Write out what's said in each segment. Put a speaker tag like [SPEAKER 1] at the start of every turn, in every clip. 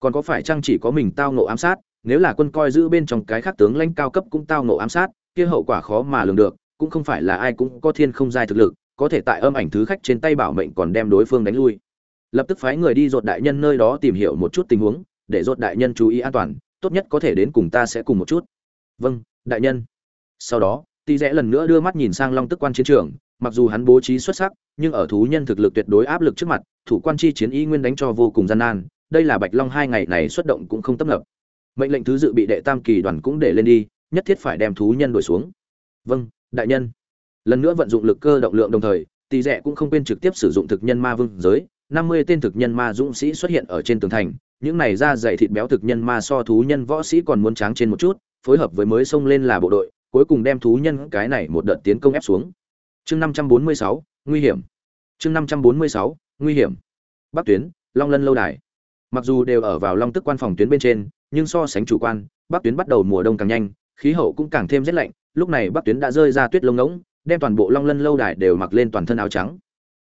[SPEAKER 1] còn có phải chăng chỉ có mình tao nộ ám sát, nếu là quân coi giữ bên trong cái khác tướng lãnh cao cấp cũng tao nộ ám sát, kia hậu quả khó mà lường được, cũng không phải là ai cũng có thiên không giai thực lực, có thể tại âm ảnh thứ khách trên tay bảo mệnh còn đem đối phương đánh lui. Lập tức phái người đi dột đại nhân nơi đó tìm hiểu một chút tình huống, để dột đại nhân chú ý an toàn, tốt nhất có thể đến cùng ta sẽ cùng một chút. Vâng đại nhân. Sau đó tý rẽ lần nữa đưa mắt nhìn sang long tức quan chiến trường, mặc dù hắn bố trí xuất sắc, nhưng ở thú nhân thực lực tuyệt đối áp lực trước mặt, thủ quan chi chiến y nguyên đánh cho vô cùng gian nan đây là bạch long hai ngày này xuất động cũng không tấp nập. Mệnh lệnh thứ dự bị đệ tam kỳ đoàn cũng để lên đi, nhất thiết phải đem thú nhân đuổi xuống. Vâng đại nhân. Lần nữa vận dụng lực cơ động lượng đồng thời tỷ rẽ cũng không quên trực tiếp sử dụng thực nhân ma vương giới. Năm mươi tên thực nhân ma dũng sĩ xuất hiện ở trên tường thành, những này ra dày thịt béo thực nhân ma so thú nhân võ sĩ còn muốn tráng trên một chút, phối hợp với mới xông lên là bộ đội, cuối cùng đem thú nhân cái này một đợt tiến công ép xuống. Chương năm trăm bốn mươi sáu, nguy hiểm. Chương năm trăm bốn mươi sáu, nguy hiểm. Bắc tuyến, long lân lâu đài mặc dù đều ở vào long tức quan phòng tuyến bên trên, nhưng so sánh chủ quan, bắc tuyến bắt đầu mùa đông càng nhanh, khí hậu cũng càng thêm rét lạnh, lúc này bắc tuyến đã rơi ra tuyết lông ngỗng, đem toàn bộ long lân lâu đài đều mặc lên toàn thân áo trắng.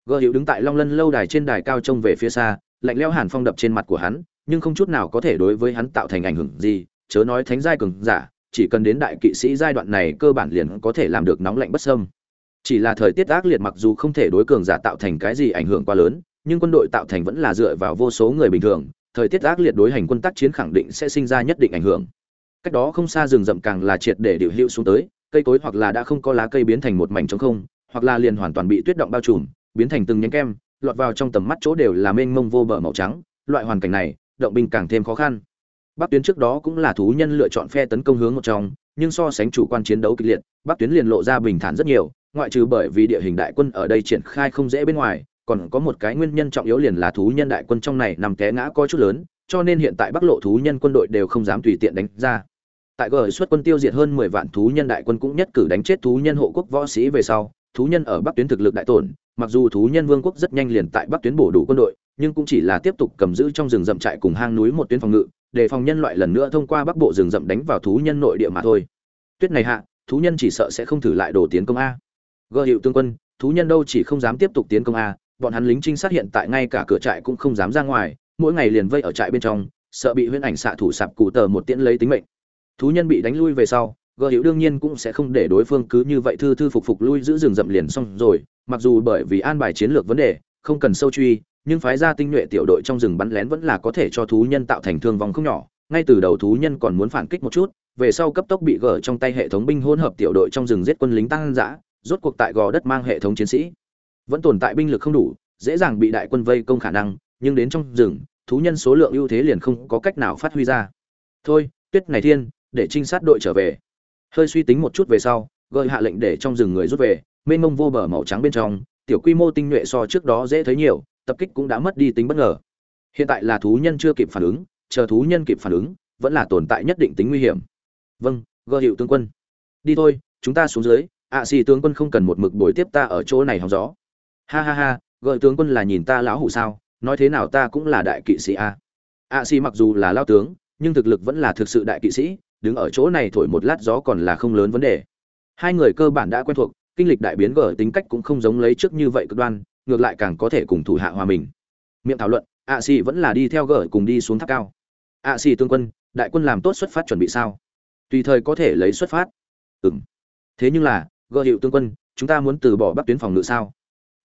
[SPEAKER 1] Gợ hiệu đứng tại long lân lâu đài trên đài cao trông về phía xa, lạnh leo hàn phong đập trên mặt của hắn, nhưng không chút nào có thể đối với hắn tạo thành ảnh hưởng gì, chớ nói thánh giai cường giả, chỉ cần đến đại kỵ sĩ giai đoạn này cơ bản liền có thể làm được nóng lạnh bất sâm chỉ là thời tiết ác liệt mặc dù không thể đối cường giả tạo thành cái gì ảnh hưởng quá lớn nhưng quân đội tạo thành vẫn là dựa vào vô số người bình thường, thời tiết ác liệt đối hành quân tác chiến khẳng định sẽ sinh ra nhất định ảnh hưởng. Cách đó không xa rừng rậm càng là triệt để điều hữu xuống tới, cây cối hoặc là đã không có lá cây biến thành một mảnh trống không, hoặc là liền hoàn toàn bị tuyết động bao trùm, biến thành từng nhánh kem, lọt vào trong tầm mắt chỗ đều là mênh mông vô bờ màu trắng, loại hoàn cảnh này, động binh càng thêm khó khăn. Bắc tuyến trước đó cũng là thú nhân lựa chọn phe tấn công hướng một trong, nhưng so sánh chủ quan chiến đấu kịch liệt, bắc tuyến liền lộ ra bình thản rất nhiều, ngoại trừ bởi vì địa hình đại quân ở đây triển khai không dễ bên ngoài còn có một cái nguyên nhân trọng yếu liền là thú nhân đại quân trong này nằm té ngã có chút lớn, cho nên hiện tại bắc lộ thú nhân quân đội đều không dám tùy tiện đánh ra. Tại gợi xuất quân tiêu diệt hơn mười vạn thú nhân đại quân cũng nhất cử đánh chết thú nhân hộ quốc võ sĩ về sau, thú nhân ở bắc tuyến thực lực đại tổn, mặc dù thú nhân vương quốc rất nhanh liền tại bắc tuyến bổ đủ quân đội, nhưng cũng chỉ là tiếp tục cầm giữ trong rừng rậm trại cùng hang núi một tuyến phòng ngự, để phòng nhân loại lần nữa thông qua bắc bộ rừng rậm đánh vào thú nhân nội địa mà thôi. Tuyết này hạ, thú nhân chỉ sợ sẽ không thử lại đổ tiến công a. Gợ hiệu tương quân, thú nhân đâu chỉ không dám tiếp tục tiến công a bọn hắn lính trinh sát hiện tại ngay cả cửa trại cũng không dám ra ngoài, mỗi ngày liền vây ở trại bên trong, sợ bị huyễn ảnh xạ thủ sạp cụ tờ một tiễn lấy tính mệnh. Thú nhân bị đánh lui về sau gợ hiệu đương nhiên cũng sẽ không để đối phương cứ như vậy thư thư phục phục lui giữ rừng rậm liền xong rồi, mặc dù bởi vì an bài chiến lược vấn đề, không cần sâu truy, nhưng phái ra tinh nhuệ tiểu đội trong rừng bắn lén vẫn là có thể cho thú nhân tạo thành thương vong không nhỏ, ngay từ đầu thú nhân còn muốn phản kích một chút, về sau cấp tốc bị gỡ trong tay hệ thống binh hỗn hợp tiểu đội trong rừng giết quân lính tăng dã, rốt cuộc tại gò đất mang hệ thống chiến sĩ vẫn tồn tại binh lực không đủ dễ dàng bị đại quân vây công khả năng nhưng đến trong rừng thú nhân số lượng ưu thế liền không có cách nào phát huy ra. Thôi tuyết này thiên để trinh sát đội trở về. Hơi suy tính một chút về sau gợi hạ lệnh để trong rừng người rút về mênh mông vô bờ màu trắng bên trong tiểu quy mô tinh nhuệ so trước đó dễ thấy nhiều tập kích cũng đã mất đi tính bất ngờ. Hiện tại là thú nhân chưa kịp phản ứng chờ thú nhân kịp phản ứng vẫn là tồn tại nhất định tính nguy hiểm. Vâng gợi hiệu tướng quân. Đi thôi chúng ta xuống dưới ạ à, xì tướng quân không cần một mực bồi tiếp ta ở chỗ này hóng gió ha ha ha gợi tướng quân là nhìn ta lão hủ sao nói thế nào ta cũng là đại kỵ sĩ a. A à, xì mặc dù là lao tướng nhưng thực lực vẫn là thực sự đại kỵ sĩ đứng ở chỗ này thổi một lát gió còn là không lớn vấn đề. Hai người cơ bản đã quen thuộc kinh lịch đại biến gở tính cách cũng không giống lấy trước như vậy cực đoan ngược lại càng có thể cùng thủ hạ hòa mình. Miệng thảo luận ạ xì vẫn là đi theo gở cùng đi xuống tháp cao. Ạ xì tương quân đại quân làm tốt xuất phát chuẩn bị sao? Tùy thời có thể lấy xuất phát. Ừng thế nhưng là gợ hiệu tương quân chúng ta muốn từ bỏ bắc tuyến phòng ngự sao?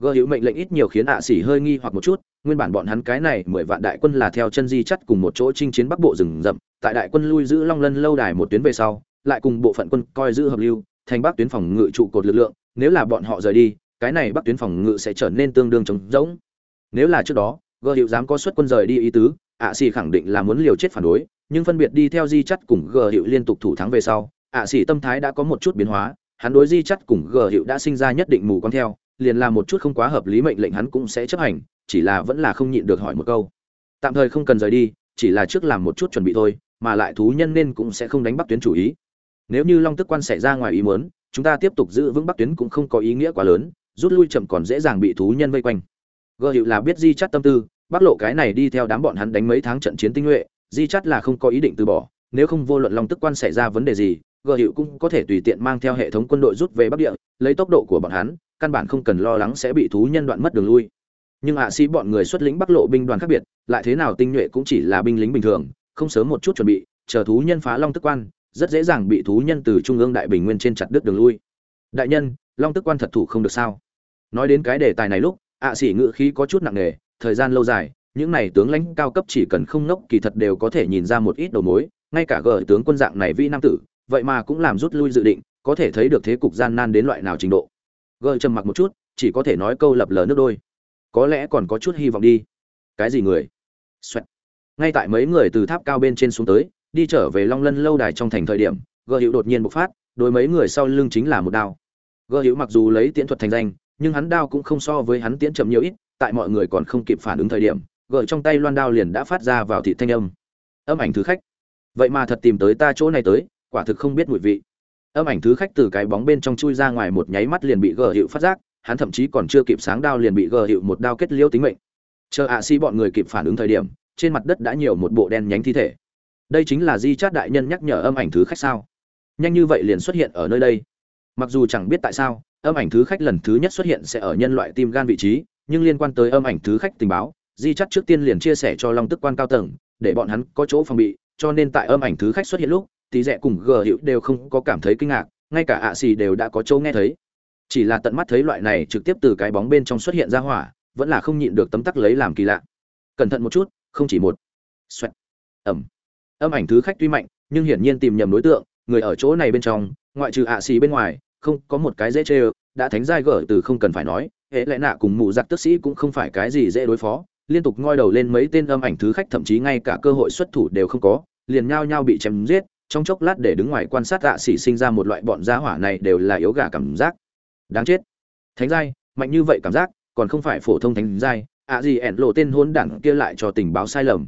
[SPEAKER 1] Gợ hiệu mệnh lệnh ít nhiều khiến ạ xỉ hơi nghi hoặc một chút, nguyên bản bọn hắn cái này mười vạn đại quân là theo chân di chắt cùng một chỗ chinh chiến bắc bộ rừng rậm, tại đại quân lui giữ long lân lâu đài một tuyến về sau, lại cùng bộ phận quân coi giữ hợp lưu, thành bắc tuyến phòng ngự trụ cột lực lượng, nếu là bọn họ rời đi, cái này bắc tuyến phòng ngự sẽ trở nên tương đương trống rỗng. Nếu là trước đó gợ hiệu dám có xuất quân rời đi ý tứ, ạ xỉ khẳng định là muốn liều chết phản đối, nhưng phân biệt đi theo di chắt cùng gờ hiệu liên tục thủ thắng về sau, ạ xỉ tâm thái đã có một chút biến hóa, hắn đối di chắt cùng gờ hiệu đã sinh ra nhất định mù con theo liền là một chút không quá hợp lý mệnh lệnh hắn cũng sẽ chấp hành, chỉ là vẫn là không nhịn được hỏi một câu. Tạm thời không cần rời đi, chỉ là trước làm một chút chuẩn bị thôi, mà lại thú nhân nên cũng sẽ không đánh bắc tuyến chủ ý. Nếu như long tức quan xảy ra ngoài ý muốn, chúng ta tiếp tục giữ vững bắc tuyến cũng không có ý nghĩa quá lớn, rút lui chậm còn dễ dàng bị thú nhân vây quanh. Gợ hiệu là biết di chắt tâm tư, bắc lộ cái này đi theo đám bọn hắn đánh mấy tháng trận chiến tinh nhuệ, di chắt là không có ý định từ bỏ, nếu không vô luận long tức quan xảy ra vấn đề gì gờ hiệu cũng có thể tùy tiện mang theo hệ thống quân đội rút về bắc địa, lấy tốc độ của bọn hắn căn bản không cần lo lắng sẽ bị thú nhân đoạn mất đường lui. Nhưng ạ sĩ bọn người xuất lĩnh bắc lộ binh đoàn khác biệt, lại thế nào tinh nhuệ cũng chỉ là binh lính bình thường, không sớm một chút chuẩn bị, chờ thú nhân phá long tức quan, rất dễ dàng bị thú nhân từ trung ương đại bình nguyên trên chặt đứt đường lui. Đại nhân, long tức quan thật thủ không được sao? Nói đến cái đề tài này lúc, ạ sĩ ngự khí có chút nặng nề, thời gian lâu dài, những này tướng lãnh cao cấp chỉ cần không nốc kỳ thật đều có thể nhìn ra một ít đầu mối, ngay cả gờ tướng quân dạng này vi nam tử, vậy mà cũng làm rút lui dự định, có thể thấy được thế cục gian nan đến loại nào trình độ gợi trầm mặc một chút, chỉ có thể nói câu lập lờ nước đôi. Có lẽ còn có chút hy vọng đi. Cái gì người? Xoẹt. ngay tại mấy người từ tháp cao bên trên xuống tới, đi trở về long lân lâu đài trong thành thời điểm, gờ hữu đột nhiên bộc phát, đối mấy người sau lưng chính là một đao. Gờ hữu mặc dù lấy tiễn thuật thành danh, nhưng hắn đao cũng không so với hắn tiễn chậm nhiều ít, tại mọi người còn không kịp phản ứng thời điểm, gờ trong tay loan đao liền đã phát ra vào thị thanh âm. Âm ảnh thứ khách. Vậy mà thật tìm tới ta chỗ này tới, quả thực không biết mùi vị âm ảnh thứ khách từ cái bóng bên trong chui ra ngoài một nháy mắt liền bị gờ hiệu phát giác, hắn thậm chí còn chưa kịp sáng đao liền bị gờ hiệu một đao kết liêu tính mệnh. Chờ ạ si bọn người kịp phản ứng thời điểm, trên mặt đất đã nhiều một bộ đen nhánh thi thể. Đây chính là di chát đại nhân nhắc nhở âm ảnh thứ khách sao? Nhanh như vậy liền xuất hiện ở nơi đây. Mặc dù chẳng biết tại sao, âm ảnh thứ khách lần thứ nhất xuất hiện sẽ ở nhân loại tim gan vị trí, nhưng liên quan tới âm ảnh thứ khách tình báo, di chắt trước tiên liền chia sẻ cho long tức quan cao tầng, để bọn hắn có chỗ phòng bị, cho nên tại âm ảnh thứ khách xuất hiện lúc tí rẽ cùng gờ hiệu đều không có cảm thấy kinh ngạc, ngay cả ạ xì đều đã có chỗ nghe thấy. Chỉ là tận mắt thấy loại này trực tiếp từ cái bóng bên trong xuất hiện ra hỏa, vẫn là không nhịn được tấm tắc lấy làm kỳ lạ. Cẩn thận một chút, không chỉ một. Xoẹt. Ẩm. Âm ảnh thứ khách tuy mạnh, nhưng hiển nhiên tìm nhầm đối tượng, người ở chỗ này bên trong, ngoại trừ ạ xì bên ngoài, không có một cái dễ chê đã thánh giai gở từ không cần phải nói, hệ lẽ nạ cùng mụ giặc tức sĩ cũng không phải cái gì dễ đối phó, liên tục ngoi đầu lên mấy tên âm ảnh thứ khách, thậm chí ngay cả cơ hội xuất thủ đều không có, liền nhao nhao bị chém giết trong chốc lát để đứng ngoài quan sát dạ xỉ sinh ra một loại bọn gia hỏa này đều là yếu gà cảm giác. Đáng chết. Thánh giai, mạnh như vậy cảm giác, còn không phải phổ thông thánh giai, ạ gì ẻn lộ tên hôn đảng kia lại cho tình báo sai lầm.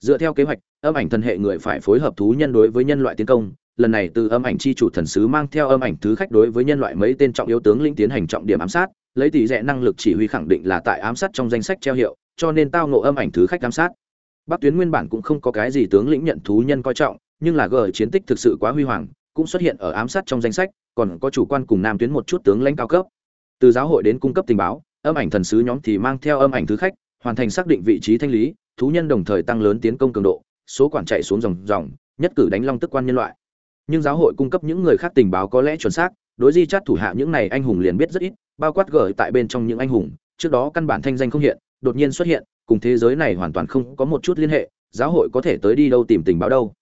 [SPEAKER 1] Dựa theo kế hoạch, âm ảnh thần hệ người phải phối hợp thú nhân đối với nhân loại tiến công, lần này từ âm ảnh chi chủ thần sứ mang theo âm ảnh thứ khách đối với nhân loại mấy tên trọng yếu tướng lĩnh tiến hành trọng điểm ám sát, lấy tỷ rẽ năng lực chỉ huy khẳng định là tại ám sát trong danh sách treo hiệu, cho nên tao nộ âm ảnh thứ khách ám sát. Bắc tuyến nguyên bản cũng không có cái gì tướng lĩnh nhận thú nhân coi trọng nhưng là gờ chiến tích thực sự quá huy hoàng, cũng xuất hiện ở ám sát trong danh sách, còn có chủ quan cùng nam tuyến một chút tướng lãnh cao cấp. Từ giáo hội đến cung cấp tình báo, âm ảnh thần sứ nhóm thì mang theo âm ảnh thứ khách, hoàn thành xác định vị trí thanh lý, thú nhân đồng thời tăng lớn tiến công cường độ, số quản chạy xuống dòng dòng, nhất cử đánh long tức quan nhân loại. Nhưng giáo hội cung cấp những người khác tình báo có lẽ chuẩn xác, đối di chát thủ hạ những này anh hùng liền biết rất ít, bao quát gở tại bên trong những anh hùng, trước đó căn bản thanh danh không hiện, đột nhiên xuất hiện, cùng thế giới này hoàn toàn không có một chút liên hệ, giáo hội có thể tới đi đâu tìm tình báo đâu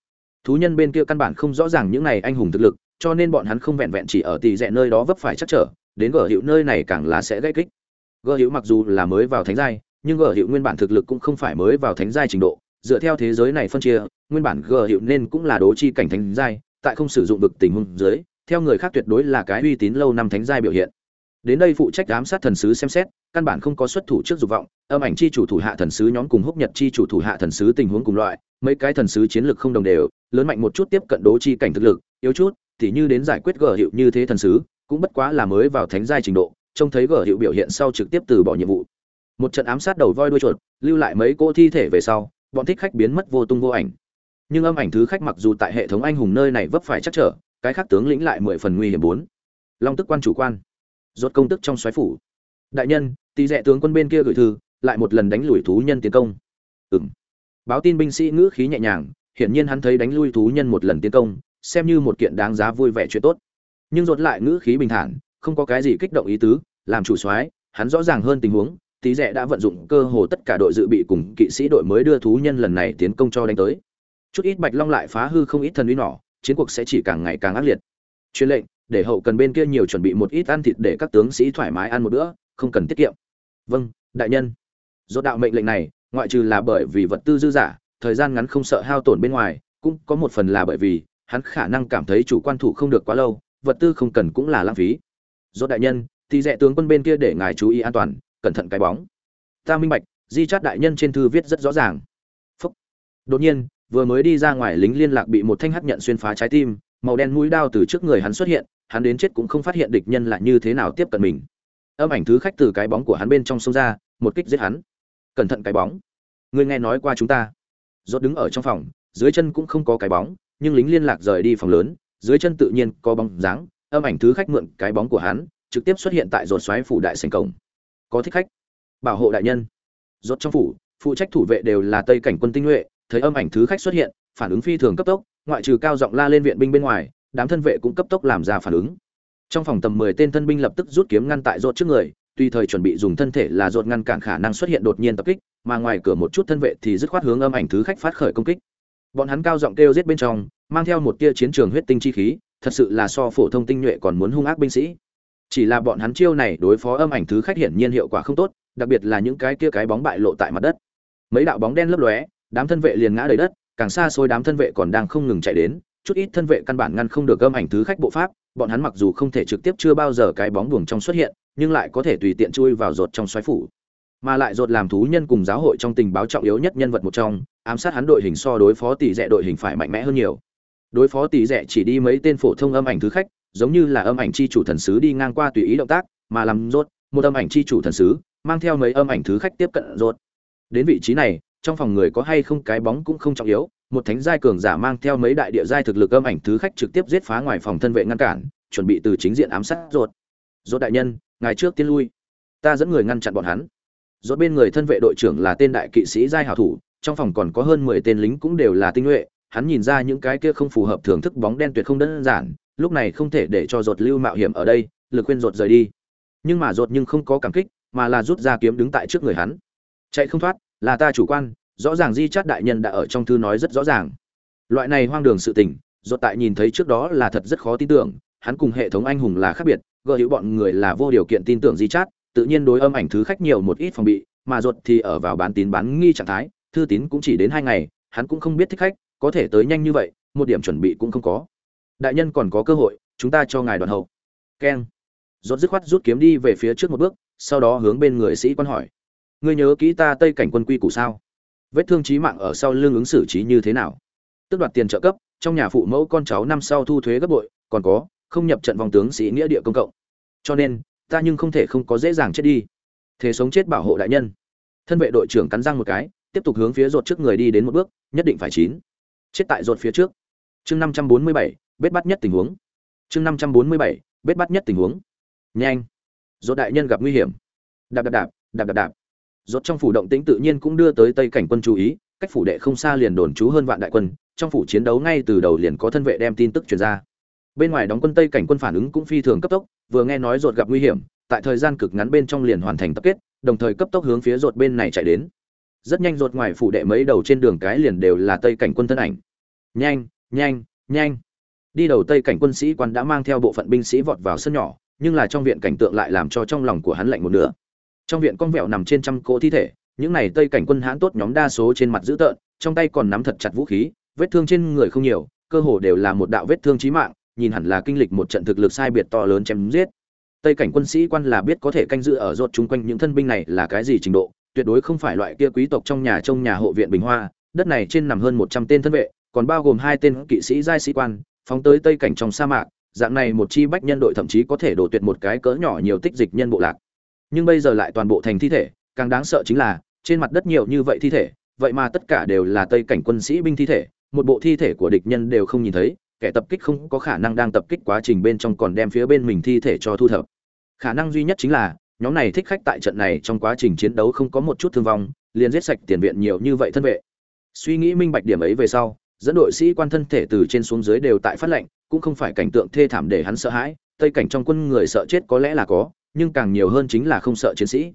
[SPEAKER 1] thú nhân bên kia căn bản không rõ ràng những này anh hùng thực lực, cho nên bọn hắn không vẹn vẹn chỉ ở tỷ rẽ nơi đó vấp phải chắc trở, đến gở hiệu nơi này càng là sẽ gây kích. Gở hiệu mặc dù là mới vào thánh giai, nhưng gở hiệu nguyên bản thực lực cũng không phải mới vào thánh giai trình độ. Dựa theo thế giới này phân chia, nguyên bản gở hiệu nên cũng là đố chi cảnh thánh giai, tại không sử dụng vực tình huống dưới, theo người khác tuyệt đối là cái uy tín lâu năm thánh giai biểu hiện đến đây phụ trách giám sát thần sứ xem xét, căn bản không có xuất thủ trước dục vọng, âm ảnh chi chủ thủ hạ thần sứ nhóm cùng húc nhật chi chủ thủ hạ thần sứ tình huống cùng loại, mấy cái thần sứ chiến lược không đồng đều, lớn mạnh một chút tiếp cận đố chi cảnh thực lực, yếu chút thì như đến giải quyết gở hiệu như thế thần sứ, cũng bất quá là mới vào thánh giai trình độ, trông thấy gở hiệu biểu hiện sau trực tiếp từ bỏ nhiệm vụ. Một trận ám sát đầu voi đuôi chuột, lưu lại mấy cỗ thi thể về sau, bọn thích khách biến mất vô tung vô ảnh. Nhưng âm ảnh thứ khách mặc dù tại hệ thống anh hùng nơi này vấp phải chắc trở, cái khác tướng lĩnh lại mười phần nguy hiểm bốn. Long tức quan chủ quan rốt công tức trong xoáy phủ. Đại nhân tỷ rẻ tướng quân bên kia gửi thư, lại một lần đánh lùi thú nhân tiến công. Ừm. Báo tin binh sĩ ngữ khí nhẹ nhàng, hiển nhiên hắn thấy đánh lui thú nhân một lần tiến công, xem như một kiện đáng giá vui vẻ chuyện tốt. Nhưng rốt lại ngữ khí bình thản, không có cái gì kích động ý tứ, làm chủ soái, hắn rõ ràng hơn tình huống tí rẻ đã vận dụng cơ hồ tất cả đội dự bị cùng kỵ sĩ đội mới đưa thú nhân lần này tiến công cho đánh tới. Chút ít bạch long lại phá hư không ít thần uy nỏ chiến cuộc sẽ chỉ càng ngày càng ác liệt. Truyền lệnh để hậu cần bên kia nhiều chuẩn bị một ít ăn thịt để các tướng sĩ thoải mái ăn một bữa, không cần tiết kiệm. Vâng đại nhân. Do đạo mệnh lệnh này, ngoại trừ là bởi vì vật tư dư giả thời gian ngắn không sợ hao tổn bên ngoài, cũng có một phần là bởi vì, hắn khả năng cảm thấy chủ quan thủ không được quá lâu, vật tư không cần cũng là lãng phí. Do đại nhân, thì dẹ tướng quân bên kia để ngài chú ý an toàn, cẩn thận cái bóng. Ta minh bạch, di chát đại nhân trên thư viết rất rõ ràng. Phúc. đột nhiên, vừa mới đi ra ngoài lính liên lạc bị một thanh hắc nhận xuyên phá trái tim màu đen mũi đao từ trước người hắn xuất hiện, hắn đến chết cũng không phát hiện địch nhân là như thế nào tiếp cận mình. Âm ảnh thứ khách từ cái bóng của hắn bên trong xông ra, một kích giết hắn. Cẩn thận cái bóng. Ngươi nghe nói qua chúng ta. Rốt đứng ở trong phòng, dưới chân cũng không có cái bóng, nhưng lính liên lạc rời đi phòng lớn, dưới chân tự nhiên có bóng dáng. Âm ảnh thứ khách mượn cái bóng của hắn, trực tiếp xuất hiện tại rột xoáy phủ đại sảnh cổng. Có thích khách. Bảo hộ đại nhân. Rốt trong phủ, phụ trách thủ vệ đều là tây cảnh quân tinh nhuệ, thấy âm ảnh thứ khách xuất hiện, phản ứng phi thường cấp tốc ngoại trừ cao giọng la lên viện binh bên ngoài, đám thân vệ cũng cấp tốc làm ra phản ứng. Trong phòng tầm 10 tên thân binh lập tức rút kiếm ngăn tại rốt trước người, tùy thời chuẩn bị dùng thân thể là rốt ngăn cản khả năng xuất hiện đột nhiên tập kích, mà ngoài cửa một chút thân vệ thì dứt khoát hướng âm ảnh thứ khách phát khởi công kích. Bọn hắn cao giọng kêu giết bên trong, mang theo một tia chiến trường huyết tinh chi khí, thật sự là so phổ thông tinh nhuệ còn muốn hung ác binh sĩ. Chỉ là bọn hắn chiêu này đối phó âm ảnh thứ khách hiển nhiên hiệu quả không tốt, đặc biệt là những cái kia cái bóng bại lộ tại mặt đất. Mấy đạo bóng đen lấp lóe, đám thân vệ liền ngã đầy đất càng xa xôi đám thân vệ còn đang không ngừng chạy đến, chút ít thân vệ căn bản ngăn không được âm ảnh thứ khách bộ pháp, bọn hắn mặc dù không thể trực tiếp chưa bao giờ cái bóng buồng trong xuất hiện, nhưng lại có thể tùy tiện chui vào rột trong xoáy phủ. Mà lại rột làm thú nhân cùng giáo hội trong tình báo trọng yếu nhất nhân vật một trong, ám sát hắn đội hình so đối phó tỷ rẻ đội hình phải mạnh mẽ hơn nhiều. Đối phó tỷ rẻ chỉ đi mấy tên phổ thông âm ảnh thứ khách, giống như là âm ảnh chi chủ thần sứ đi ngang qua tùy ý động tác, mà làm rốt một âm ảnh chi chủ thần sứ, mang theo mấy âm ảnh thứ khách tiếp cận rốt đến vị trí này trong phòng người có hay không cái bóng cũng không trọng yếu, một thánh giai cường giả mang theo mấy đại địa giai thực lực âm ảnh thứ khách trực tiếp giết phá ngoài phòng thân vệ ngăn cản, chuẩn bị từ chính diện ám sát rốt rốt đại nhân, ngài trước tiên lui. Ta dẫn người ngăn chặn bọn hắn. Rốt bên người thân vệ đội trưởng là tên đại kỵ sĩ giai hảo thủ, trong phòng còn có hơn mười tên lính cũng đều là tinh nhuệ, hắn nhìn ra những cái kia không phù hợp thưởng thức bóng đen tuyệt không đơn giản, lúc này không thể để cho rốt lưu mạo hiểm ở đây, lực khuyên rốt rời đi. Nhưng mà rốt nhưng không có cảm kích, mà là rút ra kiếm đứng tại trước người hắn. Chạy không thoát là ta chủ quan, rõ ràng di chát đại nhân đã ở trong thư nói rất rõ ràng. Loại này hoang đường sự tình, rốt tại nhìn thấy trước đó là thật rất khó tin tưởng, hắn cùng hệ thống anh hùng là khác biệt gợi hữu bọn người là vô điều kiện tin tưởng di chát, tự nhiên đối âm ảnh thứ khách nhiều một ít phòng bị, mà ruột thì ở vào bán tín bán nghi trạng thái, thư tín cũng chỉ đến hai ngày, hắn cũng không biết thích khách, có thể tới nhanh như vậy, một điểm chuẩn bị cũng không có. Đại nhân còn có cơ hội, chúng ta cho ngài đoàn hậu. Keng. Rốt dứt khoát rút kiếm đi về phía trước một bước, sau đó hướng bên người sĩ quan hỏi ngươi nhớ kỹ ta tây cảnh quân quy củ sao? Vết thương trí mạng ở sau lưng ứng xử trí như thế nào? Tức đoạt tiền trợ cấp, trong nhà phụ mẫu con cháu năm sau thu thuế gấp bội, còn có, không nhập trận vòng tướng sĩ nghĩa địa công cộng. Cho nên, ta nhưng không thể không có dễ dàng chết đi. Thế sống chết bảo hộ đại nhân. Thân vệ đội trưởng cắn răng một cái, tiếp tục hướng phía rột trước người đi đến một bước, nhất định phải chín. Chết tại rột phía trước. Chương năm trăm bốn mươi bảy, bết bắt nhất tình huống. Chương năm trăm bốn mươi bảy, bết bắt nhất tình huống. Nhanh. Rột đại nhân gặp nguy hiểm. Đạp đạp đạp đạp đạp đạp. Rốt trong phủ động tĩnh tự nhiên cũng đưa tới tây cảnh quân chú ý, cách phủ đệ không xa liền đồn trú hơn vạn đại quân, trong phủ chiến đấu ngay từ đầu liền có thân vệ đem tin tức truyền ra. Bên ngoài đóng quân tây cảnh quân phản ứng cũng phi thường cấp tốc, vừa nghe nói rốt gặp nguy hiểm, tại thời gian cực ngắn bên trong liền hoàn thành tập kết, đồng thời cấp tốc hướng phía rốt bên này chạy đến. Rất nhanh rốt ngoài phủ đệ mấy đầu trên đường cái liền đều là tây cảnh quân thân ảnh. Nhanh nhanh nhanh. Đi đầu tây cảnh quân sĩ quan đã mang theo bộ phận binh sĩ vọt vào sân nhỏ, nhưng là trong viện cảnh tượng lại làm cho trong lòng của hắn lạnh một nửa trong viện con vẹo nằm trên trăm cỗ thi thể, những này tây cảnh quân hãn tốt nhóm đa số trên mặt dữ tợn, trong tay còn nắm thật chặt vũ khí, vết thương trên người không nhiều, cơ hồ đều là một đạo vết thương chí mạng, nhìn hẳn là kinh lịch một trận thực lực sai biệt to lớn chém giết. Tây cảnh quân sĩ quan là biết có thể canh giữ ở rột chung quanh những thân binh này là cái gì trình độ, tuyệt đối không phải loại kia quý tộc trong nhà trông nhà hộ viện bình hoa, đất này trên nằm hơn một trăm tên thân vệ, còn bao gồm hai tên kỵ sĩ giai sĩ quan, phóng tới tây cảnh trong sa mạc, dạng này một chi bách nhân đội thậm chí có thể đổ tuyệt một cái cỡ nhỏ nhiều tích dịch nhân bộ lạc nhưng bây giờ lại toàn bộ thành thi thể, càng đáng sợ chính là, trên mặt đất nhiều như vậy thi thể, vậy mà tất cả đều là tây cảnh quân sĩ binh thi thể, một bộ thi thể của địch nhân đều không nhìn thấy, kẻ tập kích không có khả năng đang tập kích quá trình bên trong còn đem phía bên mình thi thể cho thu thập. Khả năng duy nhất chính là, nhóm này thích khách tại trận này trong quá trình chiến đấu không có một chút thương vong, liền giết sạch tiền viện nhiều như vậy thân vệ. Suy nghĩ minh bạch điểm ấy về sau, dẫn đội sĩ quan thân thể từ trên xuống dưới đều tại phát lệnh, cũng không phải cảnh tượng thê thảm để hắn sợ hãi, tây cảnh trong quân người sợ chết có lẽ là có nhưng càng nhiều hơn chính là không sợ chiến sĩ.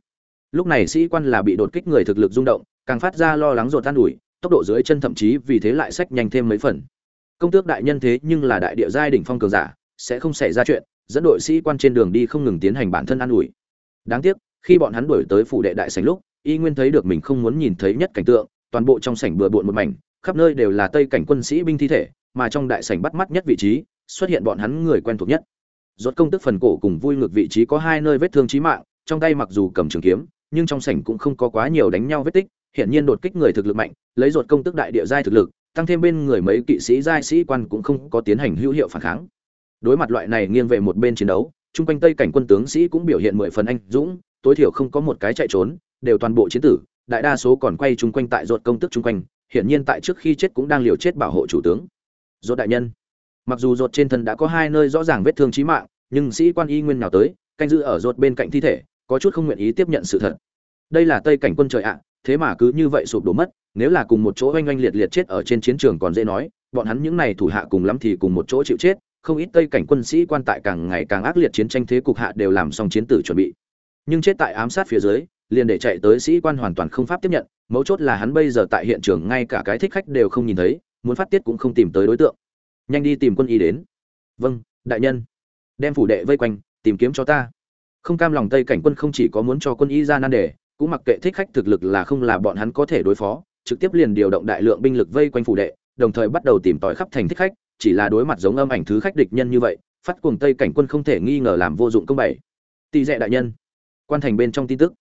[SPEAKER 1] Lúc này sĩ quan là bị đột kích người thực lực rung động, càng phát ra lo lắng rồi tan ủi tốc độ dưới chân thậm chí vì thế lại sách nhanh thêm mấy phần. Công tước đại nhân thế nhưng là đại địa giai đỉnh phong cường giả, sẽ không xảy ra chuyện, dẫn đội sĩ quan trên đường đi không ngừng tiến hành bản thân an ủi. Đáng tiếc, khi bọn hắn đuổi tới phủ đệ đại sảnh lúc, y nguyên thấy được mình không muốn nhìn thấy nhất cảnh tượng, toàn bộ trong sảnh bừa bộn một mảnh, khắp nơi đều là tây cảnh quân sĩ binh thi thể, mà trong đại sảnh bắt mắt nhất vị trí, xuất hiện bọn hắn người quen thuộc nhất rốt công tức phần cổ cùng vui ngược vị trí có hai nơi vết thương chí mạng, trong tay mặc dù cầm trường kiếm, nhưng trong sảnh cũng không có quá nhiều đánh nhau vết tích hiện nhiên đột kích người thực lực mạnh, lấy rốt công tức đại địa giai thực lực, tăng thêm bên người mấy kỵ sĩ giai sĩ quan cũng không có tiến hành hữu hiệu phản kháng. Đối mặt loại này nghiêng về một bên chiến đấu trung quanh tây cảnh quân tướng sĩ cũng biểu hiện mười phần anh dũng, tối thiểu không có một cái chạy trốn, đều toàn bộ chiến tử, đại đa số còn quay chung quanh tại ruột công tức chung quanh, hiển nhiên tại trước khi chết cũng đang liều chết bảo hộ chủ tướng. Rốt đại nhân mặc dù ruột trên thân đã có hai nơi rõ ràng vết thương chí mạng, nhưng sĩ quan y nguyên nào tới, canh giữ ở ruột bên cạnh thi thể, có chút không nguyện ý tiếp nhận sự thật. Đây là tây cảnh quân trời ạ, thế mà cứ như vậy sụp đổ mất, nếu là cùng một chỗ oanh oanh liệt liệt chết ở trên chiến trường còn dễ nói, bọn hắn những này thủ hạ cùng lắm thì cùng một chỗ chịu chết, không ít tây cảnh quân sĩ quan tại càng ngày càng ác liệt chiến tranh thế cục hạ đều làm xong chiến tử chuẩn bị. Nhưng chết tại ám sát phía dưới, liền để chạy tới sĩ quan hoàn toàn không pháp tiếp nhận, mấu chốt là hắn bây giờ tại hiện trường ngay cả cái thích khách đều không nhìn thấy, muốn phát tiết cũng không tìm tới đối tượng nhanh đi tìm quân y đến. Vâng đại nhân. Đem phủ đệ vây quanh, tìm kiếm cho ta. Không cam lòng tây cảnh quân không chỉ có muốn cho quân y ra nan đề, cũng mặc kệ thích khách thực lực là không là bọn hắn có thể đối phó, trực tiếp liền điều động đại lượng binh lực vây quanh phủ đệ, đồng thời bắt đầu tìm tòi khắp thành thích khách, chỉ là đối mặt giống âm ảnh thứ khách địch nhân như vậy, phát cuồng tây cảnh quân không thể nghi ngờ làm vô dụng công bảy. Tỷ dẹ đại nhân. Quan thành bên trong tin tức.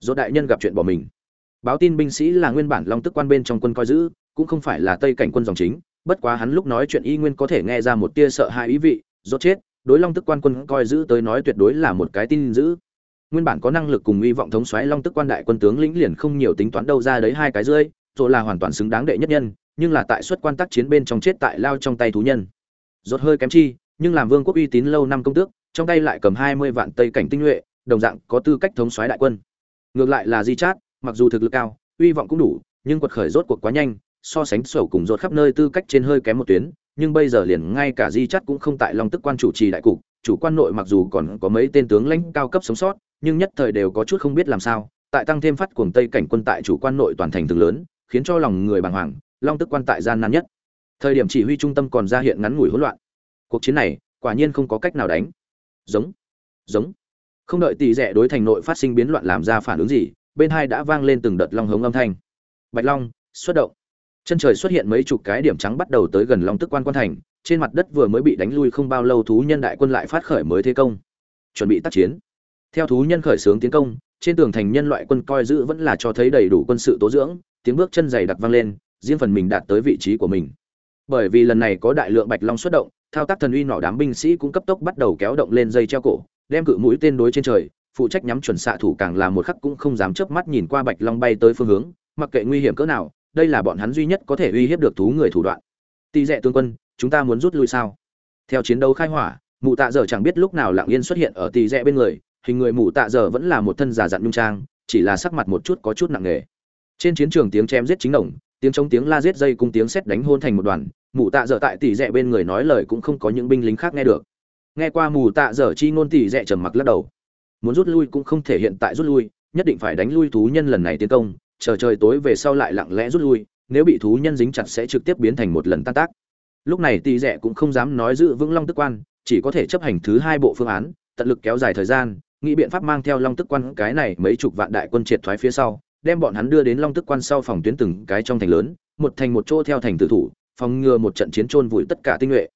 [SPEAKER 1] Do đại nhân gặp chuyện bỏ mình. Báo tin binh sĩ là nguyên bản long tức quan bên trong quân coi giữ, cũng không phải là tây cảnh quân dòng chính bất quá hắn lúc nói chuyện y nguyên có thể nghe ra một tia sợ hãi ý vị, rốt chết, đối long tức quan quân coi giữ tới nói tuyệt đối là một cái tin giữ nguyên bản có năng lực cùng uy vọng thống xoáy long tức quan đại quân tướng lĩnh liền không nhiều tính toán đâu ra đấy hai cái rơi rồi là hoàn toàn xứng đáng đệ nhất nhân, nhưng là tại suất quan tác chiến bên trong chết tại lao trong tay thú nhân. Rốt hơi kém chi, nhưng làm vương quốc uy tín lâu năm công tước, trong tay lại cầm hai mươi vạn tây cảnh tinh nhuệ, đồng dạng có tư cách thống soái đại quân. Ngược lại là di chát, mặc dù thực lực cao uy vọng cũng đủ, nhưng quật khởi rốt cuộc quá nhanh so sánh sổ cùng rốt khắp nơi tư cách trên hơi kém một tuyến, nhưng bây giờ liền ngay cả di chát cũng không tại long tức quan chủ trì đại cục, chủ quan nội mặc dù còn có mấy tên tướng lãnh cao cấp sống sót, nhưng nhất thời đều có chút không biết làm sao, tại tăng thêm phát cuồng tây cảnh quân tại chủ quan nội toàn thành thường lớn, khiến cho lòng người bàng hoàng, long tức quan tại gian nan nhất. Thời điểm chỉ huy trung tâm còn ra hiện ngắn ngủi hỗn loạn. Cuộc chiến này, quả nhiên không có cách nào đánh. Giống giống. Không đợi tỷ rẻ đối thành nội phát sinh biến loạn làm ra phản ứng gì, bên hai đã vang lên từng đợt long hống âm thanh. Bạch long, xuất động chân trời xuất hiện mấy chục cái điểm trắng bắt đầu tới gần long tức quan quan thành, trên mặt đất vừa mới bị đánh lui không bao lâu thú nhân đại quân lại phát khởi mới thế công. Chuẩn bị tác chiến. Theo thú nhân khởi xướng tiến công, trên tường thành nhân loại quân coi giữ vẫn là cho thấy đầy đủ quân sự tố dưỡng, tiếng bước chân dày đặc vang lên, riêng phần mình đạt tới vị trí của mình. Bởi vì lần này có đại lượng bạch long xuất động, thao tác thần uy nỏ đám binh sĩ cũng cấp tốc bắt đầu kéo động lên dây treo cổ, đem cự mũi tên đối trên trời, phụ trách nhắm chuẩn xạ thủ càng là một khắc cũng không dám chớp mắt nhìn qua bạch long bay tới phương hướng, mặc kệ nguy hiểm cỡ nào đây là bọn hắn duy nhất có thể uy hiếp được thú người thủ đoạn. Tỷ rẻ tướng quân, chúng ta muốn rút lui sao? Theo chiến đấu khai hỏa, mụ tạ dở chẳng biết lúc nào lặng yên xuất hiện ở tỷ rẽ bên người, hình người mụ tạ dở vẫn là một thân giả dặn nhung trang, chỉ là sắc mặt một chút có chút nặng nề. Trên chiến trường tiếng chém giết chính đồng, tiếng chống tiếng la giết dây cùng tiếng sét đánh hôn thành một đoàn, mụ tạ dở tại tỷ rẽ bên người nói lời cũng không có những binh lính khác nghe được. Nghe qua mù tạ dở chi ngôn tỷ rẽ trầm mặc lắc đầu. Muốn rút lui cũng không thể hiện tại rút lui, nhất định phải đánh lui thú nhân lần này tiến công chờ trời tối về sau lại lặng lẽ rút lui, nếu bị thú nhân dính chặt sẽ trực tiếp biến thành một lần tan tác. Lúc này tỷ rẻ cũng không dám nói giữ vững long tức quan, chỉ có thể chấp hành thứ hai bộ phương án, tận lực kéo dài thời gian, nghĩ biện pháp mang theo long tức quan cái này mấy chục vạn đại quân triệt thoái phía sau, đem bọn hắn đưa đến long tức quan sau phòng tuyến từng cái trong thành lớn, một thành một chỗ theo thành tử thủ, phòng ngừa một trận chiến chôn vùi tất cả tinh nhuệ.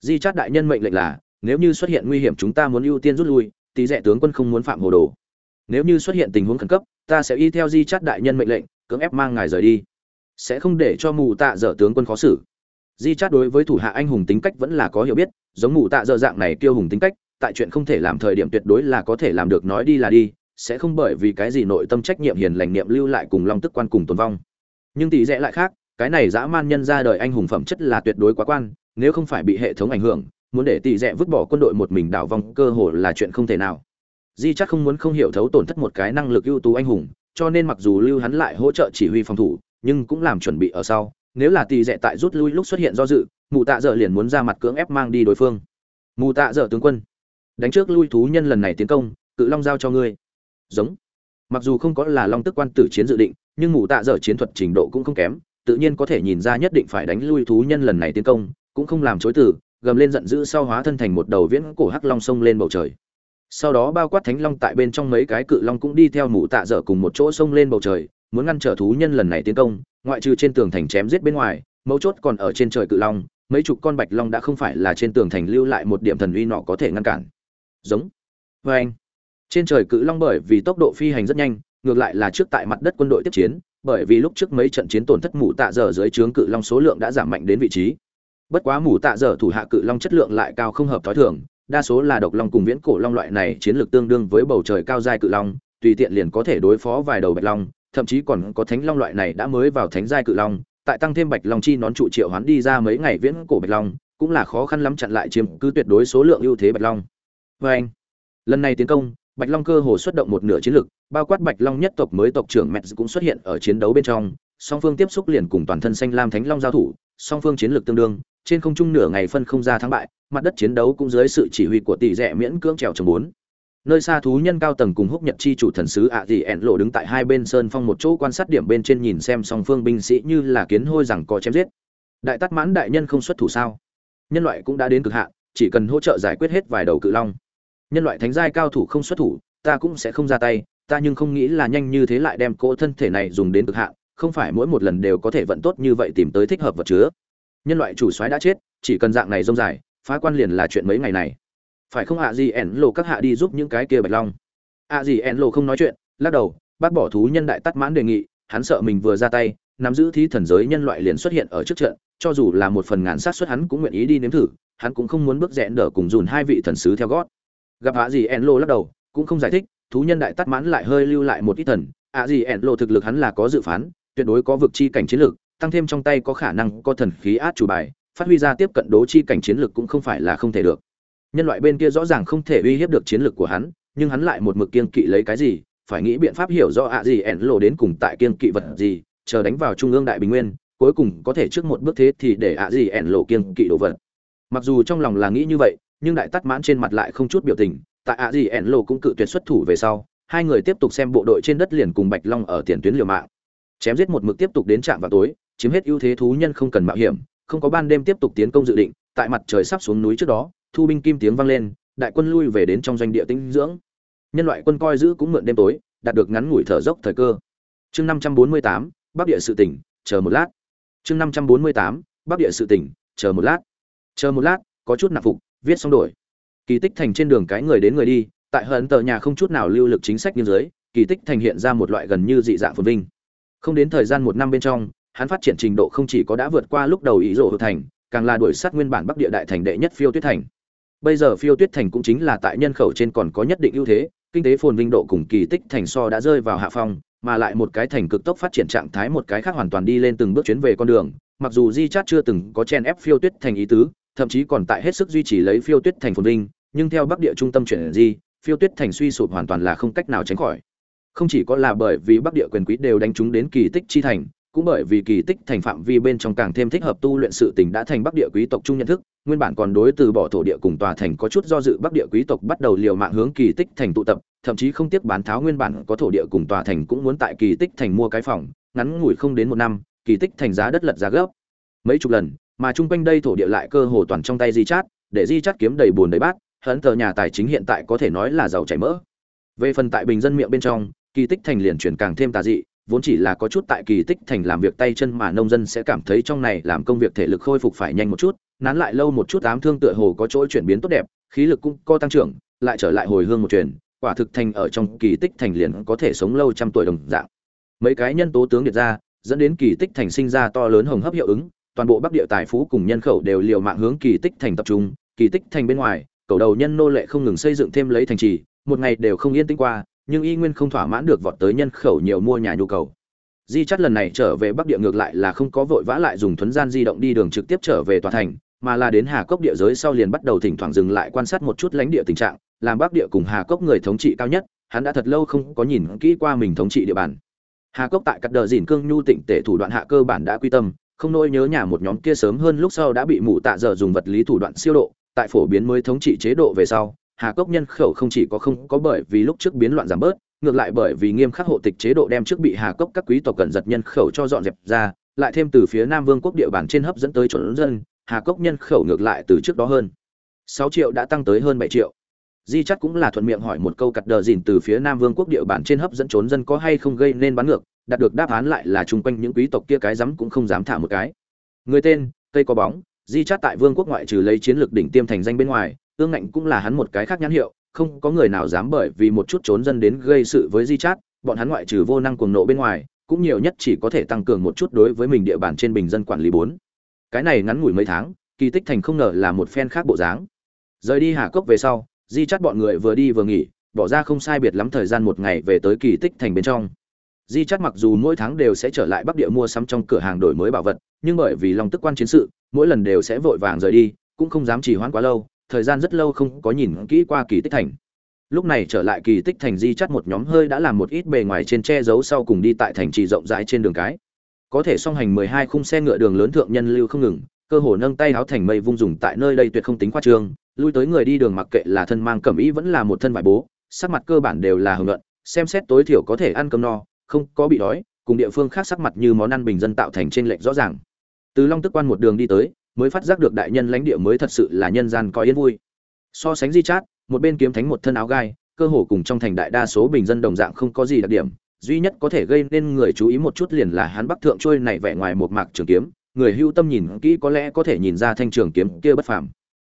[SPEAKER 1] Di chát đại nhân mệnh lệnh là, nếu như xuất hiện nguy hiểm chúng ta muốn ưu tiên rút lui tỷ rẻ tướng quân không muốn phạm hồ đồ nếu như xuất hiện tình huống khẩn cấp, ta sẽ y theo di chát đại nhân mệnh lệnh, cưỡng ép mang ngài rời đi. Sẽ không để cho mù tạ dở tướng quân khó xử. Di chát đối với thủ hạ anh hùng tính cách vẫn là có hiểu biết, giống mù tạ dở dạng này kiêu hùng tính cách, tại chuyện không thể làm thời điểm tuyệt đối là có thể làm được nói đi là đi, sẽ không bởi vì cái gì nội tâm trách nhiệm hiền lành niệm lưu lại cùng long tức quan cùng tồn vong. Nhưng tỷ rẽ lại khác, cái này dã man nhân ra đời anh hùng phẩm chất là tuyệt đối quá quan, nếu không phải bị hệ thống ảnh hưởng, muốn để tỷ rẽ vứt bỏ quân đội một mình đảo vong cơ hồ là chuyện không thể nào di chắc không muốn không hiểu thấu tổn thất một cái năng lực ưu tú anh hùng, cho nên mặc dù lưu hắn lại hỗ trợ chỉ huy phòng thủ, nhưng cũng làm chuẩn bị ở sau. Nếu là tỳ rẽ tại rút lui lúc xuất hiện do dự mù tạ dở liền muốn ra mặt cưỡng ép mang đi đối phương. Mù tạ dở tướng quân, đánh trước lui thú nhân lần này tiến công, cự long giao cho ngươi. Giống. Mặc dù không có là long tức quan tử chiến dự định, nhưng mù tạ dở chiến thuật trình độ cũng không kém, tự nhiên có thể nhìn ra nhất định phải đánh lui thú nhân lần này tiến công, cũng không làm chối từ, gầm lên giận dữ sau hóa thân thành một đầu viễn cổ hắc long sông lên bầu trời sau đó bao quát thánh long tại bên trong mấy cái cự long cũng đi theo mù tạ dở cùng một chỗ sông lên bầu trời, muốn ngăn trở thú nhân lần này tiến công, ngoại trừ trên tường thành chém giết bên ngoài, mấu chốt còn ở trên trời cự long, mấy chục con bạch long đã không phải là trên tường thành lưu lại một điểm thần uy nọ có thể ngăn cản. Giống. Vê anh. Trên trời cự long bởi vì tốc độ phi hành rất nhanh, ngược lại là trước tại mặt đất quân đội tiếp chiến, bởi vì lúc trước mấy trận chiến tổn thất mù tạ dở dưới trướng cự long số lượng đã giảm mạnh đến vị trí. Bất quá mù tạ dở thủ hạ cự long chất lượng lại cao không hợp thói thường đa số là độc long cùng viễn cổ long loại này chiến lược tương đương với bầu trời cao giai cự long, tùy tiện liền có thể đối phó vài đầu bạch long, thậm chí còn có thánh long loại này đã mới vào thánh giai cự long, tại tăng thêm bạch long chi nón trụ triệu hoán đi ra mấy ngày viễn cổ bạch long, cũng là khó khăn lắm chặn lại chiếm cứ tuyệt đối số lượng ưu thế bạch long. Và anh, lần này tiến công, bạch long cơ hồ xuất động một nửa chiến lực bao quát bạch long nhất tộc mới tộc trưởng mẹ cũng xuất hiện ở chiến đấu bên trong, song phương tiếp xúc liền cùng toàn thân xanh lam thánh long giao thủ, song phương chiến lược tương đương, trên không trung nửa ngày phân không ra thắng bại mặt đất chiến đấu cũng dưới sự chỉ huy của tỷ rẻ miễn cưỡng trèo trồng bốn. Nơi xa thú nhân cao tầng cùng húc nhật chi chủ thần sứ ạ dị ẹn lộ đứng tại hai bên sơn phong một chỗ quan sát điểm bên trên nhìn xem song phương binh sĩ như là kiến hôi rằng có chém giết. Đại tắt mãn đại nhân không xuất thủ sao? Nhân loại cũng đã đến cực hạn, chỉ cần hỗ trợ giải quyết hết vài đầu cự long. Nhân loại thánh giai cao thủ không xuất thủ, ta cũng sẽ không ra tay, ta nhưng không nghĩ là nhanh như thế lại đem cỗ thân thể này dùng đến cực hạn, không phải mỗi một lần đều có thể vận tốt như vậy tìm tới thích hợp vật chứa. Nhân loại chủ soái đã chết, chỉ cần dạng này rông dài phá quan liền là chuyện mấy ngày này. Phải không ạ à, gì ẻn lộ các hạ đi giúp những cái kia bạch long? Ạ gì ẻn lộ không nói chuyện, lắc đầu, bác bỏ thú nhân đại tắt mãn đề nghị, hắn sợ mình vừa ra tay, nắm giữ thí thần giới nhân loại liền xuất hiện ở trước trận, cho dù là một phần ngàn sát xuất hắn cũng nguyện ý đi nếm thử, hắn cũng không muốn bước rẽ đỡ cùng dùn hai vị thần sứ theo gót. Gặp ạ à, gì ẻn lộ lắc đầu, cũng không giải thích, thú nhân đại tắt mãn lại hơi lưu lại một ít thần. Ạ gì ẻn lộ thực lực hắn là có dự phán, tuyệt đối có vực chi cảnh chiến lược, tăng thêm trong tay có khả năng có thần khí át chủ bài phát huy ra tiếp cận đố chi cảnh chiến lược cũng không phải là không thể được. Nhân loại bên kia rõ ràng không thể uy hiếp được chiến lược của hắn, nhưng hắn lại một mực kiên kỵ lấy cái gì, phải nghĩ biện pháp hiểu rõ ạ gì ẻn lộ đến cùng tại kiên kỵ vật gì, chờ đánh vào trung ương đại bình nguyên, cuối cùng có thể trước một bước thế thì để ạ gì ẻn lộ kiên kỵ đồ vật. Mặc dù trong lòng là nghĩ như vậy, nhưng đại tắt mãn trên mặt lại không chút biểu tình, tại ạ gì ẻn lộ cũng cự tuyệt xuất thủ về sau, hai người tiếp tục xem bộ đội trên đất liền cùng bạch long ở tiền tuyến liều mạng. Chém giết một mực tiếp tục đến trạm vào tối, chiếm hết ưu thế thú nhân không cần mạo hiểm không có ban đêm tiếp tục tiến công dự định, tại mặt trời sắp xuống núi trước đó, thu binh kim tiếng vang lên, đại quân lui về đến trong doanh địa tinh dưỡng. Nhân loại quân coi giữ cũng mượn đêm tối, đạt được ngắn ngủi thở dốc thời cơ. Chương năm trăm bốn mươi tám, bắc địa sự tỉnh, chờ một lát. Chương năm trăm bốn mươi tám, bắc địa sự tỉnh, chờ một lát. Chờ một lát, có chút nạp phục, viết xong đổi. Kỳ tích thành trên đường cái người đến người đi, tại hận tờ nhà không chút nào lưu lực chính sách như dưới, kỳ tích thành hiện ra một loại gần như dị dạng phồn vinh. Không đến thời gian một năm bên trong hắn phát triển trình độ không chỉ có đã vượt qua lúc đầu ý rộ thành, càng là đuổi sát nguyên bản bắc địa đại thành đệ nhất phiêu tuyết thành. Bây giờ phiêu tuyết thành cũng chính là tại nhân khẩu trên còn có nhất định ưu thế, kinh tế phồn vinh độ cùng kỳ tích thành so đã rơi vào hạ phong, mà lại một cái thành cực tốc phát triển trạng thái một cái khác hoàn toàn đi lên từng bước chuyến về con đường, mặc dù di chát chưa từng có chen ép phiêu tuyết thành ý tứ, thậm chí còn tại hết sức duy trì lấy phiêu tuyết thành phồn vinh, nhưng theo bắc địa trung tâm chuyển di, phiêu tuyết thành suy sụp hoàn toàn là không cách nào tránh khỏi. Không chỉ có là bởi vì bắc địa quyền quý đều đánh trúng đến kỳ tích chi thành cũng bởi vì kỳ tích thành phạm vi bên trong càng thêm thích hợp tu luyện sự tình đã thành bắc địa quý tộc chung nhận thức, nguyên bản còn đối từ bỏ thổ địa cùng tòa thành có chút do dự bắc địa quý tộc bắt đầu liều mạng hướng kỳ tích thành tụ tập, thậm chí không tiếc bán tháo nguyên bản có thổ địa cùng tòa thành cũng muốn tại kỳ tích thành mua cái phòng, ngắn ngủi không đến một năm, kỳ tích thành giá đất lật giá gấp. Mấy chục lần, mà chung quanh đây thổ địa lại cơ hồ toàn trong tay di chát, để di chát kiếm đầy bùn đầy bát hấn tờ nhà tài chính hiện tại có thể nói là giàu chảy mỡ. Về phần tại bình dân miệng bên trong, kỳ tích thành liền chuyển càng thêm tà dị vốn chỉ là có chút tại kỳ tích thành làm việc tay chân mà nông dân sẽ cảm thấy trong này làm công việc thể lực khôi phục phải nhanh một chút, nán lại lâu một chút ám thương tựa hồ có chỗ chuyển biến tốt đẹp, khí lực cũng có tăng trưởng, lại trở lại hồi hương một truyền quả thực thành ở trong kỳ tích thành liền có thể sống lâu trăm tuổi đồng dạng. Mấy cái nhân tố tướng điệt ra, dẫn đến kỳ tích thành sinh ra to lớn hồng hấp hiệu ứng, toàn bộ bắc địa tài phú cùng nhân khẩu đều liều mạng hướng kỳ tích thành tập trung, kỳ tích thành bên ngoài, cầu đầu nhân nô lệ không ngừng xây dựng thêm lấy thành trì, một ngày đều không yên tĩnh qua nhưng y nguyên không thỏa mãn được vọt tới nhân khẩu nhiều mua nhà nhu cầu. Di chắt lần này trở về bắc địa ngược lại là không có vội vã lại dùng thuấn gian di động đi đường trực tiếp trở về tòa thành, mà là đến hà cốc địa giới sau liền bắt đầu thỉnh thoảng dừng lại quan sát một chút lãnh địa tình trạng, làm bắc địa cùng hà cốc người thống trị cao nhất, hắn đã thật lâu không có nhìn kỹ qua mình thống trị địa bàn. Hà cốc tại cắt đờ dìn cương nhu tịnh tể thủ đoạn hạ cơ bản đã quy tâm, không nỗi nhớ nhà một nhóm kia sớm hơn lúc sau đã bị mụ tạ dở dùng vật lý thủ đoạn siêu độ, tại phổ biến mới thống trị chế độ về sau Hà Cốc nhân khẩu không chỉ có không có bởi vì lúc trước biến loạn giảm bớt, ngược lại bởi vì nghiêm khắc hộ tịch chế độ đem trước bị Hà Cốc các quý tộc cẩn giật nhân khẩu cho dọn dẹp ra, lại thêm từ phía Nam Vương quốc địa bàn trên hấp dẫn tới chỗ dân, Hà Cốc nhân khẩu ngược lại từ trước đó hơn 6 triệu đã tăng tới hơn 7 triệu. Di chắc cũng là thuận miệng hỏi một câu cặt đờ gìn từ phía Nam Vương quốc địa bàn trên hấp dẫn trốn dân có hay không gây nên bắn ngược, đạt được đáp án lại là chung quanh những quý tộc kia cái dám cũng không dám thả một cái. Người tên, cây có bóng, Di chắc tại Vương quốc ngoại trừ lấy chiến lược đỉnh tiêm thành danh bên ngoài, ương ngạnh cũng là hắn một cái khác nhãn hiệu, không có người nào dám bởi vì một chút trốn dân đến gây sự với di chát, bọn hắn ngoại trừ vô năng cuồng nộ bên ngoài, cũng nhiều nhất chỉ có thể tăng cường một chút đối với mình địa bàn trên bình dân quản lý bốn. Cái này ngắn ngủi mấy tháng, kỳ tích thành không ngờ là một phen khác bộ dáng. Rời đi hà cốc về sau, di chắt bọn người vừa đi vừa nghỉ, bỏ ra không sai biệt lắm thời gian một ngày về tới kỳ tích thành bên trong. Di chắt mặc dù mỗi tháng đều sẽ trở lại bắc địa mua sắm trong cửa hàng đổi mới bảo vật, nhưng bởi vì lòng tức quan chiến sự, mỗi lần đều sẽ vội vàng rời đi, cũng không dám chỉ hoãn quá lâu thời gian rất lâu không có nhìn kỹ qua kỳ tích thành. Lúc này trở lại kỳ tích thành di chắt một nhóm hơi đã làm một ít bề ngoài trên che giấu sau cùng đi tại thành trì rộng rãi trên đường cái. Có thể song hành mười hai khung xe ngựa đường lớn thượng nhân lưu không ngừng, cơ hồ nâng tay áo thành mây vung dùng tại nơi đây tuyệt không tính khoa trương, lui tới người đi đường mặc kệ là thân mang cẩm ý vẫn là một thân vải bố, sắc mặt cơ bản đều là hưởng luận xem xét tối thiểu có thể ăn cơm no, không có bị đói, cùng địa phương khác sắc mặt như món ăn bình dân tạo thành trên lệnh rõ ràng. Từ long tức quan một đường đi tới mới phát giác được đại nhân lãnh địa mới thật sự là nhân gian có yên vui. So sánh di chát, một bên kiếm thánh một thân áo gai, cơ hồ cùng trong thành đại đa số bình dân đồng dạng không có gì đặc điểm, duy nhất có thể gây nên người chú ý một chút liền là hắn bắc thượng trôi này vẻ ngoài một mạc trường kiếm, người hưu tâm nhìn kỹ có lẽ có thể nhìn ra thanh trường kiếm kia bất phàm.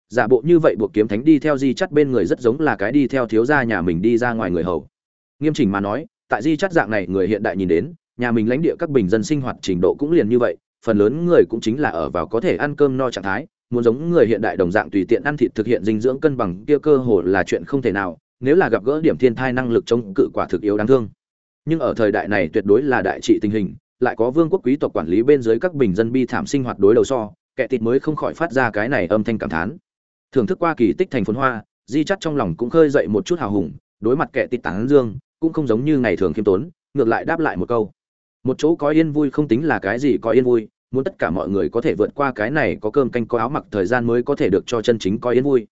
[SPEAKER 1] Giả bộ như vậy buộc kiếm thánh đi theo di chắt bên người rất giống là cái đi theo thiếu gia nhà mình đi ra ngoài người hầu. Nghiêm chỉnh mà nói, tại di chắt dạng này người hiện đại nhìn đến, nhà mình lãnh địa các bình dân sinh hoạt trình độ cũng liền như vậy phần lớn người cũng chính là ở vào có thể ăn cơm no trạng thái, muốn giống người hiện đại đồng dạng tùy tiện ăn thịt thực hiện dinh dưỡng cân bằng, kia cơ hồ là chuyện không thể nào, nếu là gặp gỡ điểm thiên thai năng lực chống cự quả thực yếu đáng thương. Nhưng ở thời đại này tuyệt đối là đại trị tình hình, lại có vương quốc quý tộc quản lý bên dưới các bình dân bi thảm sinh hoạt đối đầu so, kẻ tịt mới không khỏi phát ra cái này âm thanh cảm thán. Thưởng thức qua kỳ tích thành phồn hoa, di chắt trong lòng cũng khơi dậy một chút hào hùng, đối mặt kẻ tịt tán dương, cũng không giống như ngày thường khiêm tốn, ngược lại đáp lại một câu một chỗ có yên vui không tính là cái gì có yên vui, muốn tất cả mọi người có thể vượt qua cái này có cơm canh có áo mặc thời gian mới có thể được cho chân chính có yên vui.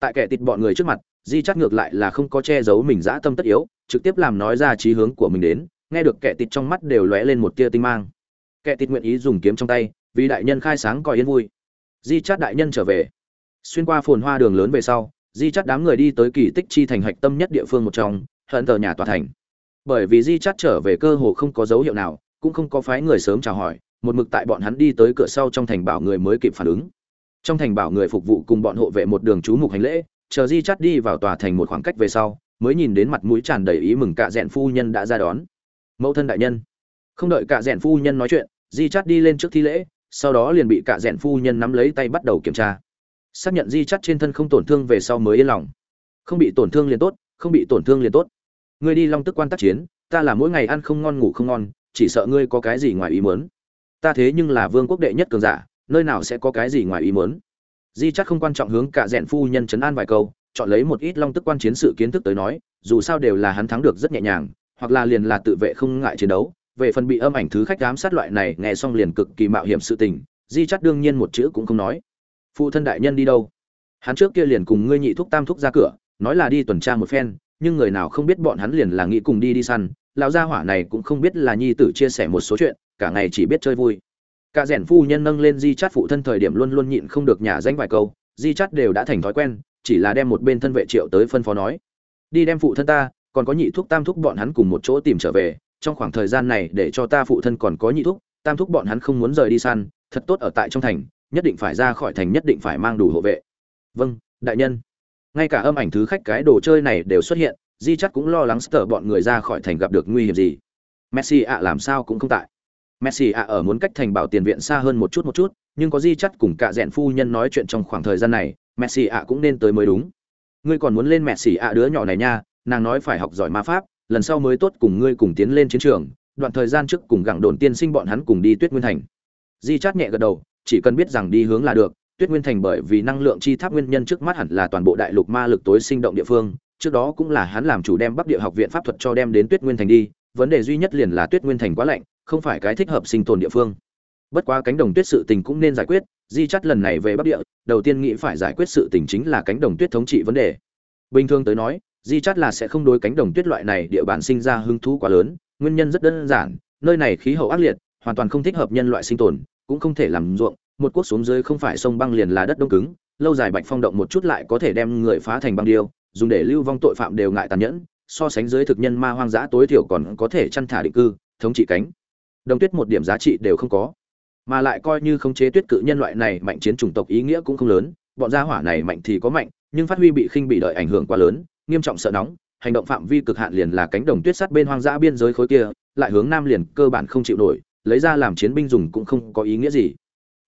[SPEAKER 1] Tại kẻ tịt bọn người trước mặt, di chắc ngược lại là không có che giấu mình dã tâm tất yếu, trực tiếp làm nói ra trí hướng của mình đến, nghe được kẻ tịt trong mắt đều lóe lên một tia tinh mang. Kẻ tịt nguyện ý dùng kiếm trong tay, vì đại nhân khai sáng coi yên vui. Di chát đại nhân trở về. Xuyên qua phồn hoa đường lớn về sau, di chát đám người đi tới kỳ tích chi thành hạch tâm nhất địa phương một trong, hận tờ nhà tòa thành bởi vì di chát trở về cơ hồ không có dấu hiệu nào, cũng không có phái người sớm chào hỏi, một mực tại bọn hắn đi tới cửa sau trong thành bảo người mới kịp phản ứng. Trong thành bảo người phục vụ cùng bọn hộ vệ một đường chú mục hành lễ, chờ di chắt đi vào tòa thành một khoảng cách về sau, mới nhìn đến mặt mũi tràn đầy ý mừng cả rẽn phu nhân đã ra đón. Mẫu thân đại nhân. Không đợi cả rẽn phu nhân nói chuyện, di chắt đi lên trước thi lễ, sau đó liền bị cả rẽn phu nhân nắm lấy tay bắt đầu kiểm tra. Xác nhận di chắt trên thân không tổn thương về sau mới yên lòng. Không bị tổn thương liền tốt, không bị tổn thương liền tốt ngươi đi long tức quan tác chiến, ta là mỗi ngày ăn không ngon ngủ không ngon, chỉ sợ ngươi có cái gì ngoài ý muốn. Ta thế nhưng là vương quốc đệ nhất cường giả, nơi nào sẽ có cái gì ngoài ý muốn? Di chắc không quan trọng hướng cả rẽn phu nhân chấn an vài câu, chọn lấy một ít long tức quan chiến sự kiến thức tới nói, dù sao đều là hắn thắng được rất nhẹ nhàng, hoặc là liền là tự vệ không ngại chiến đấu. Về phần bị âm ảnh thứ khách giám sát loại này, nghe xong liền cực kỳ mạo hiểm sự tình, di chắc đương nhiên một chữ cũng không nói. Phụ thân đại nhân đi đâu? Hắn trước kia liền cùng ngươi nhị thúc tam thúc ra cửa, nói là đi tuần tra một phen nhưng người nào không biết bọn hắn liền là nghĩ cùng đi đi săn, lão gia hỏa này cũng không biết là nhi tử chia sẻ một số chuyện, cả ngày chỉ biết chơi vui. Cả rèn phu nhân nâng lên di chát phụ thân thời điểm luôn luôn nhịn không được nhả danh vài câu, di chát đều đã thành thói quen, chỉ là đem một bên thân vệ triệu tới phân phó nói, đi đem phụ thân ta, còn có nhị thuốc tam thuốc bọn hắn cùng một chỗ tìm trở về, trong khoảng thời gian này để cho ta phụ thân còn có nhị thuốc tam thuốc bọn hắn không muốn rời đi săn, thật tốt ở tại trong thành, nhất định phải ra khỏi thành, nhất định phải mang đủ hộ vệ. Vâng đại nhân ngay cả âm ảnh thứ khách cái đồ chơi này đều xuất hiện, di chắc cũng lo lắng sợ bọn người ra khỏi thành gặp được nguy hiểm gì. Messi ạ làm sao cũng không tại. Messi ạ ở muốn cách thành bảo tiền viện xa hơn một chút một chút, nhưng có di chắc cùng cả rẽn phu nhân nói chuyện trong khoảng thời gian này, messi ạ cũng nên tới mới đúng. Ngươi còn muốn lên messi ạ đứa nhỏ này nha, nàng nói phải học giỏi ma pháp, lần sau mới tốt cùng ngươi cùng tiến lên chiến trường, đoạn thời gian trước cùng gặng đồn tiên sinh bọn hắn cùng đi tuyết nguyên thành. Di chát nhẹ gật đầu, chỉ cần biết rằng đi hướng là được tuyết nguyên thành bởi vì năng lượng chi tháp nguyên nhân trước mắt hẳn là toàn bộ đại lục ma lực tối sinh động địa phương, trước đó cũng là hắn làm chủ đem bắc địa học viện pháp thuật cho đem đến tuyết nguyên thành đi, vấn đề duy nhất liền là tuyết nguyên thành quá lạnh, không phải cái thích hợp sinh tồn địa phương. Bất quá cánh đồng tuyết sự tình cũng nên giải quyết, di Chát lần này về bắc địa, đầu tiên nghĩ phải giải quyết sự tình chính là cánh đồng tuyết thống trị vấn đề. Bình thường tới nói, di Chát là sẽ không đối cánh đồng tuyết loại này địa bàn sinh ra hứng thú quá lớn, nguyên nhân rất đơn giản, nơi này khí hậu ác liệt, hoàn toàn không thích hợp nhân loại sinh tồn, cũng không thể làm ruộng một quốc xuống dưới không phải sông băng liền là đất đông cứng, lâu dài bạch phong động một chút lại có thể đem người phá thành băng điêu, dùng để lưu vong tội phạm đều ngại tàn nhẫn, so sánh dưới thực nhân ma hoang dã tối thiểu còn có thể chăn thả định cư, thống trị cánh. Đồng tuyết một điểm giá trị đều không có. Mà lại coi như không chế tuyết cự nhân loại này mạnh chiến chủng tộc ý nghĩa cũng không lớn, bọn gia hỏa này mạnh thì có mạnh, nhưng phát huy bị khinh bị đợi ảnh hưởng quá lớn, nghiêm trọng sợ nóng, hành động phạm vi cực hạn liền là cánh đồng tuyết sắt bên hoang dã biên giới khối kia, lại hướng nam liền cơ bản không chịu nổi, lấy ra làm chiến binh dùng cũng không có ý nghĩa gì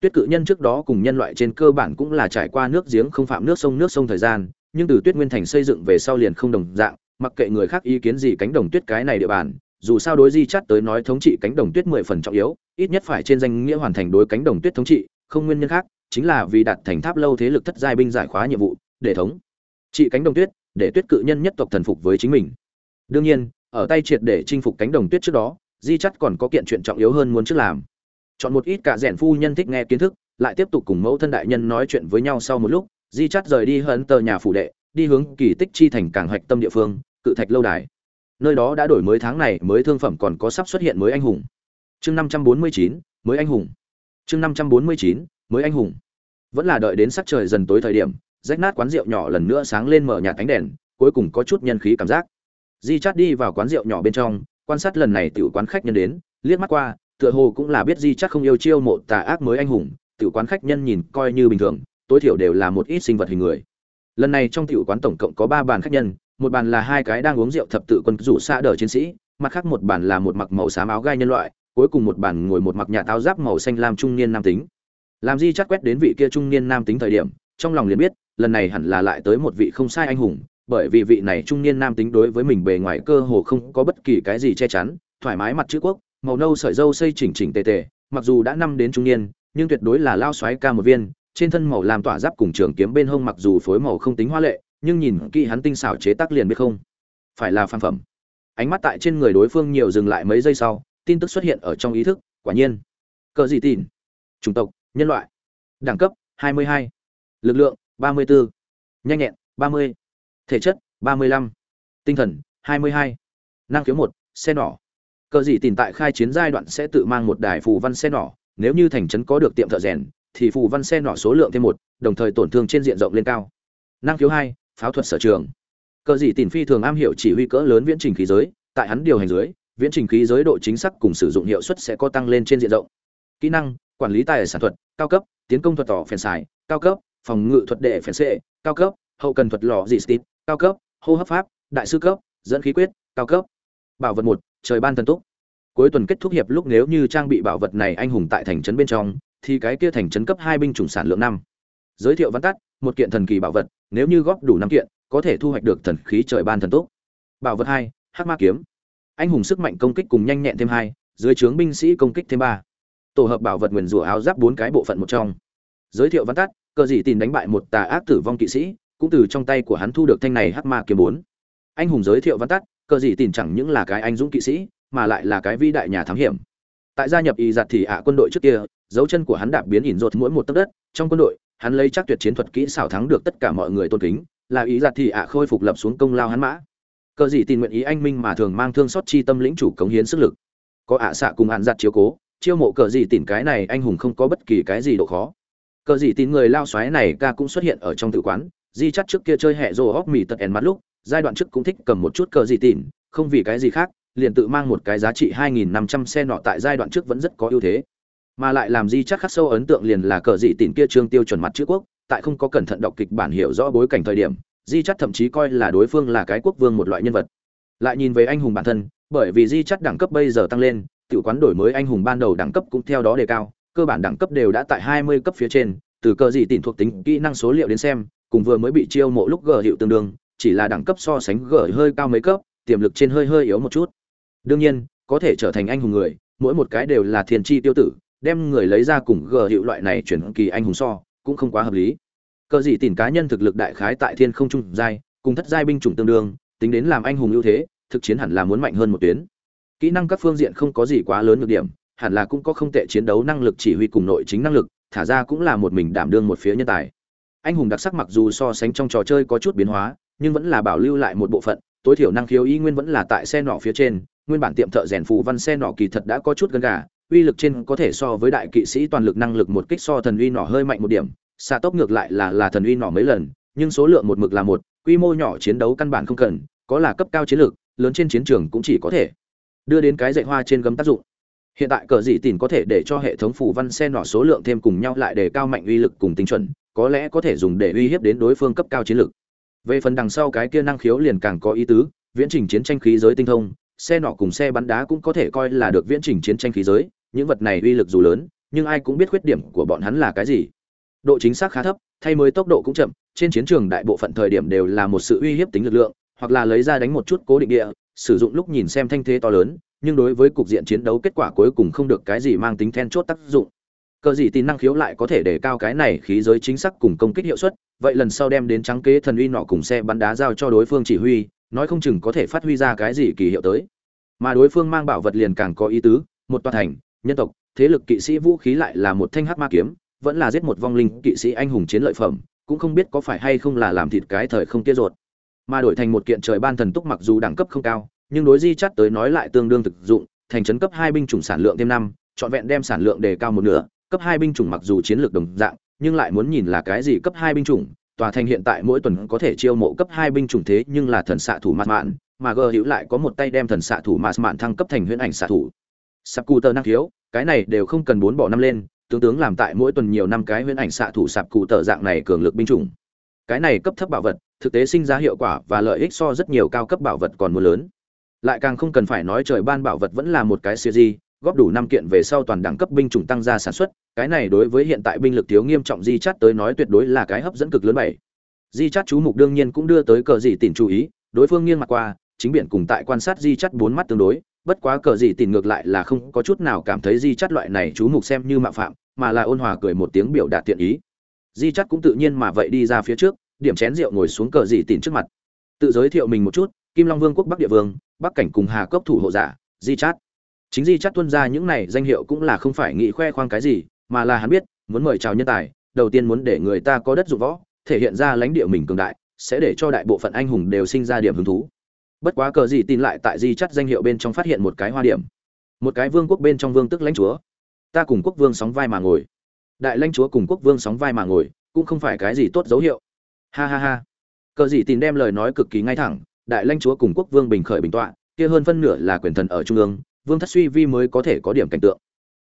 [SPEAKER 1] tuyết cự nhân trước đó cùng nhân loại trên cơ bản cũng là trải qua nước giếng không phạm nước sông nước sông thời gian, nhưng từ tuyết nguyên thành xây dựng về sau liền không đồng dạng, mặc kệ người khác ý kiến gì cánh đồng tuyết cái này địa bàn, dù sao đối di chắt tới nói thống trị cánh đồng tuyết mười phần trọng yếu, ít nhất phải trên danh nghĩa hoàn thành đối cánh đồng tuyết thống trị, không nguyên nhân khác, chính là vì đạt thành tháp lâu thế lực thất giai binh giải khóa nhiệm vụ, để thống trị cánh đồng tuyết, để tuyết cự nhân nhất tộc thần phục với chính mình. Đương nhiên, ở tay triệt để chinh phục cánh đồng tuyết trước đó, di chắt còn có kiện chuyện trọng yếu hơn muốn trước làm chọn một ít cả rèn phu nhân thích nghe kiến thức, lại tiếp tục cùng mẫu thân đại nhân nói chuyện với nhau sau một lúc, di chắt rời đi hận tờ nhà phủ đệ, đi hướng kỳ tích chi thành cảng hạch tâm địa phương, cự thạch lâu đài. Nơi đó đã đổi mới tháng này, mới thương phẩm còn có sắp xuất hiện mới anh hùng. Chương năm trăm bốn mươi chín, mới anh hùng. Chương năm trăm bốn mươi chín, mới anh hùng. Vẫn là đợi đến sắc trời dần tối thời điểm, rách nát quán rượu nhỏ lần nữa sáng lên mở nhạt ánh đèn, cuối cùng có chút nhân khí cảm giác. Di chắt đi vào quán rượu nhỏ bên trong, quan sát lần này tiểu quán khách nhân đến, liếc mắt qua tựa hồ cũng là biết di chắc không yêu chiêu mộ tà ác mới anh hùng, tiểu quán khách nhân nhìn coi như bình thường, tối thiểu đều là một ít sinh vật hình người. Lần này trong tiểu quán tổng cộng có ba bàn khách nhân, một bàn là hai cái đang uống rượu thập tự quân rủ xa đờ chiến sĩ, mặt khác một bàn là một mặc màu xám áo gai nhân loại, cuối cùng một bàn ngồi một mặc nhà táo giáp màu xanh lam trung niên nam tính. Làm di chắc quét đến vị kia trung niên nam tính thời điểm, trong lòng liền biết, lần này hẳn là lại tới một vị không sai anh hùng, bởi vì vị này trung niên nam tính đối với mình bề ngoài cơ hồ không có bất kỳ cái gì che chắn, thoải mái mặt chữ quốc màu nâu sợi dâu xây chỉnh chỉnh tề tề mặc dù đã năm đến trung niên nhưng tuyệt đối là lao xoáy ca một viên trên thân màu làm tỏa giáp cùng trường kiếm bên hông mặc dù phối màu không tính hoa lệ nhưng nhìn kỹ hắn tinh xảo chế tác liền biết không phải là phàm phẩm ánh mắt tại trên người đối phương nhiều dừng lại mấy giây sau tin tức xuất hiện ở trong ý thức quả nhiên cờ gì tỉn, chủng tộc nhân loại đẳng cấp 22. lực lượng 34. nhanh nhẹn 30. thể chất 35. tinh thần 22. năng khiếu một xe đỏ cờ gì tìm tại khai chiến giai đoạn sẽ tự mang một đài phù văn xe nỏ, nếu như thành trấn có được tiệm thợ rèn, thì phù văn xe nỏ số lượng thêm một, đồng thời tổn thương trên diện rộng lên cao. Năng khiếu hai, pháo thuật sở trường. Cờ gì tìm phi thường am hiểu chỉ huy cỡ lớn viễn trình khí giới, tại hắn điều hành dưới, viễn trình khí giới độ chính xác cùng sử dụng hiệu suất sẽ có tăng lên trên diện rộng. Kỹ năng, quản lý tài sản thuật, cao cấp, tiến công thuật tỏ phèn xài, cao cấp, phòng ngự thuật đệ phèn xệ, cao cấp, hậu cần thuật lò dị stít cao cấp, hô hấp pháp, đại sư cấp, dẫn khí quyết, cao cấp. Bảo vật một trời ban thần túc. Cuối tuần kết thúc hiệp lúc nếu như trang bị bảo vật này anh hùng tại thành trấn bên trong, thì cái kia thành trấn cấp hai binh chủng sản lượng năm. Giới thiệu văn tắt, một kiện thần kỳ bảo vật, nếu như góp đủ năm kiện, có thể thu hoạch được thần khí trời ban thần túc. Bảo vật hai, hắc ma kiếm. Anh hùng sức mạnh công kích cùng nhanh nhẹn thêm hai, dưới trướng binh sĩ công kích thêm ba. Tổ hợp bảo vật nguyền rủa áo giáp bốn cái bộ phận một trong. Giới thiệu văn tắt, cờ gì tìm đánh bại một tà ác tử vong kỵ sĩ, cũng từ trong tay của hắn thu được thanh này hắc ma kiếm bốn. Anh hùng giới thiệu văn tắt cờ gì tin chẳng những là cái anh dũng kỵ sĩ, mà lại là cái vĩ đại nhà thám hiểm. Tại gia nhập y giặt thì ạ quân đội trước kia, dấu chân của hắn đạp biến ỉn rột mỗi một tấc đất. Trong quân đội, hắn lấy chắc tuyệt chiến thuật kỹ xảo thắng được tất cả mọi người tôn kính, là ý giặt thì ạ khôi phục lập xuống công lao hắn mã. Cờ gì tin nguyện ý anh minh mà thường mang thương xót chi tâm lĩnh chủ cống hiến sức lực. Có ạ xạ cùng hạn giặt chiếu cố, chiêu mộ cờ gì tin cái này anh hùng không có bất kỳ cái gì độ khó. Cờ gì tin người lao xoáy này ca cũng xuất hiện ở trong tự quán, di chắc trước kia chơi hẹ rồ hóc mì tật ẻn mắt lúc giai đoạn trước cũng thích cầm một chút cờ gì tìm không vì cái gì khác, liền tự mang một cái giá trị 2.500 xe nọ tại giai đoạn trước vẫn rất có ưu thế. Mà lại làm di chắc khắc sâu ấn tượng liền là cờ dị tìm kia trương tiêu chuẩn mặt chữ quốc, tại không có cẩn thận đọc kịch bản hiểu rõ bối cảnh thời điểm, di chắc thậm chí coi là đối phương là cái quốc vương một loại nhân vật. Lại nhìn về anh hùng bản thân, bởi vì di chắc đẳng cấp bây giờ tăng lên tự quán đổi mới anh hùng ban đầu đẳng cấp cũng theo đó đề cao, cơ bản đẳng cấp đều đã tại 20 cấp phía trên, từ cờ dị tìm thuộc tính kỹ năng số liệu đến xem, cùng vừa mới bị chiêu mộ lúc g hiệu tương đương chỉ là đẳng cấp so sánh gở hơi cao mấy cấp, tiềm lực trên hơi hơi yếu một chút. Đương nhiên, có thể trở thành anh hùng người, mỗi một cái đều là thiên chi tiêu tử, đem người lấy ra cùng gở hiệu loại này chuyển kỳ anh hùng so, cũng không quá hợp lý. Cờ gì tỉnh cá nhân thực lực đại khái tại thiên không trung giai, cùng thất giai binh chủng tương đương, tính đến làm anh hùng ưu thế, thực chiến hẳn là muốn mạnh hơn một tuyến. Kỹ năng các phương diện không có gì quá lớn nhược điểm, hẳn là cũng có không tệ chiến đấu năng lực chỉ huy cùng nội chính năng lực, thả ra cũng là một mình đảm đương một phía nhân tài. Anh hùng đặc sắc mặc dù so sánh trong trò chơi có chút biến hóa nhưng vẫn là bảo lưu lại một bộ phận, tối thiểu năng khiếu y nguyên vẫn là tại xe nọ phía trên, nguyên bản tiệm thợ rèn phù văn xe nọ kỳ thật đã có chút gần gà, uy lực trên có thể so với đại kỵ sĩ toàn lực năng lực một kích so thần uy nọ hơi mạnh một điểm, xạ tốc ngược lại là là thần uy nọ mấy lần, nhưng số lượng một mực là một, quy mô nhỏ chiến đấu căn bản không cần, có là cấp cao chiến lược, lớn trên chiến trường cũng chỉ có thể đưa đến cái dạy hoa trên gấm tác dụng. Hiện tại cờ dị tìm có thể để cho hệ thống phù văn xe nọ số lượng thêm cùng nhau lại để cao mạnh uy lực cùng tinh chuẩn, có lẽ có thể dùng để uy hiếp đến đối phương cấp cao chiến lược về phần đằng sau cái kia năng khiếu liền càng có ý tứ, viễn trình chiến tranh khí giới tinh thông, xe nọ cùng xe bắn đá cũng có thể coi là được viễn trình chiến tranh khí giới, những vật này uy lực dù lớn, nhưng ai cũng biết khuyết điểm của bọn hắn là cái gì. Độ chính xác khá thấp, thay mới tốc độ cũng chậm, trên chiến trường đại bộ phận thời điểm đều là một sự uy hiếp tính lực lượng, hoặc là lấy ra đánh một chút cố định địa, sử dụng lúc nhìn xem thanh thế to lớn, nhưng đối với cục diện chiến đấu kết quả cuối cùng không được cái gì mang tính then chốt tác dụng. Cờ gì tin năng khiếu lại có thể để cao cái này khí giới chính xác cùng công kích hiệu suất vậy lần sau đem đến trắng kế thần uy nọ cùng xe bắn đá giao cho đối phương chỉ huy, nói không chừng có thể phát huy ra cái gì kỳ hiệu tới. Mà đối phương mang bảo vật liền càng có ý tứ, một toa thành, nhân tộc, thế lực kỵ sĩ vũ khí lại là một thanh hắc ma kiếm, vẫn là giết một vong linh kỵ sĩ anh hùng chiến lợi phẩm, cũng không biết có phải hay không là làm thịt cái thời không kia ruột. Mà đổi thành một kiện trời ban thần túc mặc dù đẳng cấp không cao, nhưng đối di chắt tới nói lại tương đương thực dụng, thành trấn cấp hai binh chủng sản lượng thêm năm, trọn vẹn đem sản lượng đề cao một nửa, cấp hai binh chủng mặc dù chiến lược đồng dạng nhưng lại muốn nhìn là cái gì cấp hai binh chủng, tòa thành hiện tại mỗi tuần có thể chiêu mộ cấp hai binh chủng thế nhưng là thần xạ thủ mạt mạn, mà g hữu lại có một tay đem thần xạ thủ mạt mạn thăng cấp thành huyễn ảnh xạ thủ. Sạp cụ tờ năng khiếu, cái này đều không cần bốn bỏ năm lên, tướng tướng làm tại mỗi tuần nhiều năm cái huyễn ảnh xạ thủ sạp cụ tờ dạng này cường lực binh chủng. Cái này cấp thấp bảo vật, thực tế sinh ra hiệu quả và lợi ích so rất nhiều cao cấp bảo vật còn mưa lớn. Lại càng không cần phải nói trời ban bảo vật vẫn là một cái siêu di góp đủ năm kiện về sau toàn đẳng cấp binh chủng tăng gia sản xuất, cái này đối với hiện tại binh lực thiếu nghiêm trọng Di Chát tới nói tuyệt đối là cái hấp dẫn cực lớn bảy. Di Chát chú mục đương nhiên cũng đưa tới cờ gì tỉnh chú ý, đối phương nghiêng mặt qua, chính biển cùng tại quan sát Di Chát bốn mắt tương đối, bất quá cờ gì tỉnh ngược lại là không có chút nào cảm thấy Di Chát loại này chú mục xem như mạo phạm, mà là ôn hòa cười một tiếng biểu đạt tiện ý. Di Chát cũng tự nhiên mà vậy đi ra phía trước, điểm chén rượu ngồi xuống cờ gì tỉnh trước mặt. Tự giới thiệu mình một chút, Kim Long Vương quốc Bắc Địa Vương, Bắc cảnh cùng Hà Cốc thủ hộ giả, Di Chát chính di chắc tuân ra những này danh hiệu cũng là không phải nghị khoe khoang cái gì, mà là hắn biết, muốn mời chào nhân tài, đầu tiên muốn để người ta có đất dụng võ, thể hiện ra lãnh địa mình cường đại, sẽ để cho đại bộ phận anh hùng đều sinh ra điểm hứng thú. Bất quá cờ gì tin lại tại di chắt danh hiệu bên trong phát hiện một cái hoa điểm. Một cái vương quốc bên trong vương tức lãnh chúa. Ta cùng quốc vương sóng vai mà ngồi. Đại lãnh chúa cùng quốc vương sóng vai mà ngồi, cũng không phải cái gì tốt dấu hiệu. Ha ha ha. Cờ gì tin đem lời nói cực kỳ ngay thẳng, đại lãnh chúa cùng quốc vương bình khởi bình tọa, kia hơn phân nửa là quyền thần ở trung ương vương thất suy vi mới có thể có điểm cảnh tượng.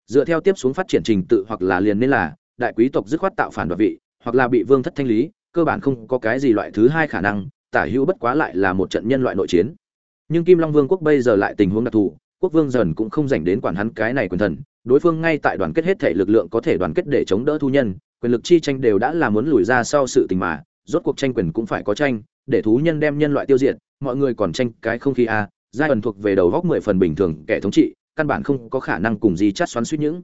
[SPEAKER 1] Dựa theo tiếp xuống phát triển trình tự hoặc là liền nên là đại quý tộc dứt khoát tạo phản đoạt vị hoặc là bị vương thất thanh lý cơ bản không có cái gì loại thứ hai khả năng tả hữu bất quá lại là một trận nhân loại nội chiến. Nhưng kim long vương quốc bây giờ lại tình huống đặc thù quốc vương dần cũng không dành đến quản hắn cái này quyền thần đối phương ngay tại đoàn kết hết thể lực lượng có thể đoàn kết để chống đỡ thu nhân quyền lực chi tranh đều đã là muốn lùi ra sau sự tình mà rốt cuộc tranh quyền cũng phải có tranh để thú nhân đem nhân loại tiêu diệt mọi người còn tranh cái không khí à, giai ẩn thuộc về đầu góc mười phần bình thường, kẻ thống trị, căn bản không có khả năng cùng di chát xoắn suýt những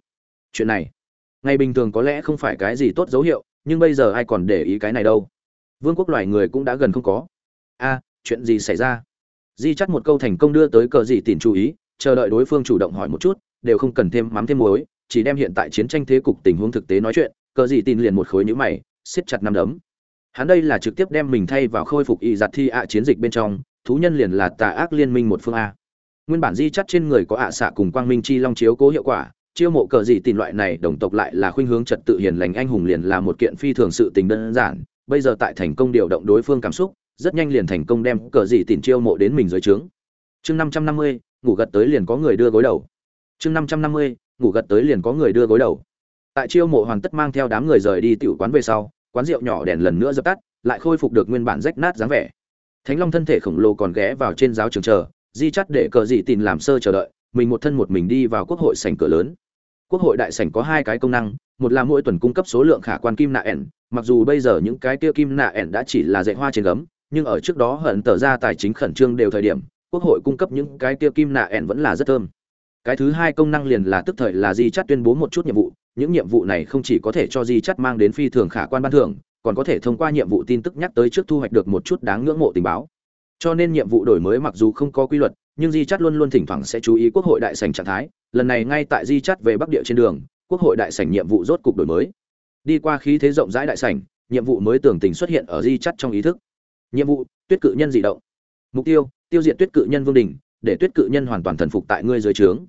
[SPEAKER 1] chuyện này. Ngày bình thường có lẽ không phải cái gì tốt dấu hiệu, nhưng bây giờ ai còn để ý cái này đâu? Vương quốc loài người cũng đã gần không có. A, chuyện gì xảy ra? Di chắt một câu thành công đưa tới cờ gì tìm chú ý, chờ đợi đối phương chủ động hỏi một chút, đều không cần thêm mắm thêm muối, chỉ đem hiện tại chiến tranh thế cục tình huống thực tế nói chuyện, cờ gì tin liền một khối nhữ mày, siết chặt nằm đấm. Hắn đây là trực tiếp đem mình thay vào khôi phục y giặt thi ạ chiến dịch bên trong thú nhân liền là tà ác liên minh một phương a. Nguyên bản di chắt trên người có ạ xạ cùng quang minh chi long chiếu cố hiệu quả, chiêu mộ cờ gì tìm loại này, đồng tộc lại là khuynh hướng trật tự hiền lành anh hùng liền là một kiện phi thường sự tình đơn giản. Bây giờ tại thành công điều động đối phương cảm xúc, rất nhanh liền thành công đem cờ gì tìm chiêu mộ đến mình dưới trướng. Chương năm trăm năm mươi, ngủ gật tới liền có người đưa gối đầu. Chương năm trăm năm mươi, ngủ gật tới liền có người đưa gối đầu. Tại chiêu mộ hoàn tất mang theo đám người rời đi tiểu quán về sau, quán rượu nhỏ đèn lần nữa dập tắt, lại khôi phục được nguyên bản rách nát dáng vẻ thánh long thân thể khổng lồ còn ghé vào trên giáo trường chờ, di chắt để cờ dị tìm làm sơ chờ đợi, mình một thân một mình đi vào quốc hội sảnh cửa lớn. Quốc hội đại sảnh có hai cái công năng, một là mỗi tuần cung cấp số lượng khả quan kim nạ ẻn, mặc dù bây giờ những cái kia kim nạ ẻn đã chỉ là dạy hoa trên gấm, nhưng ở trước đó hận tờ ra tài chính khẩn trương đều thời điểm, quốc hội cung cấp những cái kia kim nạ ẻn vẫn là rất thơm. Cái thứ hai công năng liền là tức thời là di chắt tuyên bố một chút nhiệm vụ, những nhiệm vụ này không chỉ có thể cho di chắt mang đến phi thường khả quan ban thưởng còn có thể thông qua nhiệm vụ tin tức nhắc tới trước thu hoạch được một chút đáng ngưỡng mộ tình báo. Cho nên nhiệm vụ đổi mới mặc dù không có quy luật nhưng di chắt luôn luôn thỉnh thoảng sẽ chú ý quốc hội đại sảnh trạng thái. Lần này ngay tại di chắt về bắc địa trên đường quốc hội đại sảnh nhiệm vụ rốt cục đổi mới. Đi qua khí thế rộng rãi đại sảnh, nhiệm vụ mới tưởng tình xuất hiện ở di chắt trong ý thức. Nhiệm vụ tuyết cự nhân dị động. Mục tiêu tiêu diệt tuyết cự nhân vương đỉnh, để tuyết cự nhân hoàn toàn thần phục tại ngươi dưới trướng.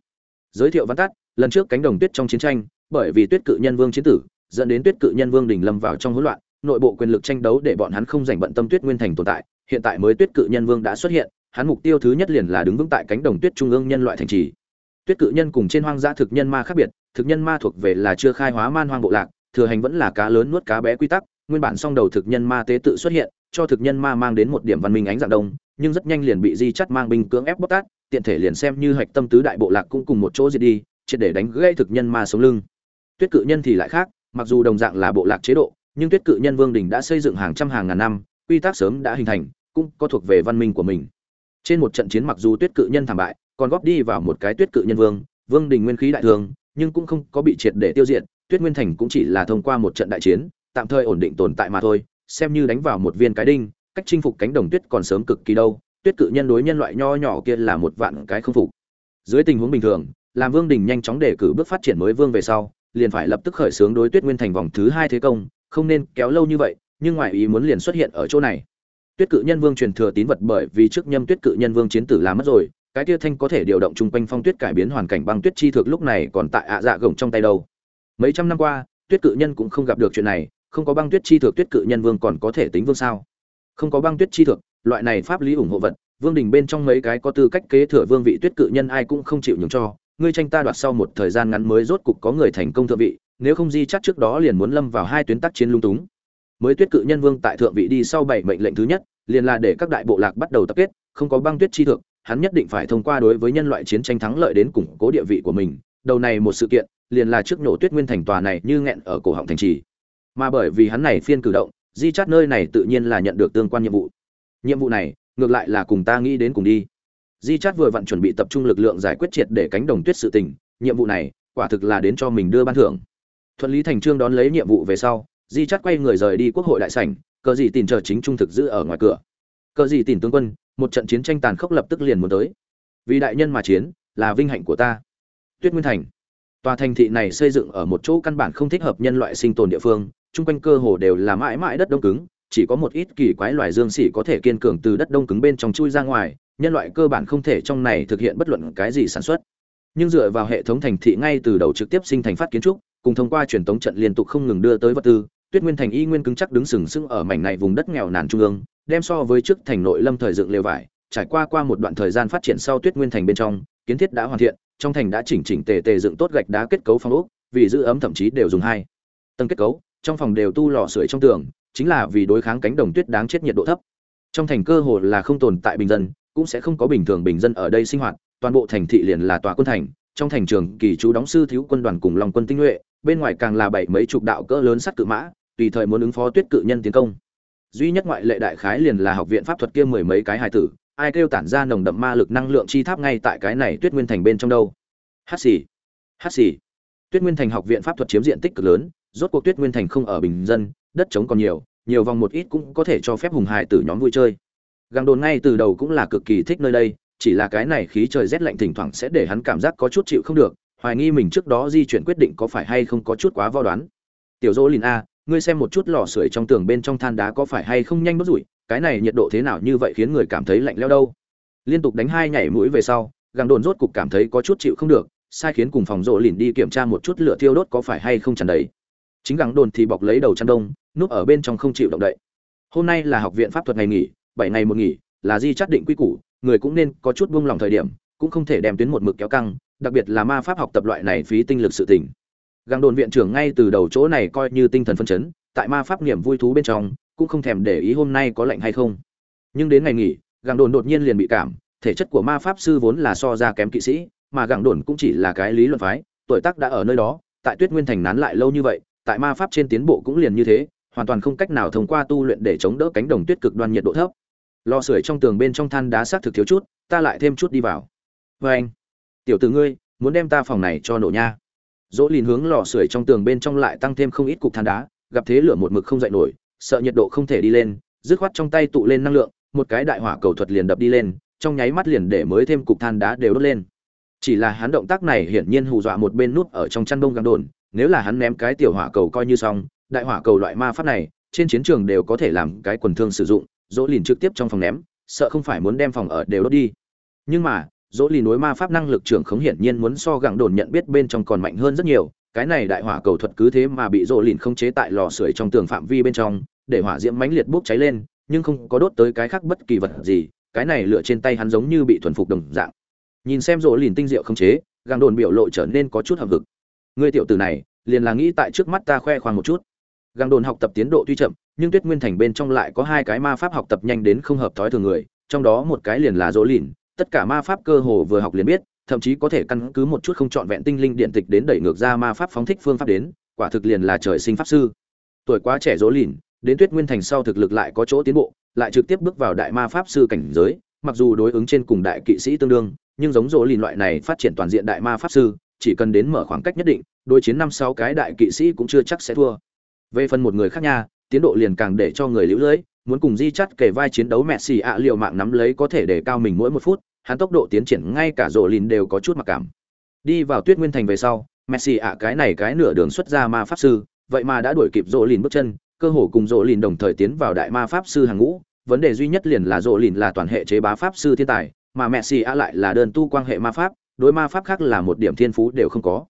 [SPEAKER 1] Giới thiệu văn tắt lần trước cánh đồng tuyết trong chiến tranh bởi vì tuyết cự nhân vương chiến tử dẫn đến tuyết cự nhân vương đỉnh lâm vào trong hỗn loạn nội bộ quyền lực tranh đấu để bọn hắn không rảnh bận tâm Tuyết Nguyên Thành tồn tại, hiện tại mới Tuyết Cự Nhân Vương đã xuất hiện, hắn mục tiêu thứ nhất liền là đứng vững tại cánh đồng tuyết trung ương nhân loại thành trì. Tuyết Cự Nhân cùng trên hoang dã thực nhân ma khác biệt, thực nhân ma thuộc về là chưa khai hóa man hoang bộ lạc, thừa hành vẫn là cá lớn nuốt cá bé quy tắc, nguyên bản song đầu thực nhân ma tế tự xuất hiện, cho thực nhân ma mang đến một điểm văn minh ánh dạng đông, nhưng rất nhanh liền bị Di Chắt mang binh cưỡng ép bóc tát, tiện thể liền xem như hạch tâm tứ đại bộ lạc cũng cùng một chỗ diệt đi, chỉ để đánh gãy thực nhân ma sống lưng. Tuyết cự nhân thì lại khác, mặc dù đồng dạng là bộ lạc chế độ, nhưng tuyết cự nhân vương đình đã xây dựng hàng trăm hàng ngàn năm, quy tắc sớm đã hình thành, cũng có thuộc về văn minh của mình. Trên một trận chiến mặc dù tuyết cự nhân thảm bại, còn góp đi vào một cái tuyết cự nhân vương vương đình nguyên khí đại thương nhưng cũng không có bị triệt để tiêu diệt, tuyết nguyên thành cũng chỉ là thông qua một trận đại chiến, tạm thời ổn định tồn tại mà thôi, xem như đánh vào một viên cái đinh, cách chinh phục cánh đồng tuyết còn sớm cực kỳ đâu, tuyết cự nhân đối nhân loại nho nhỏ kia là một vạn cái không phục. Dưới tình huống bình thường, làm vương đình nhanh chóng đề cử bước phát triển mới vương về sau, liền phải lập tức khởi xướng đối tuyết nguyên thành vòng thứ hai thế công không nên kéo lâu như vậy, nhưng ngoại ý muốn liền xuất hiện ở chỗ này. Tuyết cự nhân vương truyền thừa tín vật bởi vì trước nhâm tuyết cự nhân vương chiến tử làm mất rồi, cái tia thanh có thể điều động chung quanh phong tuyết cải biến hoàn cảnh băng tuyết chi thực lúc này còn tại ạ dạ gồng trong tay đâu. Mấy trăm năm qua, tuyết cự nhân cũng không gặp được chuyện này, không có băng tuyết chi thực tuyết cự nhân vương còn có thể tính vương sao? Không có băng tuyết chi thực, loại này pháp lý ủng hộ vật, vương đình bên trong mấy cái có tư cách kế thừa vương vị tuyết cự nhân ai cũng không chịu nhường cho, ngươi tranh ta đoạt sau một thời gian ngắn mới rốt cục có người thành công thượng vị nếu không di chắc trước đó liền muốn lâm vào hai tuyến tác chiến lung túng. Mới tuyết cự nhân vương tại thượng vị đi sau bảy mệnh lệnh thứ nhất, liền là để các đại bộ lạc bắt đầu tập kết, không có băng tuyết chi thượng, hắn nhất định phải thông qua đối với nhân loại chiến tranh thắng lợi đến củng cố địa vị của mình. Đầu này một sự kiện, liền là trước nổ tuyết nguyên thành tòa này như nghẹn ở cổ họng thành trì. Mà bởi vì hắn này phiên cử động, di chát nơi này tự nhiên là nhận được tương quan nhiệm vụ. Nhiệm vụ này, ngược lại là cùng ta nghĩ đến cùng đi. Di chát vừa vặn chuẩn bị tập trung lực lượng giải quyết triệt để cánh đồng tuyết sự tình, nhiệm vụ này, quả thực là đến cho mình đưa ban thưởng thuận lý thành trương đón lấy nhiệm vụ về sau, di chắt quay người rời đi quốc hội đại sảnh, cờ gì tìm chờ chính trung thực giữ ở ngoài cửa. Cờ gì tìm tướng quân, một trận chiến tranh tàn khốc lập tức liền muốn tới. Vì đại nhân mà chiến, là vinh hạnh của ta. Tuyết nguyên thành. Tòa thành thị này xây dựng ở một chỗ căn bản không thích hợp nhân loại sinh tồn địa phương, chung quanh cơ hồ đều là mãi mãi đất đông cứng, chỉ có một ít kỳ quái loài dương xỉ có thể kiên cường từ đất đông cứng bên trong chui ra ngoài, nhân loại cơ bản không thể trong này thực hiện bất luận cái gì sản xuất. Nhưng dựa vào hệ thống thành thị ngay từ đầu trực tiếp sinh thành phát kiến trúc cùng thông qua truyền tống trận liên tục không ngừng đưa tới vật tư, tuyết nguyên thành y nguyên cứng chắc đứng sừng sững ở mảnh này vùng đất nghèo nàn trung ương, đem so với trước thành nội lâm thời dựng lều vải, trải qua qua một đoạn thời gian phát triển sau tuyết nguyên thành bên trong, kiến thiết đã hoàn thiện, trong thành đã chỉnh chỉnh tề tề dựng tốt gạch đá kết cấu phong ốc, vì giữ ấm thậm chí đều dùng hai tầng kết cấu, trong phòng đều tu lò sưởi trong tường, chính là vì đối kháng cánh đồng tuyết đáng chết nhiệt độ thấp. Trong thành cơ hồ là không tồn tại bình dân, cũng sẽ không có bình thường bình dân ở đây sinh hoạt, toàn bộ thành thị liền là tòa quân thành, trong thành trường kỳ chú đóng sư thiếu quân đoàn cùng lòng quân tinh nhuệ bên ngoài càng là bảy mấy chục đạo cỡ lớn sắt cự mã, tùy thời muốn ứng phó tuyết cự nhân tiến công. Duy nhất ngoại lệ đại khái liền là học viện pháp thuật kia mười mấy cái hài tử, ai kêu tản ra nồng đậm ma lực năng lượng chi tháp ngay tại cái này tuyết nguyên thành bên trong đâu. Hát xì hát xì. Tuyết nguyên thành học viện pháp thuật chiếm diện tích cực lớn, rốt cuộc tuyết nguyên thành không ở bình dân, đất trống còn nhiều nhiều vòng một ít cũng có thể cho phép hùng hài tử nhóm vui chơi. Găng đồn ngay từ đầu cũng là cực kỳ thích nơi đây, chỉ là cái này khí trời rét lạnh thỉnh thoảng sẽ để hắn cảm giác có chút chịu không được hoài nghi mình trước đó di chuyển quyết định có phải hay không có chút quá vo đoán. Tiểu dỗ lìn a, ngươi xem một chút lò sưởi trong tường bên trong than đá có phải hay không nhanh đốt rủi, cái này nhiệt độ thế nào như vậy khiến người cảm thấy lạnh leo đâu? Liên tục đánh hai nhảy mũi về sau găng đồn rốt cục cảm thấy có chút chịu không được, sai khiến cùng phòng rộ lìn đi kiểm tra một chút lửa thiêu đốt có phải hay không tràn đầy. Chính găng đồn thì bọc lấy đầu chăn đông, núp ở bên trong không chịu động đậy. Hôm nay là học viện pháp thuật ngày nghỉ, bảy ngày một nghỉ, là di chắt định quy củ, người cũng nên có chút buông lòng thời điểm, cũng không thể đem tuyến một mực kéo căng đặc biệt là ma pháp học tập loại này phí tinh lực sự tình. Găng đồn viện trưởng ngay từ đầu chỗ này coi như tinh thần phân chấn, tại ma pháp niềm vui thú bên trong, cũng không thèm để ý hôm nay có lạnh hay không. Nhưng đến ngày nghỉ, găng đồn đột nhiên liền bị cảm, thể chất của ma pháp sư vốn là so ra kém kỵ sĩ, mà găng đồn cũng chỉ là cái lý luận phái, tuổi tác đã ở nơi đó, tại tuyết nguyên thành nán lại lâu như vậy, tại ma pháp trên tiến bộ cũng liền như thế, hoàn toàn không cách nào thông qua tu luyện để chống đỡ cánh đồng tuyết cực đoan nhiệt độ thấp. Lò sưởi trong tường bên trong than đá xác thực thiếu chút, ta lại thêm chút đi vào. Và anh tiểu tử ngươi, muốn đem ta phòng này cho nổ nha. Dỗ lìn hướng lò sưởi trong tường bên trong lại tăng thêm không ít cục than đá, gặp thế lửa một mực không dậy nổi, sợ nhiệt độ không thể đi lên, dứt khoát trong tay tụ lên năng lượng, một cái đại hỏa cầu thuật liền đập đi lên, trong nháy mắt liền để mới thêm cục than đá đều đốt lên. Chỉ là hắn động tác này hiển nhiên hù dọa một bên nút ở trong chăn đông găng đồn, nếu là hắn ném cái tiểu hỏa cầu coi như xong, đại hỏa cầu loại ma pháp này, trên chiến trường đều có thể làm cái quần thương sử dụng, dỗ lìn trực tiếp trong phòng ném, sợ không phải muốn đem phòng ở đều đốt đi. Nhưng mà dỗ lìn nối ma pháp năng lực trưởng khống hiển nhiên muốn so gẳng đồn nhận biết bên trong còn mạnh hơn rất nhiều, cái này đại hỏa cầu thuật cứ thế mà bị dỗ lìn không chế tại lò sưởi trong tường phạm vi bên trong, để hỏa diễm mãnh liệt bốc cháy lên, nhưng không có đốt tới cái khác bất kỳ vật gì, cái này lửa trên tay hắn giống như bị thuần phục đồng dạng. Nhìn xem dỗ lìn tinh diệu không chế gặng đồn biểu lộ trở nên có chút hợp vực người tiểu tử này, liền là nghĩ tại trước mắt ta khoe khoang một chút. Găng đồn học tập tiến độ tuy chậm, nhưng tuyết nguyên thành bên trong lại có hai cái ma pháp học tập nhanh đến không hợp thói thường người, trong đó một cái liền là dỗ lìn tất cả ma pháp cơ hồ vừa học liền biết, thậm chí có thể căn cứ một chút không chọn vẹn tinh linh điện tịch đến đẩy ngược ra ma pháp phóng thích phương pháp đến, quả thực liền là trời sinh pháp sư. Tuổi quá trẻ dỗ lìn, đến tuyết nguyên thành sau thực lực lại có chỗ tiến bộ, lại trực tiếp bước vào đại ma pháp sư cảnh giới, mặc dù đối ứng trên cùng đại kỵ sĩ tương đương, nhưng giống dỗ lìn loại này phát triển toàn diện đại ma pháp sư, chỉ cần đến mở khoảng cách nhất định, đối chiến năm sáu cái đại kỵ sĩ cũng chưa chắc sẽ thua. Về phần một người khác nha, tiến độ liền càng để cho người liễu lưới muốn cùng di chắt kể vai chiến đấu mẹ xì ạ liều mạng nắm lấy có thể để cao mình mỗi một phút, hắn tốc độ tiến triển ngay cả rộ lìn đều có chút mặc cảm. Đi vào tuyết nguyên thành về sau messi ạ cái này cái nửa đường xuất ra ma pháp sư, vậy mà đã đuổi kịp rộ lìn bước chân, cơ hồ cùng rộ lìn đồng thời tiến vào đại ma pháp sư hàng ngũ. Vấn đề duy nhất liền là rộ lìn là toàn hệ chế bá pháp sư thiên tài, mà messi ạ lại là đơn tu quan hệ ma pháp, đối ma pháp khác là một điểm thiên phú đều không có.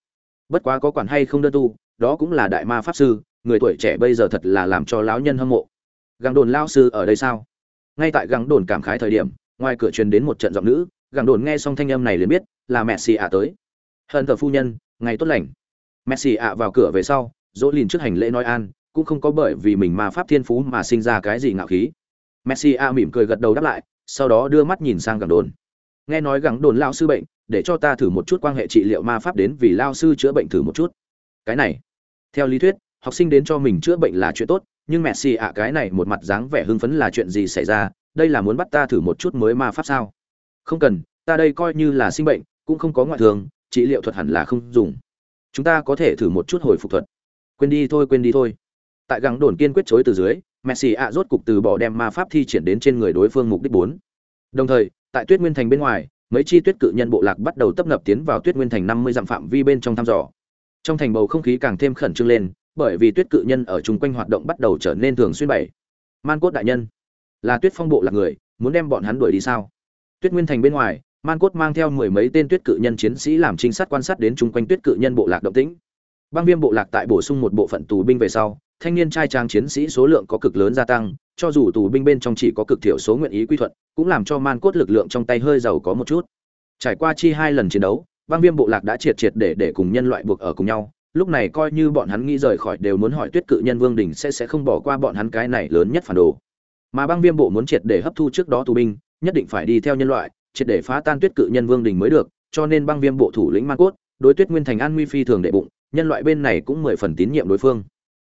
[SPEAKER 1] Bất quá có quản hay không đơn tu, đó cũng là đại ma pháp sư, người tuổi trẻ bây giờ thật là làm cho lão nhân hâm mộ găng đồn lao sư ở đây sao? Ngay tại găng đồn cảm khái thời điểm, ngoài cửa truyền đến một trận giọng nữ găng đồn nghe xong thanh âm này liền biết là mẹ xì ạ tới. Hận thờ phu nhân, ngày tốt lành. Mẹ xì ạ vào cửa về sau, dỗ lìn trước hành lễ nói an, cũng không có bởi vì mình mà pháp thiên phú mà sinh ra cái gì ngạo khí. Messi a mỉm cười gật đầu đáp lại, sau đó đưa mắt nhìn sang gẳng đồn. Nghe nói gẳng đồn lao sư bệnh, để cho ta thử một chút quan hệ trị liệu ma pháp đến vì lao sư chữa bệnh thử một chút. Cái này, theo lý thuyết, học sinh đến cho mình chữa bệnh là chuyện tốt nhưng mẹ xì ạ, cái này một mặt dáng vẻ hưng phấn là chuyện gì xảy ra? Đây là muốn bắt ta thử một chút mới ma pháp sao? Không cần, ta đây coi như là sinh bệnh, cũng không có ngoại thường trị liệu thuật hẳn là không dùng. Chúng ta có thể thử một chút hồi phục thuật. Quên đi thôi, quên đi thôi. Tại gắng đồn kiên quyết chối từ dưới, mẹ xì ạ rốt cục từ bỏ đem ma pháp thi triển đến trên người đối phương mục đích bốn. Đồng thời, tại tuyết nguyên thành bên ngoài, mấy chi tuyết cự nhân bộ lạc bắt đầu tấp nập tiến vào tuyết nguyên thành năm mươi dặm phạm vi bên trong thăm dò. Trong thành bầu không khí càng thêm khẩn trương lên bởi vì tuyết cự nhân ở chung quanh hoạt động bắt đầu trở nên thường xuyên bảy man cốt đại nhân, là tuyết phong bộ là người, muốn đem bọn hắn đuổi đi sao? Tuyết nguyên thành bên ngoài, man cốt mang theo mười mấy tên tuyết cự nhân chiến sĩ làm trinh sát quan sát đến chung quanh tuyết cự nhân bộ lạc động tĩnh. Băng viêm bộ lạc tại bổ sung một bộ phận tù binh về sau, thanh niên trai trang chiến sĩ số lượng có cực lớn gia tăng, cho dù tù binh bên trong chỉ có cực thiểu số nguyện ý quy thuận, cũng làm cho man cốt lực lượng trong tay hơi giàu có một chút. Trải qua chi hai lần chiến đấu, băng viêm bộ lạc đã triệt triệt để để cùng nhân loại buộc ở cùng nhau lúc này coi như bọn hắn nghĩ rời khỏi đều muốn hỏi tuyết cự nhân vương đình sẽ sẽ không bỏ qua bọn hắn cái này lớn nhất phản đồ. Mà băng viêm bộ muốn triệt để hấp thu trước đó tù binh, nhất định phải đi theo nhân loại, triệt để phá tan tuyết cự nhân vương đình mới được, cho nên băng viêm bộ thủ lĩnh man cốt, đối tuyết nguyên thành an nguy phi thường đệ bụng, nhân loại bên này cũng mười phần tín nhiệm đối phương.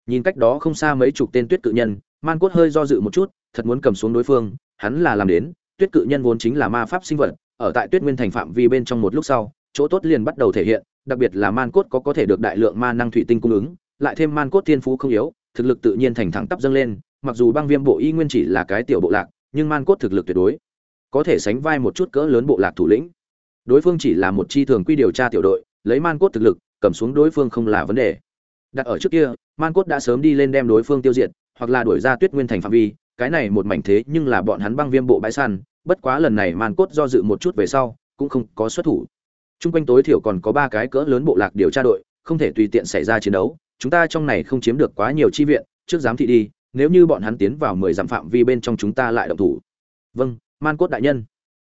[SPEAKER 1] Nhìn cách đó không xa mấy chục tên tuyết cự nhân, man cốt hơi do dự một chút, thật muốn cầm xuống đối phương, hắn là làm đến, tuyết cự nhân vốn chính là ma pháp sinh vật, ở tại tuyết nguyên thành phạm vi bên trong một lúc sau, chỗ tốt liền bắt đầu thể hiện đặc biệt là man cốt có có thể được đại lượng ma năng thủy tinh cung ứng, lại thêm man cốt thiên phú không yếu, thực lực tự nhiên thành thẳng tắp dâng lên, mặc dù băng viêm bộ y nguyên chỉ là cái tiểu bộ lạc, nhưng man cốt thực lực tuyệt đối có thể sánh vai một chút cỡ lớn bộ lạc thủ lĩnh. Đối phương chỉ là một chi thường quy điều tra tiểu đội, lấy man cốt thực lực, cầm xuống đối phương không là vấn đề. Đặt ở trước kia, man cốt đã sớm đi lên đem đối phương tiêu diệt, hoặc là đuổi ra tuyết nguyên thành phạm vi, cái này một mảnh thế nhưng là bọn hắn băng viêm bộ bãi săn, bất quá lần này man cốt do dự một chút về sau, cũng không có xuất thủ. Trung quanh tối thiểu còn có ba cái cỡ lớn bộ lạc điều tra đội, không thể tùy tiện xảy ra chiến đấu, chúng ta trong này không chiếm được quá nhiều chi viện, trước giám thị đi, nếu như bọn hắn tiến vào mười dặm phạm vi bên trong chúng ta lại động thủ. Vâng, Man Cốt đại nhân.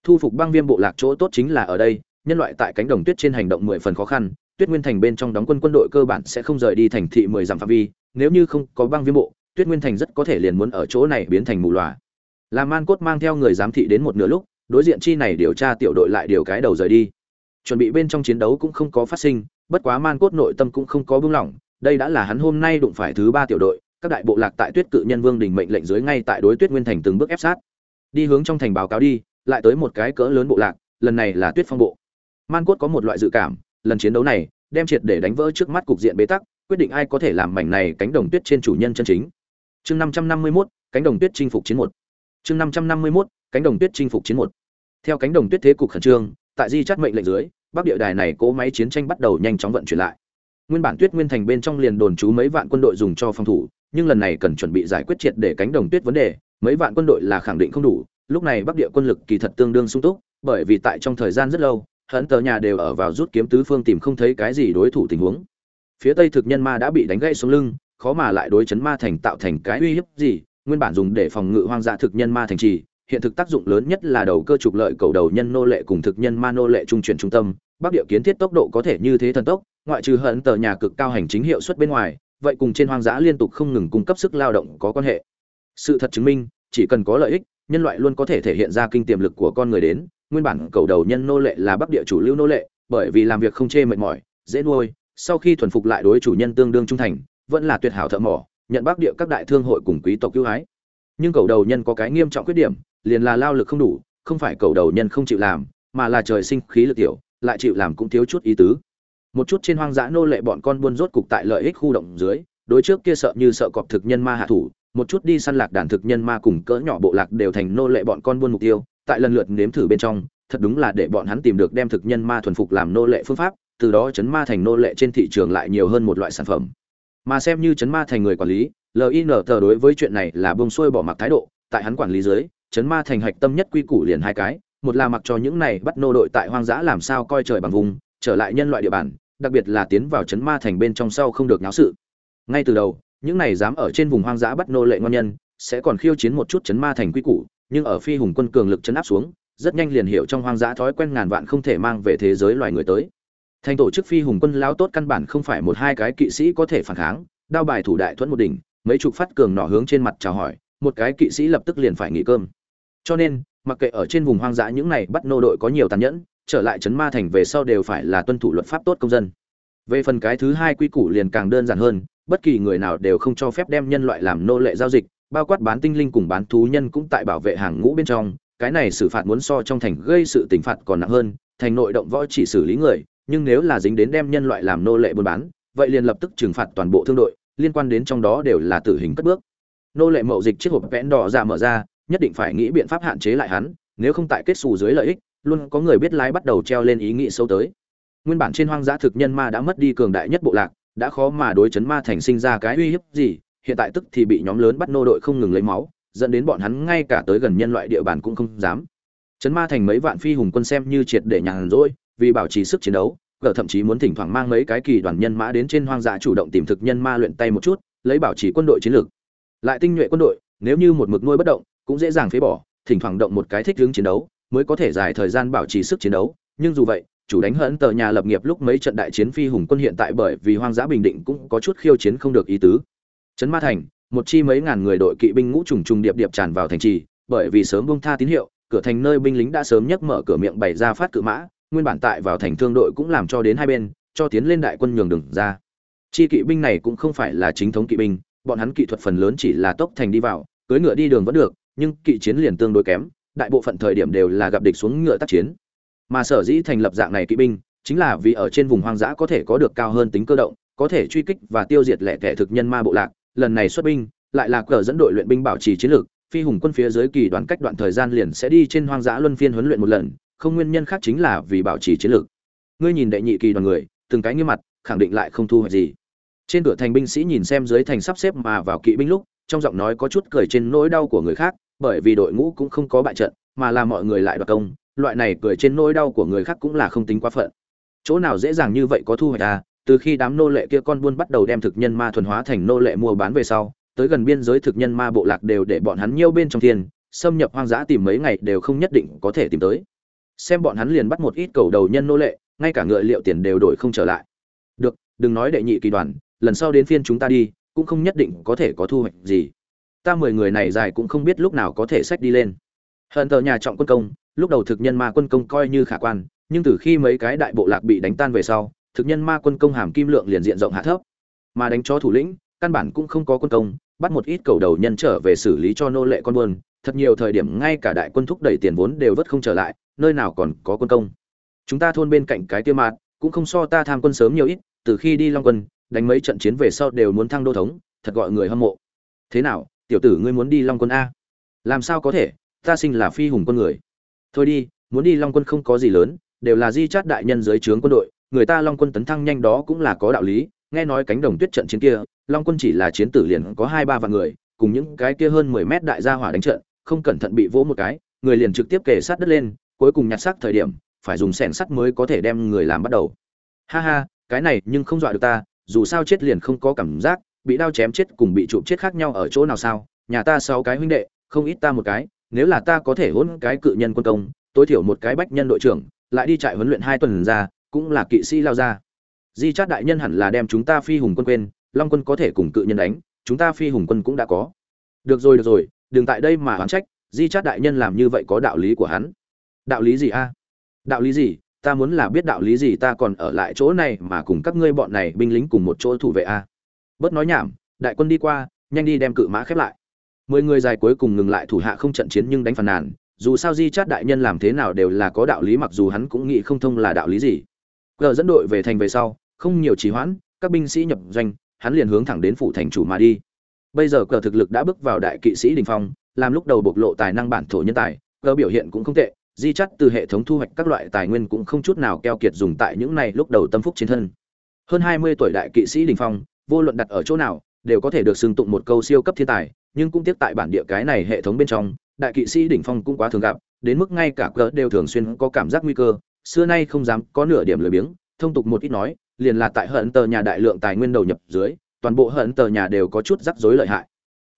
[SPEAKER 1] Thu phục băng viêm bộ lạc chỗ tốt chính là ở đây, nhân loại tại cánh đồng tuyết trên hành động mười phần khó khăn, Tuyết Nguyên Thành bên trong đóng quân quân đội cơ bản sẽ không rời đi thành thị mười dặm phạm vi, nếu như không có băng viêm bộ, Tuyết Nguyên Thành rất có thể liền muốn ở chỗ này biến thành mù lòa. Là Man Cốt mang theo người giám thị đến một nửa lúc, đối diện chi này điều tra tiểu đội lại điều cái đầu rời đi chuẩn bị bên trong chiến đấu cũng không có phát sinh, bất quá Man Cốt nội tâm cũng không có buông lỏng, đây đã là hắn hôm nay đụng phải thứ ba tiểu đội, các đại bộ lạc tại Tuyết Cự Nhân Vương đình mệnh lệnh dưới ngay tại đối Tuyết Nguyên thành từng bước ép sát. Đi hướng trong thành báo cáo đi, lại tới một cái cỡ lớn bộ lạc, lần này là Tuyết Phong bộ. Man Cốt có một loại dự cảm, lần chiến đấu này, đem triệt để đánh vỡ trước mắt cục diện bế tắc, quyết định ai có thể làm mảnh này cánh đồng tuyết trên chủ nhân chân chính. Chương 551, cánh đồng tuyết chinh phục chiến một. Chương 551, cánh đồng tuyết chinh phục chiến một. Theo cánh đồng tuyết thế cục khẩn trương, tại di chắt mệnh lệnh dưới, bắc địa đài này cố máy chiến tranh bắt đầu nhanh chóng vận chuyển lại. Nguyên bản tuyết nguyên thành bên trong liền đồn trú mấy vạn quân đội dùng cho phòng thủ, nhưng lần này cần chuẩn bị giải quyết triệt để cánh đồng tuyết vấn đề, mấy vạn quân đội là khẳng định không đủ. Lúc này bắc địa quân lực kỳ thật tương đương sung túc, bởi vì tại trong thời gian rất lâu hận tờ nhà đều ở vào rút kiếm tứ phương tìm không thấy cái gì đối thủ tình huống. Phía tây thực nhân ma đã bị đánh gãy xuống lưng, khó mà lại đối chấn ma thành tạo thành cái uy hiếp gì, nguyên bản dùng để phòng ngự hoang dã thực nhân ma thành trì, hiện thực tác dụng lớn nhất là đầu cơ trục lợi cầu đầu nhân nô lệ cùng thực nhân ma nô lệ trung chuyển trung tâm bắc địa kiến thiết tốc độ có thể như thế thần tốc, ngoại trừ hận tờ nhà cực cao hành chính hiệu suất bên ngoài, vậy cùng trên hoang dã liên tục không ngừng cung cấp sức lao động có quan hệ. Sự thật chứng minh, chỉ cần có lợi ích, nhân loại luôn có thể thể hiện ra kinh tiềm lực của con người đến, nguyên bản cầu đầu nhân nô lệ là bắc địa chủ lưu nô lệ, bởi vì làm việc không chê mệt mỏi, dễ nuôi, sau khi thuần phục lại đối chủ nhân tương đương trung thành, vẫn là tuyệt hảo thợ mỏ, nhận bắc địa các đại thương hội cùng quý tộc cứu hái nhưng cầu đầu nhân có cái nghiêm trọng khuyết điểm, liền là lao lực không đủ, không phải cầu đầu nhân không chịu làm, mà là trời sinh khí lực tiểu lại chịu làm cũng thiếu chút ý tứ. Một chút trên hoang dã nô lệ bọn con buôn rốt cục tại lợi ích khu động dưới, đối trước kia sợ như sợ cọp thực nhân ma hạ thủ, một chút đi săn lạc đàn thực nhân ma cùng cỡ nhỏ bộ lạc đều thành nô lệ bọn con buôn mục tiêu, tại lần lượt nếm thử bên trong, thật đúng là để bọn hắn tìm được đem thực nhân ma thuần phục làm nô lệ phương pháp, từ đó chấn ma thành nô lệ trên thị trường lại nhiều hơn một loại sản phẩm. Mà xem như chấn ma thành người quản lý lin tờ đối với chuyện này là bông xuôi bỏ mặc thái độ, tại hắn quản lý dưới, chấn ma thành hạch tâm nhất quy củ liền hai cái một là mặc cho những này bắt nô đội tại hoang dã làm sao coi trời bằng vùng, trở lại nhân loại địa bàn, đặc biệt là tiến vào chấn ma thành bên trong sau không được náo sự. Ngay từ đầu, những này dám ở trên vùng hoang dã bắt nô lệ ngon nhân, sẽ còn khiêu chiến một chút chấn ma thành quy củ, nhưng ở phi hùng quân cường lực chấn áp xuống, rất nhanh liền hiểu trong hoang dã thói quen ngàn vạn không thể mang về thế giới loài người tới. Thành tổ chức phi hùng quân lao tốt căn bản không phải một hai cái kỵ sĩ có thể phản kháng, đao bài thủ đại thuẫn một đỉnh, mấy chục phát cường nỏ hướng trên mặt chào hỏi, một cái kỵ sĩ lập tức liền phải nghỉ cơm. Cho nên mặc kệ ở trên vùng hoang dã những này bắt nô đội có nhiều tàn nhẫn, trở lại trấn ma thành về sau đều phải là tuân thủ luật pháp tốt công dân. Về phần cái thứ hai quy củ liền càng đơn giản hơn, bất kỳ người nào đều không cho phép đem nhân loại làm nô lệ giao dịch, bao quát bán tinh linh cùng bán thú nhân cũng tại bảo vệ hàng ngũ bên trong, cái này xử phạt muốn so trong thành gây sự tình phạt còn nặng hơn, thành nội động võ chỉ xử lý người, nhưng nếu là dính đến đem nhân loại làm nô lệ buôn bán, vậy liền lập tức trừng phạt toàn bộ thương đội, liên quan đến trong đó đều là tử hình cất bước. Nô lệ mậu dịch chiếc hộp vẽn đỏ ra mở ra nhất định phải nghĩ biện pháp hạn chế lại hắn, nếu không tại kết xù dưới lợi ích, luôn có người biết lái bắt đầu treo lên ý nghĩ sâu tới. Nguyên bản trên hoang dã thực nhân ma đã mất đi cường đại nhất bộ lạc, đã khó mà đối chấn ma thành sinh ra cái uy hiếp gì, hiện tại tức thì bị nhóm lớn bắt nô đội không ngừng lấy máu, dẫn đến bọn hắn ngay cả tới gần nhân loại địa bàn cũng không dám. Chấn ma thành mấy vạn phi hùng quân xem như triệt để nhàn rỗi, vì bảo trì sức chiến đấu gở thậm chí muốn thỉnh thoảng mang mấy cái kỳ đoàn nhân mã đến trên hoang dã chủ động tìm thực nhân ma luyện tay một chút, lấy bảo trì quân đội chiến lược. Lại tinh nhuệ quân đội, nếu như một mực nuôi bất động cũng dễ dàng phế bỏ, thỉnh thoảng động một cái thích hướng chiến đấu, mới có thể dài thời gian bảo trì sức chiến đấu. Nhưng dù vậy, chủ đánh hận tờ nhà lập nghiệp lúc mấy trận đại chiến phi hùng quân hiện tại bởi vì hoang dã bình định cũng có chút khiêu chiến không được ý tứ. Trấn ma thành, một chi mấy ngàn người đội kỵ binh ngũ trùng trùng điệp điệp tràn vào thành trì, bởi vì sớm bông tha tín hiệu, cửa thành nơi binh lính đã sớm nhấc mở cửa miệng bày ra phát cự mã, nguyên bản tại vào thành thương đội cũng làm cho đến hai bên, cho tiến lên đại quân nhường đường ra. Chi kỵ binh này cũng không phải là chính thống kỵ binh, bọn hắn kỹ thuật phần lớn chỉ là tốc thành đi vào, cưỡi ngựa đi đường vẫn được nhưng kỵ chiến liền tương đối kém, đại bộ phận thời điểm đều là gặp địch xuống ngựa tác chiến. Mà sở dĩ thành lập dạng này kỵ binh, chính là vì ở trên vùng hoang dã có thể có được cao hơn tính cơ động, có thể truy kích và tiêu diệt lẻ kẻ thực nhân ma bộ lạc. Lần này xuất binh, lại là cờ dẫn đội luyện binh bảo trì chiến lược, phi hùng quân phía dưới kỳ đoàn cách đoạn thời gian liền sẽ đi trên hoang dã luân phiên huấn luyện một lần, không nguyên nhân khác chính là vì bảo trì chiến lược. Ngươi nhìn đệ nhị kỳ đoàn người, từng cái nghiêm mặt, khẳng định lại không thu hoạch gì. Trên cửa thành binh sĩ nhìn xem dưới thành sắp xếp mà vào kỵ binh lúc, trong giọng nói có chút cười trên nỗi đau của người khác bởi vì đội ngũ cũng không có bại trận, mà là mọi người lại đoạt công, loại này cười trên nỗi đau của người khác cũng là không tính quá phận. Chỗ nào dễ dàng như vậy có thu hoạch à? Từ khi đám nô lệ kia con buôn bắt đầu đem thực nhân ma thuần hóa thành nô lệ mua bán về sau, tới gần biên giới thực nhân ma bộ lạc đều để bọn hắn nhiêu bên trong thiên, xâm nhập hoang dã tìm mấy ngày đều không nhất định có thể tìm tới. Xem bọn hắn liền bắt một ít cầu đầu nhân nô lệ, ngay cả ngựa liệu tiền đều đổi không trở lại. Được, đừng nói đệ nhị kỳ đoàn, lần sau đến phiên chúng ta đi, cũng không nhất định có thể có thu hoạch gì ta mười người này dài cũng không biết lúc nào có thể sách đi lên. Hận tờ nhà trọng quân công, lúc đầu thực nhân ma quân công coi như khả quan, nhưng từ khi mấy cái đại bộ lạc bị đánh tan về sau, thực nhân ma quân công hàm kim lượng liền diện rộng hạ thấp. Mà đánh cho thủ lĩnh, căn bản cũng không có quân công, bắt một ít cầu đầu nhân trở về xử lý cho nô lệ con buôn, thật nhiều thời điểm ngay cả đại quân thúc đẩy tiền vốn đều vất không trở lại, nơi nào còn có quân công. Chúng ta thôn bên cạnh cái tiêu mạt, cũng không so ta tham quân sớm nhiều ít, từ khi đi long quân, đánh mấy trận chiến về sau đều muốn thăng đô thống, thật gọi người hâm mộ. Thế nào tiểu tử ngươi muốn đi long quân a. Làm sao có thể? Ta sinh là phi hùng quân người. Thôi đi, muốn đi long quân không có gì lớn, đều là di chát đại nhân dưới trướng quân đội, người ta long quân tấn thăng nhanh đó cũng là có đạo lý. Nghe nói cánh đồng tuyết trận chiến kia, long quân chỉ là chiến tử liền có hai ba vạn người, cùng những cái kia hơn mười mét đại gia hỏa đánh trận, không cẩn thận bị vỗ một cái, người liền trực tiếp kề sát đất lên, cuối cùng nhặt xác thời điểm, phải dùng sẻn sắt mới có thể đem người làm bắt đầu. Ha ha, cái này nhưng không dọa được ta, dù sao chết liền không có cảm giác bị đao chém chết cùng bị chụp chết khác nhau ở chỗ nào sao? Nhà ta sáu cái huynh đệ, không ít ta một cái, nếu là ta có thể hỗn cái cự nhân quân công, tối thiểu một cái bách nhân đội trưởng, lại đi trại huấn luyện hai tuần ra, cũng là kỵ sĩ lao ra. Di chát đại nhân hẳn là đem chúng ta phi hùng quân quên, long quân có thể cùng cự nhân đánh, chúng ta phi hùng quân cũng đã có. Được rồi được rồi, đừng tại đây mà oán trách, di chát đại nhân làm như vậy có đạo lý của hắn. Đạo lý gì a? Đạo lý gì? Ta muốn là biết đạo lý gì ta còn ở lại chỗ này mà cùng các ngươi bọn này binh lính cùng một chỗ thủ vệ a bớt nói nhảm, đại quân đi qua, nhanh đi đem cự mã khép lại. Mười người dài cuối cùng ngừng lại thủ hạ không trận chiến nhưng đánh phàn nàn, dù sao di chát đại nhân làm thế nào đều là có đạo lý mặc dù hắn cũng nghĩ không thông là đạo lý gì. Gờ dẫn đội về thành về sau, không nhiều trì hoãn, các binh sĩ nhập doanh, hắn liền hướng thẳng đến phủ thành chủ mà đi. Bây giờ cờ thực lực đã bước vào đại kỵ sĩ đình phong, làm lúc đầu bộc lộ tài năng bản thổ nhân tài, cờ biểu hiện cũng không tệ, di chắt từ hệ thống thu hoạch các loại tài nguyên cũng không chút nào keo kiệt dùng tại những này lúc đầu tâm phúc trên thân. Hơn hai mươi tuổi đại kỵ sĩ đình phong vô luận đặt ở chỗ nào, đều có thể được xưng tụng một câu siêu cấp thiên tài, nhưng cũng tiếc tại bản địa cái này hệ thống bên trong, đại kỵ sĩ đỉnh phong cũng quá thường gặp, đến mức ngay cả cỡ đều thường xuyên có cảm giác nguy cơ, xưa nay không dám có nửa điểm lười biếng, thông tục một ít nói, liền là tại hận tờ nhà đại lượng tài nguyên đầu nhập dưới, toàn bộ hận tờ nhà đều có chút rắc rối lợi hại.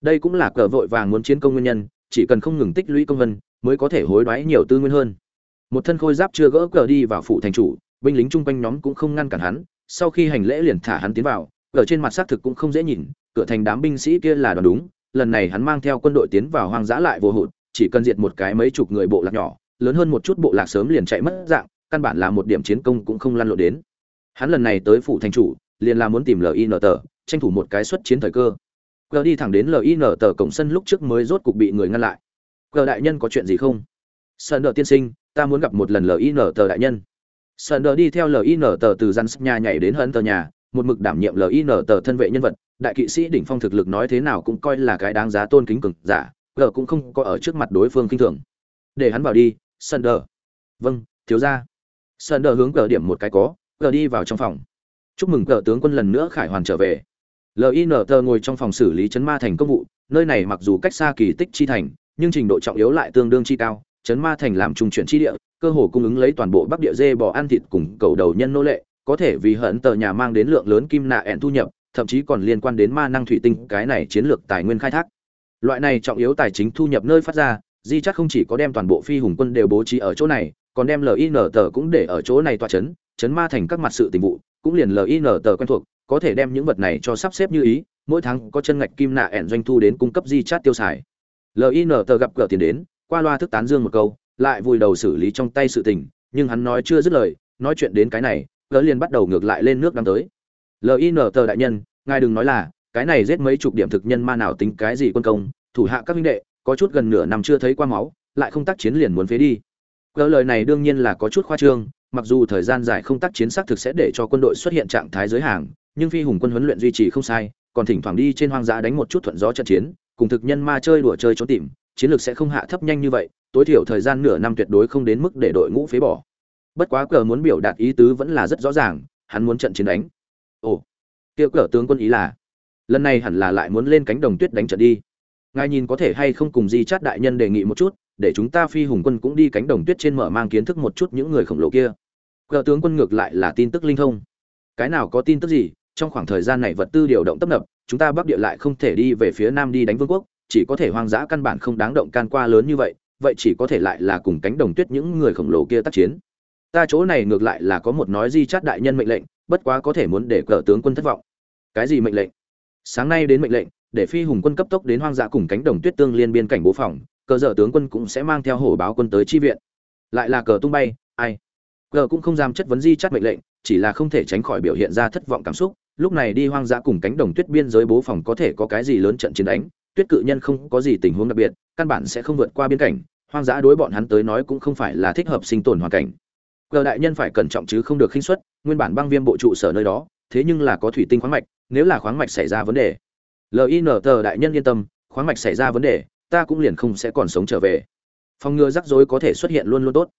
[SPEAKER 1] Đây cũng là cờ vội vàng muốn chiến công nguyên nhân, chỉ cần không ngừng tích lũy công vân, mới có thể hối đoái nhiều tư nguyên hơn. Một thân khôi giáp chưa gỡ cờ đi vào phủ thành chủ, binh lính chung quanh nhóm cũng không ngăn cản hắn, sau khi hành lễ liền thả hắn tiến vào ở trên mặt xác thực cũng không dễ nhìn, cửa thành đám binh sĩ kia là đoán đúng, lần này hắn mang theo quân đội tiến vào hoang dã lại vô hụt, chỉ cần diệt một cái mấy chục người bộ lạc nhỏ, lớn hơn một chút bộ lạc sớm liền chạy mất dạng, căn bản là một điểm chiến công cũng không lăn lộn đến. Hắn lần này tới phủ thành chủ, liền là muốn tìm lin tờ, tranh thủ một cái xuất chiến thời cơ. Gờ đi thẳng đến lin tờ cổng sân lúc trước mới rốt cục bị người ngăn lại. Gờ đại nhân có chuyện gì không? Sơn đờ tiên sinh, ta muốn gặp một lần lin tờ đại nhân. Sơn đờ đi theo lin tờ từ răn nhà nhảy đến hận tờ nhà một mực đảm nhiệm lin tờ thân vệ nhân vật, đại kỵ sĩ đỉnh phong thực lực nói thế nào cũng coi là cái đáng giá tôn kính cực giả, g cũng không có ở trước mặt đối phương kinh thường. Để hắn vào đi sơn đờ vâng thiếu ra sơn đờ hướng g điểm một cái có, g đi vào trong phòng. Chúc mừng g tướng quân lần nữa khải hoàn trở về. Lin tờ ngồi trong phòng xử lý chấn ma thành công vụ, nơi này mặc dù cách xa kỳ tích chi thành, nhưng trình độ trọng yếu lại tương đương chi cao. Chấn ma thành làm trung chuyển chi địa, cơ hồ cung ứng lấy toàn bộ bắc địa dê bò ăn thịt cùng cầu đầu nhân nô lệ có thể vì hận tờ nhà mang đến lượng lớn kim nạ ẹn thu nhập, thậm chí còn liên quan đến ma năng thủy tinh, cái này chiến lược tài nguyên khai thác. Loại này trọng yếu tài chính thu nhập nơi phát ra, di chắc không chỉ có đem toàn bộ phi hùng quân đều bố trí ở chỗ này, còn đem lin tờ cũng để ở chỗ này tọa chấn chấn ma thành các mặt sự tình vụ, cũng liền lin tờ quen thuộc, có thể đem những vật này cho sắp xếp như ý, mỗi tháng có chân ngạch kim nạ ẻn doanh thu đến cung cấp di chát tiêu xài. Lin tờ gặp cửa tiền đến, qua loa thức tán dương một câu, lại vùi đầu xử lý trong tay sự tình, nhưng hắn nói chưa dứt lời, nói chuyện đến cái này gỡ liền bắt đầu ngược lại lên nước đang tới. Lin tờ đại nhân, ngài đừng nói là, cái này giết mấy chục điểm thực nhân ma nào tính cái gì quân công, thủ hạ các minh đệ, có chút gần nửa năm chưa thấy qua máu, lại không tác chiến liền muốn phế đi. Gỡ lời này đương nhiên là có chút khoa trương, mặc dù thời gian dài không tác chiến xác thực sẽ để cho quân đội xuất hiện trạng thái giới hàng, nhưng phi hùng quân huấn luyện duy trì không sai, còn thỉnh thoảng đi trên hoang dã đánh một chút thuận gió trận chiến, cùng thực nhân ma chơi đùa chơi trốn tìm, chiến lược sẽ không hạ thấp nhanh như vậy, tối thiểu thời gian nửa năm tuyệt đối không đến mức để đội ngũ phế bỏ bất quá cờ muốn biểu đạt ý tứ vẫn là rất rõ ràng, hắn muốn trận chiến đánh. Ồ kia cờ tướng quân ý là, lần này hẳn là lại muốn lên cánh đồng tuyết đánh trận đi. Ngài nhìn có thể hay không cùng di chát đại nhân đề nghị một chút, để chúng ta phi hùng quân cũng đi cánh đồng tuyết trên mở mang kiến thức một chút những người khổng lồ kia. Cờ tướng quân ngược lại là tin tức linh thông. Cái nào có tin tức gì, trong khoảng thời gian này vật tư điều động tấp nập, chúng ta bắc địa lại không thể đi về phía nam đi đánh vương quốc, chỉ có thể hoang dã căn bản không đáng động can qua lớn như vậy vậy chỉ có thể lại là cùng cánh đồng tuyết những người khổng lồ kia tác chiến ta chỗ này ngược lại là có một nói di chát đại nhân mệnh lệnh, bất quá có thể muốn để cờ tướng quân thất vọng. Cái gì mệnh lệnh? Sáng nay đến mệnh lệnh, để phi hùng quân cấp tốc đến hoang dã cùng cánh đồng tuyết tương liên biên cảnh bố phòng, cờ dở tướng quân cũng sẽ mang theo hổ báo quân tới chi viện. Lại là cờ tung bay, ai? Cờ cũng không dám chất vấn di chát mệnh lệnh, chỉ là không thể tránh khỏi biểu hiện ra thất vọng cảm xúc. Lúc này đi hoang dã cùng cánh đồng tuyết biên giới bố phòng có thể có cái gì lớn trận chiến đánh, tuyết cự nhân không có gì tình huống đặc biệt, căn bản sẽ không vượt qua biên cảnh. Hoang dã đối bọn hắn tới nói cũng không phải là thích hợp sinh tồn hoàn cảnh cờ đại nhân phải cẩn trọng chứ không được khinh suất, nguyên bản băng viêm bộ trụ sở nơi đó, thế nhưng là có thủy tinh khoáng mạch, nếu là khoáng mạch xảy ra vấn đề. LINT đại nhân yên tâm, khoáng mạch xảy ra vấn đề, ta cũng liền không sẽ còn sống trở về. Phòng ngừa rắc rối có thể xuất hiện luôn luôn tốt.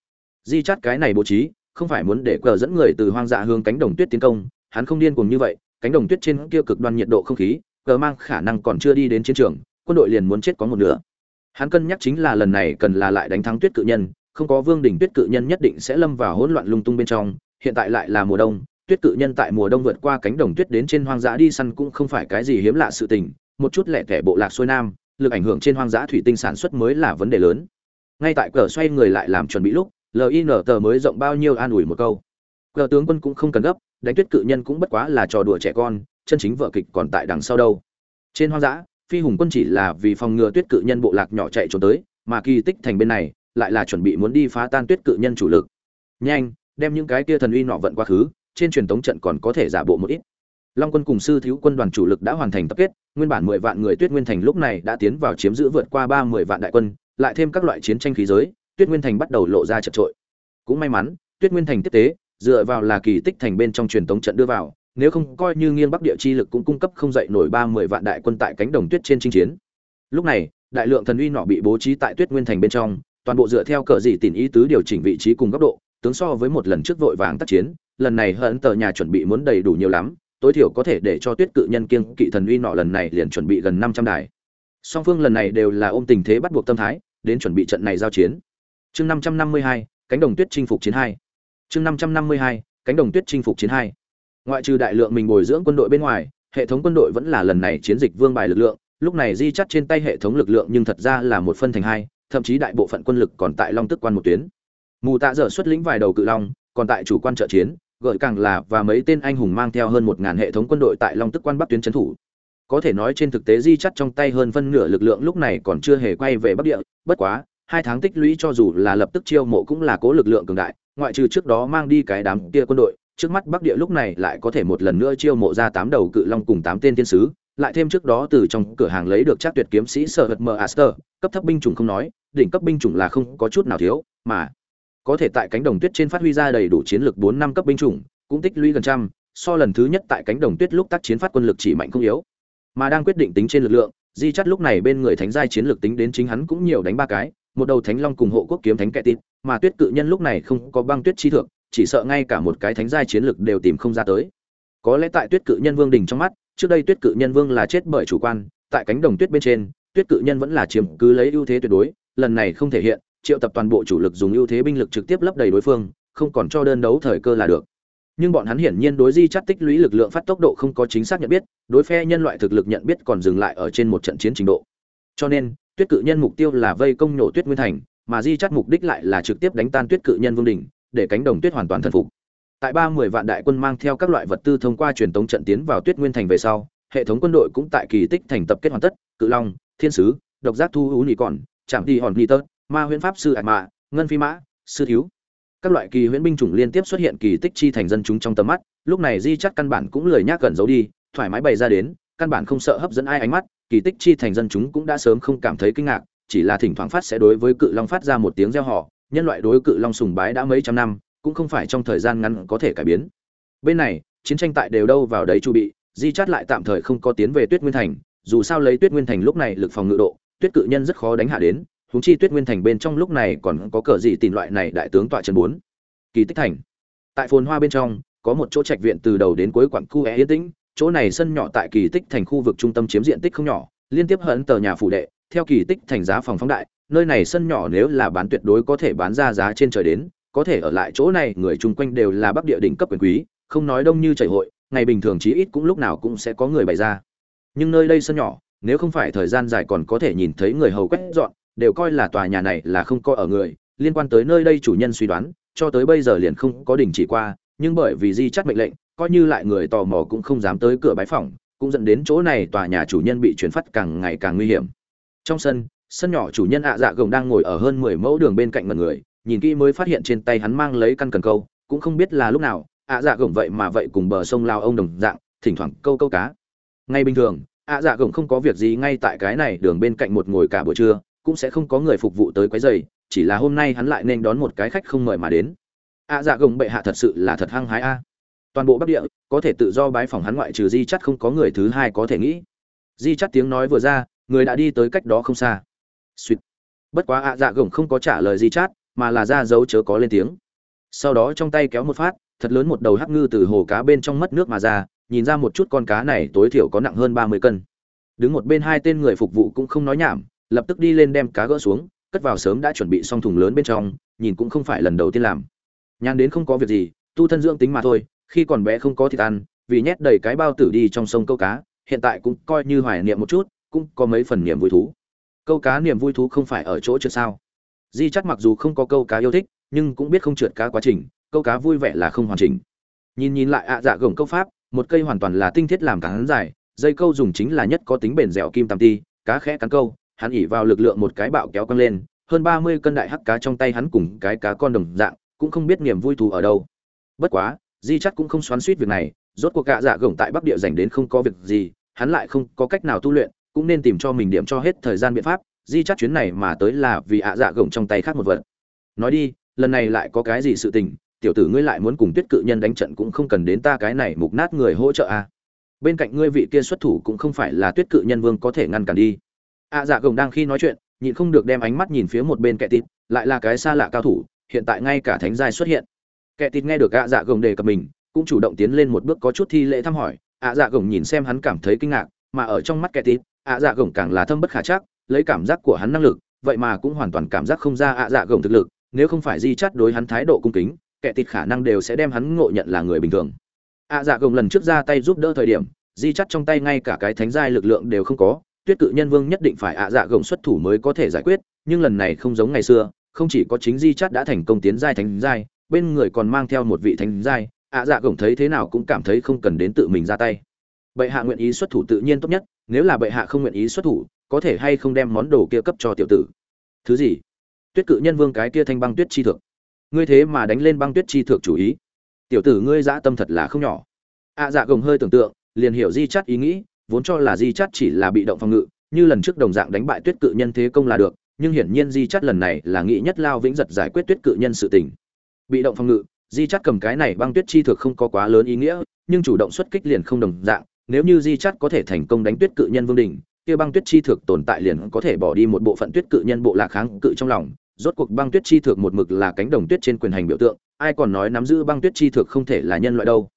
[SPEAKER 1] Di Chát cái này bố trí, không phải muốn để cờ dẫn người từ hoang dã hướng cánh đồng tuyết tiến công, hắn không điên cuồng như vậy, cánh đồng tuyết trên kia cực đoan nhiệt độ không khí cờ mang khả năng còn chưa đi đến chiến trường, quân đội liền muốn chết có một nửa. Hắn cân nhắc chính là lần này cần là lại đánh thắng tuyết cự nhân không có vương đỉnh tuyết cự nhân nhất định sẽ lâm vào hỗn loạn lung tung bên trong, hiện tại lại là mùa đông, tuyết cự nhân tại mùa đông vượt qua cánh đồng tuyết đến trên hoang dã đi săn cũng không phải cái gì hiếm lạ sự tình, một chút lẻ tẻ bộ lạc xuôi nam, lực ảnh hưởng trên hoang dã thủy tinh sản xuất mới là vấn đề lớn. Ngay tại cờ xoay người lại làm chuẩn bị lúc lin tờ mới rộng bao nhiêu an ủi một câu. Cờ tướng quân cũng không cần gấp, đánh tuyết cự nhân cũng bất quá là trò đùa trẻ con, chân chính vợ kịch còn tại đằng sau đâu. Trên hoang dã, phi hùng quân chỉ là vì phòng ngừa tuyết cự nhân bộ lạc nhỏ chạy trốn tới, mà kỳ tích thành bên này lại là chuẩn bị muốn đi phá tan tuyết cự nhân chủ lực. Nhanh, đem những cái kia thần uy nọ vận quá khứ, trên truyền thống trận còn có thể giả bộ một ít. Long quân cùng sư thiếu quân đoàn chủ lực đã hoàn thành tập kết, nguyên bản mười vạn người tuyết nguyên thành lúc này đã tiến vào chiếm giữ vượt qua ba mươi vạn đại quân, lại thêm các loại chiến tranh khí giới, tuyết nguyên thành bắt đầu lộ ra chật trội. Cũng may mắn, tuyết nguyên thành tiếp tế, dựa vào là kỳ tích thành bên trong truyền thống trận đưa vào, nếu không coi như nghiên bắc địa chi lực cũng cung cấp không dậy nổi ba mươi vạn đại quân tại cánh đồng tuyết trên chinh chiến. Lúc này, đại lượng thần uy nọ bị bố trí tại tuyết nguyên thành bên trong toàn bộ dựa theo cờ dị tìm ý tứ điều chỉnh vị trí cùng góc độ, tướng so với một lần trước vội vàng tác chiến, lần này hận tờ nhà chuẩn bị muốn đầy đủ nhiều lắm, tối thiểu có thể để cho tuyết cự nhân kiêng kỵ thần uy nọ lần này liền chuẩn bị gần năm trăm đài. Song phương lần này đều là ôm tình thế bắt buộc tâm thái, đến chuẩn bị trận này giao chiến. Chương năm trăm năm mươi hai, cánh đồng tuyết chinh phục chiến hai. Chương năm trăm năm mươi hai, cánh đồng tuyết chinh phục chiến hai. Ngoại trừ đại lượng mình bồi dưỡng quân đội bên ngoài, hệ thống quân đội vẫn là lần này chiến dịch vương bài lực lượng, lúc này di chắt trên tay hệ thống lực lượng nhưng thật ra là một phân thành hai thậm chí đại bộ phận quân lực còn tại long tức quan một tuyến. Mù tạ dở xuất lĩnh vài đầu cự long, còn tại chủ quan trợ chiến, gợi càng là và mấy tên anh hùng mang theo hơn một ngàn hệ thống quân đội tại long tức quan bắc tuyến trấn thủ. Có thể nói trên thực tế di chắt trong tay hơn phân nửa lực lượng lúc này còn chưa hề quay về bắc địa, bất quá, hai tháng tích lũy cho dù là lập tức chiêu mộ cũng là cố lực lượng cường đại, ngoại trừ trước đó mang đi cái đám kia quân đội, trước mắt bắc địa lúc này lại có thể một lần nữa chiêu mộ ra tám đầu cự long cùng tám tên thiên sứ, lại thêm trước đó từ trong cửa hàng lấy được chắc tuyệt kiếm sĩ sở hật mờ aster cấp thấp binh chủng không nói đỉnh cấp binh chủng là không có chút nào thiếu, mà có thể tại cánh đồng tuyết trên phát huy ra đầy đủ chiến lược bốn năm cấp binh chủng, cũng tích lũy gần trăm, so lần thứ nhất tại cánh đồng tuyết lúc tác chiến phát quân lực chỉ mạnh không yếu. Mà đang quyết định tính trên lực lượng, di Chát lúc này bên người thánh giai chiến lược tính đến chính hắn cũng nhiều đánh ba cái, một đầu thánh long cùng hộ quốc kiếm thánh kệ tịt, mà tuyết cự nhân lúc này không có băng tuyết chi thượng, chỉ sợ ngay cả một cái thánh giai chiến lược đều tìm không ra tới. Có lẽ tại tuyết cự nhân vương đỉnh trong mắt, trước đây tuyết cự nhân vương là chết bởi chủ quan, tại cánh đồng tuyết bên trên, tuyết cự nhân vẫn là chiếm cứ lấy ưu thế tuyệt đối lần này không thể hiện, triệu tập toàn bộ chủ lực dùng ưu thế binh lực trực tiếp lấp đầy đối phương, không còn cho đơn đấu thời cơ là được. Nhưng bọn hắn hiển nhiên đối di chắt tích lũy lực lượng phát tốc độ không có chính xác nhận biết, đối phe nhân loại thực lực nhận biết còn dừng lại ở trên một trận chiến trình độ. Cho nên, tuyết cự nhân mục tiêu là vây công nổ tuyết nguyên thành, mà di chắt mục đích lại là trực tiếp đánh tan tuyết cự nhân vương đỉnh, để cánh đồng tuyết hoàn toàn thần phục. Tại ba mươi vạn đại quân mang theo các loại vật tư thông qua truyền tống trận tiến vào tuyết nguyên thành về sau, hệ thống quân đội cũng tại kỳ tích thành tập kết hoàn tất, cự long, thiên sứ, độc giác thu hú nhị còn chạm đi hòn ni ma huyễn pháp sư ạt mạ, ngân phi mã, sư thiếu. Các loại kỳ huyễn binh chủng liên tiếp xuất hiện kỳ tích chi thành dân chúng trong tầm mắt, lúc này di chắc căn bản cũng lười nhác gần giấu đi, thoải mái bày ra đến, căn bản không sợ hấp dẫn ai ánh mắt, kỳ tích chi thành dân chúng cũng đã sớm không cảm thấy kinh ngạc, chỉ là thỉnh thoảng phát sẽ đối với cự long phát ra một tiếng reo hò, nhân loại đối cự long sùng bái đã mấy trăm năm, cũng không phải trong thời gian ngắn có thể cải biến. Bên này, chiến tranh tại đều đâu vào đấy chu bị, di chát lại tạm thời không có tiến về tuyết nguyên thành, dù sao lấy tuyết nguyên thành lúc này lực phòng ngự độ tuyết cự nhân rất khó đánh hạ đến, huống chi tuyết nguyên thành bên trong lúc này còn có cờ gì tìm loại này đại tướng tọa trần bốn. Kỳ tích thành. Tại phồn hoa bên trong, có một chỗ trạch viện từ đầu đến cuối quặng khu é yên tĩnh, chỗ này sân nhỏ tại kỳ tích thành khu vực trung tâm chiếm diện tích không nhỏ, liên tiếp hận tờ nhà phủ đệ, theo kỳ tích thành giá phòng phóng đại, nơi này sân nhỏ nếu là bán tuyệt đối có thể bán ra giá trên trời đến, có thể ở lại chỗ này, người chung quanh đều là bắc địa đỉnh cấp quyền quý, không nói đông như chảy hội, ngày bình thường chí ít cũng lúc nào cũng sẽ có người bày ra. Nhưng nơi đây sân nhỏ nếu không phải thời gian dài còn có thể nhìn thấy người hầu quét dọn, đều coi là tòa nhà này là không có ở người. Liên quan tới nơi đây chủ nhân suy đoán, cho tới bây giờ liền không có đình chỉ qua, nhưng bởi vì di chắt mệnh lệnh, coi như lại người tò mò cũng không dám tới cửa bái phòng cũng dẫn đến chỗ này tòa nhà chủ nhân bị chuyển phát càng ngày càng nguy hiểm. Trong sân sân nhỏ chủ nhân ạ dạ gồng đang ngồi ở hơn mười mẫu đường bên cạnh mật người, nhìn kỹ mới phát hiện trên tay hắn mang lấy căn cần câu, cũng không biết là lúc nào, ạ dạ gồng vậy mà vậy cùng bờ sông lao ông đồng dạng, thỉnh thoảng câu câu cá. Ngay bình thường ạ dạ gồng không có việc gì ngay tại cái này đường bên cạnh một ngồi cả buổi trưa, cũng sẽ không có người phục vụ tới quấy giày chỉ là hôm nay hắn lại nên đón một cái khách không mời mà đến. ạ dạ gồng bệ hạ thật sự là thật hăng hái a. Toàn bộ bắc địa, có thể tự do bái phòng hắn ngoại trừ di chắt không có người thứ hai có thể nghĩ. Di chắt tiếng nói vừa ra, người đã đi tới cách đó không xa. Suýt bất quá ạ dạ gồng không có trả lời di chát, mà là ra dấu chớ có lên tiếng. Sau đó trong tay kéo một phát, thật lớn một đầu hắc ngư từ hồ cá bên trong mất nước mà ra nhìn ra một chút con cá này tối thiểu có nặng hơn ba mươi cân. Đứng một bên hai tên người phục vụ cũng không nói nhảm, lập tức đi lên đem cá gỡ xuống, cất vào sớm đã chuẩn bị xong thùng lớn bên trong, nhìn cũng không phải lần đầu tiên làm. Nhàn đến không có việc gì, tu thân dưỡng tính mà thôi, khi còn bé không có thịt ăn, vì nhét đầy cái bao tử đi trong sông câu cá, hiện tại cũng coi như hoài niệm một chút, cũng có mấy phần niềm vui thú. Câu cá niềm vui thú không phải ở chỗ trượt sao? Di chắc mặc dù không có câu cá yêu thích, nhưng cũng biết không trượt cá quá trình, câu cá vui vẻ là không hoàn chỉnh. Nhìn nhìn lại ạ dạ gồng câu pháp một cây hoàn toàn là tinh thiết làm cán hắn dài, dây câu dùng chính là nhất có tính bền dẻo kim tam ti, cá khẽ cắn câu, hắn ỉ vào lực lượng một cái bạo kéo căng lên, hơn ba mươi cân đại hắc cá trong tay hắn cùng cái cá con đồng dạng, cũng không biết niềm vui thú ở đâu. Bất quá, di chắc cũng không xoắn suýt việc này, rốt cuộc gạ dạ gồng tại bắc địa dành đến không có việc gì, hắn lại không có cách nào tu luyện, cũng nên tìm cho mình điểm cho hết thời gian biện pháp, di chắc chuyến này mà tới là vì ạ dạ gồng trong tay khác một vật. Nói đi, lần này lại có cái gì sự tình tiểu tử ngươi lại muốn cùng tuyết cự nhân đánh trận cũng không cần đến ta cái này mục nát người hỗ trợ à. bên cạnh ngươi vị kia xuất thủ cũng không phải là tuyết cự nhân vương có thể ngăn cản đi. À dạ gồng đang khi nói chuyện, nhịn không được đem ánh mắt nhìn phía một bên kẻ tịt, lại là cái xa lạ cao thủ, hiện tại ngay cả thánh giai xuất hiện. Kẻ tịt nghe được À dạ gồng đề cập mình, cũng chủ động tiến lên một bước có chút thi lễ thăm hỏi a dạ gồng nhìn xem hắn cảm thấy kinh ngạc, mà ở trong mắt kẻ tịt a dạ gồng càng là thâm bất khả chắc, lấy cảm giác của hắn năng lực, vậy mà cũng hoàn toàn cảm giác không ra a dạ gồng thực lực, nếu không phải di chắt đối hắn thái độ cung kính kẻ tịt khả năng đều sẽ đem hắn ngộ nhận là người bình thường. Ạ dạ gồng lần trước ra tay giúp đỡ thời điểm, di chắt trong tay ngay cả cái thánh giai lực lượng đều không có, tuyết cự nhân vương nhất định phải ạ dạ gồng xuất thủ mới có thể giải quyết, nhưng lần này không giống ngày xưa, không chỉ có chính di chắt đã thành công tiến giai thánh giai, bên người còn mang theo một vị thánh giai ạ dạ gồng thấy thế nào cũng cảm thấy không cần đến tự mình ra tay. Bệ hạ nguyện ý xuất thủ tự nhiên tốt nhất, nếu là bệ hạ không nguyện ý xuất thủ, có thể hay không đem món đồ kia cấp cho tiểu tử. Thứ gì? Tuyết cự nhân vương cái kia thanh băng tuyết chi thực ngươi thế mà đánh lên băng tuyết chi thượng chủ ý. Tiểu tử ngươi dã tâm thật là không nhỏ. Ạ dạ gồng hơi tưởng tượng, liền hiểu di chắt ý nghĩ, vốn cho là di chắt chỉ là bị động phòng ngự, như lần trước đồng dạng đánh bại tuyết cự nhân thế công là được, nhưng hiển nhiên di chắt lần này là nghĩ nhất lao vĩnh giật giải quyết tuyết cự nhân sự tình. Bị động phòng ngự, di chắt cầm cái này băng tuyết chi thực không có quá lớn ý nghĩa, nhưng chủ động xuất kích liền không đồng dạng, nếu như di chắt có thể thành công đánh tuyết cự nhân vương đình kia băng tuyết chi thực tồn tại liền có thể bỏ đi một bộ phận tuyết cự nhân bộ lạc kháng cự trong lòng rốt cuộc băng tuyết chi thực một mực là cánh đồng tuyết trên quyền hành biểu tượng, ai còn nói nắm giữ băng tuyết chi thực không thể là nhân loại đâu.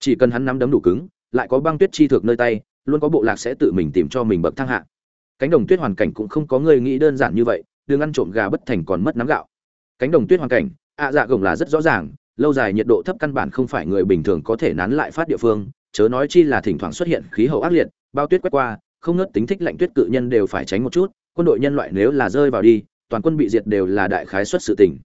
[SPEAKER 1] Chỉ cần hắn nắm đấm đủ cứng, lại có băng tuyết chi thực nơi tay, luôn có bộ lạc sẽ tự mình tìm cho mình bậc thang hạ. Cánh đồng tuyết hoàn cảnh cũng không có người nghĩ đơn giản như vậy đường ăn trộm gà bất thành còn mất nắm gạo. Cánh đồng tuyết hoàn cảnh, ạ dạ gồng là rất rõ ràng, lâu dài nhiệt độ thấp căn bản không phải người bình thường có thể nán lại phát địa phương, chớ nói chi là thỉnh thoảng xuất hiện khí hậu ác liệt, bao tuyết quét qua, không ngớt tính thích lạnh tuyết cự nhân đều phải tránh một chút, quân đội nhân loại nếu là rơi vào đi toàn quân bị diệt đều là đại khái xuất sự tình.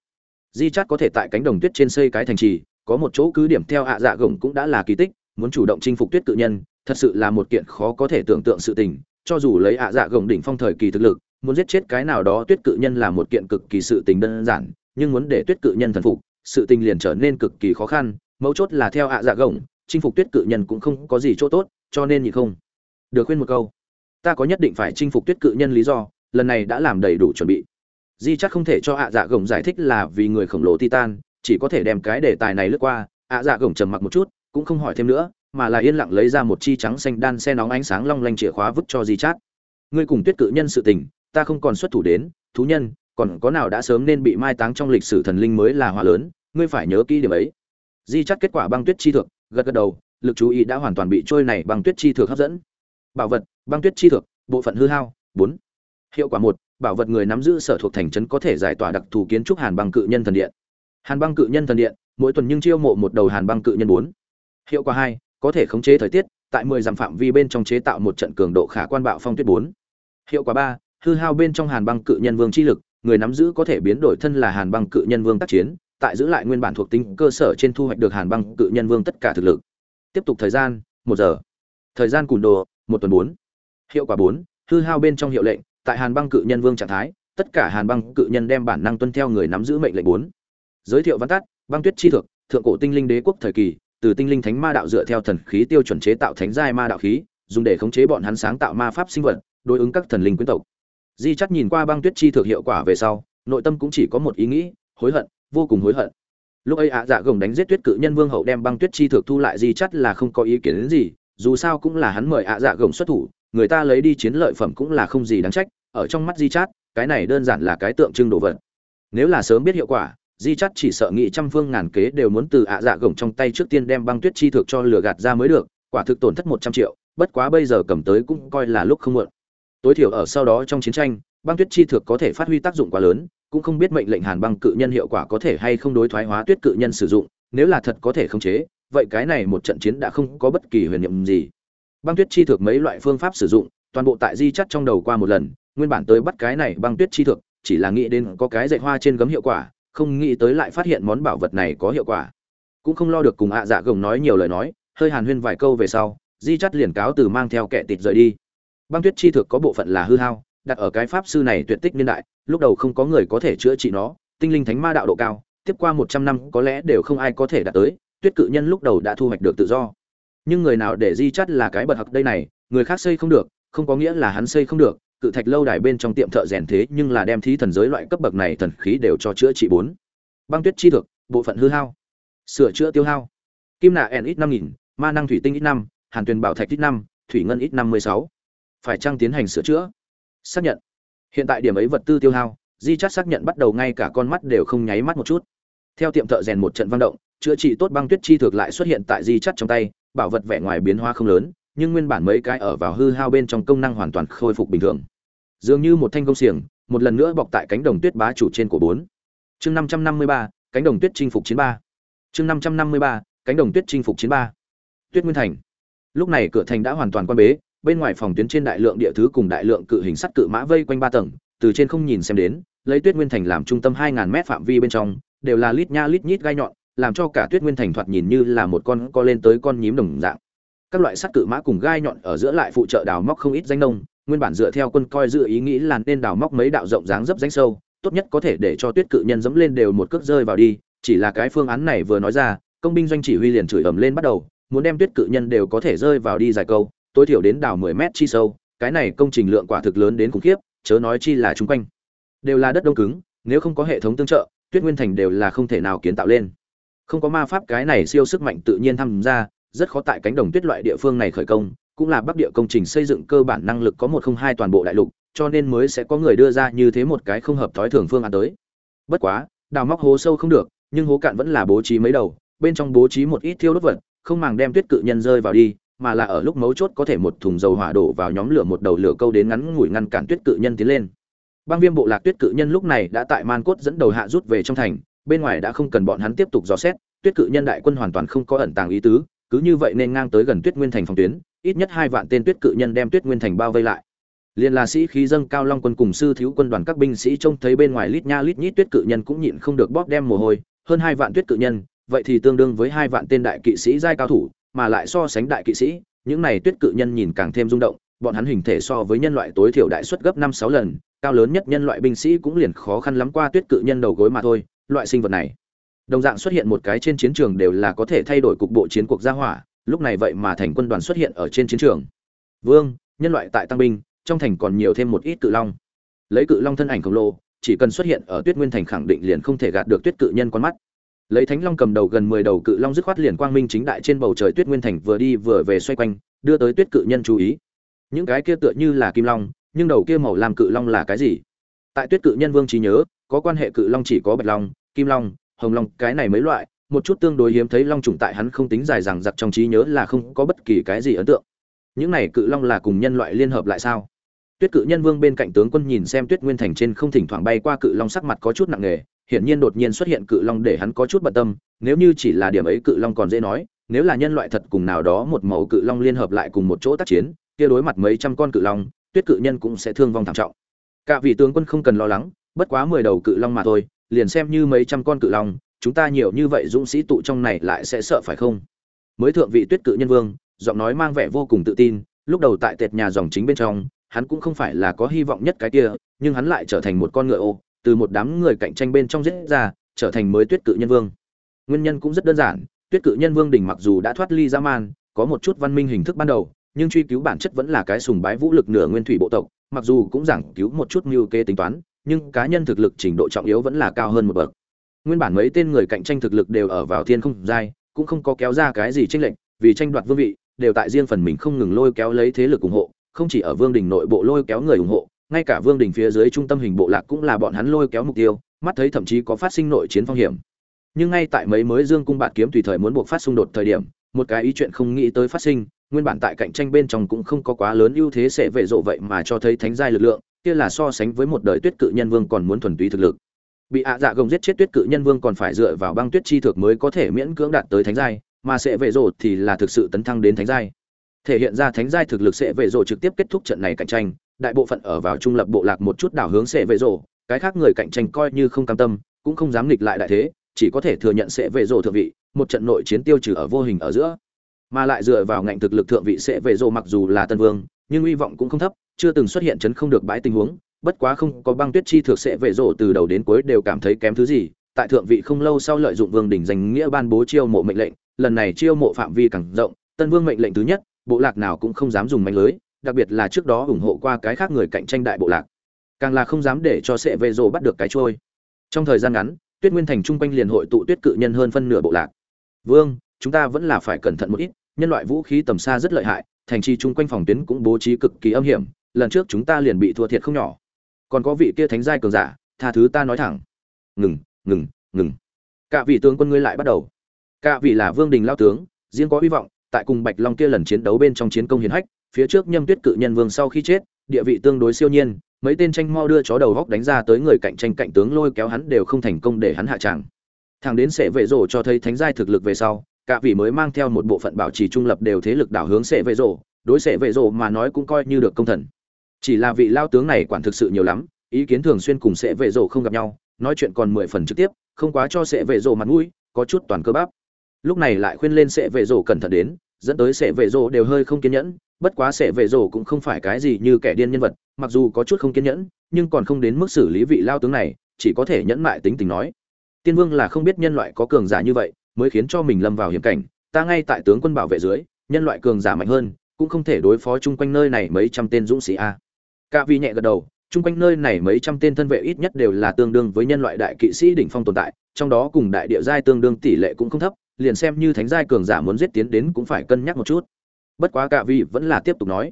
[SPEAKER 1] Di chát có thể tại cánh đồng tuyết trên xây cái thành trì, có một chỗ cứ điểm theo ạ dạ gồng cũng đã là kỳ tích, muốn chủ động chinh phục tuyết cự nhân, thật sự là một kiện khó có thể tưởng tượng sự tình. Cho dù lấy ạ dạ gồng đỉnh phong thời kỳ thực lực, muốn giết chết cái nào đó tuyết cự nhân là một kiện cực kỳ sự tình đơn giản, nhưng muốn để tuyết cự nhân thần phục, sự tình liền trở nên cực kỳ khó khăn. Mấu chốt là theo ạ dạ gồng chinh phục tuyết cự nhân cũng không có gì chỗ tốt, cho nên nhị không. Được khuyên một câu, ta có nhất định phải chinh phục tuyết cự nhân lý do, lần này đã làm đầy đủ chuẩn bị di chắc không thể cho ạ dạ gồng giải thích là vì người khổng lồ titan, chỉ có thể đem cái đề tài này lướt qua. Ạ dạ gồng trầm mặc một chút, cũng không hỏi thêm nữa, mà là yên lặng lấy ra một chi trắng xanh đan xe nóng ánh sáng long lanh chìa khóa vứt cho di chát ngươi cùng tuyết cự nhân sự tình, ta không còn xuất thủ đến, thú nhân, còn có nào đã sớm nên bị mai táng trong lịch sử thần linh mới là hòa lớn, ngươi phải nhớ kỹ điểm ấy. Di chắt kết quả băng tuyết chi thượng, gật gật đầu, lực chú ý đã hoàn toàn bị trôi này băng tuyết chi thượng hấp dẫn. Bảo vật, băng tuyết chi thượng, bộ phận hư hao, bốn. Hiệu quả một bảo vật người nắm giữ sở thuộc thành trấn có thể giải tỏa đặc thù kiến trúc hàn băng cự nhân thần điện. Hàn băng cự nhân thần điện, mỗi tuần nhưng chiêu mộ một đầu hàn băng cự nhân bốn. Hiệu quả hai, có thể khống chế thời tiết, tại mười dặm phạm vi bên trong chế tạo một trận cường độ khả quan bạo phong tuyết bốn. Hiệu quả ba, hư hao bên trong hàn băng cự nhân vương chi lực, người nắm giữ có thể biến đổi thân là hàn băng cự nhân vương tác chiến, tại giữ lại nguyên bản thuộc tính cơ sở trên thu hoạch được hàn băng cự nhân vương tất cả thực lực. Tiếp tục thời gian, một giờ. Thời gian cùn đồ, một tuần bốn. Hiệu quả bốn, hư hao bên trong hiệu lệnh tại hàn băng cự nhân vương trạng thái, tất cả hàn băng cự nhân đem bản năng tuân theo người nắm giữ mệnh lệnh bốn. Giới thiệu văn tắt, băng tuyết chi thực thượng cổ tinh linh đế quốc thời kỳ, từ tinh linh thánh ma đạo dựa theo thần khí tiêu chuẩn chế tạo thánh giai ma đạo khí, dùng để khống chế bọn hắn sáng tạo ma pháp sinh vật, đối ứng các thần linh quyến tộc. Di chắc nhìn qua băng tuyết chi thực hiệu quả về sau, nội tâm cũng chỉ có một ý nghĩ, hối hận, vô cùng hối hận. Lúc ấy ạ dạ gồng đánh giết tuyết cự nhân vương hậu đem băng tuyết chi thực thu lại, di chắc là không có ý kiến đến gì, dù sao cũng là hắn mời ạ dạ gồng xuất thủ người ta lấy đi chiến lợi phẩm cũng là không gì đáng trách, ở trong mắt di chát cái này đơn giản là cái tượng trưng đồ vật. Nếu là sớm biết hiệu quả di chát chỉ sợ nghị trăm phương ngàn kế đều muốn từ ạ dạ gồng trong tay trước tiên đem băng tuyết chi thực cho lừa gạt ra mới được, quả thực tổn thất một trăm triệu, bất quá bây giờ cầm tới cũng coi là lúc không muộn. Tối thiểu ở sau đó trong chiến tranh, băng tuyết chi thực có thể phát huy tác dụng quá lớn, cũng không biết mệnh lệnh hàn băng cự nhân hiệu quả có thể hay không đối thoái hóa tuyết cự nhân sử dụng, nếu là thật có thể khống chế, vậy cái này một trận chiến đã không có bất kỳ huyền nhiệm gì băng tuyết chi thực mấy loại phương pháp sử dụng, toàn bộ tại di chắt trong đầu qua một lần, nguyên bản tới bắt cái này băng tuyết chi thực chỉ là nghĩ đến có cái dạy hoa trên gấm hiệu quả, không nghĩ tới lại phát hiện món bảo vật này có hiệu quả. Cũng không lo được cùng ạ dạ gồng nói nhiều lời nói, hơi hàn huyên vài câu về sau, di chắt liền cáo từ mang theo kẻ tịt rời đi. Băng tuyết chi thực có bộ phận là hư hao, đặt ở cái pháp sư này tuyệt tích niên đại, lúc đầu không có người có thể chữa trị nó, tinh linh thánh ma đạo độ cao, tiếp qua một trăm năm có lẽ đều không ai có thể đạt tới, tuyết cự nhân lúc đầu đã thu hoạch được tự do nhưng người nào để di chắt là cái bật học đây này, người khác xây không được, không có nghĩa là hắn xây không được. Cự thạch lâu đài bên trong tiệm thợ rèn thế nhưng là đem thí thần giới loại cấp bậc này thần khí đều cho chữa trị bốn. Băng tuyết chi thực bộ phận hư hao. Sửa chữa tiêu hao. Kim nạ n ít năm nghìn, ma năng thủy tinh ít năm, hàn tuyền bảo thạch ít năm, thủy ngân ít năm mươi sáu. Phải trăng tiến hành sửa chữa? Xác nhận. Hiện tại điểm ấy vật tư tiêu hao, di chắt xác nhận bắt đầu ngay cả con mắt đều không nháy mắt một chút. Theo tiệm thợ rèn một trận văn động, chữa trị tốt băng tuyết chi thực lại xuất hiện tại di chắt trong tay bảo vật vẻ ngoài biến hóa không lớn, nhưng nguyên bản mấy cái ở vào hư hao bên trong công năng hoàn toàn khôi phục bình thường. Dường như một thanh công xiềng, một lần nữa bọc tại cánh đồng tuyết bá chủ trên của bốn. Chương năm trăm năm mươi ba, cánh đồng tuyết chinh phục chiến ba. Chương năm trăm năm mươi ba, cánh đồng tuyết chinh phục chiến ba. Tuyết nguyên thành. Lúc này cửa thành đã hoàn toàn quan bế, bên ngoài phòng tuyến trên đại lượng địa thứ cùng đại lượng cự hình sắt cự mã vây quanh ba tầng, từ trên không nhìn xem đến, lấy tuyết nguyên thành làm trung tâm hai ngàn mét phạm vi bên trong, đều là lít nha lít nhít gai nhọn làm cho cả tuyết nguyên thành thoạt nhìn như là một con co lên tới con nhím đồng dạng. Các loại sắt cự mã cùng gai nhọn ở giữa lại phụ trợ đào móc không ít danh nông, nguyên bản dựa theo quân coi dự ý nghĩ là nên đào móc mấy đạo rộng dáng dấp danh sâu, tốt nhất có thể để cho tuyết cự nhân dẫm lên đều một cước rơi vào đi, chỉ là cái phương án này vừa nói ra, công binh doanh chỉ huy liền chửi ầm lên bắt đầu, muốn đem tuyết cự nhân đều có thể rơi vào đi dài câu, tối thiểu đến đào 10 mét chi sâu, cái này công trình lượng quả thực lớn đến khủng khiếp, chớ nói chi là chung quanh. Đều là đất đông cứng, nếu không có hệ thống tương trợ, tuyết nguyên thành đều là không thể nào kiến tạo lên không có ma pháp cái này siêu sức mạnh tự nhiên tham gia, rất khó tại cánh đồng tuyết loại địa phương này khởi công, cũng là bắc địa công trình xây dựng cơ bản năng lực có một không hai toàn bộ đại lục, cho nên mới sẽ có người đưa ra như thế một cái không hợp thói thường phương án tới. Bất quá, đào móc hố sâu không được, nhưng hố cạn vẫn là bố trí mấy đầu, bên trong bố trí một ít thiêu đốt vật, không màng đem tuyết cự nhân rơi vào đi, mà là ở lúc mấu chốt có thể một thùng dầu hỏa đổ vào nhóm lửa một đầu lửa câu đến ngắn ngủi ngăn cản tuyết cự nhân tiến lên. Băng viêm bộ lạc tuyết cự nhân lúc này đã tại man cốt dẫn đầu hạ rút về trong thành bên ngoài đã không cần bọn hắn tiếp tục dò xét, tuyết cự nhân đại quân hoàn toàn không có ẩn tàng ý tứ, cứ như vậy nên ngang tới gần tuyết nguyên thành phòng tuyến, ít nhất hai vạn tên tuyết cự nhân đem tuyết nguyên thành bao vây lại. Liền là sĩ khí dâng cao long quân cùng sư thiếu quân đoàn các binh sĩ trông thấy bên ngoài lít nha lít nhít tuyết cự nhân cũng nhịn không được bóp đem mồ hôi, hơn hai vạn tuyết cự nhân, vậy thì tương đương với hai vạn tên đại kỵ sĩ giai cao thủ, mà lại so sánh đại kỵ sĩ, những này tuyết cự nhân nhìn càng thêm rung động, bọn hắn hình thể so với nhân loại tối thiểu đại suất gấp năm sáu lần, cao lớn nhất nhân loại binh sĩ cũng liền khó khăn lắm qua tuyết cự nhân đầu gối mà thôi loại sinh vật này. Đồng dạng xuất hiện một cái trên chiến trường đều là có thể thay đổi cục bộ chiến cuộc gia hỏa, lúc này vậy mà thành quân đoàn xuất hiện ở trên chiến trường. Vương, nhân loại tại tăng binh, trong thành còn nhiều thêm một ít cự long. Lấy cự long thân ảnh khổng lồ, chỉ cần xuất hiện ở tuyết nguyên thành khẳng định liền không thể gạt được tuyết cự nhân con mắt. Lấy thánh long cầm đầu gần mười đầu cự long dứt khoát liền quang minh chính đại trên bầu trời tuyết nguyên thành vừa đi vừa về xoay quanh, đưa tới tuyết cự nhân chú ý. Những cái kia tựa như là kim long, nhưng đầu kia màu làm cự long là cái gì? Tại tuyết cự nhân vương trí nhớ có quan hệ cự long chỉ có bạch long, kim long, hồng long, cái này mấy loại, một chút tương đối hiếm thấy long trùng tại hắn không tính dài rằng giặc trong trí nhớ là không có bất kỳ cái gì ấn tượng. Những này cự long là cùng nhân loại liên hợp lại sao? Tuyết cự nhân vương bên cạnh tướng quân nhìn xem tuyết nguyên thành trên không thỉnh thoảng bay qua cự long sắc mặt có chút nặng nề, hiển nhiên đột nhiên xuất hiện cự long để hắn có chút bận tâm, nếu như chỉ là điểm ấy cự long còn dễ nói, nếu là nhân loại thật cùng nào đó một mẫu cự long liên hợp lại cùng một chỗ tác chiến, kia đối mặt mấy trăm con cự long, tuyết cự nhân cũng sẽ thương vong thảm trọng. Cả vị tướng quân không cần lo lắng bất quá mười đầu cự long mà thôi, liền xem như mấy trăm con cự long, chúng ta nhiều như vậy dũng sĩ tụ trong này lại sẽ sợ phải không? Mới thượng vị tuyết cự nhân vương, giọng nói mang vẻ vô cùng tự tin, lúc đầu tại tệt nhà dòng chính bên trong, hắn cũng không phải là có hy vọng nhất cái kia, nhưng hắn lại trở thành một con ngựa ô, từ một đám người cạnh tranh bên trong giết ra, trở thành mới tuyết cự nhân vương. Nguyên nhân cũng rất đơn giản, tuyết cự nhân vương đỉnh mặc dù đã thoát ly ra man, có một chút văn minh hình thức ban đầu, nhưng truy cứu bản chất vẫn là cái sùng bái vũ lực nửa nguyên thủy bộ tộc, mặc dù cũng giảng cứu một chút mưu kê tính toán nhưng cá nhân thực lực trình độ trọng yếu vẫn là cao hơn một bậc. Nguyên bản mấy tên người cạnh tranh thực lực đều ở vào thiên không giai, cũng không có kéo ra cái gì tranh lệch, vì tranh đoạt vương vị, đều tại riêng phần mình không ngừng lôi kéo lấy thế lực ủng hộ, không chỉ ở vương đình nội bộ lôi kéo người ủng hộ, ngay cả vương đình phía dưới trung tâm hình bộ lạc cũng là bọn hắn lôi kéo mục tiêu, mắt thấy thậm chí có phát sinh nội chiến phong hiểm. Nhưng ngay tại mấy mới dương cung bạt kiếm tùy thời muốn buộc phát xung đột thời điểm, một cái ý chuyện không nghĩ tới phát sinh, nguyên bản tại cạnh tranh bên trong cũng không có quá lớn ưu thế sẽ vệ rộ vậy mà cho thấy thánh giai lực lượng kia là so sánh với một đời tuyết cự nhân vương còn muốn thuần túy thực lực. Bị ạ dạ gồng giết chết tuyết cự nhân vương còn phải dựa vào băng tuyết chi thực mới có thể miễn cưỡng đạt tới thánh giai, mà sẽ vệ rộ thì là thực sự tấn thăng đến thánh giai. Thể hiện ra thánh giai thực lực sẽ vệ rộ trực tiếp kết thúc trận này cạnh tranh, đại bộ phận ở vào trung lập bộ lạc một chút đảo hướng sẽ vệ rộ cái khác người cạnh tranh coi như không cam tâm, cũng không dám nghịch lại đại thế, chỉ có thể thừa nhận sẽ vệ rộ thượng vị, một trận nội chiến tiêu trừ ở vô hình ở giữa mà lại dựa vào ngạnh thực lực thượng vị sẽ về rồ mặc dù là tân vương, nhưng hy vọng cũng không thấp, chưa từng xuất hiện chấn không được bãi tình huống, bất quá không có băng tuyết chi thực sẽ về rồ từ đầu đến cuối đều cảm thấy kém thứ gì, tại thượng vị không lâu sau lợi dụng vương đỉnh danh nghĩa ban bố chiêu mộ mệnh lệnh, lần này chiêu mộ phạm vi càng rộng, tân vương mệnh lệnh thứ nhất, bộ lạc nào cũng không dám dùng manh lưới, đặc biệt là trước đó ủng hộ qua cái khác người cạnh tranh đại bộ lạc. Càng là không dám để cho sệ vệ rồ bắt được cái trôi trong thời gian ngắn, tuyết nguyên thành chung quanh liền hội tụ tuyết cự nhân hơn phân nửa bộ lạc. Vương chúng ta vẫn là phải cẩn thận một ít, nhân loại vũ khí tầm xa rất lợi hại, thành trì chung quanh phòng tuyến cũng bố trí cực kỳ âm hiểm, lần trước chúng ta liền bị thua thiệt không nhỏ. Còn có vị kia thánh giai cường giả, tha thứ ta nói thẳng. Ngừng ngừng ngừng. Cả vị tướng quân ngươi lại bắt đầu. Cả vị là vương đình lao tướng, riêng có hy vọng, tại cùng bạch long kia lần chiến đấu bên trong chiến công hiển hách, phía trước nhâm tuyết cự nhân vương sau khi chết, địa vị tương đối siêu nhiên, mấy tên tranh mo đưa chó đầu góc đánh ra tới người cạnh tranh cạnh tướng lôi kéo hắn đều không thành công để hắn hạ tràng. Thằng đến sẽ vệ rổ cho thấy thánh giai thực lực về sau cả vị mới mang theo một bộ phận bảo trì trung lập đều thế lực đảo hướng sẽ vệ rổ đối sẽ vệ rổ mà nói cũng coi như được công thần. Chỉ là vị lao tướng này quản thực sự nhiều lắm, ý kiến thường xuyên cùng sẽ vệ rổ không gặp nhau, nói chuyện còn mười phần trực tiếp, không quá cho sẽ vệ rổ mặt mũi, có chút toàn cơ bắp. Lúc này lại khuyên lên sẽ vệ rổ cẩn thận đến, dẫn tới sẽ vệ rổ đều hơi không kiên nhẫn, bất quá sẽ vệ rổ cũng không phải cái gì như kẻ điên nhân vật, mặc dù có chút không kiên nhẫn, nhưng còn không đến mức xử lý vị lao tướng này, chỉ có thể nhẫn mại tính tình nói. Tiên vương là không biết nhân loại có cường giả như vậy mới khiến cho mình lâm vào hiểm cảnh. Ta ngay tại tướng quân bảo vệ dưới, nhân loại cường giả mạnh hơn, cũng không thể đối phó chung quanh nơi này mấy trăm tên dũng sĩ a. Cả vì nhẹ gật đầu, chung quanh nơi này mấy trăm tên thân vệ ít nhất đều là tương đương với nhân loại đại kỵ sĩ đỉnh phong tồn tại, trong đó cùng đại địa giai tương đương tỷ lệ cũng không thấp, liền xem như thánh giai cường giả muốn giết tiến đến cũng phải cân nhắc một chút. Bất quá cả Vi vẫn là tiếp tục nói,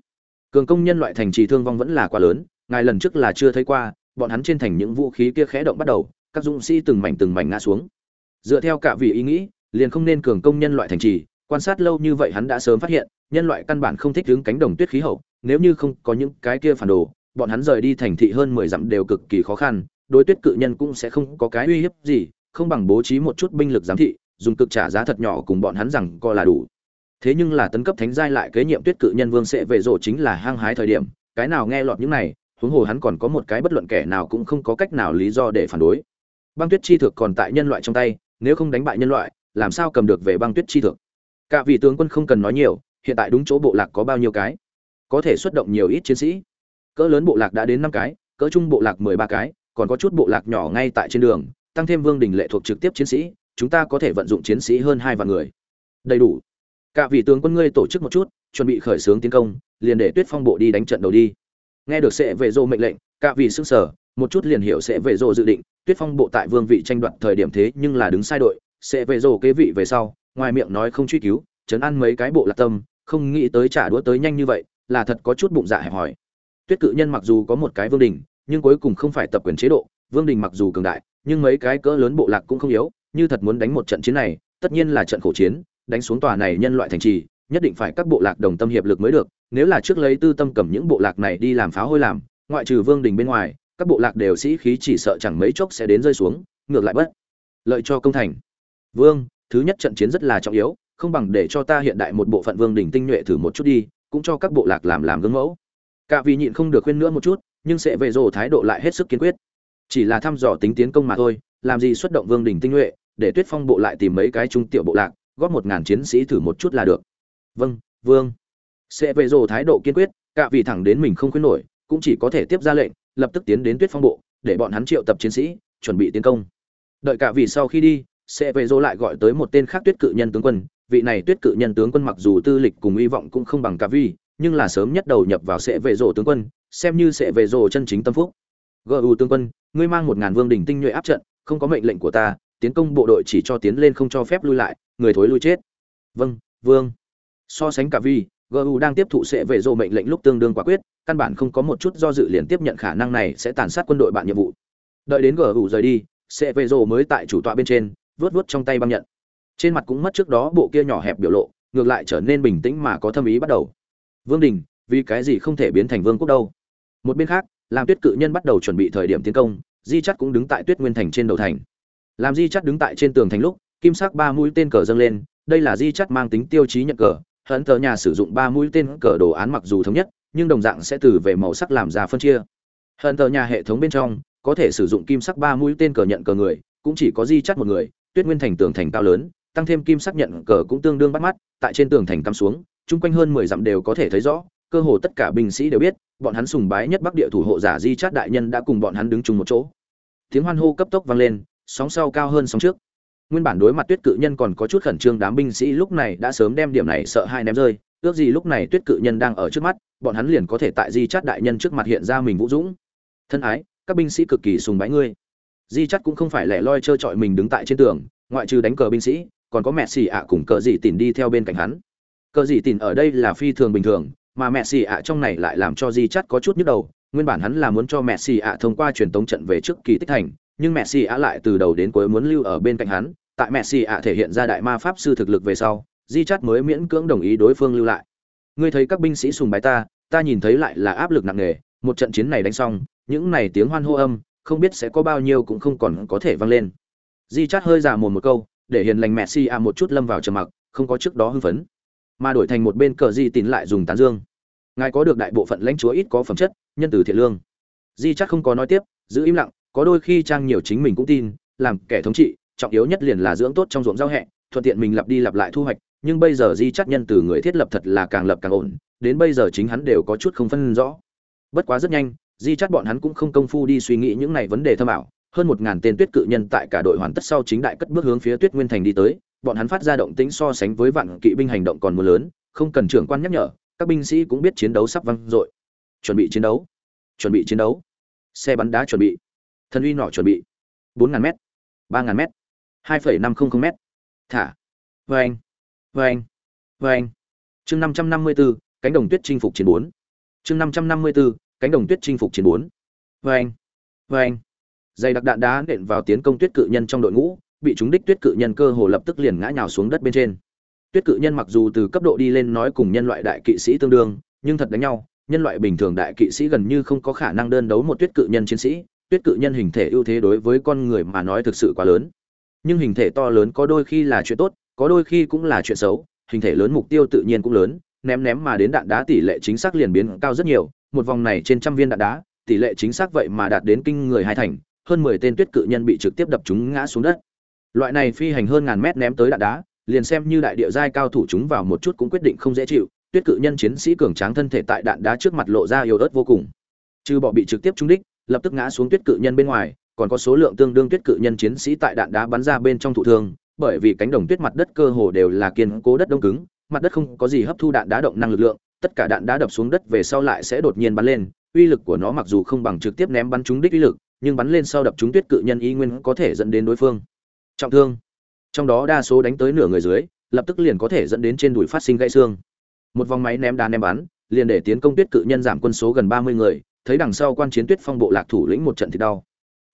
[SPEAKER 1] cường công nhân loại thành trì thương vong vẫn là quá lớn, ngài lần trước là chưa thấy qua, bọn hắn trên thành những vũ khí kia khẽ động bắt đầu, các dũng sĩ từng mảnh từng mảnh ngã xuống dựa theo cả vị ý nghĩ, liền không nên cường công nhân loại thành trì, quan sát lâu như vậy hắn đã sớm phát hiện, nhân loại căn bản không thích đứng cánh đồng tuyết khí hậu, nếu như không có những cái kia phản đồ, bọn hắn rời đi thành thị hơn mười dặm đều cực kỳ khó khăn, đối tuyết cự nhân cũng sẽ không có cái uy hiếp gì, không bằng bố trí một chút binh lực giám thị, dùng cực trả giá thật nhỏ cùng bọn hắn rằng co là đủ. Thế nhưng là tấn cấp thánh giai lại kế nhiệm tuyết cự nhân vương sẽ về rộ chính là hang hái thời điểm, cái nào nghe lọt những này, huống hồ hắn còn có một cái bất luận kẻ nào cũng không có cách nào lý do để phản đối. Băng tuyết chi thực còn tại nhân loại trong tay nếu không đánh bại nhân loại, làm sao cầm được về băng tuyết chi thực cả vị tướng quân không cần nói nhiều, hiện tại đúng chỗ bộ lạc có bao nhiêu cái? Có thể xuất động nhiều ít chiến sĩ. Cỡ lớn bộ lạc đã đến năm cái, cỡ trung bộ lạc mười ba cái, còn có chút bộ lạc nhỏ ngay tại trên đường, tăng thêm vương đình lệ thuộc trực tiếp chiến sĩ, chúng ta có thể vận dụng chiến sĩ hơn hai vạn người. Đầy đủ. Cả vị tướng quân ngươi tổ chức một chút, chuẩn bị khởi xướng tiến công, liền để tuyết phong bộ đi đánh trận đầu đi. Nghe được sẽ vệ dô mệnh lệnh, cả vị xưng sở một chút liền hiểu sẽ vệ dô dự định tuyết phong bộ tại vương vị tranh đoạt thời điểm thế nhưng là đứng sai đội, sẽ về rổ kế vị về sau, ngoài miệng nói không truy cứu, chấn ăn mấy cái bộ lạc tâm, không nghĩ tới trả đũa tới nhanh như vậy, là thật có chút bụng dạ hẹp hỏi tuyết cự nhân mặc dù có một cái vương đình, nhưng cuối cùng không phải tập quyền chế độ, vương đình mặc dù cường đại, nhưng mấy cái cỡ lớn bộ lạc cũng không yếu, như thật muốn đánh một trận chiến này, tất nhiên là trận khổ chiến, đánh xuống tòa này nhân loại thành trì, nhất định phải các bộ lạc đồng tâm hiệp lực mới được, nếu là trước lấy tư tâm cầm những bộ lạc này đi làm phá hôi làm, ngoại trừ vương đình bên ngoài các bộ lạc đều sĩ khí chỉ sợ chẳng mấy chốc sẽ đến rơi xuống, ngược lại bất lợi cho công thành. Vương, thứ nhất trận chiến rất là trọng yếu, không bằng để cho ta hiện đại một bộ phận vương đỉnh tinh nhuệ thử một chút đi, cũng cho các bộ lạc làm làm gương mẫu. Cả vì nhịn không được khuyên nữa một chút, nhưng sẽ về rồ thái độ lại hết sức kiên quyết. Chỉ là thăm dò tính tiến công mà thôi, làm gì xuất động vương đỉnh tinh nhuệ, để tuyết phong bộ lại tìm mấy cái trung tiểu bộ lạc, góp một ngàn chiến sĩ thử một chút là được. Vâng vương. Sẽ về rồ thái độ kiên quyết, cả vì thẳng đến mình không khuyên nổi, cũng chỉ có thể tiếp ra lệnh lập tức tiến đến tuyết phong bộ, để bọn hắn triệu tập chiến sĩ, chuẩn bị tiến công. Đợi cả vì sau khi đi, sẽ về rồ lại gọi tới một tên khác tuyết cự nhân tướng quân. Vị này tuyết cự nhân tướng quân mặc dù tư lịch cùng hy vọng cũng không bằng cả vi nhưng là sớm nhất đầu nhập vào sẽ về rổ tướng quân, xem như sẽ về rổ chân chính tâm phúc. Gu tướng quân, ngươi mang một ngàn vương đỉnh tinh nhuệ áp trận, không có mệnh lệnh của ta, tiến công bộ đội chỉ cho tiến lên không cho phép lui lại, người thối lui chết. Vâng vương. So sánh cả vi gu đang tiếp thụ sẽ về rổ mệnh lệnh lúc tương đương quả quyết căn bản không có một chút do dự liền tiếp nhận khả năng này sẽ tàn sát quân đội bạn nhiệm vụ. Đợi đến gu rời đi sẽ về rồ mới tại chủ tọa bên trên vớt vớt trong tay băng nhận. Trên mặt cũng mất trước đó bộ kia nhỏ hẹp biểu lộ, ngược lại trở nên bình tĩnh mà có thâm ý bắt đầu. Vương đình, vì cái gì không thể biến thành vương quốc đâu? Một bên khác làm tuyết cự nhân bắt đầu chuẩn bị thời điểm tiến công, di chắt cũng đứng tại tuyết nguyên thành trên đầu thành. Làm di chắt đứng tại trên tường thành lúc, kim sắc ba mũi tên cờ dâng lên, đây là di chắt mang tính tiêu chí nhận cờ hận tờ nhà sử dụng ba mũi tên cờ đồ án mặc dù thống nhất nhưng đồng dạng sẽ từ về màu sắc làm ra phân chia. Hận tờ nhà hệ thống bên trong, có thể sử dụng kim sắc ba mũi tên cờ nhận cờ người, cũng chỉ có di chắt một người, tuyết nguyên thành tường thành cao lớn, tăng thêm kim sắc nhận cờ cũng tương đương bắt mắt, tại trên tường thành cắm xuống, chung quanh hơn mười dặm đều có thể thấy rõ, cơ hồ tất cả binh sĩ đều biết, bọn hắn sùng bái nhất bắc địa thủ hộ giả di chát đại nhân đã cùng bọn hắn đứng chung một chỗ. Tiếng hoan hô cấp tốc vang lên, sóng sau cao hơn sóng trước. Nguyên bản đối mặt tuyết cự nhân còn có chút khẩn trương đám binh sĩ lúc này đã sớm đem điểm này sợ hai ném rơi, ước gì lúc này tuyết cự nhân đang ở trước mắt bọn hắn liền có thể tại di chát đại nhân trước mặt hiện ra mình vũ dũng. Thân ái, các binh sĩ cực kỳ sùng bái ngươi. Di chát cũng không phải lẻ loi trơ trọi mình đứng tại trên tường, ngoại trừ đánh cờ binh sĩ, còn có mẹ xì ạ cùng cờ dị tìm đi theo bên cạnh hắn. Cờ dị tìm ở đây là phi thường bình thường, mà mẹ xì ạ trong này lại làm cho di chát có chút nhức đầu, nguyên bản hắn là muốn cho mẹ xì ạ thông qua truyền tống trận về trước kỳ tích thành, nhưng mẹ xì ạ lại từ đầu đến cuối muốn lưu ở bên cạnh hắn, tại mẹ xì ạ thể hiện ra đại ma pháp sư thực lực về sau, di chát mới miễn cưỡng đồng ý đối phương lưu lại ngươi thấy các binh sĩ sùng bái ta ta nhìn thấy lại là áp lực nặng nề, một trận chiến này đánh xong, những này tiếng hoan hô âm, không biết sẽ có bao nhiêu cũng không còn có thể vang lên. Di chát hơi giả mồm một câu, để hiền lành mẹ si a một chút lâm vào trầm mặc, không có trước đó hưng phấn. Mà đổi thành một bên cờ di tín lại dùng tán dương. Ngài có được đại bộ phận lãnh chúa ít có phẩm chất, nhân từ thiện lương. Di chắc không có nói tiếp, giữ im lặng, có đôi khi trang nhiều chính mình cũng tin, làm kẻ thống trị, trọng yếu nhất liền là dưỡng tốt trong ruộng giao hẹ, thuận tiện mình lặp đi lặp lại thu hoạch nhưng bây giờ di chắc nhân từ người thiết lập thật là càng lập càng ổn, đến bây giờ chính hắn đều có chút không phân rõ. Bất quá rất nhanh, di chắc bọn hắn cũng không công phu đi suy nghĩ những này vấn đề thâm ảo, hơn một ngàn tên tuyết cự nhân tại cả đội hoàn tất sau chính đại cất bước hướng phía tuyết nguyên thành đi tới, bọn hắn phát ra động tĩnh so sánh với vạn kỵ binh hành động còn mưa lớn, không cần trưởng quan nhắc nhở, các binh sĩ cũng biết chiến đấu sắp văng dội. Chuẩn bị chiến đấu. Chuẩn bị chiến đấu. Xe bắn đá chuẩn bị. Thân uy nỏ chuẩn bị. Bốn ngàn m ba ngàn m hai phẩy năm không không m thả. Vê anh vê anh. Vê anh. Chương năm trăm năm mươi bốn cánh đồng tuyết chinh phục chiến 4. chương năm trăm năm mươi bốn cánh đồng tuyết chinh phục chiến bốn. Vê vâng anh. Vê anh. Dày đặc đạn đá nện vào tiến công tuyết cự nhân trong đội ngũ, bị chúng đích tuyết cự nhân cơ hồ lập tức liền ngã nhào xuống đất bên trên. Tuyết cự nhân mặc dù từ cấp độ đi lên nói cùng nhân loại đại kỵ sĩ tương đương, nhưng thật đánh nhau, nhân loại bình thường đại kỵ sĩ gần như không có khả năng đơn đấu một tuyết cự nhân chiến sĩ, tuyết cự nhân hình thể ưu thế đối với con người mà nói thực sự quá lớn. Nhưng hình thể to lớn có đôi khi là chuyện tốt có đôi khi cũng là chuyện xấu, hình thể lớn mục tiêu tự nhiên cũng lớn, ném ném mà đến đạn đá tỷ lệ chính xác liền biến cao rất nhiều, một vòng này trên trăm viên đạn đá, tỷ lệ chính xác vậy mà đạt đến kinh người hai thành, hơn mười tên tuyết cự nhân bị trực tiếp đập chúng ngã xuống đất. Loại này phi hành hơn ngàn mét ném tới đạn đá, liền xem như đại địa giai cao thủ chúng vào một chút cũng quyết định không dễ chịu, tuyết cự nhân chiến sĩ cường tráng thân thể tại đạn đá trước mặt lộ ra yếu ớt vô cùng. Trừ bỏ bị trực tiếp trúng đích, lập tức ngã xuống tuyết cự nhân bên ngoài, còn có số lượng tương đương tuyết cự nhân chiến sĩ tại đạn đá bắn ra bên trong thụ thương bởi vì cánh đồng tuyết mặt đất cơ hồ đều là kiên cố đất đông cứng, mặt đất không có gì hấp thu đạn đá động năng lực lượng, tất cả đạn đá đập xuống đất về sau lại sẽ đột nhiên bắn lên, uy lực của nó mặc dù không bằng trực tiếp ném bắn trúng đích uy lực, nhưng bắn lên sau đập trúng tuyết cự nhân y nguyên có thể dẫn đến đối phương. Trọng thương. Trong đó đa số đánh tới nửa người dưới, lập tức liền có thể dẫn đến trên đùi phát sinh gãy xương. Một vòng máy ném đá ném bắn, liền để tiến công tuyết cự nhân giảm quân số gần ba mươi người, thấy đằng sau quan chiến tuyết phong bộ lạc thủ lĩnh một trận thì đau.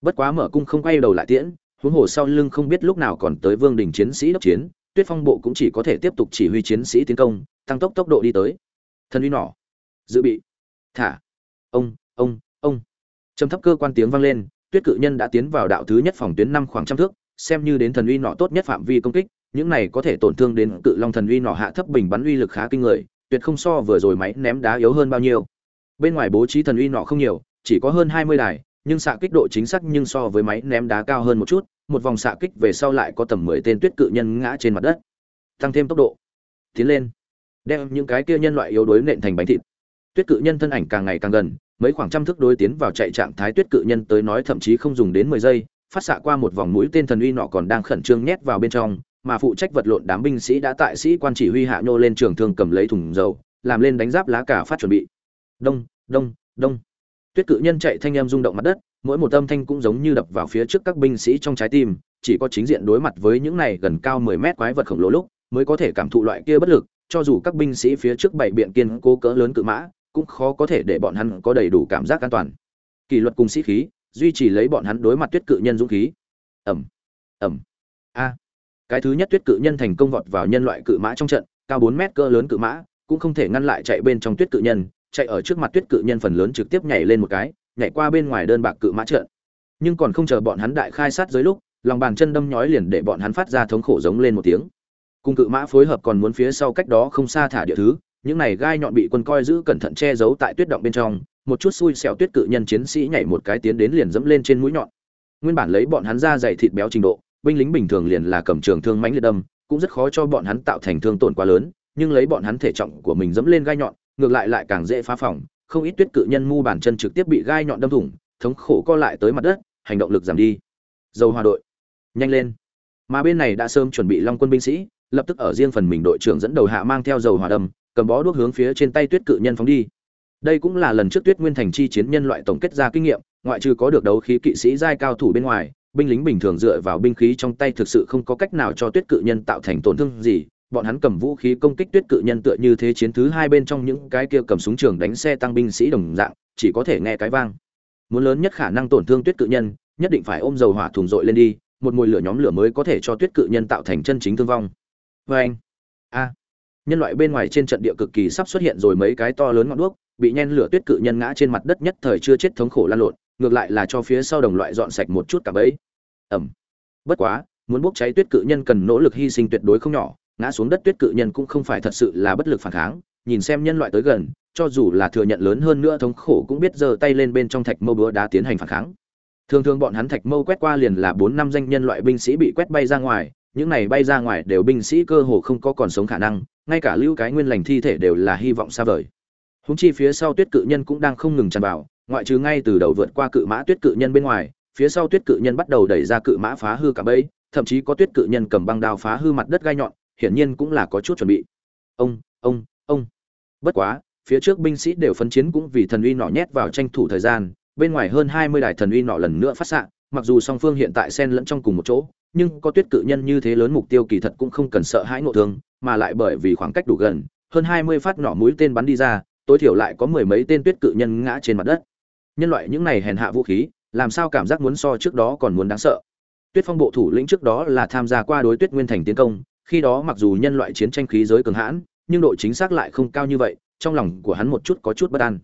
[SPEAKER 1] Bất quá mở cung không quay đầu lại tiễn huống hồ sau lưng không biết lúc nào còn tới vương đình chiến sĩ đốc chiến, tuyết phong bộ cũng chỉ có thể tiếp tục chỉ huy chiến sĩ tiến công, tăng tốc tốc độ đi tới. Thân uy nỏ dự bị. Thả. Ông ông ông. Trầm thấp cơ quan tiếng vang lên, tuyết cự nhân đã tiến vào đạo thứ nhất phòng tuyến năm khoảng trăm thước, xem như đến thần uy nọ tốt nhất phạm vi công kích, những này có thể tổn thương đến cự long thần uy nọ hạ thấp bình bắn uy lực khá kinh người, tuyệt không so vừa rồi máy ném đá yếu hơn bao nhiêu. Bên ngoài bố trí thần uy nọ không nhiều, chỉ có hơn hai mươi đài nhưng xạ kích độ chính xác nhưng so với máy ném đá cao hơn một chút, một vòng xạ kích về sau lại có tầm mười tên tuyết cự nhân ngã trên mặt đất. Tăng thêm tốc độ. Tiến lên. Đem những cái kia nhân loại yếu đuối nện thành bánh thịt. Tuyết cự nhân thân ảnh càng ngày càng gần, mấy khoảng trăm thước đối tiến vào chạy trạng thái tuyết cự nhân tới nói thậm chí không dùng đến mười giây, phát xạ qua một vòng mũi tên thần uy nọ còn đang khẩn trương nhét vào bên trong, mà phụ trách vật lộn đám binh sĩ đã tại sĩ quan chỉ huy hạ nhô lên trường thương cầm lấy thùng dầu, làm lên đánh giáp lá cả phát chuẩn bị. Đông đông đông tuyết cự nhân chạy thanh em rung động mặt đất, mỗi một âm thanh cũng giống như đập vào phía trước các binh sĩ trong trái tim, chỉ có chính diện đối mặt với những này gần cao mười mét quái vật khổng lồ lúc, mới có thể cảm thụ loại kia bất lực, cho dù các binh sĩ phía trước bảy biện kiên cố cỡ lớn cự mã, cũng khó có thể để bọn hắn có đầy đủ cảm giác an toàn. Kỷ luật cùng sĩ khí, duy trì lấy bọn hắn đối mặt tuyết cự nhân dũng khí. Ẩm ẩm, a. Cái thứ nhất tuyết cự nhân thành công vọt vào nhân loại cự mã trong trận, cao bốn mét cỡ lớn cự mã, cũng không thể ngăn lại chạy bên trong tuyết cự nhân chạy ở trước mặt tuyết cự nhân phần lớn trực tiếp nhảy lên một cái, nhảy qua bên ngoài đơn bạc cự mã trận. Nhưng còn không chờ bọn hắn đại khai sát dưới lúc, lòng bàn chân đâm nhói liền để bọn hắn phát ra thống khổ giống lên một tiếng. Cùng cự mã phối hợp còn muốn phía sau cách đó không xa thả địa thứ, những này gai nhọn bị quân coi giữ cẩn thận che giấu tại tuyết động bên trong, một chút xui xẻo tuyết cự nhân chiến sĩ nhảy một cái tiến đến liền dẫm lên trên mũi nhọn. Nguyên bản lấy bọn hắn ra dày thịt béo trình độ, binh lính bình thường liền là cầm trường thương mãnh liệt đâm, cũng rất khó cho bọn hắn tạo thành thương tổn quá lớn, nhưng lấy bọn hắn thể trọng của mình dẫm lên gai nhọn ngược lại lại càng dễ phá phòng, không ít tuyết cự nhân mu bàn chân trực tiếp bị gai nhọn đâm thủng, thống khổ co lại tới mặt đất, hành động lực giảm đi. Dầu hòa đội, nhanh lên. Mà bên này đã sớm chuẩn bị long quân binh sĩ, lập tức ở riêng phần mình đội trưởng dẫn đầu hạ mang theo dầu hỏa đâm, cầm bó đuốc hướng phía trên tay tuyết cự nhân phóng đi. Đây cũng là lần trước tuyết nguyên thành chi chiến nhân loại tổng kết ra kinh nghiệm, ngoại trừ có được đấu khí kỵ sĩ giai cao thủ bên ngoài, binh lính bình thường dựa vào binh khí trong tay thực sự không có cách nào cho tuyết cự nhân tạo thành tổn thương gì bọn hắn cầm vũ khí công kích tuyết cự nhân tựa như thế chiến thứ hai bên trong những cái kia cầm súng trường đánh xe tăng binh sĩ đồng dạng, chỉ có thể nghe cái vang. Muốn lớn nhất khả năng tổn thương tuyết cự nhân, nhất định phải ôm dầu hỏa thùng dội lên đi, một mùi lửa nhóm lửa mới có thể cho tuyết cự nhân tạo thành chân chính thương vong. Vê anh. A. Nhân loại bên ngoài trên trận địa cực kỳ sắp xuất hiện rồi mấy cái to lớn ngọn đuốc, bị nhen lửa tuyết cự nhân ngã trên mặt đất nhất thời chưa chết thống khổ lan lộn, ngược lại là cho phía sau đồng loại dọn sạch một chút cả bẫy. Ẩm. Bất quá, muốn bốc cháy tuyết cự nhân cần nỗ lực hy sinh tuyệt đối không nhỏ ngã xuống đất tuyết cự nhân cũng không phải thật sự là bất lực phản kháng, nhìn xem nhân loại tới gần, cho dù là thừa nhận lớn hơn nữa thống khổ cũng biết giơ tay lên bên trong thạch mâu búa đá tiến hành phản kháng. Thường thường bọn hắn thạch mâu quét qua liền là bốn năm danh nhân loại binh sĩ bị quét bay ra ngoài, những này bay ra ngoài đều binh sĩ cơ hồ không có còn sống khả năng, ngay cả lưu cái nguyên lành thi thể đều là hy vọng xa vời. Húng chi phía sau tuyết cự nhân cũng đang không ngừng tràn vào, ngoại trừ ngay từ đầu vượt qua cự mã tuyết cự nhân bên ngoài, phía sau tuyết cự nhân bắt đầu đẩy ra cự mã phá hư cả bẫy, thậm chí có tuyết cự nhân cầm băng đao phá hư mặt đất gai nhọn hiển nhiên cũng là có chút chuẩn bị. Ông ông ông. Bất quá, phía trước binh sĩ đều phấn chiến cũng vì thần uy nọ nhét vào tranh thủ thời gian, bên ngoài hơn hai mươi đài thần uy nọ lần nữa phát xạ, mặc dù song phương hiện tại xen lẫn trong cùng một chỗ, nhưng có tuyết cự nhân như thế lớn mục tiêu kỳ thật cũng không cần sợ hãi ngộ thương, mà lại bởi vì khoảng cách đủ gần, hơn hai mươi phát nỏ mũi tên bắn đi ra, tối thiểu lại có mười mấy tên tuyết cự nhân ngã trên mặt đất. Nhân loại những này hèn hạ vũ khí, làm sao cảm giác muốn so trước đó còn muốn đáng sợ. Tuyết phong bộ thủ lĩnh trước đó là tham gia qua đối tuyết nguyên thành tiến công khi đó mặc dù nhân loại chiến tranh khí giới cường hãn, nhưng độ chính xác lại không cao như vậy, trong lòng của hắn một chút có chút bất an.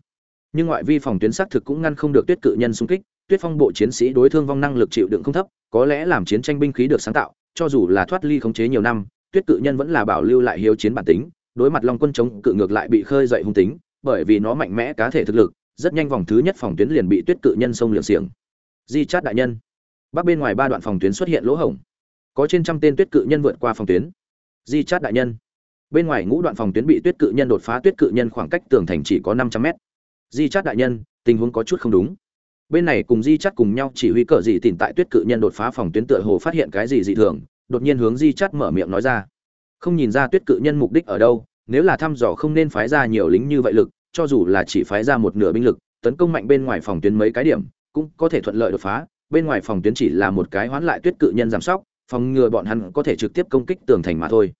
[SPEAKER 1] Nhưng ngoại vi phòng tuyến xác thực cũng ngăn không được tuyết cự nhân xung kích, tuyết phong bộ chiến sĩ đối thương vong năng lực chịu đựng không thấp, có lẽ làm chiến tranh binh khí được sáng tạo, cho dù là thoát ly khống chế nhiều năm, tuyết cự nhân vẫn là bảo lưu lại hiếu chiến bản tính, đối mặt long quân chống cự ngược lại bị khơi dậy hung tính, bởi vì nó mạnh mẽ cá thể thực lực, rất nhanh vòng thứ nhất phòng tuyến liền bị tuyết cự nhân sông liệng xiềng. Di chát đại nhân, bắc bên ngoài ba đoạn phòng tuyến xuất hiện lỗ hổng có trên trăm tên tuyết cự nhân vượt qua phòng tuyến. Di chát đại nhân. Bên ngoài ngũ đoạn phòng tuyến bị tuyết cự nhân đột phá, tuyết cự nhân khoảng cách tường thành chỉ có năm trăm mét. Di chát đại nhân, tình huống có chút không đúng. Bên này cùng di chát cùng nhau chỉ huy cờ gì tìm tại tuyết cự nhân đột phá phòng tuyến tựa hồ phát hiện cái gì dị thường, đột nhiên hướng di chát mở miệng nói ra. Không nhìn ra tuyết cự nhân mục đích ở đâu, nếu là thăm dò không nên phái ra nhiều lính như vậy lực, cho dù là chỉ phái ra một nửa binh lực, tấn công mạnh bên ngoài phòng tuyến mấy cái điểm, cũng có thể thuận lợi đột phá. Bên ngoài phòng tuyến chỉ là một cái hoán lại tuyết cự nhân giám sóc phòng ngừa bọn hắn có thể trực tiếp công kích tường thành mà thôi.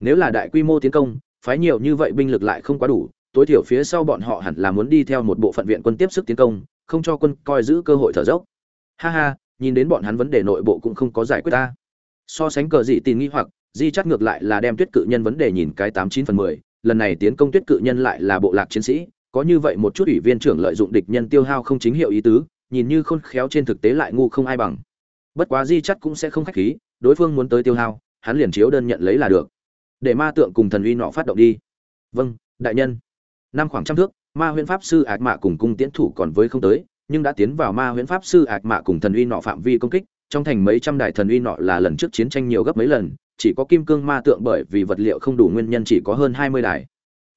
[SPEAKER 1] Nếu là đại quy mô tiến công, phái nhiều như vậy binh lực lại không quá đủ, tối thiểu phía sau bọn họ hẳn là muốn đi theo một bộ phận viện quân tiếp sức tiến công, không cho quân coi giữ cơ hội thở dốc. Ha ha, nhìn đến bọn hắn vấn đề nội bộ cũng không có giải quyết ta. So sánh cờ dị tin nghi hoặc, di chắc ngược lại là đem tuyết cự nhân vấn đề nhìn cái tám chín phần mười, lần này tiến công tuyết cự nhân lại là bộ lạc chiến sĩ, có như vậy một chút ủy viên trưởng lợi dụng địch nhân tiêu hao không chính hiệu ý tứ, nhìn như khôn khéo trên thực tế lại ngu không ai bằng. Bất quá di chắc cũng sẽ không khách khí đối phương muốn tới tiêu hao, hắn liền chiếu đơn nhận lấy là được. Để ma tượng cùng thần uy nọ phát động đi. Vâng đại nhân. Năm khoảng trăm thước, ma huyễn pháp sư ạc mạ cùng cung tiễn thủ còn với không tới, nhưng đã tiến vào ma huyễn pháp sư ạc mạ cùng thần uy nọ phạm vi công kích, trong thành mấy trăm đại thần uy nọ là lần trước chiến tranh nhiều gấp mấy lần, chỉ có kim cương ma tượng bởi vì vật liệu không đủ nguyên nhân chỉ có hơn hai mươi đài.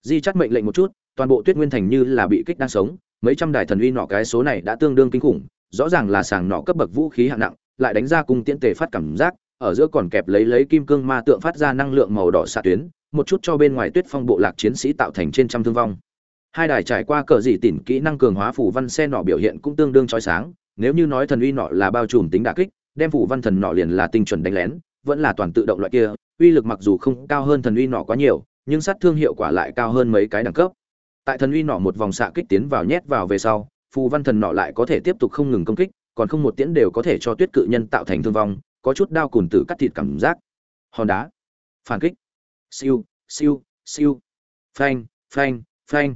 [SPEAKER 1] Di chắt mệnh lệnh một chút, toàn bộ tuyết nguyên thành như là bị kích đang sống, mấy trăm đài thần uy nọ cái số này đã tương đương kinh khủng, rõ ràng là sàng nọ cấp bậc vũ khí hạng nặng, lại đánh ra cung tiễn tề phát cảm giác ở giữa còn kẹp lấy lấy kim cương ma tượng phát ra năng lượng màu đỏ xạ tuyến, một chút cho bên ngoài tuyết phong bộ lạc chiến sĩ tạo thành trên trăm thương vong. Hai đài trải qua cờ dị tỉn kỹ năng cường hóa phủ văn xe nọ biểu hiện cũng tương đương trói sáng, nếu như nói thần uy nọ là bao trùm tính đả kích, đem phủ văn thần nọ liền là tinh chuẩn đánh lén, vẫn là toàn tự động loại kia, uy lực mặc dù không cao hơn thần uy nọ quá nhiều, nhưng sát thương hiệu quả lại cao hơn mấy cái đẳng cấp. Tại thần uy nọ một vòng xạ kích tiến vào nhét vào về sau, phù văn thần nọ lại có thể tiếp tục không ngừng công kích, còn không một tiễn đều có thể cho tuyết cự nhân tạo thành thương vong có chút đao cùn tử cắt thịt cảm giác. Hòn đá. Phản kích. Siêu siêu siêu. Phanh phanh phanh.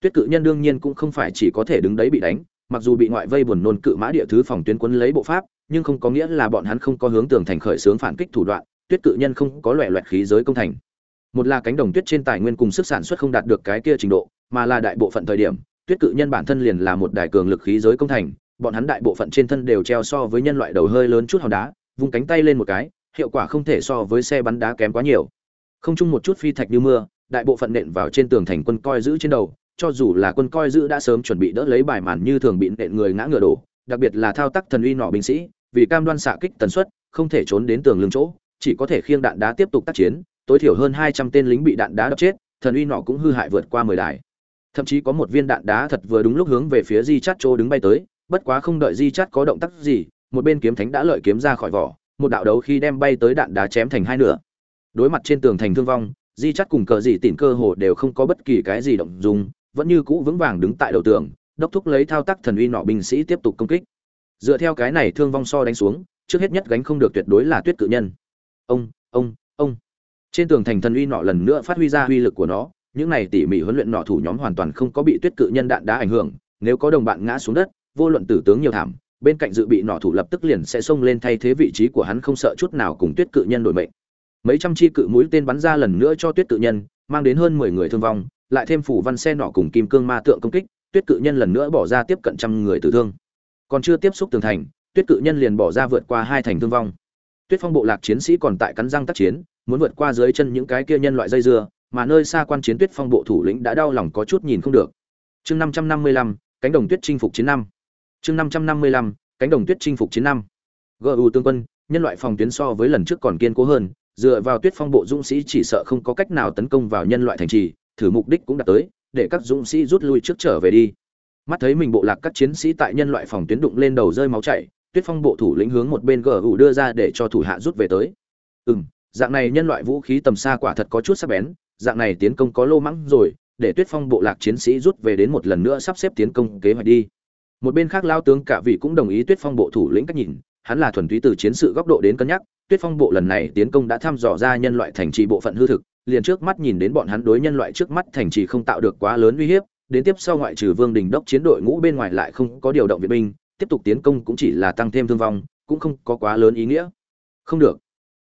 [SPEAKER 1] Tuyết cự nhân đương nhiên cũng không phải chỉ có thể đứng đấy bị đánh, mặc dù bị ngoại vây buồn nôn cự mã địa thứ phòng tuyến quân lấy bộ pháp, nhưng không có nghĩa là bọn hắn không có hướng tường thành khởi xướng phản kích thủ đoạn, tuyết cự nhân không có loẹ loẹt khí giới công thành. Một là cánh đồng tuyết trên tài nguyên cùng sức sản xuất không đạt được cái kia trình độ, mà là đại bộ phận thời điểm, tuyết cự nhân bản thân liền là một đài cường lực khí giới công thành, bọn hắn đại bộ phận trên thân đều treo so với nhân loại đầu hơi lớn chút hòn đá vung cánh tay lên một cái, hiệu quả không thể so với xe bắn đá kém quá nhiều. Không chung một chút phi thạch như mưa, đại bộ phận nện vào trên tường thành quân coi giữ trên đầu, cho dù là quân coi giữ đã sớm chuẩn bị đỡ lấy bài màn như thường bị nện người ngã ngựa đổ, đặc biệt là thao tác thần uy nọ binh sĩ, vì cam đoan xạ kích tần suất, không thể trốn đến tường lưng chỗ, chỉ có thể khiêng đạn đá tiếp tục tác chiến, tối thiểu hơn hai trăm tên lính bị đạn đá đập chết, thần uy nọ cũng hư hại vượt qua mười đài. Thậm chí có một viên đạn đá thật vừa đúng lúc hướng về phía di chát chỗ đứng bay tới, bất quá không đợi di chát có động tác gì một bên kiếm thánh đã lợi kiếm ra khỏi vỏ, một đạo đấu khi đem bay tới đạn đá chém thành hai nửa. Đối mặt trên tường thành thương vong, di chắt cùng cờ dị tỉn cơ hồ đều không có bất kỳ cái gì động dùng vẫn như cũ vững vàng đứng tại đầu tường, đốc thúc lấy thao tác thần uy nọ binh sĩ tiếp tục công kích. Dựa theo cái này thương vong so đánh xuống, trước hết nhất gánh không được tuyệt đối là tuyết cự nhân. Ông ông ông. Trên tường thành thần uy nọ lần nữa phát huy ra uy lực của nó, những này tỉ mỉ huấn luyện nọ thủ nhóm hoàn toàn không có bị tuyết cự nhân đạn đá ảnh hưởng, nếu có đồng bạn ngã xuống đất, vô luận tử tướng nhiều thảm bên cạnh dự bị nọ thủ lập tức liền sẽ xông lên thay thế vị trí của hắn không sợ chút nào cùng tuyết cự nhân đổi mệnh. Mấy trăm chi cự mũi tên bắn ra lần nữa cho tuyết cự nhân, mang đến hơn mười người thương vong, lại thêm phủ văn xe nọ cùng kim cương ma tượng công kích, tuyết cự nhân lần nữa bỏ ra tiếp cận trăm người tử thương. Còn chưa tiếp xúc tường thành, tuyết cự nhân liền bỏ ra vượt qua hai thành thương vong. Tuyết phong bộ lạc chiến sĩ còn tại cắn răng tác chiến, muốn vượt qua dưới chân những cái kia nhân loại dây dưa, mà nơi xa quan chiến tuyết phong bộ thủ lĩnh đã đau lòng có chút nhìn không được. Chương năm trăm năm mươi lăm, cánh đồng tuyết chinh phục chiến năm chương năm trăm năm mươi lăm, cánh đồng tuyết chinh phục chiến năm. Gu tương quân, nhân loại phòng tuyến so với lần trước còn kiên cố hơn, dựa vào tuyết phong bộ dũng sĩ chỉ sợ không có cách nào tấn công vào nhân loại thành trì, thử mục đích cũng đạt tới, để các dũng sĩ rút lui trước trở về đi. Mắt thấy mình bộ lạc các chiến sĩ tại nhân loại phòng tuyến đụng lên đầu rơi máu chảy, tuyết phong bộ thủ lĩnh hướng một bên gu đưa ra để cho thủ hạ rút về tới. Ừ dạng này nhân loại vũ khí tầm xa quả thật có chút sắc bén, dạng này tiến công có lô mắng rồi, để tuyết phong bộ lạc chiến sĩ rút về đến một lần nữa sắp xếp tiến công kế hoạch đi một bên khác lao tướng cả vị cũng đồng ý tuyết phong bộ thủ lĩnh cách nhìn, hắn là thuần túy từ chiến sự góc độ đến cân nhắc, tuyết phong bộ lần này tiến công đã thăm dò ra nhân loại thành trì bộ phận hư thực, liền trước mắt nhìn đến bọn hắn đối nhân loại trước mắt thành trì không tạo được quá lớn uy hiếp, đến tiếp sau ngoại trừ vương đình đốc chiến đội ngũ bên ngoài lại không có điều động viện binh, tiếp tục tiến công cũng chỉ là tăng thêm thương vong, cũng không có quá lớn ý nghĩa. Không được.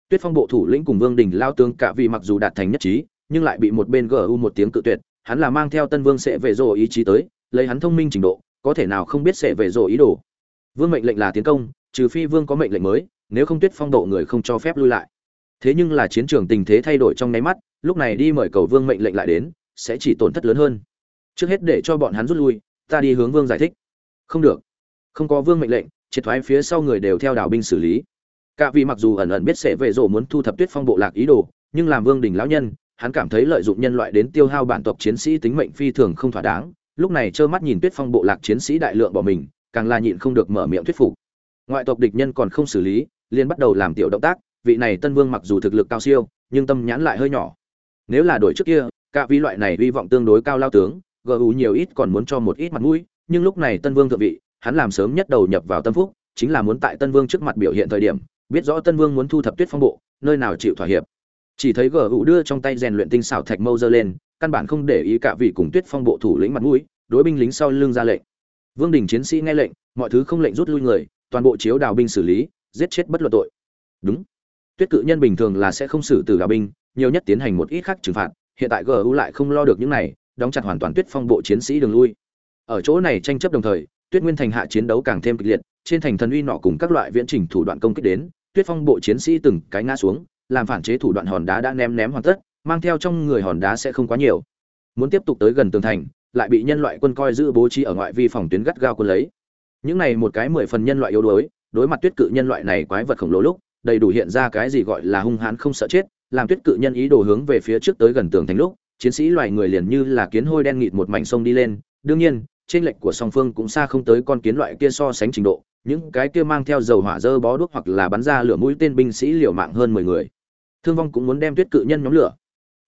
[SPEAKER 1] Tuyết phong bộ thủ lĩnh cùng vương đình lao tướng cả vị mặc dù đạt thành nhất trí, nhưng lại bị một bên gu một tiếng cự tuyệt, hắn là mang theo tân vương sẽ về rồ ý chí tới, lấy hắn thông minh trình độ có thể nào không biết sẽ về rồi ý đồ. Vương mệnh lệnh là tiến công, trừ phi vương có mệnh lệnh mới, nếu không tuyết phong độ người không cho phép lui lại. Thế nhưng là chiến trường tình thế thay đổi trong nháy mắt, lúc này đi mời cầu vương mệnh lệnh lại đến, sẽ chỉ tổn thất lớn hơn. Trước hết để cho bọn hắn rút lui, ta đi hướng vương giải thích. Không được. Không có vương mệnh lệnh, triệt thoái phía sau người đều theo đảo binh xử lý. Cả vì mặc dù ẩn ẩn biết sẽ về rộ muốn thu thập tuyết phong bộ lạc ý đồ, nhưng làm vương đình lão nhân, hắn cảm thấy lợi dụng nhân loại đến tiêu hao bản tộc chiến sĩ tính mệnh phi thường không thỏa đáng lúc này trơ mắt nhìn tuyết phong bộ lạc chiến sĩ đại lượng bỏ mình, càng là nhịn không được mở miệng thuyết phục. Ngoại tộc địch nhân còn không xử lý, liền bắt đầu làm tiểu động tác, vị này tân vương mặc dù thực lực cao siêu, nhưng tâm nhãn lại hơi nhỏ. Nếu là đổi trước kia, cả vi loại này hy vọng tương đối cao lao tướng gu nhiều ít còn muốn cho một ít mặt mũi, nhưng lúc này tân vương thượng vị, hắn làm sớm nhất đầu nhập vào tâm phúc, chính là muốn tại tân vương trước mặt biểu hiện thời điểm, biết rõ tân vương muốn thu thập tuyết phong bộ, nơi nào chịu thỏa hiệp. Chỉ thấy gu đưa trong tay rèn luyện tinh xảo thạch mâu giơ lên căn bản không để ý cả vị cùng tuyết phong bộ thủ lĩnh mặt mũi, đối binh lính sau lưng ra lệnh. Vương đình chiến sĩ nghe lệnh, mọi thứ không lệnh rút lui người, toàn bộ chiếu đào binh xử lý, giết chết bất luận tội. Đúng. Tuyết cự nhân bình thường là sẽ không xử tử đào binh, nhiều nhất tiến hành một ít khác trừng phạt, hiện tại gu lại không lo được những này, đóng chặt hoàn toàn tuyết phong bộ chiến sĩ đường lui. Ở chỗ này tranh chấp đồng thời, tuyết nguyên thành hạ chiến đấu càng thêm kịch liệt, trên thành thần uy nọ cùng các loại viễn trình thủ đoạn công kích đến, tuyết phong bộ chiến sĩ từng cái ngã xuống, làm phản chế thủ đoạn hòn đá đã ném ném hoàn tất mang theo trong người hòn đá sẽ không quá nhiều. Muốn tiếp tục tới gần tường thành, lại bị nhân loại quân coi giữ bố trí ở ngoại vi phòng tuyến gắt gao quân lấy. Những này một cái mười phần nhân loại yếu đuối, đối mặt tuyết cự nhân loại này quái vật khổng lồ lúc, đầy đủ hiện ra cái gì gọi là hung hãn không sợ chết, làm tuyết cự nhân ý đồ hướng về phía trước tới gần tường thành lúc, chiến sĩ loài người liền như là kiến hôi đen nghịt một mảnh sông đi lên. Đương nhiên, trên lệnh của song phương cũng xa không tới con kiến loại kia so sánh trình độ, những cái kia mang theo dầu hỏa dơ bó đuốc hoặc là bắn ra lửa mũi tên binh sĩ liều mạng hơn mười người. Thương vong cũng muốn đem tuyết cự nhân nhóm lửa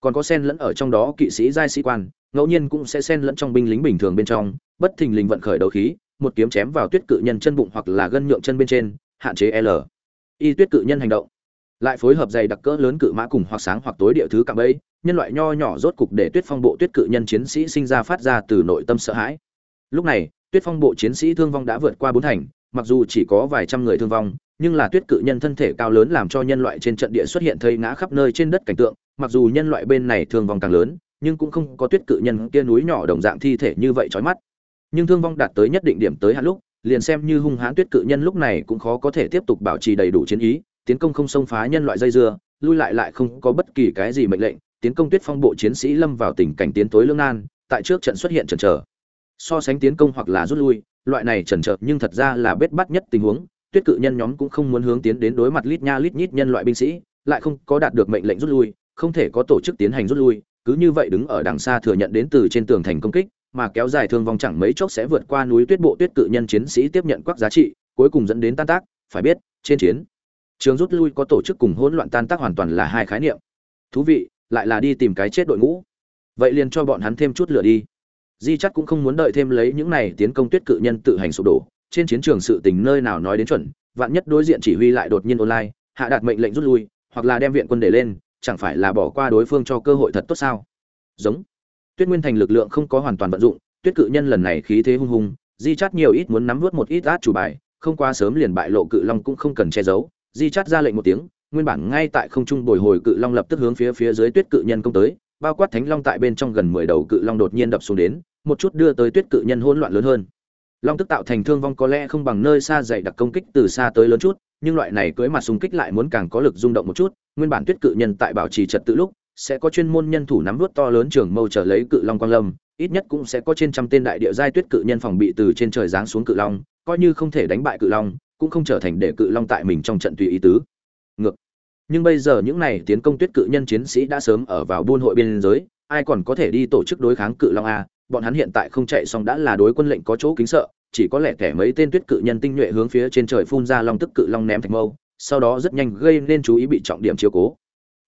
[SPEAKER 1] còn có sen lẫn ở trong đó kỵ sĩ giai sĩ quan, ngẫu nhiên cũng sẽ xen lẫn trong binh lính bình thường bên trong, bất thình lình vận khởi đầu khí, một kiếm chém vào tuyết cự nhân chân bụng hoặc là gân nhượng chân bên trên, hạn chế l. Y tuyết cự nhân hành động. Lại phối hợp dày đặc cỡ lớn cự mã cùng hoặc sáng hoặc tối địa thứ cạm bẫy, nhân loại nho nhỏ rốt cục để tuyết phong bộ tuyết cự nhân chiến sĩ sinh ra phát ra từ nội tâm sợ hãi. Lúc này, tuyết phong bộ chiến sĩ thương vong đã vượt qua bốn thành, mặc dù chỉ có vài trăm người thương vong, nhưng là tuyết cự nhân thân thể cao lớn làm cho nhân loại trên trận địa xuất hiện thây ngã khắp nơi trên đất cảnh tượng mặc dù nhân loại bên này thương vong càng lớn, nhưng cũng không có tuyết cự nhân kia núi nhỏ đồng dạng thi thể như vậy chói mắt. Nhưng thương vong đạt tới nhất định điểm tới hạn lúc, liền xem như hung hãn tuyết cự nhân lúc này cũng khó có thể tiếp tục bảo trì đầy đủ chiến ý, tiến công không xông phá nhân loại dây dưa, lui lại lại không có bất kỳ cái gì mệnh lệnh, tiến công tuyết phong bộ chiến sĩ lâm vào tình cảnh tiến tối lương nan, tại trước trận xuất hiện chần chờ. So sánh tiến công hoặc là rút lui, loại này chần chờ nhưng thật ra là bết bắt nhất tình huống, tuyết cự nhân nhóm cũng không muốn hướng tiến đến đối mặt lít nha lít nhít nhân loại binh sĩ, lại không có đạt được mệnh lệnh rút lui không thể có tổ chức tiến hành rút lui, cứ như vậy đứng ở đằng xa thừa nhận đến từ trên tường thành công kích, mà kéo dài thương vong chẳng mấy chốc sẽ vượt qua núi tuyết bộ tuyết cự nhân chiến sĩ tiếp nhận quắc giá trị, cuối cùng dẫn đến tan tác, phải biết, trên chiến trường rút lui có tổ chức cùng hỗn loạn tan tác hoàn toàn là hai khái niệm. Thú vị, lại là đi tìm cái chết đội ngũ. Vậy liền cho bọn hắn thêm chút lửa đi. Di chắc cũng không muốn đợi thêm lấy những này tiến công tuyết cự nhân tự hành sụp đổ. Trên chiến trường sự tình nơi nào nói đến chuẩn, vạn nhất đối diện chỉ huy lại đột nhiên online, hạ đạt mệnh lệnh rút lui, hoặc là đem viện quân để lên chẳng phải là bỏ qua đối phương cho cơ hội thật tốt sao? Giống. Tuyết nguyên thành lực lượng không có hoàn toàn vận dụng, tuyết cự nhân lần này khí thế hung hùng di chắt nhiều ít muốn nắm vớt một ít át chủ bài, không qua sớm liền bại lộ cự long cũng không cần che giấu. Di chắt ra lệnh một tiếng, nguyên bản ngay tại không trung bồi hồi cự long lập tức hướng phía phía dưới tuyết cự nhân công tới, bao quát thánh long tại bên trong gần mười đầu cự long đột nhiên đập xuống đến, một chút đưa tới tuyết cự nhân hỗn loạn lớn hơn. Long tức tạo thành thương vong có lẽ không bằng nơi xa dày đặc công kích từ xa tới lớn chút, nhưng loại này cưới mặt xung kích lại muốn càng có lực rung động một chút nguyên bản tuyết cự nhân tại bảo trì trật tự lúc, sẽ có chuyên môn nhân thủ nắm vút to lớn trường mâu trở lấy cự long quang lâm, ít nhất cũng sẽ có trên trăm tên đại địa giai tuyết cự nhân phòng bị từ trên trời giáng xuống cự long, coi như không thể đánh bại cự long, cũng không trở thành để cự long tại mình trong trận tùy ý tứ. Ngược. Nhưng bây giờ những này tiến công tuyết cự nhân chiến sĩ đã sớm ở vào buôn hội biên giới, ai còn có thể đi tổ chức đối kháng cự long a? Bọn hắn hiện tại không chạy xong đã là đối quân lệnh có chỗ kính sợ, chỉ có lẽ thẻ mấy tên tuyết cự nhân tinh nhuệ hướng phía trên trời phun ra long tức cự long ném thạch mâu sau đó rất nhanh gây nên chú ý bị trọng điểm chiếu cố.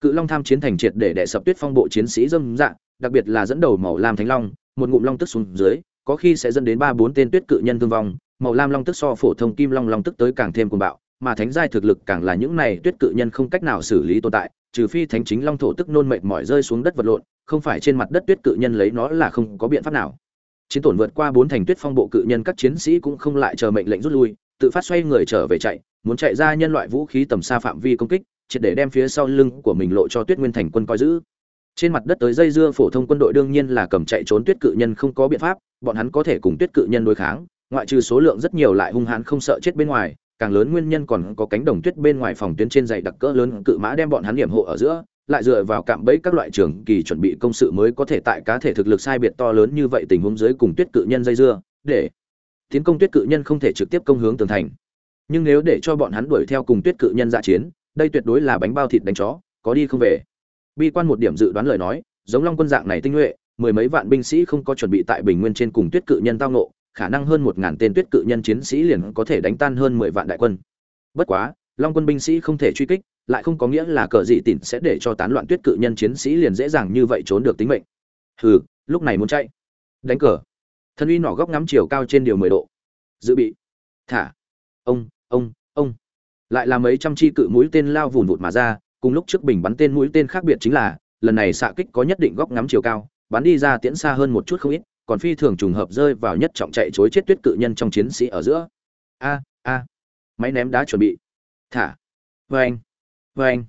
[SPEAKER 1] Cự long tham chiến thành triệt để đè sập tuyết phong bộ chiến sĩ dâm dạng đặc biệt là dẫn đầu màu lam thánh long, một ngụm long tức xuống dưới, có khi sẽ dẫn đến ba bốn tên tuyết cự nhân thương vong. Màu lam long tức so phổ thông kim long long tức tới càng thêm cuồng bạo, mà thánh giai thực lực càng là những này tuyết cự nhân không cách nào xử lý tồn tại, trừ phi thánh chính long thổ tức nôn mệt mỏi rơi xuống đất vật lộn, không phải trên mặt đất tuyết cự nhân lấy nó là không có biện pháp nào. Chiến tổn vượt qua bốn thành tuyết phong bộ cự nhân các chiến sĩ cũng không lại chờ mệnh lệnh rút lui tự phát xoay người trở về chạy, muốn chạy ra nhân loại vũ khí tầm xa phạm vi công kích, triệt để đem phía sau lưng của mình lộ cho tuyết nguyên thành quân coi giữ. Trên mặt đất tới dây dưa phổ thông quân đội đương nhiên là cầm chạy trốn tuyết cự nhân không có biện pháp, bọn hắn có thể cùng tuyết cự nhân đối kháng, ngoại trừ số lượng rất nhiều lại hung hãn không sợ chết bên ngoài, càng lớn nguyên nhân còn có cánh đồng tuyết bên ngoài phòng tuyến trên dày đặc cỡ lớn cự mã đem bọn hắn điểm hộ ở giữa, lại dựa vào cạm bẫy các loại trường kỳ chuẩn bị công sự mới có thể tại cá thể thực lực sai biệt to lớn như vậy tình huống dưới cùng tuyết cự nhân dây dưa, để tiến công tuyết cự nhân không thể trực tiếp công hướng tường thành. Nhưng nếu để cho bọn hắn đuổi theo cùng tuyết cự nhân dạ chiến, đây tuyệt đối là bánh bao thịt đánh chó, có đi không về. Bi quan một điểm dự đoán lời nói, giống long quân dạng này tinh nhuệ, mười mấy vạn binh sĩ không có chuẩn bị tại bình nguyên trên cùng tuyết cự nhân tao nộ khả năng hơn một ngàn tên tuyết cự nhân chiến sĩ liền có thể đánh tan hơn mười vạn đại quân. Bất quá, long quân binh sĩ không thể truy kích, lại không có nghĩa là cờ dị tỉn sẽ để cho tán loạn tuyết cự nhân chiến sĩ liền dễ dàng như vậy trốn được tính mệnh. Hừ, lúc này muốn chạy. Đánh cờ thân uy nỏ góc ngắm chiều cao trên điều mười độ. Dự bị. Thả. Ông ông ông. Lại là mấy trăm chi cự mũi tên lao vùn vụt mà ra, cùng lúc trước bình bắn tên mũi tên khác biệt chính là, lần này xạ kích có nhất định góc ngắm chiều cao, bắn đi ra tiễn xa hơn một chút không ít, còn phi thường trùng hợp rơi vào nhất trọng chạy chối chết tuyết cự nhân trong chiến sĩ ở giữa. A a. Máy ném đá chuẩn bị. Thả. Vê anh vê anh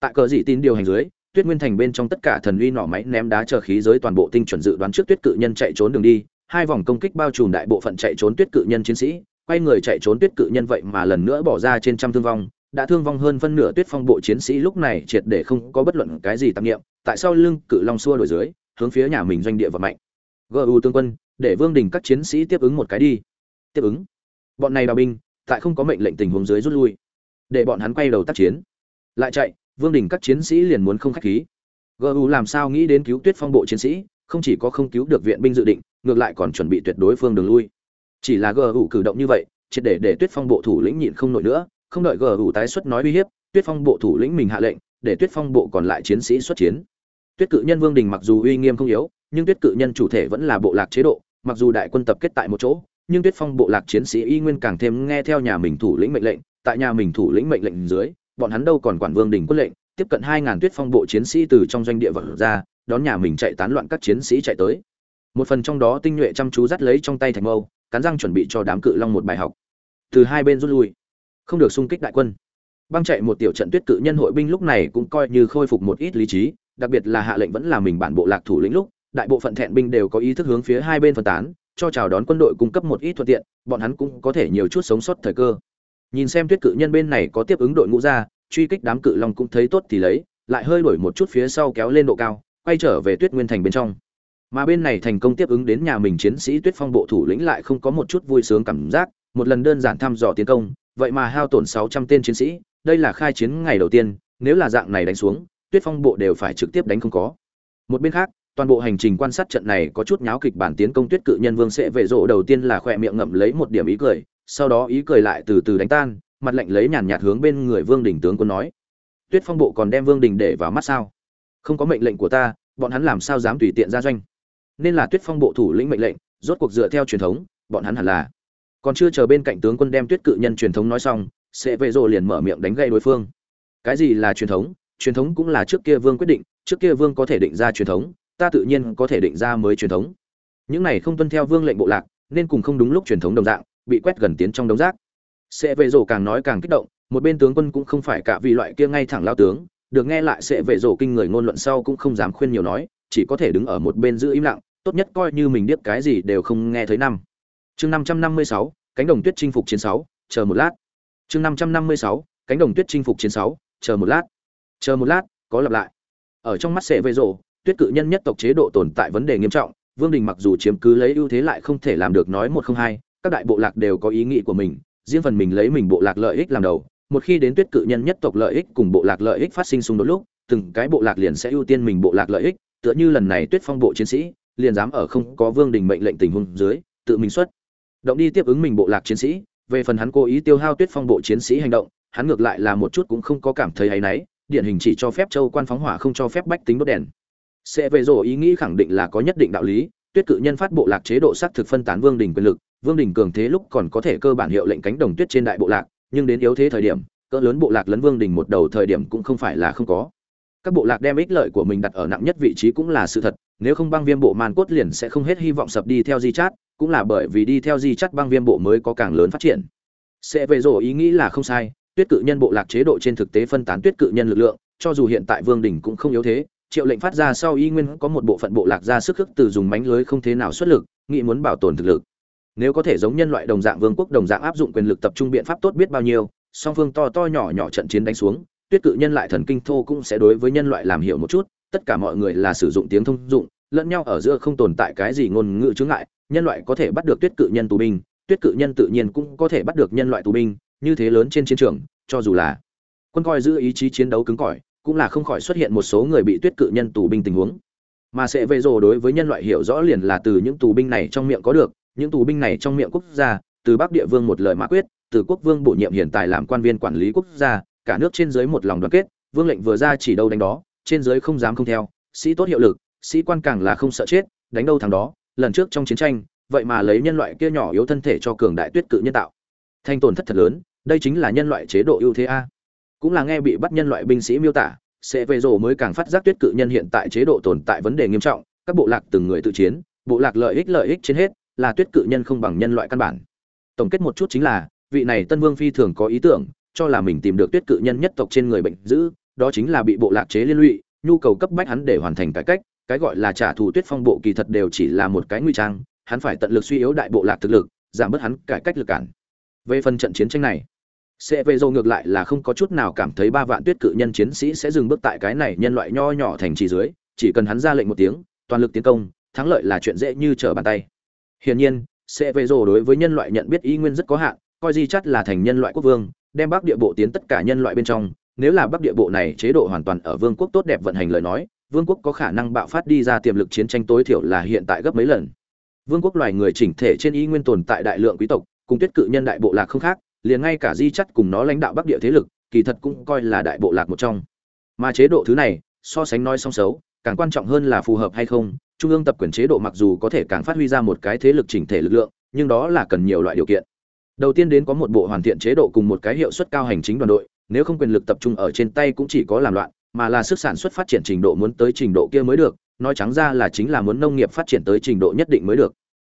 [SPEAKER 1] tại cờ dị tin điều hành dưới, tuyết nguyên thành bên trong tất cả thần uy nỏ máy ném đá chờ khí giới toàn bộ tinh chuẩn dự đoán trước tuyết cự nhân chạy trốn đường đi hai vòng công kích bao trùm đại bộ phận chạy trốn tuyết cự nhân chiến sĩ, quay người chạy trốn tuyết cự nhân vậy mà lần nữa bỏ ra trên trăm thương vong, đã thương vong hơn phân nửa tuyết phong bộ chiến sĩ lúc này triệt để không có bất luận cái gì tạp nghiệm tại sao lưng cự long xua đổi dưới, hướng phía nhà mình doanh địa vật mạnh gu tương quân, để vương đình các chiến sĩ tiếp ứng một cái đi. Tiếp ứng. Bọn này đào binh, tại không có mệnh lệnh tình huống dưới rút lui. Để bọn hắn quay đầu tác chiến. Lại chạy, vương đình các chiến sĩ liền muốn không khách khí. Gu làm sao nghĩ đến cứu tuyết phong bộ chiến sĩ, không chỉ có không cứu được viện binh dự định ngược lại còn chuẩn bị tuyệt đối phương đường lui. Chỉ là gu cử động như vậy, triệt để để tuyết phong bộ thủ lĩnh nhịn không nổi nữa, không đợi gu tái xuất nói uy hiếp, tuyết phong bộ thủ lĩnh mình hạ lệnh, để tuyết phong bộ còn lại chiến sĩ xuất chiến. Tuyết cự nhân vương đình mặc dù uy nghiêm không yếu, nhưng tuyết cự nhân chủ thể vẫn là bộ lạc chế độ, mặc dù đại quân tập kết tại một chỗ, nhưng tuyết phong bộ lạc chiến sĩ y nguyên càng thêm nghe theo nhà mình thủ lĩnh mệnh lệnh, tại nhà mình thủ lĩnh mệnh lệnh dưới, bọn hắn đâu còn quản vương đình quân lệnh, tiếp cận hai ngàn tuyết phong bộ chiến sĩ từ trong doanh địa vật ra, đón nhà mình chạy tán loạn các chiến sĩ chạy tới một phần trong đó tinh nhuệ chăm chú dắt lấy trong tay thành mâu, cắn răng chuẩn bị cho đám cự long một bài học. Từ hai bên rút lui. Không được xung kích đại quân. Băng chạy một tiểu trận tuyết cự nhân hội binh lúc này cũng coi như khôi phục một ít lý trí, đặc biệt là hạ lệnh vẫn là mình bản bộ lạc thủ lĩnh lúc, đại bộ phận thẹn binh đều có ý thức hướng phía hai bên phân tán, cho chào đón quân đội cung cấp một ít thuận tiện, bọn hắn cũng có thể nhiều chút sống sót thời cơ. Nhìn xem tuyết cự nhân bên này có tiếp ứng đội ngũ ra, truy kích đám cự long cũng thấy tốt thì lấy, lại hơi đổi một chút phía sau kéo lên độ cao, quay trở về tuyết nguyên thành bên trong mà bên này thành công tiếp ứng đến nhà mình chiến sĩ tuyết phong bộ thủ lĩnh lại không có một chút vui sướng cảm giác, một lần đơn giản thăm dò tiến công, vậy mà hao tổn sáu trăm tên chiến sĩ, đây là khai chiến ngày đầu tiên, nếu là dạng này đánh xuống, tuyết phong bộ đều phải trực tiếp đánh không có. Một bên khác, toàn bộ hành trình quan sát trận này có chút nháo kịch bản tiến công tuyết cự nhân vương sẽ vệ rộ đầu tiên là khỏe miệng ngậm lấy một điểm ý cười, sau đó ý cười lại từ từ đánh tan, mặt lạnh lấy nhàn nhạt hướng bên người vương đình tướng quân nói, tuyết phong bộ còn đem vương đình để vào mắt sao? Không có mệnh lệnh của ta, bọn hắn làm sao dám tùy tiện ra doanh? Nên là tuyết phong bộ thủ lĩnh mệnh lệnh, rốt cuộc dựa theo truyền thống, bọn hắn hẳn là. Còn chưa chờ bên cạnh tướng quân đem tuyết cự nhân truyền thống nói xong sẽ vệ rồi liền mở miệng đánh gây đối phương. Cái gì là truyền thống? Truyền thống cũng là trước kia vương quyết định, trước kia vương có thể định ra truyền thống, ta tự nhiên có thể định ra mới truyền thống. Những này không tuân theo vương lệnh bộ lạc, nên cùng không đúng lúc truyền thống đồng dạng, bị quét gần tiến trong đống rác. Sẽ vệ rộ càng nói càng kích động, một bên tướng quân cũng không phải cả vì loại kia ngay thẳng lao tướng, được nghe lại sẽ vệ rộ kinh người ngôn luận sau cũng không dám khuyên nhiều nói, chỉ có thể đứng ở một bên giữ im lặng tốt nhất coi như mình biết cái gì đều không nghe thấy năm. Chương năm trăm năm mươi sáu, cánh đồng tuyết chinh phục chiến sáu, chờ một lát. Chương năm trăm năm mươi sáu, cánh đồng tuyết chinh phục chiến sáu, chờ một lát. Chờ một lát, có lặp lại. Ở trong mắt sệ vệ rộ tuyết cự nhân nhất tộc chế độ tồn tại vấn đề nghiêm trọng, vương đình mặc dù chiếm cứ lấy ưu thế lại không thể làm được nói một không hai, các đại bộ lạc đều có ý nghĩ của mình, riêng phần mình lấy mình bộ lạc lợi ích làm đầu. Một khi đến tuyết cự nhân nhất tộc lợi ích cùng bộ lạc lợi ích phát sinh xung đột lúc, từng cái bộ lạc liền sẽ ưu tiên mình bộ lạc lợi ích, tựa như lần này tuyết phong bộ chiến sĩ liền dám ở không có vương đình mệnh lệnh tình huống dưới, tự mình xuất. Động đi tiếp ứng mình bộ lạc chiến sĩ, về phần hắn cố ý tiêu hao tuyết phong bộ chiến sĩ hành động, hắn ngược lại là một chút cũng không có cảm thấy hay náy, điển hình chỉ cho phép châu quan phóng hỏa không cho phép bách tính đốt đèn. Sẽ về rổ ý nghĩ khẳng định là có nhất định đạo lý, tuyết cự nhân phát bộ lạc chế độ xác thực phân tán vương đình quyền lực, vương đình cường thế lúc còn có thể cơ bản hiệu lệnh cánh đồng tuyết trên đại bộ lạc, nhưng đến yếu thế thời điểm, cỡ lớn bộ lạc lấn vương đình một đầu thời điểm cũng không phải là không có. Các bộ lạc đem ích lợi của mình đặt ở nặng nhất vị trí cũng là sự thật nếu không băng viêm bộ man cốt liền sẽ không hết hy vọng sập đi theo di chát cũng là bởi vì đi theo di chát băng viêm bộ mới có càng lớn phát triển. Sẽ về rổ ý nghĩ là không sai, tuyết cự nhân bộ lạc chế độ trên thực tế phân tán tuyết cự nhân lực lượng, cho dù hiện tại vương đình cũng không yếu thế, triệu lệnh phát ra sau y nguyên có một bộ phận bộ lạc ra sức khước từ dùng mánh lưới không thế nào xuất lực, nghĩ muốn bảo tồn thực lực. Nếu có thể giống nhân loại đồng dạng vương quốc đồng dạng áp dụng quyền lực tập trung biện pháp tốt biết bao nhiêu, song phương to to nhỏ nhỏ trận chiến đánh xuống, tuyết cự nhân lại thần kinh thô cũng sẽ đối với nhân loại làm hiểu một chút tất cả mọi người là sử dụng tiếng thông dụng, lẫn nhau ở giữa không tồn tại cái gì ngôn ngữ chướng ngại, nhân loại có thể bắt được tuyết cự nhân tù binh, tuyết cự nhân tự nhiên cũng có thể bắt được nhân loại tù binh, như thế lớn trên chiến trường, cho dù là quân coi giữ ý chí chiến đấu cứng cỏi, cũng là không khỏi xuất hiện một số người bị tuyết cự nhân tù binh tình huống. Mà sẽ về rồ đối với nhân loại hiểu rõ liền là từ những tù binh này trong miệng có được, những tù binh này trong miệng quốc gia, từ bắc địa vương một lời mã quyết, từ quốc vương bổ nhiệm hiện tại làm quan viên quản lý quốc gia, cả nước trên dưới một lòng đoàn kết, vương lệnh vừa ra chỉ đâu đánh đó trên dưới không dám không theo, sĩ tốt hiệu lực, sĩ quan càng là không sợ chết, đánh đâu thằng đó, lần trước trong chiến tranh, vậy mà lấy nhân loại kia nhỏ yếu thân thể cho cường đại tuyết cự nhân tạo. Thanh tổn thất thật lớn, đây chính là nhân loại chế độ ưu thế a. Cũng là nghe bị bắt nhân loại binh sĩ miêu tả, sẽ về rồ mới càng phát giác tuyết cự nhân hiện tại chế độ tồn tại vấn đề nghiêm trọng, các bộ lạc từng người tự chiến, bộ lạc lợi ích lợi ích trên hết, là tuyết cự nhân không bằng nhân loại căn bản. Tổng kết một chút chính là, vị này tân vương phi thường có ý tưởng, cho là mình tìm được tuyết cự nhân nhất tộc trên người bệnh dữ đó chính là bị bộ lạc chế liên lụy, nhu cầu cấp bách hắn để hoàn thành cải cách, cái gọi là trả thù tuyết phong bộ kỳ thật đều chỉ là một cái nguy trang, hắn phải tận lực suy yếu đại bộ lạc thực lực, giảm bớt hắn cải cách lực cản. Về phần trận chiến tranh này sẽ về dâu ngược lại là không có chút nào cảm thấy ba vạn tuyết cự nhân chiến sĩ sẽ dừng bước tại cái này nhân loại nho nhỏ thành trì dưới, chỉ cần hắn ra lệnh một tiếng, toàn lực tiến công, thắng lợi là chuyện dễ như trở bàn tay. Hiển nhiên sẽ về dâu đối với nhân loại nhận biết ý nguyên rất có hạn, coi di chắt là thành nhân loại quốc vương, đem bắc địa bộ tiến tất cả nhân loại bên trong nếu là bắc địa bộ này chế độ hoàn toàn ở vương quốc tốt đẹp vận hành lời nói, vương quốc có khả năng bạo phát đi ra tiềm lực chiến tranh tối thiểu là hiện tại gấp mấy lần. Vương quốc loài người chỉnh thể trên y nguyên tồn tại đại lượng quý tộc, cùng tuyết cự nhân đại bộ lạc không khác, liền ngay cả di chắt cùng nó lãnh đạo bắc địa thế lực, kỳ thật cũng coi là đại bộ lạc một trong. Mà chế độ thứ này, so sánh nói song xấu, càng quan trọng hơn là phù hợp hay không, trung ương tập quyền chế độ mặc dù có thể càng phát huy ra một cái thế lực chỉnh thể lực lượng, nhưng đó là cần nhiều loại điều kiện. Đầu tiên đến có một bộ hoàn thiện chế độ cùng một cái hiệu suất cao hành chính đoàn đội nếu không quyền lực tập trung ở trên tay cũng chỉ có làm loạn, mà là sức sản xuất phát triển trình độ muốn tới trình độ kia mới được, nói trắng ra là chính là muốn nông nghiệp phát triển tới trình độ nhất định mới được.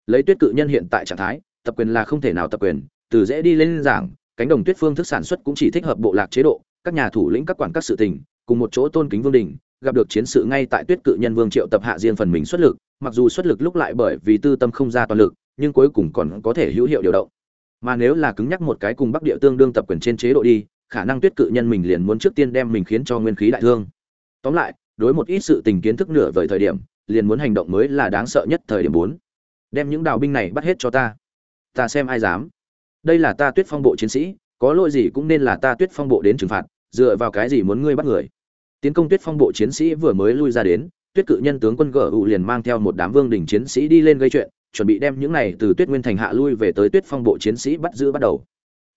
[SPEAKER 1] Lấy tuyết cự nhân hiện tại trạng thái, tập quyền là không thể nào tập quyền, từ dễ đi lên giảng, cánh đồng tuyết phương thức sản xuất cũng chỉ thích hợp bộ lạc chế độ, các nhà thủ lĩnh các quản các sự tình, cùng một chỗ tôn kính vương đình, gặp được chiến sự ngay tại tuyết cự nhân vương triệu tập hạ riêng phần mình xuất lực, mặc dù xuất lực lúc lại bởi vì tư tâm không ra toàn lực, nhưng cuối cùng còn có thể hữu hiệu điều động. Mà nếu là cứng nhắc một cái cùng bắc địa tương đương tập quyền trên chế độ đi khả năng tuyết cự nhân mình liền muốn trước tiên đem mình khiến cho nguyên khí đại thương. Tóm lại, đối một ít sự tình kiến thức nửa vời thời điểm, liền muốn hành động mới là đáng sợ nhất thời điểm bốn. Đem những đào binh này bắt hết cho ta. Ta xem ai dám. Đây là ta tuyết phong bộ chiến sĩ, có lỗi gì cũng nên là ta tuyết phong bộ đến trừng phạt, dựa vào cái gì muốn ngươi bắt người. Tiến công tuyết phong bộ chiến sĩ vừa mới lui ra đến, tuyết cự nhân tướng quân gở ụ liền mang theo một đám vương đình chiến sĩ đi lên gây chuyện, chuẩn bị đem những này từ tuyết nguyên thành hạ lui về tới tuyết phong bộ chiến sĩ bắt giữ bắt đầu.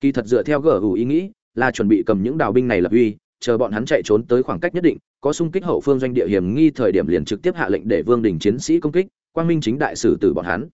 [SPEAKER 1] Kỳ thật dựa theo gở ủ ý nghĩ là chuẩn bị cầm những đào binh này lập uy, chờ bọn hắn chạy trốn tới khoảng cách nhất định, có xung kích hậu phương doanh địa hiểm nghi thời điểm liền trực tiếp hạ lệnh để vương đình chiến sĩ công kích, quang minh chính đại sử tử bọn hắn.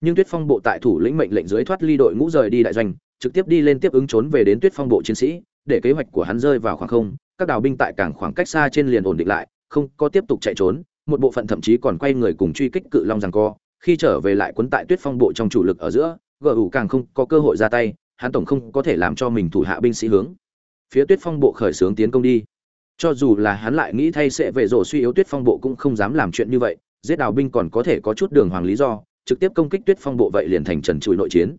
[SPEAKER 1] Nhưng tuyết phong bộ tại thủ lĩnh mệnh lệnh dưới thoát ly đội ngũ rời đi đại doanh, trực tiếp đi lên tiếp ứng trốn về đến tuyết phong bộ chiến sĩ, để kế hoạch của hắn rơi vào khoảng không, các đào binh tại cảng khoảng cách xa trên liền ổn định lại, không có tiếp tục chạy trốn, một bộ phận thậm chí còn quay người cùng truy kích cự long rằng co, khi trở về lại quấn tại tuyết phong bộ trong chủ lực ở giữa gờ ủ càng không có cơ hội ra tay hắn tổng không có thể làm cho mình thủ hạ binh sĩ hướng. Phía tuyết phong bộ khởi xướng tiến công đi. Cho dù là hắn lại nghĩ thay sẽ về rổ suy yếu, tuyết phong bộ cũng không dám làm chuyện như vậy. Giết đào binh còn có thể có chút đường hoàng lý do, trực tiếp công kích tuyết phong bộ vậy liền thành trần trụi nội chiến.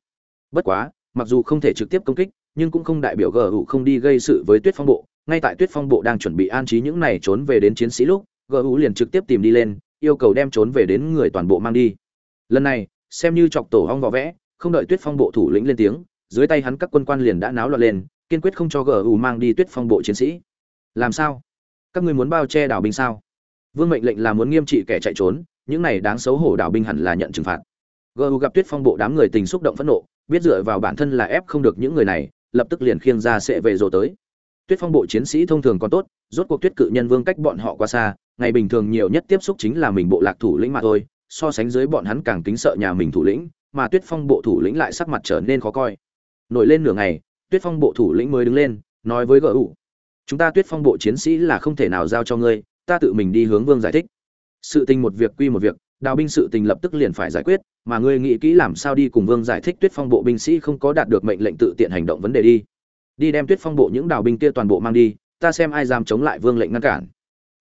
[SPEAKER 1] Bất quá, mặc dù không thể trực tiếp công kích, nhưng cũng không đại biểu gờ U không đi gây sự với tuyết phong bộ. Ngay tại tuyết phong bộ đang chuẩn bị an trí những này trốn về đến chiến sĩ lúc, gờ U liền trực tiếp tìm đi lên, yêu cầu đem trốn về đến người toàn bộ mang đi. Lần này, xem như chọc tổ hong vỏ vẽ, không đợi tuyết phong bộ thủ lĩnh lên tiếng dưới tay hắn các quân quan liền đã náo loạn lên, kiên quyết không cho gu mang đi tuyết phong bộ chiến sĩ. Làm sao? Các ngươi muốn bao che đảo binh sao? Vương mệnh lệnh là muốn nghiêm trị kẻ chạy trốn, những này đáng xấu hổ đảo binh hẳn là nhận trừng phạt. Gu gặp tuyết phong bộ đám người tình xúc động phẫn nộ, biết dựa vào bản thân là ép không được những người này, lập tức liền khiêng ra sẽ về rồi tới. Tuyết phong bộ chiến sĩ thông thường còn tốt, rốt cuộc tuyết cự nhân vương cách bọn họ qua xa, ngày bình thường nhiều nhất tiếp xúc chính là mình bộ lạc thủ lĩnh mà thôi, so sánh dưới bọn hắn càng kính sợ nhà mình thủ lĩnh, mà tuyết phong bộ thủ lĩnh lại sắc mặt trở nên khó coi nổi lên nửa ngày, tuyết phong bộ thủ lĩnh mới đứng lên, nói với gỡ ủ chúng ta tuyết phong bộ chiến sĩ là không thể nào giao cho ngươi, ta tự mình đi hướng vương giải thích. Sự tình một việc quy một việc, đào binh sự tình lập tức liền phải giải quyết, mà ngươi nghĩ kỹ làm sao đi cùng vương giải thích tuyết phong bộ binh sĩ không có đạt được mệnh lệnh tự tiện hành động vấn đề đi. Đi đem tuyết phong bộ những đào binh kia toàn bộ mang đi, ta xem ai dám chống lại vương lệnh ngăn cản.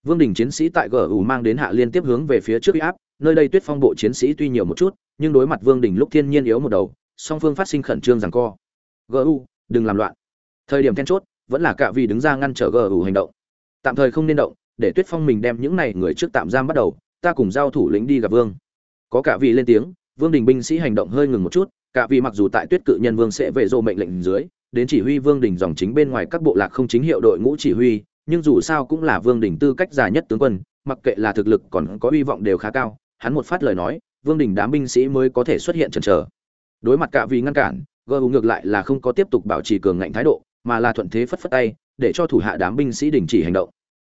[SPEAKER 1] Vương đình chiến sĩ tại gờ ủ mang đến hạ liên tiếp hướng về phía trước áp, nơi đây tuyết phong bộ chiến sĩ tuy nhiều một chút, nhưng đối mặt vương đình lúc thiên nhiên yếu một đầu, song phương phát sinh khẩn trương rằng co gu đừng làm loạn. Thời điểm then chốt, vẫn là cả vì đứng ra ngăn trở gu hành động. Tạm thời không nên động, để tuyết phong mình đem những này người trước tạm giam bắt đầu, ta cùng giao thủ lĩnh đi gặp vương. Có cả vị lên tiếng, vương đình binh sĩ hành động hơi ngừng một chút cả vì mặc dù tại tuyết cự nhân vương sẽ về dô mệnh lệnh dưới, đến chỉ huy vương đình dòng chính bên ngoài các bộ lạc không chính hiệu đội ngũ chỉ huy, nhưng dù sao cũng là vương đình tư cách già nhất tướng quân, mặc kệ là thực lực còn có hy vọng đều khá cao, hắn một phát lời nói, vương đình đám binh sĩ mới có thể xuất hiện chần chờ. Đối mặt cả vì ngăn cản gờ ngược lại là không có tiếp tục bảo trì cường ngạnh thái độ, mà là thuận thế phất phất tay, để cho thủ hạ đám binh sĩ đình chỉ hành động.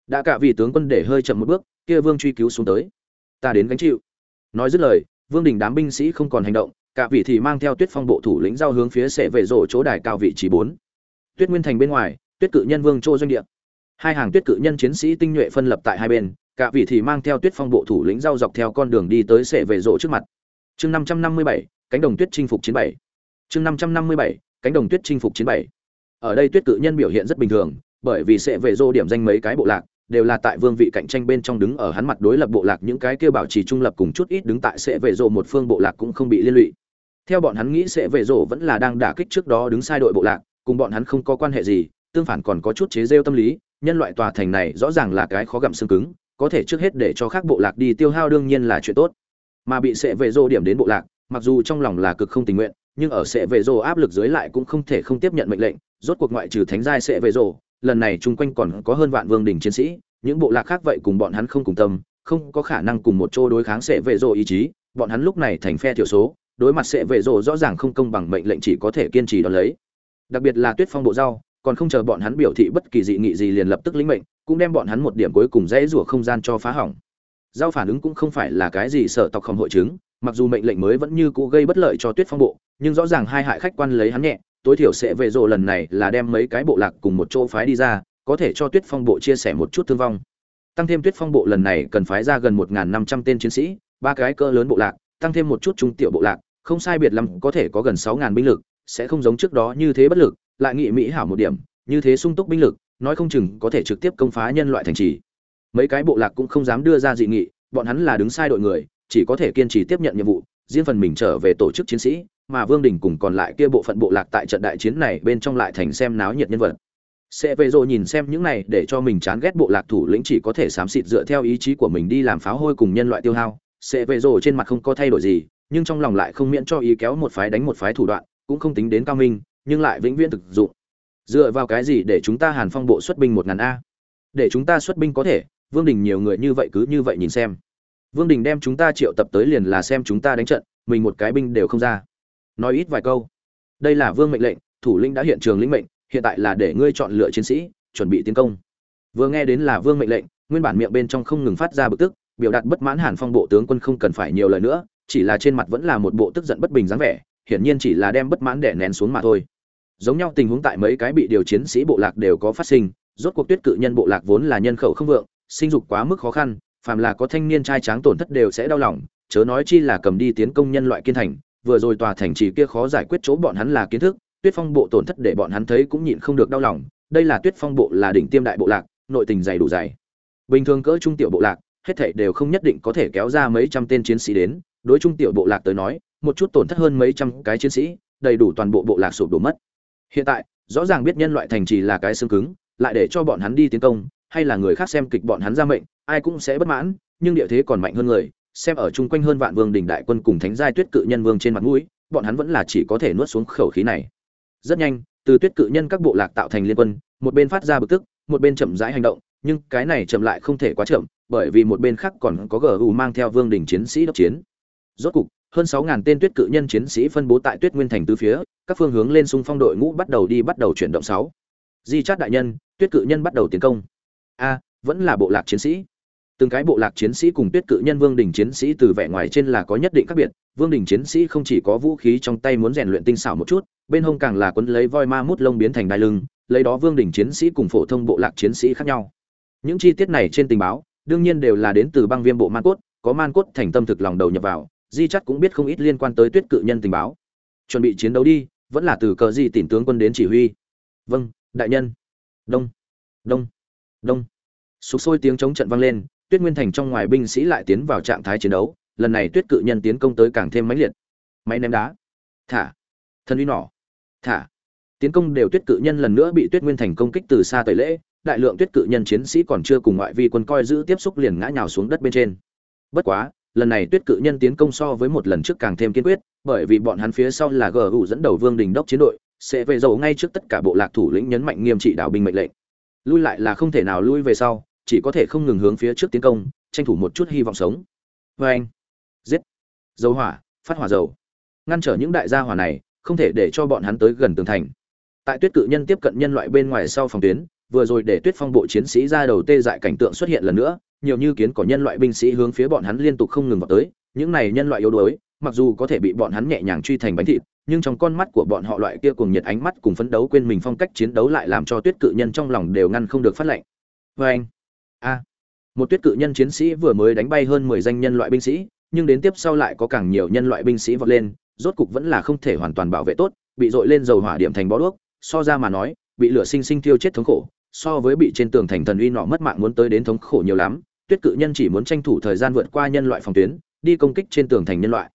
[SPEAKER 1] Đã cả vị tướng quân để hơi chậm một bước, kia vương truy cứu xuống tới. Ta đến gánh chịu. Nói dứt lời, vương đình đám binh sĩ không còn hành động, cả vị thì mang theo tuyết phong bộ thủ lĩnh giao hướng phía sẽ về rổ chỗ đài cao vị trí bốn. Tuyết nguyên thành bên ngoài, tuyết cự nhân vương chỗ doanh địa. Hai hàng tuyết cự nhân chiến sĩ tinh nhuệ phân lập tại hai bên, cả vị thì mang theo tuyết phong bộ thủ lĩnh giao dọc theo con đường đi tới sẽ về rổ trước mặt. Chương năm trăm năm mươi bảy, cánh đồng tuyết chinh phục chiến bảy chương năm trăm năm mươi bảy, cánh đồng tuyết chinh phục chiến bảy ở đây tuyết cự nhân biểu hiện rất bình thường, bởi vì sẽ về dô điểm danh mấy cái bộ lạc, đều là tại vương vị cạnh tranh bên trong đứng ở hắn mặt đối lập bộ lạc, những cái kia bảo trì trung lập cùng chút ít đứng tại sẽ về rộ một phương bộ lạc cũng không bị liên lụy. Theo bọn hắn nghĩ sẽ về rộ vẫn là đang đả kích trước đó đứng sai đội bộ lạc, cùng bọn hắn không có quan hệ gì, tương phản còn có chút chế rêu tâm lý, nhân loại tòa thành này rõ ràng là cái khó gặm xương cứng, có thể trước hết để cho khác bộ lạc đi tiêu hao đương nhiên là chuyện tốt. Mà bị sẽ về rộ điểm đến bộ lạc, mặc dù trong lòng là cực không tình nguyện nhưng ở sệ về rồ áp lực dưới lại cũng không thể không tiếp nhận mệnh lệnh rốt cuộc ngoại trừ thánh giai sệ về rồ, lần này chung quanh còn có hơn vạn vương đình chiến sĩ những bộ lạc khác vậy cùng bọn hắn không cùng tâm không có khả năng cùng một chỗ đối kháng sệ về rồ ý chí bọn hắn lúc này thành phe thiểu số đối mặt sệ về rồ rõ ràng không công bằng mệnh lệnh chỉ có thể kiên trì đón lấy. Đặc biệt là tuyết phong bộ rau còn không chờ bọn hắn biểu thị bất kỳ dị nghị gì liền lập tức lĩnh mệnh cũng đem bọn hắn một điểm cuối cùng dễ rủa không gian cho phá hỏng. Giao phản ứng cũng không phải là cái gì sợ tộc không hội chứng mặc dù mệnh lệnh mới vẫn như cũ gây bất lợi cho tuyết phong bộ, nhưng rõ ràng hai hại khách quan lấy hắn nhẹ, tối thiểu sẽ về rộ lần này là đem mấy cái bộ lạc cùng một chỗ phái đi ra, có thể cho tuyết phong bộ chia sẻ một chút thương vong. Tăng thêm tuyết phong bộ lần này cần phái ra gần một năm trăm tên chiến sĩ, ba cái cỡ lớn bộ lạc, tăng thêm một chút trung tiểu bộ lạc, không sai biệt lắm có thể có gần sáu ngàn binh lực, sẽ không giống trước đó như thế bất lực, lại nghị mỹ hảo một điểm, như thế sung túc binh lực, nói không chừng có thể trực tiếp công phá nhân loại thành trì. Mấy cái bộ lạc cũng không dám đưa ra dị nghị, bọn hắn là đứng sai đội người chỉ có thể kiên trì tiếp nhận nhiệm vụ, riêng phần mình trở về tổ chức chiến sĩ, mà vương đình cùng còn lại kia bộ phận bộ lạc tại trận đại chiến này bên trong lại thành xem náo nhiệt nhân vật. Sẽ về rồi nhìn xem những này để cho mình chán ghét bộ lạc thủ lĩnh chỉ có thể xám xịt dựa theo ý chí của mình đi làm pháo hôi cùng nhân loại tiêu hao. Sẽ về rồi trên mặt không có thay đổi gì, nhưng trong lòng lại không miễn cho ý kéo một phái đánh một phái thủ đoạn, cũng không tính đến cao minh, nhưng lại vĩnh viễn thực dụng. Dựa vào cái gì để chúng ta hàn phong bộ xuất binh một ngàn a? Để chúng ta xuất binh có thể, vương đình nhiều người như vậy cứ như vậy nhìn xem vương đình đem chúng ta triệu tập tới liền là xem chúng ta đánh trận, mình một cái binh đều không ra. Nói ít vài câu. Đây là vương mệnh lệnh, thủ lĩnh đã hiện trường lĩnh mệnh, hiện tại là để ngươi chọn lựa chiến sĩ, chuẩn bị tiến công. Vừa nghe đến là vương mệnh lệnh, nguyên bản miệng bên trong không ngừng phát ra bực tức, biểu đạt bất mãn hàn phong bộ tướng quân không cần phải nhiều lời nữa, chỉ là trên mặt vẫn là một bộ tức giận bất bình dáng vẻ, hiển nhiên chỉ là đem bất mãn đè nén xuống mà thôi. Giống nhau tình huống tại mấy cái bị điều chiến sĩ bộ lạc đều có phát sinh, rốt cuộc tuyết cự nhân bộ lạc vốn là nhân khẩu không vượng, sinh dục quá mức khó khăn phàm là có thanh niên trai tráng tổn thất đều sẽ đau lòng, chớ nói chi là cầm đi tiến công nhân loại kiên thành, vừa rồi tòa thành trì kia khó giải quyết chỗ bọn hắn là kiến thức, tuyết phong bộ tổn thất để bọn hắn thấy cũng nhịn không được đau lòng, đây là tuyết phong bộ là đỉnh tiêm đại bộ lạc, nội tình dày đủ dày. Bình thường cỡ trung tiểu bộ lạc, hết thảy đều không nhất định có thể kéo ra mấy trăm tên chiến sĩ đến, đối trung tiểu bộ lạc tới nói, một chút tổn thất hơn mấy trăm cái chiến sĩ, đầy đủ toàn bộ bộ lạc sụp đổ mất. Hiện tại, rõ ràng biết nhân loại thành trì là cái xương cứng, lại để cho bọn hắn đi tiến công, hay là người khác xem kịch bọn hắn ra mệnh ai cũng sẽ bất mãn, nhưng địa thế còn mạnh hơn người, xem ở chung quanh hơn vạn vương đỉnh đại quân cùng thánh giai tuyết cự nhân vương trên mặt mũi, bọn hắn vẫn là chỉ có thể nuốt xuống khẩu khí này. Rất nhanh, từ tuyết cự nhân các bộ lạc tạo thành liên quân, một bên phát ra bực tức, một bên chậm rãi hành động, nhưng cái này chậm lại không thể quá chậm, bởi vì một bên khác còn có gu mang theo vương đỉnh chiến sĩ đốc chiến. Rốt cục, hơn sáu ngàn tên tuyết cự nhân chiến sĩ phân bố tại tuyết nguyên thành tứ phía, các phương hướng lên xung phong đội ngũ bắt đầu đi bắt đầu chuyển động sáu. Di chát đại nhân, tuyết cự nhân bắt đầu tiến công. A, vẫn là bộ lạc chiến sĩ từng cái bộ lạc chiến sĩ cùng tuyết cự nhân vương đình chiến sĩ từ vẻ ngoài trên là có nhất định khác biệt. Vương đình chiến sĩ không chỉ có vũ khí trong tay muốn rèn luyện tinh xảo một chút, bên hông càng là quấn lấy voi ma mút lông biến thành đai lưng, lấy đó vương đình chiến sĩ cùng phổ thông bộ lạc chiến sĩ khác nhau. Những chi tiết này trên tình báo, đương nhiên đều là đến từ băng viêm bộ man cốt, có man cốt thành tâm thực lòng đầu nhập vào, di chắc cũng biết không ít liên quan tới tuyết cự nhân tình báo. Chuẩn bị chiến đấu đi, vẫn là từ cờ di tìm tướng quân đến chỉ huy. Vâng đại nhân. Đông đông đông. Sục sôi tiếng chống trận vang lên tuyết nguyên thành trong ngoài binh sĩ lại tiến vào trạng thái chiến đấu, lần này tuyết cự nhân tiến công tới càng thêm mãnh liệt. Máy ném đá. Thả. Thân uy nỏ. Thả. Tiến công đều tuyết cự nhân lần nữa bị tuyết nguyên thành công kích từ xa tẩy lễ, đại lượng tuyết cự nhân chiến sĩ còn chưa cùng ngoại vi quân coi giữ tiếp xúc liền ngã nhào xuống đất bên trên. Bất quá, lần này tuyết cự nhân tiến công so với một lần trước càng thêm kiên quyết, bởi vì bọn hắn phía sau là gu dẫn đầu vương đình đốc chiến đội, sẽ về dầu ngay trước tất cả bộ lạc thủ lĩnh nhấn mạnh nghiêm trị đạo binh mệnh lệnh. Lui lại là không thể nào lui về sau chỉ có thể không ngừng hướng phía trước tiến công, tranh thủ một chút hy vọng sống. Vê anh, giết, dầu hỏa, phát hỏa dầu. Ngăn trở những đại gia hỏa này, không thể để cho bọn hắn tới gần tường thành. Tại tuyết cự nhân tiếp cận nhân loại bên ngoài sau phòng tuyến, vừa rồi để tuyết phong bộ chiến sĩ ra đầu tê dại cảnh tượng xuất hiện lần nữa, nhiều như kiến có nhân loại binh sĩ hướng phía bọn hắn liên tục không ngừng vào tới, những này nhân loại yếu đuối, mặc dù có thể bị bọn hắn nhẹ nhàng truy thành bánh thịt, nhưng trong con mắt của bọn họ loại kia cùng nhiệt ánh mắt cùng phấn đấu quên mình phong cách chiến đấu lại làm cho tuyết cự nhân trong lòng đều ngăn không được phát lệnh. Vê anh a. Một tuyết cự nhân chiến sĩ vừa mới đánh bay hơn mười danh nhân loại binh sĩ, nhưng đến tiếp sau lại có càng nhiều nhân loại binh sĩ vọt lên, rốt cục vẫn là không thể hoàn toàn bảo vệ tốt, bị dội lên dầu hỏa điểm thành bó đuốc, so ra mà nói, bị lửa sinh sinh tiêu chết thống khổ, so với bị trên tường thành thần uy nọ mất mạng muốn tới đến thống khổ nhiều lắm, tuyết cự nhân chỉ muốn tranh thủ thời gian vượt qua nhân loại phòng tuyến, đi công kích trên tường thành nhân loại.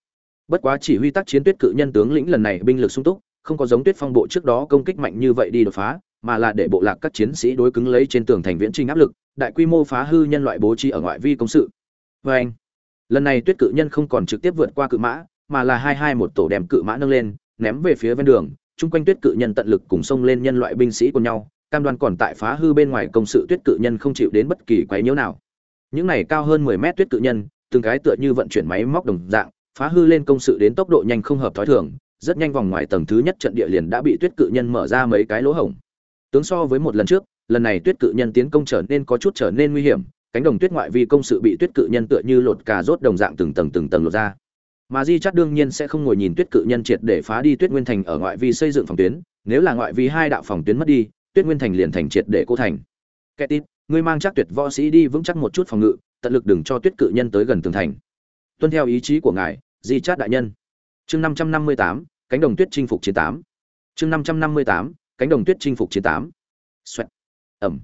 [SPEAKER 1] Bất quá chỉ huy tác chiến tuyết cự nhân tướng lĩnh lần này binh lực sung túc, không có giống tuyết phong bộ trước đó công kích mạnh như vậy đi đột phá mà là để bộ lạc các chiến sĩ đối cứng lấy trên tường thành viễn trình áp lực, đại quy mô phá hư nhân loại bố trí ở ngoại vi công sự. Vê anh, lần này tuyết cự nhân không còn trực tiếp vượt qua cự mã, mà là hai hai một tổ đem cự mã nâng lên, ném về phía ven đường, chung quanh tuyết cự nhân tận lực cùng xông lên nhân loại binh sĩ của nhau, cam đoan còn tại phá hư bên ngoài công sự tuyết cự nhân không chịu đến bất kỳ quấy nhiễu nào. Những này cao hơn 10 mét tuyết cự nhân, từng cái tựa như vận chuyển máy móc đồng dạng, phá hư lên công sự đến tốc độ nhanh không hợp thói thường, rất nhanh vòng ngoài tầng thứ nhất trận địa liền đã bị tuyết cự nhân mở ra mấy cái lỗ hổng tướng so với một lần trước, lần này tuyết cự nhân tiến công trở nên có chút trở nên nguy hiểm, cánh đồng tuyết ngoại vi công sự bị tuyết cự nhân tựa như lột cà rốt đồng dạng từng tầng từng tầng lột ra. Mà di chắt đương nhiên sẽ không ngồi nhìn tuyết cự nhân triệt để phá đi tuyết nguyên thành ở ngoại vi xây dựng phòng tuyến, nếu là ngoại vi hai đạo phòng tuyến mất đi, tuyết nguyên thành liền thành triệt để cô thành. Kẻ tít ngươi mang chắc tuyệt võ sĩ đi vững chắc một chút phòng ngự, tận lực đừng cho tuyết cự nhân tới gần tường thành. Tuân theo ý chí của ngài, di chát đại nhân. Chương năm trăm năm mươi tám, cánh đồng tuyết chinh phục chiến tám. Chương năm trăm năm mươi tám cánh đồng tuyết chinh phục chiến tám. Xoẹt. Ẩm.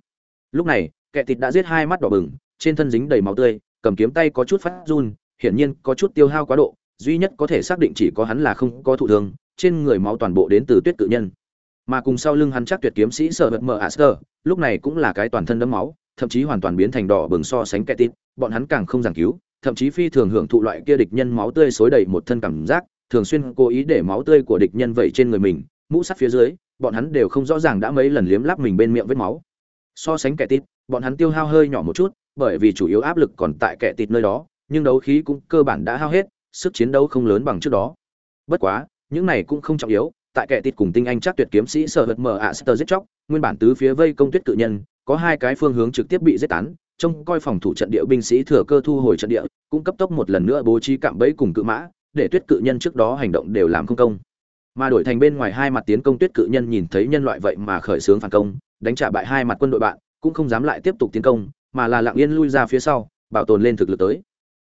[SPEAKER 1] Lúc này, kẻ tịt đã giết hai mắt đỏ bừng, trên thân dính đầy máu tươi, cầm kiếm tay có chút phát run, hiển nhiên có chút tiêu hao quá độ, duy nhất có thể xác định chỉ có hắn là không có thụ thương, trên người máu toàn bộ đến từ tuyết cự nhân. Mà cùng sau lưng hắn chắc tuyệt kiếm sĩ sợ vật mở aster lúc này cũng là cái toàn thân đấm máu, thậm chí hoàn toàn biến thành đỏ bừng so sánh kẻ tít bọn hắn càng không giảng cứu, thậm chí phi thường hưởng thụ loại kia địch nhân máu tươi xối đầy một thân cảm giác, thường xuyên cố ý để máu tươi của địch nhân vẩy trên người mình, mũ sắt phía dưới bọn hắn đều không rõ ràng đã mấy lần liếm láp mình bên miệng vết máu. So sánh kẻ tít bọn hắn tiêu hao hơi nhỏ một chút, bởi vì chủ yếu áp lực còn tại kẻ tít nơi đó, nhưng đấu khí cũng cơ bản đã hao hết, sức chiến đấu không lớn bằng trước đó. Bất quá, những này cũng không trọng yếu, tại kẻ tịt cùng tinh anh chắc tuyệt kiếm sĩ sở hật mờ ạ sơ giết chóc, nguyên bản tứ phía vây công tuyết cự nhân, có hai cái phương hướng trực tiếp bị giết tán, trông coi phòng thủ trận địa binh sĩ thừa cơ thu hồi trận địa, cũng cấp tốc một lần nữa bố trí cạm bẫy cùng cự mã, để tuyết cự nhân trước đó hành động đều làm không công mà đổi thành bên ngoài hai mặt tiến công tuyết cự nhân nhìn thấy nhân loại vậy mà khởi xướng phản công, đánh trả bại hai mặt quân đội bạn, cũng không dám lại tiếp tục tiến công, mà là lặng yên lui ra phía sau, bảo tồn lên thực lực tới.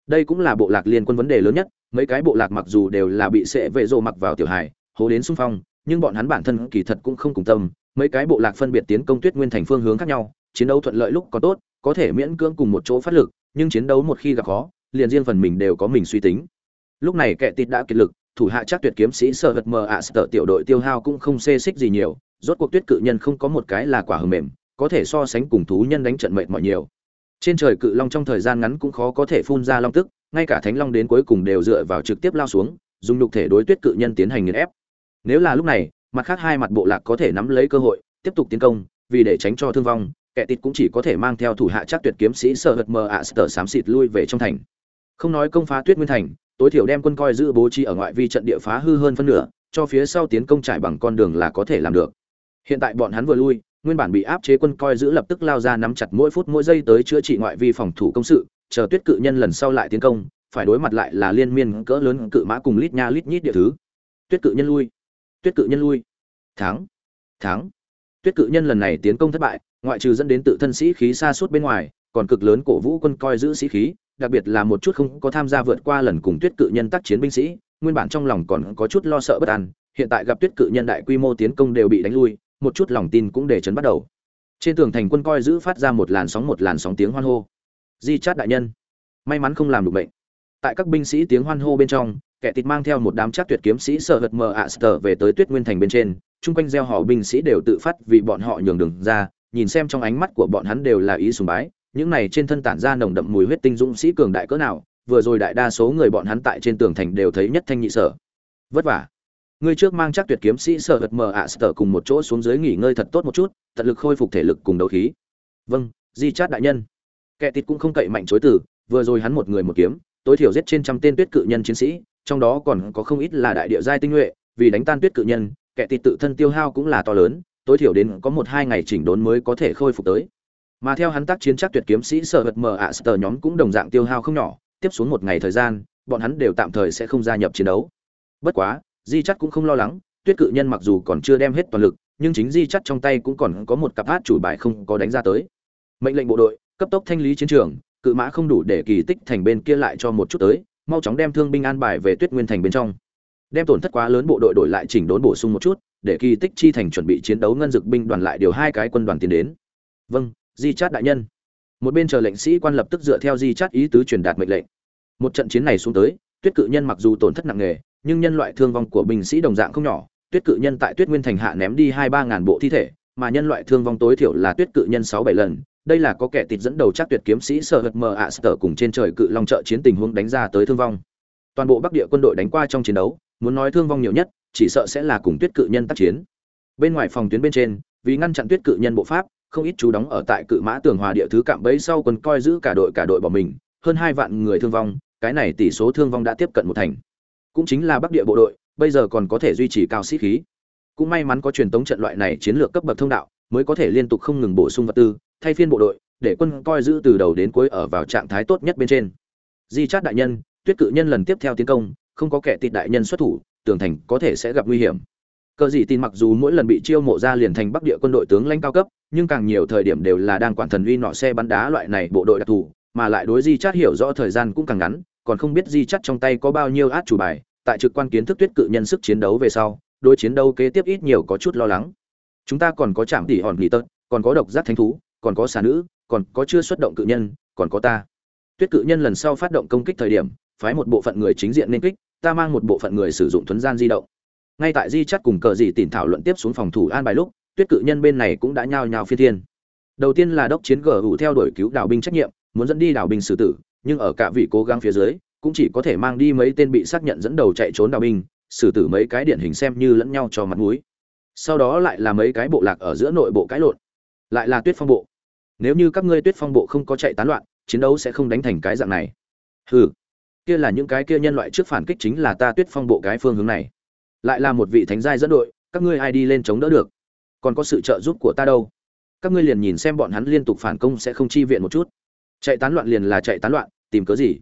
[SPEAKER 1] Đây cũng là bộ lạc liên quân vấn đề lớn nhất, mấy cái bộ lạc mặc dù đều là bị sệ vệ rộ mặc vào tiểu hài, hố đến xung phong, nhưng bọn hắn bản thân kỳ thật cũng không cùng tâm, mấy cái bộ lạc phân biệt tiến công tuyết nguyên thành phương hướng khác nhau, chiến đấu thuận lợi lúc có tốt, có thể miễn cưỡng cùng một chỗ phát lực, nhưng chiến đấu một khi gặp khó, liền riêng phần mình đều có mình suy tính. Lúc này kẻ tịt đã kiệt lực thủ hạ chắc tuyệt kiếm sĩ sở vật mờ ạ sở tiểu đội tiêu hao cũng không xê xích gì nhiều, rốt cuộc tuyết cự nhân không có một cái là quả hờ mềm, có thể so sánh cùng thú nhân đánh trận mệt mỏi nhiều. Trên trời cự long trong thời gian ngắn cũng khó có thể phun ra long tức, ngay cả thánh long đến cuối cùng đều dựa vào trực tiếp lao xuống, dùng nhục thể đối tuyết cự nhân tiến hành nghiền ép. Nếu là lúc này, mặt khác hai mặt bộ lạc có thể nắm lấy cơ hội, tiếp tục tiến công, vì để tránh cho thương vong, kẻ tịt cũng chỉ có thể mang theo thủ hạ chắc tuyệt kiếm sĩ sở hật mờ ạ sở xám xịt lui về trong thành. Không nói công phá tuyết nguyên thành tối thiểu đem quân coi giữ bố trí ở ngoại vi trận địa phá hư hơn phân nửa, cho phía sau tiến công trải bằng con đường là có thể làm được. Hiện tại bọn hắn vừa lui, nguyên bản bị áp chế quân coi giữ lập tức lao ra nắm chặt mỗi phút mỗi giây tới chữa trị ngoại vi phòng thủ công sự, chờ tuyết cự nhân lần sau lại tiến công, phải đối mặt lại là liên miên cỡ lớn cự mã cùng lít nha lít nhít địa thứ. Tuyết cự nhân lui. Tuyết cự nhân lui. Thắng. Thắng. Tuyết cự nhân lần này tiến công thất bại, ngoại trừ dẫn đến tự thân sĩ khí xa suốt bên ngoài, còn cực lớn cổ vũ quân coi giữ sĩ khí đặc biệt là một chút không có tham gia vượt qua lần cùng tuyết cự nhân tác chiến binh sĩ, nguyên bản trong lòng còn có chút lo sợ bất an, hiện tại gặp tuyết cự nhân đại quy mô tiến công đều bị đánh lui, một chút lòng tin cũng để chấn bắt đầu. Trên tường thành quân coi giữ phát ra một làn sóng một làn sóng tiếng hoan hô. Di chát đại nhân, may mắn không làm được bệnh. Tại các binh sĩ tiếng hoan hô bên trong, kẻ tịt mang theo một đám chắc tuyệt kiếm sĩ sợ hật mờ ạ sờ về tới tuyết nguyên thành bên trên, chung quanh gieo họ binh sĩ đều tự phát vì bọn họ nhường đường ra, nhìn xem trong ánh mắt của bọn hắn đều là ý sùng bái những này trên thân tản ra nồng đậm mùi huyết tinh dũng sĩ cường đại cỡ nào, vừa rồi đại đa số người bọn hắn tại trên tường thành đều thấy nhất thanh nhị sở. Vất vả. Người trước mang chắc tuyệt kiếm sĩ sợ hật mờ ạ sở cùng một chỗ xuống dưới nghỉ ngơi thật tốt một chút, tận lực khôi phục thể lực cùng đấu khí. Vâng di chát đại nhân. Kẻ tịt cũng không cậy mạnh chối từ, vừa rồi hắn một người một kiếm, tối thiểu giết trên trăm tên tuyết cự nhân chiến sĩ, trong đó còn có không ít là đại địa giai tinh nhuệ, vì đánh tan tuyết cự nhân, kẻ tịt tự thân tiêu hao cũng là to lớn, tối thiểu đến có một hai ngày chỉnh đốn mới có thể khôi phục tới mà theo hắn tác chiến chắc tuyệt kiếm sĩ sở vật mờ ạ sờ nhóm cũng đồng dạng tiêu hao không nhỏ, tiếp xuống một ngày thời gian, bọn hắn đều tạm thời sẽ không gia nhập chiến đấu. Bất quá, di chắc cũng không lo lắng, tuyết cự nhân mặc dù còn chưa đem hết toàn lực, nhưng chính di chắc trong tay cũng còn có một cặp hát chủ bài không có đánh ra tới. Mệnh lệnh bộ đội, cấp tốc thanh lý chiến trường, cự mã không đủ để kỳ tích thành bên kia lại cho một chút tới, mau chóng đem thương binh an bài về tuyết nguyên thành bên trong. Đem tổn thất quá lớn bộ đội đổi lại chỉnh đốn bổ sung một chút, để kỳ tích chi thành chuẩn bị chiến đấu ngân dực binh đoàn lại điều hai cái quân đoàn tiến đến. Vâng di chát đại nhân. Một bên chờ lệnh sĩ quan lập tức dựa theo di chát ý tứ truyền đạt mệnh lệnh. Một trận chiến này xuống tới, tuyết cự nhân mặc dù tổn thất nặng nề, nhưng nhân loại thương vong của binh sĩ đồng dạng không nhỏ. Tuyết cự nhân tại tuyết nguyên thành hạ ném đi hai ba ngàn bộ thi thể, mà nhân loại thương vong tối thiểu là tuyết cự nhân sáu bảy lần. Đây là có kẻ tịt dẫn đầu chắc tuyệt kiếm sĩ sở hật mờ ạ sở cùng trên trời cự long trợ chiến tình huống đánh ra tới thương vong. Toàn bộ bắc địa quân đội đánh qua trong chiến đấu, muốn nói thương vong nhiều nhất, chỉ sợ sẽ là cùng tuyết cự nhân tác chiến. Bên ngoài phòng tuyến bên trên, vì ngăn chặn tuyết cự nhân bộ pháp không ít chú đóng ở tại cự mã tường hòa địa thứ cạm bẫy sau quân coi giữ cả đội cả đội bỏ mình, hơn hai vạn người thương vong, cái này tỷ số thương vong đã tiếp cận một thành. Cũng chính là bắc địa bộ đội, bây giờ còn có thể duy trì cao sĩ khí. Cũng may mắn có truyền tống trận loại này chiến lược cấp bậc thông đạo, mới có thể liên tục không ngừng bổ sung vật tư, thay phiên bộ đội, để quân coi giữ từ đầu đến cuối ở vào trạng thái tốt nhất bên trên. Di chát đại nhân, tuyết cự nhân lần tiếp theo tiến công, không có kẻ tịt đại nhân xuất thủ, tường thành có thể sẽ gặp nguy hiểm cờ dị tin mặc dù mỗi lần bị chiêu mộ ra liền thành bắc địa quân đội tướng lãnh cao cấp, nhưng càng nhiều thời điểm đều là đang quản thần uy nọ xe bắn đá loại này bộ đội đặc thù, mà lại đối di chát hiểu rõ thời gian cũng càng ngắn, còn không biết di chát trong tay có bao nhiêu át chủ bài, tại trực quan kiến thức tuyết cự nhân sức chiến đấu về sau, đối chiến đấu kế tiếp ít nhiều có chút lo lắng. Chúng ta còn có trạm tỉ hòn nghỉ tớt còn có độc giác thánh thú, còn có xà nữ, còn có chưa xuất động cự nhân, còn có ta. Tuyết cự nhân lần sau phát động công kích thời điểm, phái một bộ phận người chính diện nên kích, ta mang một bộ phận người sử dụng thuấn gian di động ngay tại di chắt cùng cờ dị tìm thảo luận tiếp xuống phòng thủ an bài lúc, tuyết cự nhân bên này cũng đã nhao nhao phi thiên. Đầu tiên là đốc chiến gờ hủ theo đuổi cứu đảo binh trách nhiệm, muốn dẫn đi đảo binh xử tử, nhưng ở cả vị cố gắng phía dưới, cũng chỉ có thể mang đi mấy tên bị xác nhận dẫn đầu chạy trốn đảo binh, xử tử mấy cái điển hình xem như lẫn nhau cho mặt mũi. Sau đó lại là mấy cái bộ lạc ở giữa nội bộ cãi lộn, lại là tuyết phong bộ. Nếu như các ngươi tuyết phong bộ không có chạy tán loạn, chiến đấu sẽ không đánh thành cái dạng này. Hừ, kia là những cái kia nhân loại trước phản kích chính là ta tuyết phong bộ cái phương hướng này lại là một vị thánh giai dẫn đội, các ngươi ai đi lên chống đỡ được? Còn có sự trợ giúp của ta đâu? Các ngươi liền nhìn xem bọn hắn liên tục phản công sẽ không chi viện một chút. Chạy tán loạn liền là chạy tán loạn, tìm cớ gì?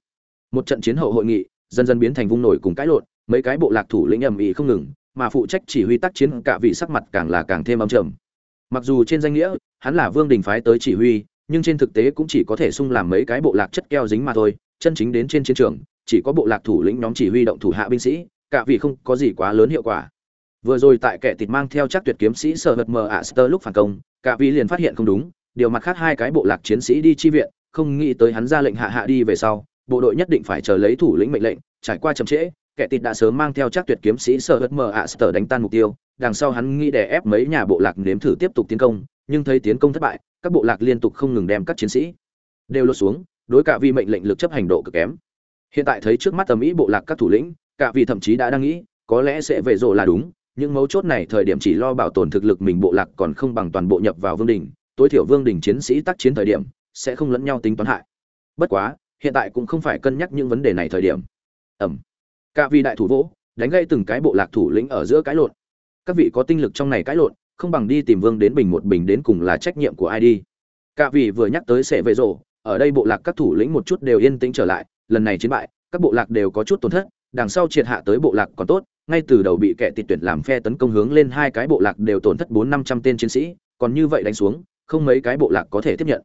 [SPEAKER 1] Một trận chiến hậu hội nghị, dần dần biến thành vung nổi cùng cãi lộn, mấy cái bộ lạc thủ lĩnh ầm ĩ không ngừng, mà phụ trách chỉ huy tác chiến cả vị sắc mặt càng là càng thêm âm trầm. Mặc dù trên danh nghĩa, hắn là vương đình phái tới chỉ huy, nhưng trên thực tế cũng chỉ có thể sung làm mấy cái bộ lạc chất keo dính mà thôi, chân chính đến trên chiến trường, chỉ có bộ lạc thủ lĩnh nhóm chỉ huy động thủ hạ binh sĩ cả vị không có gì quá lớn hiệu quả. Vừa rồi tại kẻ tịt mang theo chắc tuyệt kiếm sĩ sở vật mờ ạ sơ lúc phản công, cả vị liền phát hiện không đúng, điều mặt khác hai cái bộ lạc chiến sĩ đi chi viện, không nghĩ tới hắn ra lệnh hạ hạ đi về sau, bộ đội nhất định phải chờ lấy thủ lĩnh mệnh lệnh, trải qua chậm trễ, kẻ tịt đã sớm mang theo chắc tuyệt kiếm sĩ sở hật mờ ạ sơ đánh tan mục tiêu, đằng sau hắn nghĩ để ép mấy nhà bộ lạc nếm thử tiếp tục tiến công, nhưng thấy tiến công thất bại, các bộ lạc liên tục không ngừng đem các chiến sĩ đều lột xuống, đối cả vì mệnh lệnh lực chấp hành độ cực kém. Hiện tại thấy trước mắt tầm ý bộ lạc các thủ lĩnh cả vì thậm chí đã đang nghĩ, có lẽ sẽ về rộ là đúng, nhưng mấu chốt này thời điểm chỉ lo bảo tồn thực lực mình bộ lạc còn không bằng toàn bộ nhập vào vương đình, tối thiểu vương đình chiến sĩ tác chiến thời điểm, sẽ không lẫn nhau tính toán hại. Bất quá, hiện tại cũng không phải cân nhắc những vấn đề này thời điểm. Ẩm. Cả vì đại thủ vỗ, đánh gây từng cái bộ lạc thủ lĩnh ở giữa cái lộn. Các vị có tinh lực trong này cãi lộn, không bằng đi tìm vương đến bình một bình đến cùng là trách nhiệm của ai đi. Cả vị vừa nhắc tới sẽ về rổ ở đây bộ lạc các thủ lĩnh một chút đều yên tĩnh trở lại, lần này chiến bại, các bộ lạc đều có chút tổn thất đằng sau triệt hạ tới bộ lạc còn tốt, ngay từ đầu bị kẻ tịt tuyển làm phe tấn công hướng lên hai cái bộ lạc đều tổn thất bốn năm trăm tên chiến sĩ, còn như vậy đánh xuống, không mấy cái bộ lạc có thể tiếp nhận.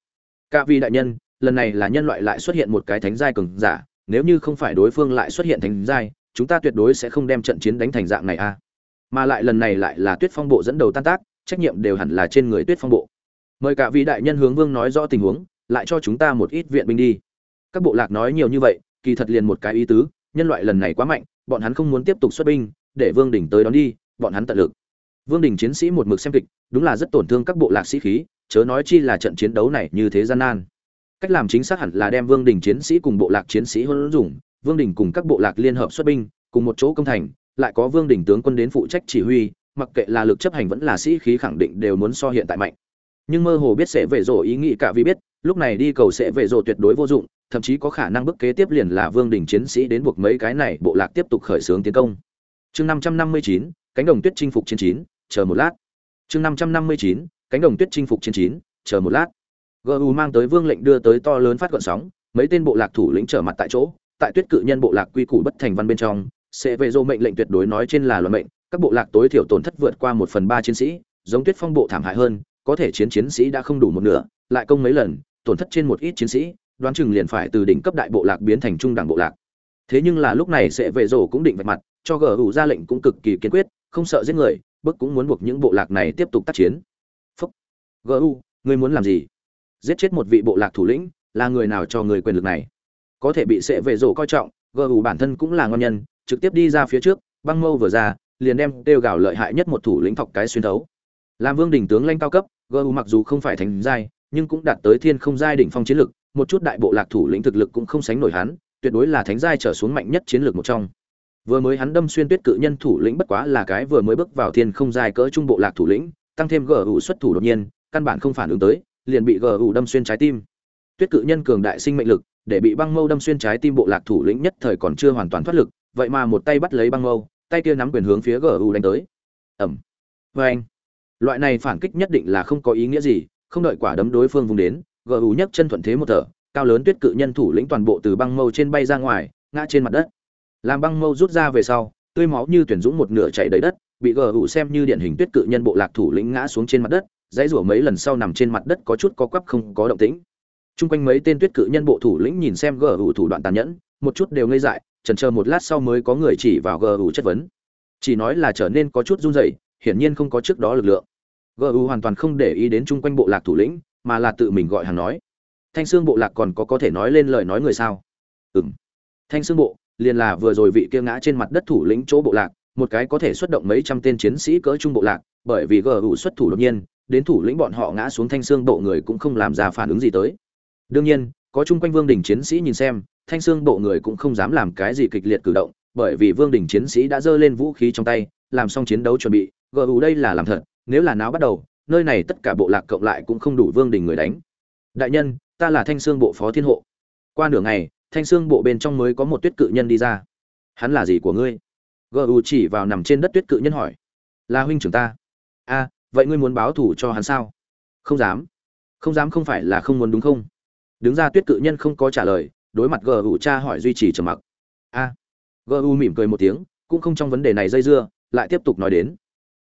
[SPEAKER 1] Cả vị đại nhân, lần này là nhân loại lại xuất hiện một cái thánh giai cường giả, nếu như không phải đối phương lại xuất hiện thánh giai, chúng ta tuyệt đối sẽ không đem trận chiến đánh thành dạng này a. Mà lại lần này lại là tuyết phong bộ dẫn đầu tan tác, trách nhiệm đều hẳn là trên người tuyết phong bộ. Mời cả vị đại nhân hướng vương nói rõ tình huống, lại cho chúng ta một ít viện binh đi. Các bộ lạc nói nhiều như vậy, kỳ thật liền một cái ý tứ nhân loại lần này quá mạnh, bọn hắn không muốn tiếp tục xuất binh, để vương đỉnh tới đón đi, bọn hắn tận lực. Vương đỉnh chiến sĩ một mực xem kịch, đúng là rất tổn thương các bộ lạc sĩ khí, chớ nói chi là trận chiến đấu này như thế gian nan. Cách làm chính xác hẳn là đem vương đỉnh chiến sĩ cùng bộ lạc chiến sĩ huấn dụng vương đỉnh cùng các bộ lạc liên hợp xuất binh, cùng một chỗ công thành, lại có vương đỉnh tướng quân đến phụ trách chỉ huy, mặc kệ là lực chấp hành vẫn là sĩ khí khẳng định đều muốn so hiện tại mạnh nhưng mơ hồ biết sẽ về rồ ý nghĩ cả vì biết, lúc này đi cầu sẽ về rồ tuyệt đối vô dụng, thậm chí có khả năng bước kế tiếp liền là vương đình chiến sĩ đến buộc mấy cái này, bộ lạc tiếp tục khởi xướng tiến công. Chương năm trăm năm mươi chín, cánh đồng tuyết chinh phục chiến chín, chờ một lát. Chương năm trăm năm mươi chín, cánh đồng tuyết chinh phục chiến chín, chờ một lát. Gu mang tới vương lệnh đưa tới to lớn phát gọn sóng, mấy tên bộ lạc thủ lĩnh trở mặt tại chỗ, tại tuyết cự nhân bộ lạc quy củ bất thành văn bên trong, sẽ về dô mệnh lệnh tuyệt đối nói trên là luận mệnh, các bộ lạc tối thiểu tổn thất vượt qua một phần ba chiến sĩ, giống tuyết phong bộ thảm hại hơn có thể chiến chiến sĩ đã không đủ một nửa, lại công mấy lần, tổn thất trên một ít chiến sĩ, đoán chừng liền phải từ đỉnh cấp đại bộ lạc biến thành trung đẳng bộ lạc. Thế nhưng là lúc này sẽ về rổ cũng định vạch mặt, cho gờ hủ ra lệnh cũng cực kỳ kiên quyết, không sợ giết người bức cũng muốn buộc những bộ lạc này tiếp tục tác chiến. Phúc. Gu ngươi muốn làm gì? Giết chết một vị bộ lạc thủ lĩnh, là người nào cho người quyền lực này? Có thể bị sẽ về rổ coi trọng gu bản thân cũng là ngon nhân, trực tiếp đi ra phía trước, băng mâu vừa ra, liền đem tiêu gạo lợi hại nhất một thủ lĩnh thọc cái xuyên thấu. Làm vương đỉnh tướng lãnh cao cấp gu mặc dù không phải thành giai, nhưng cũng đạt tới thiên không giai đỉnh phong chiến lực, một chút đại bộ lạc thủ lĩnh thực lực cũng không sánh nổi hắn, tuyệt đối là thánh giai trở xuống mạnh nhất chiến lược một trong. Vừa mới hắn đâm xuyên tuyết cự nhân thủ lĩnh bất quá là cái vừa mới bước vào thiên không giai cỡ trung bộ lạc thủ lĩnh, tăng thêm gu xuất thủ đột nhiên, căn bản không phản ứng tới, liền bị gu đâm xuyên trái tim. Tuyết cự nhân cường đại sinh mệnh lực, để bị băng mâu đâm xuyên trái tim bộ lạc thủ lĩnh nhất thời còn chưa hoàn toàn thoát lực, vậy mà một tay bắt lấy băng mâu, tay kia nắm quyền hướng phía gu đánh tới. Ẩm vê anh loại này phản kích nhất định là không có ý nghĩa gì, không đợi quả đấm đối phương vùng đến gờ hủ nhấc chân thuận thế một thở, cao lớn tuyết cự nhân thủ lĩnh toàn bộ từ băng mâu trên bay ra ngoài, ngã trên mặt đất. Làm băng mâu rút ra về sau, tươi máu như tuyển dũng một nửa chảy đầy đất, bị gờ hủ xem như điển hình tuyết cự nhân bộ lạc thủ lĩnh ngã xuống trên mặt đất, dãy rủa mấy lần sau nằm trên mặt đất có chút có quắp không có động tĩnh. Chung quanh mấy tên tuyết cự nhân bộ thủ lĩnh nhìn xem gờ hủ thủ đoạn tàn nhẫn, một chút đều ngây dại trần chờ một lát sau mới có người chỉ vào gờ hủ chất vấn. Chỉ nói là trở nên có chút run rẩy, hiển nhiên không có trước đó lực lượng gu hoàn toàn không để ý đến chung quanh bộ lạc thủ lĩnh, mà là tự mình gọi hàng nói. Thanh xương bộ lạc còn có có thể nói lên lời nói người sao? Ừng thanh xương bộ, liền là vừa rồi vị kia ngã trên mặt đất thủ lĩnh chỗ bộ lạc, một cái có thể xuất động mấy trăm tên chiến sĩ cỡ trung bộ lạc, bởi vì gu xuất thủ đột nhiên, đến thủ lĩnh bọn họ ngã xuống thanh xương bộ người cũng không làm ra phản ứng gì tới. Đương nhiên, có chung quanh vương đình chiến sĩ nhìn xem, thanh xương bộ người cũng không dám làm cái gì kịch liệt cử động, bởi vì vương đình chiến sĩ đã giơ lên vũ khí trong tay, làm xong chiến đấu chuẩn bị gu đây là làm thật nếu là náo bắt đầu, nơi này tất cả bộ lạc cộng lại cũng không đủ vương đình người đánh. Đại nhân, ta là thanh xương bộ phó thiên hộ. Qua nửa ngày, thanh xương bộ bên trong mới có một tuyết cự nhân đi ra. Hắn là gì của ngươi? Gu chỉ vào nằm trên đất tuyết cự nhân hỏi. Là huynh trưởng ta. A vậy ngươi muốn báo thủ cho hắn sao? Không dám. Không dám không phải là không muốn đúng không? Đứng ra tuyết cự nhân không có trả lời, đối mặt gu cha hỏi duy trì trầm mặc. À, A gu mỉm cười một tiếng, cũng không trong vấn đề này dây dưa, lại tiếp tục nói đến.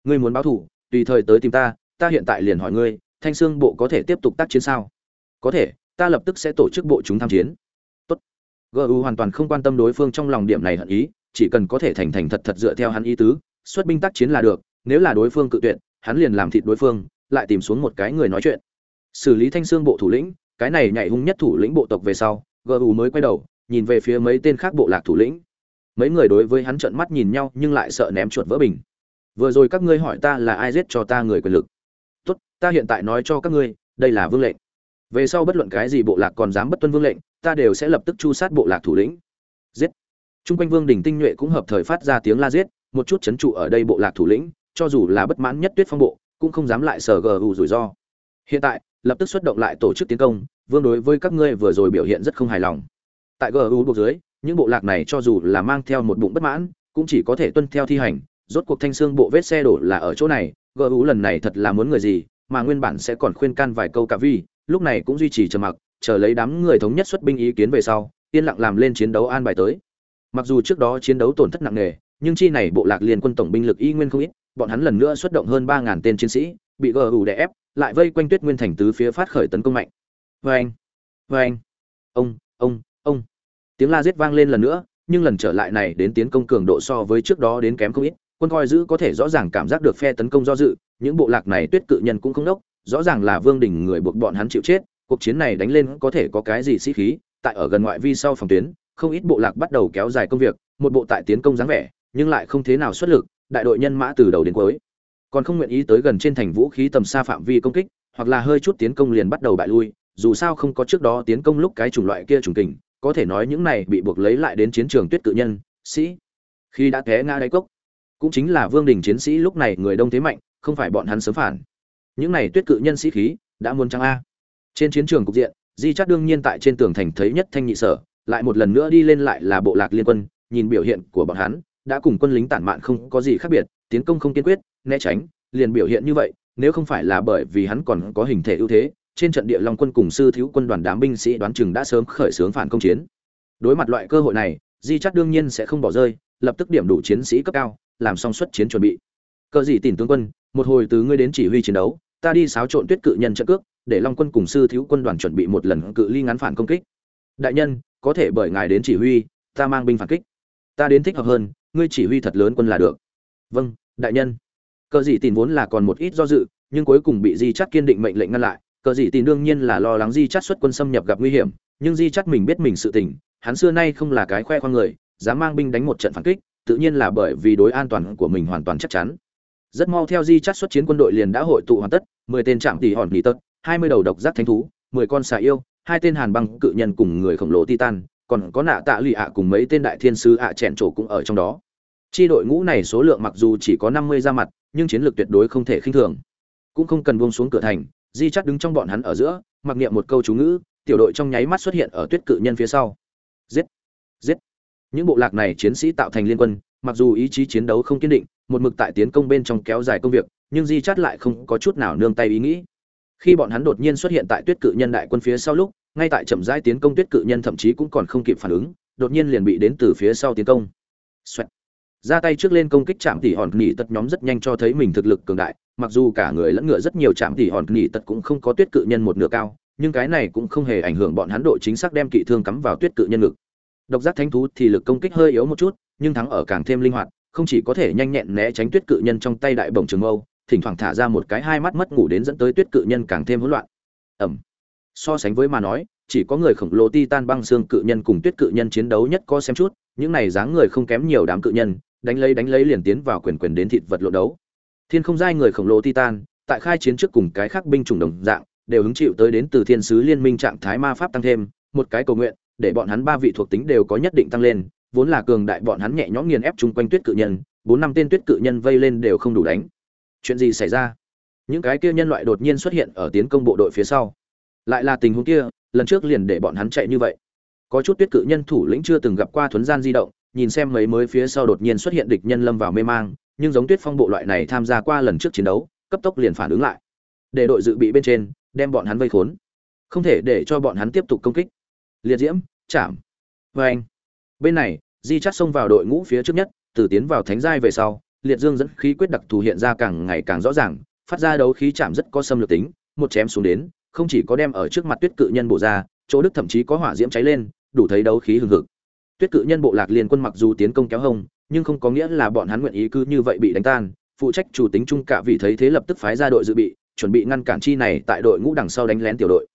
[SPEAKER 1] Ngươi muốn báo thủ tùy thời tới tìm ta ta hiện tại liền hỏi ngươi, thanh xương bộ có thể tiếp tục tác chiến sao? Có thể, ta lập tức sẽ tổ chức bộ chúng tham chiến. Tốt. Gu hoàn toàn không quan tâm đối phương trong lòng điểm này hận ý, chỉ cần có thể thành thành thật thật dựa theo hắn ý tứ, xuất binh tác chiến là được, nếu là đối phương cự tuyệt, hắn liền làm thịt đối phương, lại tìm xuống một cái người nói chuyện. Xử lý thanh xương bộ thủ lĩnh, cái này nhảy hung nhất thủ lĩnh bộ tộc về sau gu mới quay đầu, nhìn về phía mấy tên khác bộ lạc thủ lĩnh. Mấy người đối với hắn trợn mắt nhìn nhau nhưng lại sợ ném chuột vỡ bình vừa rồi các ngươi hỏi ta là ai giết cho ta người quyền lực tốt ta hiện tại nói cho các ngươi đây là vương lệnh về sau bất luận cái gì bộ lạc còn dám bất tuân vương lệnh ta đều sẽ lập tức chu sát bộ lạc thủ lĩnh giết Trung quanh Vương đỉnh tinh nhuệ cũng hợp thời phát ra tiếng la giết, một chút chấn trụ ở đây bộ lạc thủ lĩnh, cho dù là bất mãn nhất Tuyết Phong bộ, cũng không dám lại sở gù rủi ro. Hiện tại, lập tức xuất động lại tổ chức tiến công, Vương đối với các ngươi vừa rồi biểu hiện rất không hài lòng. Tại GU bộ dưới, những bộ lạc này cho dù là mang theo một bụng bất mãn, cũng chỉ có thể tuân theo thi hành, rốt cuộc thanh xương bộ vết xe đổ là ở chỗ này, GU lần này thật là muốn người gì, mà nguyên bản sẽ còn khuyên can vài câu cả vi, lúc này cũng duy trì trầm mặc, chờ lấy đám người thống nhất xuất binh ý kiến về sau, yên lặng làm lên chiến đấu an bài tới. Mặc dù trước đó chiến đấu tổn thất nặng nề, nhưng chi này bộ lạc liên quân tổng binh lực y nguyên không ít, bọn hắn lần nữa xuất động hơn ba ngàn tên chiến sĩ, bị gờ hủ đè ép, lại vây quanh Tuyết Nguyên thành tứ phía phát khởi tấn công mạnh. Oeng, oeng. Ông, ông, ông. Tiếng la giết vang lên lần nữa, nhưng lần trở lại này đến tiến công cường độ so với trước đó đến kém không ít, quân coi giữ có thể rõ ràng cảm giác được phe tấn công do dự, những bộ lạc này Tuyết cự nhân cũng không đốc, rõ ràng là Vương đỉnh người buộc bọn hắn chịu chết, cuộc chiến này đánh lên có thể có cái gì sĩ khí, tại ở gần ngoại vi sau phòng tuyến, không ít bộ lạc bắt đầu kéo dài công việc, một bộ tại tiến công dáng vẻ, nhưng lại không thế nào xuất lực, đại đội nhân mã từ đầu đến cuối, còn không nguyện ý tới gần trên thành vũ khí tầm xa phạm vi công kích, hoặc là hơi chút tiến công liền bắt đầu bại lui, dù sao không có trước đó tiến công lúc cái chủng loại kia trùng kình, có thể nói những này bị buộc lấy lại đến chiến trường tuyết cự nhân, sĩ. Khi đã té ngã đáy cốc, cũng chính là Vương Đình chiến sĩ lúc này người đông thế mạnh, không phải bọn hắn sớm phản. Những này tuyết cự nhân sĩ khí đã muốn trăng a. Trên chiến trường cục diện, Di Chắc đương nhiên tại trên tường thành thấy nhất thanh nhị sở, lại một lần nữa đi lên lại là bộ lạc liên quân nhìn biểu hiện của bọn hắn đã cùng quân lính tản mạn không có gì khác biệt tiến công không kiên quyết né tránh liền biểu hiện như vậy nếu không phải là bởi vì hắn còn có hình thể ưu thế trên trận địa long quân cùng sư thiếu quân đoàn đám binh sĩ đoán chừng đã sớm khởi xướng phản công chiến đối mặt loại cơ hội này di chắc đương nhiên sẽ không bỏ rơi lập tức điểm đủ chiến sĩ cấp cao làm xong xuất chiến chuẩn bị. Cờ gì tìm tướng quân, một hồi từ ngươi đến chỉ huy chiến đấu, ta đi xáo trộn tuyết cự nhân trận cước, để long quân cùng sư thiếu quân đoàn chuẩn bị một lần cự ly ngắn phản công kích. Đại nhân, có thể bởi ngài đến chỉ huy, ta mang binh phản kích. Ta đến thích hợp hơn, ngươi chỉ huy thật lớn quân là được. Vâng đại nhân. Cờ dị Tỉnh vốn là còn một ít do dự, nhưng cuối cùng bị di chắt kiên định mệnh lệnh ngăn lại. Cờ dị Tỉnh đương nhiên là lo lắng di chắt xuất quân xâm nhập gặp nguy hiểm, nhưng di chắt mình biết mình sự tình, hắn xưa nay không là cái khoe khoang người, dám mang binh đánh một trận phản kích tự nhiên là bởi vì đối an toàn của mình hoàn toàn chắc chắn. Rất mau theo di chắt xuất chiến quân đội liền đã hội tụ hoàn tất, mười tên trạm tỷ hòn nghỉ tật, hai mươi đầu độc giác thánh thú, mười con xà yêu, hai tên hàn băng cự nhân cùng người khổng lồ titan, còn có nạ tạ lụy ạ cùng mấy tên đại thiên sứ ạ à chèn trổ cũng ở trong đó. Chi đội ngũ này số lượng mặc dù chỉ có năm mươi ra mặt, nhưng chiến lược tuyệt đối không thể khinh thường. Cũng không cần buông xuống cửa thành, di chắc đứng trong bọn hắn ở giữa, mặc niệm một câu chú ngữ, tiểu đội trong nháy mắt xuất hiện ở tuyết cự nhân phía sau. Giết! Giết! Những bộ lạc này chiến sĩ tạo thành liên quân, mặc dù ý chí chiến đấu không kiên định, một mực tại tiến công bên trong kéo dài công việc, nhưng di Chát lại không có chút nào nương tay ý nghĩ. Khi bọn hắn đột nhiên xuất hiện tại tuyết cự nhân đại quân phía sau lúc, ngay tại chậm rãi tiến công tuyết cự nhân thậm chí cũng còn không kịp phản ứng, đột nhiên liền bị đến từ phía sau tiến công. Xoẹt. ra tay trước lên công kích chạm tỉ hòn nghỉ tật nhóm rất nhanh cho thấy mình thực lực cường đại, mặc dù cả người lẫn ngựa rất nhiều chạm tỉ hòn nghỉ tật cũng không có tuyết cự nhân một nửa cao, nhưng cái này cũng không hề ảnh hưởng bọn hắn độ chính xác đem kỵ thương cắm vào tuyết cự nhân ngực độc giác thánh thú thì lực công kích hơi yếu một chút, nhưng thắng ở càng thêm linh hoạt, không chỉ có thể nhanh nhẹn né tránh tuyết cự nhân trong tay đại bổng trường âu thỉnh thoảng thả ra một cái hai mắt mất ngủ đến dẫn tới tuyết cự nhân càng thêm hỗn loạn. Ẩm. So sánh với mà nói, chỉ có người khổng lồ titan băng xương cự nhân cùng tuyết cự nhân chiến đấu nhất có xem chút, những này dáng người không kém nhiều đám cự nhân, đánh lấy đánh lấy liền tiến vào quyền quyền đến thịt vật lộ đấu. Thiên không giai người khổng lồ titan, tại khai chiến trước cùng cái khác binh chủng đồng dạng, đều hứng chịu tới đến từ thiên sứ liên minh trạng thái ma pháp tăng thêm, một cái cầu nguyện để bọn hắn ba vị thuộc tính đều có nhất định tăng lên, vốn là cường đại bọn hắn nhẹ nhõm nghiền ép chung quanh tuyết cự nhân, bốn năm tên tuyết cự nhân vây lên đều không đủ đánh. Chuyện gì xảy ra? Những cái kia nhân loại đột nhiên xuất hiện ở tiến công bộ đội phía sau. Lại là tình huống kia, lần trước liền để bọn hắn chạy như vậy. Có chút tuyết cự nhân thủ lĩnh chưa từng gặp qua thuấn gian di động, nhìn xem mấy mới phía sau đột nhiên xuất hiện địch nhân lâm vào mê mang, nhưng giống tuyết phong bộ loại này tham gia qua lần trước chiến đấu, cấp tốc liền phản ứng lại. Để đội dự bị bên trên, đem bọn hắn vây khốn. Không thể để cho bọn hắn tiếp tục công kích liệt diễm, chạm. Vê anh. Bên này, di chắt xông vào đội ngũ phía trước nhất, từ tiến vào thánh giai về sau, liệt dương dẫn khí quyết đặc thù hiện ra càng ngày càng rõ ràng, phát ra đấu khí chạm rất có xâm lược tính, một chém xuống đến, không chỉ có đem ở trước mặt tuyết cự nhân bộ ra, chỗ đức thậm chí có hỏa diễm cháy lên, đủ thấy đấu khí hừng hực. Tuyết cự nhân bộ lạc liên quân mặc dù tiến công kéo hông nhưng không có nghĩa là bọn hắn nguyện ý cứ như vậy bị đánh tan. Phụ trách chủ tính trung cả vì thấy thế lập tức phái ra đội dự bị, chuẩn bị ngăn cản chi này tại đội ngũ đằng sau đánh lén tiểu đội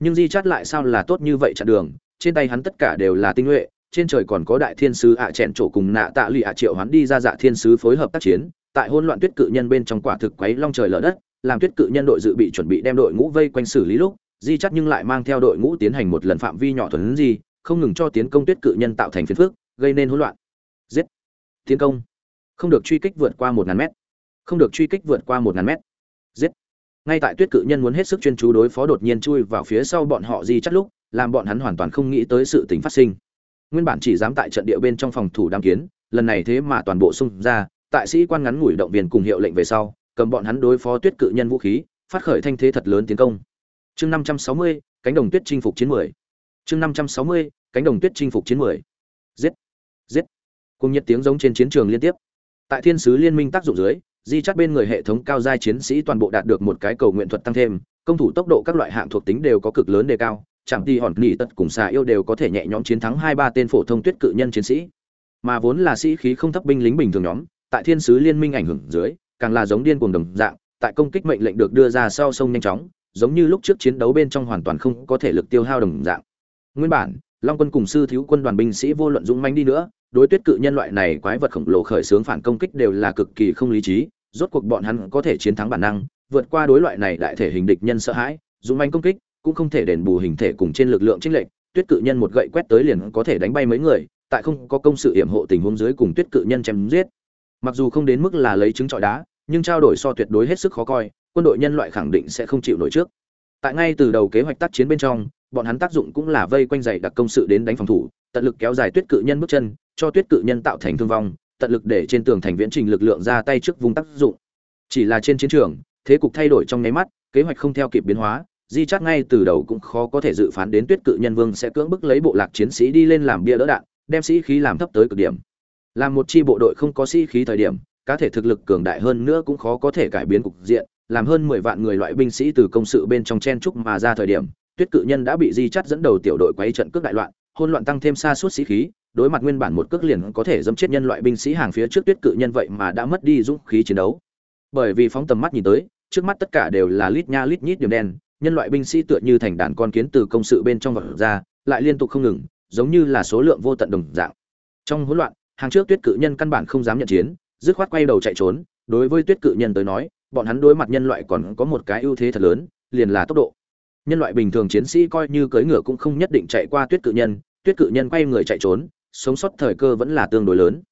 [SPEAKER 1] nhưng di chát lại sao là tốt như vậy chặn đường? Trên tay hắn tất cả đều là tinh nhuệ, trên trời còn có đại thiên sứ ạ à chẹn chỗ cùng nạ tạ lụy ạ triệu hắn đi ra dạ thiên sứ phối hợp tác chiến. Tại hôn loạn tuyết cự nhân bên trong quả thực quấy long trời lở đất, làm tuyết cự nhân đội dự bị chuẩn bị đem đội ngũ vây quanh xử lý lúc, di chắt nhưng lại mang theo đội ngũ tiến hành một lần phạm vi nhỏ thuần di, không ngừng cho tiến công tuyết cự nhân tạo thành phiền phước gây nên hỗn loạn. Giết! Tiến công! Không được truy kích vượt qua một ngàn mét. Không được truy kích vượt qua một ngàn mét. Giết! Ngay tại tuyết cự nhân muốn hết sức chuyên chú đối phó đột nhiên chui vào phía sau bọn họ di chắt lúc, làm bọn hắn hoàn toàn không nghĩ tới sự tình phát sinh. Nguyên bản chỉ dám tại trận địa bên trong phòng thủ đám kiến, lần này thế mà toàn bộ xung ra, tại sĩ quan ngắn ngủi động viên cùng hiệu lệnh về sau, cầm bọn hắn đối phó tuyết cự nhân vũ khí, phát khởi thanh thế thật lớn tiến công. Chương năm trăm sáu mươi, cánh đồng tuyết chinh phục chiến mười. Chương năm trăm sáu mươi, cánh đồng tuyết chinh phục chiến mười. Giết! Giết! Cùng nhiệt tiếng giống trên chiến trường liên tiếp. Tại thiên sứ liên minh tác dụng dưới di chắt bên người hệ thống cao giai chiến sĩ toàn bộ đạt được một cái cầu nguyện thuật tăng thêm, công thủ tốc độ các loại hạng thuộc tính đều có cực lớn đề cao, chẳng ti hòn nỉ tật cùng xà yêu đều có thể nhẹ nhõm chiến thắng hai ba tên phổ thông tuyết cự nhân chiến sĩ. Mà vốn là sĩ khí không thấp binh lính bình thường nhóm, tại thiên sứ liên minh ảnh hưởng dưới, càng là giống điên cuồng đồng dạng, tại công kích mệnh lệnh được đưa ra sau sông nhanh chóng, giống như lúc trước chiến đấu bên trong hoàn toàn không có thể lực tiêu hao đồng dạng. Nguyên bản, long quân cùng sư thiếu quân đoàn binh sĩ vô luận dũng manh đi nữa đối tuyết cự nhân loại này quái vật khổng lồ khởi xướng phản công kích đều là cực kỳ không lý trí, rốt cuộc bọn hắn có thể chiến thắng bản năng, vượt qua đối loại này đại thể hình địch nhân sợ hãi, dùng manh công kích, cũng không thể đền bù hình thể cùng trên lực lượng chênh lệch, tuyết cự nhân một gậy quét tới liền có thể đánh bay mấy người, tại không có công sự hiểm hộ tình huống dưới cùng tuyết cự nhân chém giết. Mặc dù không đến mức là lấy trứng trọi đá, nhưng trao đổi so tuyệt đối hết sức khó coi, quân đội nhân loại khẳng định sẽ không chịu nổi trước. Tại ngay từ đầu kế hoạch tác chiến bên trong, bọn hắn tác dụng cũng là vây quanh dày đặc công sự đến đánh phòng thủ, tận lực kéo dài tuyết cự nhân bước chân cho tuyết cự nhân tạo thành thương vong, tận lực để trên tường thành viễn trình lực lượng ra tay trước vùng tác dụng. Chỉ là trên chiến trường, thế cục thay đổi trong nháy mắt, kế hoạch không theo kịp biến hóa, di chát ngay từ đầu cũng khó có thể dự phán đến tuyết cự nhân vương sẽ cưỡng bức lấy bộ lạc chiến sĩ đi lên làm bia đỡ đạn, đem sĩ khí làm thấp tới cực điểm. Làm một chi bộ đội không có sĩ khí thời điểm, cá thể thực lực cường đại hơn nữa cũng khó có thể cải biến cục diện, làm hơn mười vạn người loại binh sĩ từ công sự bên trong chen trúc mà ra thời điểm, tuyết cự nhân đã bị di chắt dẫn đầu tiểu đội quấy trận cước đại loạn hôn loạn tăng thêm xa suốt sĩ khí đối mặt nguyên bản một cước liền có thể dẫm chết nhân loại binh sĩ hàng phía trước tuyết cự nhân vậy mà đã mất đi dũng khí chiến đấu. Bởi vì phóng tầm mắt nhìn tới, trước mắt tất cả đều là lít nha lít nhít điểm đen, nhân loại binh sĩ tựa như thành đàn con kiến từ công sự bên trong vật ra, lại liên tục không ngừng, giống như là số lượng vô tận đồng dạng. Trong hỗn loạn, hàng trước tuyết cự nhân căn bản không dám nhận chiến, dứt khoát quay đầu chạy trốn, đối với tuyết cự nhân tới nói, bọn hắn đối mặt nhân loại còn có một cái ưu thế thật lớn, liền là tốc độ. Nhân loại bình thường chiến sĩ coi như cưỡi ngựa cũng không nhất định chạy qua tuyết cự nhân, tuyết cự nhân quay người chạy trốn sống sót thời cơ vẫn là tương đối lớn.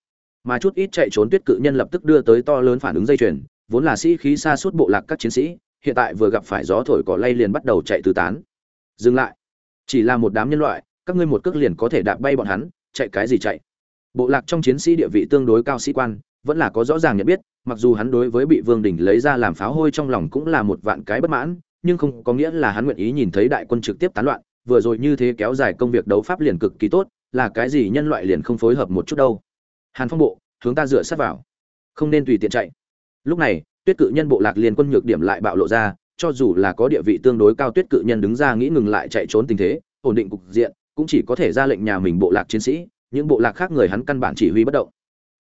[SPEAKER 1] Mà chút ít chạy trốn tuyết cự nhân lập tức đưa tới to lớn phản ứng dây chuyền, vốn là sĩ khí xa suốt bộ lạc các chiến sĩ, hiện tại vừa gặp phải gió thổi cỏ lay liền bắt đầu chạy tứ tán. Dừng lại. Chỉ là một đám nhân loại, các ngươi một cước liền có thể đạp bay bọn hắn, chạy cái gì chạy? Bộ lạc trong chiến sĩ địa vị tương đối cao sĩ quan, vẫn là có rõ ràng nhận biết, mặc dù hắn đối với bị vương đình lấy ra làm pháo hôi trong lòng cũng là một vạn cái bất mãn, nhưng không có nghĩa là hắn nguyện ý nhìn thấy đại quân trực tiếp tán loạn, vừa rồi như thế kéo dài công việc đấu pháp liền cực kỳ tốt là cái gì nhân loại liền không phối hợp một chút đâu. Hàn phong bộ, hướng ta dựa sát vào. Không nên tùy tiện chạy. Lúc này, tuyết cự nhân bộ lạc liền quân nhược điểm lại bạo lộ ra, cho dù là có địa vị tương đối cao tuyết cự nhân đứng ra nghĩ ngừng lại chạy trốn tình thế, ổn định cục diện, cũng chỉ có thể ra lệnh nhà mình bộ lạc chiến sĩ, những bộ lạc khác người hắn căn bản chỉ huy bất động.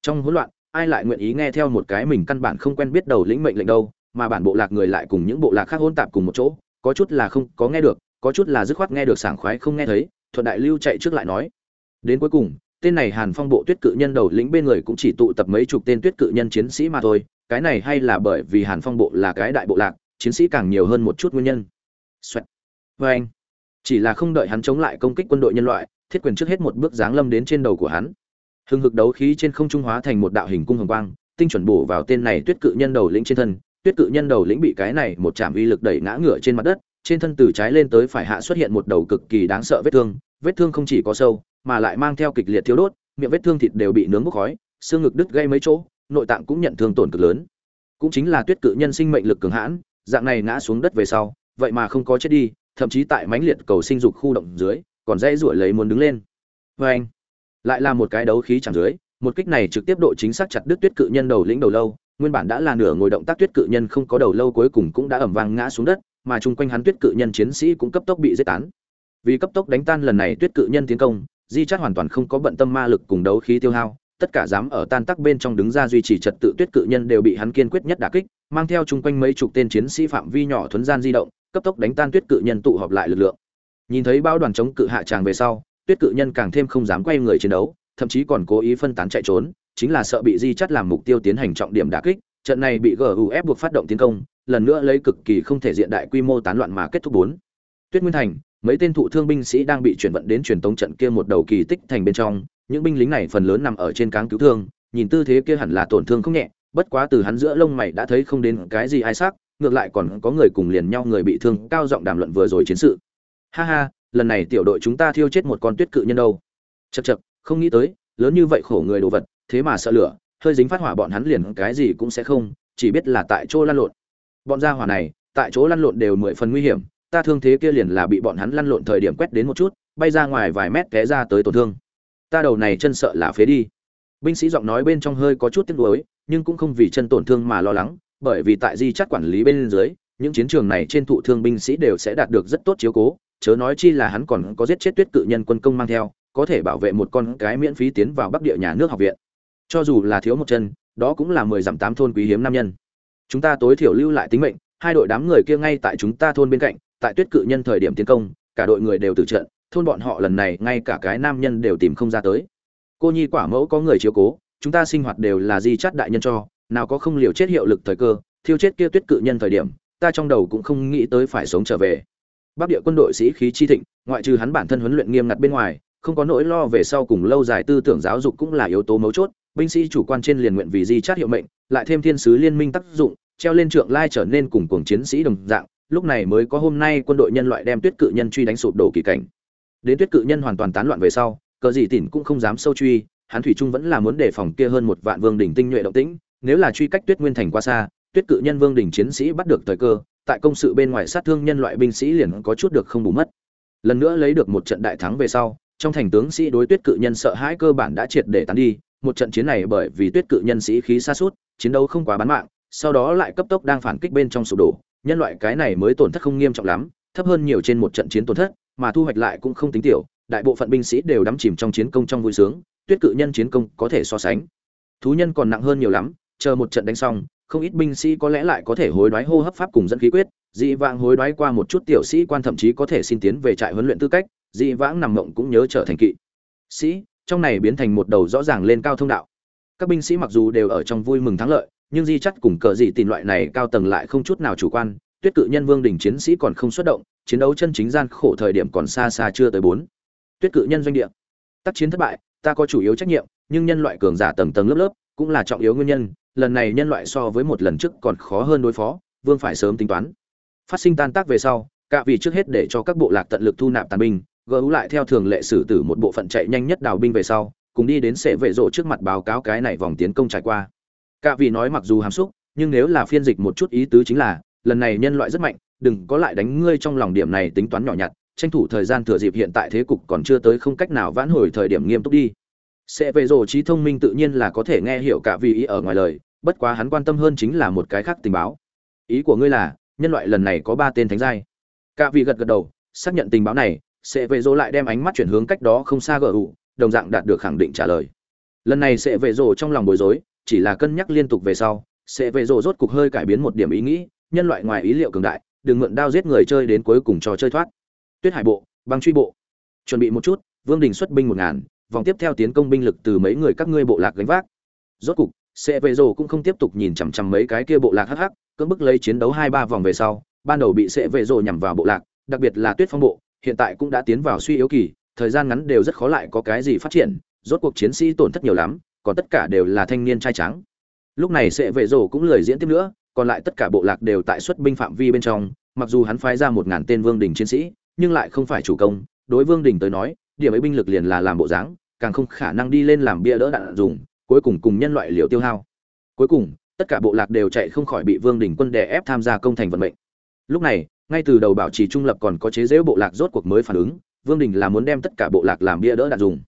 [SPEAKER 1] Trong hỗn loạn, ai lại nguyện ý nghe theo một cái mình căn bản không quen biết đầu lĩnh mệnh lệnh đâu, mà bản bộ lạc người lại cùng những bộ lạc khác hỗn tạp cùng một chỗ, có chút là không có nghe được, có chút là dứt khoát nghe được sảng khoái không nghe thấy, thuận đại lưu chạy trước lại nói đến cuối cùng, tên này hàn phong bộ tuyết cự nhân đầu lĩnh bên người cũng chỉ tụ tập mấy chục tên tuyết cự nhân chiến sĩ mà thôi, cái này hay là bởi vì hàn phong bộ là cái đại bộ lạc, chiến sĩ càng nhiều hơn một chút nguyên nhân Xoẹt. Vâng. chỉ là không đợi hắn chống lại công kích quân đội nhân loại, thiết quyền trước hết một bước giáng lâm đến trên đầu của hắn hưng hực đấu khí trên không trung hóa thành một đạo hình cung hồng quang, tinh chuẩn bổ vào tên này tuyết cự nhân đầu lĩnh trên thân tuyết cự nhân đầu lĩnh bị cái này một chạm uy lực đẩy ngã ngửa trên mặt đất, trên thân từ trái lên tới phải hạ xuất hiện một đầu cực kỳ đáng sợ vết thương vết thương không chỉ có sâu, mà lại mang theo kịch liệt thiếu đốt, miệng vết thương thịt đều bị nướng bốc khói, xương ngực đứt gây mấy chỗ, nội tạng cũng nhận thương tổn cực lớn. Cũng chính là tuyết cự nhân sinh mệnh lực cường hãn, dạng này ngã xuống đất về sau, vậy mà không có chết đi, thậm chí tại mãnh liệt cầu sinh dục khu động dưới, còn dễ dỗi lấy muốn đứng lên. Vê anh, lại là một cái đấu khí chẳng dưới, một kích này trực tiếp độ chính xác chặt đứt tuyết cự nhân đầu lĩnh đầu lâu, nguyên bản đã là nửa ngồi động tác tuyết cự nhân không có đầu lâu cuối cùng cũng đã ẩm vang ngã xuống đất, mà chung quanh hắn tuyết cự nhân chiến sĩ cũng cấp tốc bị giết tán vì cấp tốc đánh tan lần này tuyết cự nhân tiến công, di chắt hoàn toàn không có bận tâm ma lực cùng đấu khí tiêu hao, tất cả dám ở tan tác bên trong đứng ra duy trì trật tự tuyết cự nhân đều bị hắn kiên quyết nhất đả kích, mang theo chung quanh mấy chục tên chiến sĩ phạm vi nhỏ thuấn gian di động, cấp tốc đánh tan tuyết cự nhân tụ họp lại lực lượng. Nhìn thấy bao đoàn chống cự hạ tràng về sau, tuyết cự nhân càng thêm không dám quay người chiến đấu, thậm chí còn cố ý phân tán chạy trốn, chính là sợ bị di chắt làm mục tiêu tiến hành trọng điểm đả kích, trận này bị guf buộc phát động tiến công, lần nữa lấy cực kỳ không thể diện đại quy mô tán loạn mà kết thúc bốn. Tuyết nguyên thành mấy tên thụ thương binh sĩ đang bị chuyển vận đến truyền tống trận kia một đầu kỳ tích thành bên trong, những binh lính này phần lớn nằm ở trên cáng cứu thương, nhìn tư thế kia hẳn là tổn thương không nhẹ, bất quá từ hắn giữa lông mày đã thấy không đến cái gì ai xác, ngược lại còn có người cùng liền nhau người bị thương, cao giọng đàm luận vừa rồi chiến sự. Ha ha, lần này tiểu đội chúng ta thiêu chết một con tuyết cự nhân đâu. Chật chật không nghĩ tới, lớn như vậy khổ người đồ vật, thế mà sợ lửa, hơi dính phát hỏa bọn hắn liền cái gì cũng sẽ không, chỉ biết là tại chỗ lăn lộn. Bọn gia hỏa này, tại chỗ lăn lộn đều mười phần nguy hiểm ta thương thế kia liền là bị bọn hắn lăn lộn thời điểm quét đến một chút, bay ra ngoài vài mét té ra tới tổn thương. Ta đầu này chân sợ là phế đi. Binh sĩ giọng nói bên trong hơi có chút tiếc nuối, nhưng cũng không vì chân tổn thương mà lo lắng, bởi vì tại di chắt quản lý bên dưới, những chiến trường này trên thụ thương binh sĩ đều sẽ đạt được rất tốt chiếu cố, chớ nói chi là hắn còn có giết chết tuyết cự nhân quân công mang theo, có thể bảo vệ một con cái miễn phí tiến vào bắc địa nhà nước học viện. Cho dù là thiếu một chân, đó cũng là mười dặm tám thôn quý hiếm nam nhân. Chúng ta tối thiểu lưu lại tính mệnh, hai đội đám người kia ngay tại chúng ta thôn bên cạnh tại tuyết cự nhân thời điểm tiến công, cả đội người đều từ trận, thôn bọn họ lần này ngay cả cái nam nhân đều tìm không ra tới. Cô nhi quả mẫu có người chiếu cố, chúng ta sinh hoạt đều là di chắt đại nhân cho, nào có không liều chết hiệu lực thời cơ, thiêu chết kia tuyết cự nhân thời điểm, ta trong đầu cũng không nghĩ tới phải sống trở về. Bắc địa quân đội sĩ khí chi thịnh, ngoại trừ hắn bản thân huấn luyện nghiêm ngặt bên ngoài, không có nỗi lo về sau cùng lâu dài tư tưởng giáo dục cũng là yếu tố mấu chốt, binh sĩ chủ quan trên liền nguyện vì di chát hiệu mệnh, lại thêm thiên sứ liên minh tác dụng, treo lên trượng lai trở nên cùng cuồng chiến sĩ đồng dạng lúc này mới có hôm nay quân đội nhân loại đem tuyết cự nhân truy đánh sụp đổ kỳ cảnh. Đến tuyết cự nhân hoàn toàn tán loạn về sau, cờ gì tỉn cũng không dám sâu truy, hắn thủy trung vẫn là muốn đề phòng kia hơn một vạn vương đỉnh tinh nhuệ động tĩnh, nếu là truy cách tuyết nguyên thành quá xa, tuyết cự nhân vương đỉnh chiến sĩ bắt được thời cơ, tại công sự bên ngoài sát thương nhân loại binh sĩ liền có chút được không bù mất. Lần nữa lấy được một trận đại thắng về sau, trong thành tướng sĩ đối tuyết cự nhân sợ hãi cơ bản đã triệt để tán đi, một trận chiến này bởi vì tuyết cự nhân sĩ khí xa suốt chiến đấu không quá bán mạng, sau đó lại cấp tốc đang phản kích bên trong sụp đổ nhân loại cái này mới tổn thất không nghiêm trọng lắm, thấp hơn nhiều trên một trận chiến tổn thất, mà thu hoạch lại cũng không tính tiểu, đại bộ phận binh sĩ đều đắm chìm trong chiến công trong vui sướng, tuyết cự nhân chiến công có thể so sánh. Thú nhân còn nặng hơn nhiều lắm, chờ một trận đánh xong, không ít binh sĩ có lẽ lại có thể hối đoái hô hấp pháp cùng dẫn khí quyết, dị vãng hối đoái qua một chút tiểu sĩ quan thậm chí có thể xin tiến về trại huấn luyện tư cách, dị vãng nằm mộng cũng nhớ trở thành kỵ. Sĩ, trong này biến thành một đầu rõ ràng lên cao thông đạo. Các binh sĩ mặc dù đều ở trong vui mừng thắng lợi nhưng di chắt cùng cờ dị tìm loại này cao tầng lại không chút nào chủ quan, tuyết cự nhân vương đình chiến sĩ còn không xuất động, chiến đấu chân chính gian khổ thời điểm còn xa xa chưa tới bốn. Tuyết cự nhân doanh địa. Tác chiến thất bại, ta có chủ yếu trách nhiệm, nhưng nhân loại cường giả tầng tầng lớp lớp, cũng là trọng yếu nguyên nhân, lần này nhân loại so với một lần trước còn khó hơn đối phó, vương phải sớm tính toán. Phát sinh tan tác về sau, cả vì trước hết để cho các bộ lạc tận lực thu nạp tàn binh gỡ lại theo thường lệ xử tử một bộ phận chạy nhanh nhất đào binh về sau, cùng đi đến sẽ vệ rộ trước mặt báo cáo cái này vòng tiến công trải qua cả vị nói mặc dù hàm xúc, nhưng nếu là phiên dịch một chút ý tứ chính là, lần này nhân loại rất mạnh, đừng có lại đánh ngươi trong lòng điểm này tính toán nhỏ nhặt, tranh thủ thời gian thừa dịp hiện tại thế cục còn chưa tới không cách nào vãn hồi thời điểm nghiêm túc đi. Sẽ về rồ trí thông minh tự nhiên là có thể nghe hiểu cả vị ý ở ngoài lời, bất quá hắn quan tâm hơn chính là một cái khác tình báo. Ý của ngươi là, nhân loại lần này có ba tên thánh giai. Cả vị gật gật đầu, xác nhận tình báo này, sẽ về rồ lại đem ánh mắt chuyển hướng cách đó không xa gở ủ, đồng dạng đạt được khẳng định trả lời. Lần này sẽ về rồ trong lòng bối rối chỉ là cân nhắc liên tục về sau, sẽ về rồ rốt cục hơi cải biến một điểm ý nghĩ, nhân loại ngoài ý liệu cường đại, đừng mượn đao giết người chơi đến cuối cùng trò chơi thoát. Tuyết hải bộ, băng truy bộ. Chuẩn bị một chút, vương đình xuất binh một ngàn, vòng tiếp theo tiến công binh lực từ mấy người các ngươi bộ lạc gánh vác. Rốt cục, sẽ về rồ cũng không tiếp tục nhìn chằm chằm mấy cái kia bộ lạc hắc hắc, cưỡng bức lấy chiến đấu hai ba vòng về sau, ban đầu bị sẽ về rồ nhằm vào bộ lạc, đặc biệt là tuyết phong bộ, hiện tại cũng đã tiến vào suy yếu kỳ, thời gian ngắn đều rất khó lại có cái gì phát triển, rốt cuộc chiến sĩ tổn thất nhiều lắm còn tất cả đều là thanh niên trai trắng lúc này sẽ vệ rồ cũng lười diễn tiếp nữa, còn lại tất cả bộ lạc đều tại xuất binh phạm vi bên trong, mặc dù hắn phái ra một ngàn tên vương đình chiến sĩ, nhưng lại không phải chủ công. Đối vương đình tới nói, điểm ấy binh lực liền là làm bộ dáng, càng không khả năng đi lên làm bia đỡ đạn dùng, cuối cùng cùng nhân loại liều tiêu hao. Cuối cùng, tất cả bộ lạc đều chạy không khỏi bị vương đình quân đè ép tham gia công thành vận mệnh. Lúc này, ngay từ đầu bảo trì trung lập còn có chế giễu bộ lạc rốt cuộc mới phản ứng, vương đình là muốn đem tất cả bộ lạc làm bia đỡ đạn dùng.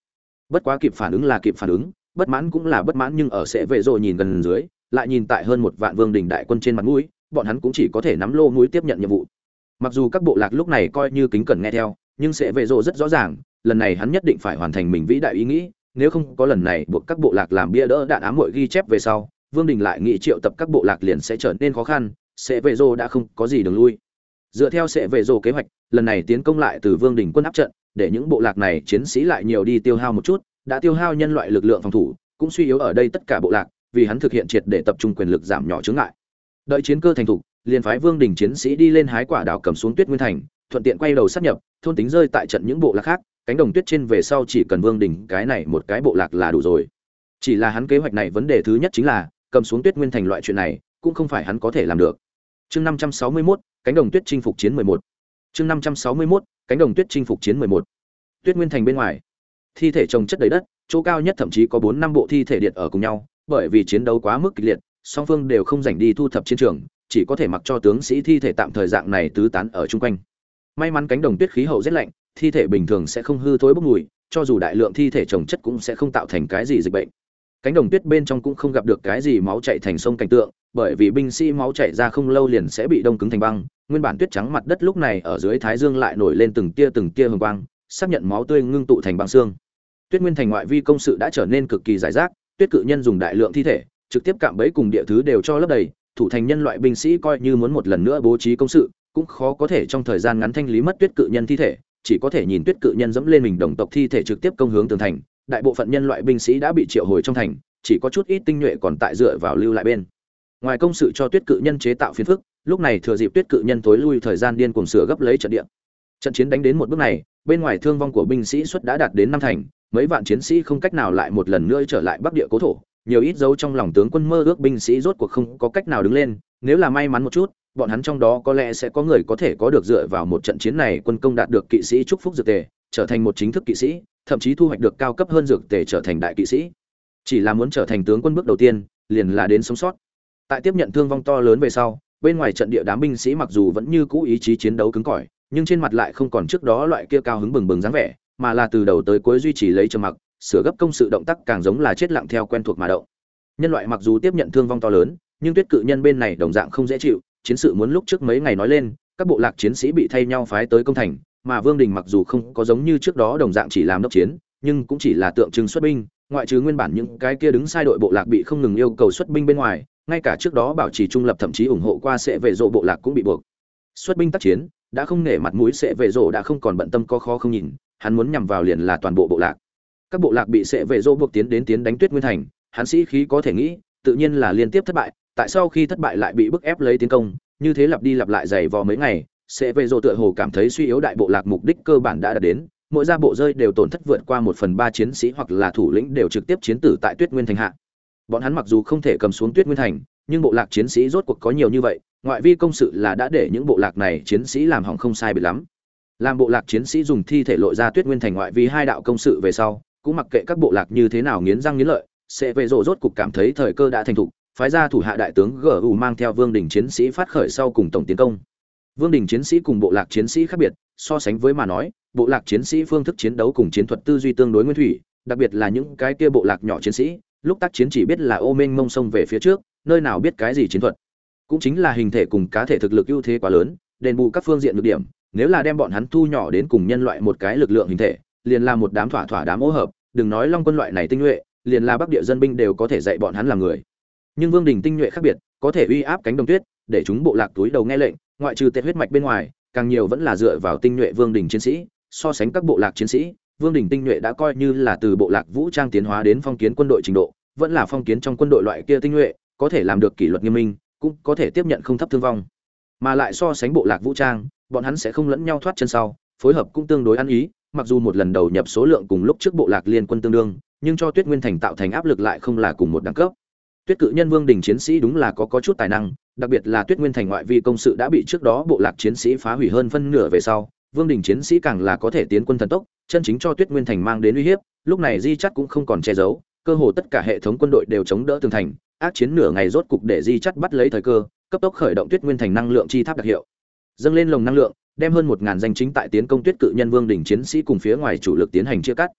[SPEAKER 1] Bất quá kịp phản ứng là kịp phản ứng bất mãn cũng là bất mãn nhưng ở sẽ về rồi nhìn gần dưới, lại nhìn tại hơn một vạn vương đình đại quân trên mặt mũi, bọn hắn cũng chỉ có thể nắm lô mũi tiếp nhận nhiệm vụ. Mặc dù các bộ lạc lúc này coi như kính cẩn nghe theo, nhưng sẽ về rồi rất rõ ràng, lần này hắn nhất định phải hoàn thành mình vĩ đại ý nghĩ, nếu không có lần này buộc các bộ lạc làm bia đỡ đạn ám muội ghi chép về sau, vương đình lại nghĩ triệu tập các bộ lạc liền sẽ trở nên khó khăn, sẽ về rồi đã không có gì đường lui. Dựa theo sẽ về rồi kế hoạch, lần này tiến công lại từ vương đình quân áp trận, để những bộ lạc này chiến sĩ lại nhiều đi tiêu hao một chút đã tiêu hao nhân loại lực lượng phòng thủ cũng suy yếu ở đây tất cả bộ lạc vì hắn thực hiện triệt để tập trung quyền lực giảm nhỏ chướng ngại. Đợi chiến cơ thành thủ liền phái vương đình chiến sĩ đi lên hái quả đào cầm xuống tuyết nguyên thành thuận tiện quay đầu sát nhập thôn tính rơi tại trận những bộ lạc khác cánh đồng tuyết trên về sau chỉ cần vương đình cái này một cái bộ lạc là đủ rồi. Chỉ là hắn kế hoạch này vấn đề thứ nhất chính là cầm xuống tuyết nguyên thành loại chuyện này cũng không phải hắn có thể làm được. Chương năm trăm sáu mươi 561, cánh đồng tuyết chinh phục chiến mười một. Chương năm trăm sáu mươi 561, cánh đồng tuyết chinh phục chiến mười một. Tuyết nguyên thành bên ngoài thi thể trồng chất đầy đất, chỗ cao nhất thậm chí có bốn năm bộ thi thể điện ở cùng nhau, bởi vì chiến đấu quá mức kịch liệt, song phương đều không dành đi thu thập chiến trường, chỉ có thể mặc cho tướng sĩ thi thể tạm thời dạng này tứ tán ở chung quanh. May mắn cánh đồng tuyết khí hậu rất lạnh, thi thể bình thường sẽ không hư thối bốc mùi, cho dù đại lượng thi thể trồng chất cũng sẽ không tạo thành cái gì dịch bệnh. Cánh đồng tuyết bên trong cũng không gặp được cái gì máu chảy thành sông cảnh tượng, bởi vì binh sĩ máu chảy ra không lâu liền sẽ bị đông cứng thành băng, nguyên bản tuyết trắng mặt đất lúc này ở dưới thái dương lại nổi lên từng tia từng tia hồng quang xác nhận máu tươi ngưng tụ thành băng xương. Tuyết nguyên thành ngoại vi công sự đã trở nên cực kỳ giải rác, tuyết cự nhân dùng đại lượng thi thể, trực tiếp cạm bẫy cùng địa thứ đều cho lấp đầy, thủ thành nhân loại binh sĩ coi như muốn một lần nữa bố trí công sự, cũng khó có thể trong thời gian ngắn thanh lý mất tuyết cự nhân thi thể, chỉ có thể nhìn tuyết cự nhân dẫm lên mình đồng tộc thi thể trực tiếp công hướng tường thành, đại bộ phận nhân loại binh sĩ đã bị triệu hồi trong thành, chỉ có chút ít tinh nhuệ còn tại dựa vào lưu lại bên. Ngoài công sự cho tuyết cự nhân chế tạo phiến phức, lúc này thừa dịp tuyết cự nhân tối lui thời gian điên cuồng sửa gấp lấy trận địa trận chiến đánh đến một bước này, bên ngoài thương vong của binh sĩ suất đã đạt đến năm thành, mấy vạn chiến sĩ không cách nào lại một lần nữa trở lại bắc địa cố thổ, nhiều ít dấu trong lòng tướng quân mơ ước binh sĩ rốt cuộc không có cách nào đứng lên, nếu là may mắn một chút, bọn hắn trong đó có lẽ sẽ có người có thể có được dựa vào một trận chiến này quân công đạt được kỵ sĩ chúc phúc dược tề, trở thành một chính thức kỵ sĩ, thậm chí thu hoạch được cao cấp hơn dược tề trở thành đại kỵ sĩ. Chỉ là muốn trở thành tướng quân bước đầu tiên, liền là đến sống sót. Tại tiếp nhận thương vong to lớn về sau, bên ngoài trận địa đám binh sĩ mặc dù vẫn như cũ ý chí chiến đấu cứng cỏi nhưng trên mặt lại không còn trước đó loại kia cao hứng bừng bừng dáng vẻ, mà là từ đầu tới cuối duy trì lấy trầm mặc, sửa gấp công sự động tác càng giống là chết lặng theo quen thuộc mà động. Nhân loại mặc dù tiếp nhận thương vong to lớn, nhưng tuyết cự nhân bên này đồng dạng không dễ chịu, chiến sự muốn lúc trước mấy ngày nói lên, các bộ lạc chiến sĩ bị thay nhau phái tới công thành, mà vương đình mặc dù không có giống như trước đó đồng dạng chỉ làm đốc chiến, nhưng cũng chỉ là tượng trưng xuất binh, ngoại trừ nguyên bản những cái kia đứng sai đội bộ lạc bị không ngừng yêu cầu xuất binh bên ngoài, ngay cả trước đó bảo trì trung lập thậm chí ủng hộ qua sẽ về rộ bộ lạc cũng bị buộc. Xuất binh tác chiến đã không nể mặt mũi sẽ về rộ đã không còn bận tâm có khó không nhìn, hắn muốn nhằm vào liền là toàn bộ bộ lạc. Các bộ lạc bị sẽ về rộ buộc tiến đến tiến đánh tuyết nguyên thành, hắn sĩ khí có thể nghĩ, tự nhiên là liên tiếp thất bại, tại sao khi thất bại lại bị bức ép lấy tiến công, như thế lặp đi lặp lại dày vò mấy ngày sẽ về rộ tựa hồ cảm thấy suy yếu đại bộ lạc mục đích cơ bản đã đạt đến, mỗi gia bộ rơi đều tổn thất vượt qua một phần ba chiến sĩ hoặc là thủ lĩnh đều trực tiếp chiến tử tại tuyết nguyên thành hạ. Bọn hắn mặc dù không thể cầm xuống tuyết nguyên thành, nhưng bộ lạc chiến sĩ rốt cuộc có nhiều như vậy ngoại vi công sự là đã để những bộ lạc này chiến sĩ làm hỏng không sai bị lắm. Làm bộ lạc chiến sĩ dùng thi thể lội ra tuyết nguyên thành ngoại vi hai đạo công sự về sau, cũng mặc kệ các bộ lạc như thế nào nghiến răng nghiến lợi, sẽ về rộ rốt cục cảm thấy thời cơ đã thành thục, phái ra thủ hạ đại tướng gu mang theo vương đình chiến sĩ phát khởi sau cùng tổng tiến công. Vương đình chiến sĩ cùng bộ lạc chiến sĩ khác biệt, so sánh với mà nói, bộ lạc chiến sĩ phương thức chiến đấu cùng chiến thuật tư duy tương đối nguyên thủy, đặc biệt là những cái kia bộ lạc nhỏ chiến sĩ, lúc tác chiến chỉ biết là ô minh mông sông về phía trước, nơi nào biết cái gì chiến thuật cũng chính là hình thể cùng cá thể thực lực ưu thế quá lớn, đền bù các phương diện nhược điểm, nếu là đem bọn hắn thu nhỏ đến cùng nhân loại một cái lực lượng hình thể, liền là một đám thỏa thỏa đám ô hợp, đừng nói long quân loại này tinh nhuệ, liền là bắc địa dân binh đều có thể dạy bọn hắn làm người. Nhưng vương đình tinh nhuệ khác biệt, có thể uy áp cánh đồng tuyết, để chúng bộ lạc túi đầu nghe lệnh, ngoại trừ tệ huyết mạch bên ngoài, càng nhiều vẫn là dựa vào tinh nhuệ vương đình chiến sĩ, so sánh các bộ lạc chiến sĩ, vương đình tinh nhuệ đã coi như là từ bộ lạc vũ trang tiến hóa đến phong kiến quân đội trình độ, vẫn là phong kiến trong quân đội loại kia tinh nhuệ, có thể làm được kỷ luật nghiêm minh cũng có thể tiếp nhận không thấp thương vong. Mà lại so sánh bộ lạc vũ trang, bọn hắn sẽ không lẫn nhau thoát chân sau, phối hợp cũng tương đối ăn ý, mặc dù một lần đầu nhập số lượng cùng lúc trước bộ lạc liên quân tương đương, nhưng cho tuyết nguyên thành tạo thành áp lực lại không là cùng một đẳng cấp. Tuyết cự nhân vương đình chiến sĩ đúng là có có chút tài năng, đặc biệt là tuyết nguyên thành ngoại vi công sự đã bị trước đó bộ lạc chiến sĩ phá hủy hơn phân nửa về sau, vương đình chiến sĩ càng là có thể tiến quân thần tốc, chân chính cho tuyết nguyên thành mang đến uy hiếp, lúc này di chắc cũng không còn che giấu cơ hồ tất cả hệ thống quân đội đều chống đỡ tường thành, ác chiến nửa ngày rốt cục để di chắt bắt lấy thời cơ, cấp tốc khởi động tuyết nguyên thành năng lượng chi tháp đặc hiệu. Dâng lên lồng năng lượng, đem hơn một ngàn danh chính tại tiến công tuyết cự nhân vương đỉnh chiến sĩ cùng phía ngoài chủ lực tiến hành chia cắt.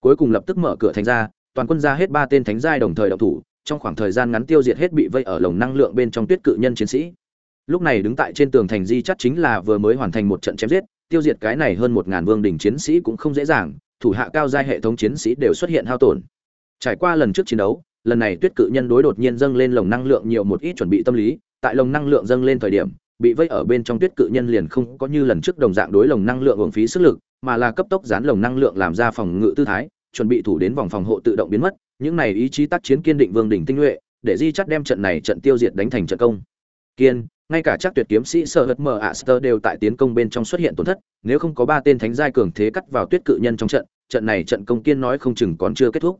[SPEAKER 1] Cuối cùng lập tức mở cửa thành ra, toàn quân ra hết ba tên thánh giai đồng thời động thủ, trong khoảng thời gian ngắn tiêu diệt hết bị vây ở lồng năng lượng bên trong tuyết cự nhân chiến sĩ. Lúc này đứng tại trên tường thành di chắt chính là vừa mới hoàn thành một trận chém giết, tiêu diệt cái này hơn một ngàn vương đỉnh chiến sĩ cũng không dễ dàng, thủ hạ cao giai hệ thống chiến sĩ đều xuất hiện hao tổn trải qua lần trước chiến đấu lần này tuyết cự nhân đối đột nhiên dâng lên lồng năng lượng nhiều một ít chuẩn bị tâm lý tại lồng năng lượng dâng lên thời điểm bị vây ở bên trong tuyết cự nhân liền không có như lần trước đồng dạng đối lồng năng lượng hưởng phí sức lực mà là cấp tốc dán lồng năng lượng làm ra phòng ngự tư thái chuẩn bị thủ đến vòng phòng hộ tự động biến mất những này ý chí tác chiến kiên định vương đỉnh tinh nhuệ để di chắt đem trận này trận tiêu diệt đánh thành trận công kiên ngay cả chắc tuyệt kiếm sĩ sợ hật mờ Aster đều tại tiến công bên trong xuất hiện tổn thất, nếu không có ba tên thánh giai cường thế cắt vào tuyết cự nhân trong trận, trận này trận công kiên nói không chừng còn chưa kết thúc.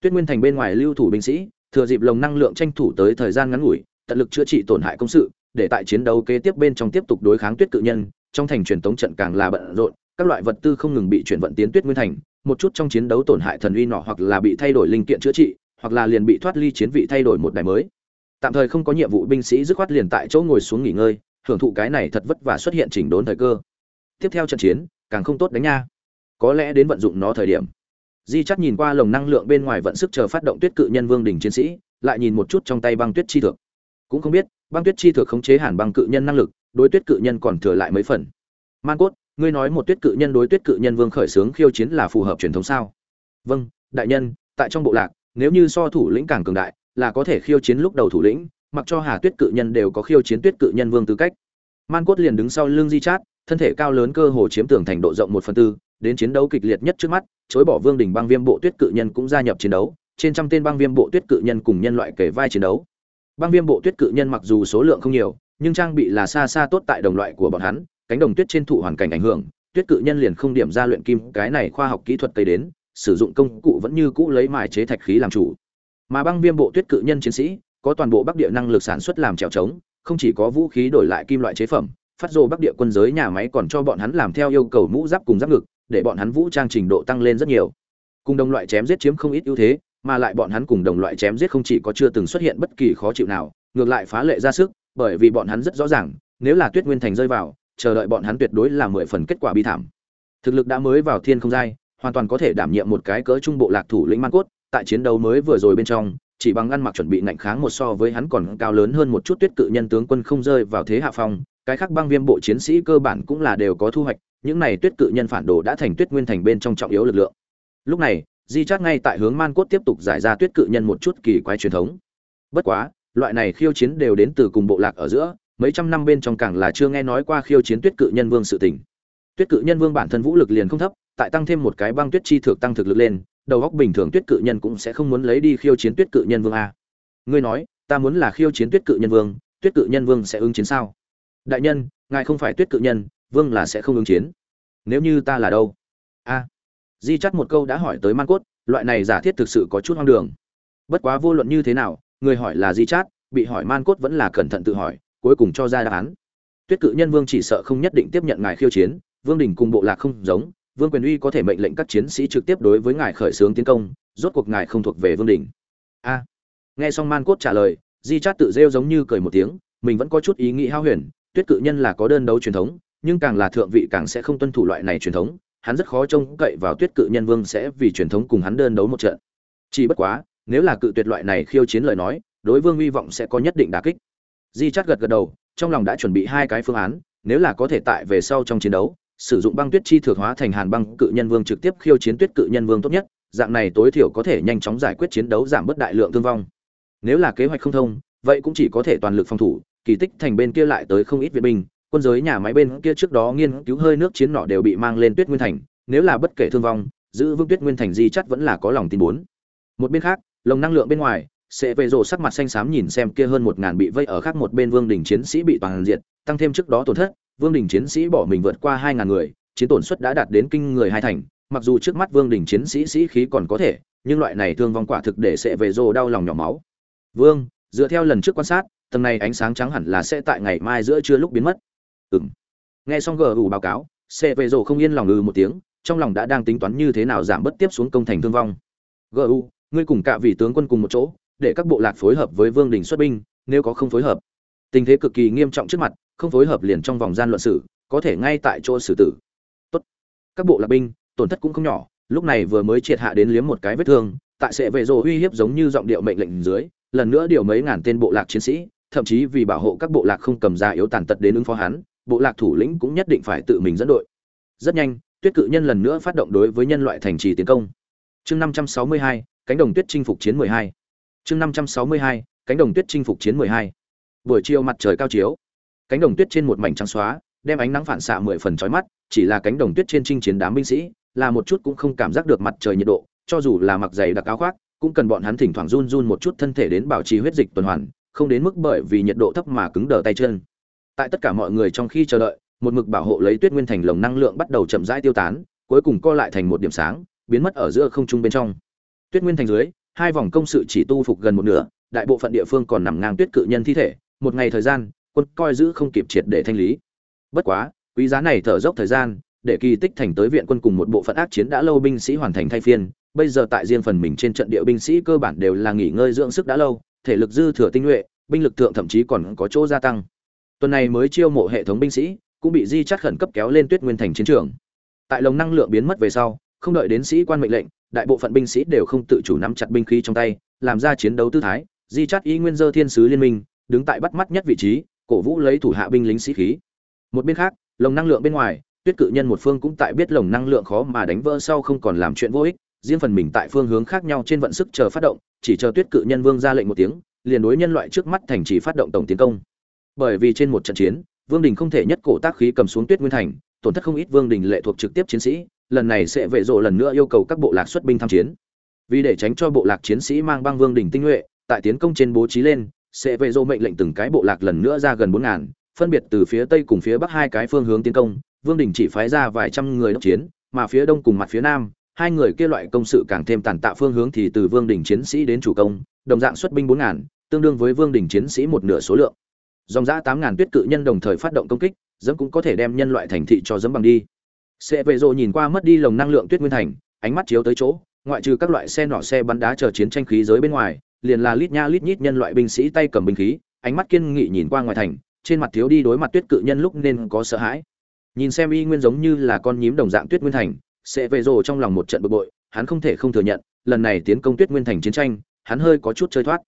[SPEAKER 1] Tuyết Nguyên thành bên ngoài lưu thủ binh sĩ, thừa dịp lồng năng lượng tranh thủ tới thời gian ngắn ngủi, tận lực chữa trị tổn hại công sự, để tại chiến đấu kế tiếp bên trong tiếp tục đối kháng tuyết cự nhân, trong thành truyền tống trận càng là bận rộn, các loại vật tư không ngừng bị chuyển vận tiến tuyết nguyên thành, một chút trong chiến đấu tổn hại thần uy nọ hoặc là bị thay đổi linh kiện chữa trị, hoặc là liền bị thoát ly chiến vị thay đổi một đài mới. Tạm thời không có nhiệm vụ binh sĩ dứt khoát liền tại chỗ ngồi xuống nghỉ ngơi hưởng thụ cái này thật vất vả xuất hiện chỉnh đốn thời cơ. Tiếp theo trận chiến càng không tốt đánh nha. Có lẽ đến vận dụng nó thời điểm di chắc nhìn qua lồng năng lượng bên ngoài vận sức chờ phát động tuyết cự nhân vương đỉnh chiến sĩ, lại nhìn một chút trong tay băng tuyết chi thực cũng không biết, băng tuyết chi thực khống chế hàn băng cự nhân năng lực, đối tuyết cự nhân còn thừa lại mấy phần. Man cốt, ngươi nói một tuyết cự nhân đối tuyết cự nhân vương khởi xướng khiêu chiến là phù hợp truyền thống sao? Vâng đại nhân, tại trong bộ lạc, nếu như so thủ lĩnh càng cường đại, là có thể khiêu chiến lúc đầu thủ lĩnh, mặc cho hà tuyết cự nhân đều có khiêu chiến tuyết cự nhân vương tư cách. Man cốt liền đứng sau lưng di chát, thân thể cao lớn cơ hồ chiếm tường thành độ rộng một phần tư đến chiến đấu kịch liệt nhất trước mắt, chối bỏ vương đỉnh băng viêm bộ tuyết cự nhân cũng gia nhập chiến đấu, trên trăm tên băng viêm bộ tuyết cự nhân cùng nhân loại kể vai chiến đấu. Băng viêm bộ tuyết cự nhân mặc dù số lượng không nhiều, nhưng trang bị là xa xa tốt tại đồng loại của bọn hắn, cánh đồng tuyết trên thụ hoàn cảnh ảnh hưởng, tuyết cự nhân liền không điểm ra luyện kim, cái này khoa học kỹ thuật tây đến, sử dụng công cụ vẫn như cũ lấy mài chế thạch khí làm chủ. Mà băng viêm bộ tuyết cự nhân chiến sĩ, có toàn bộ bắc địa năng lực sản xuất làm trèo trống, không chỉ có vũ khí đổi lại kim loại chế phẩm, phát rồ bắc địa quân giới nhà máy còn cho bọn hắn làm theo yêu cầu mũ giáp cùng giáp ngực để bọn hắn vũ trang trình độ tăng lên rất nhiều. Cùng đồng loại chém giết chiếm không ít ưu thế, mà lại bọn hắn cùng đồng loại chém giết không chỉ có chưa từng xuất hiện bất kỳ khó chịu nào, ngược lại phá lệ ra sức, bởi vì bọn hắn rất rõ ràng, nếu là tuyết nguyên thành rơi vào, chờ đợi bọn hắn tuyệt đối là mười phần kết quả bi thảm. Thực lực đã mới vào thiên không giai, hoàn toàn có thể đảm nhiệm một cái cỡ trung bộ lạc thủ lĩnh man cốt, tại chiến đấu mới vừa rồi bên trong, chỉ bằng ăn mặc chuẩn bị ngạnh kháng một so với hắn còn cao lớn hơn một chút tuyết cự nhân tướng quân không rơi vào thế hạ phong, cái khác băng viêm bộ chiến sĩ cơ bản cũng là đều có thu hoạch những này tuyết cự nhân phản đồ đã thành tuyết nguyên thành bên trong trọng yếu lực lượng. Lúc này, di chát ngay tại hướng man cốt tiếp tục giải ra tuyết cự nhân một chút kỳ quái truyền thống. Bất quá, loại này khiêu chiến đều đến từ cùng bộ lạc ở giữa, mấy trăm năm bên trong càng là chưa nghe nói qua khiêu chiến tuyết cự nhân vương sự tình. Tuyết cự nhân vương bản thân vũ lực liền không thấp, tại tăng thêm một cái băng tuyết chi thực tăng thực lực lên, đầu góc bình thường tuyết cự nhân cũng sẽ không muốn lấy đi khiêu chiến tuyết cự nhân vương a. Ngươi nói, ta muốn là khiêu chiến tuyết cự nhân vương, tuyết cự nhân vương sẽ ứng chiến sao? Đại nhân, ngài không phải tuyết cự nhân vương là sẽ không ứng chiến. Nếu như ta là đâu? A. Di chắt một câu đã hỏi tới man cốt, loại này giả thiết thực sự có chút hoang đường. Bất quá vô luận như thế nào, người hỏi là di chát bị hỏi man cốt vẫn là cẩn thận tự hỏi, cuối cùng cho ra đáp án. Tuyết cự nhân vương chỉ sợ không nhất định tiếp nhận ngài khiêu chiến, vương đình cùng bộ lạc không giống, vương quyền uy có thể mệnh lệnh các chiến sĩ trực tiếp đối với ngài khởi xướng tiến công, rốt cuộc ngài không thuộc về vương đình. A. Nghe xong man cốt trả lời, di chát tự rêu giống như cười một tiếng, mình vẫn có chút ý nghĩ hao huyền, tuyết cự nhân là có đơn đấu truyền thống nhưng càng là thượng vị càng sẽ không tuân thủ loại này truyền thống, hắn rất khó trông cậy vào tuyết cự nhân vương sẽ vì truyền thống cùng hắn đơn đấu một trận. Chỉ bất quá, nếu là cự tuyệt loại này khiêu chiến lời nói, đối vương hy vọng sẽ có nhất định đà kích. Di chắt gật gật đầu, trong lòng đã chuẩn bị hai cái phương án, nếu là có thể tại về sau trong chiến đấu, sử dụng băng tuyết chi thực hóa thành hàn băng cự nhân vương trực tiếp khiêu chiến tuyết cự nhân vương tốt nhất, dạng này tối thiểu có thể nhanh chóng giải quyết chiến đấu giảm bớt đại lượng thương vong. Nếu là kế hoạch không thông, vậy cũng chỉ có thể toàn lực phòng thủ, kỳ tích thành bên kia lại tới không ít viện binh quân giới nhà máy bên kia trước đó nghiên cứu hơi nước chiến nỏ đều bị mang lên tuyết nguyên thành nếu là bất kể thương vong giữ vững tuyết nguyên thành di chắc vẫn là có lòng tin bốn một bên khác lồng năng lượng bên ngoài sẽ về rồ sắc mặt xanh xám nhìn xem kia hơn một ngàn bị vây ở khác một bên vương đình chiến sĩ bị toàn diệt tăng thêm trước đó tổn thất Vương Đình chiến sĩ bỏ mình vượt qua hai ngàn người, chiến tổn suất đã đạt đến kinh người hai thành, mặc dù trước mắt Vương Đình chiến sĩ sĩ khí còn có thể, nhưng loại này thương vong quả thực để sẽ về rồ đau lòng nhỏ máu. Vương, dựa theo lần trước quan sát, tầng này ánh sáng trắng hẳn là sẽ tại ngày mai giữa trưa lúc biến mất. Ừm. Nghe xong GU báo cáo, sẽ Vệ rồ không yên lòng ngừ một tiếng, trong lòng đã đang tính toán như thế nào giảm bất tiếp xuống công thành thương vong. GU, ngươi cùng cả vị tướng quân cùng một chỗ để các bộ lạc phối hợp với vương đình xuất binh nếu có không phối hợp tình thế cực kỳ nghiêm trọng trước mặt không phối hợp liền trong vòng gian luận xử có thể ngay tại chỗ xử tử tốt các bộ lạc binh tổn thất cũng không nhỏ lúc này vừa mới triệt hạ đến liếm một cái vết thương tại sẽ vệ rồ uy hiếp giống như giọng điệu mệnh lệnh dưới lần nữa điều mấy ngàn tên bộ lạc chiến sĩ thậm chí vì bảo hộ các bộ lạc không cầm ra yếu tàn tật đến ứng phó hắn bộ lạc thủ lĩnh cũng nhất định phải tự mình dẫn đội. Rất nhanh, tuyết cự nhân lần nữa phát động đối với nhân loại thành trì tiến công. Chương năm trăm sáu mươi hai, cánh đồng tuyết chinh phục chiến mười hai. Chương năm trăm sáu mươi hai, cánh đồng tuyết chinh phục chiến mười hai. Buổi chiều mặt trời cao chiếu. Cánh đồng tuyết trên một mảnh trắng xóa, đem ánh nắng phản xạ mười phần chói mắt, chỉ là cánh đồng tuyết trên chinh chiến đám binh sĩ, là một chút cũng không cảm giác được mặt trời nhiệt độ, cho dù là mặc giày đặc áo khoác, cũng cần bọn hắn thỉnh thoảng run run một chút thân thể đến bảo trì huyết dịch tuần hoàn, không đến mức bởi vì nhiệt độ thấp mà cứng đờ tay chân tại tất cả mọi người trong khi chờ đợi, một mực bảo hộ lấy tuyết nguyên thành lồng năng lượng bắt đầu chậm rãi tiêu tán, cuối cùng co lại thành một điểm sáng, biến mất ở giữa không trung bên trong. Tuyết nguyên thành dưới, hai vòng công sự chỉ tu phục gần một nửa, đại bộ phận địa phương còn nằm ngang tuyết cự nhân thi thể, một ngày thời gian, quân coi giữ không kịp triệt để thanh lý. Bất quá, quý giá này thở dốc thời gian, để kỳ tích thành tới viện quân cùng một bộ phận ác chiến đã lâu binh sĩ hoàn thành thay phiên, bây giờ tại riêng phần mình trên trận địa binh sĩ cơ bản đều là nghỉ ngơi dưỡng sức đã lâu, thể lực dư thừa tinh nhuệ, binh lực thượng thậm chí còn có chỗ gia tăng tuần này mới chiêu mộ hệ thống binh sĩ, cũng bị di chắt khẩn cấp kéo lên tuyết nguyên thành chiến trường. Tại lồng năng lượng biến mất về sau, không đợi đến sĩ quan mệnh lệnh, đại bộ phận binh sĩ đều không tự chủ nắm chặt binh khí trong tay, làm ra chiến đấu tư thái. Di chắt y nguyên dơ thiên sứ liên minh, đứng tại bắt mắt nhất vị trí, cổ vũ lấy thủ hạ binh lính sĩ khí. Một bên khác, lồng năng lượng bên ngoài, tuyết cự nhân một phương cũng tại biết lồng năng lượng khó mà đánh vỡ sau không còn làm chuyện vô ích, riêng phần mình tại phương hướng khác nhau trên vận sức chờ phát động, chỉ chờ tuyết cự nhân vương ra lệnh một tiếng, liền đối nhân loại trước mắt thành trì phát động tổng tiến công bởi vì trên một trận chiến, vương đình không thể nhất cổ tác khí cầm xuống tuyết nguyên thành, tổn thất không ít vương đình lệ thuộc trực tiếp chiến sĩ, lần này sẽ vệ rộ lần nữa yêu cầu các bộ lạc xuất binh tham chiến. Vì để tránh cho bộ lạc chiến sĩ mang băng vương đình tinh nhuệ, tại tiến công trên bố trí lên, sẽ vệ rộ mệnh lệnh từng cái bộ lạc lần nữa ra gần bốn ngàn, phân biệt từ phía tây cùng phía bắc hai cái phương hướng tiến công, vương đình chỉ phái ra vài trăm người đốc chiến, mà phía đông cùng mặt phía nam, hai người kia loại công sự càng thêm tàn tạ phương hướng thì từ vương đình chiến sĩ đến chủ công, đồng dạng xuất binh bốn ngàn, tương đương với vương đình chiến sĩ một nửa số lượng dòng giã tám ngàn tuyết cự nhân đồng thời phát động công kích dẫm cũng có thể đem nhân loại thành thị cho dẫm bằng đi. Xe vệ rộ nhìn qua mất đi lồng năng lượng tuyết nguyên thành, ánh mắt chiếu tới chỗ, ngoại trừ các loại xe nỏ xe bắn đá chờ chiến tranh khí giới bên ngoài, liền là lít nha lít nhít nhân loại binh sĩ tay cầm binh khí, ánh mắt kiên nghị nhìn qua ngoài thành, trên mặt thiếu đi đối mặt tuyết cự nhân lúc nên có sợ hãi. Nhìn xem y nguyên giống như là con nhím đồng dạng tuyết nguyên thành sẽ vệ rộ trong lòng một trận bực bội, hắn không thể không thừa nhận, lần này tiến công tuyết nguyên thành chiến tranh, hắn hơi có chút chơi thoát.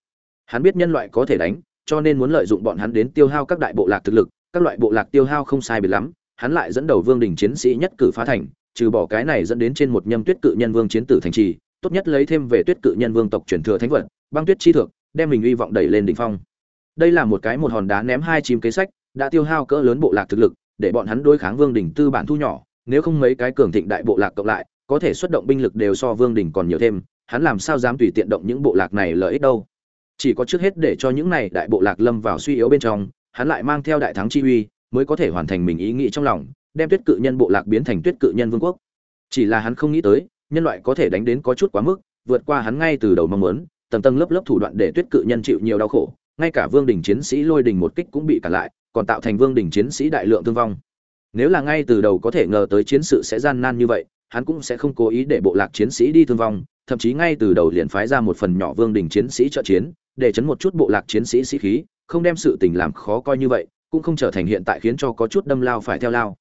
[SPEAKER 1] Hắn biết nhân loại có thể đánh cho nên muốn lợi dụng bọn hắn đến tiêu hao các đại bộ lạc thực lực, các loại bộ lạc tiêu hao không sai biệt lắm, hắn lại dẫn đầu vương đình chiến sĩ nhất cử phá thành, trừ bỏ cái này dẫn đến trên một nhâm tuyết cự nhân vương chiến tử thành trì, tốt nhất lấy thêm về tuyết cự nhân vương tộc truyền thừa thánh vật, băng tuyết chi thượng, đem mình hy vọng đẩy lên đỉnh phong. Đây là một cái một hòn đá ném hai chim kế sách, đã tiêu hao cỡ lớn bộ lạc thực lực, để bọn hắn đối kháng vương đỉnh tư bản thu nhỏ, nếu không mấy cái cường thịnh đại bộ lạc cộng lại, có thể xuất động binh lực đều so vương đỉnh còn nhiều thêm, hắn làm sao dám tùy tiện động những bộ lạc này lợi ích đâu? Chỉ có trước hết để cho những này đại bộ lạc lâm vào suy yếu bên trong, hắn lại mang theo đại thắng chi uy, mới có thể hoàn thành mình ý nghĩ trong lòng, đem tuyết cự nhân bộ lạc biến thành tuyết cự nhân vương quốc. Chỉ là hắn không nghĩ tới, nhân loại có thể đánh đến có chút quá mức, vượt qua hắn ngay từ đầu mong muốn, tầng tầng lớp lớp thủ đoạn để tuyết cự nhân chịu nhiều đau khổ, ngay cả vương đình chiến sĩ lôi đình một kích cũng bị cản lại, còn tạo thành vương đình chiến sĩ đại lượng thương vong. Nếu là ngay từ đầu có thể ngờ tới chiến sự sẽ gian nan như vậy, hắn cũng sẽ không cố ý để bộ lạc chiến sĩ đi thương vong, thậm chí ngay từ đầu liền phái ra một phần nhỏ vương đình chiến sĩ trợ chiến để chấn một chút bộ lạc chiến sĩ sĩ khí, không đem sự tình làm khó coi như vậy, cũng không trở thành hiện tại khiến cho có chút đâm lao phải theo lao.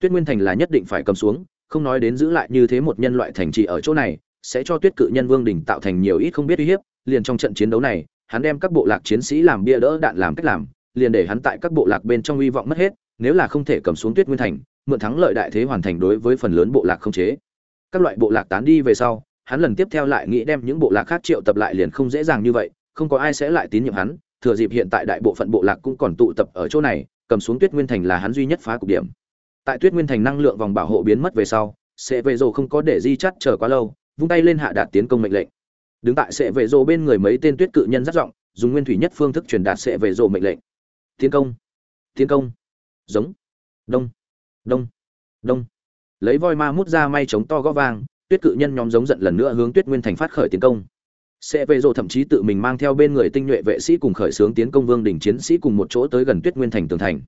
[SPEAKER 1] Tuyết nguyên thành là nhất định phải cầm xuống, không nói đến giữ lại như thế một nhân loại thành trì ở chỗ này, sẽ cho tuyết cự nhân vương đình tạo thành nhiều ít không biết uy hiếp, liền trong trận chiến đấu này, hắn đem các bộ lạc chiến sĩ làm bia đỡ đạn làm cách làm, liền để hắn tại các bộ lạc bên trong hy vọng mất hết, nếu là không thể cầm xuống tuyết nguyên thành, mượn thắng lợi đại thế hoàn thành đối với phần lớn bộ lạc không chế. Các loại bộ lạc tán đi về sau, hắn lần tiếp theo lại nghĩ đem những bộ lạc khác triệu tập lại liền không dễ dàng như vậy không có ai sẽ lại tín nhiệm hắn, thừa dịp hiện tại đại bộ phận bộ lạc cũng còn tụ tập ở chỗ này, cầm xuống tuyết nguyên thành là hắn duy nhất phá cục điểm. Tại tuyết nguyên thành năng lượng vòng bảo hộ biến mất về sau sẽ vệ rồ không có để di chắt chờ quá lâu, vung tay lên hạ đạt tiến công mệnh lệnh. Đứng tại sẽ vệ rồ bên người mấy tên tuyết cự nhân rất giọng, dùng nguyên thủy nhất phương thức truyền đạt sẽ vệ rồ mệnh lệnh. Tiến công tiến công. Giống. Đông. Đông. Đông. Lấy voi ma mút ra may chống to gó vang, tuyết cự nhân nhóm giống giận lần nữa hướng tuyết nguyên thành phát khởi tiến công sẽ về rồi thậm chí tự mình mang theo bên người tinh nhuệ vệ sĩ cùng khởi xướng tiến công vương đỉnh chiến sĩ cùng một chỗ tới gần tuyết nguyên thành tường thành.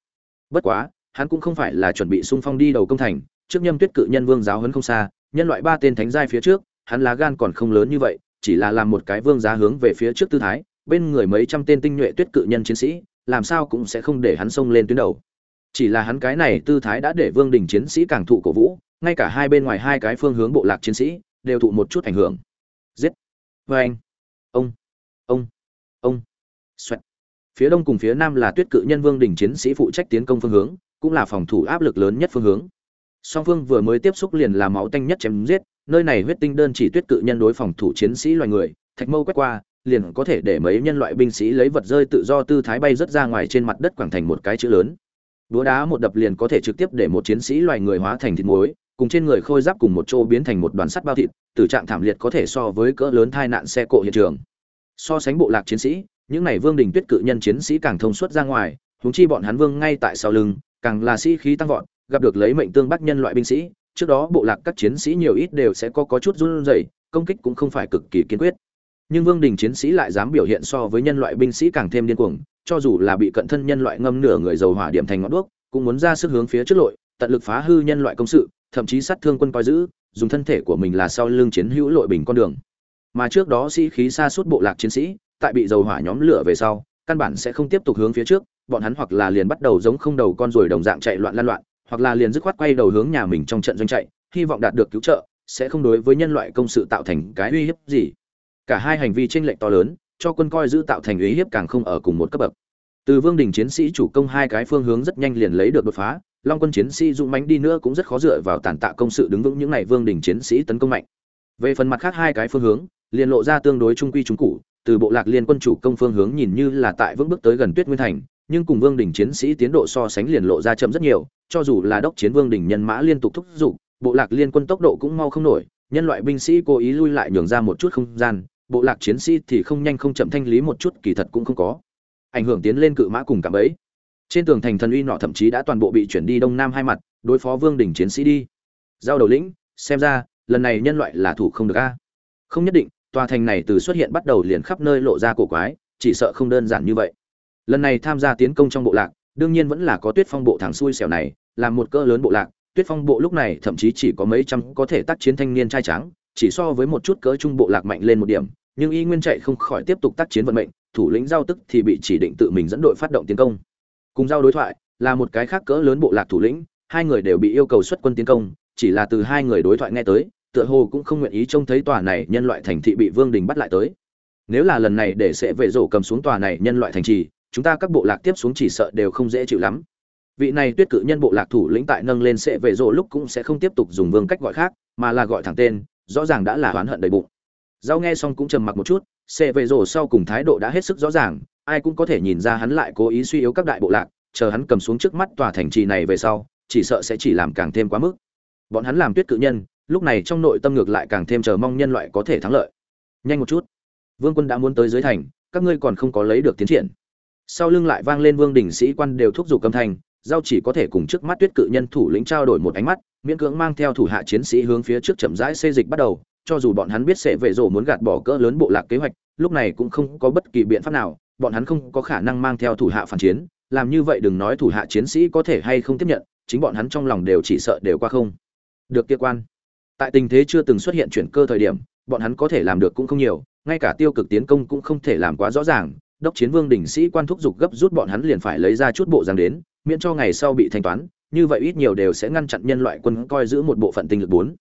[SPEAKER 1] Bất quá, hắn cũng không phải là chuẩn bị xung phong đi đầu công thành, trước nhâm tuyết cự nhân vương giáo hấn không xa, nhân loại ba tên thánh giai phía trước, hắn lá gan còn không lớn như vậy, chỉ là làm một cái vương giá hướng về phía trước tư thái, bên người mấy trăm tên tinh nhuệ tuyết cự nhân chiến sĩ, làm sao cũng sẽ không để hắn xông lên tuyến đầu. Chỉ là hắn cái này tư thái đã để vương đình chiến sĩ càng thụ cổ vũ, ngay cả hai bên ngoài hai cái phương hướng bộ lạc chiến sĩ, đều thụ một chút ảnh hưởng vê anh. Ông. Ông. Ông. Xoẹt. Phía đông cùng phía nam là tuyết cự nhân vương đình chiến sĩ phụ trách tiến công phương hướng, cũng là phòng thủ áp lực lớn nhất phương hướng. Song phương vừa mới tiếp xúc liền là máu tanh nhất chém giết, nơi này huyết tinh đơn chỉ tuyết cự nhân đối phòng thủ chiến sĩ loài người, thạch mâu quét qua, liền có thể để mấy nhân loại binh sĩ lấy vật rơi tự do tư thái bay rất ra ngoài trên mặt đất quảng thành một cái chữ lớn. Đúa đá một đập liền có thể trực tiếp để một chiến sĩ loài người hóa thành thịt muối cùng trên người khôi giáp cùng một chỗ biến thành một đoàn sắt bao thịt, tử trạng thảm liệt có thể so với cỡ lớn tai nạn xe cộ hiện trường. So sánh bộ lạc chiến sĩ, những này vương đình tuyết cự nhân chiến sĩ càng thông suốt ra ngoài, huống chi bọn hắn vương ngay tại sau lưng, càng là sĩ khí tăng vọt, gặp được lấy mệnh tương bắc nhân loại binh sĩ, trước đó bộ lạc các chiến sĩ nhiều ít đều sẽ có có chút run rẩy, công kích cũng không phải cực kỳ kiên quyết. Nhưng vương đình chiến sĩ lại dám biểu hiện so với nhân loại binh sĩ càng thêm điên cuồng, cho dù là bị cận thân nhân loại ngâm nửa người dầu hỏa điểm thành ngọn đuốc, cũng muốn ra sức hướng phía trước lội, tận lực phá hư nhân loại công sự thậm chí sát thương quân coi giữ, dùng thân thể của mình là sau lưng chiến hữu lội bình con đường. Mà trước đó sĩ khí xa suốt bộ lạc chiến sĩ, tại bị dầu hỏa nhóm lửa về sau, căn bản sẽ không tiếp tục hướng phía trước, bọn hắn hoặc là liền bắt đầu giống không đầu con ruồi đồng dạng chạy loạn lan loạn, hoặc là liền dứt khoát quay đầu hướng nhà mình trong trận doanh chạy, hy vọng đạt được cứu trợ, sẽ không đối với nhân loại công sự tạo thành cái uy hiếp gì. Cả hai hành vi tranh lệch to lớn, cho quân coi giữ tạo thành uy hiếp càng không ở cùng một cấp bậc. Từ vương đình chiến sĩ chủ công hai cái phương hướng rất nhanh liền lấy được đột phá long quân chiến sĩ dũng mãnh đi nữa cũng rất khó dựa vào tàn tạ công sự đứng vững những này vương đình chiến sĩ tấn công mạnh. Về phần mặt khác hai cái phương hướng, liền lộ ra tương đối trung quy trung cụ từ bộ lạc liên quân chủ công phương hướng nhìn như là tại vững bước tới gần tuyết nguyên thành, nhưng cùng vương đình chiến sĩ tiến độ so sánh liền lộ ra chậm rất nhiều, cho dù là đốc chiến vương đình nhân mã liên tục thúc giục, bộ lạc liên quân tốc độ cũng mau không nổi, nhân loại binh sĩ cố ý lui lại nhường ra một chút không gian, bộ lạc chiến sĩ thì không nhanh không chậm thanh lý một chút, kỳ thật cũng không có ảnh hưởng tiến lên cự mã cùng cảm ấy trên tường thành thần uy nọ thậm chí đã toàn bộ bị chuyển đi đông nam hai mặt, đối phó vương đình chiến sĩ đi. Giao đầu lĩnh, xem ra, lần này nhân loại là thủ không được a. Không nhất định, tòa thành này từ xuất hiện bắt đầu liền khắp nơi lộ ra cổ quái, chỉ sợ không đơn giản như vậy. Lần này tham gia tiến công trong bộ lạc, đương nhiên vẫn là có tuyết phong bộ thằng xui xẻo này, là một cỡ lớn bộ lạc, tuyết phong bộ lúc này thậm chí chỉ có mấy trăm có thể tác chiến thanh niên trai trắng, chỉ so với một chút cỡ trung bộ lạc mạnh lên một điểm, nhưng y nguyên chạy không khỏi tiếp tục tác chiến vận mệnh, thủ lĩnh giao tức thì bị chỉ định tự mình dẫn đội phát động tiến công cùng giao đối thoại, là một cái khác cỡ lớn bộ lạc thủ lĩnh, hai người đều bị yêu cầu xuất quân tiến công, chỉ là từ hai người đối thoại nghe tới, tựa hồ cũng không nguyện ý trông thấy tòa này nhân loại thành thị bị vương đình bắt lại tới. Nếu là lần này để sẽ vệ rổ cầm xuống tòa này nhân loại thành trì, chúng ta các bộ lạc tiếp xuống chỉ sợ đều không dễ chịu lắm. Vị này tuyết cự nhân bộ lạc thủ lĩnh tại nâng lên sẽ vệ rổ lúc cũng sẽ không tiếp tục dùng vương cách gọi khác, mà là gọi thẳng tên, rõ ràng đã là oán hận đầy bụng. Giao nghe xong cũng trầm mặc một chút sẽ về rồ sau cùng thái độ đã hết sức rõ ràng, ai cũng có thể nhìn ra hắn lại cố ý suy yếu các đại bộ lạc, chờ hắn cầm xuống trước mắt tòa thành trì này về sau, chỉ sợ sẽ chỉ làm càng thêm quá mức. Bọn hắn làm tuyết cự nhân, lúc này trong nội tâm ngược lại càng thêm chờ mong nhân loại có thể thắng lợi. Nhanh một chút. Vương quân đã muốn tới dưới thành, các ngươi còn không có lấy được tiến triển. Sau lưng lại vang lên vương đình sĩ quan đều thúc giục âm thanh, giao chỉ có thể cùng trước mắt tuyết cự nhân thủ lĩnh trao đổi một ánh mắt, miễn cưỡng mang theo thủ hạ chiến sĩ hướng phía trước chậm rãi xây dịch bắt đầu cho dù bọn hắn biết sẽ về rổ muốn gạt bỏ cỡ lớn bộ lạc kế hoạch, lúc này cũng không có bất kỳ biện pháp nào, bọn hắn không có khả năng mang theo thủ hạ phản chiến, làm như vậy đừng nói thủ hạ chiến sĩ có thể hay không tiếp nhận, chính bọn hắn trong lòng đều chỉ sợ đều qua không. Được kia quan. Tại tình thế chưa từng xuất hiện chuyển cơ thời điểm, bọn hắn có thể làm được cũng không nhiều, ngay cả tiêu cực tiến công cũng không thể làm quá rõ ràng, đốc chiến vương đỉnh sĩ quan thúc giục gấp rút bọn hắn liền phải lấy ra chút bộ dáng đến, miễn cho ngày sau bị thanh toán, như vậy ít nhiều đều sẽ ngăn chặn nhân loại quân coi giữ một bộ phận tinh lực bốn.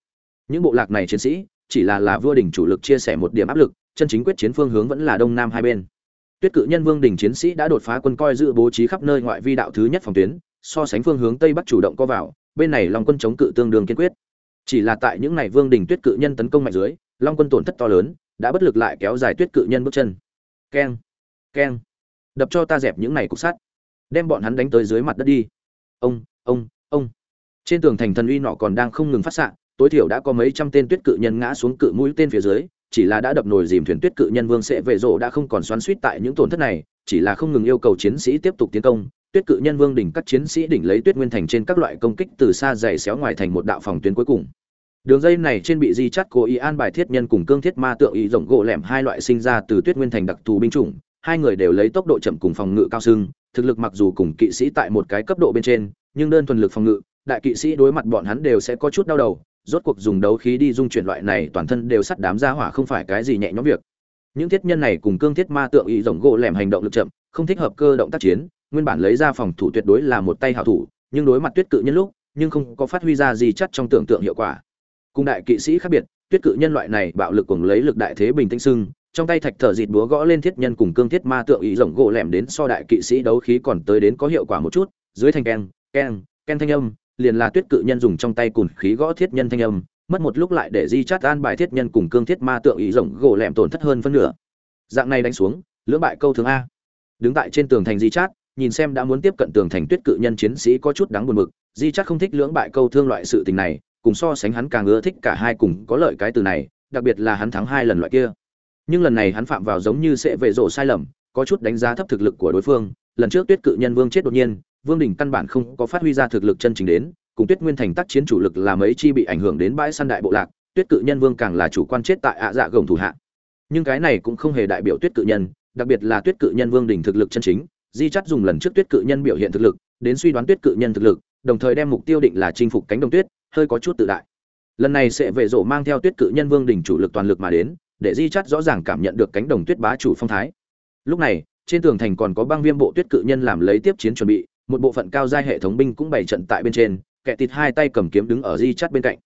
[SPEAKER 1] Những bộ lạc này chiến sĩ chỉ là là vua đỉnh chủ lực chia sẻ một điểm áp lực, chân chính quyết chiến phương hướng vẫn là đông nam hai bên. Tuyết cự nhân vương đỉnh chiến sĩ đã đột phá quân coi dự bố trí khắp nơi ngoại vi đạo thứ nhất phòng tuyến, so sánh phương hướng tây bắc chủ động co vào, bên này long quân chống cự tương đương kiên quyết. Chỉ là tại những ngày vương đình tuyết cự nhân tấn công mạnh dưới, long quân tổn thất to lớn, đã bất lực lại kéo dài tuyết cự nhân bước chân. Keng keng. Đập cho ta dẹp những này cục sắt. Đem bọn hắn đánh tới dưới mặt đất đi. Ông ông ông. Trên tường thành thần uy nọ còn đang không ngừng phát xạ tối thiểu đã có mấy trăm tên tuyết cự nhân ngã xuống cự mũi tên phía dưới, chỉ là đã đập nồi dìm thuyền tuyết cự nhân vương sẽ về rộ đã không còn xoắn suýt tại những tổn thất này, chỉ là không ngừng yêu cầu chiến sĩ tiếp tục tiến công. Tuyết cự nhân vương đỉnh các chiến sĩ đỉnh lấy tuyết nguyên thành trên các loại công kích từ xa dày xéo ngoài thành một đạo phòng tuyến cuối cùng. Đường dây này trên bị di chắt cố ý an bài thiết nhân cùng cương thiết ma tượng ý rộng gỗ lẻm hai loại sinh ra từ tuyết nguyên thành đặc thù binh chủng, hai người đều lấy tốc độ chậm cùng phòng ngự cao sưng thực lực mặc dù cùng kỵ sĩ tại một cái cấp độ bên trên, nhưng đơn thuần lực phòng ngự, đại kỵ sĩ đối mặt bọn hắn đều sẽ có chút đau đầu rốt cuộc dùng đấu khí đi dung chuyển loại này toàn thân đều sắt đám ra hỏa không phải cái gì nhẹ nhõm việc. Những thiết nhân này cùng cương thiết ma tượng ý rồng gỗ lẻm hành động lực chậm, không thích hợp cơ động tác chiến, nguyên bản lấy ra phòng thủ tuyệt đối là một tay hảo thủ, nhưng đối mặt tuyết cự nhân lúc, nhưng không có phát huy ra gì chắc trong tưởng tượng hiệu quả. Cùng đại kỵ sĩ khác biệt, tuyết cự nhân loại này bạo lực cùng lấy lực đại thế bình tĩnh sưng, trong tay thạch thở dịt búa gõ lên thiết nhân cùng cương thiết ma tượng ý rồng gỗ lẻm đến so đại kỵ sĩ đấu khí còn tới đến có hiệu quả một chút, dưới thành keng keng ken thanh âm liền là tuyết cự nhân dùng trong tay cùn khí gõ thiết nhân thanh âm, mất một lúc lại để di chát an bài thiết nhân cùng cương thiết ma tượng ý rồng gỗ lẻm tổn thất hơn phân nửa. Dạng này đánh xuống, lưỡng bại câu thường a. Đứng tại trên tường thành di chát, nhìn xem đã muốn tiếp cận tường thành tuyết cự nhân chiến sĩ có chút đáng buồn mực di chát không thích lưỡng bại câu thương loại sự tình này, cùng so sánh hắn càng ưa thích cả hai cùng có lợi cái từ này, đặc biệt là hắn thắng hai lần loại kia. Nhưng lần này hắn phạm vào giống như sẽ về rộ sai lầm, có chút đánh giá thấp thực lực của đối phương, lần trước tuyết cự nhân vương chết đột nhiên vương đình căn bản không có phát huy ra thực lực chân chính đến, cùng tuyết nguyên thành tác chiến chủ lực là mấy chi bị ảnh hưởng đến bãi săn đại bộ lạc, tuyết cự nhân vương càng là chủ quan chết tại ạ dạ gồng thủ hạ. Nhưng cái này cũng không hề đại biểu tuyết cự nhân, đặc biệt là tuyết cự nhân vương đình thực lực chân chính, di chắt dùng lần trước tuyết cự nhân biểu hiện thực lực, đến suy đoán tuyết cự nhân thực lực, đồng thời đem mục tiêu định là chinh phục cánh đồng tuyết, hơi có chút tự đại. Lần này sẽ vệ rộ mang theo tuyết cự nhân vương đình chủ lực toàn lực mà đến, để di chắt rõ ràng cảm nhận được cánh đồng tuyết bá chủ phong thái. Lúc này, trên tường thành còn có băng viêm bộ tuyết cự nhân làm lấy tiếp chiến chuẩn bị một bộ phận cao giai hệ thống binh cũng bày trận tại bên trên, kẻ tịt hai tay cầm kiếm đứng ở di chắt bên cạnh.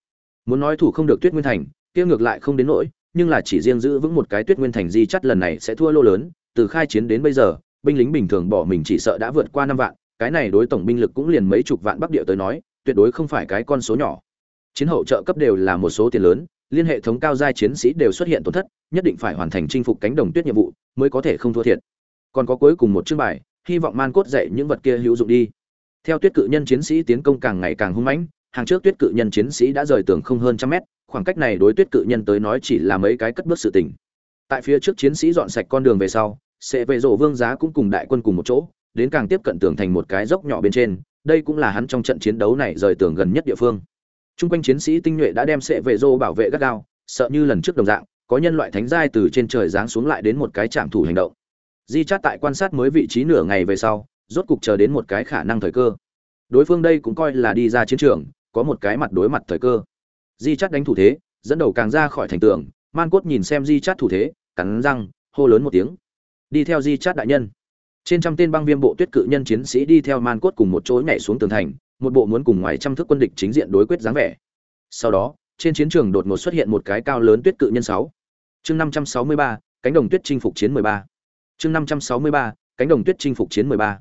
[SPEAKER 1] Muốn nói thủ không được tuyết nguyên thành, kia ngược lại không đến nỗi, nhưng là chỉ riêng giữ vững một cái tuyết nguyên thành di chắt lần này sẽ thua lô lớn, từ khai chiến đến bây giờ, binh lính bình thường bỏ mình chỉ sợ đã vượt qua năm vạn, cái này đối tổng binh lực cũng liền mấy chục vạn bắc địa tới nói, tuyệt đối không phải cái con số nhỏ. Chiến hậu trợ cấp đều là một số tiền lớn, liên hệ thống cao giai chiến sĩ đều xuất hiện tổn thất, nhất định phải hoàn thành chinh phục cánh đồng tuyết nhiệm vụ, mới có thể không thua thiệt. Còn có cuối cùng một chương bài hy vọng man cốt dạy những vật kia hữu dụng đi. Theo tuyết cự nhân chiến sĩ tiến công càng ngày càng hung mãnh hàng trước tuyết cự nhân chiến sĩ đã rời tường không hơn trăm mét khoảng cách này đối tuyết cự nhân tới nói chỉ là mấy cái cất bước sự tình. Tại phía trước chiến sĩ dọn sạch con đường về sau sẽ về rổ vương giá cũng cùng đại quân cùng một chỗ đến càng tiếp cận tường thành một cái dốc nhỏ bên trên đây cũng là hắn trong trận chiến đấu này rời tường gần nhất địa phương. Trung quanh chiến sĩ tinh nhuệ đã đem sệ về rô bảo vệ gắt gao, sợ như lần trước đồng dạng, có nhân loại thánh giai từ trên trời giáng xuống lại đến một cái trạm thủ hành động. Di Chát tại quan sát mới vị trí nửa ngày về sau, rốt cục chờ đến một cái khả năng thời cơ. Đối phương đây cũng coi là đi ra chiến trường, có một cái mặt đối mặt thời cơ. Di Chát đánh thủ thế, dẫn đầu càng ra khỏi thành tường, Man Cốt nhìn xem Di Chát thủ thế, cắn răng, hô lớn một tiếng. Đi theo Di Chát đại nhân. Trên trăm tên băng viêm bộ tuyết cự nhân chiến sĩ đi theo Man Cốt cùng một chỗ nhảy xuống tường thành, một bộ muốn cùng ngoài trăm thước quân địch chính diện đối quyết dáng vẻ. Sau đó, trên chiến trường đột ngột xuất hiện một cái cao lớn tuyết cự nhân sáu. Chương 563, cánh đồng tuyết chinh phục chiến 13. Chương 563, cánh đồng tuyết chinh phục chiến 13.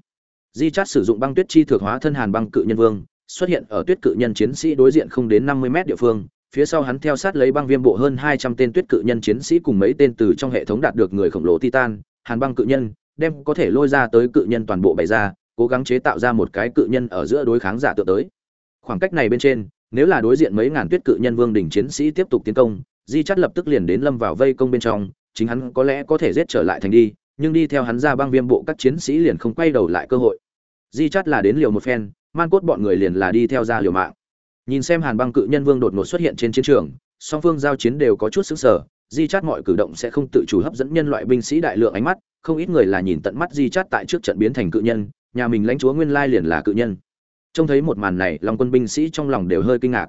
[SPEAKER 1] Di Chát sử dụng băng tuyết chi thực hóa thân hàn băng cự nhân vương, xuất hiện ở tuyết cự nhân chiến sĩ đối diện không đến 50 mét địa phương, phía sau hắn theo sát lấy băng viêm bộ hơn 200 tên tuyết cự nhân chiến sĩ cùng mấy tên từ trong hệ thống đạt được người khổng lồ titan, hàn băng cự nhân, đem có thể lôi ra tới cự nhân toàn bộ bày ra, cố gắng chế tạo ra một cái cự nhân ở giữa đối kháng giả tự tới khoảng cách này bên trên nếu là đối diện mấy ngàn tuyết cự nhân vương đỉnh chiến sĩ tiếp tục tiến công di chắt lập tức liền đến lâm vào vây công bên trong chính hắn có lẽ có thể giết trở lại thành đi nhưng đi theo hắn ra băng viêm bộ các chiến sĩ liền không quay đầu lại cơ hội. Di chắt là đến liều một phen, man cốt bọn người liền là đi theo ra liều mạng. Nhìn xem hàn băng cự nhân vương đột ngột xuất hiện trên chiến trường, song phương giao chiến đều có chút xứng sở di chắt mọi cử động sẽ không tự chủ hấp dẫn nhân loại binh sĩ đại lượng ánh mắt, không ít người là nhìn tận mắt di chắt tại trước trận biến thành cự nhân, nhà mình lãnh chúa nguyên lai liền là cự nhân. Trông thấy một màn này lòng quân binh sĩ trong lòng đều hơi kinh ngạc.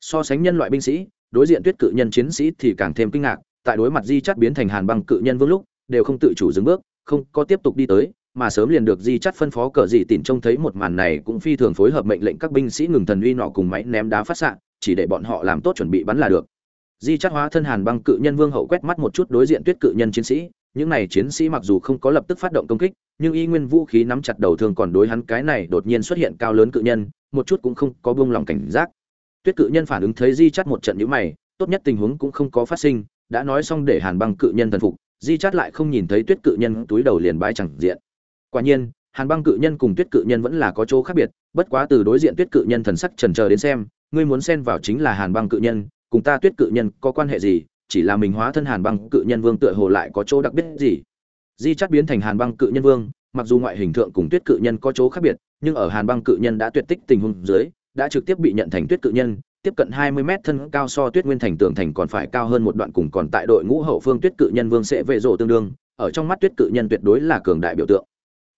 [SPEAKER 1] So sánh nhân loại binh sĩ, đối diện tuyết cự nhân chiến sĩ thì càng thêm kinh ngạc, tại đối mặt di chắt biến thành hàn băng cự nhân vương lúc đều không tự chủ dừng bước không có tiếp tục đi tới mà sớm liền được di chắt phân phó cờ dị tỉn trông thấy một màn này cũng phi thường phối hợp mệnh lệnh các binh sĩ ngừng thần uy nọ cùng máy ném đá phát xạ chỉ để bọn họ làm tốt chuẩn bị bắn là được di chắt hóa thân hàn băng cự nhân vương hậu quét mắt một chút đối diện tuyết cự nhân chiến sĩ những này chiến sĩ mặc dù không có lập tức phát động công kích, nhưng y nguyên vũ khí nắm chặt đầu thương còn đối hắn cái này đột nhiên xuất hiện cao lớn cự nhân, một chút cũng không có buông lòng cảnh giác. Tuyết cự nhân phản ứng thấy Di chắt một trận nhíu mày, tốt nhất tình huống cũng không có phát sinh, đã nói xong để Hàn Băng cự nhân thần phục, Di Chát lại không nhìn thấy Tuyết cự nhân túi đầu liền bãi chẳng diện. Quả nhiên, Hàn Băng cự nhân cùng Tuyết cự nhân vẫn là có chỗ khác biệt, bất quá từ đối diện Tuyết cự nhân thần sắc chần chờ đến xem, ngươi muốn xen vào chính là Hàn Băng cự nhân, cùng ta Tuyết cự nhân có quan hệ gì, chỉ là mình hóa thân hàn băng cự nhân vương tựa hồ lại có chỗ đặc biệt gì di chắt biến thành hàn băng cự nhân vương mặc dù ngoại hình thượng cùng tuyết cự nhân có chỗ khác biệt nhưng ở hàn băng cự nhân đã tuyệt tích tình huống dưới đã trực tiếp bị nhận thành tuyết cự nhân tiếp cận 20 mét thân cao so tuyết nguyên thành tường thành còn phải cao hơn một đoạn cùng còn tại đội ngũ hậu phương tuyết cự nhân vương sẽ về rổ tương đương, ở trong mắt tuyết cự nhân tuyệt đối là cường đại biểu tượng.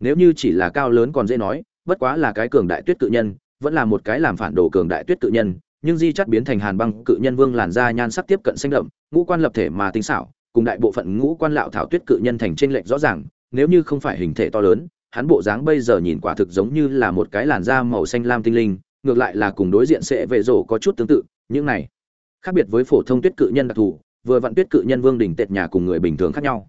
[SPEAKER 1] Nếu như chỉ là cao lớn còn dễ nói, bất quá là cái cường đại tuyết cự nhân, vẫn là một cái làm phản đồ cường đại tuyết cự nhân, nhưng di chất biến thành hàn băng cự nhân vương làn da nhan sắc tiếp cận xanh đậm, ngũ quan lập thể mà tinh xảo, cùng đại bộ phận ngũ quan lão thảo tuyết cự nhân thành trên lệnh rõ ràng, nếu như không phải hình thể to lớn, hắn bộ dáng bây giờ nhìn quả thực giống như là một cái làn da màu xanh lam tinh linh ngược lại là cùng đối diện sẽ về rổ có chút tương tự, những này khác biệt với phổ thông tuyết cự nhân đặc thù, vừa vặn tuyết cự nhân vương đỉnh tệt nhà cùng người bình thường khác nhau.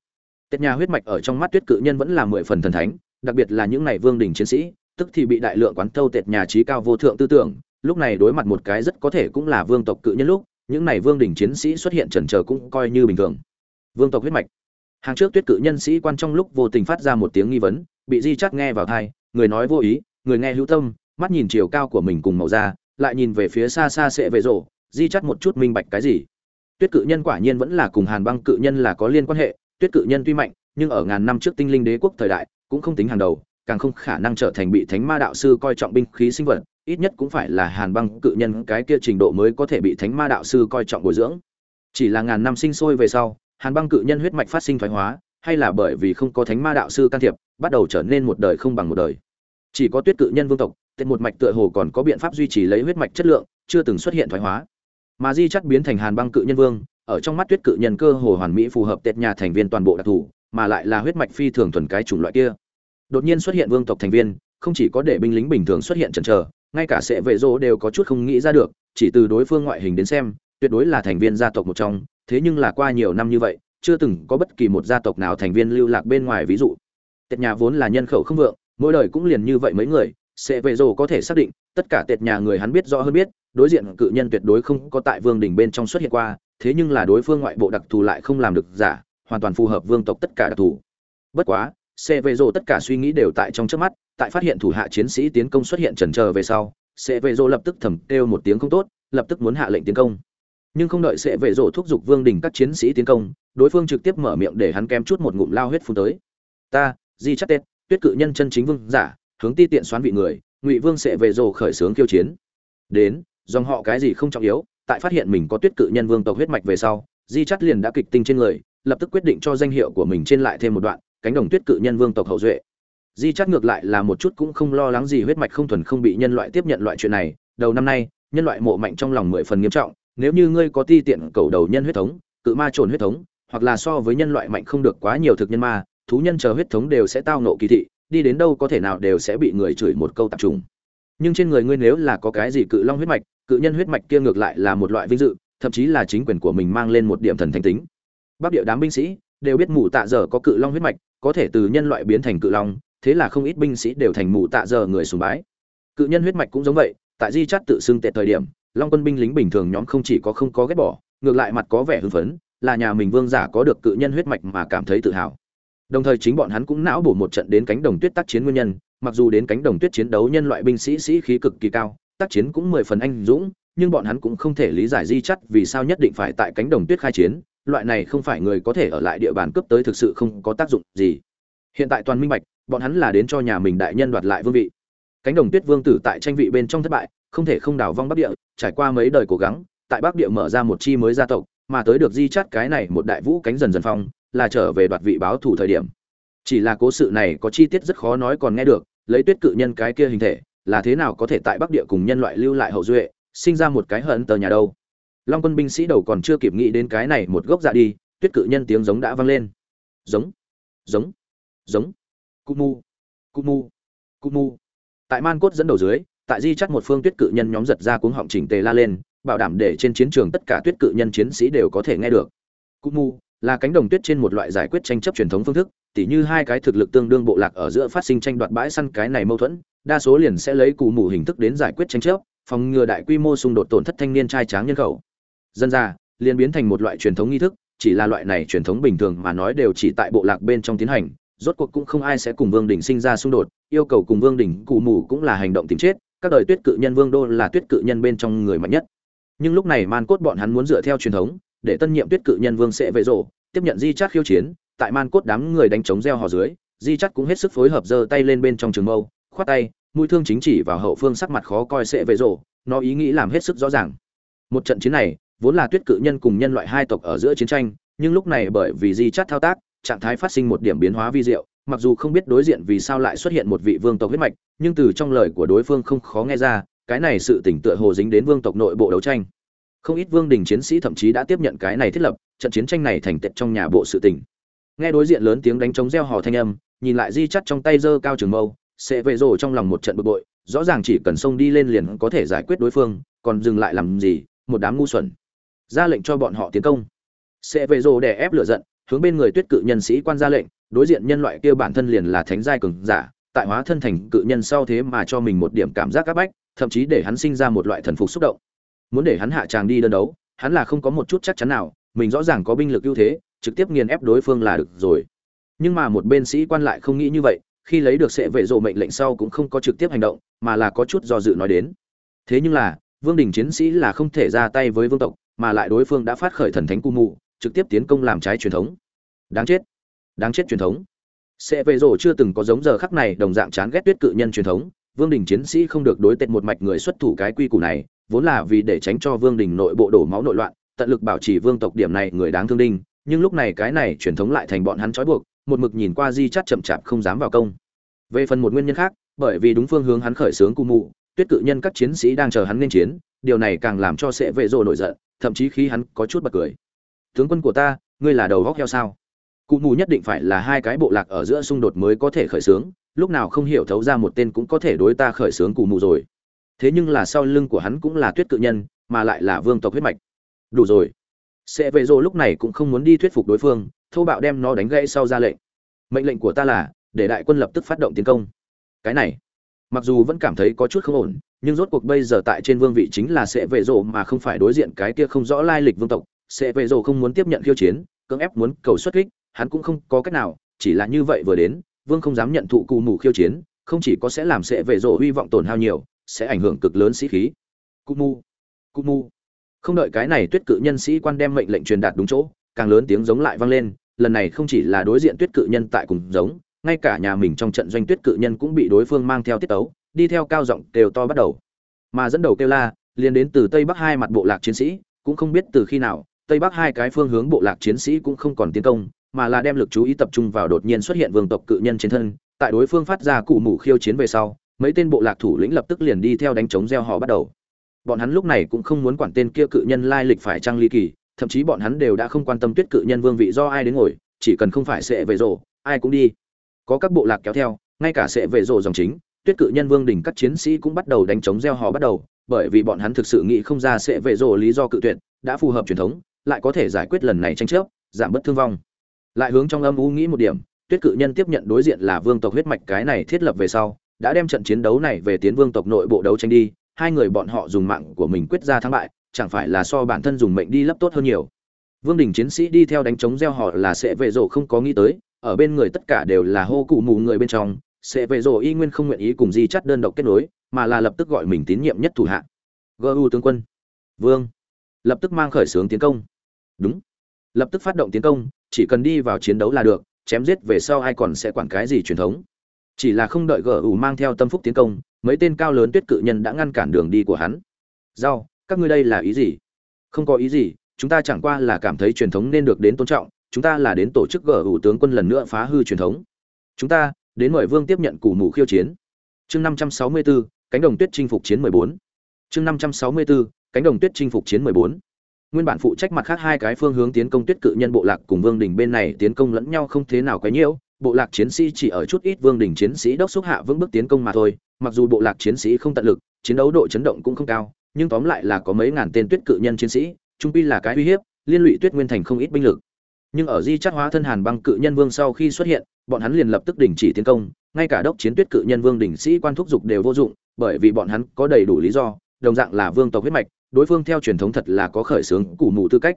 [SPEAKER 1] Tệt nhà huyết mạch ở trong mắt tuyết cự nhân vẫn là mười phần thần thánh, đặc biệt là những này vương đỉnh chiến sĩ, tức thì bị đại lượng quán thâu tệt nhà trí cao vô thượng tư tưởng, lúc này đối mặt một cái rất có thể cũng là vương tộc cự nhân lúc, những này vương đỉnh chiến sĩ xuất hiện trần trờ cũng coi như bình thường. Vương tộc huyết mạch. Hàng trước tuyết cự nhân sĩ quan trong lúc vô tình phát ra một tiếng nghi vấn, bị di chắc nghe vào thai người nói vô ý, người nghe hữu tâm mắt nhìn chiều cao của mình cùng màu da, lại nhìn về phía xa xa sệ về rộ, di chắt một chút minh bạch cái gì. Tuyết cự nhân quả nhiên vẫn là cùng hàn băng cự nhân là có liên quan hệ, tuyết cự nhân tuy mạnh, nhưng ở ngàn năm trước tinh linh đế quốc thời đại, cũng không tính hàng đầu, càng không khả năng trở thành bị thánh ma đạo sư coi trọng binh khí sinh vật, ít nhất cũng phải là hàn băng cự nhân cái kia trình độ mới có thể bị thánh ma đạo sư coi trọng bồi dưỡng. Chỉ là ngàn năm sinh sôi về sau, hàn băng cự nhân huyết mạch phát sinh thoái hóa, hay là bởi vì không có thánh ma đạo sư can thiệp, bắt đầu trở nên một đời không bằng một đời. Chỉ có tuyết cự nhân vương tộc tên một mạch tựa hồ còn có biện pháp duy trì lấy huyết mạch chất lượng, chưa từng xuất hiện thoái hóa. Mà di chắc biến thành hàn băng cự nhân vương, ở trong mắt tuyết cự nhân cơ hồ hoàn mỹ phù hợp tết nhà thành viên toàn bộ đặc thù, mà lại là huyết mạch phi thường thuần cái chủng loại kia. Đột nhiên xuất hiện vương tộc thành viên, không chỉ có để binh lính bình thường xuất hiện chần chờ, ngay cả sẽ vệ rỗ đều có chút không nghĩ ra được, chỉ từ đối phương ngoại hình đến xem, tuyệt đối là thành viên gia tộc một trong, thế nhưng là qua nhiều năm như vậy, chưa từng có bất kỳ một gia tộc nào thành viên lưu lạc bên ngoài, ví dụ. Tết nhà vốn là nhân khẩu không vượng, mỗi đời cũng liền như vậy mấy người sẽ về rồ có thể xác định, tất cả tệt nhà người hắn biết rõ hơn biết, đối diện cự nhân tuyệt đối không có tại vương đỉnh bên trong xuất hiện qua, thế nhưng là đối phương ngoại bộ đặc thù lại không làm được giả, hoàn toàn phù hợp vương tộc tất cả đặc thù. Bất quá sẽ về rồ tất cả suy nghĩ đều tại trong trước mắt, tại phát hiện thủ hạ chiến sĩ tiến công xuất hiện chần chờ về sau sẽ về rồ lập tức thầm kêu một tiếng không tốt, lập tức muốn hạ lệnh tiến công. Nhưng không đợi sẽ về rồ thúc giục vương đỉnh các chiến sĩ tiến công, đối phương trực tiếp mở miệng để hắn kém chút một ngụm lao huyết phun tới. Ta di chắc tết tuyết cự nhân chân chính vương giả hướng ti tiện xoán vị người, ngụy vương sẽ về rồ khởi xướng kiêu chiến. Đến, dòng họ cái gì không trọng yếu, tại phát hiện mình có tuyết cự nhân vương tộc huyết mạch về sau, di chắt liền đã kịch tinh trên người, lập tức quyết định cho danh hiệu của mình trên lại thêm một đoạn, cánh đồng tuyết cự nhân vương tộc hậu duệ. Di chắt ngược lại là một chút cũng không lo lắng gì huyết mạch không thuần không bị nhân loại tiếp nhận loại chuyện này. Đầu năm nay, nhân loại mộ mạnh trong lòng mười phần nghiêm trọng, nếu như ngươi có ti tiện cầu đầu nhân huyết thống, cự ma trồn huyết thống, hoặc là so với nhân loại mạnh không được quá nhiều thực nhân ma, thú nhân chờ huyết thống đều sẽ tao nộ kỳ thị đi đến đâu có thể nào đều sẽ bị người chửi một câu tập trung nhưng trên người ngươi nếu là có cái gì cự long huyết mạch, cự nhân huyết mạch kia ngược lại là một loại vinh dự, thậm chí là chính quyền của mình mang lên một điểm thần thánh tính. Bắc địa đám binh sĩ đều biết mù tạ giờ có cự long huyết mạch, có thể từ nhân loại biến thành cự long, thế là không ít binh sĩ đều thành mù tạ giờ người sùng bái. Cự nhân huyết mạch cũng giống vậy, tại di chát tự xưng tệ thời điểm, long quân binh lính bình thường nhóm không chỉ có không có ghét bỏ, ngược lại mặt có vẻ hưng phấn, là nhà mình vương giả có được cự nhân huyết mạch mà cảm thấy tự hào đồng thời chính bọn hắn cũng não bổ một trận đến cánh đồng tuyết tác chiến nguyên nhân, mặc dù đến cánh đồng tuyết chiến đấu nhân loại binh sĩ sĩ khí cực kỳ cao, tác chiến cũng mười phần anh dũng, nhưng bọn hắn cũng không thể lý giải di chắt vì sao nhất định phải tại cánh đồng tuyết khai chiến, loại này không phải người có thể ở lại địa bàn cướp tới thực sự không có tác dụng gì. Hiện tại toàn minh bạch, bọn hắn là đến cho nhà mình đại nhân đoạt lại vương vị. Cánh đồng tuyết vương tử tại tranh vị bên trong thất bại, không thể không đào vong bắc địa, trải qua mấy đời cố gắng, tại bắc địa mở ra một chi mới gia tộc, mà tới được di chắt cái này một đại vũ cánh dần dần phong là trở về đoạt vị báo thủ thời điểm. Chỉ là cố sự này có chi tiết rất khó nói còn nghe được, lấy tuyết cự nhân cái kia hình thể, là thế nào có thể tại bắc địa cùng nhân loại lưu lại hậu duệ, sinh ra một cái hận tờ nhà đâu. Long quân binh sĩ đầu còn chưa kịp nghĩ đến cái này một gốc dạ đi, tuyết cự nhân tiếng giống đã vang lên. Giống giống giống. Cu mu cu mu cu mu. Tại man cốt dẫn đầu dưới, tại di chắc một phương tuyết cự nhân nhóm giật ra cuống họng chỉnh tề la lên, bảo đảm để trên chiến trường tất cả tuyết cự nhân chiến sĩ đều có thể nghe được. Cu mu là cánh đồng tuyết trên một loại giải quyết tranh chấp truyền thống phương thức, tỉ như hai cái thực lực tương đương bộ lạc ở giữa phát sinh tranh đoạt bãi săn cái này mâu thuẫn, đa số liền sẽ lấy cụ mù hình thức đến giải quyết tranh chấp, phòng ngừa đại quy mô xung đột tổn thất thanh niên trai tráng nhân khẩu. Dân ra, liền biến thành một loại truyền thống nghi thức, chỉ là loại này truyền thống bình thường mà nói đều chỉ tại bộ lạc bên trong tiến hành, rốt cuộc cũng không ai sẽ cùng vương đình sinh ra xung đột, yêu cầu cùng vương đình cụ mù cũng là hành động tìm chết, các đời tuyết cự nhân vương đô là tuyết cự nhân bên trong người mạnh nhất. Nhưng lúc này man cốt bọn hắn muốn dựa theo truyền thống để tân nhiệm tuyết cự nhân vương sẽ về rổ, tiếp nhận di chát khiêu chiến, tại man cốt đám người đánh chống gieo hò dưới, di chát cũng hết sức phối hợp giơ tay lên bên trong trường mâu, khoát tay, mũi thương chính chỉ vào hậu phương sắc mặt khó coi sẽ về rổ, nó ý nghĩ làm hết sức rõ ràng. Một trận chiến này, vốn là tuyết cự nhân cùng nhân loại hai tộc ở giữa chiến tranh, nhưng lúc này bởi vì di chắt thao tác, trạng thái phát sinh một điểm biến hóa vi diệu, mặc dù không biết đối diện vì sao lại xuất hiện một vị vương tộc huyết mạch, nhưng từ trong lời của đối phương không khó nghe ra, cái này sự tỉnh tựa hồ dính đến vương tộc nội bộ đấu tranh không ít vương đình chiến sĩ thậm chí đã tiếp nhận cái này thiết lập, trận chiến tranh này thành tệ trong nhà bộ sự tỉnh nghe đối diện lớn tiếng đánh trống reo hò thanh âm, nhìn lại di chắt trong tay giơ cao trường mâu, sẽ vệ rồ trong lòng một trận bực bội, rõ ràng chỉ cần xông đi lên liền có thể giải quyết đối phương, còn dừng lại làm gì, một đám ngu xuẩn. Ra lệnh cho bọn họ tiến công. Sẽ vệ rồ đè ép lửa giận, hướng bên người tuyết cự nhân sĩ quan ra lệnh, đối diện nhân loại kia bản thân liền là thánh giai cường giả, tại hóa thân thành cự nhân sau thế mà cho mình một điểm cảm giác áp bách, thậm chí để hắn sinh ra một loại thần phục xúc động muốn để hắn hạ tràng đi đơn đấu, hắn là không có một chút chắc chắn nào, mình rõ ràng có binh lực ưu thế, trực tiếp nghiền ép đối phương là được rồi. Nhưng mà một bên sĩ quan lại không nghĩ như vậy, khi lấy được sệ vệ rộ mệnh lệnh sau cũng không có trực tiếp hành động, mà là có chút do dự nói đến. Thế nhưng là, vương đình chiến sĩ là không thể ra tay với vương tộc, mà lại đối phương đã phát khởi thần thánh cu mụ trực tiếp tiến công làm trái truyền thống. Đáng chết. Đáng chết truyền thống. Sệ vệ rộ chưa từng có giống giờ khắc này đồng dạng chán ghét tuyết cự nhân truyền thống vương đình chiến sĩ không được đối tệ một mạch người xuất thủ cái quy củ này, vốn là vì để tránh cho vương đình nội bộ đổ máu nội loạn, tận lực bảo trì vương tộc điểm này người đáng thương đinh, nhưng lúc này cái này truyền thống lại thành bọn hắn trói buộc, một mực nhìn qua di chắt chậm chạp không dám vào công. Về phần một nguyên nhân khác, bởi vì đúng phương hướng hắn khởi xướng cung mụ tuyết cự nhân các chiến sĩ đang chờ hắn nên chiến, điều này càng làm cho sẽ vệ rồ nổi giận, thậm chí khi hắn có chút bật cười. Tướng quân của ta, ngươi là đầu góc heo sao? Cụ mù nhất định phải là hai cái bộ lạc ở giữa xung đột mới có thể khởi xướng lúc nào không hiểu thấu ra một tên cũng có thể đối ta khởi sướng cù mù rồi. Thế nhưng là sau lưng của hắn cũng là tuyết cự nhân, mà lại là vương tộc huyết mạch. Đủ rồi. Sẽ về rồi lúc này cũng không muốn đi thuyết phục đối phương, thô bạo đem nó đánh gãy sau ra lệnh. Mệnh lệnh của ta là, để đại quân lập tức phát động tiến công. Cái này, mặc dù vẫn cảm thấy có chút không ổn, nhưng rốt cuộc bây giờ tại trên vương vị chính là sẽ về rồ mà không phải đối diện cái kia không rõ lai lịch vương tộc. Sẽ về rồ không muốn tiếp nhận khiêu chiến, cưỡng ép muốn cầu xuất kích, hắn cũng không có cách nào, chỉ là như vậy vừa đến vương không dám nhận thụ cụ mù khiêu chiến, không chỉ có sẽ làm sệ vệ rộ hy vọng tổn hao nhiều, sẽ ảnh hưởng cực lớn sĩ khí. Cụ mù cụ mù. Không đợi cái này tuyết cự nhân sĩ quan đem mệnh lệnh truyền đạt đúng chỗ, càng lớn tiếng giống lại vang lên, lần này không chỉ là đối diện tuyết cự nhân tại cùng giống, ngay cả nhà mình trong trận doanh tuyết cự nhân cũng bị đối phương mang theo tiết tấu, đi theo cao giọng kêu to bắt đầu. Mà dẫn đầu kêu la, liền đến từ tây bắc hai mặt bộ lạc chiến sĩ, cũng không biết từ khi nào, tây bắc hai cái phương hướng bộ lạc chiến sĩ cũng không còn tiến công mà là đem lực chú ý tập trung vào đột nhiên xuất hiện vương tộc cự nhân trên thân, tại đối phương phát ra cụ mủ khiêu chiến về sau, mấy tên bộ lạc thủ lĩnh lập tức liền đi theo đánh chống gieo họ bắt đầu. Bọn hắn lúc này cũng không muốn quản tên kia cự nhân lai lịch phải trang ly kỳ, thậm chí bọn hắn đều đã không quan tâm tuyết cự nhân vương vị do ai đến ngồi, chỉ cần không phải sẽ về rổ ai cũng đi. Có các bộ lạc kéo theo, ngay cả sẽ về rổ dòng chính, tuyết cự nhân vương đỉnh các chiến sĩ cũng bắt đầu đánh chống gieo họ bắt đầu, bởi vì bọn hắn thực sự nghĩ không ra sẽ về rổ lý do cự tuyệt, đã phù hợp truyền thống, lại có thể giải quyết lần này tranh chấp, giảm bớt thương vong lại hướng trong âm u nghĩ một điểm, tuyết cự nhân tiếp nhận đối diện là vương tộc huyết mạch cái này thiết lập về sau, đã đem trận chiến đấu này về tiến vương tộc nội bộ đấu tranh đi, hai người bọn họ dùng mạng của mình quyết ra thắng bại, chẳng phải là so bản thân dùng mệnh đi lấp tốt hơn nhiều. Vương đình chiến sĩ đi theo đánh chống gieo họ là sẽ vệ rộ không có nghĩ tới, ở bên người tất cả đều là hô cụ mù người bên trong, sẽ vệ rộ y nguyên không nguyện ý cùng di chắt đơn độc kết nối, mà là lập tức gọi mình tín nhiệm nhất thủ hạ gu tướng quân. Vương. Lập tức mang khởi xướng tiến công. Đúng. Lập tức phát động tiến công chỉ cần đi vào chiến đấu là được, chém giết về sau ai còn sẽ quản cái gì truyền thống. Chỉ là không đợi gu mang theo tâm phúc tiến công, mấy tên cao lớn tuyết cự nhân đã ngăn cản đường đi của hắn. Rau các ngươi đây là ý gì? Không có ý gì, chúng ta chẳng qua là cảm thấy truyền thống nên được đến tôn trọng, chúng ta là đến tổ chức gở ủ tướng quân lần nữa phá hư truyền thống. Chúng ta, đến mời vương tiếp nhận củ mù khiêu chiến. Chương năm trăm sáu mươi bốn cánh đồng tuyết chinh phục chiến mười bốn. Chương năm trăm sáu mươi bốn cánh đồng tuyết chinh phục chiến mười bốn nguyên bản phụ trách mặt khác hai cái phương hướng tiến công tuyết cự nhân bộ lạc cùng vương đình bên này tiến công lẫn nhau không thế nào quấy nhiễu, bộ lạc chiến sĩ chỉ ở chút ít vương đình chiến sĩ đốc xúc hạ vững bước tiến công mà thôi, mặc dù bộ lạc chiến sĩ không tận lực, chiến đấu độ chấn động cũng không cao, nhưng tóm lại là có mấy ngàn tên tuyết cự nhân chiến sĩ, trung pi là cái uy hiếp, liên lụy tuyết nguyên thành không ít binh lực. Nhưng ở di chắt hóa thân hàn băng cự nhân vương sau khi xuất hiện, bọn hắn liền lập tức đình chỉ tiến công, ngay cả đốc chiến tuyết cự nhân vương đỉnh sĩ quan thúc dục đều vô dụng, bởi vì bọn hắn có đầy đủ lý do, đồng dạng là vương tộc huyết mạch đối phương theo truyền thống thật là có khởi xướng củ mù tư cách.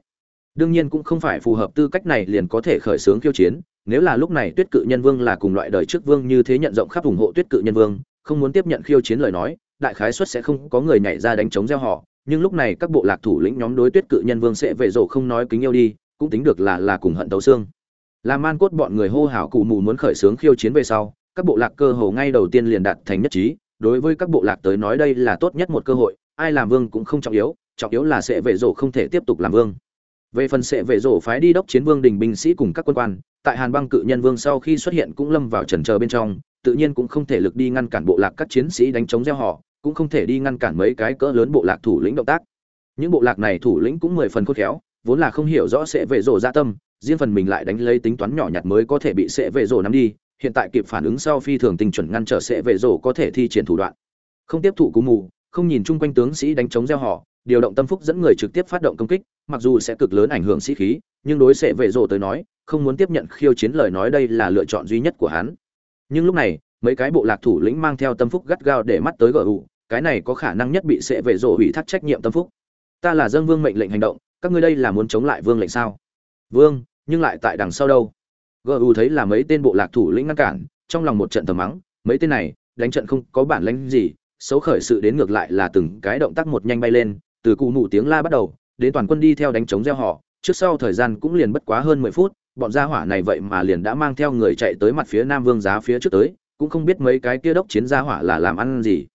[SPEAKER 1] Đương nhiên cũng không phải phù hợp tư cách này liền có thể khởi xướng khiêu chiến, nếu là lúc này tuyết cự nhân vương là cùng loại đời trước vương như thế nhận rộng khắp ủng hộ tuyết cự nhân vương, không muốn tiếp nhận khiêu chiến lời nói, đại khái suất sẽ không có người nhảy ra đánh chống gieo họ, nhưng lúc này các bộ lạc thủ lĩnh nhóm đối tuyết cự nhân vương sẽ về rộ không nói kính yêu đi, cũng tính được là là cùng hận tấu xương. Là man cốt bọn người hô hào cụ mù muốn khởi xướng khiêu chiến về sau, các bộ lạc cơ hồ ngay đầu tiên liền đạt thành nhất trí, đối với các bộ lạc tới nói đây là tốt nhất một cơ hội ai làm vương cũng không trọng yếu trọng yếu là sẽ vệ rổ không thể tiếp tục làm vương. Về phần sẽ vệ rổ phái đi đốc chiến vương đình binh sĩ cùng các quân quan, tại hàn băng cự nhân vương sau khi xuất hiện cũng lâm vào trần chờ bên trong, tự nhiên cũng không thể lực đi ngăn cản bộ lạc các chiến sĩ đánh chống gieo họ, cũng không thể đi ngăn cản mấy cái cỡ lớn bộ lạc thủ lĩnh động tác. Những bộ lạc này thủ lĩnh cũng mười phần khôn khéo, vốn là không hiểu rõ sẽ vệ rổ gia tâm, riêng phần mình lại đánh lấy tính toán nhỏ nhặt mới có thể bị sẽ vệ rổ nắm đi, hiện tại kịp phản ứng sau phi thường tinh chuẩn ngăn trở sẽ vệ rổ có thể thi triển thủ đoạn. Không tiếp thụ cú mù không nhìn chung quanh tướng sĩ đánh chống gieo họ, điều động tâm phúc dẫn người trực tiếp phát động công kích, mặc dù sẽ cực lớn ảnh hưởng sĩ khí, nhưng đối sẽ vệ rộ tới nói, không muốn tiếp nhận khiêu chiến lời nói đây là lựa chọn duy nhất của hắn. Nhưng lúc này, mấy cái bộ lạc thủ lĩnh mang theo tâm phúc gắt gao để mắt tới gu cái này có khả năng nhất bị sẽ vệ rộ hủy thác trách nhiệm tâm phúc. Ta là dân vương mệnh lệnh hành động, các ngươi đây là muốn chống lại vương lệnh sao? Vương, nhưng lại tại đằng sau đâu? Gu thấy là mấy tên bộ lạc thủ lĩnh ngăn cản, trong lòng một trận thầm mắng, mấy tên này, đánh trận không có bản lãnh gì xấu khởi sự đến ngược lại là từng cái động tác một nhanh bay lên, từ cụ nụ tiếng la bắt đầu, đến toàn quân đi theo đánh chống gieo họ. Trước sau thời gian cũng liền bất quá hơn mười phút, bọn gia hỏa này vậy mà liền đã mang theo người chạy tới mặt phía nam vương giá phía trước tới, cũng không biết mấy cái kia đốc chiến gia hỏa là làm ăn gì.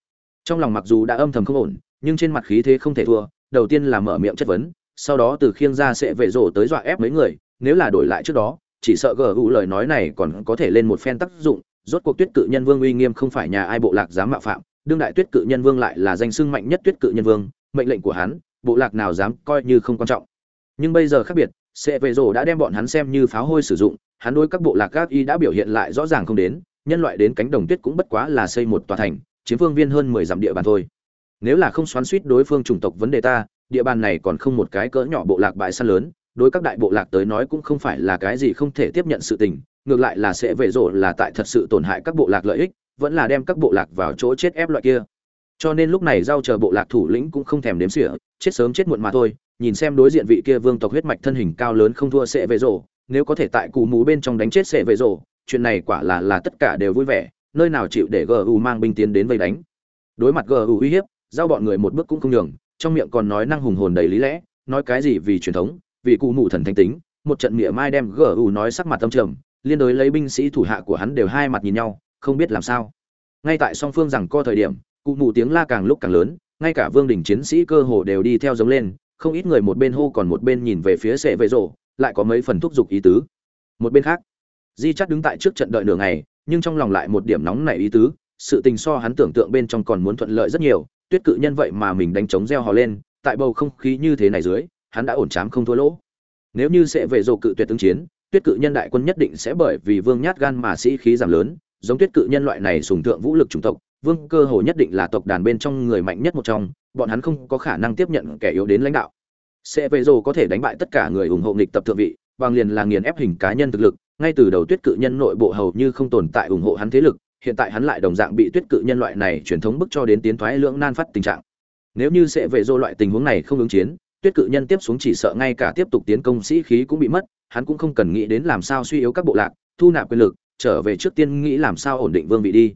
[SPEAKER 1] Trong lòng mặc dù đã âm thầm không ổn, nhưng trên mặt khí thế không thể thua, đầu tiên là mở miệng chất vấn, sau đó từ khiêng ra sẽ vệ rổ tới dọa ép mấy người, nếu là đổi lại trước đó, chỉ sợ gờ hữu lời nói này còn có thể lên một phen tác dụng, rốt cuộc tuyết cự nhân vương uy nghiêm không phải nhà ai bộ lạc dám mạo phạm đương đại tuyết cự nhân vương lại là danh sưng mạnh nhất tuyết cự nhân vương, mệnh lệnh của hắn, bộ lạc nào dám coi như không quan trọng. Nhưng bây giờ khác biệt sẽ vệ rổ đã đem bọn hắn xem như pháo hôi sử dụng, hắn đối các bộ lạc các y đã biểu hiện lại rõ ràng không đến, nhân loại đến cánh đồng tuyết cũng bất quá là xây một tòa thành, chiếm phương viên hơn mười dặm địa bàn thôi. Nếu là không xoắn suýt đối phương chủng tộc vấn đề ta, địa bàn này còn không một cái cỡ nhỏ bộ lạc bại săn lớn, đối các đại bộ lạc tới nói cũng không phải là cái gì không thể tiếp nhận sự tình, ngược lại là sẽ vệ rộ là tại thật sự tổn hại các bộ lạc lợi ích vẫn là đem các bộ lạc vào chỗ chết ép loại kia. Cho nên lúc này giao chờ bộ lạc thủ lĩnh cũng không thèm đếm xỉa, chết sớm chết muộn mà thôi, nhìn xem đối diện vị kia vương tộc huyết mạch thân hình cao lớn không thua sẽ về rộ nếu có thể tại cụ mũ bên trong đánh chết sẽ về rộ chuyện này quả là là tất cả đều vui vẻ, nơi nào chịu để gu mang binh tiến đến vây đánh. Đối mặt gu uy hiếp, giao bọn người một bước cũng không nhường, trong miệng còn nói năng hùng hồn đầy lý lẽ, nói cái gì vì truyền thống, vì cụ mụ thần thanh tính, một trận mỉa mai đem gu nói sắc mặt tâm trầm, liên đối lấy binh sĩ thủ hạ của hắn đều hai mặt nhìn nhau không biết làm sao. Ngay tại song phương rằng co thời điểm, cụ mù tiếng la càng lúc càng lớn, ngay cả vương đình chiến sĩ cơ hồ đều đi theo giống lên, không ít người một bên hô còn một bên nhìn về phía sệ vệ rộ, lại có mấy phần thúc giục ý tứ. Một bên khác, di chắc đứng tại trước trận đợi nửa ngày, nhưng trong lòng lại một điểm nóng nảy ý tứ, sự tình so hắn tưởng tượng bên trong còn muốn thuận lợi rất nhiều, tuyết cự nhân vậy mà mình đánh trống reo hò lên, tại bầu không khí như thế này dưới, hắn đã ổn chám không thua lỗ. Nếu như sẽ về rổ cự tuyệt tương chiến, tuyết cự nhân đại quân nhất định sẽ bởi vì vương nhát gan mà sĩ khí giảm lớn giống tuyết cự nhân loại này sùng thượng vũ lực chủng tộc, vương cơ hồ nhất định là tộc đàn bên trong người mạnh nhất một trong, bọn hắn không có khả năng tiếp nhận kẻ yếu đến lãnh đạo. Sẽ về rồ có thể đánh bại tất cả người ủng hộ nghịch tập thượng vị, bằng liền là nghiền ép hình cá nhân thực lực, ngay từ đầu tuyết cự nhân nội bộ hầu như không tồn tại ủng hộ hắn thế lực, hiện tại hắn lại đồng dạng bị tuyết cự nhân loại này truyền thống bức cho đến tiến thoái lưỡng nan phát tình trạng. Nếu như sẽ về dô loại tình huống này không ứng chiến, tuyết cự nhân tiếp xuống chỉ sợ ngay cả tiếp tục tiến công sĩ khí cũng bị mất, hắn cũng không cần nghĩ đến làm sao suy yếu các bộ lạc, thu nạp quyền lực trở về trước tiên nghĩ làm sao ổn định vương vị đi.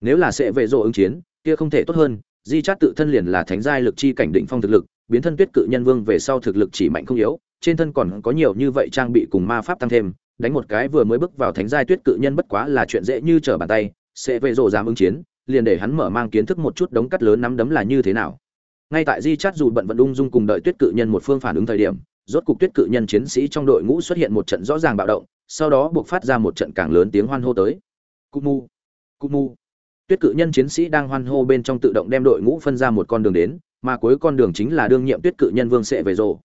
[SPEAKER 1] Nếu là sẽ về rộ ứng chiến, kia không thể tốt hơn, di chát tự thân liền là thánh giai lực chi cảnh định phong thực lực, biến thân tuyết cự nhân vương về sau thực lực chỉ mạnh không yếu, trên thân còn có nhiều như vậy trang bị cùng ma pháp tăng thêm, đánh một cái vừa mới bước vào thánh giai tuyết cự nhân bất quá là chuyện dễ như trở bàn tay, sẽ về rộ dám ứng chiến, liền để hắn mở mang kiến thức một chút đống cắt lớn nắm đấm là như thế nào. Ngay tại di chát dù bận vận ung dung cùng đợi tuyết cự nhân một phương phản ứng thời điểm, rốt cục tuyết cự nhân chiến sĩ trong đội ngũ xuất hiện một trận rõ ràng bạo động sau đó buộc phát ra một trận càng lớn tiếng hoan hô tới. Cụ mu cụ mu tuyết cự nhân chiến sĩ đang hoan hô bên trong tự động đem đội ngũ phân ra một con đường đến, mà cuối con đường chính là đương nhiệm tuyết cự nhân vương sẽ về rồ.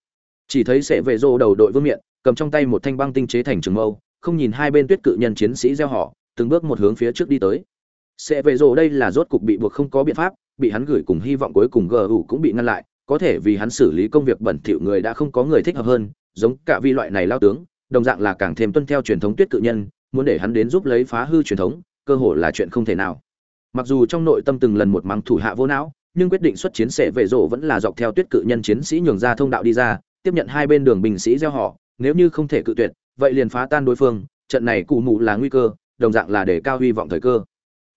[SPEAKER 1] chỉ thấy sẽ về rồ đầu đội vương miện, cầm trong tay một thanh băng tinh chế thành trường mâu, không nhìn hai bên tuyết cự nhân chiến sĩ gieo họ, từng bước một hướng phía trước đi tới. Sẽ về rồ đây là rốt cục bị buộc không có biện pháp, bị hắn gửi cùng hy vọng cuối cùng gu cũng bị ngăn lại, có thể vì hắn xử lý công việc bẩn thỉu người đã không có người thích hợp hơn, giống cả vi loại này lao tướng đồng dạng là càng thêm tuân theo truyền thống tuyết cự nhân, muốn để hắn đến giúp lấy phá hư truyền thống, cơ hội là chuyện không thể nào. Mặc dù trong nội tâm từng lần một mắng thủ hạ vô não, nhưng quyết định xuất chiến sẽ về rộ vẫn là dọc theo tuyết cự nhân chiến sĩ nhường ra thông đạo đi ra, tiếp nhận hai bên đường binh sĩ gieo họ, nếu như không thể cự tuyệt, vậy liền phá tan đối phương, trận này cụ mụ là nguy cơ, đồng dạng là để cao hy vọng thời cơ.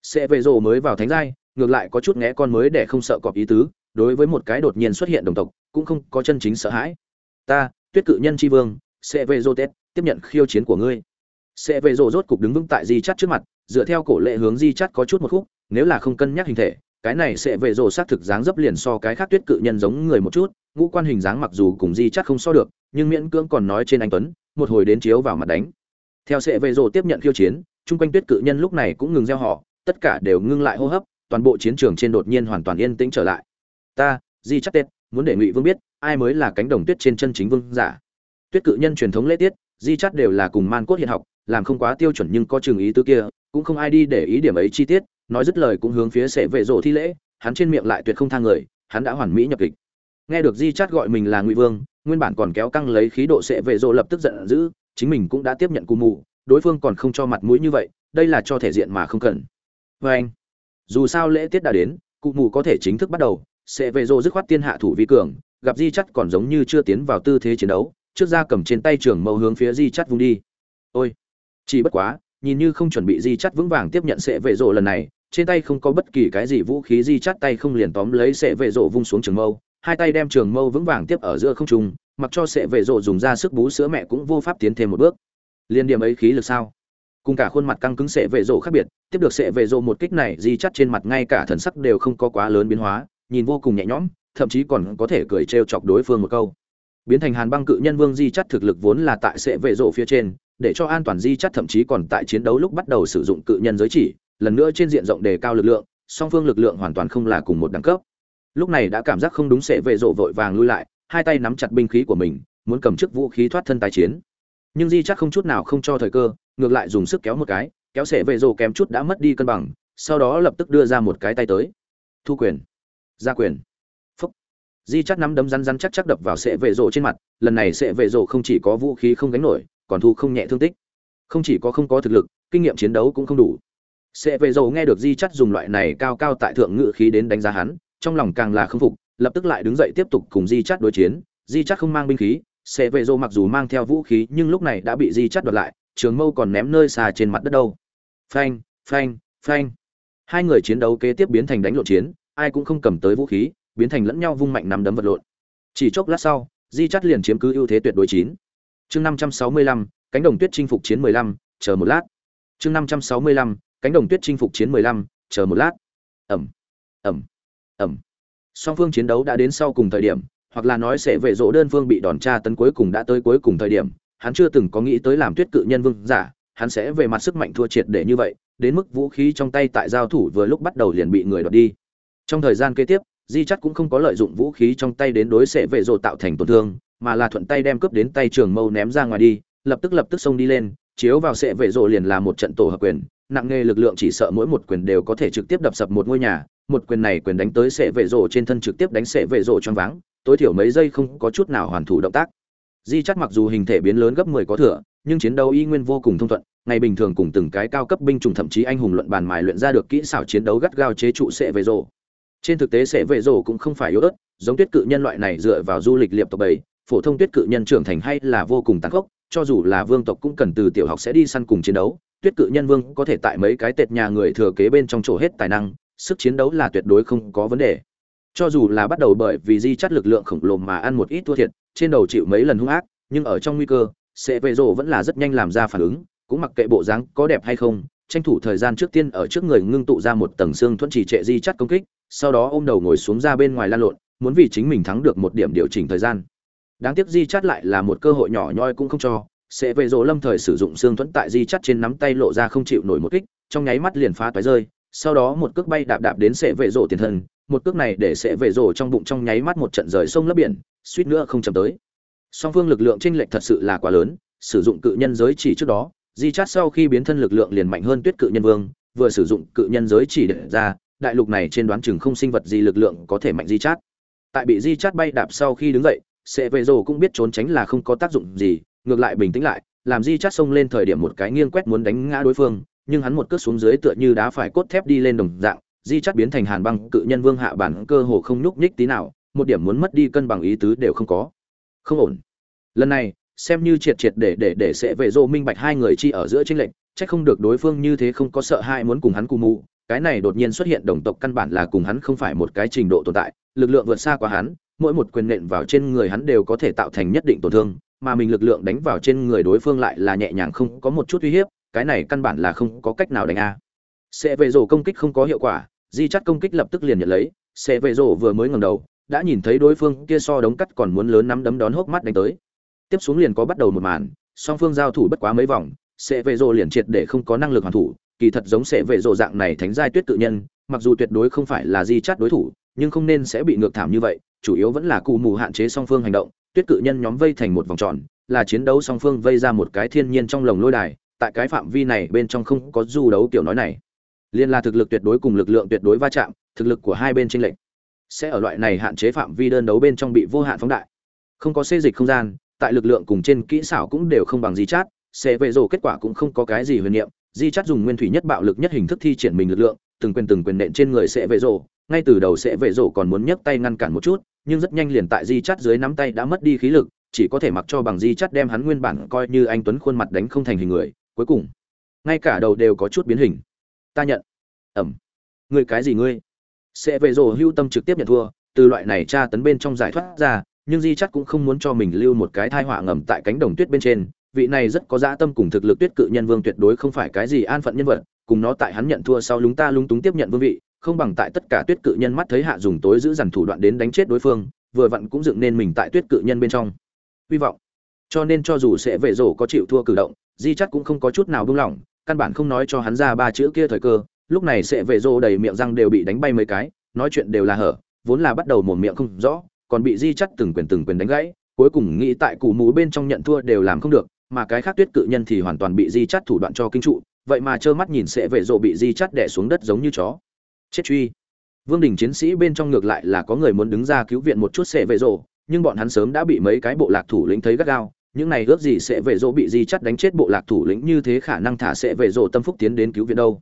[SPEAKER 1] Sẽ về rộ mới vào thánh giai, ngược lại có chút ngẽ con mới để không sợ cọp ý tứ, đối với một cái đột nhiên xuất hiện đồng tộc, cũng không có chân chính sợ hãi. Ta, tuyết cự nhân tri vương, sẽ về rô tết tiếp nhận khiêu chiến của ngươi. Sẽ về rổ rốt cục đứng vững tại di chắt trước mặt, dựa theo cổ lệ hướng di chắt có chút một khúc, nếu là không cân nhắc hình thể, cái này sẽ về rồ xác thực dáng dấp liền so cái khác tuyết cự nhân giống người một chút, ngũ quan hình dáng mặc dù cùng di chắt không so được, nhưng miễn cưỡng còn nói trên anh tuấn, một hồi đến chiếu vào mặt đánh. Theo sẽ về rồ tiếp nhận khiêu chiến, chung quanh tuyết cự nhân lúc này cũng ngừng gieo họ, tất cả đều ngưng lại hô hấp, toàn bộ chiến trường trên đột nhiên hoàn toàn yên tĩnh trở lại. Ta, di chắc tết, muốn để ngụy vương biết, ai mới là cánh đồng tuyết trên chân chính vương giả. Tuyết cự nhân truyền thống lễ tiết di chắt đều là cùng man cốt hiện học, làm không quá tiêu chuẩn nhưng có trường ý tứ kia, cũng không ai đi để ý điểm ấy chi tiết, nói dứt lời cũng hướng phía sẽ vệ rộ thi lễ, hắn trên miệng lại tuyệt không thang người, hắn đã hoàn mỹ nhập kịch. Nghe được di chắt gọi mình là ngụy vương, nguyên bản còn kéo căng lấy khí độ sẽ vệ rộ lập tức giận dữ, chính mình cũng đã tiếp nhận cù mù, đối phương còn không cho mặt mũi như vậy, đây là cho thể diện mà không cần. Vê anh, dù sao lễ tiết đã đến cụ mù có thể chính thức bắt đầu sẽ về rộ dứt khoát tiên hạ thủ vi cường, gặp di chắt còn giống như chưa tiến vào tư thế chiến đấu trước ra cầm trên tay trường mâu hướng phía di chắt vung đi. Ôi, chỉ bất quá, nhìn như không chuẩn bị di chắt vững vàng tiếp nhận sệ về rộ lần này, trên tay không có bất kỳ cái gì vũ khí di chắt tay không liền tóm lấy sệ về rộ vung xuống trường mâu, hai tay đem trường mâu vững vàng tiếp ở giữa không trung, mặc cho sệ về rộ dùng ra sức bú sữa mẹ cũng vô pháp tiến thêm một bước. Liên điểm ấy khí lực sao? Cùng cả khuôn mặt căng cứng sệ về rộ khác biệt, tiếp được sệ về rộ một kích này, di chắt trên mặt ngay cả thần sắc đều không có quá lớn biến hóa, nhìn vô cùng nhẹ nhõm, thậm chí còn có thể cười trêu chọc đối phương một câu biến thành hàn băng cự nhân vương di chắt thực lực vốn là tại sệ vệ rộ phía trên, để cho an toàn di chắt thậm chí còn tại chiến đấu lúc bắt đầu sử dụng cự nhân giới chỉ, lần nữa trên diện rộng đề cao lực lượng, song phương lực lượng hoàn toàn không là cùng một đẳng cấp. Lúc này đã cảm giác không đúng sệ vệ rộ vội vàng lui lại, hai tay nắm chặt binh khí của mình, muốn cầm chức vũ khí thoát thân tái chiến. Nhưng di chắc không chút nào không cho thời cơ, ngược lại dùng sức kéo một cái, kéo sệ vệ rộ kém chút đã mất đi cân bằng, sau đó lập tức đưa ra một cái tay tới. Thu quyền. Gia quyền di chắc nắm đấm rắn rắn chắc chắc đập vào sệ vệ rộ trên mặt, lần này sệ vệ rộ không chỉ có vũ khí không gánh nổi, còn thu không nhẹ thương tích. Không chỉ có không có thực lực, kinh nghiệm chiến đấu cũng không đủ. Sệ vệ rộ nghe được di chắc dùng loại này cao cao tại thượng ngự khí đến đánh giá hắn, trong lòng càng là k phục, lập tức lại đứng dậy tiếp tục cùng di chắc đối chiến. Di chắc không mang binh khí, sệ vệ rộ mặc dù mang theo vũ khí nhưng lúc này đã bị di chắc đoạt lại, trường mâu còn ném nơi xa trên mặt đất đâu. Phanh phanh phanh. Hai người chiến đấu kế tiếp biến thành đánh lộn chiến, ai cũng không cầm tới vũ khí biến thành lẫn nhau vung mạnh nắm đấm vật lộn. Chỉ chốc lát sau, di chắt liền chiếm cứ ưu thế tuyệt đối chín. Chương năm trăm sáu mươi lăm, cánh đồng tuyết chinh phục chiến mười lăm, chờ một lát. Chương năm trăm sáu mươi lăm, cánh đồng tuyết chinh phục chiến mười lăm, chờ một lát. Ẩm ẩm ẩm. Song phương chiến đấu đã đến sau cùng thời điểm, hoặc là nói sẽ về rỗ đơn phương bị đòn tra tấn cuối cùng đã tới cuối cùng thời điểm, hắn chưa từng có nghĩ tới làm tuyết cự nhân vương giả, hắn sẽ về mặt sức mạnh thua triệt để như vậy, đến mức vũ khí trong tay tại giao thủ vừa lúc bắt đầu liền bị người đoạt đi. Trong thời gian kế tiếp di chắc cũng không có lợi dụng vũ khí trong tay đến đối xệ vệ rộ tạo thành tổn thương, mà là thuận tay đem cướp đến tay trường mâu ném ra ngoài đi, lập tức lập tức xông đi lên, chiếu vào xệ vệ rộ liền là một trận tổ hợp quyền, nặng nghề lực lượng chỉ sợ mỗi một quyền đều có thể trực tiếp đập sập một ngôi nhà, một quyền này quyền đánh tới xệ vệ rộ trên thân trực tiếp đánh xệ vệ rộ choáng váng, tối thiểu mấy giây không có chút nào hoàn thủ động tác. Di chắc mặc dù hình thể biến lớn gấp 10 có thừa, nhưng chiến đấu y nguyên vô cùng thông thuận, ngày bình thường cùng từng cái cao cấp binh chủng thậm chí anh hùng luận bàn mài luyện ra được kỹ xảo chiến đấu gắt gao chế trụ xệ vệ rộ trên thực tế sẽ vệ rổ cũng không phải yếu ớt, giống tuyết cự nhân loại này dựa vào du lịch liệp tộc bầy phổ thông tuyết cự nhân trưởng thành hay là vô cùng tàn khốc, cho dù là vương tộc cũng cần từ tiểu học sẽ đi săn cùng chiến đấu. Tuyết cự nhân vương có thể tại mấy cái tệt nhà người thừa kế bên trong chỗ hết tài năng, sức chiến đấu là tuyệt đối không có vấn đề. Cho dù là bắt đầu bởi vì di chắt lực lượng khổng lồ mà ăn một ít thua thiệt, trên đầu chịu mấy lần hung ác, nhưng ở trong nguy cơ, sẽ vệ rổ vẫn là rất nhanh làm ra phản ứng, cũng mặc kệ bộ dáng có đẹp hay không, tranh thủ thời gian trước tiên ở trước người ngưng tụ ra một tầng xương thuẫn trì trệ di chắt công kích sau đó ôm đầu ngồi xuống ra bên ngoài lan lộn, muốn vì chính mình thắng được một điểm điều chỉnh thời gian. Đáng tiếc di chắt lại là một cơ hội nhỏ nhoi cũng không cho, sẽ về rộ lâm thời sử dụng xương thuẫn tại di chắt trên nắm tay lộ ra không chịu nổi một kích, trong nháy mắt liền phá toái rơi, sau đó một cước bay đạp đạp đến sẽ về rộ tiền thân, một cước này để sẽ về rộ trong bụng trong nháy mắt một trận rời sông lấp biển, suýt nữa không chậm tới. Song phương lực lượng chênh lệch thật sự là quá lớn, sử dụng cự nhân giới chỉ trước đó, di chắt sau khi biến thân lực lượng liền mạnh hơn tuyết cự nhân vương, vừa sử dụng cự nhân giới chỉ để ra đại lục này trên đoán chừng không sinh vật gì lực lượng có thể mạnh di chát. Tại bị di chát bay đạp sau khi đứng dậy, sệ vệ rồ cũng biết trốn tránh là không có tác dụng gì, ngược lại bình tĩnh lại, làm di chát xông lên thời điểm một cái nghiêng quét muốn đánh ngã đối phương, nhưng hắn một cước xuống dưới tựa như đá phải cốt thép đi lên đồng dạng, di chát biến thành hàn băng, cự nhân vương hạ bản cơ hồ không nhúc nhích tí nào, một điểm muốn mất đi cân bằng ý tứ đều không có. Không ổn. Lần này, xem như triệt triệt để để để sẽ về rô minh bạch hai người chi ở giữa tranh lệnh trách không được đối phương như thế không có sợ hãi muốn cùng hắn cù mụ cái này đột nhiên xuất hiện đồng tộc căn bản là cùng hắn không phải một cái trình độ tồn tại, lực lượng vượt xa quá hắn, mỗi một quyền nện vào trên người hắn đều có thể tạo thành nhất định tổn thương, mà mình lực lượng đánh vào trên người đối phương lại là nhẹ nhàng không có một chút uy hiếp, cái này căn bản là không có cách nào đánh a. Sẽ về rổ công kích không có hiệu quả, Di Chắt công kích lập tức liền nhận lấy, Sẽ về rổ vừa mới ngẩng đầu, đã nhìn thấy đối phương kia so đống cắt còn muốn lớn nắm đấm đón hốc mắt đánh tới. Tiếp xuống liền có bắt đầu một màn, song phương giao thủ bất quá mấy vòng, sẽ về rồ liền triệt để không có năng lực hoàn thủ, kỳ thật giống sẽ về rồ dạng này thánh giai tuyết tự nhân mặc dù tuyệt đối không phải là di chát đối thủ nhưng không nên sẽ bị ngược thảm như vậy chủ yếu vẫn là cụ mù hạn chế song phương hành động tuyết cự nhân nhóm vây thành một vòng tròn là chiến đấu song phương vây ra một cái thiên nhiên trong lồng lôi đài tại cái phạm vi này bên trong không có du đấu tiểu nói này. Liên là thực lực tuyệt đối cùng lực lượng tuyệt đối va chạm thực lực của hai bên tranh lệch sẽ ở loại này hạn chế phạm vi đơn đấu bên trong bị vô hạn phóng đại. Không có xê dịch không gian tại lực lượng cùng trên kỹ xảo cũng đều không bằng di chát sẽ vệ rổ kết quả cũng không có cái gì huyền niệm, di chắt dùng nguyên thủy nhất bạo lực nhất hình thức thi triển mình lực lượng, từng quyền từng quyền nện trên người sẽ vệ rổ ngay từ đầu sẽ vệ rổ còn muốn nhấc tay ngăn cản một chút, nhưng rất nhanh liền tại di chắt dưới nắm tay đã mất đi khí lực, chỉ có thể mặc cho bằng di chắt đem hắn nguyên bản coi như anh tuấn khuôn mặt đánh không thành hình người. Cuối cùng, ngay cả đầu đều có chút biến hình. Ta nhận. Ẩm. Ngươi cái gì ngươi? Sẽ vệ rổ hưu tâm trực tiếp nhận thua, từ loại này tra tấn bên trong giải thoát ra, nhưng di chắc cũng không muốn cho mình lưu một cái thai họa ngầm tại cánh đồng tuyết bên trên vị này rất có dã tâm cùng thực lực tuyết cự nhân vương tuyệt đối không phải cái gì an phận nhân vật, cùng nó tại hắn nhận thua sau lúng ta lúng túng tiếp nhận vương vị, không bằng tại tất cả tuyết cự nhân mắt thấy hạ dùng tối giữ dằn thủ đoạn đến đánh chết đối phương, vừa vặn cũng dựng nên mình tại tuyết cự nhân bên trong. Hy vọng. Cho nên cho dù sẽ vệ rổ có chịu thua cử động, di chắc cũng không có chút nào buông lỏng, căn bản không nói cho hắn ra ba chữ kia thời cơ, lúc này sẽ vệ rổ đầy miệng răng đều bị đánh bay mấy cái, nói chuyện đều là hở, vốn là bắt đầu một miệng không rõ, còn bị di chắc từng quyền từng quyền đánh gãy, cuối cùng nghĩ tại củ mũ bên trong nhận thua đều làm không được mà cái khác tuyết cự nhân thì hoàn toàn bị di chắt thủ đoạn cho kinh trụ, vậy mà trơ mắt nhìn sẽ vệ rộ bị di chắt đẻ xuống đất giống như chó. Chết truy. Vương đình chiến sĩ bên trong ngược lại là có người muốn đứng ra cứu viện một chút sẽ vệ rộ, nhưng bọn hắn sớm đã bị mấy cái bộ lạc thủ lĩnh thấy gắt gao, những này ước gì sẽ vệ rộ bị di chắt đánh chết bộ lạc thủ lĩnh như thế khả năng thả sẽ vệ rộ tâm phúc tiến đến cứu viện đâu.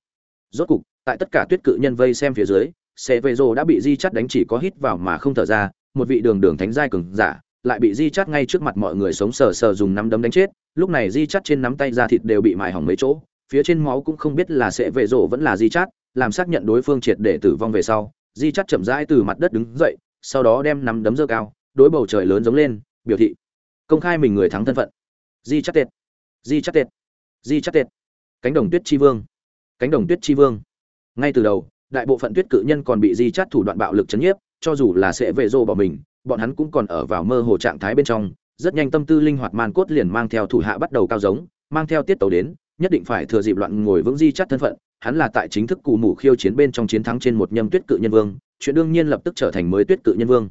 [SPEAKER 1] Rốt cục, tại tất cả tuyết cự nhân vây xem phía dưới, sẽ vệ rộ đã bị di chắt đánh chỉ có hít vào mà không thở ra, một vị đường đường thánh giai cường giả, lại bị di chắt ngay trước mặt mọi người sống sờ sờ dùng nắm đấm đánh chết lúc này di chắt trên nắm tay da thịt đều bị mài hỏng mấy chỗ, phía trên máu cũng không biết là sẽ vệ rộ vẫn là di chắt làm xác nhận đối phương triệt để tử vong về sau, di chắt chậm rãi từ mặt đất đứng dậy, sau đó đem nắm đấm dơ cao, đối bầu trời lớn giống lên, biểu thị công khai mình người thắng thân phận. Di chắt tệt di chắt tệt di chắt tệt cánh đồng tuyết chi vương, cánh đồng tuyết chi vương. Ngay từ đầu, đại bộ phận tuyết cự nhân còn bị di chắt thủ đoạn bạo lực chấn nhiếp, cho dù là sẽ vệ rộ bỏ mình, bọn hắn cũng còn ở vào mơ hồ trạng thái bên trong rất nhanh tâm tư linh hoạt man cốt liền mang theo thủ hạ bắt đầu cao giống, mang theo tiết tấu đến, nhất định phải thừa dịp loạn ngồi vững di chắt thân phận. Hắn là tại chính thức cụ mủ khiêu chiến bên trong chiến thắng trên một nhâm tuyết cự nhân vương, chuyện đương nhiên lập tức trở thành mới tuyết cự nhân vương.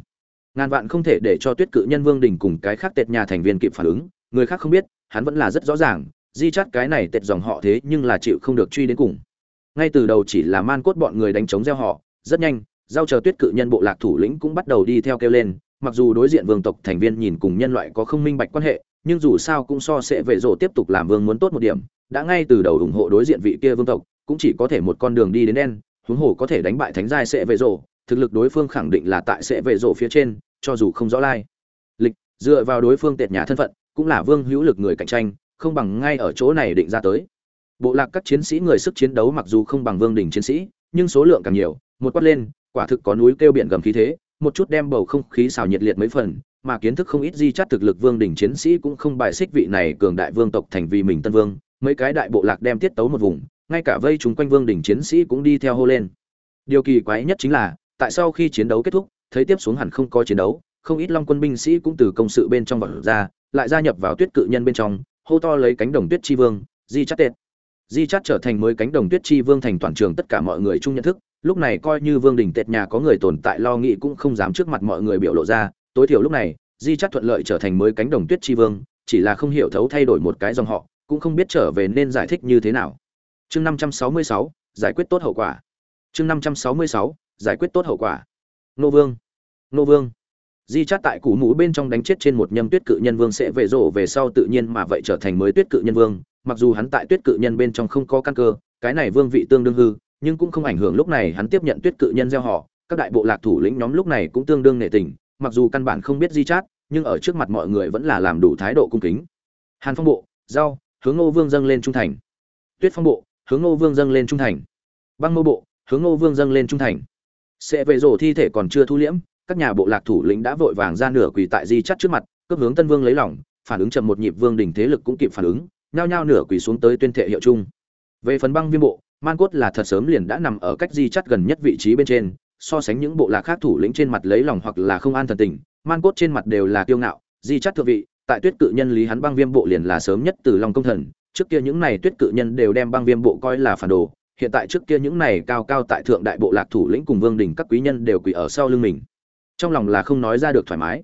[SPEAKER 1] Ngàn vạn không thể để cho tuyết cự nhân vương đình cùng cái khác tệt nhà thành viên kịp phản ứng, người khác không biết, hắn vẫn là rất rõ ràng, di chắt cái này tệt dòng họ thế nhưng là chịu không được truy đến cùng. Ngay từ đầu chỉ là man cốt bọn người đánh chống gieo họ, rất nhanh, giao chờ tuyết cự nhân bộ lạc thủ lĩnh cũng bắt đầu đi theo kêu lên mặc dù đối diện vương tộc thành viên nhìn cùng nhân loại có không minh bạch quan hệ nhưng dù sao cũng so sẽ vệ rộ tiếp tục làm vương muốn tốt một điểm đã ngay từ đầu ủng hộ đối diện vị kia vương tộc cũng chỉ có thể một con đường đi đến đen huống hồ có thể đánh bại thánh giai sẽ vệ rộ thực lực đối phương khẳng định là tại sẽ vệ rộ phía trên cho dù không rõ lai. Lịch dựa vào đối phương tệt nhà thân phận cũng là vương hữu lực người cạnh tranh không bằng ngay ở chỗ này định ra tới. Bộ lạc các chiến sĩ người sức chiến đấu mặc dù không bằng vương đình chiến sĩ nhưng số lượng càng nhiều một quát lên quả thực có núi kêu biển gầm khí thế, một chút đem bầu không khí xào nhiệt liệt mấy phần, mà kiến thức không ít di chắt thực lực vương đỉnh chiến sĩ cũng không bài xích vị này cường đại vương tộc thành vì mình tân vương, mấy cái đại bộ lạc đem tiết tấu một vùng, ngay cả vây chúng quanh vương đỉnh chiến sĩ cũng đi theo hô lên. Điều kỳ quái nhất chính là, tại sau khi chiến đấu kết thúc, thấy tiếp xuống hẳn không có chiến đấu, không ít long quân binh sĩ cũng từ công sự bên trong vật ra, lại gia nhập vào tuyết cự nhân bên trong, hô to lấy cánh đồng tuyết chi vương, di chắt tệt. Di chắt trở thành mới cánh đồng tuyết chi vương thành toàn trường tất cả mọi người chung nhận thức, lúc này coi như vương đình tệt nhà có người tồn tại lo nghĩ cũng không dám trước mặt mọi người biểu lộ ra, tối thiểu lúc này, di chắc thuận lợi trở thành mới cánh đồng tuyết tri vương, chỉ là không hiểu thấu thay đổi một cái dòng họ, cũng không biết trở về nên giải thích như thế nào. Chương năm trăm sáu mươi sáu, giải quyết tốt hậu quả. Chương năm trăm sáu mươi sáu, giải quyết tốt hậu quả. Nô vương nô vương. Di chát tại củ mũ bên trong đánh chết trên một nhâm tuyết cự nhân vương sẽ về rộ về sau tự nhiên mà vậy trở thành mới tuyết cự nhân vương, mặc dù hắn tại tuyết cự nhân bên trong không có căn cơ, cái này vương vị tương đương hư nhưng cũng không ảnh hưởng lúc này hắn tiếp nhận tuyết cự nhân gieo họ. Các đại bộ lạc thủ lĩnh nhóm lúc này cũng tương đương nệ tình, mặc dù căn bản không biết di chát, nhưng ở trước mặt mọi người vẫn là làm đủ thái độ cung kính. Hàn phong bộ, giao, hướng ngô vương dâng lên trung thành. Tuyết phong bộ, hướng ngô vương dâng lên trung thành. Băng mô bộ, hướng ngô vương dâng lên trung thành. Sẽ về rổ thi thể còn chưa thu liễm, các nhà bộ lạc thủ lĩnh đã vội vàng ra nửa quỳ tại di chắt trước mặt, cấp hướng tân vương lấy lòng, phản ứng chậm một nhịp vương đỉnh thế lực cũng kịp phản ứng, nhao nhao nửa quỳ xuống tới tuyên thệ hiệu chung. Về phần băng viêm bộ man cốt là thật sớm liền đã nằm ở cách di chắt gần nhất vị trí bên trên, so sánh những bộ lạc khác thủ lĩnh trên mặt lấy lòng hoặc là không an thần tình, man cốt trên mặt đều là kiêu ngạo, di chắt thượng vị, tại tuyết cự nhân lý hắn băng viêm bộ liền là sớm nhất từ long công thần, trước kia những này tuyết cự nhân đều đem băng viêm bộ coi là phản đồ, hiện tại trước kia những này cao cao tại thượng đại bộ lạc thủ lĩnh cùng vương đình các quý nhân đều quỳ ở sau lưng mình. Trong lòng là không nói ra được thoải mái.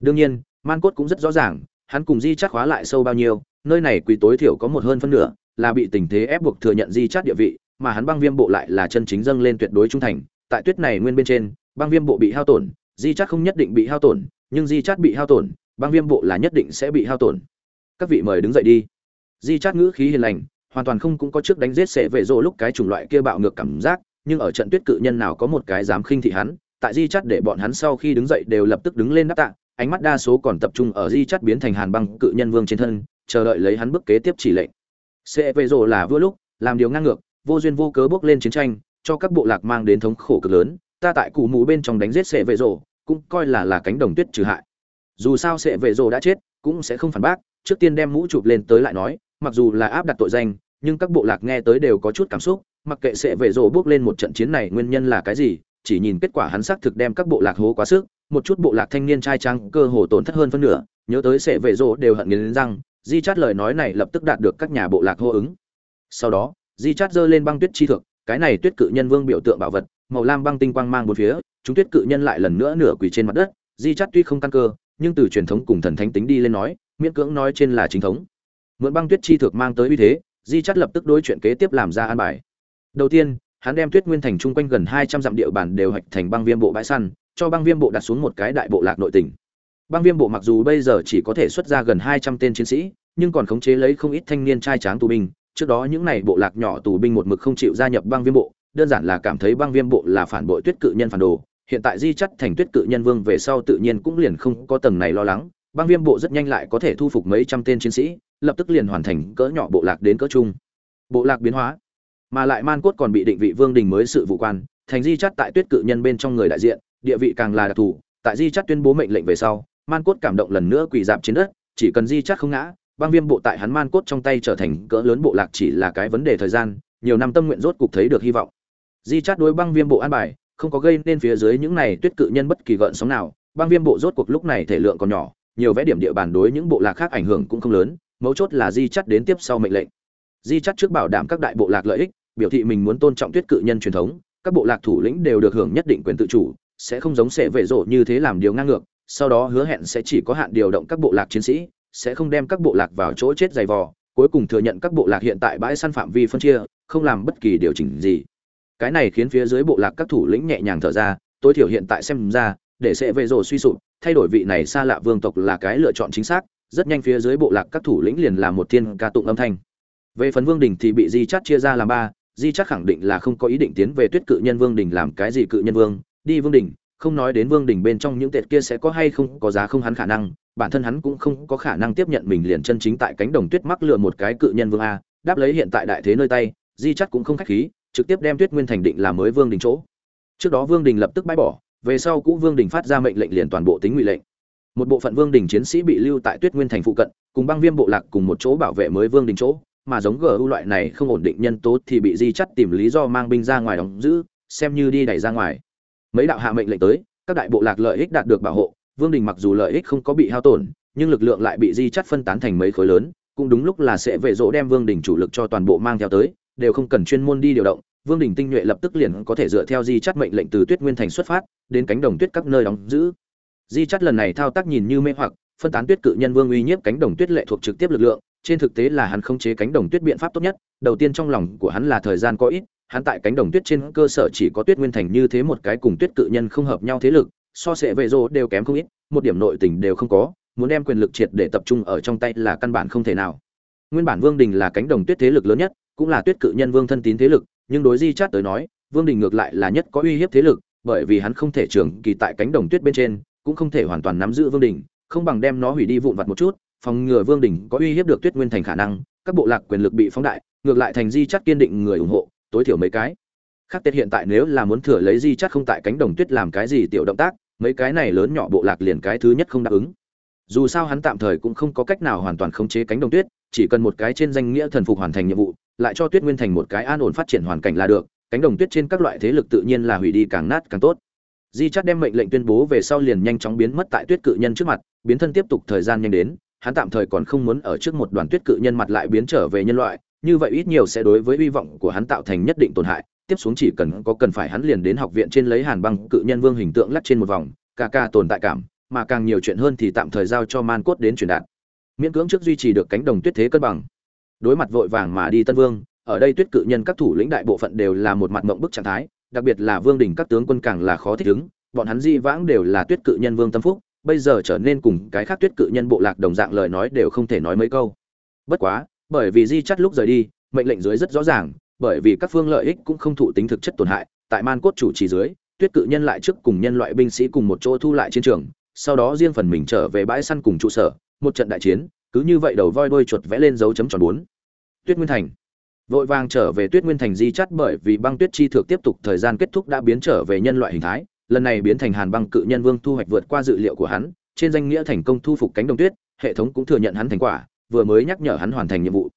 [SPEAKER 1] Đương nhiên, man cốt cũng rất rõ ràng, hắn cùng di chắc khóa lại sâu bao nhiêu, nơi này quỳ tối thiểu có một hơn phân nửa là bị tình thế ép buộc thừa nhận di chát địa vị, mà hắn băng viêm bộ lại là chân chính dâng lên tuyệt đối trung thành. Tại tuyết này nguyên bên trên, băng viêm bộ bị hao tổn, di chát không nhất định bị hao tổn, nhưng di chát bị hao tổn, băng viêm bộ là nhất định sẽ bị hao tổn. Các vị mời đứng dậy đi. Di chát ngữ khí hiền lành, hoàn toàn không cũng có trước đánh giết sẽ về rộ lúc cái chủng loại kia bạo ngược cảm giác, nhưng ở trận tuyết cự nhân nào có một cái dám khinh thị hắn, tại di chát để bọn hắn sau khi đứng dậy đều lập tức đứng lên đáp tạ, ánh mắt đa số còn tập trung ở di chát biến thành hàn băng cự nhân vương trên thân, chờ đợi lấy hắn bước kế tiếp chỉ lệnh sẽ về rồ là vừa lúc làm điều ngang ngược vô duyên vô cớ bước lên chiến tranh cho các bộ lạc mang đến thống khổ cực lớn. Ta tại cụ mũ bên trong đánh giết sẽ về rồ, cũng coi là là cánh đồng tuyết trừ hại. Dù sao sẽ về rồ đã chết cũng sẽ không phản bác. Trước tiên đem mũ chụp lên tới lại nói mặc dù là áp đặt tội danh nhưng các bộ lạc nghe tới đều có chút cảm xúc. Mặc kệ sẽ về rồ bước lên một trận chiến này nguyên nhân là cái gì chỉ nhìn kết quả hắn xác thực đem các bộ lạc hố quá sức. Một chút bộ lạc thanh niên trai trắng cơ hồ tổn thất hơn phân nửa nhớ tới sẽ về rồ đều hận nghiến răng di chát lời nói này lập tức đạt được các nhà bộ lạc hô ứng. Sau đó, di chát giơ lên băng tuyết chi thực cái này tuyết cự nhân vương biểu tượng bảo vật, màu lam băng tinh quang mang bốn phía, chúng tuyết cự nhân lại lần nữa nửa quỳ trên mặt đất. Di chát tuy không căn cơ, nhưng từ truyền thống cùng thần thánh tính đi lên nói, miễn cưỡng nói trên là chính thống. Mượn băng tuyết chi thực mang tới uy thế, di chắt lập tức đối chuyện kế tiếp làm ra an bài. Đầu tiên, hắn đem tuyết nguyên thành chung quanh gần hai trăm dặm địa bàn đều hạch thành băng viêm bộ bãi săn, cho băng viêm bộ đặt xuống một cái đại bộ lạc nội tỉnh băng viêm bộ mặc dù bây giờ chỉ có thể xuất ra gần hai trăm tên chiến sĩ, nhưng còn khống chế lấy không ít thanh niên trai tráng tù binh. Trước đó những này bộ lạc nhỏ tù binh một mực không chịu gia nhập băng viêm bộ, đơn giản là cảm thấy băng viêm bộ là phản bội tuyết cự nhân phản đồ. Hiện tại di Chất thành tuyết cự nhân vương về sau tự nhiên cũng liền không có tầng này lo lắng. Băng viêm bộ rất nhanh lại có thể thu phục mấy trăm tên chiến sĩ, lập tức liền hoàn thành cỡ nhỏ bộ lạc đến cỡ trung bộ lạc biến hóa. Mà lại man cốt còn bị định vị vương đình mới sự vụ quan, thành di Chất tại tuyết cự nhân bên trong người đại diện, địa vị càng là đặc thù. Tại di Chất tuyên bố mệnh lệnh về sau man cốt cảm động lần nữa quỳ dạp trên đất, chỉ cần di chắc không ngã, băng viêm bộ tại hắn man cốt trong tay trở thành cỡ lớn bộ lạc chỉ là cái vấn đề thời gian, nhiều năm tâm nguyện rốt cục thấy được hy vọng. Di chắt đối băng viêm bộ an bài, không có gây nên phía dưới những này tuyết cự nhân bất kỳ gợn sóng nào, băng viêm bộ rốt cuộc lúc này thể lượng còn nhỏ, nhiều vẽ điểm địa bàn đối những bộ lạc khác ảnh hưởng cũng không lớn, mấu chốt là di chắt đến tiếp sau mệnh lệnh. Di chắt trước bảo đảm các đại bộ lạc lợi ích, biểu thị mình muốn tôn trọng tuyết cự nhân truyền thống, các bộ lạc thủ lĩnh đều được hưởng nhất định quyền tự chủ, sẽ không giống sẽ vệ rộ như thế làm điều ngang ngược sau đó hứa hẹn sẽ chỉ có hạn điều động các bộ lạc chiến sĩ, sẽ không đem các bộ lạc vào chỗ chết dày vò, cuối cùng thừa nhận các bộ lạc hiện tại bãi săn phạm vi phân chia, không làm bất kỳ điều chỉnh gì. Cái này khiến phía dưới bộ lạc các thủ lĩnh nhẹ nhàng thở ra, tối thiểu hiện tại xem ra, để sẽ về rồi suy sụp, thay đổi vị này xa lạ vương tộc là cái lựa chọn chính xác, rất nhanh phía dưới bộ lạc các thủ lĩnh liền làm một thiên ca tụng âm thanh. Về phần vương đình thì bị di chắt chia ra làm ba, di chắt khẳng định là không có ý định tiến về tuyết cự nhân vương đình làm cái gì cự nhân vương, đi vương đình không nói đến vương đình bên trong những tệ kia sẽ có hay không có giá không hắn khả năng, bản thân hắn cũng không có khả năng tiếp nhận mình liền chân chính tại cánh đồng tuyết mắc lừa một cái cự nhân vương a, đáp lấy hiện tại đại thế nơi tay, di chắt cũng không khách khí, trực tiếp đem tuyết nguyên thành định làm mới vương đình chỗ. Trước đó vương đình lập tức bãi bỏ, về sau cũ vương đình phát ra mệnh lệnh liền toàn bộ tính ngụy lệnh. Một bộ phận vương đình chiến sĩ bị lưu tại tuyết nguyên thành phụ cận, cùng băng viêm bộ lạc cùng một chỗ bảo vệ mới vương đình chỗ, mà giống gu loại này không ổn định nhân tố thì bị di chắt tìm lý do mang binh ra ngoài đóng giữ, xem như đi đẩy ra ngoài mấy đạo hạ mệnh lệnh tới, các đại bộ lạc lợi ích đạt được bảo hộ, vương đình mặc dù lợi ích không có bị hao tổn, nhưng lực lượng lại bị di chắt phân tán thành mấy khối lớn, cũng đúng lúc là sẽ về rỗ đem vương đình chủ lực cho toàn bộ mang theo tới, đều không cần chuyên môn đi điều động, vương đình tinh nhuệ lập tức liền có thể dựa theo di chắt mệnh lệnh từ tuyết nguyên thành xuất phát, đến cánh đồng tuyết các nơi đóng giữ. Di chắt lần này thao tác nhìn như mê hoặc, phân tán tuyết cự nhân vương uy nhiếp cánh đồng tuyết lệ thuộc trực tiếp lực lượng, trên thực tế là hắn không chế cánh đồng tuyết biện pháp tốt nhất, đầu tiên trong lòng của hắn là thời gian có ít hắn tại cánh đồng tuyết trên cơ sở chỉ có tuyết nguyên thành như thế một cái cùng tuyết cự nhân không hợp nhau thế lực, so sệ vệ rô đều kém không ít, một điểm nội tình đều không có, muốn đem quyền lực triệt để tập trung ở trong tay là căn bản không thể nào. Nguyên bản vương đình là cánh đồng tuyết thế lực lớn nhất, cũng là tuyết cự nhân vương thân tín thế lực, nhưng đối di chát tới nói, vương đình ngược lại là nhất có uy hiếp thế lực, bởi vì hắn không thể trưởng kỳ tại cánh đồng tuyết bên trên, cũng không thể hoàn toàn nắm giữ vương đình, không bằng đem nó hủy đi vụn vặt một chút, phòng ngừa vương đình có uy hiếp được tuyết nguyên thành khả năng, các bộ lạc quyền lực bị phóng đại, ngược lại thành di chát kiên định người ủng hộ tối thiểu mấy cái. Khắc tết hiện tại nếu là muốn thừa lấy di chắc không tại cánh đồng tuyết làm cái gì tiểu động tác, mấy cái này lớn nhỏ bộ lạc liền cái thứ nhất không đáp ứng. Dù sao hắn tạm thời cũng không có cách nào hoàn toàn khống chế cánh đồng tuyết, chỉ cần một cái trên danh nghĩa thần phục hoàn thành nhiệm vụ, lại cho tuyết nguyên thành một cái an ổn phát triển hoàn cảnh là được, cánh đồng tuyết trên các loại thế lực tự nhiên là hủy đi càng nát càng tốt. Di chắt đem mệnh lệnh tuyên bố về sau liền nhanh chóng biến mất tại tuyết cự nhân trước mặt, biến thân tiếp tục thời gian nhanh đến, hắn tạm thời còn không muốn ở trước một đoàn tuyết cự nhân mặt lại biến trở về nhân loại như vậy ít nhiều sẽ đối với hy vọng của hắn tạo thành nhất định tổn hại. Tiếp xuống chỉ cần có cần phải hắn liền đến học viện trên lấy hàn băng, cự nhân vương hình tượng lắc trên một vòng, ca ca tồn tại cảm, mà càng nhiều chuyện hơn thì tạm thời giao cho man cốt đến truyền đạt. Miễn cưỡng trước duy trì được cánh đồng tuyết thế cân bằng. Đối mặt vội vàng mà đi tân vương, ở đây tuyết cự nhân các thủ lĩnh đại bộ phận đều là một mặt mộng bức trạng thái, đặc biệt là vương đình các tướng quân càng là khó thích ứng, bọn hắn di vãng đều là tuyết cự nhân vương tâm phúc, bây giờ trở nên cùng cái khác tuyết cự nhân bộ lạc đồng dạng lời nói đều không thể nói mấy câu. Bất quá bởi vì di chắt lúc rời đi, mệnh lệnh dưới rất rõ ràng, bởi vì các phương lợi ích cũng không thụ tính thực chất tổn hại, tại man cốt chủ trì dưới, tuyết cự nhân lại trước cùng nhân loại binh sĩ cùng một chỗ thu lại chiến trường, sau đó riêng phần mình trở về bãi săn cùng trụ sở, một trận đại chiến, cứ như vậy đầu voi đôi chuột vẽ lên dấu chấm tròn bốn. Tuyết nguyên thành. Vội vàng trở về tuyết nguyên thành di chắt bởi vì băng tuyết chi thực tiếp tục thời gian kết thúc đã biến trở về nhân loại hình thái, lần này biến thành hàn băng cự nhân vương thu hoạch vượt qua dự liệu của hắn, trên danh nghĩa thành công thu phục cánh đồng tuyết, hệ thống cũng thừa nhận hắn thành quả vừa mới nhắc nhở hắn hoàn thành nhiệm vụ.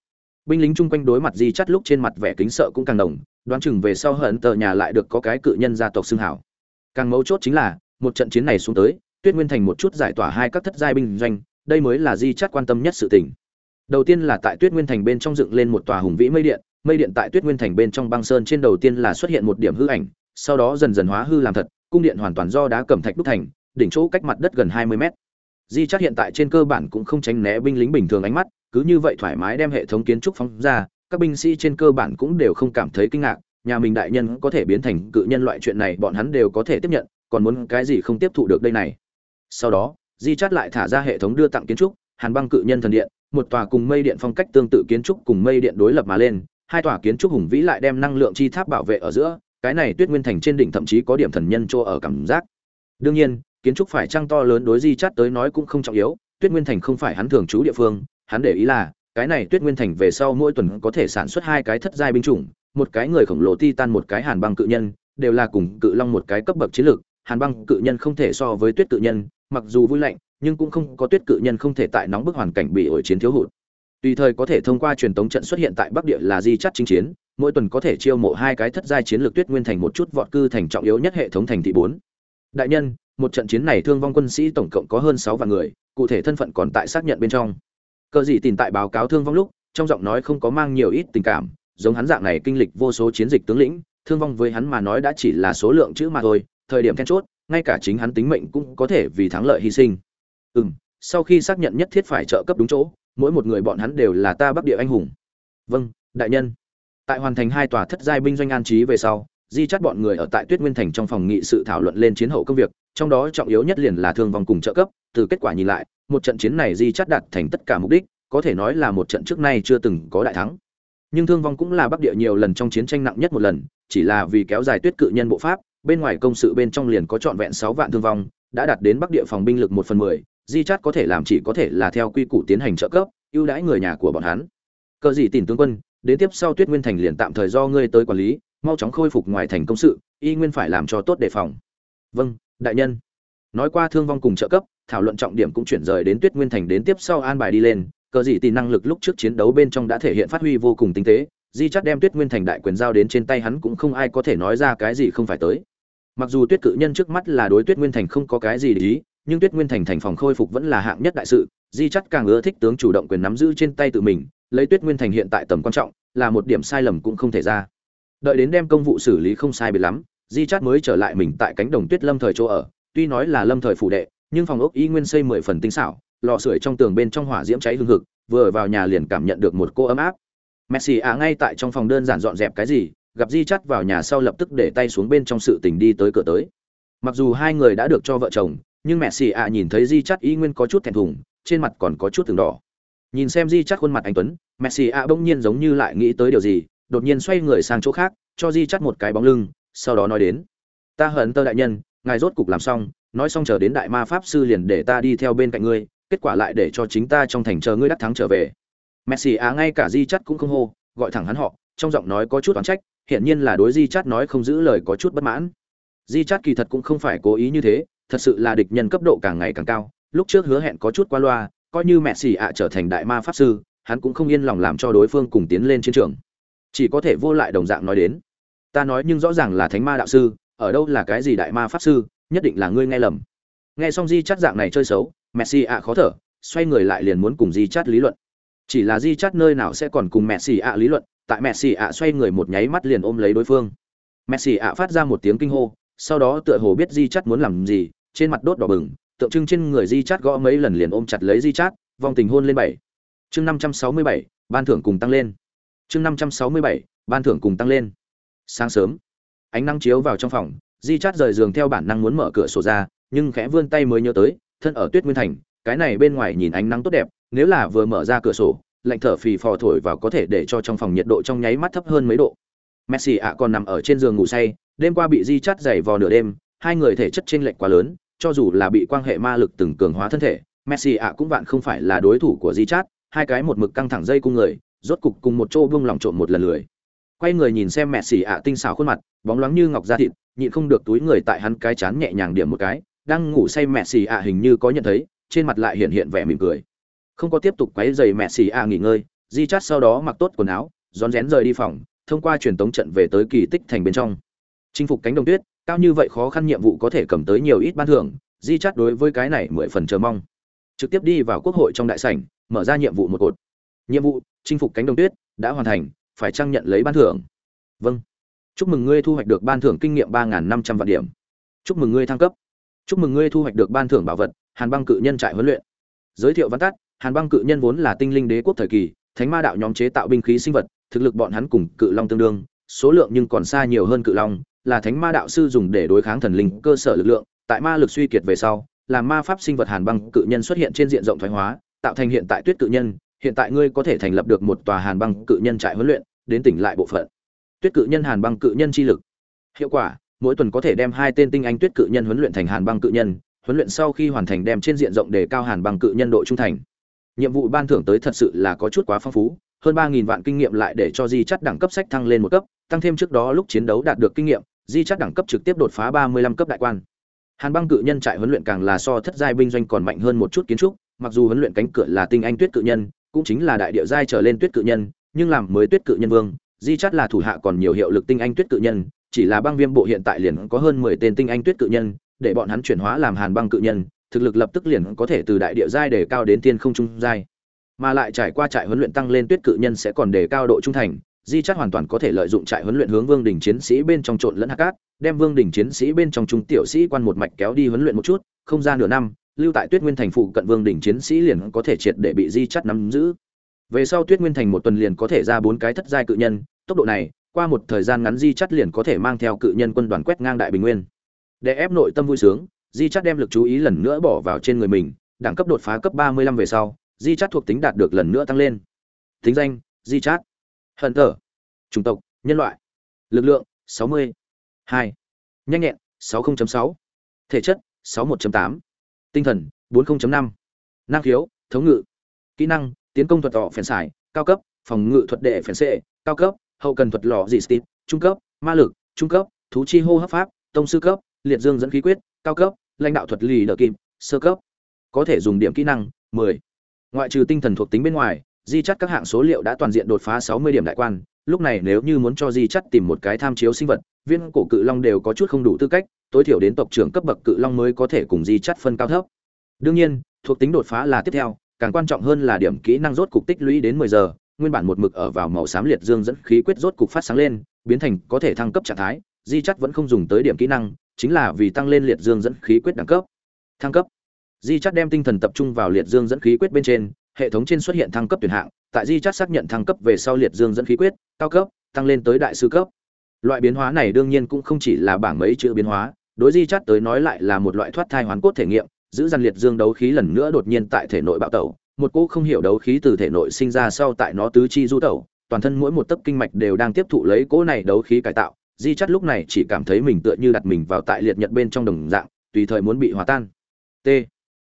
[SPEAKER 1] Binh lính chung quanh đối mặt di chắt lúc trên mặt vẻ kính sợ cũng càng đồng, đoán chừng về sau hận tờ nhà lại được có cái cự nhân gia tộc xưng hảo. Càng mấu chốt chính là, một trận chiến này xuống tới, tuyết nguyên thành một chút giải tỏa hai các thất giai binh doanh, đây mới là di chắt quan tâm nhất sự tình. Đầu tiên là tại tuyết nguyên thành bên trong dựng lên một tòa hùng vĩ mây điện mây điện tại tuyết nguyên thành bên trong băng sơn trên đầu tiên là xuất hiện một điểm hư ảnh, sau đó dần dần hóa hư làm thật, cung điện hoàn toàn do đá cẩm thạch đúc thành, đỉnh chỗ cách mặt đất gần hai mươi mét di chắc hiện tại trên cơ bản cũng không tránh né binh lính bình thường ánh mắt, cứ như vậy thoải mái đem hệ thống kiến trúc phóng ra, các binh sĩ trên cơ bản cũng đều không cảm thấy kinh ngạc, nhà mình đại nhân có thể biến thành cự nhân loại chuyện này bọn hắn đều có thể tiếp nhận, còn muốn cái gì không tiếp thụ được đây này. Sau đó, di chát lại thả ra hệ thống đưa tặng kiến trúc, hàn băng cự nhân thần điện, một tòa cùng mây điện phong cách tương tự kiến trúc cùng mây điện đối lập mà lên, hai tòa kiến trúc hùng vĩ lại đem năng lượng chi tháp bảo vệ ở giữa, cái này tuyết nguyên thành trên đỉnh thậm chí có điểm thần nhân chỗ ở cảm giác. Đương nhiên kiến trúc phải trăng to lớn đối di chát tới nói cũng không trọng yếu, tuyết nguyên thành không phải hắn thường trú địa phương, hắn để ý là, cái này tuyết nguyên thành về sau mỗi tuần có thể sản xuất hai cái thất giai binh chủng, một cái người khổng lồ ti tan một cái hàn băng cự nhân, đều là cùng cự long một cái cấp bậc chiến lược, hàn băng cự nhân không thể so với tuyết cự nhân, mặc dù vui lạnh, nhưng cũng không có tuyết cự nhân không thể tại nóng bức hoàn cảnh bị ổi chiến thiếu hụt. Tùy thời có thể thông qua truyền tống trận xuất hiện tại bắc địa là di chắt chính chiến, mỗi tuần có thể chiêu mộ hai cái thất giai chiến lược tuyết nguyên thành một chút vọt cư thành trọng yếu nhất hệ thống thành thị bốn. Đại nhân một trận chiến này thương vong quân sĩ tổng cộng có hơn sáu vạn người, cụ thể thân phận còn tại xác nhận bên trong. Cờ gì tìm tại báo cáo thương vong lúc, trong giọng nói không có mang nhiều ít tình cảm, giống hắn dạng này kinh lịch vô số chiến dịch tướng lĩnh, thương vong với hắn mà nói đã chỉ là số lượng chữ mà thôi, thời điểm then chốt, ngay cả chính hắn tính mệnh cũng có thể vì thắng lợi hy sinh. Ừm, sau khi xác nhận nhất thiết phải trợ cấp đúng chỗ, mỗi một người bọn hắn đều là ta bắc địa anh hùng. Vâng đại nhân. Tại hoàn thành hai tòa thất giai binh doanh an trí về sau di chắt bọn người ở tại tuyết nguyên thành trong phòng nghị sự thảo luận lên chiến hậu công việc, trong đó trọng yếu nhất liền là thương vong cùng trợ cấp, từ kết quả nhìn lại, một trận chiến này di chắt đạt thành tất cả mục đích, có thể nói là một trận trước nay chưa từng có đại thắng. Nhưng thương vong cũng là bắc địa nhiều lần trong chiến tranh nặng nhất một lần, chỉ là vì kéo dài tuyết cự nhân bộ pháp, bên ngoài công sự bên trong liền có trọn vẹn sáu vạn thương vong, đã đạt đến bắc địa phòng binh lực một phần mười, di chắt có thể làm chỉ có thể là theo quy củ tiến hành trợ cấp, ưu đãi người nhà của bọn hắn. Cờ gì tìm tướng quân, đến tiếp sau tuyết nguyên thành liền tạm thời do ngươi tới quản lý mau chóng khôi phục ngoài thành công sự, y nguyên phải làm cho tốt đề phòng. Vâng đại nhân. Nói qua thương vong cùng trợ cấp, thảo luận trọng điểm cũng chuyển rời đến tuyết nguyên thành đến tiếp sau an bài đi lên, cờ gì tìm năng lực lúc trước chiến đấu bên trong đã thể hiện phát huy vô cùng tinh tế, di chắc đem tuyết nguyên thành đại quyền giao đến trên tay hắn cũng không ai có thể nói ra cái gì không phải tới. Mặc dù tuyết cự nhân trước mắt là đối tuyết nguyên thành không có cái gì để ý, nhưng tuyết nguyên thành thành phòng khôi phục vẫn là hạng nhất đại sự, di chắc càng ưa thích tướng chủ động quyền nắm giữ trên tay tự mình, lấy tuyết nguyên thành hiện tại tầm quan trọng, là một điểm sai lầm cũng không thể ra đợi đến đem công vụ xử lý không sai biệt lắm, di chát mới trở lại mình tại cánh đồng tuyết lâm thời chỗ ở. Tuy nói là lâm thời phủ đệ, nhưng phòng ốc y nguyên xây mười phần tinh xảo, lò sưởi trong tường bên trong hỏa diễm cháy hương hực, vừa vào nhà liền cảm nhận được một cô ấm áp. Messi à ngay tại trong phòng đơn giản dọn dẹp cái gì, gặp di chắt vào nhà sau lập tức để tay xuống bên trong sự tình đi tới cửa tới. Mặc dù hai người đã được cho vợ chồng, nhưng messi ạ nhìn thấy di chắt y nguyên có chút thẹn thùng, trên mặt còn có chút từng đỏ. Nhìn xem di chắt khuôn mặt anh tuấn messi ạ bỗng nhiên giống như lại nghĩ tới điều gì đột nhiên xoay người sang chỗ khác, cho di chắt một cái bóng lưng, sau đó nói đến, ta hận tơ đại nhân, ngài rốt cục làm xong, nói xong chờ đến đại ma pháp sư liền để ta đi theo bên cạnh ngươi, kết quả lại để cho chính ta trong thành chờ ngươi đắc thắng trở về. Messi á ngay cả di chắt cũng không hô, gọi thẳng hắn họ, trong giọng nói có chút oán trách, hiển nhiên là đối di chắt nói không giữ lời có chút bất mãn. Di chắt kỳ thật cũng không phải cố ý như thế, thật sự là địch nhân cấp độ càng ngày càng cao, lúc trước hứa hẹn có chút qua loa, coi như mẹ xì ạ trở thành đại ma pháp sư, hắn cũng không yên lòng làm cho đối phương cùng tiến lên chiến trường chỉ có thể vô lại đồng dạng nói đến. Ta nói nhưng rõ ràng là thánh ma đạo sư, ở đâu là cái gì đại ma pháp sư, nhất định là ngươi nghe lầm. Nghe xong di chắt dạng này chơi xấu messi ạ khó thở, xoay người lại liền muốn cùng di chắt lý luận. Chỉ là di chắt nơi nào sẽ còn cùng messi ạ lý luận, tại messi ạ xoay người một nháy mắt liền ôm lấy đối phương. Messi ạ phát ra một tiếng kinh hô, sau đó tựa hồ biết di chắt muốn làm gì, trên mặt đốt đỏ bừng, tượng trưng trên người di chắt gõ mấy lần liền ôm chặt lấy di chắt vòng tình hôn lên bảy. Chương năm trăm sáu mươi bảy, ban thưởng cùng tăng lên chương năm trăm sáu mươi bảy, ban thưởng cùng tăng lên. Sáng sớm, ánh nắng chiếu vào trong phòng, di chát rời giường theo bản năng muốn mở cửa sổ ra, nhưng khẽ vươn tay mới nhớ tới, thân ở tuyết nguyên thành, cái này bên ngoài nhìn ánh nắng tốt đẹp, nếu là vừa mở ra cửa sổ, lạnh thở phì phò thổi vào có thể để cho trong phòng nhiệt độ trong nháy mắt thấp hơn mấy độ. Messi ạ còn nằm ở trên giường ngủ say, đêm qua bị di chát dày vò nửa đêm, hai người thể chất chênh lệch quá lớn, cho dù là bị quan hệ ma lực từng cường hóa thân thể, messi ạ cũng vạn không phải là đối thủ của di chát, hai cái một mực căng thẳng dây cung người rốt cục cùng một chỗ buông lòng trộm một lần lười. Quay người nhìn xem mẹ xì ạ tinh xảo khuôn mặt, bóng loáng như ngọc da thịt, nhịn không được túi người tại hắn cái chán nhẹ nhàng điểm một cái, đang ngủ say mẹ xì ạ hình như có nhận thấy, trên mặt lại hiện hiện vẻ mỉm cười. Không có tiếp tục quấy giày mẹ xì ạ nghỉ ngơi, di chát sau đó mặc tốt quần áo, rón rén rời đi phòng, thông qua truyền tống trận về tới kỳ tích thành bên trong. Chinh phục cánh đồng tuyết, cao như vậy khó khăn nhiệm vụ có thể cầm tới nhiều ít ban thưởng, di chát đối với cái này mười phần chờ mong. Trực tiếp đi vào quốc hội trong đại sảnh, mở ra nhiệm vụ một cột. Nhiệm vụ chinh phục cánh đồng tuyết, đã hoàn thành, phải trang nhận lấy ban thưởng? Vâng. Chúc mừng ngươi thu hoạch được ban thưởng kinh nghiệm ba năm trăm vạn điểm. Chúc mừng ngươi thăng cấp. Chúc mừng ngươi thu hoạch được ban thưởng bảo vật, hàn băng cự nhân trại huấn luyện. Giới thiệu văn tắt, hàn băng cự nhân vốn là tinh linh đế quốc thời kỳ, thánh ma đạo nhóm chế tạo binh khí sinh vật, thực lực bọn hắn cùng cự long tương đương, số lượng nhưng còn xa nhiều hơn cự long, là thánh ma đạo sư dùng để đối kháng thần linh, cơ sở lực lượng, tại ma lực suy kiệt về sau làm ma pháp sinh vật hàn băng cự nhân xuất hiện trên diện rộng thoái hóa, tạo thành hiện tại tuyết cự nhân hiện tại ngươi có thể thành lập được một tòa hàn băng cự nhân trại huấn luyện, đến tỉnh lại bộ phận. Tuyết cự nhân hàn băng cự nhân chi lực. Hiệu quả, mỗi tuần có thể đem hai tên tinh anh tuyết cự nhân huấn luyện thành hàn băng cự nhân, huấn luyện sau khi hoàn thành đem trên diện rộng đề cao hàn băng cự nhân độ trung thành. Nhiệm vụ ban thưởng tới thật sự là có chút quá phong phú, hơn ba nghìn vạn kinh nghiệm lại để cho di chắt đẳng cấp sách thăng lên một cấp, tăng thêm trước đó lúc chiến đấu đạt được kinh nghiệm, di chắt đẳng cấp trực tiếp đột phá ba mươi lăm cấp đại quan. Hàn băng cự nhân trại huấn luyện càng là so thất giai binh doanh còn mạnh hơn một chút kiến trúc, mặc dù huấn luyện cánh cửa là tinh anh tuyết cự nhân cũng chính là đại địa giai trở lên tuyết cự nhân, nhưng làm mới tuyết cự nhân vương, di Chát là thủ hạ còn nhiều hiệu lực tinh anh tuyết cự nhân, chỉ là băng viêm bộ hiện tại liền có hơn mười tên tinh anh tuyết cự nhân, để bọn hắn chuyển hóa làm hàn băng cự nhân, thực lực lập tức liền có thể từ đại địa giai để cao đến tiên không trung giai. Mà lại trải qua trại huấn luyện tăng lên tuyết cự nhân sẽ còn đề cao độ trung thành, di Chát hoàn toàn có thể lợi dụng trại huấn luyện hướng vương đỉnh chiến sĩ bên trong trộn lẫn hạt cát, đem vương đỉnh chiến sĩ bên trong trung tiểu sĩ quan một mạch kéo đi huấn luyện một chút, không ra nửa năm lưu tại tuyết nguyên thành phụ cận vương đỉnh chiến sĩ liền có thể triệt để bị di chắt nắm giữ. Về sau tuyết nguyên thành một tuần liền có thể ra bốn cái thất giai cự nhân, tốc độ này, qua một thời gian ngắn di chắt liền có thể mang theo cự nhân quân đoàn quét ngang đại bình nguyên. Để ép nội tâm vui sướng, di chắt đem lực chú ý lần nữa bỏ vào trên người mình, đẳng cấp đột phá cấp ba mươi lăm về sau, di chắt thuộc tính đạt được lần nữa tăng lên. Tính danh, di chắt. Hận thở. Chủng tộc, nhân loại. Lực lượng, sáu mươi hai. Nhanh nhẹn, sáu 60.6. thể chất, sáu 61.8 tinh thần 40.5, năng khiếu thống ngự. Kỹ năng tiến công thuật tỏ phèn xài cao cấp phòng ngự thuật đệ phèn xệ cao cấp hậu cần thuật lò dì stip trung cấp ma lực trung cấp thú chi hô hấp pháp tông sư cấp liệt dương dẫn khí quyết cao cấp lãnh đạo thuật lì đờ kim sơ cấp. Có thể dùng điểm kỹ năng 10. ngoại trừ tinh thần thuộc tính bên ngoài di chắt các hạng số liệu đã toàn diện đột phá 60 điểm đại quan. Lúc này nếu như muốn cho di chắt tìm một cái tham chiếu sinh vật viên cổ cự long đều có chút không đủ tư cách tối thiểu đến tộc trưởng cấp bậc cự long mới có thể cùng di chắt phân cao thấp. Đương nhiên, thuộc tính đột phá là tiếp theo, càng quan trọng hơn là điểm kỹ năng rốt cục tích lũy đến 10 giờ, nguyên bản một mực ở vào màu xám liệt dương dẫn khí quyết rốt cục phát sáng lên, biến thành có thể thăng cấp trạng thái, di chắt vẫn không dùng tới điểm kỹ năng, chính là vì tăng lên liệt dương dẫn khí quyết đẳng cấp. Thăng cấp. Di chắt đem tinh thần tập trung vào liệt dương dẫn khí quyết bên trên, hệ thống trên xuất hiện thăng cấp tuyển hạng, tại di chắt xác nhận thăng cấp về sau liệt dương dẫn khí quyết, cao cấp, tăng lên tới đại sư cấp. Loại biến hóa này đương nhiên cũng không chỉ là bảng mấy chữ biến hóa đối di chắt tới nói lại là một loại thoát thai hoán cốt thể nghiệm, giữ dằn liệt dương đấu khí lần nữa đột nhiên tại thể nội bạo tẩu. Một cỗ không hiểu đấu khí từ thể nội sinh ra sau tại nó tứ chi du tẩu, toàn thân mỗi một tấc kinh mạch đều đang tiếp thụ lấy cỗ này đấu khí cải tạo. Di chắt lúc này chỉ cảm thấy mình tựa như đặt mình vào tại liệt nhật bên trong đồng dạng, tùy thời muốn bị hòa tan. T.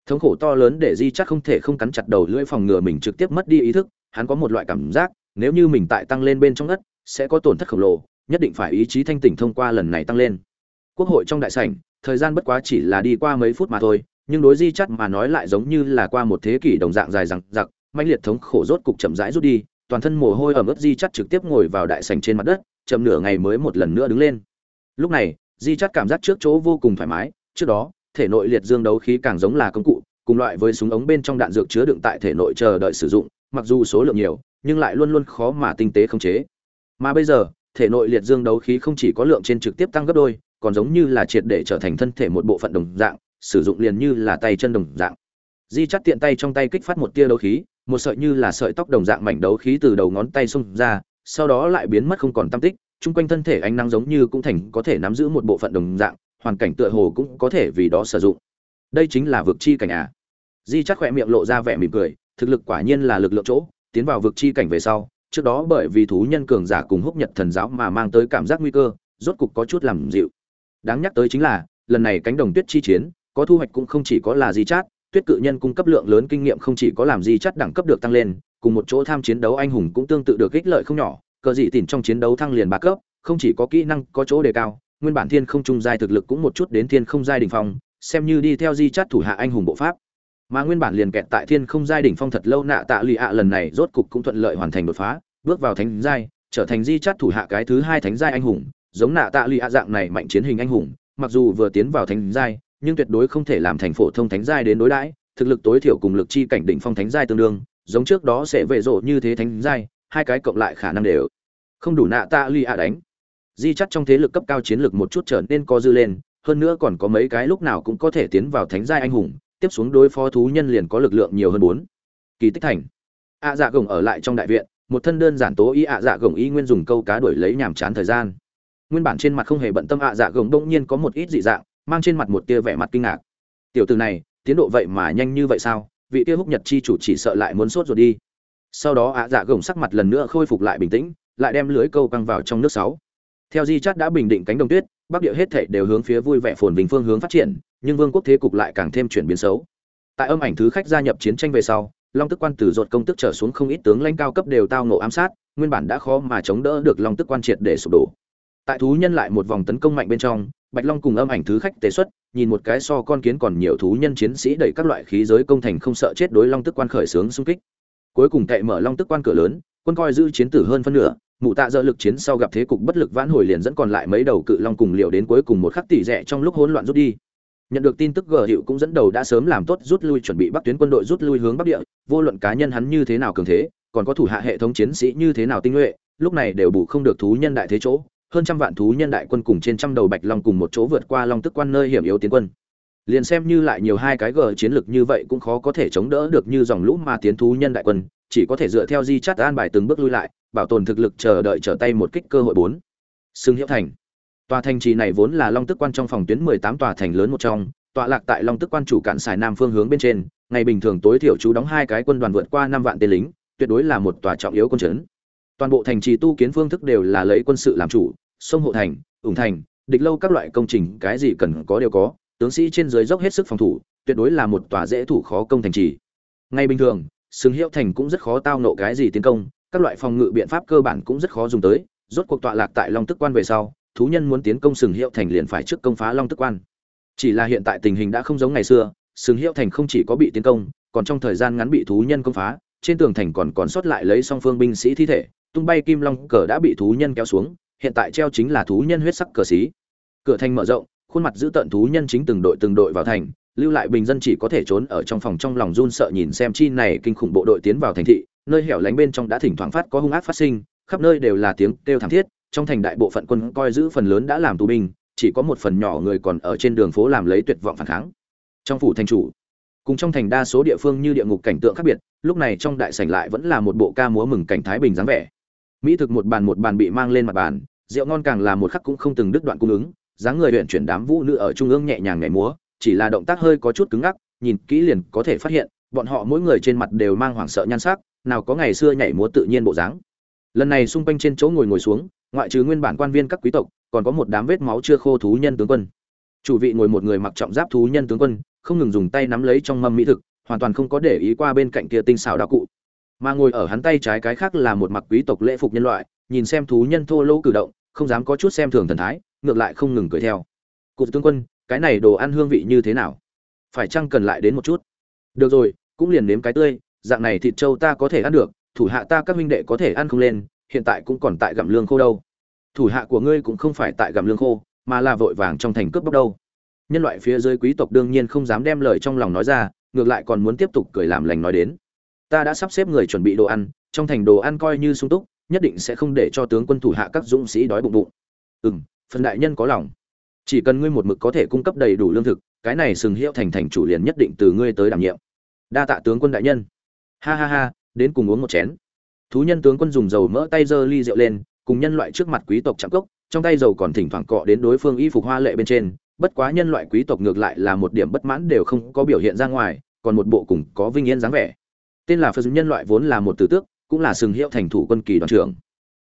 [SPEAKER 1] Thống khổ to lớn để di chắt không thể không cắn chặt đầu lưỡi phòng ngừa mình trực tiếp mất đi ý thức, hắn có một loại cảm giác, nếu như mình tại tăng lên bên trong đất, sẽ có tổn thất khổng lồ, nhất định phải ý chí thanh tỉnh thông qua lần này tăng lên quốc hội trong đại sảnh, thời gian bất quá chỉ là đi qua mấy phút mà thôi, nhưng đối di chắt mà nói lại giống như là qua một thế kỷ đồng dạng dài rằng giặc mạnh liệt thống khổ rốt cục chậm rãi rút đi, toàn thân mồ hôi ẩm ướt di chắt trực tiếp ngồi vào đại sảnh trên mặt đất, chậm nửa ngày mới một lần nữa đứng lên. Lúc này, di chắt cảm giác trước chỗ vô cùng thoải mái, trước đó, thể nội liệt dương đấu khí càng giống là công cụ, cùng loại với súng ống bên trong đạn dược chứa đựng tại thể nội chờ đợi sử dụng, mặc dù số lượng nhiều, nhưng lại luôn luôn khó mà tinh tế khống chế. Mà bây giờ, thể nội liệt dương đấu khí không chỉ có lượng trên trực tiếp tăng gấp đôi còn giống như là triệt để trở thành thân thể một bộ phận đồng dạng, sử dụng liền như là tay chân đồng dạng. Di chắt tiện tay trong tay kích phát một tia đấu khí, một sợi như là sợi tóc đồng dạng mảnh đấu khí từ đầu ngón tay xông ra, sau đó lại biến mất không còn tâm tích, chung quanh thân thể ánh nắng giống như cũng thành có thể nắm giữ một bộ phận đồng dạng, hoàn cảnh tựa hồ cũng có thể vì đó sử dụng. Đây chính là vực chi cảnh à? Di chắc khỏe miệng lộ ra vẻ mỉm cười, thực lực quả nhiên là lực lượng chỗ, tiến vào vực chi cảnh về sau, trước đó bởi vì thú nhân cường giả cùng húc nhật thần giáo mà mang tới cảm giác nguy cơ, rốt cục có chút làm dịu đáng nhắc tới chính là, lần này cánh đồng tuyết chi chiến, có thu hoạch cũng không chỉ có là di chát, tuyết cự nhân cung cấp lượng lớn kinh nghiệm không chỉ có làm di chát đẳng cấp được tăng lên, cùng một chỗ tham chiến đấu anh hùng cũng tương tự được ích lợi không nhỏ. Cờ dị tìm trong chiến đấu thăng liền ba cấp, không chỉ có kỹ năng, có chỗ đề cao, nguyên bản thiên không trung giai thực lực cũng một chút đến thiên không giai đỉnh phong, xem như đi theo di chát thủ hạ anh hùng bộ pháp. Mà nguyên bản liền kẹt tại thiên không giai đỉnh phong thật lâu nạ tạ lụy ạ lần này rốt cục cũng thuận lợi hoàn thành đột phá, bước vào thánh giai, trở thành di chát thủ hạ cái thứ hai thánh giai anh hùng giống nạ tạ lụy ạ dạng này mạnh chiến hình anh hùng, mặc dù vừa tiến vào thánh giai, nhưng tuyệt đối không thể làm thành phổ thông thánh giai đến đối đãi, thực lực tối thiểu cùng lực chi cảnh đỉnh phong thánh giai tương đương, giống trước đó sẽ về rộ như thế thánh giai, hai cái cộng lại khả năng đều không đủ nạ tạ lụy ạ đánh. Di chắt trong thế lực cấp cao chiến lược một chút trở nên co dư lên, hơn nữa còn có mấy cái lúc nào cũng có thể tiến vào thánh giai anh hùng, tiếp xuống đối phó thú nhân liền có lực lượng nhiều hơn bốn. Kỳ tích thành. Ạ dạ gồng ở lại trong đại viện, một thân đơn giản tố ý ạ dạ gồng y nguyên dùng câu cá đuổi lấy nhàm chán thời gian nguyên bản trên mặt không hề bận tâm ạ dạ gồng đông nhiên có một ít dị dạng, mang trên mặt một tia vẻ mặt kinh ngạc. Tiểu từ này, tiến độ vậy mà nhanh như vậy sao? Vị tia húc nhật chi chủ chỉ sợ lại muốn sốt rồi đi. Sau đó ạ dạ gồng sắc mặt lần nữa khôi phục lại bình tĩnh, lại đem lưới câu căng vào trong nước sáu. Theo di chát đã bình định cánh đồng tuyết, bắc địa hết thảy đều hướng phía vui vẻ phồn vinh phương hướng phát triển, nhưng vương quốc thế cục lại càng thêm chuyển biến xấu. Tại âm ảnh thứ khách gia nhập chiến tranh về sau, long tức quan từ dột công tức trở xuống không ít tướng lãnh cao cấp đều tao ngộ ám sát, nguyên bản đã khó mà chống đỡ được long tức quan triệt để sụp đổ tại thú nhân lại một vòng tấn công mạnh bên trong, bạch long cùng âm ảnh thứ khách tế xuất, nhìn một cái so con kiến còn nhiều thú nhân chiến sĩ đẩy các loại khí giới công thành không sợ chết đối long tức quan khởi xướng xung kích. Cuối cùng cậy mở long tức quan cửa lớn, quân coi giữ chiến tử hơn phân nửa, mụ tạ dỡ lực chiến sau gặp thế cục bất lực vãn hồi liền dẫn còn lại mấy đầu cự long cùng liều đến cuối cùng một khắc tỷ rẻ trong lúc hỗn loạn rút đi. Nhận được tin tức gờ hiệu cũng dẫn đầu đã sớm làm tốt rút lui chuẩn bị bắc tuyến quân đội rút lui hướng bắc địa, vô luận cá nhân hắn như thế nào cường thế, còn có thủ hạ hệ thống chiến sĩ như thế nào tinh nhuệ, lúc này đều bù không được thú nhân đại thế chỗ hơn trăm vạn thú nhân đại quân cùng trên trăm đầu bạch long cùng một chỗ vượt qua long tức quan nơi hiểm yếu tiến quân. Liền xem như lại nhiều hai cái gờ chiến lược như vậy cũng khó có thể chống đỡ được như dòng lũ mà tiến thú nhân đại quân, chỉ có thể dựa theo di chắt an bài từng bước lui lại, bảo tồn thực lực chờ đợi trở tay một kích cơ hội bốn. Xưng hiệu thành. Tòa thành trì này vốn là long tức quan trong phòng tuyến mười tám tòa thành lớn một trong, tọa lạc tại long tức quan chủ cạn xài nam phương hướng bên trên, ngày bình thường tối thiểu chú đóng hai cái quân đoàn vượt qua năm vạn tên lính, tuyệt đối là một tòa trọng yếu quân trấn toàn bộ thành trì tu kiến phương thức đều là lấy quân sự làm chủ sông hộ thành, ủng thành, địch lâu các loại công trình cái gì cần có đều có, tướng sĩ trên dưới dốc hết sức phòng thủ, tuyệt đối là một tòa dễ thủ khó công thành trì. Ngay bình thường xứng hiệu thành cũng rất khó tao nộ cái gì tiến công, các loại phòng ngự biện pháp cơ bản cũng rất khó dùng tới, rốt cuộc tọa lạc tại long tức quan về sau, thú nhân muốn tiến công sừng hiệu thành liền phải trước công phá long tức quan. Chỉ là hiện tại tình hình đã không giống ngày xưa, sừng hiệu thành không chỉ có bị tiến công, còn trong thời gian ngắn bị thú nhân công phá, trên tường thành còn còn sót lại lấy song phương binh sĩ thi thể, tung bay kim long cờ đã bị thú nhân kéo xuống hiện tại treo chính là thú nhân huyết sắc cờ xí. Cửa thành mở rộng, khuôn mặt giữ tận thú nhân chính từng đội từng đội vào thành, lưu lại bình dân chỉ có thể trốn ở trong phòng trong lòng run sợ nhìn xem chi này kinh khủng bộ đội tiến vào thành thị, nơi hẻo lánh bên trong đã thỉnh thoảng phát có hung ác phát sinh, khắp nơi đều là tiếng kêu thảm thiết, trong thành đại bộ phận quân coi giữ phần lớn đã làm tù binh, chỉ có một phần nhỏ người còn ở trên đường phố làm lấy tuyệt vọng phản kháng. Trong phủ thành chủ, cùng trong thành đa số địa phương như địa ngục cảnh tượng khác biệt, lúc này trong đại sảnh lại vẫn là một bộ ca múa mừng cảnh thái bình dáng vẻ. Mỹ thực một bàn một bàn bị mang lên mặt bàn rượu ngon càng là một khắc cũng không từng đứt đoạn cung ứng, dáng người huyện chuyển đám vũ nữ ở trung ương nhẹ nhàng nhảy múa, chỉ là động tác hơi có chút cứng ngắc, nhìn kỹ liền có thể phát hiện, bọn họ mỗi người trên mặt đều mang hoảng sợ nhan sắc, nào có ngày xưa nhảy múa tự nhiên bộ dáng. Lần này xung quanh trên chỗ ngồi ngồi xuống, ngoại trừ nguyên bản quan viên các quý tộc, còn có một đám vết máu chưa khô thú nhân tướng quân. Chủ vị ngồi một người mặc trọng giáp thú nhân tướng quân, không ngừng dùng tay nắm lấy trong mâm mỹ thực, hoàn toàn không có để ý qua bên cạnh kia tinh xảo đạo cụ. Mà ngồi ở hắn tay trái cái khác là một mặc quý tộc lễ phục nhân loại, nhìn xem thú nhân thô lỗ cử động không dám có chút xem thường thần thái, ngược lại không ngừng cười theo. Cụt tướng quân, cái này đồ ăn hương vị như thế nào? Phải chăng cần lại đến một chút? Được rồi, cũng liền nếm cái tươi, dạng này thịt trâu ta có thể ăn được, thủ hạ ta các huynh đệ có thể ăn không lên, hiện tại cũng còn tại gặm lương khô đâu. Thủ hạ của ngươi cũng không phải tại gặm lương khô, mà là vội vàng trong thành cướp bóc đâu. Nhân loại phía dưới quý tộc đương nhiên không dám đem lời trong lòng nói ra, ngược lại còn muốn tiếp tục cười làm lành nói đến. Ta đã sắp xếp người chuẩn bị đồ ăn, trong thành đồ ăn coi như sung túc nhất định sẽ không để cho tướng quân thủ hạ các dũng sĩ đói bụng bụng. Ừ m phần đại nhân có lòng. Chỉ cần ngươi một mực có thể cung cấp đầy đủ lương thực, cái này sừng hiệu thành thành chủ liền nhất định từ ngươi tới đảm nhiệm. Đa tạ tướng quân đại nhân. Ha ha ha, đến cùng uống một chén. Thú nhân tướng quân dùng dầu mỡ tay giơ ly rượu lên, cùng nhân loại trước mặt quý tộc chạm cốc, trong tay dầu còn thỉnh thoảng cọ đến đối phương y phục hoa lệ bên trên, bất quá nhân loại quý tộc ngược lại là một điểm bất mãn đều không có biểu hiện ra ngoài, còn một bộ cùng có vinh yên dáng vẻ. Tên là phật nhân loại vốn là một tử tước cũng là sừng hiệu thành thủ quân kỳ đoàn trưởng.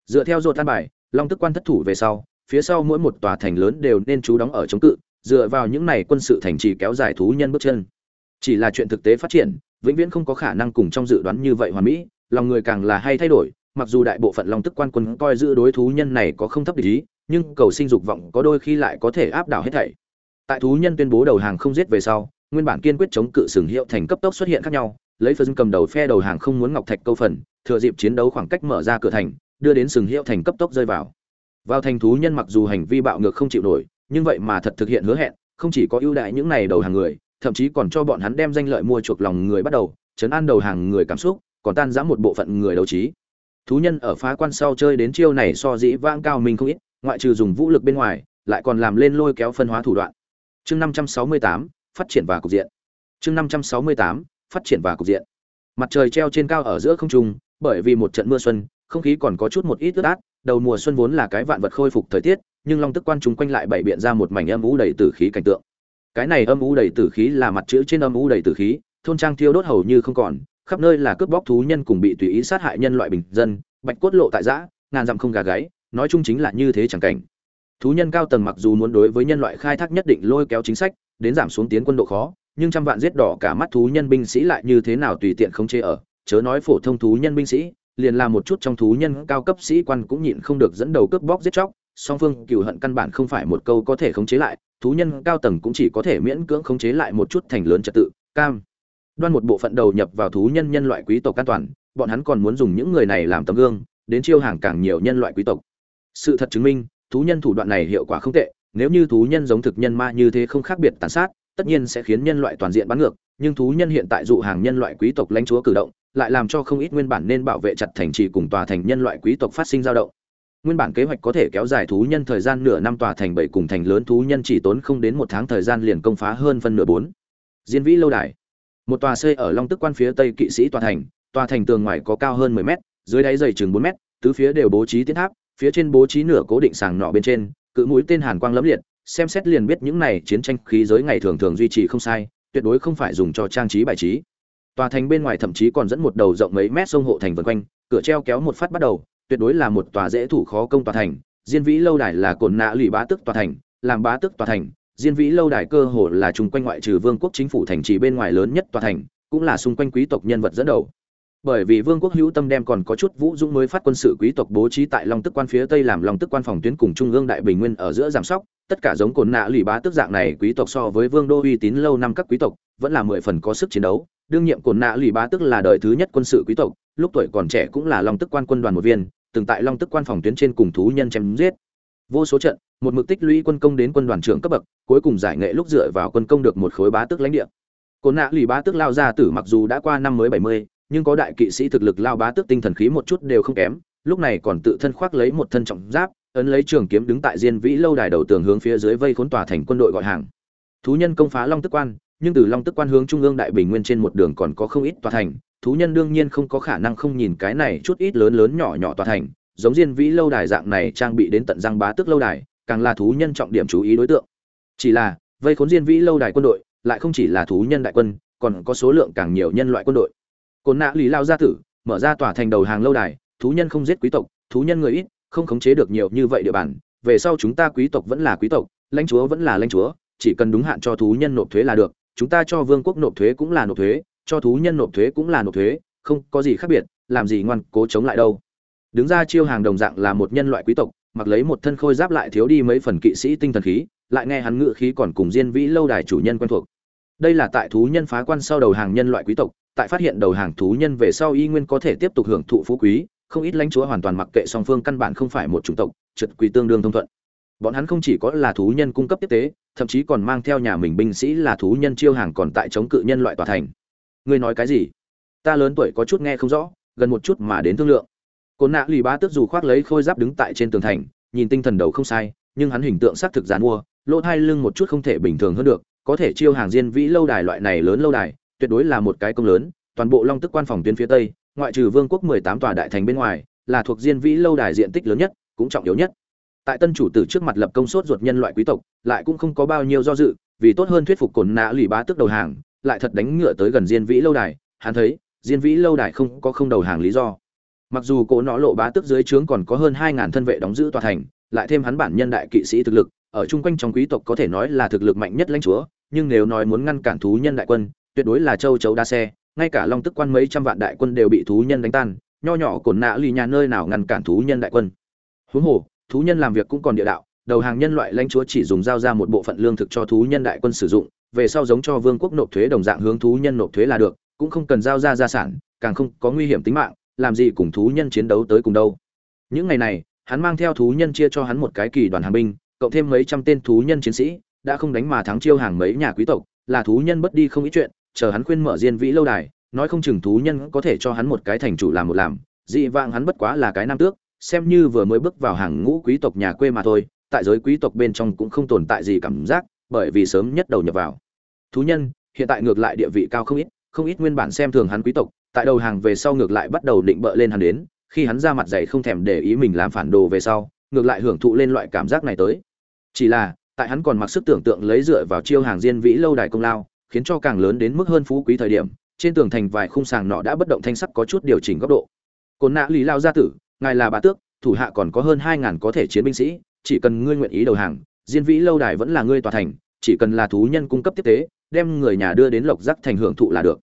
[SPEAKER 1] Dựa theo dột an bài, long tức quan thất thủ về sau, phía sau mỗi một tòa thành lớn đều nên trú đóng ở chống cự, dựa vào những này quân sự thành trì kéo dài thú nhân bước chân. Chỉ là chuyện thực tế phát triển, vĩnh viễn không có khả năng cùng trong dự đoán như vậy hoàn mỹ, lòng người càng là hay thay đổi, mặc dù đại bộ phận long tức quan quân coi giữ đối thú nhân này có không thấp ý, nhưng cầu sinh dục vọng có đôi khi lại có thể áp đảo hết thảy. Tại thú nhân tuyên bố đầu hàng không giết về sau, nguyên bản kiên quyết chống cự sừng hiệu thành cấp tốc xuất hiện khác nhau lấy phần cầm đầu phe đầu hàng không muốn ngọc thạch câu phần, thừa dịp chiến đấu khoảng cách mở ra cửa thành, đưa đến sừng hiệu thành cấp tốc rơi vào. Vào thành thú nhân mặc dù hành vi bạo ngược không chịu nổi, nhưng vậy mà thật thực hiện hứa hẹn, không chỉ có ưu đại những này đầu hàng người, thậm chí còn cho bọn hắn đem danh lợi mua chuộc lòng người bắt đầu chấn an đầu hàng người cảm xúc, còn tan giã một bộ phận người đấu trí. Thú nhân ở phá quan sau chơi đến chiêu này so dĩ vãng cao mình không ít, ngoại trừ dùng vũ lực bên ngoài, lại còn làm lên lôi kéo phân hóa thủ đoạn. Chương năm trăm sáu mươi tám, phát triển và cục diện. Chương năm trăm sáu mươi tám phát triển và cục diện. Mặt trời treo trên cao ở giữa không trung, bởi vì một trận mưa xuân, không khí còn có chút một ít ướt át, đầu mùa xuân vốn là cái vạn vật khôi phục thời tiết, nhưng long tức quan chúng quanh lại bảy biện ra một mảnh âm u đầy tử khí cảnh tượng. Cái này âm u đầy tử khí là mặt chữ trên âm u đầy tử khí, thôn trang thiêu đốt hầu như không còn, khắp nơi là cướp bóc thú nhân cùng bị tùy ý sát hại nhân loại bình dân, bạch cốt lộ tại giã ngàn dặm không gà gáy, nói chung chính là như thế chẳng cảnh. Thú nhân cao tầng mặc dù muốn đối với nhân loại khai thác nhất định lôi kéo chính sách, đến giảm xuống tiến quân độ khó nhưng trăm vạn giết đỏ cả mắt thú nhân binh sĩ lại như thế nào tùy tiện không chế ở, chớ nói phổ thông thú nhân binh sĩ, liền là một chút trong thú nhân cao cấp sĩ quan cũng nhịn không được dẫn đầu cướp bóc giết chóc, song phương cừu hận căn bản không phải một câu có thể khống chế lại, thú nhân cao tầng cũng chỉ có thể miễn cưỡng khống chế lại một chút thành lớn trật tự, cam. Đoan một bộ phận đầu nhập vào thú nhân nhân loại quý tộc an toàn, bọn hắn còn muốn dùng những người này làm tấm gương, đến chiêu hàng càng nhiều nhân loại quý tộc. Sự thật chứng minh, thú nhân thủ đoạn này hiệu quả không tệ, nếu như thú nhân giống thực nhân ma như thế không khác biệt tàn sát tất nhiên sẽ khiến nhân loại toàn diện bắn ngược, nhưng thú nhân hiện tại dụ hàng nhân loại quý tộc lãnh chúa cử động, lại làm cho không ít nguyên bản nên bảo vệ chặt thành trì cùng tòa thành nhân loại quý tộc phát sinh dao động. Nguyên bản kế hoạch có thể kéo dài thú nhân thời gian nửa năm tòa thành bảy cùng thành lớn thú nhân chỉ tốn không đến một tháng thời gian liền công phá hơn phân nửa bốn. Diên vĩ lâu đài. Một tòa xây ở long tức quan phía tây kỵ sĩ tòa thành tòa thành tường ngoài có cao hơn 10 mét, dưới đáy dày chừng 4 mét, tứ phía đều bố trí tiến tháp, phía trên bố trí nửa cố định sàng nọ bên trên, cự mũi tên hàn quang lẫm liệt xem xét liền biết những này chiến tranh khí giới ngày thường thường duy trì không sai, tuyệt đối không phải dùng cho trang trí bài trí. Tòa thành bên ngoài thậm chí còn dẫn một đầu rộng mấy mét sông hộ thành vần quanh, cửa treo kéo một phát bắt đầu, tuyệt đối là một tòa dễ thủ khó công tòa thành. Diên vĩ lâu đài là cồn nạ lụy bá tước tòa thành, làm bá tước tòa thành. Diên vĩ lâu đài cơ hồ là trung quanh ngoại trừ vương quốc chính phủ thành trì bên ngoài lớn nhất tòa thành, cũng là xung quanh quý tộc nhân vật dẫn đầu. Bởi vì vương quốc hữu tâm đem còn có chút vũ dũng mới phát quân sự quý tộc bố trí tại long tức quan phía tây làm long tức quan phòng tuyến cùng trung ương đại bình nguyên ở giữa giảm sóc tất cả giống cồn nạ lì bá tức dạng này quý tộc so với vương đô uy tín lâu năm các quý tộc, vẫn là mười phần có sức chiến đấu. Đương nhiệm cồn nạ lì bá tức là đời thứ nhất quân sự quý tộc, lúc tuổi còn trẻ cũng là long tức quan quân đoàn một viên, từng tại long tức quan phòng tuyến trên cùng thú nhân chém giết. Vô số trận, một mực tích lũy quân công đến quân đoàn trưởng cấp bậc, cuối cùng giải nghệ lúc dựa vào quân công được một khối bá tức lãnh địa. Cồn nạ lì bá tức lao ra tử mặc dù đã qua năm mới bảy mươi, nhưng có đại kỵ sĩ thực lực lao bá tức tinh thần khí một chút đều không kém, lúc này còn tự thân khoác lấy một thân trọng giáp ấn lấy trường kiếm đứng tại diên vĩ lâu đài đầu tường hướng phía dưới vây khốn tòa thành quân đội gọi hàng. Thú nhân công phá long tức quan, nhưng từ long tức quan hướng trung ương đại bình nguyên trên một đường còn có không ít tòa thành. Thú nhân đương nhiên không có khả năng không nhìn cái này chút ít lớn lớn nhỏ nhỏ tòa thành, giống diên vĩ lâu đài dạng này trang bị đến tận răng bá tức lâu đài, càng là thú nhân trọng điểm chú ý đối tượng. Chỉ là, vây khốn diên vĩ lâu đài quân đội, lại không chỉ là thú nhân đại quân, còn có số lượng càng nhiều nhân loại quân đội. Cồn nạ lý lao gia tử mở ra tòa thành đầu hàng lâu đài, thú nhân không giết quý tộc, thú nhân người ít không khống chế được nhiều như vậy địa bàn, về sau chúng ta quý tộc vẫn là quý tộc, lãnh chúa vẫn là lãnh chúa, chỉ cần đúng hạn cho thú nhân nộp thuế là được, chúng ta cho vương quốc nộp thuế cũng là nộp thuế, cho thú nhân nộp thuế cũng là nộp thuế, không có gì khác biệt, làm gì ngoan cố chống lại đâu. Đứng ra chiêu hàng đồng dạng là một nhân loại quý tộc, mặc lấy một thân khôi giáp lại thiếu đi mấy phần kỵ sĩ tinh thần khí, lại nghe hắn ngự khí còn cùng diên vĩ lâu đài chủ nhân quen thuộc. Đây là tại thú nhân phá quan sau đầu hàng nhân loại quý tộc, tại phát hiện đầu hàng thú nhân về sau y nguyên có thể tiếp tục hưởng thụ phú quý không ít lãnh chúa hoàn toàn mặc kệ song phương căn bản không phải một chủng tộc trật quỳ tương đương thông thuận. Bọn hắn không chỉ có là thú nhân cung cấp tiếp tế, thậm chí còn mang theo nhà mình binh sĩ là thú nhân chiêu hàng còn tại chống cự nhân loại tòa thành. Ngươi nói cái gì? Ta lớn tuổi có chút nghe không rõ, gần một chút mà đến thương lượng. Cồn nạ lì bá tước dù khoác lấy khôi giáp đứng tại trên tường thành, nhìn tinh thần đầu không sai, nhưng hắn hình tượng xác thực gián mua, lỗ hai lưng một chút không thể bình thường hơn được, có thể chiêu hàng diên vĩ lâu đài loại này lớn lâu đài, tuyệt đối là một cái công lớn, toàn bộ long tức quan phòng tuyến phía tây ngoại trừ vương quốc mười tám tòa đại thành bên ngoài, là thuộc diên vĩ lâu đài diện tích lớn nhất, cũng trọng yếu nhất. Tại tân chủ tử trước mặt lập công sốt ruột nhân loại quý tộc, lại cũng không có bao nhiêu do dự, vì tốt hơn thuyết phục cồn nạ lì bá tước đầu hàng, lại thật đánh ngựa tới gần diên vĩ lâu đài, hắn thấy, diên vĩ lâu đài không có không đầu hàng lý do. Mặc dù cổ nọ lộ bá tước dưới trướng còn có hơn hai ngàn thân vệ đóng giữ tòa thành, lại thêm hắn bản nhân đại kỵ sĩ thực lực, ở chung quanh trong quý tộc có thể nói là thực lực mạnh nhất lãnh chúa, nhưng nếu nói muốn ngăn cản thú nhân đại quân, tuyệt đối là châu chấu đa xe ngay cả long tức quan mấy trăm vạn đại quân đều bị thú nhân đánh tan, nho nhỏ cồn nạ lì nhà nơi nào ngăn cản thú nhân đại quân. Huống hồ, thú nhân làm việc cũng còn địa đạo, đầu hàng nhân loại lãnh chúa chỉ dùng giao ra một bộ phận lương thực cho thú nhân đại quân sử dụng, về sau giống cho vương quốc nộp thuế đồng dạng hướng thú nhân nộp thuế là được, cũng không cần giao ra gia sản, càng không có nguy hiểm tính mạng, làm gì cùng thú nhân chiến đấu tới cùng đâu. Những ngày này, hắn mang theo thú nhân chia cho hắn một cái kỳ đoàn hàng binh, cộng thêm mấy trăm tên thú nhân chiến sĩ, đã không đánh mà thắng chiêu hàng mấy nhà quý tộc, là thú nhân bất đi không ít chuyện chờ hắn khuyên mở diên vĩ lâu đài, nói không chừng thú nhân có thể cho hắn một cái thành chủ làm một làm. Dị vãng hắn bất quá là cái nam tước, xem như vừa mới bước vào hàng ngũ quý tộc nhà quê mà thôi, tại giới quý tộc bên trong cũng không tồn tại gì cảm giác, bởi vì sớm nhất đầu nhập vào. Thú nhân, hiện tại ngược lại địa vị cao không ít không ít nguyên bản xem thường hắn quý tộc, tại đầu hàng về sau ngược lại bắt đầu định bợ lên hắn đến, khi hắn ra mặt dày không thèm để ý mình làm phản đồ về sau, ngược lại hưởng thụ lên loại cảm giác này tới. Chỉ là, tại hắn còn mặc sức tưởng tượng lấy dựa vào chiêu hàng diên vĩ lâu đài công lao khiến cho càng lớn đến mức hơn phú quý thời điểm, trên tường thành vài khung sàng nọ đã bất động thanh sắc có chút điều chỉnh góc độ. Cồn nạ lý lao gia tử, ngài là bà tước, thủ hạ còn có hơn hai ngàn có thể chiến binh sĩ, chỉ cần ngươi nguyện ý đầu hàng, diên vĩ lâu đài vẫn là ngươi tòa thành, chỉ cần là thú nhân cung cấp tiếp tế, đem người nhà đưa đến lộc giác thành hưởng thụ là được.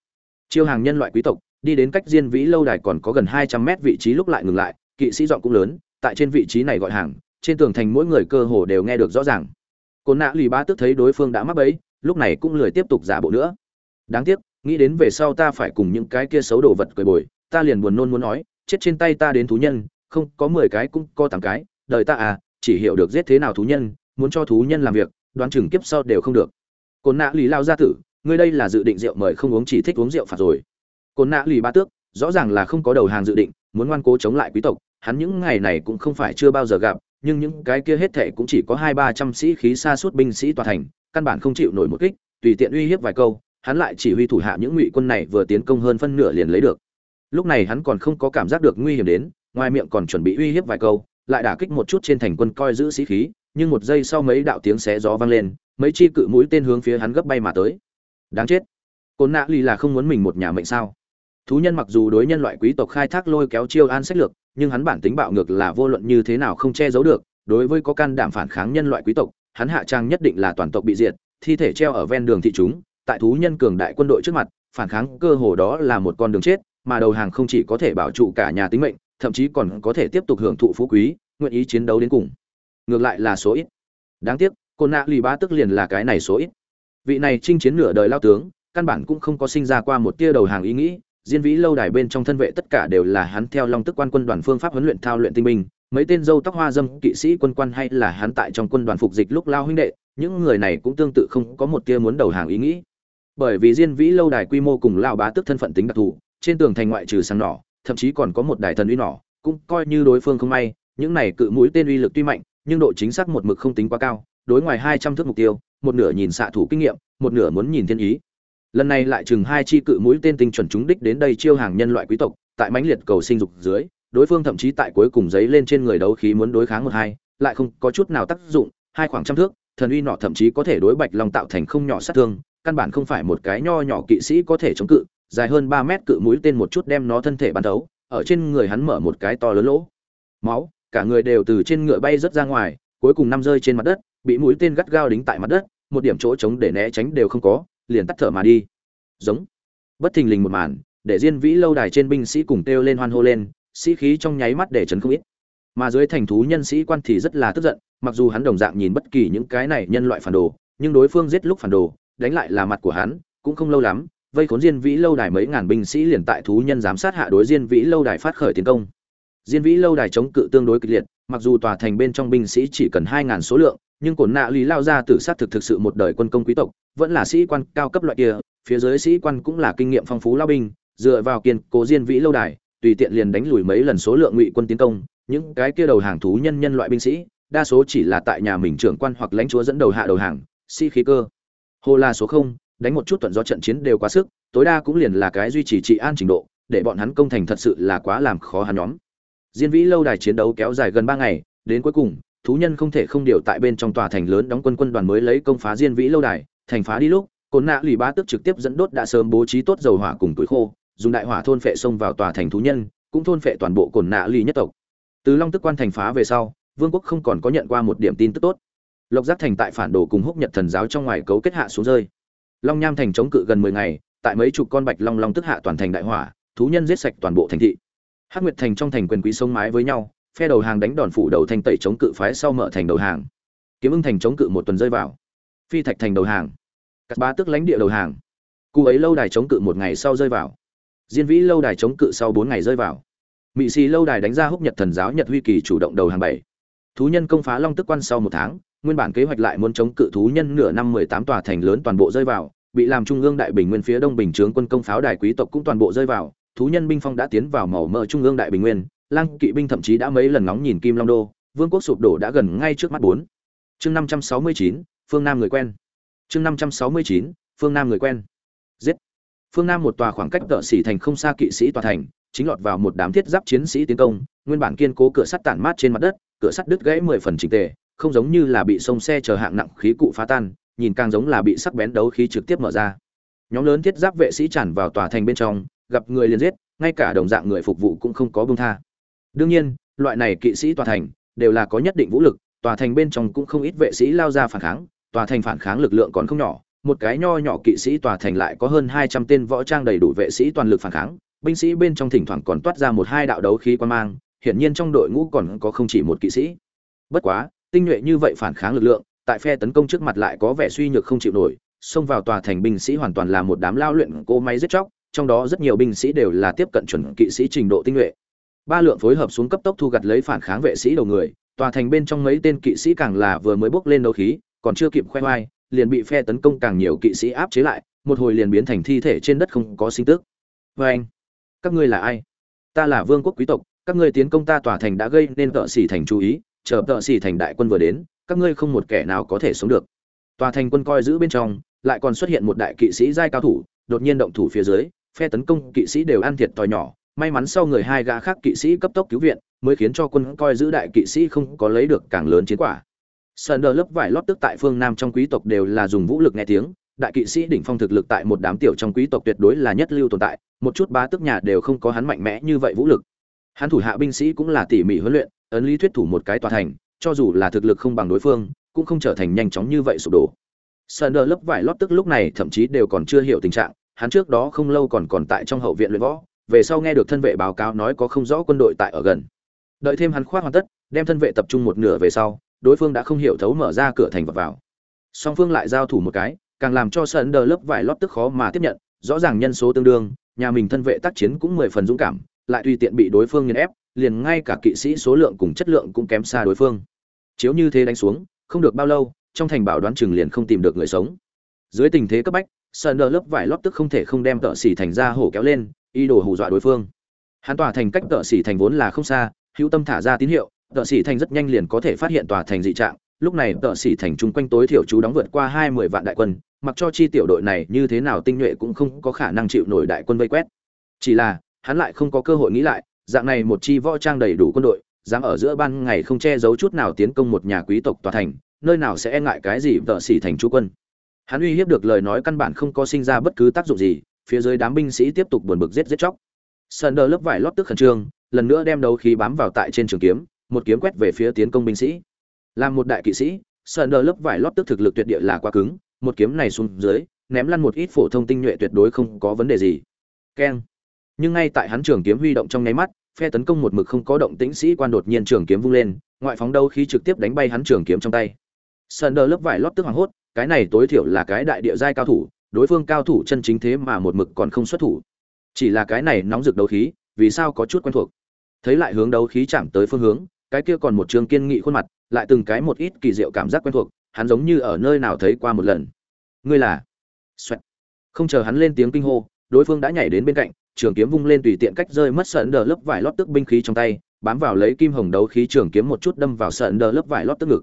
[SPEAKER 1] Chiêu hàng nhân loại quý tộc, đi đến cách diên vĩ lâu đài còn có gần hai trăm mét vị trí lúc lại ngừng lại, kỵ sĩ dọn cũng lớn, tại trên vị trí này gọi hàng, trên tường thành mỗi người cơ hồ đều nghe được rõ ràng. Cồn nạ lì ba tức thấy đối phương đã mắc bẫy lúc này cũng lười tiếp tục giả bộ nữa. Đáng tiếc, nghĩ đến về sau ta phải cùng những cái kia xấu đồ vật cười bồi, ta liền buồn nôn muốn nói, chết trên tay ta đến thú nhân, không, có mười cái cũng có tám cái, đời ta à chỉ hiểu được giết thế nào thú nhân, muốn cho thú nhân làm việc, đoán chừng kiếp sau đều không được. Cồn nạ lì lao gia tử, ngươi đây là dự định rượu mời không uống chỉ thích uống rượu phạt rồi. Cồn nạ lì ba tước, rõ ràng là không có đầu hàng dự định, muốn ngoan cố chống lại quý tộc, hắn những ngày này cũng không phải chưa bao giờ gặp, nhưng những cái kia hết thệ cũng chỉ có hai ba trăm sĩ khí xa suốt binh sĩ tòa thành căn bản không chịu nổi một kích, tùy tiện uy hiếp vài câu, hắn lại chỉ huy thủ hạ những ngụy quân này vừa tiến công hơn phân nửa liền lấy được. Lúc này hắn còn không có cảm giác được nguy hiểm đến, ngoài miệng còn chuẩn bị uy hiếp vài câu, lại đả kích một chút trên thành quân coi giữ sĩ khí, nhưng một giây sau mấy đạo tiếng xé gió vang lên, mấy chi cự mũi tên hướng phía hắn gấp bay mà tới. Đáng chết. Côn nạ lì là không muốn mình một nhà mệnh sao? Thú nhân mặc dù đối nhân loại quý tộc khai thác lôi kéo chiêu an sách lược, nhưng hắn bản tính bạo ngược là vô luận như thế nào không che giấu được, đối với có can đảm phản kháng nhân loại quý tộc hắn hạ trang nhất định là toàn tộc bị diệt thi thể treo ở ven đường thị chúng tại thú nhân cường đại quân đội trước mặt phản kháng cơ hồ đó là một con đường chết mà đầu hàng không chỉ có thể bảo trụ cả nhà tính mệnh thậm chí còn có thể tiếp tục hưởng thụ phú quý nguyện ý chiến đấu đến cùng. Ngược lại là số ít. Đáng tiếc cô nạ lì ba tức liền là cái này số ít. Vị này chinh chiến nửa đời lao tướng căn bản cũng không có sinh ra qua một tia đầu hàng ý nghĩ diên vĩ lâu đài bên trong thân vệ tất cả đều là hắn theo long tức quan quân đoàn phương pháp huấn luyện thao luyện tinh minh, mấy tên dâu tóc hoa dâm kỵ sĩ quân quan hay là hắn tại trong quân đoàn phục dịch lúc lao huynh đệ, những người này cũng tương tự không có một tia muốn đầu hàng ý nghĩ. Bởi vì diên vĩ lâu đài quy mô cùng lao bá tức thân phận tính đặc thù, trên tường thành ngoại trừ sáng nỏ, thậm chí còn có một đài thần uy nỏ, cũng coi như đối phương không may, những này cự mũi tên uy lực tuy mạnh, nhưng độ chính xác một mực không tính quá cao, đối ngoài hai trăm thước mục tiêu, một nửa nhìn xạ thủ kinh nghiệm, một nửa muốn nhìn thiên ý. Lần này lại chừng hai chi cự mũi tên tinh chuẩn trúng đích đến đây chiêu hàng nhân loại quý tộc, tại mãnh liệt cầu sinh dục dưới đối phương thậm chí tại cuối cùng giấy lên trên người đấu khí muốn đối kháng một hai, lại không có chút nào tác dụng, hai khoảng trăm thước, thần uy nọ thậm chí có thể đối bạch long tạo thành không nhỏ sát thương, căn bản không phải một cái nho nhỏ kỵ sĩ có thể chống cự, dài hơn ba mét cự mũi tên một chút đem nó thân thể bắn thấu, ở trên người hắn mở một cái to lớn lỗ. Máu, cả người đều từ trên ngựa bay rớt ra ngoài, cuối cùng năm rơi trên mặt đất, bị mũi tên gắt gao đính tại mặt đất, một điểm chỗ trống để né tránh đều không có, liền tắt thở mà đi. Giống. Bất thình lình một màn, để diên vĩ lâu đài trên binh sĩ cùng kêu lên hoan hô lên sĩ khí trong nháy mắt để chấn không ít. Mà dưới thành thú nhân sĩ quan thì rất là tức giận, mặc dù hắn đồng dạng nhìn bất kỳ những cái này nhân loại phản đồ, nhưng đối phương giết lúc phản đồ, đánh lại là mặt của hắn, cũng không lâu lắm, vây khốn diên vĩ lâu đài mấy ngàn binh sĩ liền tại thú nhân giám sát hạ đối diên vĩ lâu đài phát khởi tiến công. Diên vĩ lâu đài chống cự tương đối kịch liệt, mặc dù tòa thành bên trong binh sĩ chỉ cần hai ngàn số lượng, nhưng cổn nạ lý lao ra tử sát thực thực sự một đời quân công quý tộc, vẫn là sĩ quan cao cấp loại kia, phía dưới sĩ quan cũng là kinh nghiệm phong phú lao binh, dựa vào kiên cố diên vĩ lâu đài tùy tiện liền đánh lùi mấy lần số lượng ngụy quân tiến công, những cái kia đầu hàng thú nhân nhân loại binh sĩ, đa số chỉ là tại nhà mình trưởng quan hoặc lãnh chúa dẫn đầu hạ đầu hàng si khí cơ. Hồ là số không, đánh một chút thuận do trận chiến đều quá sức, tối đa cũng liền là cái duy trì trị an trình độ, để bọn hắn công thành thật sự là quá làm khó hắn nhóm. Diên vĩ lâu đài chiến đấu kéo dài gần ba ngày, đến cuối cùng, thú nhân không thể không điều tại bên trong tòa thành lớn đóng quân quân đoàn mới lấy công phá diên vĩ lâu đài, thành phá đi lúc cồn nạ lì bá tức trực tiếp dẫn đốt đã sớm bố trí tốt dầu hỏa cùng tuổi khô dùng đại hỏa thôn phệ xông vào tòa thành thú nhân, cũng thôn phệ toàn bộ cồn nạ ly nhất tộc. Từ long tức quan thành phá về sau, vương quốc không còn có nhận qua một điểm tin tức tốt. Lộc giác thành tại phản đồ cùng húc nhật thần giáo trong ngoài cấu kết hạ xuống rơi. Long nham thành chống cự gần mười ngày, tại mấy chục con bạch long long tức hạ toàn thành đại hỏa, thú nhân giết sạch toàn bộ thành thị. Hắc nguyệt thành trong thành quyền quý sông mái với nhau, phe đầu hàng đánh đòn phủ đầu thanh tẩy chống cự phái sau mở thành đầu hàng. Kiếm ưng thành chống cự một tuần rơi vào. Phi thạch thành đầu hàng. Cắt ba tức lãnh địa đầu hàng. Cụ ấy lâu đài chống cự một ngày sau rơi vào diên vĩ lâu đài chống cự sau bốn ngày rơi vào. Mị xì lâu đài đánh ra húc nhật thần giáo nhật huy kỳ chủ động đầu hàng bảy. Thú nhân công phá long tức quan sau một tháng, nguyên bản kế hoạch lại muốn chống cự thú nhân nửa năm mười tám tòa thành lớn toàn bộ rơi vào, bị làm trung ương đại bình nguyên phía đông bình chướng quân công pháo đài quý tộc cũng toàn bộ rơi vào, thú nhân binh phong đã tiến vào màu mỡ trung ương đại bình nguyên, lang kỵ binh thậm chí đã mấy lần nóng nhìn kim long đô, vương quốc sụp đổ đã gần ngay trước mắt bốn. Chương năm trăm sáu mươi chín, phương nam người quen. Chương năm trăm sáu mươi chín, phương nam người quen. Giết phương nam một tòa khoảng cách tợ xỉ thành không xa kỵ sĩ tòa thành, chính lọt vào một đám thiết giáp chiến sĩ tiến công, nguyên bản kiên cố cửa sắt tản mát trên mặt đất, cửa sắt đứt gãy mười phần chỉnh tề, không giống như là bị sông xe chở hạng nặng khí cụ phá tan, nhìn càng giống là bị sắc bén đấu khí trực tiếp mở ra. Nhóm lớn thiết giáp vệ sĩ tràn vào tòa thành bên trong, gặp người liền giết, ngay cả đồng dạng người phục vụ cũng không có buông tha. Đương nhiên, loại này kỵ sĩ tòa thành đều là có nhất định vũ lực, tòa thành bên trong cũng không ít vệ sĩ lao ra phản kháng, tòa thành phản kháng lực lượng còn không nhỏ một cái nho nhỏ kỵ sĩ tòa thành lại có hơn hai trăm tên võ trang đầy đủ vệ sĩ toàn lực phản kháng binh sĩ bên trong thỉnh thoảng còn toát ra một hai đạo đấu khí quan mang hiển nhiên trong đội ngũ còn có không chỉ một kỵ sĩ. Bất quá tinh nhuệ như vậy phản kháng lực lượng tại phe tấn công trước mặt lại có vẻ suy nhược không chịu nổi xông vào tòa thành binh sĩ hoàn toàn là một đám lao luyện cô máy giết chóc trong đó rất nhiều binh sĩ đều là tiếp cận chuẩn kỵ sĩ trình độ tinh nhuệ. Ba lượng phối hợp xuống cấp tốc thu gặt lấy phản kháng vệ sĩ đầu người tòa thành bên trong mấy tên kỵ sĩ càng là vừa mới bước lên đấu khí còn chưa kịp khoe khoang, liền bị phe tấn công càng nhiều kỵ sĩ áp chế lại, một hồi liền biến thành thi thể trên đất không có sinh tức vê anh, các ngươi là ai? Ta là vương quốc quý tộc, các ngươi tiến công ta tòa thành đã gây nên tợ xỉ thành chú ý, chờ tợ xỉ thành đại quân vừa đến, các ngươi không một kẻ nào có thể sống được. Tòa thành quân coi giữ bên trong, lại còn xuất hiện một đại kỵ sĩ giai cao thủ, đột nhiên động thủ phía dưới, phe tấn công kỵ sĩ đều ăn thiệt thòi nhỏ. May mắn sau người hai gã khác kỵ sĩ cấp tốc cứu viện, mới khiến cho quân coi giữ đại kỵ sĩ không có lấy được càng lớn chiến quả sơn đờ lớp vải lót tức tại phương nam trong quý tộc đều là dùng vũ lực nghe tiếng. Đại kỵ sĩ đỉnh phong thực lực tại một đám tiểu trong quý tộc tuyệt đối là nhất lưu tồn tại, một chút bá tức nhà đều không có hắn mạnh mẽ như vậy vũ lực. Hắn thủ hạ binh sĩ cũng là tỉ mỉ huấn luyện, ấn lý thuyết thủ một cái tòa thành, cho dù là thực lực không bằng đối phương, cũng không trở thành nhanh chóng như vậy sụp đổ. Sơn đờ lớp vải lót tức lúc này thậm chí đều còn chưa hiểu tình trạng, hắn trước đó không lâu còn còn tại trong hậu viện luyện võ, về sau nghe được thân vệ báo cáo nói có không rõ quân đội tại ở gần. Đợi thêm hắn khoác hoàn tất, đem thân vệ tập trung một nửa về sau đối phương đã không hiểu thấu mở ra cửa thành và vào. Song phương lại giao thủ một cái, càng làm cho sơn đờ lớp vải lót tức khó mà tiếp nhận, rõ ràng nhân số tương đương, nhà mình thân vệ tác chiến cũng mười phần dũng cảm, lại tùy tiện bị đối phương nghiền ép, liền ngay cả kỵ sĩ số lượng cùng chất lượng cũng kém xa đối phương. Chiếu như thế đánh xuống, không được bao lâu, trong thành bảo đoán chừng liền không tìm được người sống. Dưới tình thế cấp bách, sơn đờ lớp vải lót tức không thể không đem tợ xỉ thành ra hổ kéo lên, ý đồ hù dọa đối phương. Hắn tòa thành cách tợ xỉ thành vốn là không xa, hữu tâm thả ra tín hiệu tợ sĩ thành rất nhanh liền có thể phát hiện tòa thành dị trạng. Lúc này tợ sĩ thành chung quanh tối thiểu chú đóng vượt qua hai mươi vạn đại quân, mặc cho chi tiểu đội này như thế nào tinh nhuệ cũng không có khả năng chịu nổi đại quân vây quét. Chỉ là, hắn lại không có cơ hội nghĩ lại, dạng này một chi võ trang đầy đủ quân đội, dám ở giữa ban ngày không che giấu chút nào tiến công một nhà quý tộc tòa thành, nơi nào sẽ e ngại cái gì tợ sĩ thành chú quân. Hắn uy hiếp được lời nói căn bản không có sinh ra bất cứ tác dụng gì, phía dưới đám binh sĩ tiếp tục buồn bực giết giết chóc. Sơn đờ lớp vải lót tức khẩn trương, lần nữa đem đấu khí bám vào tại trên trường kiếm một kiếm quét về phía tiến công binh sĩ. Làm một đại kỵ sĩ, sơn đờ lớp vải lót tức thực lực tuyệt địa là quá cứng, một kiếm này xuống dưới, ném lăn một ít phổ thông tinh nhuệ tuyệt đối không có vấn đề gì. Keng. Nhưng ngay tại hắn trường kiếm huy động trong nháy mắt, phe tấn công một mực không có động tĩnh sĩ quan đột nhiên trường kiếm vung lên, ngoại phóng đấu khí trực tiếp đánh bay hắn trường kiếm trong tay. Sơn đờ lớp vải lót tức hoảng hốt, cái này tối thiểu là cái đại địa giai cao thủ, đối phương cao thủ chân chính thế mà một mực còn không xuất thủ. Chỉ là cái này nóng rực đấu khí, vì sao có chút quen thuộc? Thấy lại hướng đấu khí chạm tới phương hướng cái kia còn một trường kiên nghị khuôn mặt, lại từng cái một ít kỳ diệu cảm giác quen thuộc, hắn giống như ở nơi nào thấy qua một lần. Ngươi là? Xoẹt. không chờ hắn lên tiếng kinh hô, đối phương đã nhảy đến bên cạnh, trường kiếm vung lên tùy tiện cách rơi mất sợn đờ lớp vải lót tức binh khí trong tay, bám vào lấy kim hồng đấu khí trường kiếm một chút đâm vào sợn đờ lớp vải lót tức ngực.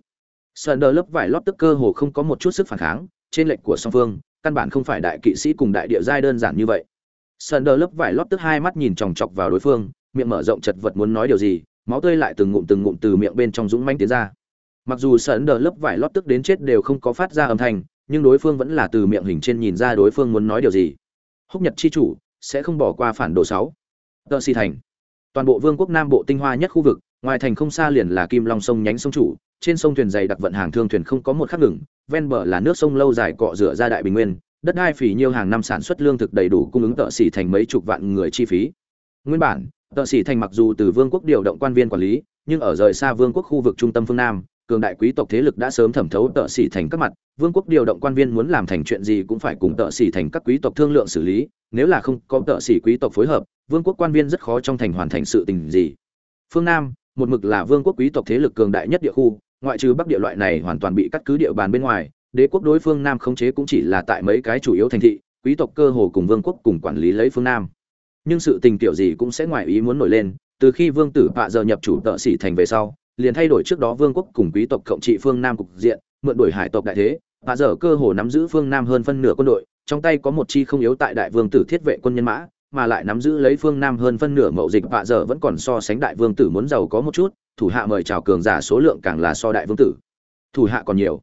[SPEAKER 1] Sợn đờ lớp vải lót tức cơ hồ không có một chút sức phản kháng, trên lệnh của song phương, căn bản không phải đại kỵ sĩ cùng đại địa giai đơn giản như vậy. Sợn đờ lớp vải lót tức hai mắt nhìn chòng chọc vào đối phương, miệng mở rộng chật vật muốn nói điều gì máu tươi lại từng ngụm từng ngụm từ miệng bên trong dũng manh tiến ra. Mặc dù sợn đờ lớp vải lót tức đến chết đều không có phát ra âm thanh, nhưng đối phương vẫn là từ miệng hình trên nhìn ra đối phương muốn nói điều gì. Húc nhật chi chủ, sẽ không bỏ qua phản đồ sáu. Tợ xì thành. Toàn bộ vương quốc nam bộ tinh hoa nhất khu vực, ngoài thành không xa liền là kim long sông nhánh sông chủ, trên sông thuyền dày đặc vận hàng thương thuyền không có một khắc ngừng, ven bờ là nước sông lâu dài cọ rửa ra đại bình nguyên, đất đai phì nhiêu hàng năm sản xuất lương thực đầy đủ cung ứng tợ xỉ thành mấy chục vạn người chi phí. Nguyên bản tợ sĩ thành mặc dù từ vương quốc điều động quan viên quản lý, nhưng ở rời xa vương quốc khu vực trung tâm phương nam, cường đại quý tộc thế lực đã sớm thẩm thấu tợ sĩ thành các mặt. Vương quốc điều động quan viên muốn làm thành chuyện gì cũng phải cùng tợ sĩ thành các quý tộc thương lượng xử lý. Nếu là không có tợ sĩ quý tộc phối hợp, vương quốc quan viên rất khó trong thành hoàn thành sự tình gì. Phương nam, một mực là vương quốc quý tộc thế lực cường đại nhất địa khu, ngoại trừ bắc địa loại này hoàn toàn bị cắt cứ địa bàn bên ngoài, đế quốc đối phương nam khống chế cũng chỉ là tại mấy cái chủ yếu thành thị, quý tộc cơ hồ cùng vương quốc cùng quản lý lấy phương nam nhưng sự tình tiểu gì cũng sẽ ngoài ý muốn nổi lên, từ khi vương tử bạ giờ nhập chủ tợ xỉ thành về sau, liền thay đổi trước đó vương quốc cùng quý tộc cộng trị phương nam cục diện, mượn đuổi hải tộc đại thế bạ giờ cơ hồ nắm giữ phương nam hơn phân nửa quân đội, trong tay có một chi không yếu tại đại vương tử thiết vệ quân nhân mã, mà lại nắm giữ lấy phương nam hơn phân nửa mậu dịch bạ giờ vẫn còn so sánh đại vương tử muốn giàu có một chút, thủ hạ mời chào cường giả số lượng càng là so đại vương tử. Thủ hạ còn nhiều.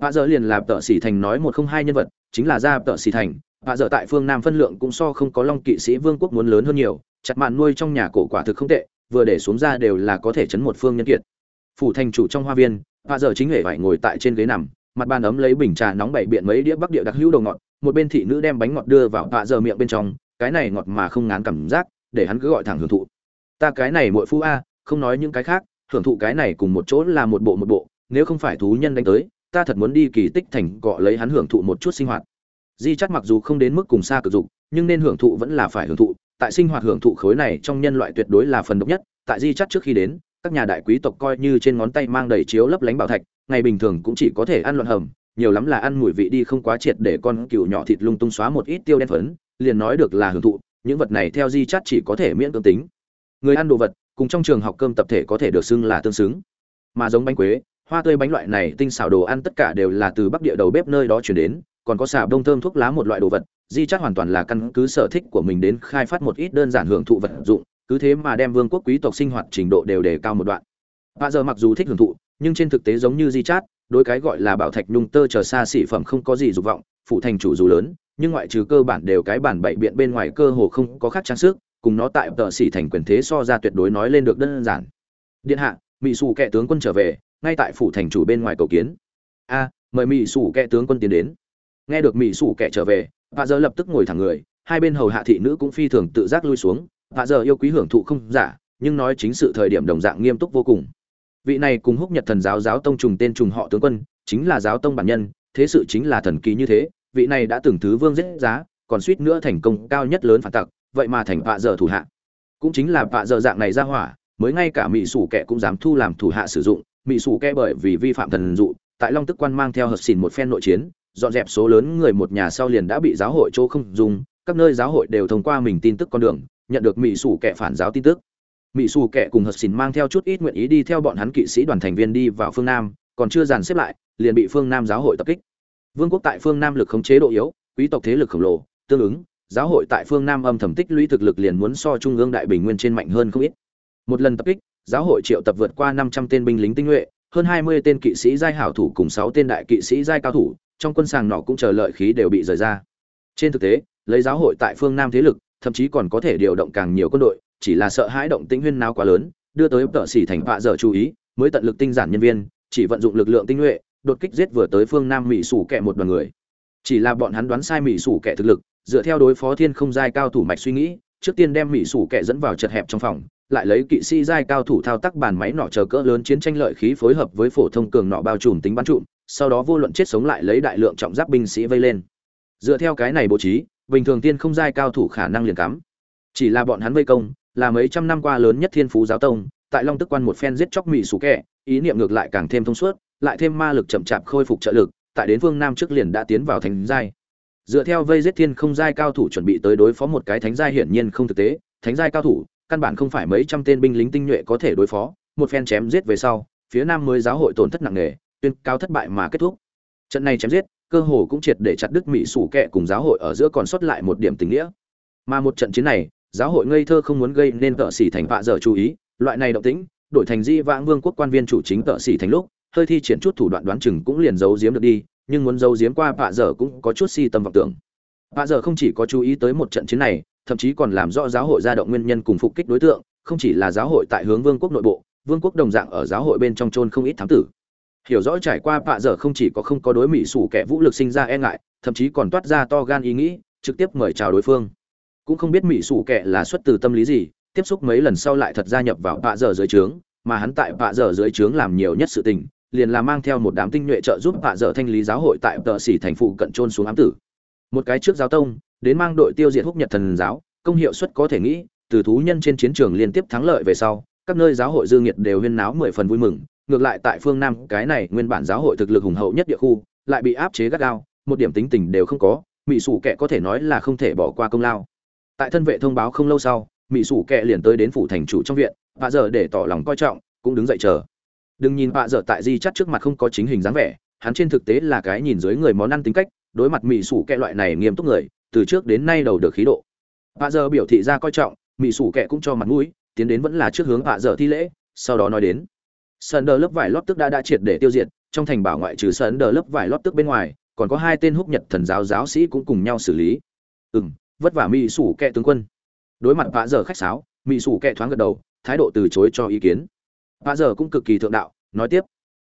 [SPEAKER 1] Bạ giờ liền làm tợ xỉ thành nói một không hai nhân vật, chính là ra tợ xỉ thành và giờ tại phương nam phân lượng cũng so không có long kỵ sĩ vương quốc muốn lớn hơn nhiều, chặt mạn nuôi trong nhà cổ quả thực không tệ, vừa để xuống ra đều là có thể chấn một phương nhân kiệt. Phủ thành chủ trong hoa viên và giờ chính hệ phải ngồi tại trên ghế nằm, mặt bàn ấm lấy bình trà nóng bảy biện mấy đĩa bắc địa đặc hữu đầu ngọt, một bên thị nữ đem bánh ngọt đưa vào bạ giờ miệng bên trong, cái này ngọt mà không ngán cảm giác, để hắn cứ gọi thẳng hưởng thụ. Ta cái này muội phu a, không nói những cái khác, hưởng thụ cái này cùng một chỗ là một bộ một bộ, nếu không phải thú nhân đánh tới, ta thật muốn đi kỳ tích thành cọ lấy hắn hưởng thụ một chút sinh hoạt di chắc mặc dù không đến mức cùng xa cực dục, nhưng nên hưởng thụ vẫn là phải hưởng thụ. Tại sinh hoạt hưởng thụ khối này trong nhân loại tuyệt đối là phần độc nhất. Tại di chắc trước khi đến, các nhà đại quý tộc coi như trên ngón tay mang đầy chiếu lấp lánh bảo thạch, ngày bình thường cũng chỉ có thể ăn loạn hầm. Nhiều lắm là ăn mùi vị đi không quá triệt để con cừu nhỏ thịt lung tung xóa một ít tiêu đen phấn, liền nói được là hưởng thụ. Những vật này theo di chắt chỉ có thể miễn cưỡng tính. Người ăn đồ vật, cùng trong trường học cơm tập thể có thể được xưng là tương xứng. Mà giống bánh quế, hoa tươi bánh loại này tinh xảo đồ ăn tất cả đều là từ bắc địa đầu bếp nơi đó chuyển đến còn có xà đông thơm thuốc lá một loại đồ vật di chắc hoàn toàn là căn cứ sở thích của mình đến khai phát một ít đơn giản hưởng thụ vật dụng cứ thế mà đem vương quốc quý tộc sinh hoạt trình độ đều đề cao một đoạn Bà giờ mặc dù thích hưởng thụ, nhưng trên thực tế giống như Di Chát, đối cái gọi là bảo thạch nhung tơ chờ xa xỉ phẩm không có gì dục vọng, phụ thành chủ dù lớn, nhưng ngoại trừ cơ bản đều cái bản bảy biện bên ngoài cơ hồ không có khác trang sức, cùng nó tại tờ xỉ thành quyền thế so ra tuyệt đối nói lên được đơn giản. Điện hạ, mỹ sủ kẻ tướng quân trở về, ngay tại phủ thành chủ bên ngoài cầu kiến. A, mời mỹ sủ kẻ tướng quân tiến đến. Nghe được mỹ sủ Kẻ trở về, Vạ giờ lập tức ngồi thẳng người, hai bên hầu hạ thị nữ cũng phi thường tự giác lui xuống, Vạ giờ yêu quý hưởng thụ không giả, nhưng nói chính sự thời điểm đồng dạng nghiêm túc vô cùng. Vị này cùng húc nhật thần giáo giáo tông trùng tên trùng họ tướng quân chính là giáo tông bản nhân thế sự chính là thần kỳ như thế vị này đã từng thứ vương giết giá còn suýt nữa thành công cao nhất lớn phản tặc vậy mà thành vạ dở thủ hạ. Cũng chính là vạ dở dạng này ra hỏa mới ngay cả mỹ sủ kẻ cũng dám thu làm thủ hạ sử dụng. Mỹ sủ kẻ bởi vì vi phạm thần dụ tại long tức quan mang theo hợp xỉn một phen nội chiến dọn dẹp số lớn người một nhà sau liền đã bị giáo hội chỗ không dùng, các nơi giáo hội đều thông qua mình tin tức con đường, nhận được mỹ sủ kẻ phản giáo tin tức. Mỹ xù kẻ cùng hật xỉn mang theo chút ít nguyện ý đi theo bọn hắn kỵ sĩ đoàn thành viên đi vào phương nam, còn chưa dàn xếp lại, liền bị phương nam giáo hội tập kích. Vương quốc tại phương nam lực khống chế độ yếu, quý tộc thế lực khổng lồ, tương ứng, giáo hội tại phương nam âm thầm tích lũy thực lực liền muốn so trung ương đại bình nguyên trên mạnh hơn không ít. Một lần tập kích, giáo hội triệu tập vượt qua năm trăm tên binh lính tinh nhuệ, hơn hai mươi tên kỵ sĩ giai hảo thủ cùng sáu tên đại kỵ sĩ giai cao thủ trong quân sàng nọ cũng chờ lợi khí đều bị rời ra trên thực tế lấy giáo hội tại phương nam thế lực thậm chí còn có thể điều động càng nhiều quân đội chỉ là sợ hãi động tĩnh huyên náo quá lớn, đưa tới tợ sĩ thành vạ dở chú ý, mới tận lực tinh giản nhân viên, chỉ vận dụng lực lượng tinh nhuệ, đột kích giết vừa tới phương Nam Mỹ sủ kẻ một đoàn người. Chỉ là bọn hắn đoán sai Mỹ sủ kẻ thực lực, dựa theo đối phó thiên không giai cao thủ mạch suy nghĩ, trước tiên đem Mỹ sủ kẻ dẫn vào chật hẹp trong phòng, lại lấy kỵ sĩ giai cao thủ thao tác bàn máy nọ chờ cỡ lớn chiến tranh lợi khí phối hợp với phổ thông cường nọ bao trùm tính bắn trụm, sau đó vô luận chết sống lại lấy đại lượng trọng giáp binh sĩ vây lên. Dựa theo cái này bố trí, bình thường tiên không giai cao thủ khả năng liền cắm. Chỉ là bọn hắn vây công, là mấy trăm năm qua lớn nhất thiên phú giáo tông tại long tức quan một phen giết chóc mỹ sủ kẻ ý niệm ngược lại càng thêm thông suốt lại thêm ma lực chậm chạp khôi phục trợ lực tại đến phương nam trước liền đã tiến vào thành giai dựa theo vây giết thiên không giai cao thủ chuẩn bị tới đối phó một cái thánh giai hiển nhiên không thực tế thánh giai cao thủ căn bản không phải mấy trăm tên binh lính tinh nhuệ có thể đối phó một phen chém giết về sau phía nam mới giáo hội tổn thất nặng nề tuyên cao thất bại mà kết thúc. Trận này chém giết, cơ hồ cũng triệt để chặt đứt mỹ sủ kệ cùng giáo hội ở giữa còn sót lại một điểm tình nghĩa. Mà một trận chiến này, giáo hội ngây thơ không muốn gây nên tợ xỉ thành vạ dở chú ý, loại này động tĩnh, đổi thành di vãng vương quốc quan viên chủ chính tợ xỉ thành lúc, hơi thi triển chút thủ đoạn đoán chừng cũng liền giấu giếm được đi, nhưng muốn giấu giếm qua vạ dở cũng có chút si tâm vọng tưởng. Vạ dở không chỉ có chú ý tới một trận chiến này, thậm chí còn làm rõ giáo hội ra động nguyên nhân cùng phục kích đối tượng, không chỉ là giáo hội tại hướng vương quốc nội bộ, vương quốc đồng dạng ở giáo hội bên trong chôn không ít thám tử hiểu rõ trải qua bạ dở không chỉ có không có đối mỹ sủ kẻ vũ lực sinh ra e ngại, thậm chí còn toát ra to gan ý nghĩ, trực tiếp mời chào đối phương. Cũng không biết mỹ sủ kẻ là xuất từ tâm lý gì, tiếp xúc mấy lần sau lại thật gia nhập vào bạ dở dưới trướng, mà hắn tại bạ dở dưới trướng làm nhiều nhất sự tình, liền là mang theo một đám tinh nhuệ trợ giúp bạ dở thanh lý giáo hội tại tợ xỉ thành phụ cận trôn xuống ám tử. Một cái trước giáo tông, đến mang đội tiêu diệt húc nhật thần giáo, công hiệu suất có thể nghĩ, từ thú nhân trên chiến trường liên tiếp thắng lợi về sau, các nơi giáo hội dương nhiệt đều huyên náo mười phần vui mừng ngược lại tại phương nam, cái này nguyên bản giáo hội thực lực hùng hậu nhất địa khu, lại bị áp chế gắt gao, một điểm tính tình đều không có mỹ sủ kệ có thể nói là không thể bỏ qua công lao. Tại thân vệ thông báo không lâu sau mỹ sủ kệ liền tới đến phủ thành chủ trong viện và giờ để tỏ lòng coi trọng, cũng đứng dậy chờ. Đừng nhìn vạ dở tại di chắt trước mặt không có chính hình dáng vẻ, hắn trên thực tế là cái nhìn dưới người món ăn tính cách, đối mặt mỹ sủ kệ loại này nghiêm túc người, từ trước đến nay đầu được khí độ. Vạ dở biểu thị ra coi trọng mỹ sủ kệ cũng cho mặt mũi, tiến đến vẫn là trước hướng vạ dở thi lễ, sau đó nói đến sơn đờ lớp vải lót tức đã đã triệt để tiêu diệt, trong thành bảo ngoại trừ sơn đờ lớp vải lót tức bên ngoài, còn có hai tên húc nhật thần giáo giáo sĩ cũng cùng nhau xử lý. Ừ m vất vả mỹ sủ kệ tướng quân. Đối mặt vạ dở khách sáo mỹ sủ kệ thoáng gật đầu, thái độ từ chối cho ý kiến. Vạ dở cũng cực kỳ thượng đạo, nói tiếp.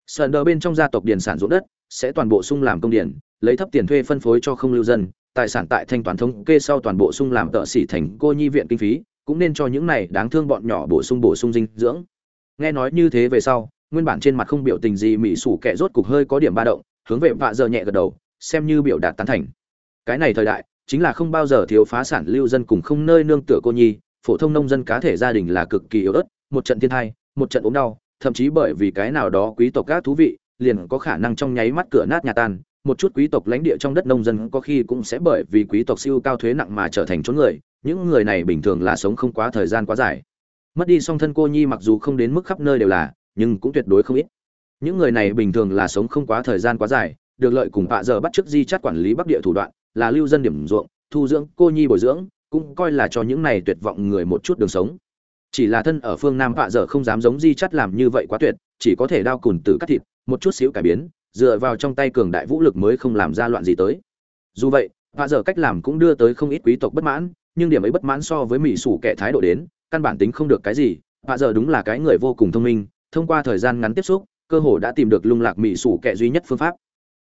[SPEAKER 1] Sơn đờ bên trong gia tộc điền sản ruộng đất, sẽ toàn bộ sung làm công điển lấy thấp tiền thuê phân phối cho không lưu dân, tài sản tại thanh toán thống kê sau toàn bộ sung làm tợ sĩ thành cô nhi viện kinh phí, cũng nên cho những này đáng thương bọn nhỏ bổ sung bổ sung dinh dưỡng nghe nói như thế về sau, nguyên bản trên mặt không biểu tình gì mỹ sủ kẻ rốt cục hơi có điểm ba động, hướng về vạ giờ nhẹ gật đầu, xem như biểu đạt tán thành. Cái này thời đại, chính là không bao giờ thiếu phá sản lưu dân cùng không nơi nương tựa cô nhi, phổ thông nông dân cá thể gia đình là cực kỳ yếu ớt, một trận thiên thai một trận ốm đau, thậm chí bởi vì cái nào đó quý tộc các thú vị, liền có khả năng trong nháy mắt cửa nát nhà tan, một chút quý tộc lãnh địa trong đất nông dân có khi cũng sẽ bởi vì quý tộc siêu cao thuế nặng mà trở thành chốn người, những người này bình thường là sống không quá thời gian quá dài mất đi song thân cô nhi mặc dù không đến mức khắp nơi đều là, nhưng cũng tuyệt đối không ít. Những người này bình thường là sống không quá thời gian quá dài, được lợi cùng vạ giờ bắt chước di chắt quản lý bắc địa thủ đoạn, là lưu dân điểm ruộng, thu dưỡng cô nhi bồi dưỡng, cũng coi là cho những này tuyệt vọng người một chút đường sống. Chỉ là thân ở phương nam vạ giờ không dám giống di chắt làm như vậy quá tuyệt, chỉ có thể đao cùn tử cắt thịt, một chút xíu cải biến, dựa vào trong tay cường đại vũ lực mới không làm ra loạn gì tới. Dù vậy, vạ giờ cách làm cũng đưa tới không ít quý tộc bất mãn, nhưng điểm ấy bất mãn so với mỹ sủ kẻ thái độ đến căn bản tính không được cái gì bạ giờ đúng là cái người vô cùng thông minh thông qua thời gian ngắn tiếp xúc cơ hồ đã tìm được lung lạc mỹ sủ kệ duy nhất phương pháp.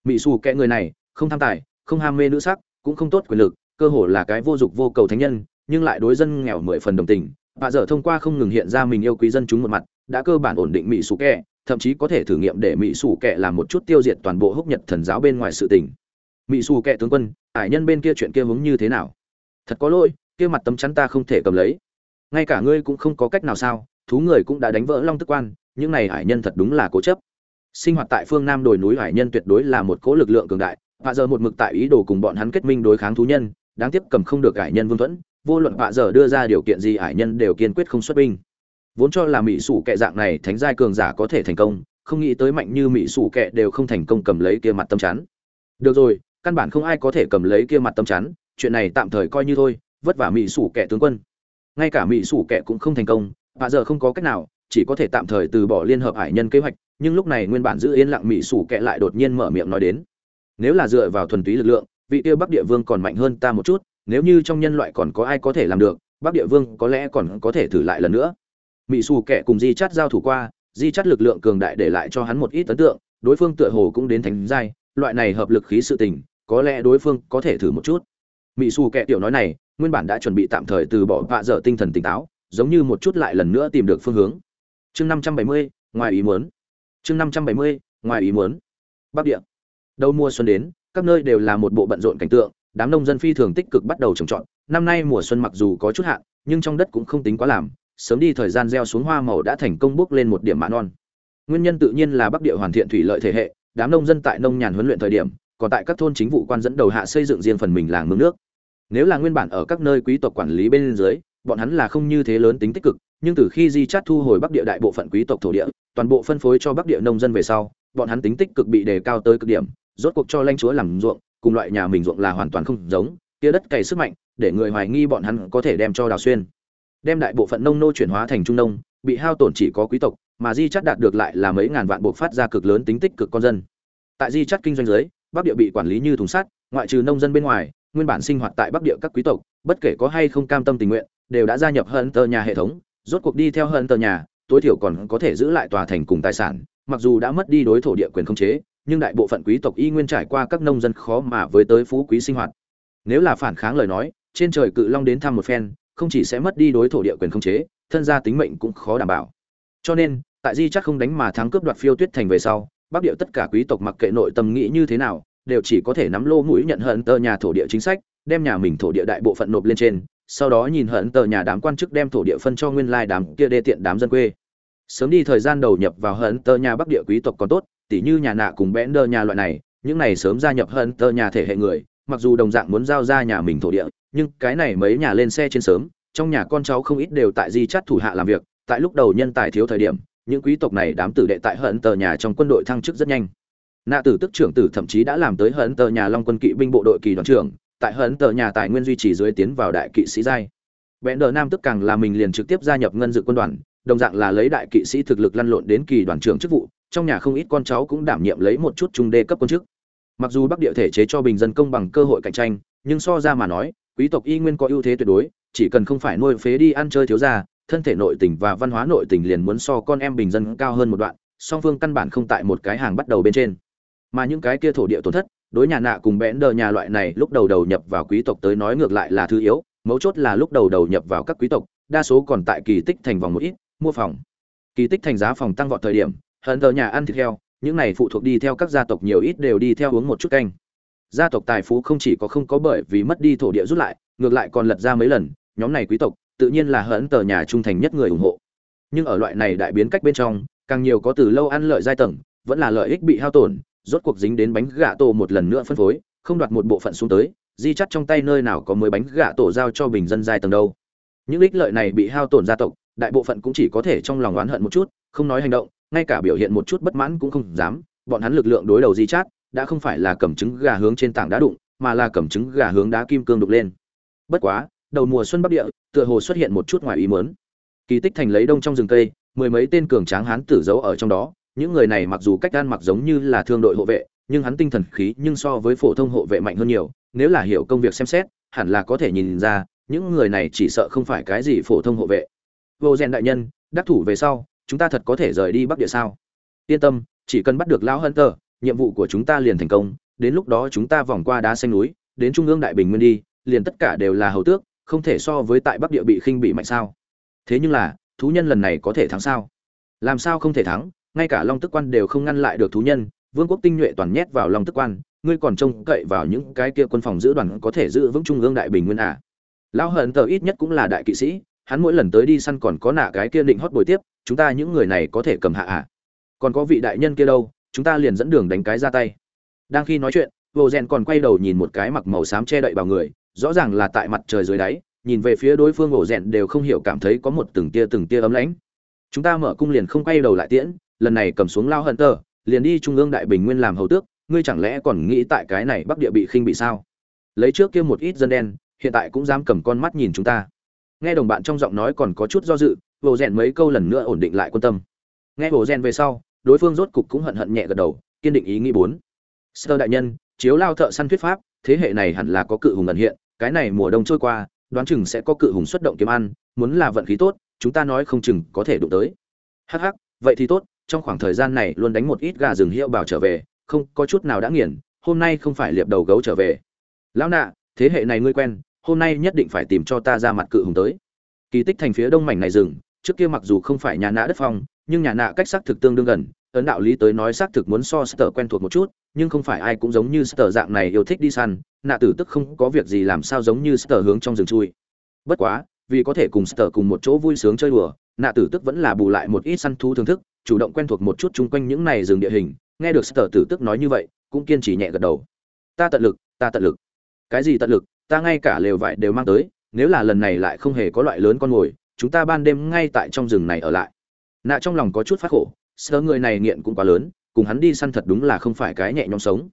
[SPEAKER 1] Mỹ sủ kệ người này không tham tài không ham mê nữ sắc cũng không tốt quyền lực cơ hồ là cái vô dụng vô cầu thánh nhân nhưng lại đối dân nghèo mười phần đồng tình. Bà dở thông qua không ngừng hiện ra mình yêu quý dân chúng một mặt đã cơ bản ổn định mỹ sủ kệ, thậm chí có thể thử nghiệm để mỹ sủ kệ làm một chút tiêu diệt toàn bộ húc nhật thần giáo bên ngoài sự tình. Mỹ sủ kệ tướng quân ải nhân bên kia chuyện kia hướng như thế nào? Thật có lỗi kia mặt tấm chắn ta không thể cầm lấy ngay cả ngươi cũng không có cách nào sao, thú người cũng đã đánh vỡ long tức quan, những này hải nhân thật đúng là cố chấp. Sinh hoạt tại phương nam đồi núi hải nhân tuyệt đối là một cố lực lượng cường đại, và giờ một mực tại ý đồ cùng bọn hắn kết minh đối kháng thú nhân, đáng tiếc cầm không được hải nhân vương thuẫn, vô luận vạ giờ đưa ra điều kiện gì Hải nhân đều kiên quyết không xuất binh. Vốn cho là mỹ sủ kệ dạng này thánh giai cường giả có thể thành công, không nghĩ tới mạnh như mỹ sủ kệ đều không thành công cầm lấy kia mặt tâm chắn. Được rồi, căn bản không ai có thể cầm lấy kia mặt tâm chắn, chuyện này tạm thời coi như thôi, vất vả mỹ sủ kệ tướng quân ngay cả mỹ sủ kệ cũng không thành công vạ giờ không có cách nào, chỉ có thể tạm thời từ bỏ liên hợp hải nhân kế hoạch, nhưng lúc này nguyên bản giữ yên lặng mỹ sủ kệ lại đột nhiên mở miệng nói đến. Nếu là dựa vào thuần túy lực lượng, vị tiêu bắc địa vương còn mạnh hơn ta một chút, nếu như trong nhân loại còn có ai có thể làm được, bắc địa vương có lẽ còn có thể thử lại lần nữa. Mỹ xù kẻ cùng di chắt giao thủ qua, di chắt lực lượng cường đại để lại cho hắn một ít ấn tượng, đối phương tựa hồ cũng đến thánh giai, loại này hợp lực khí sự tình, có lẽ đối phương có thể thử một chút. Mỹ xù kẻ tiểu nói này nguyên bản đã chuẩn bị tạm thời từ bỏ vạ dở tinh thần tỉnh táo, giống như một chút lại lần nữa tìm được phương hướng. Chương năm trăm bảy mươi, ngoài ý muốn. Chương năm trăm bảy mươi, ngoài ý muốn. Bắc địa. Đầu mùa xuân đến, các nơi đều là một bộ bận rộn cảnh tượng, đám nông dân phi thường tích cực bắt đầu trồng trọt. Năm nay mùa xuân mặc dù có chút hạn, nhưng trong đất cũng không tính quá làm, sớm đi thời gian gieo xuống hoa màu đã thành công bước lên một điểm mã non. Nguyên nhân tự nhiên là bắc địa hoàn thiện thủy lợi thể hệ, đám nông dân tại nông nhàn huấn luyện thời điểm, còn tại các thôn chính vụ quan dẫn đầu hạ xây dựng riêng phần mình làng mương nước nếu là nguyên bản ở các nơi quý tộc quản lý bên dưới, bọn hắn là không như thế lớn tính tích cực, nhưng từ khi di chát thu hồi bắc địa đại bộ phận quý tộc thổ địa, toàn bộ phân phối cho bắc địa nông dân về sau, bọn hắn tính tích cực bị đề cao tới cực điểm, rốt cuộc cho lãnh chúa làm ruộng, cùng loại nhà mình ruộng là hoàn toàn không giống, kia đất cày sức mạnh, để người hoài nghi bọn hắn có thể đem cho đào xuyên. Đem đại bộ phận nông nô chuyển hóa thành trung nông, bị hao tổn chỉ có quý tộc, mà di chắt đạt được lại là mấy ngàn vạn buộc phát ra cực lớn tính tích cực con dân. Tại di chắt kinh doanh giới bắc địa bị quản lý như thùng sắt, ngoại trừ nông dân bên ngoài nguyên bản sinh hoạt tại bắc địa các quý tộc, bất kể có hay không cam tâm tình nguyện, đều đã gia nhập hơn tờ nhà hệ thống, rốt cuộc đi theo hơn tờ nhà, tối thiểu còn có thể giữ lại tòa thành cùng tài sản, mặc dù đã mất đi đối thổ địa quyền không chế, nhưng đại bộ phận quý tộc y nguyên trải qua các nông dân khó mà với tới phú quý sinh hoạt. Nếu là phản kháng lời nói, trên trời cự long đến thăm một phen, không chỉ sẽ mất đi đối thổ địa quyền không chế, thân gia tính mệnh cũng khó đảm bảo. Cho nên, tại di chắc không đánh mà thắng cướp đoạt phiêu tuyết thành về sau, bắc địa tất cả quý tộc mặc kệ nội tâm nghĩ như thế nào đều chỉ có thể nắm lô mũi nhận hận tờ nhà thổ địa chính sách, đem nhà mình thổ địa đại bộ phận nộp lên trên, sau đó nhìn hận tờ nhà đám quan chức đem thổ địa phân cho nguyên lai đám kia đê tiện đám dân quê. Sớm đi thời gian đầu nhập vào hận tờ nhà bắc địa quý tộc còn tốt, tỉ như nhà nạ cùng bẽn đơ nhà loại này, những này sớm gia nhập hận tờ nhà thể hệ người, mặc dù đồng dạng muốn giao ra nhà mình thổ địa, nhưng cái này mấy nhà lên xe trên sớm, trong nhà con cháu không ít đều tại di chắt thủ hạ làm việc, tại lúc đầu nhân tài thiếu thời điểm, những quý tộc này đám tử đệ tại hận tờ nhà trong quân đội thăng chức rất nhanh nạ tử tức trưởng tử thậm chí đã làm tới hận tờ nhà long quân kỵ binh bộ đội kỳ đoàn trưởng, tại hận tờ nhà tài nguyên duy trì dưới tiến vào đại kỵ sĩ giai. Bẽn đờ nam tức càng là mình liền trực tiếp gia nhập ngân dự quân đoàn, đồng dạng là lấy đại kỵ sĩ thực lực lăn lộn đến kỳ đoàn trưởng chức vụ, trong nhà không ít con cháu cũng đảm nhiệm lấy một chút trung đê cấp quân chức. Mặc dù bắc địa thể chế cho bình dân công bằng cơ hội cạnh tranh, nhưng so ra mà nói, quý tộc y nguyên có ưu thế tuyệt đối, chỉ cần không phải nuôi phế đi ăn chơi thiếu gia, thân thể nội tình và văn hóa nội tình liền muốn so con em bình dân cao hơn một đoạn, song phương căn bản không tại một cái hàng bắt đầu bên trên mà những cái kia thổ địa tổn thất, đối nhà nạ cùng bẽn đờ nhà loại này lúc đầu đầu nhập vào quý tộc tới nói ngược lại là thứ yếu, mấu chốt là lúc đầu đầu nhập vào các quý tộc, đa số còn tại kỳ tích thành vòng một ít, mua phòng. Kỳ tích thành giá phòng tăng vọt thời điểm, hận tờ nhà ăn thịt heo, những này phụ thuộc đi theo các gia tộc nhiều ít đều đi theo uống một chút canh. Gia tộc tài phú không chỉ có không có bởi vì mất đi thổ địa rút lại, ngược lại còn lật ra mấy lần, nhóm này quý tộc, tự nhiên là hận tờ nhà trung thành nhất người ủng hộ. Nhưng ở loại này đại biến cách bên trong, càng nhiều có từ lâu ăn lợi giai tầng, vẫn là lợi ích bị hao tổn rốt cuộc dính đến bánh gà tổ một lần nữa phân phối, không đoạt một bộ phận xuống tới, di chắt trong tay nơi nào có mới bánh gà tổ giao cho bình dân giai tầng đâu. Những ích lợi này bị hao tổn gia tộc, đại bộ phận cũng chỉ có thể trong lòng oán hận một chút, không nói hành động, ngay cả biểu hiện một chút bất mãn cũng không dám. Bọn hắn lực lượng đối đầu di chát đã không phải là cầm trứng gà hướng trên tảng đá đụng, mà là cầm trứng gà hướng đá kim cương đục lên. Bất quá, đầu mùa xuân bắc địa, tựa hồ xuất hiện một chút ngoài ý muốn. Kỳ tích thành lấy đông trong rừng cây, mười mấy tên cường tráng hán tử giấu ở trong đó những người này mặc dù cách ăn mặc giống như là thương đội hộ vệ, nhưng hắn tinh thần khí nhưng so với phổ thông hộ vệ mạnh hơn nhiều. Nếu là hiểu công việc xem xét, hẳn là có thể nhìn ra, những người này chỉ sợ không phải cái gì phổ thông hộ vệ. Vô rèn đại nhân, đắc thủ về sau, chúng ta thật có thể rời đi bắc địa sao? Yên tâm, chỉ cần bắt được lão hân tờ nhiệm vụ của chúng ta liền thành công. Đến lúc đó chúng ta vòng qua đá xanh núi, đến trung ương đại bình nguyên đi, liền tất cả đều là hầu tước, không thể so với tại bắc địa bị khinh bị mạnh sao? Thế nhưng là, thú nhân lần này có thể thắng sao? Làm sao không thể thắng? Ngay cả long tức quan đều không ngăn lại được thú nhân, vương quốc tinh nhuệ toàn nhét vào long tức quan, ngươi còn trông cậy vào những cái kia quân phòng giữ đoàn có thể giữ vững trung ương đại bình nguyên à. lão hận tờ ít nhất cũng là đại kỵ sĩ, hắn mỗi lần tới đi săn còn có nạ cái kia định hót bồi tiếp, chúng ta những người này có thể cầm hạ à. còn có vị đại nhân kia đâu, chúng ta liền dẫn đường đánh cái ra tay đang khi nói chuyện, vô rèn còn quay đầu nhìn một cái mặc màu xám che đậy vào người, rõ ràng là tại mặt trời dưới đáy, nhìn về phía đối phương ổ rèn đều không hiểu cảm thấy có một từng tia từng tia ấm lãnh chúng ta mở cung liền không quay đầu lại tiễn lần này cầm xuống lao hận tờ, liền đi trung ương đại bình nguyên làm hầu tước, ngươi chẳng lẽ còn nghĩ tại cái này bắc địa bị khinh bị sao? Lấy trước kia một ít dân đen, hiện tại cũng dám cầm con mắt nhìn chúng ta. Nghe đồng bạn trong giọng nói còn có chút do dự vồ rèn mấy câu lần nữa ổn định lại quan tâm. Nghe vồ rèn về sau, đối phương rốt cục cũng hận hận nhẹ gật đầu, kiên định ý nghĩ bốn. Sơ đại nhân, chiếu lao thợ săn thuyết pháp, thế hệ này hẳn là có cự hùng ẩn hiện, cái này mùa đông trôi qua, đoán chừng sẽ có cự hùng xuất động kiếm ăn, muốn là vận khí tốt, chúng ta nói không chừng có thể đụng tới. Hắc hắc, vậy thì tốt trong khoảng thời gian này luôn đánh một ít gà rừng hiệu bảo trở về, không có chút nào đã nghiền, hôm nay không phải liệp đầu gấu trở về. Lão nạ, thế hệ này ngươi quen, hôm nay nhất định phải tìm cho ta ra mặt cự hùng tới. Kỳ tích thành phía đông mảnh này rừng, trước kia mặc dù không phải nhà nạ đất phong, nhưng nhà nạ cách xác thực tương đương gần, ấn đạo lý tới nói xác thực muốn so sờ quen thuộc một chút, nhưng không phải ai cũng giống như sờ dạng này yêu thích đi săn, nạ tử tức không có việc gì làm sao giống như sờ hướng trong rừng chui. Bất quá, vì có thể cùng sờ cùng một chỗ vui sướng chơi đùa, nạ tử tức vẫn là bù lại một ít săn thú thưởng thức chủ động quen thuộc một chút chung quanh những này rừng địa hình, nghe được sở tử tức nói như vậy, cũng kiên trì nhẹ gật đầu. Ta tận lực, ta tận lực. Cái gì tận lực? Ta ngay cả lều vải đều mang tới, nếu là lần này lại không hề có loại lớn con mồi, chúng ta ban đêm ngay tại trong rừng này ở lại. Nạ trong lòng có chút phát khổ, sở người này nghiện cũng quá lớn, cùng hắn đi săn thật đúng là không phải cái nhẹ nhõm sống.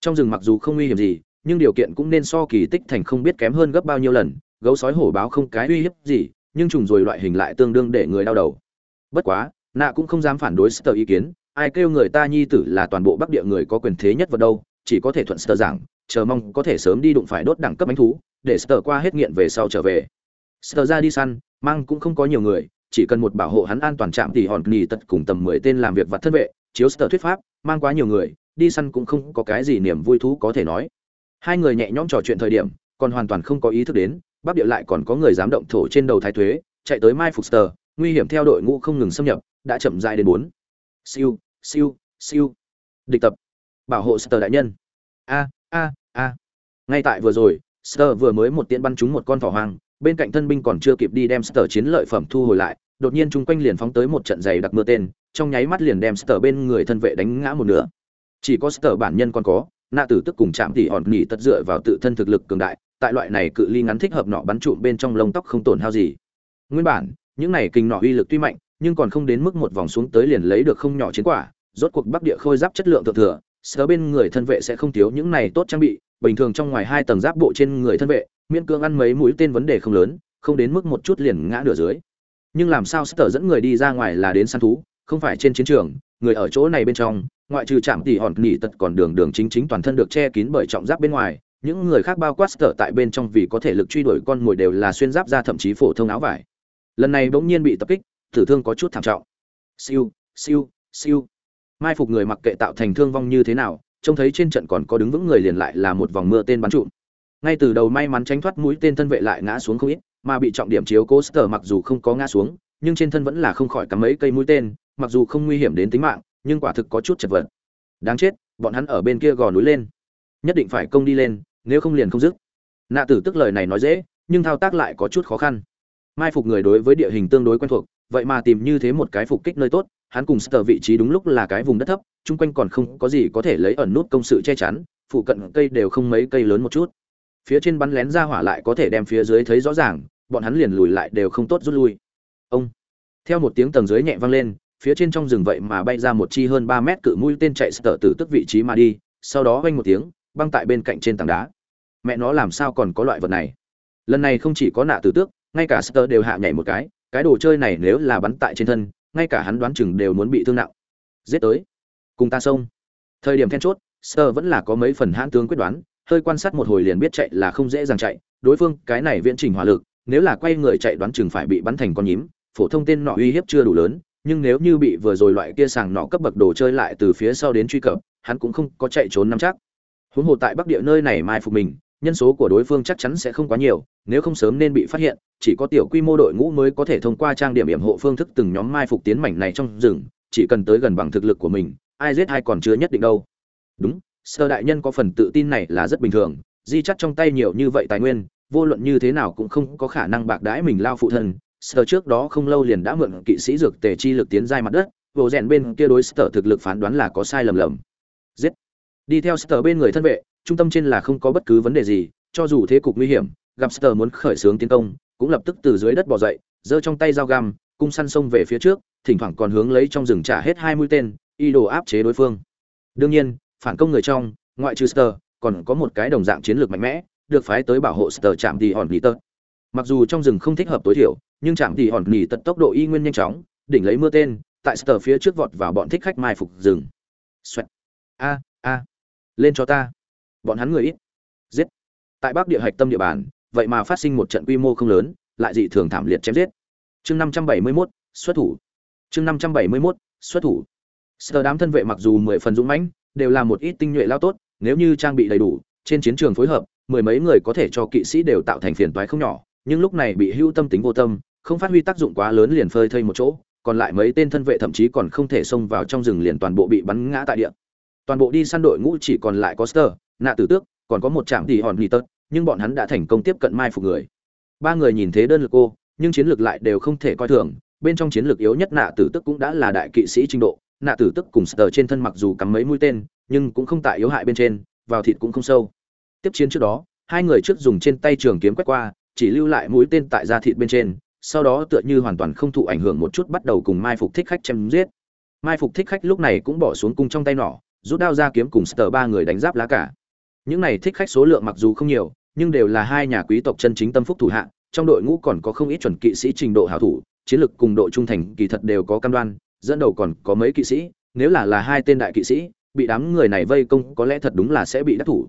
[SPEAKER 1] Trong rừng mặc dù không nguy hiểm gì, nhưng điều kiện cũng nên so kỳ tích thành không biết kém hơn gấp bao nhiêu lần, gấu sói hổ báo không cái uy hiếp gì, nhưng trùng rồi loại hình lại tương đương để người đau đầu. Bất quá nạ cũng không dám phản đối sơ ý kiến, ai kêu người ta nhi tử là toàn bộ bắc địa người có quyền thế nhất vào đâu, chỉ có thể thuận sơ giảng, chờ mong có thể sớm đi đụng phải đốt đẳng cấp bánh thú, để sơ qua hết nghiện về sau trở về. Sơ ra đi săn, mang cũng không có nhiều người, chỉ cần một bảo hộ hắn an toàn chạm thì hòn nghỉ tật cùng tầm mười tên làm việc vặt thân vệ, chiếu sơ thuyết pháp, mang quá nhiều người, đi săn cũng không có cái gì niềm vui thú có thể nói. Hai người nhẹ nhõm trò chuyện thời điểm, còn hoàn toàn không có ý thức đến, bắc địa lại còn có người dám động thổ trên đầu thái thuế, chạy tới mai phục sơ nguy hiểm theo đội ngũ không ngừng xâm nhập, đã chậm rãi đến bốn. Siêu siêu siêu. Địch tập. Bảo hộ sờ đại nhân. A a a. Ngay tại vừa rồi sờ vừa mới một tiễn bắn trúng một con thỏ hoang, bên cạnh thân binh còn chưa kịp đi đem sờ chiến lợi phẩm thu hồi lại, đột nhiên chung quanh liền phóng tới một trận dày đặc mưa tên, trong nháy mắt liền đem sờ bên người thân vệ đánh ngã một nửa. Chỉ có sờ bản nhân còn có nạ tử tức cùng chạm tỉ hòn nghỉ tất dựa vào tự thân thực lực cường đại, tại loại này cự ly ngắn thích hợp nọ bắn trụm bên trong lông tóc không tổn hao gì. Nguyên bản những này kinh nọ uy lực tuy mạnh, nhưng còn không đến mức một vòng xuống tới liền lấy được không nhỏ chiến quả, rốt cuộc bắc địa khôi giáp chất lượng thượng thừa sở bên người thân vệ sẽ không thiếu những này tốt trang bị, bình thường trong ngoài hai tầng giáp bộ trên người thân vệ, miễn cưỡng ăn mấy mũi tên vấn đề không lớn, không đến mức một chút liền ngã nửa dưới. Nhưng làm sao sở dẫn người đi ra ngoài là đến săn thú, không phải trên chiến trường, người ở chỗ này bên trong, ngoại trừ chạm tỷ hòn nỉ tật còn đường đường chính chính toàn thân được che kín bởi trọng giáp bên ngoài, những người khác bao quát sở tại bên trong vì có thể lực truy đuổi con mồi đều là xuyên giáp ra thậm chí phổ thông áo vải lần này bỗng nhiên bị tập kích tử thương có chút thảm trọng. Siêu siêu siêu. Mai phục người mặc kệ tạo thành thương vong như thế nào, trông thấy trên trận còn có đứng vững người liền lại là một vòng mưa tên bắn trụm. Ngay từ đầu may mắn tránh thoát mũi tên thân vệ lại ngã xuống không ít, mà bị trọng điểm chiếu cố sở mặc dù không có ngã xuống, nhưng trên thân vẫn là không khỏi cắm mấy cây mũi tên, mặc dù không nguy hiểm đến tính mạng, nhưng quả thực có chút chật vật. Đáng chết, bọn hắn ở bên kia gò núi lên. Nhất định phải công đi lên, nếu không liền không dứt. Nạ tử tức lời này nói dễ, nhưng thao tác lại có chút khó khăn mai phục người đối với địa hình tương đối quen thuộc, vậy mà tìm như thế một cái phục kích nơi tốt, hắn cùng sờ vị trí đúng lúc là cái vùng đất thấp, chung quanh còn không có gì có thể lấy ẩn nút công sự che chắn, phụ cận cây đều không mấy cây lớn một chút. Phía trên bắn lén ra hỏa lại có thể đem phía dưới thấy rõ ràng, bọn hắn liền lùi lại đều không tốt rút lui. Ông! Theo một tiếng tầng dưới nhẹ vang lên, phía trên trong rừng vậy mà bay ra một chi hơn ba mét cự mũi tên chạy sờ từ tức vị trí mà đi, sau đó vang một tiếng, băng tại bên cạnh trên tảng đá. Mẹ nó làm sao còn có loại vật này? Lần này không chỉ có nạ tử tước ngay cả sơ đều hạ nhảy một cái cái đồ chơi này nếu là bắn tại trên thân, ngay cả hắn đoán chừng đều muốn bị thương nặng. Giết tới. Cùng ta xông. Thời điểm then chốt sơ vẫn là có mấy phần hãn tướng quyết đoán, hơi quan sát một hồi liền biết chạy là không dễ dàng chạy, đối phương cái này viễn trình hỏa lực, nếu là quay người chạy đoán chừng phải bị bắn thành con nhím, phổ thông tên nọ uy hiếp chưa đủ lớn, nhưng nếu như bị vừa rồi loại kia sàng nọ cấp bậc đồ chơi lại từ phía sau đến truy cập, hắn cũng không có chạy trốn nắm chắc. Huống hồ tại bắc địa nơi này mai phục mình nhân số của đối phương chắc chắn sẽ không quá nhiều, nếu không sớm nên bị phát hiện, chỉ có tiểu quy mô đội ngũ mới có thể thông qua trang điểm hiểm hộ phương thức từng nhóm mai phục tiến mảnh này trong rừng, chỉ cần tới gần bằng thực lực của mình, ai giết ai còn chưa nhất định đâu. Đúng sơ đại nhân có phần tự tin này là rất bình thường, di chắc trong tay nhiều như vậy tài nguyên, vô luận như thế nào cũng không có khả năng bạc đãi mình lao phụ thân. Sơ trước đó không lâu liền đã mượn kỵ sĩ dược tề chi lực tiến giai mặt đất, vô rèn bên kia đối sở thực lực phán đoán là có sai lầm lầm. Giết. Đi theo sở bên người thân vệ trung tâm trên là không có bất cứ vấn đề gì, cho dù thế cục nguy hiểm, gặp sở muốn khởi xướng tiến công, cũng lập tức từ dưới đất bò dậy, giơ trong tay dao găm, cung săn sông về phía trước, thỉnh thoảng còn hướng lấy trong rừng trả hết hai mũi tên y đồ áp chế đối phương. Đương nhiên, phản công người trong, ngoại trừ Ster còn có một cái đồng dạng chiến lược mạnh mẽ, được phái tới bảo hộ Ster chạm đi hòn nỉ tật. Mặc dù trong rừng không thích hợp tối thiểu, nhưng chạm đi hòn nỉ tật tốc độ y nguyên nhanh chóng, đỉnh lấy mưa tên, tại Ster phía trước vọt vào bọn thích khách mai phục rừng. Xoẹt. a a. Lên cho ta bọn hắn người ít. Giết. Tại bắc địa hạch tâm địa bàn vậy mà phát sinh một trận quy mô không lớn lại dị thường thảm liệt chém giết. Chương năm trăm bảy mươi 571, xuất thủ. Chương năm trăm bảy mươi 571, xuất thủ. Sơ đám thân vệ mặc dù mười phần dũng mãnh đều là một ít tinh nhuệ lao tốt nếu như trang bị đầy đủ trên chiến trường phối hợp mười mấy người có thể cho kỵ sĩ đều tạo thành phiền toái không nhỏ nhưng lúc này bị hưu tâm tính vô tâm không phát huy tác dụng quá lớn liền phơi thây một chỗ còn lại mấy tên thân vệ thậm chí còn không thể xông vào trong rừng liền toàn bộ bị bắn ngã tại địa. Toàn bộ đi săn đội ngũ chỉ còn lại có sơ nạ tử tước, còn có một trạm tỉ hòn nghỉ tớt, nhưng bọn hắn đã thành công tiếp cận mai phục người. Ba người nhìn thế đơn lực cô, nhưng chiến lược lại đều không thể coi thường. Bên trong chiến lược yếu nhất nạ tử tức cũng đã là đại kỵ sĩ trình độ. Nạ tử tức cùng sờ trên thân mặc dù cắm mấy mũi tên, nhưng cũng không tại yếu hại bên trên, vào thịt cũng không sâu. Tiếp chiến trước đó, hai người trước dùng trên tay trường kiếm quét qua, chỉ lưu lại mũi tên tại da thịt bên trên, sau đó tựa như hoàn toàn không thụ ảnh hưởng một chút bắt đầu cùng mai phục thích khách chém giết. Mai phục thích khách lúc này cũng bỏ xuống cung trong tay nỏ, rút đao ra kiếm cùng sờ ba người đánh giáp lá cả những này thích khách số lượng mặc dù không nhiều, nhưng đều là hai nhà quý tộc chân chính tâm phúc thủ hạ, trong đội ngũ còn có không ít chuẩn kỵ sĩ trình độ hảo thủ, chiến lực cùng độ trung thành kỳ thật đều có cam đoan, dẫn đầu còn có mấy kỵ sĩ, nếu là là hai tên đại kỵ sĩ, bị đám người này vây công có lẽ thật đúng là sẽ bị đắc thủ.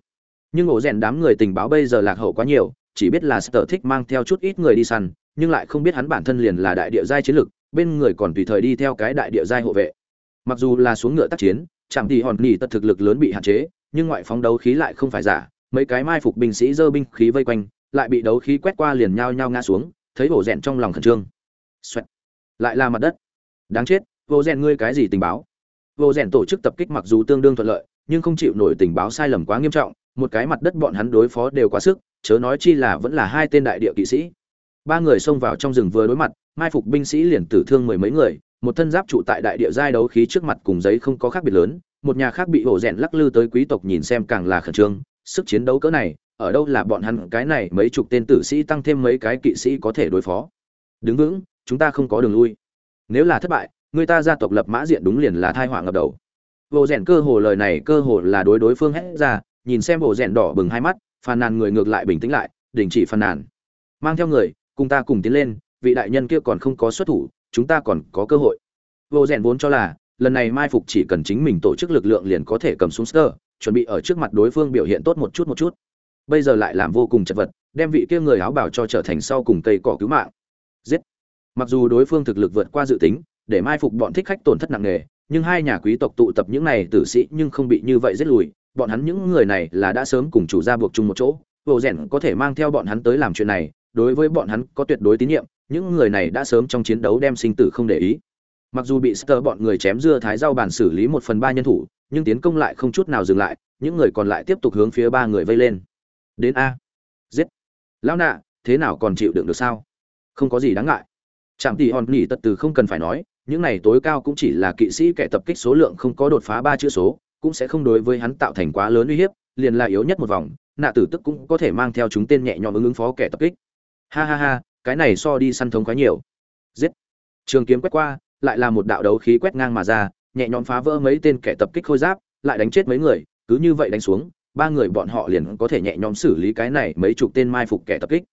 [SPEAKER 1] Nhưng ổ rèn đám người tình báo bây giờ lạc hậu quá nhiều, chỉ biết là sở thích mang theo chút ít người đi săn, nhưng lại không biết hắn bản thân liền là đại địa giai chiến lực, bên người còn tùy thời đi theo cái đại địa giai hộ vệ. Mặc dù là xuống ngựa tác chiến chẳng thì hòn nỉ tật thực lực lớn bị hạn chế, nhưng ngoại phóng đấu khí lại không phải giả. Mấy cái mai phục binh sĩ dơ binh khí vây quanh, lại bị đấu khí quét qua liền nhao nhao ngã xuống, thấy hổ rèn trong lòng khẩn trương. Xoẹt. lại là mặt đất. Đáng chết vô rèn ngươi cái gì tình báo? Vô rèn tổ chức tập kích mặc dù tương đương thuận lợi, nhưng không chịu nổi tình báo sai lầm quá nghiêm trọng, một cái mặt đất bọn hắn đối phó đều quá sức, chớ nói chi là vẫn là hai tên đại địa kỵ sĩ. Ba người xông vào trong rừng vừa đối mặt, mai phục binh sĩ liền tử thương mười mấy người một thân giáp trụ tại đại địa giai đấu khí trước mặt cùng giấy không có khác biệt lớn, một nhà khác bị hổ rèn lắc lư tới quý tộc nhìn xem càng là khẩn trương, sức chiến đấu cỡ này, ở đâu là bọn hắn, cái này mấy chục tên tử sĩ tăng thêm mấy cái kỵ sĩ có thể đối phó. Đứng vững, chúng ta không có đường lui. Nếu là thất bại, người ta gia tộc lập mã diện đúng liền là thai họa ngập đầu. Bộ rèn cơ hồ lời này cơ hồ là đối đối phương hét ra, nhìn xem bộ rèn đỏ bừng hai mắt, phàn nàn người ngược lại bình tĩnh lại, đình chỉ phàn nàn. Mang theo người, cùng ta cùng tiến lên, vị đại nhân kia còn không có xuất thủ chúng ta còn có cơ hội. Vô rèn vốn cho là, lần này mai phục chỉ cần chính mình tổ chức lực lượng liền có thể cầm xuống sơ chuẩn bị ở trước mặt đối phương biểu hiện tốt một chút một chút. Bây giờ lại làm vô cùng chật vật, đem vị kia người áo bảo cho trở thành sau cùng cây cỏ cứu mạng. Giết! Mặc dù đối phương thực lực vượt qua dự tính, để mai phục bọn thích khách tổn thất nặng nề, nhưng hai nhà quý tộc tụ tập những này tử sĩ nhưng không bị như vậy giết lùi. Bọn hắn những người này là đã sớm cùng chủ gia buộc chung một chỗ. Vô rèn có thể mang theo bọn hắn tới làm chuyện này, đối với bọn hắn có tuyệt đối tín nhiệm những người này đã sớm trong chiến đấu đem sinh tử không để ý. Mặc dù bị sơ bọn người chém dưa thái rau bàn xử lý một phần ba nhân thủ, nhưng tiến công lại không chút nào dừng lại, những người còn lại tiếp tục hướng phía ba người vây lên. Đến a. Giết lão nạ, thế nào còn chịu đựng được sao? Không có gì đáng ngại. Trạm tỷ hòn nghỉ tật từ không cần phải nói, những này tối cao cũng chỉ là kỵ sĩ kẻ tập kích số lượng không có đột phá ba chữ số, cũng sẽ không đối với hắn tạo thành quá lớn uy hiếp, liền là yếu nhất một vòng, nạ tử tức cũng có thể mang theo chúng tên nhẹ nhõm ứng ứng phó kẻ tập kích. Ha ha ha cái này so đi săn thống quá nhiều. Giết. Trường kiếm quét qua, lại là một đạo đấu khí quét ngang mà ra, nhẹ nhõm phá vỡ mấy tên kẻ tập kích khôi giáp, lại đánh chết mấy người, cứ như vậy đánh xuống, ba người bọn họ liền có thể nhẹ nhõm xử lý cái này mấy chục tên mai phục kẻ tập kích.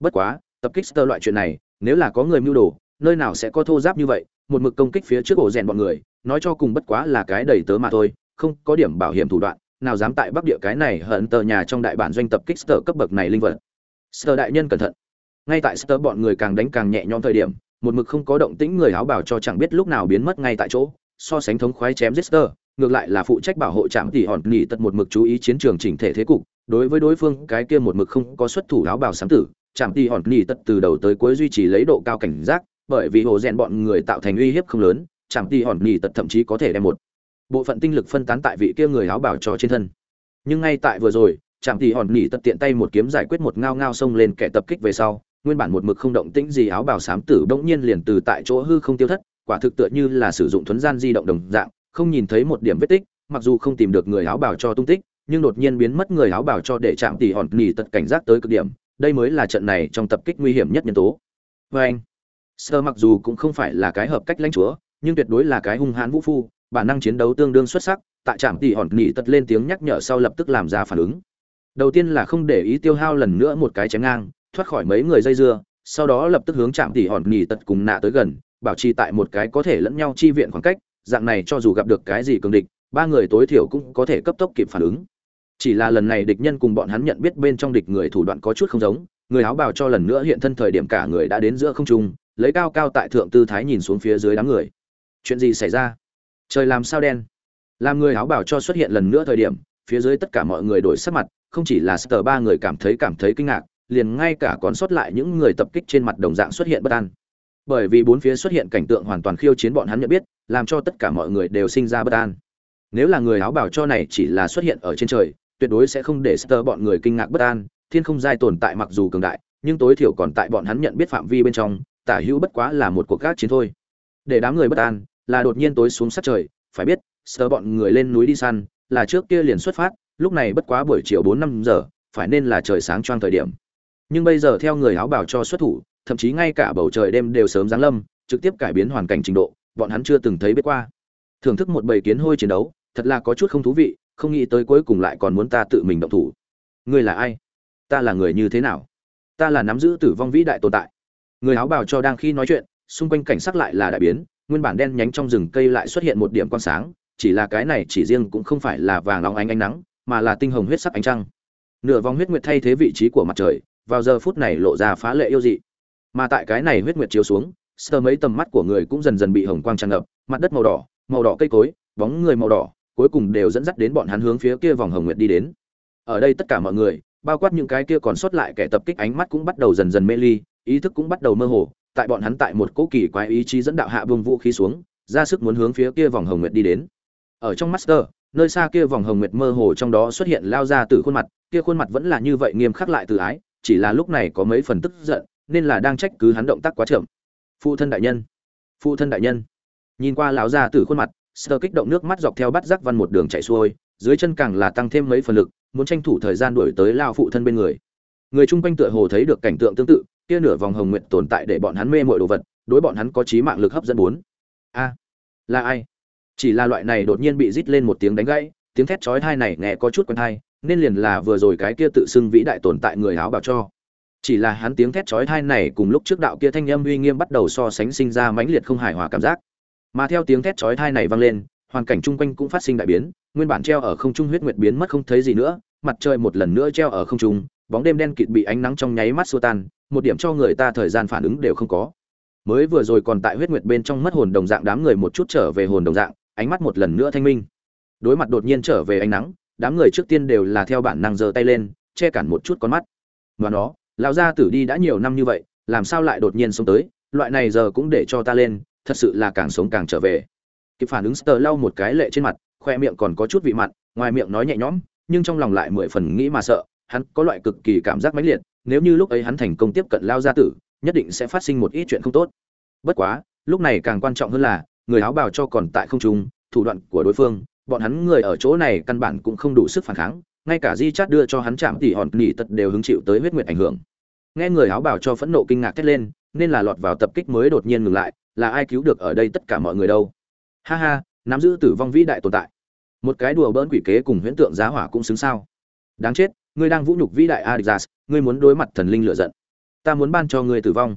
[SPEAKER 1] Bất quá, tập kích sơ loại chuyện này, nếu là có người mưu đồ, nơi nào sẽ có thô giáp như vậy, một mực công kích phía trước ổ rèn bọn người, nói cho cùng bất quá là cái đầy tớ mà thôi, không có điểm bảo hiểm thủ đoạn, nào dám tại bắc địa cái này hận tờ nhà trong đại bản doanh tập kích tơ cấp bậc này linh vật. Sở đại nhân cẩn thận ngay tại sơ bọn người càng đánh càng nhẹ nhõm thời điểm, một mực không có động tĩnh người áo bảo cho chẳng biết lúc nào biến mất ngay tại chỗ. So sánh thống khoái chém giết sơ ngược lại là phụ trách bảo hộ trạm tỷ hòn nghỉ tật một mực chú ý chiến trường chỉnh thể thế cục. Đối với đối phương, cái kia một mực không có xuất thủ áo bảo sáng tử, trạm tỷ hòn nghỉ tật từ đầu tới cuối duy trì lấy độ cao cảnh giác, bởi vì hồ rèn bọn người tạo thành uy hiếp không lớn, trạm tỷ hòn nghỉ tật thậm chí có thể đem một bộ phận tinh lực phân tán tại vị kia người áo bảo cho trên thân. Nhưng ngay tại vừa rồi, trạm tỷ hòn nghỉ tật tiện tay một kiếm giải quyết một ngao ngao xông lên kẻ tập kích về sau nguyên bản một mực không động tĩnh gì áo bảo sám tử bỗng nhiên liền từ tại chỗ hư không tiêu thất, quả thực tựa như là sử dụng thuấn gian di động đồng dạng, không nhìn thấy một điểm vết tích, mặc dù không tìm được người áo bảo cho tung tích, nhưng đột nhiên biến mất người áo bảo cho để chạm tỉ hòn nỉ tật cảnh giác tới cực điểm, đây mới là trận này trong tập kích nguy hiểm nhất nhân tố. Vê anh. Sơ mặc dù cũng không phải là cái hợp cách lãnh chúa, nhưng tuyệt đối là cái hung hãn vũ phu, bản năng chiến đấu tương đương xuất sắc, tại trạm tỉ hòn nỉ tật lên tiếng nhắc nhở sau lập tức làm ra phản ứng. Đầu tiên là không để ý tiêu hao lần nữa một cái chém ngang thoát khỏi mấy người dây dưa, sau đó lập tức hướng chạm tỉ hòn nghỉ tật cùng nạ tới gần, bảo trì tại một cái có thể lẫn nhau chi viện khoảng cách, dạng này cho dù gặp được cái gì cường địch, ba người tối thiểu cũng có thể cấp tốc kịp phản ứng. Chỉ là lần này địch nhân cùng bọn hắn nhận biết bên trong địch người thủ đoạn có chút không giống, người áo bào cho lần nữa hiện thân thời điểm cả người đã đến giữa không trung, lấy cao cao tại thượng tư thái nhìn xuống phía dưới đám người. Chuyện gì xảy ra? Trời làm sao đen? Làm người áo bào cho xuất hiện lần nữa thời điểm, phía dưới tất cả mọi người đổi sắc mặt, không chỉ là sờ ba người cảm thấy cảm thấy kinh ngạc liền ngay cả còn sót lại những người tập kích trên mặt đồng dạng xuất hiện bất an. Bởi vì bốn phía xuất hiện cảnh tượng hoàn toàn khiêu chiến bọn hắn nhận biết, làm cho tất cả mọi người đều sinh ra bất an. Nếu là người áo bảo cho này chỉ là xuất hiện ở trên trời, tuyệt đối sẽ không để sơ bọn người kinh ngạc bất an, thiên không giai tồn tại mặc dù cường đại, nhưng tối thiểu còn tại bọn hắn nhận biết phạm vi bên trong, tả hữu bất quá là một cuộc gác chiến thôi. Để đám người bất an, là đột nhiên tối xuống sát trời, phải biết sơ bọn người lên núi đi săn, là trước kia liền xuất phát, lúc này bất quá buổi chiều bốn năm giờ, phải nên là trời sáng choang thời điểm nhưng bây giờ theo người áo bảo cho xuất thủ, thậm chí ngay cả bầu trời đêm đều sớm giáng lâm, trực tiếp cải biến hoàn cảnh trình độ, bọn hắn chưa từng thấy biết qua. Thưởng thức một bầy kiến hôi chiến đấu, thật là có chút không thú vị, không nghĩ tới cuối cùng lại còn muốn ta tự mình động thủ. Ngươi là ai? Ta là người như thế nào? Ta là nắm giữ tử vong vĩ đại tồn tại. Người áo bào cho đang khi nói chuyện, xung quanh cảnh sắc lại là đại biến, nguyên bản đen nhánh trong rừng cây lại xuất hiện một điểm quang sáng, chỉ là cái này chỉ riêng cũng không phải là vàng óng ánh ánh nắng, mà là tinh hồng huyết sắc ánh trăng. Nửa vòng huyết nguyệt thay thế vị trí của mặt trời vào giờ phút này lộ ra phá lệ yêu dị. Mà tại cái này huyết nguyệt chiếu xuống, sờ mấy tầm mắt của người cũng dần dần bị hồng quang tràn ngập, mặt đất màu đỏ màu đỏ cây cối, bóng người màu đỏ, cuối cùng đều dẫn dắt đến bọn hắn hướng phía kia vòng hồng nguyệt đi đến. Ở đây tất cả mọi người, bao quát những cái kia còn sót lại kẻ tập kích ánh mắt cũng bắt đầu dần dần mê ly, ý thức cũng bắt đầu mơ hồ, tại bọn hắn tại một cỗ kỳ quái ý chí dẫn đạo hạ vương vũ khí xuống, ra sức muốn hướng phía kia vòng hồng nguyệt đi đến. Ở trong master nơi xa kia vòng hồng nguyệt mơ hồ trong đó xuất hiện lao ra từ khuôn mặt, kia khuôn mặt vẫn là như vậy nghiêm khắc lại từ ái chỉ là lúc này có mấy phần tức giận, nên là đang trách cứ hắn động tác quá chậm. Phụ thân đại nhân, phụ thân đại nhân. Nhìn qua lão gia tử khuôn mặt sơ kích động nước mắt dọc theo bắt giác văn một đường chạy xuôi, dưới chân càng là tăng thêm mấy phần lực, muốn tranh thủ thời gian đuổi tới lao phụ thân bên người. Người chung quanh tựa hồ thấy được cảnh tượng tương tự, kia nửa vòng hồng nguyện tồn tại để bọn hắn mê mọi đồ vật, đối bọn hắn có trí mạng lực hấp dẫn bốn. A, là ai? Chỉ là loại này đột nhiên bị rít lên một tiếng đánh gãy, tiếng thét chói tai này nghe có chút quen tai nên liền là vừa rồi cái kia tự xưng vĩ đại tồn tại người áo bảo cho. Chỉ là hắn tiếng thét chói tai này cùng lúc trước đạo kia thanh âm uy nghiêm bắt đầu so sánh sinh ra mãnh liệt không hài hòa cảm giác. Mà theo tiếng thét chói tai này vang lên, hoàn cảnh chung quanh cũng phát sinh đại biến, nguyên bản treo ở không trung huyết nguyệt biến mất không thấy gì nữa, mặt trời một lần nữa treo ở không trung, bóng đêm đen kịt bị ánh nắng trong nháy mắt xua tan, một điểm cho người ta thời gian phản ứng đều không có. Mới vừa rồi còn tại huyết nguyệt bên trong mất hồn đồng dạng đám người một chút trở về hồn đồng dạng, ánh mắt một lần nữa thanh minh. Đối mặt đột nhiên trở về ánh nắng đám người trước tiên đều là theo bản năng giơ tay lên, che cản một chút con mắt. Và nó, lão gia tử đi đã nhiều năm như vậy, làm sao lại đột nhiên sống tới, loại này giờ cũng để cho ta lên, thật sự là càng sống càng trở về. Kịp phản ứng sờ lau một cái lệ trên mặt, khoe miệng còn có chút vị mặn, ngoài miệng nói nhẹ nhõm, nhưng trong lòng lại mười phần nghĩ mà sợ, hắn có loại cực kỳ cảm giác mãnh liệt, nếu như lúc ấy hắn thành công tiếp cận lao gia tử, nhất định sẽ phát sinh một ít chuyện không tốt. Bất quá, lúc này càng quan trọng hơn là, người áo bào cho còn tại không trung, thủ đoạn của đối phương bọn hắn người ở chỗ này căn bản cũng không đủ sức phản kháng, ngay cả di chát đưa cho hắn chạm tỉ hòn nỉ tật đều hứng chịu tới huyết nguyệt ảnh hưởng. Nghe người áo bảo cho phẫn nộ kinh ngạc thét lên, nên là lọt vào tập kích mới đột nhiên ngừng lại, là ai cứu được ở đây tất cả mọi người đâu? Ha ha, nắm giữ tử vong vĩ đại tồn tại. Một cái đùa bỡn quỷ kế cùng huyễn tượng giá hỏa cũng xứng sao. Đáng chết, ngươi đang vũ nhục vĩ đại adidas, ngươi muốn đối mặt thần linh lựa giận. Ta muốn ban cho ngươi tử vong.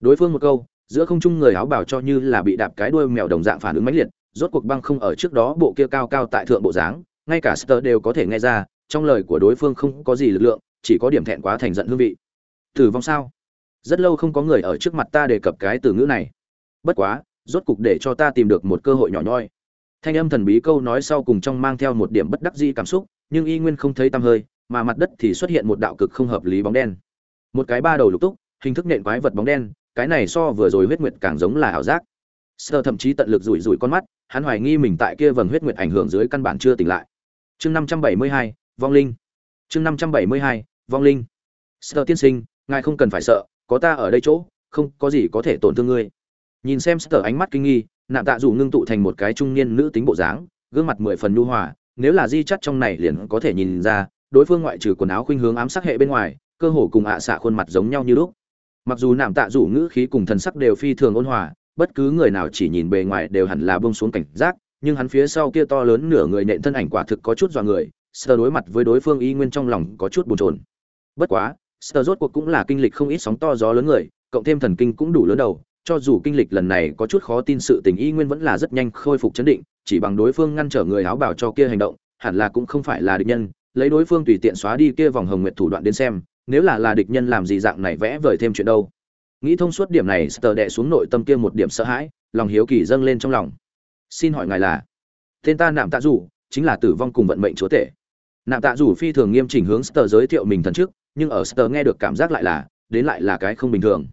[SPEAKER 1] Đối phương một câu, giữa không trung người áo bảo cho như là bị đạp cái đuôi mèo đồng dạng phản ứng mãnh liệt rốt cuộc băng không ở trước đó bộ kia cao cao tại thượng bộ dáng, ngay cả Star đều có thể nghe ra, trong lời của đối phương không có gì lực lượng, chỉ có điểm thẹn quá thành giận hương vị. Tử vong sao? Rất lâu không có người ở trước mặt ta đề cập cái từ ngữ này. Bất quá, rốt cục để cho ta tìm được một cơ hội nhỏ nhoi. Thanh âm thần bí câu nói sau cùng trong mang theo một điểm bất đắc dĩ cảm xúc, nhưng y nguyên không thấy tăm hơi, mà mặt đất thì xuất hiện một đạo cực không hợp lý bóng đen. Một cái ba đầu lục túc, hình thức nện quái vật bóng đen, cái này so vừa rồi huyết nguyệt càng giống là ảo giác. Sơ thậm chí tận lực rủi rủi con mắt hắn hoài nghi mình tại kia vầng huyết nguyệt ảnh hưởng dưới căn bản chưa tỉnh lại. Chương năm trăm bảy mươi hai, vong linh. Chương năm trăm bảy mươi hai, vong linh. Sở tiên sinh, ngài không cần phải sợ, có ta ở đây chỗ, không có gì có thể tổn thương ngươi. Nhìn xem Sở ánh mắt kinh nghi, nạm tạ dù ngưng tụ thành một cái trung niên nữ tính bộ dáng, gương mặt mười phần nhu hòa, nếu là di chất trong này liền có thể nhìn ra, đối phương ngoại trừ quần áo khuynh hướng ám sắc hệ bên ngoài, cơ hồ cùng ạ xạ khuôn mặt giống nhau như lúc. Mặc dù nạm tạ dù ngữ khí cùng thần sắc đều phi thường ôn hòa bất cứ người nào chỉ nhìn bề ngoài đều hẳn là bông xuống cảnh giác, nhưng hắn phía sau kia to lớn nửa người nện thân ảnh quả thực có chút dọa người sờ đối mặt với đối phương y nguyên trong lòng có chút bồn chồn. Bất quá sờ rốt cuộc cũng là kinh lịch không ít sóng to gió lớn người, cộng thêm thần kinh cũng đủ lớn đầu, cho dù kinh lịch lần này có chút khó tin sự tình y nguyên vẫn là rất nhanh khôi phục chấn định, chỉ bằng đối phương ngăn trở người áo bảo cho kia hành động, hẳn là cũng không phải là địch nhân, lấy đối phương tùy tiện xóa đi kia vòng hồng nguyệt thủ đoạn đến xem, nếu là là địch nhân làm gì dạng này vẽ vời thêm chuyện đâu nghĩ thông suốt điểm này sờ đệ xuống nội tâm kia một điểm sợ hãi, lòng hiếu kỳ dâng lên trong lòng. Xin hỏi ngài là? Tên ta nạm tạ rủ chính là tử vong cùng vận mệnh chúa tể. Nạm tạ rủ phi thường nghiêm chỉnh hướng sờ giới thiệu mình thần trước, nhưng ở sờ nghe được cảm giác lại là, đến lại là cái không bình thường.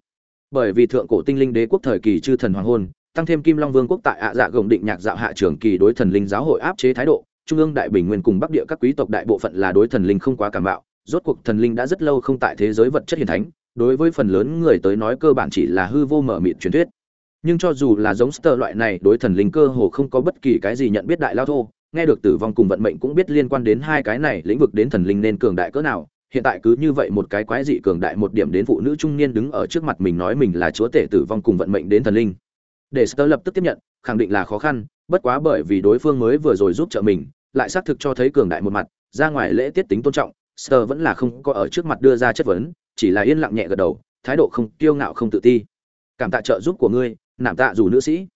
[SPEAKER 1] Bởi vì thượng cổ tinh linh đế quốc thời kỳ chư thần hoàng hôn, tăng thêm kim long vương quốc tại ạ dạ gồng định nhạc dạo hạ trường kỳ đối thần linh giáo hội áp chế thái độ, trung ương đại bình nguyên cùng bắc địa các quý tộc đại bộ phận là đối thần linh không quá cảm bạo, rốt cuộc thần linh đã rất lâu không tại thế giới vật chất hiền thánh đối với phần lớn người tới nói cơ bản chỉ là hư vô mở mịt truyền thuyết. Nhưng cho dù là giống sơ loại này đối thần linh cơ hồ không có bất kỳ cái gì nhận biết đại lao thô, nghe được tử vong cùng vận mệnh cũng biết liên quan đến hai cái này lĩnh vực đến thần linh nên cường đại cỡ nào, hiện tại cứ như vậy một cái quái dị cường đại một điểm đến phụ nữ trung niên đứng ở trước mặt mình nói mình là chúa tể tử vong cùng vận mệnh đến thần linh. Để sơ lập tức tiếp nhận, khẳng định là khó khăn, bất quá bởi vì đối phương mới vừa rồi giúp trợ mình, lại xác thực cho thấy cường đại một mặt, ra ngoài lễ tiết tính tôn trọng sơ vẫn là không có ở trước mặt đưa ra chất vấn chỉ là yên lặng nhẹ gật đầu, thái độ không kiêu ngạo không tự ti. Cảm tạ trợ giúp của ngươi, nạm tạ dù nữ sĩ.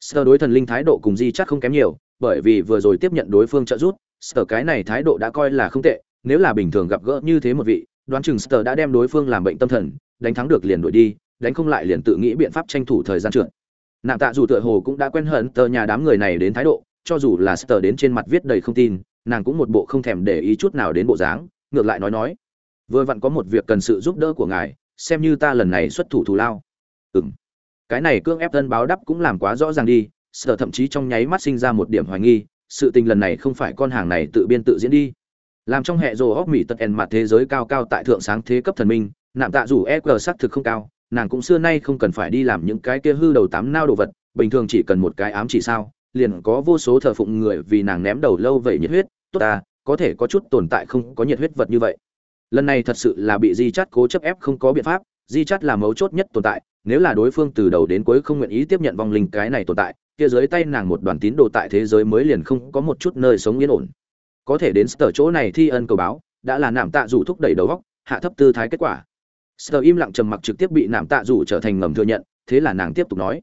[SPEAKER 1] Sơ đối thần linh thái độ cùng di chắc không kém nhiều, bởi vì vừa rồi tiếp nhận đối phương trợ giúp sơ cái này thái độ đã coi là không tệ, nếu là bình thường gặp gỡ như thế một vị, đoán chừng sơ đã đem đối phương làm bệnh tâm thần, đánh thắng được liền đuổi đi, đánh không lại liền tự nghĩ biện pháp tranh thủ thời gian trượt. Nạm tạ dù tựa hồ cũng đã quen hận tờ nhà đám người này đến thái độ, cho dù là sơ đến trên mặt viết đầy không tin, nàng cũng một bộ không thèm để ý chút nào đến bộ dáng, ngược lại nói nói vừa vặn có một việc cần sự giúp đỡ của ngài, xem như ta lần này xuất thủ thù lao. Ừ m cái này cương ép thân báo đắp cũng làm quá rõ ràng đi sở thậm chí trong nháy mắt sinh ra một điểm hoài nghi, sự tình lần này không phải con hàng này tự biên tự diễn đi. Làm trong hệ rồ hóc mỹ tật ẻn mặt thế giới cao cao tại thượng sáng thế cấp thần minh, nạm tạ dù e g xác thực không cao, nàng cũng xưa nay không cần phải đi làm những cái kia hư đầu tám nao đồ vật, bình thường chỉ cần một cái ám chỉ sao, liền có vô số thờ phụng người vì nàng ném đầu lâu vậy nhiệt huyết. Tốt ta, có thể có chút tồn tại không có nhiệt huyết vật như vậy lần này thật sự là bị di chắt cố chấp ép không có biện pháp, di chắt là mấu chốt nhất tồn tại, nếu là đối phương từ đầu đến cuối không nguyện ý tiếp nhận vong linh cái này tồn tại, kia dưới tay nàng một đoàn tín đồ tại thế giới mới liền không có một chút nơi sống yên ổn. Có thể đến sở chỗ này thi ân cầu báo, đã là nạm tạ rủ thúc đẩy đầu góc hạ thấp tư thái kết quả. Sở im lặng trầm mặc trực tiếp bị nạm tạ rủ trở thành ngầm thừa nhận, thế là nàng tiếp tục nói,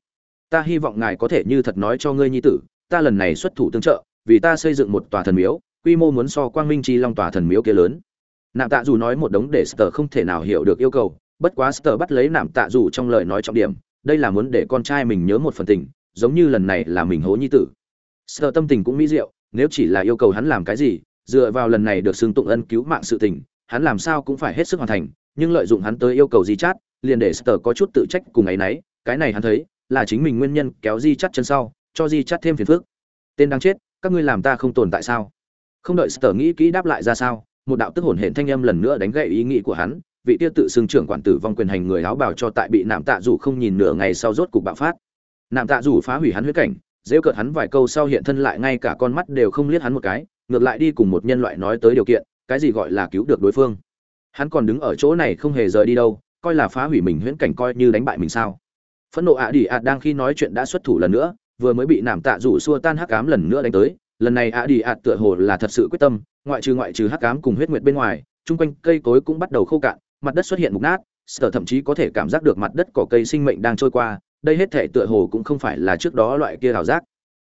[SPEAKER 1] ta hy vọng ngài có thể như thật nói cho ngươi nhi tử, ta lần này xuất thủ tương trợ, vì ta xây dựng một tòa thần miếu, quy mô muốn so quang minh chi long tòa thần miếu kia lớn nạm tạ dù nói một đống để sờ không thể nào hiểu được yêu cầu, bất quá sờ bắt lấy nạm tạ dù trong lời nói trọng điểm, đây là muốn để con trai mình nhớ một phần tình, giống như lần này là mình hố nhi tử. Sờ tâm tình cũng mỹ diệu, nếu chỉ là yêu cầu hắn làm cái gì, dựa vào lần này được xưng tụng ân cứu mạng sự tình, hắn làm sao cũng phải hết sức hoàn thành, nhưng lợi dụng hắn tới yêu cầu di chát, liền để sờ có chút tự trách cùng ấy nấy cái này hắn thấy, là chính mình nguyên nhân kéo di chắt chân sau, cho di chắt thêm phiền phức. Tên đang chết, các ngươi làm ta không tồn tại sao? Không đợi sờ nghĩ kỹ đáp lại ra sao một đạo tức hồn hển thanh âm lần nữa đánh gậy ý nghĩ của hắn, vị tiêu tự xưng trưởng quản tử vong quyền hành người áo bào cho tại bị nạm tạ rủ không nhìn nửa ngày sau rốt cục bạo phát. Nạm tạ rủ phá hủy hắn huyết cảnh dễ cợt hắn vài câu sau hiện thân lại ngay cả con mắt đều không liếc hắn một cái, ngược lại đi cùng một nhân loại nói tới điều kiện, cái gì gọi là cứu được đối phương. Hắn còn đứng ở chỗ này không hề rời đi đâu, coi là phá hủy mình huyễn cảnh coi như đánh bại mình sao. Phẫn nộ ạ đi ạ đang khi nói chuyện đã xuất thủ lần nữa, vừa mới bị nạm tạ rủ xua tan hắc ám lần nữa đánh tới, lần này ạ đi ạ tựa hồ là thật sự quyết tâm ngoại trừ ngoại trừ hắc ám cùng huyết nguyệt bên ngoài, chung quanh cây cối cũng bắt đầu khô cạn, mặt đất xuất hiện mục nát, sở thậm chí có thể cảm giác được mặt đất cỏ cây sinh mệnh đang trôi qua, đây hết thể tựa hồ cũng không phải là trước đó loại kia ảo giác.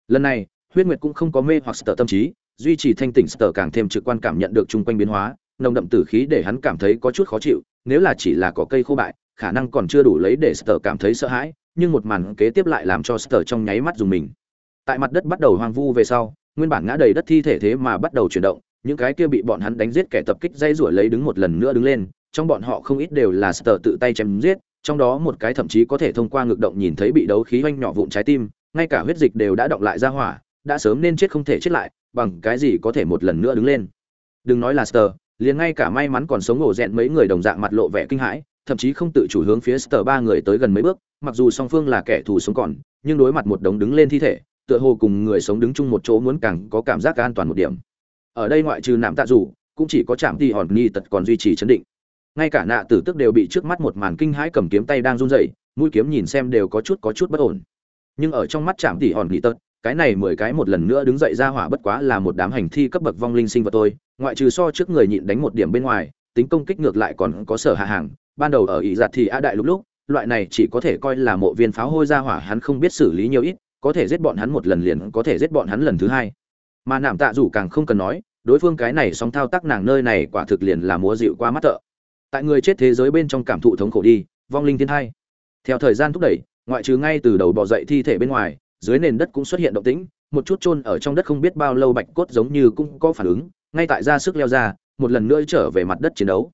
[SPEAKER 1] Lần này, huyết nguyệt cũng không có mê hoặc sở tâm trí, duy trì thanh tỉnh sở càng thêm trực quan cảm nhận được chung quanh biến hóa, nồng đậm tử khí để hắn cảm thấy có chút khó chịu, nếu là chỉ là cỏ cây khô bại, khả năng còn chưa đủ lấy để sở cảm thấy sợ hãi, nhưng một màn kế tiếp lại làm cho sở trong nháy mắt dùng mình. Tại mặt đất bắt đầu hoang vu về sau, nguyên bản ngã đầy đất thi thể thế mà bắt đầu chuyển động những cái kia bị bọn hắn đánh giết kẻ tập kích dây rủi lấy đứng một lần nữa đứng lên, trong bọn họ không ít đều là sờ tự tay chém giết, trong đó một cái thậm chí có thể thông qua ngực động nhìn thấy bị đấu khí oanh nhỏ vụn trái tim, ngay cả huyết dịch đều đã động lại ra hỏa, đã sớm nên chết không thể chết lại, bằng cái gì có thể một lần nữa đứng lên. Đừng nói là sờ, liền ngay cả may mắn còn sống ổ rẹn mấy người đồng dạng mặt lộ vẻ kinh hãi, thậm chí không tự chủ hướng phía sờ ba người tới gần mấy bước, mặc dù song phương là kẻ thù sống còn, nhưng đối mặt một đống đứng lên thi thể, tựa hồ cùng người sống đứng chung một chỗ muốn càng có cảm giác an toàn một điểm ở đây ngoại trừ nạm tạ rủ cũng chỉ có trạm ti hòn ni tật còn duy trì chấn định. Ngay cả nạ tử tức đều bị trước mắt một màn kinh hãi cầm kiếm tay đang run rẩy, mũi kiếm nhìn xem đều có chút có chút bất ổn. Nhưng ở trong mắt trạm tỷ hòn ni tật, cái này mười cái một lần nữa đứng dậy ra hỏa bất quá là một đám hành thi cấp bậc vong linh sinh vật tôi ngoại trừ so trước người nhịn đánh một điểm bên ngoài, tính công kích ngược lại còn có sở hạ hàng, ban đầu ở ỷ giặt thì a đại lúc lúc, loại này chỉ có thể coi là mộ viên pháo hôi ra hỏa hắn không biết xử lý nhiều ít, có thể giết bọn hắn một lần liền có thể giết bọn hắn lần thứ hai mà nạm tạ rủ càng không cần nói, đối phương cái này song thao tác nàng nơi này quả thực liền là múa dịu qua mắt thợ. Tại người chết thế giới bên trong cảm thụ thống khổ đi, vong linh thiên hai theo thời gian thúc đẩy, ngoại trừ ngay từ đầu bò dậy thi thể bên ngoài, dưới nền đất cũng xuất hiện động tĩnh, một chút chôn ở trong đất không biết bao lâu bạch cốt giống như cũng có phản ứng, ngay tại ra sức leo ra, một lần nữa trở về mặt đất chiến đấu.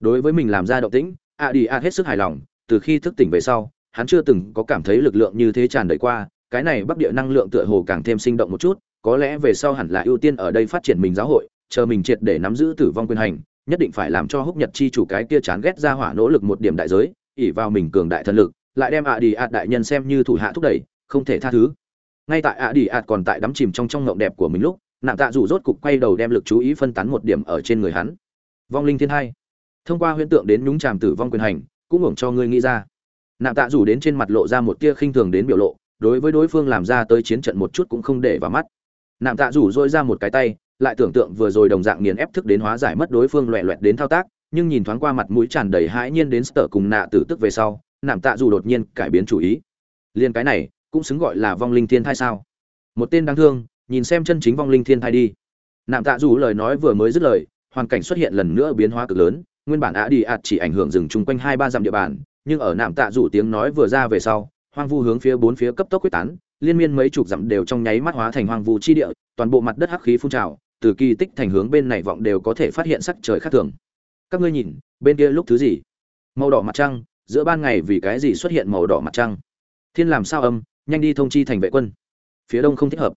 [SPEAKER 1] Đối với mình làm ra động tĩnh, a đi a hết sức hài lòng, từ khi thức tỉnh về sau, hắn chưa từng có cảm thấy lực lượng như thế tràn đầy qua, cái này bắc địa năng lượng tựa hồ càng thêm sinh động một chút có lẽ về sau hẳn là ưu tiên ở đây phát triển mình giáo hội, chờ mình triệt để nắm giữ tử vong quyền hành, nhất định phải làm cho húc nhật chi chủ cái kia chán ghét ra hỏa nỗ lực một điểm đại giới ỉ vào mình cường đại thần lực, lại đem ạ đi ạt đại nhân xem như thủ hạ thúc đẩy, không thể tha thứ. Ngay tại ạ đi ạt còn tại đắm chìm trong trong ngộng đẹp của mình lúc, nạm tạ rủ rốt cục quay đầu đem lực chú ý phân tán một điểm ở trên người hắn. Vong linh thiên hai. Thông qua huyễn tượng đến nhúng tràm tử vong quyền hành, cũng hưởng cho ngươi nghĩ ra. Nạm tạ rủ đến trên mặt lộ ra một tia khinh thường đến biểu lộ, đối với đối phương làm ra tới chiến trận một chút cũng không để vào mắt nạm tạ rủ dội ra một cái tay, lại tưởng tượng vừa rồi đồng dạng nghiền ép thức đến hóa giải mất đối phương loẹ loẹt đến thao tác, nhưng nhìn thoáng qua mặt mũi tràn đầy hãi nhiên đến sở cùng nạ tử tức về sau, nạm tạ Dù đột nhiên cải biến chủ ý. Liên cái này, cũng xứng gọi là vong linh thiên thai sao? Một tên đáng thương, nhìn xem chân chính vong linh thiên thai đi. Nạm tạ Dù lời nói vừa mới dứt lời, hoàn cảnh xuất hiện lần nữa biến hóa cực lớn, nguyên bản ạ đi ạt chỉ ảnh hưởng rừng chung quanh hai ba dặm địa bàn, nhưng ở nạm tạ Dù tiếng nói vừa ra về sau, hoang vu hướng phía bốn phía cấp tốc quyết tán liên miên mấy chục dặm đều trong nháy mắt hóa thành hoang vu chi địa, toàn bộ mặt đất hắc khí phun trào, từ kỳ tích thành hướng bên này vọng đều có thể phát hiện sắc trời khác thường. Các ngươi nhìn, bên kia lúc thứ gì? Màu đỏ mặt trăng, giữa ban ngày vì cái gì xuất hiện màu đỏ mặt trăng? Thiên làm sao âm, nhanh đi thông chi thành vệ quân. Phía đông không thích hợp.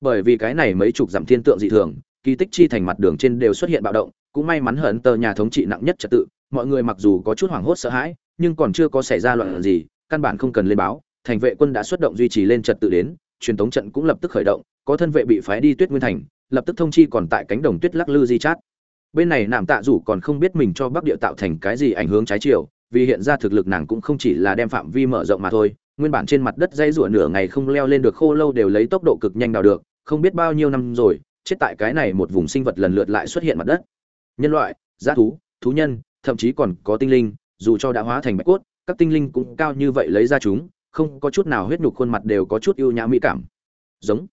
[SPEAKER 1] Bởi vì cái này mấy chục dặm thiên tượng dị thường, kỳ tích chi thành mặt đường trên đều xuất hiện bạo động, cũng may mắn hận tờ nhà thống trị nặng nhất trật tự, mọi người mặc dù có chút hoảng hốt sợ hãi, nhưng còn chưa có xảy ra loạn gì, căn bản không cần lên báo thành vệ quân đã xuất động duy trì lên trật tự đến, truyền thống trận cũng lập tức khởi động, có thân vệ bị phái đi tuyết nguyên thành, lập tức thông chi còn tại cánh đồng tuyết lắc lư di chát. Bên này nạm tạ rủ còn không biết mình cho bắc địa tạo thành cái gì ảnh hưởng trái chiều, vì hiện ra thực lực nàng cũng không chỉ là đem phạm vi mở rộng mà thôi, nguyên bản trên mặt đất dây rủa nửa ngày không leo lên được khô lâu đều lấy tốc độ cực nhanh đào được, không biết bao nhiêu năm rồi, chết tại cái này một vùng sinh vật lần lượt lại xuất hiện mặt đất. Nhân loại g thú thú nhân, thậm chí còn có tinh linh, dù cho đã hóa thành bạch cốt, các tinh linh cũng cao như vậy lấy ra chúng không có chút nào huyết nhục khuôn mặt đều có chút ưu nhã mỹ cảm. Giống.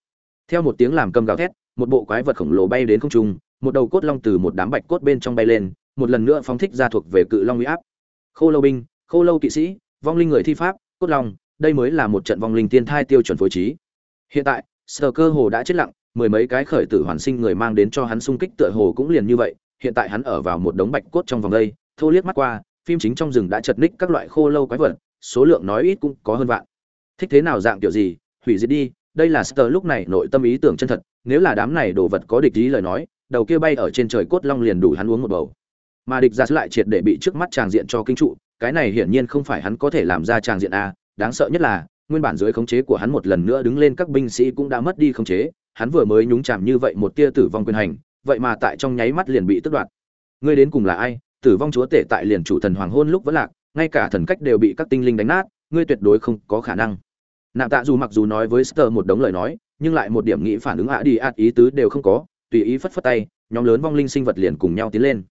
[SPEAKER 1] Theo một tiếng làm cầm gào thét, một bộ quái vật khổng lồ bay đến không trung, một đầu cốt long từ một đám bạch cốt bên trong bay lên, một lần nữa phóng thích ra thuộc về cự long uy áp. Khô lâu binh, khô lâu kỵ sĩ, vong linh người thi pháp, cốt long, đây mới là một trận vong linh tiên thai tiêu chuẩn phối trí. Hiện tại, sở cơ hồ đã chết lặng, mười mấy cái khởi tử hoàn sinh người mang đến cho hắn sung kích tựa hồ cũng liền như vậy, hiện tại hắn ở vào một đống bạch cốt trong vòng đây, thô liếc mắt qua, phim chính trong rừng đã chật ních các loại khô lâu quái vật số lượng nói ít cũng có hơn vạn. Thích thế nào dạng kiểu gì, hủy diệt đi, đây là sờ lúc này nội tâm ý tưởng chân thật, nếu là đám này đồ vật có địch ý lời nói, đầu kia bay ở trên trời cốt long liền đủ hắn uống một bầu. Mà địch ra lại triệt để bị trước mắt tràng diện cho kinh trụ, cái này hiển nhiên không phải hắn có thể làm ra tràng diện a, đáng sợ nhất là, nguyên bản dưới khống chế của hắn một lần nữa đứng lên các binh sĩ cũng đã mất đi khống chế, hắn vừa mới nhúng chạm như vậy một tia tử vong quyền hành, vậy mà tại trong nháy mắt liền bị tước đoạt. Ngươi đến cùng là ai? Tử vong chúa tể tại liền chủ thần hoàng hôn lúc vẫn lạc ngay cả thần cách đều bị các tinh linh đánh nát, ngươi tuyệt đối không có khả năng. Nạm tạ dù mặc dù nói với sơ một đống lời nói, nhưng lại một điểm nghĩ phản ứng ạ đi ạt ý tứ đều không có, tùy ý phất phất tay, nhóm lớn vong linh sinh vật liền cùng nhau tiến lên.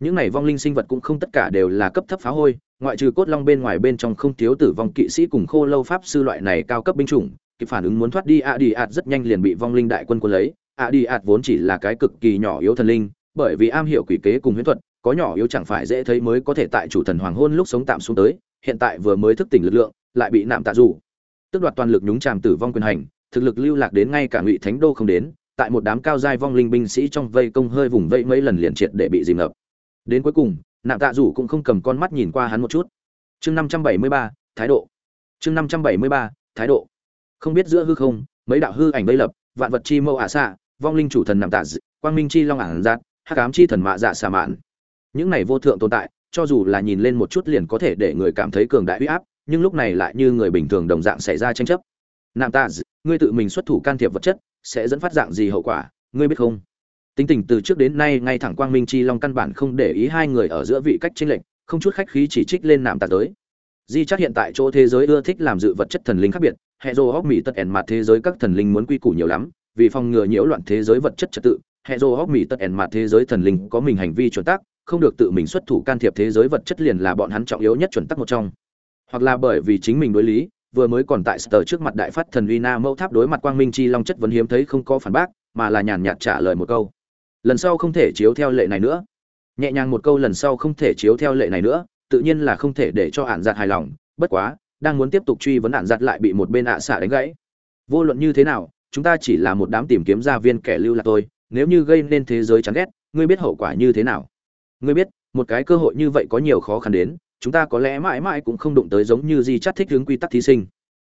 [SPEAKER 1] Những này vong linh sinh vật cũng không tất cả đều là cấp thấp phá hôi, ngoại trừ cốt long bên ngoài bên trong không thiếu tử vong kỵ sĩ cùng khô lâu pháp sư loại này cao cấp binh chủng, kịp phản ứng muốn thoát đi ạ đi ạt rất nhanh liền bị vong linh đại quân quân lấy. ạ đi ạt vốn chỉ là cái cực kỳ nhỏ yếu thần linh, bởi vì am hiểu quỷ kế cùng huyễn thuật có nhỏ yếu chẳng phải dễ thấy mới có thể tại chủ thần hoàng hôn lúc sống tạm xuống tới, hiện tại vừa mới thức tỉnh lực lượng, lại bị nạm tạ dù. Tước đoạt toàn lực nhúng chàm tử vong quyền hành, thực lực lưu lạc đến ngay cả ngụy thánh đô không đến, tại một đám cao giai vong linh binh sĩ trong vây công hơi vùng vây mấy lần liền triệt để bị dìm ngập. Đến cuối cùng, nạm tạ dù cũng không cầm con mắt nhìn qua hắn một chút. Chương năm trăm bảy mươi ba, thái độ. Chương năm trăm bảy mươi ba, thái độ. Không biết giữa hư không, mấy đạo hư ảnh vây lập, vạn vật chi mâu ả xạ, vong linh chủ thần nạm tạ d... quang minh chi long ản giạt hắc ám chi thần mạ dạ xà mạn những này vô thượng tồn tại, cho dù là nhìn lên một chút liền có thể để người cảm thấy cường đại uy áp, nhưng lúc này lại như người bình thường đồng dạng xảy ra tranh chấp. Nam ta, ngươi tự mình xuất thủ can thiệp vật chất, sẽ dẫn phát dạng gì hậu quả, ngươi biết không? Tính tình từ trước đến nay ngay thẳng quang minh chi long căn bản không để ý hai người ở giữa vị cách chênh lệch, không chút khách khí chỉ trích lên nam ta tới. Di chắc hiện tại chỗ thế giới ưa thích làm dự vật chất thần linh khác biệt, hệ dô hóc mỹ tất ẻn mặt thế giới các thần linh muốn quy củ nhiều lắm, vì phòng ngừa nhiễu loạn thế giới vật chất trật tự, hệ dô hóc mỹ tất ẻn mặt thế giới thần linh có mình hành vi chuẩn tắc không được tự mình xuất thủ can thiệp thế giới vật chất liền là bọn hắn trọng yếu nhất chuẩn tắc một trong. Hoặc là bởi vì chính mình đối lý, vừa mới còn tại sở trước mặt đại phát thần uy na mẫu tháp đối mặt quang minh chi long chất vấn hiếm thấy không có phản bác, mà là nhàn nhạt trả lời một câu. Lần sau không thể chiếu theo lệ này nữa. Nhẹ nhàng một câu lần sau không thể chiếu theo lệ này nữa, tự nhiên là không thể để cho ạn giặt hài lòng, bất quá, đang muốn tiếp tục truy vấn ạn giặt lại bị một bên ạ xạ đánh gãy. Vô luận như thế nào, chúng ta chỉ là một đám tìm kiếm gia viên kẻ lưu lạc tôi nếu như gây nên thế giới chán ghét, ngươi biết hậu quả như thế nào? Ngươi biết một cái cơ hội như vậy có nhiều khó khăn đến chúng ta có lẽ mãi mãi cũng không đụng tới giống như di chắt thích hướng quy tắc thí sinh.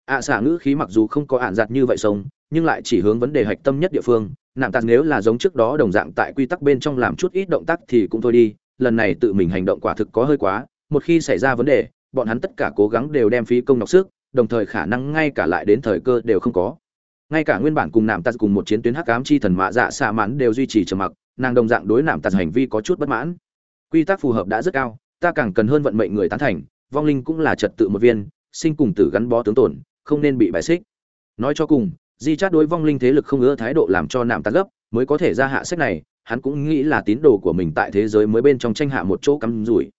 [SPEAKER 1] Ạ à, xả ngữ khí mặc dù không có ạn giặt như vậy sống nhưng lại chỉ hướng vấn đề hạch tâm nhất địa phương. Nặng tạc nếu là giống trước đó đồng dạng tại quy tắc bên trong làm chút ít động tác thì cũng thôi đi lần này tự mình hành động quả thực có hơi quá. Một khi xảy ra vấn đề bọn hắn tất cả cố gắng đều đem phí công nọc sức đồng thời khả năng ngay cả lại đến thời cơ đều không có. Ngay cả nguyên bản cùng nạm tạc cùng một chiến tuyến hắc ám chi thần mạ dạ xạ mãn đều duy trì trầm mặc nàng đồng dạng đối nạm tạc hành vi có chút bất mãn quy tắc phù hợp đã rất cao, ta càng cần hơn vận mệnh người tán thành, vong linh cũng là trật tự một viên, sinh cùng tử gắn bó tướng tổn không nên bị bài xích. Nói cho cùng, di chát đối vong linh thế lực không ưa thái độ làm cho nạm tạt gấp, mới có thể ra hạ sách này, hắn cũng nghĩ là tín đồ của mình tại thế giới mới bên trong tranh hạ một chỗ cắm rủi.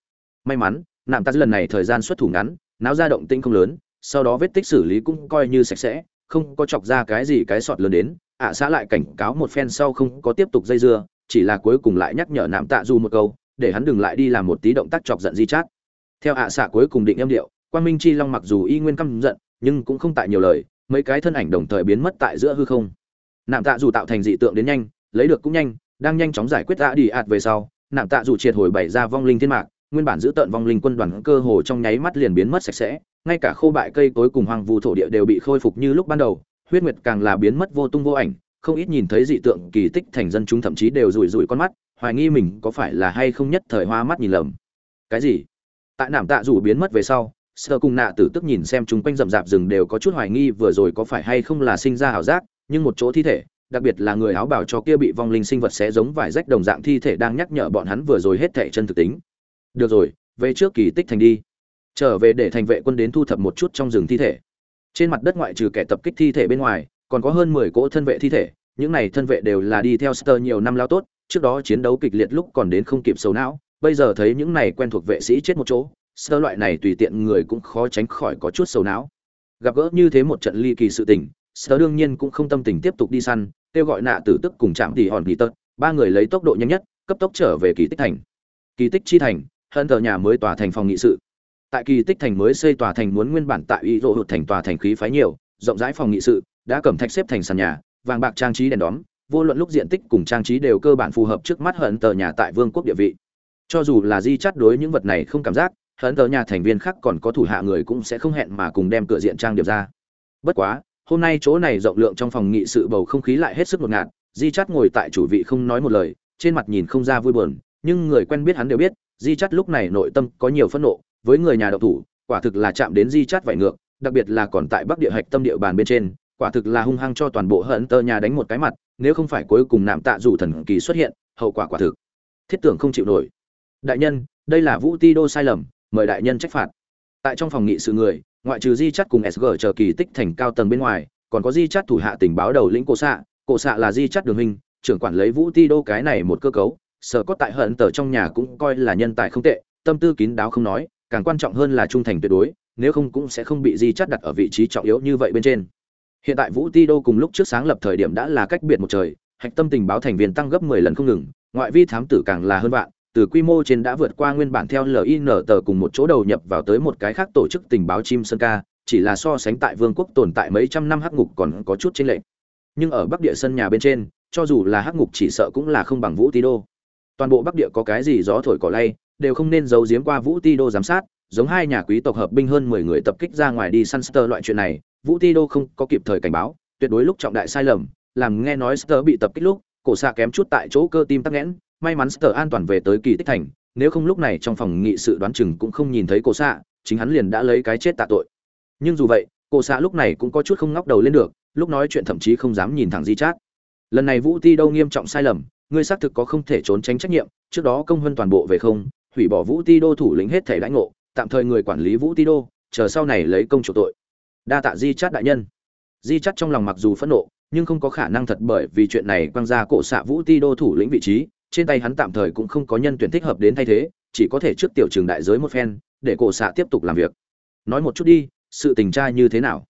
[SPEAKER 1] May mắn nạm tạt lần này thời gian xuất thủ ngắn, náo ra động tinh không lớn, sau đó vết tích xử lý cũng coi như sạch sẽ, không có chọc ra cái gì cái sọt lớn đến, ạ xã lại cảnh cáo một phen sau không có tiếp tục dây dưa, chỉ là cuối cùng lại nhắc nhở nạm tạ du một câu để hắn đừng lại đi làm một tí động tác chọc giận di chát. Theo ạ xạ cuối cùng định âm điệu Quan minh chi long mặc dù y nguyên căm giận, nhưng cũng không tại nhiều lời, mấy cái thân ảnh đồng thời biến mất tại giữa hư không. Nạm tạ dù tạo thành dị tượng đến nhanh, lấy được cũng nhanh, đang nhanh chóng giải quyết ạ đi ạt về sau, nạm tạ dù triệt hồi bày ra vong linh thiên mạc, nguyên bản giữ tận vong linh quân đoàn cơ hồ trong nháy mắt liền biến mất sạch sẽ, ngay cả khô bại cây cối cùng hoang vu thổ địa đều bị khôi phục như lúc ban đầu, huyết nguyệt càng là biến mất vô tung vô ảnh, không ít nhìn thấy dị tượng kỳ tích thành dân chúng thậm chí đều rủi rủi con mắt hoài nghi mình có phải là hay không nhất thời hoa mắt nhìn lầm. Cái gì? Tại nảm tạ dù biến mất về sau, sơ cùng nạ tử tức nhìn xem chúng quanh rậm rạp rừng đều có chút hoài nghi vừa rồi có phải hay không là sinh ra ảo giác, nhưng một chỗ thi thể, đặc biệt là người áo bảo cho kia bị vong linh sinh vật sẽ giống vài rách đồng dạng thi thể đang nhắc nhở bọn hắn vừa rồi hết thệ chân thực tính. Được rồi, về trước kỳ tích thành đi. Trở về để thành vệ quân đến thu thập một chút trong rừng thi thể. Trên mặt đất ngoại trừ kẻ tập kích thi thể bên ngoài, còn có hơn mười cỗ thân vệ thi thể, những này thân vệ đều là đi theo sơ nhiều năm lao tốt trước đó chiến đấu kịch liệt lúc còn đến không kịp sầu não, bây giờ thấy những này quen thuộc vệ sĩ chết một chỗ, sơ loại này tùy tiện người cũng khó tránh khỏi có chút sầu não. Gặp gỡ như thế một trận ly kỳ sự tình, sơ đương nhiên cũng không tâm tình tiếp tục đi săn, kêu gọi nạ tử tức cùng chạm thì hòn nghỉ tật, ba người lấy tốc độ nhanh nhất, cấp tốc trở về kỳ tích thành. Kỳ tích chi thành hơn thờ nhà mới tòa thành phòng nghị sự. Tại kỳ tích thành mới xây tòa thành muốn nguyên bản tại y rộ hụt thành tòa thành khí phái nhiều, rộng rãi phòng nghị sự, đã cầm thạch xếp thành sàn nhà, vàng bạc trang trí đèn đóm vô luận lúc diện tích cùng trang trí đều cơ bản phù hợp trước mắt hận tờ nhà tại vương quốc địa vị. Cho dù là di chắt đối những vật này không cảm giác, hận tờ nhà thành viên khác còn có thủ hạ người cũng sẽ không hẹn mà cùng đem cửa diện trang điệp ra. Bất quá, hôm nay chỗ này rộng lượng trong phòng nghị sự bầu không khí lại hết sức ngột ngạt, di chắt ngồi tại chủ vị không nói một lời, trên mặt nhìn không ra vui buồn, nhưng người quen biết hắn đều biết, di chắt lúc này nội tâm có nhiều phẫn nộ, với người nhà độc thủ, quả thực là chạm đến di chắt vải ngược, đặc biệt là còn tại bắc địa hạch tâm địa bàn bên trên quả thực là hung hăng cho toàn bộ hận tơ nhà đánh một cái mặt, nếu không phải cuối cùng nạm tạ dù thần kỳ xuất hiện, hậu quả quả thực. Thiết tưởng không chịu nổi. Đại nhân, đây là vũ ti đô sai lầm, mời đại nhân trách phạt. Tại trong phòng nghị sự người, ngoại trừ di chắt cùng sg chờ kỳ tích thành cao tầng bên ngoài, còn có di chắt thủ hạ tình báo đầu lĩnh cổ xạ cổ xạ là di chắt đường hình trưởng quản lấy vũ ti đô cái này một cơ cấu, sở có tại hận tờ trong nhà cũng coi là nhân tài không tệ, tâm tư kín đáo không nói, càng quan trọng hơn là trung thành tuyệt đối, nếu không cũng sẽ không bị di chắt đặt ở vị trí trọng yếu như vậy bên trên hiện tại vũ ti đô cùng lúc trước sáng lập thời điểm đã là cách biệt một trời hạch tâm tình báo thành viên tăng gấp 10 lần không ngừng ngoại vi thám tử càng là hơn vạn từ quy mô trên đã vượt qua nguyên bản theo lin tờ cùng một chỗ đầu nhập vào tới một cái khác tổ chức tình báo chim sơn ca chỉ là so sánh tại vương quốc tồn tại mấy trăm năm hắc ngục còn có chút chênh lệch. Nhưng ở bắc địa sân nhà bên trên cho dù là hắc ngục chỉ sợ cũng là không bằng vũ ti đô. Toàn bộ bắc địa có cái gì gió thổi cỏ lay đều không nên giấu giếm qua vũ ti đô giám sát giống hai nhà quý tộc hợp binh hơn 10 người tập kích ra ngoài đi săn Sunster loại chuyện này, Vũ Ti Đô không có kịp thời cảnh báo, tuyệt đối lúc trọng đại sai lầm, làm nghe nói sơ bị tập kích lúc, cổ xạ kém chút tại chỗ cơ tim tắc nghẽn, may mắn sơ an toàn về tới kỳ tích thành, nếu không lúc này trong phòng nghị sự đoán chừng cũng không nhìn thấy cổ xạ, chính hắn liền đã lấy cái chết tạ tội. Nhưng dù vậy, cổ xạ lúc này cũng có chút không ngóc đầu lên được, lúc nói chuyện thậm chí không dám nhìn thẳng Di Trác. Lần này Vũ Ti Đô nghiêm trọng sai lầm, ngươi xác thực có không thể trốn tránh trách nhiệm, trước đó công hơn toàn bộ về không, hủy bỏ Vũ Ti Đô thủ lĩnh hết thể lãnh ngộ, tạm thời người quản lý vũ ti đô chờ sau này lấy công chủ tội đa tạ di chát đại nhân. Di chát trong lòng mặc dù phẫn nộ, nhưng không có khả năng thật bởi vì chuyện này quăng ra cổ xạ vũ ti đô thủ lĩnh vị trí, trên tay hắn tạm thời cũng không có nhân tuyển thích hợp đến thay thế, chỉ có thể trước tiểu trường đại giới một phen, để cổ xạ tiếp tục làm việc. Nói một chút đi, sự tình tra như thế nào?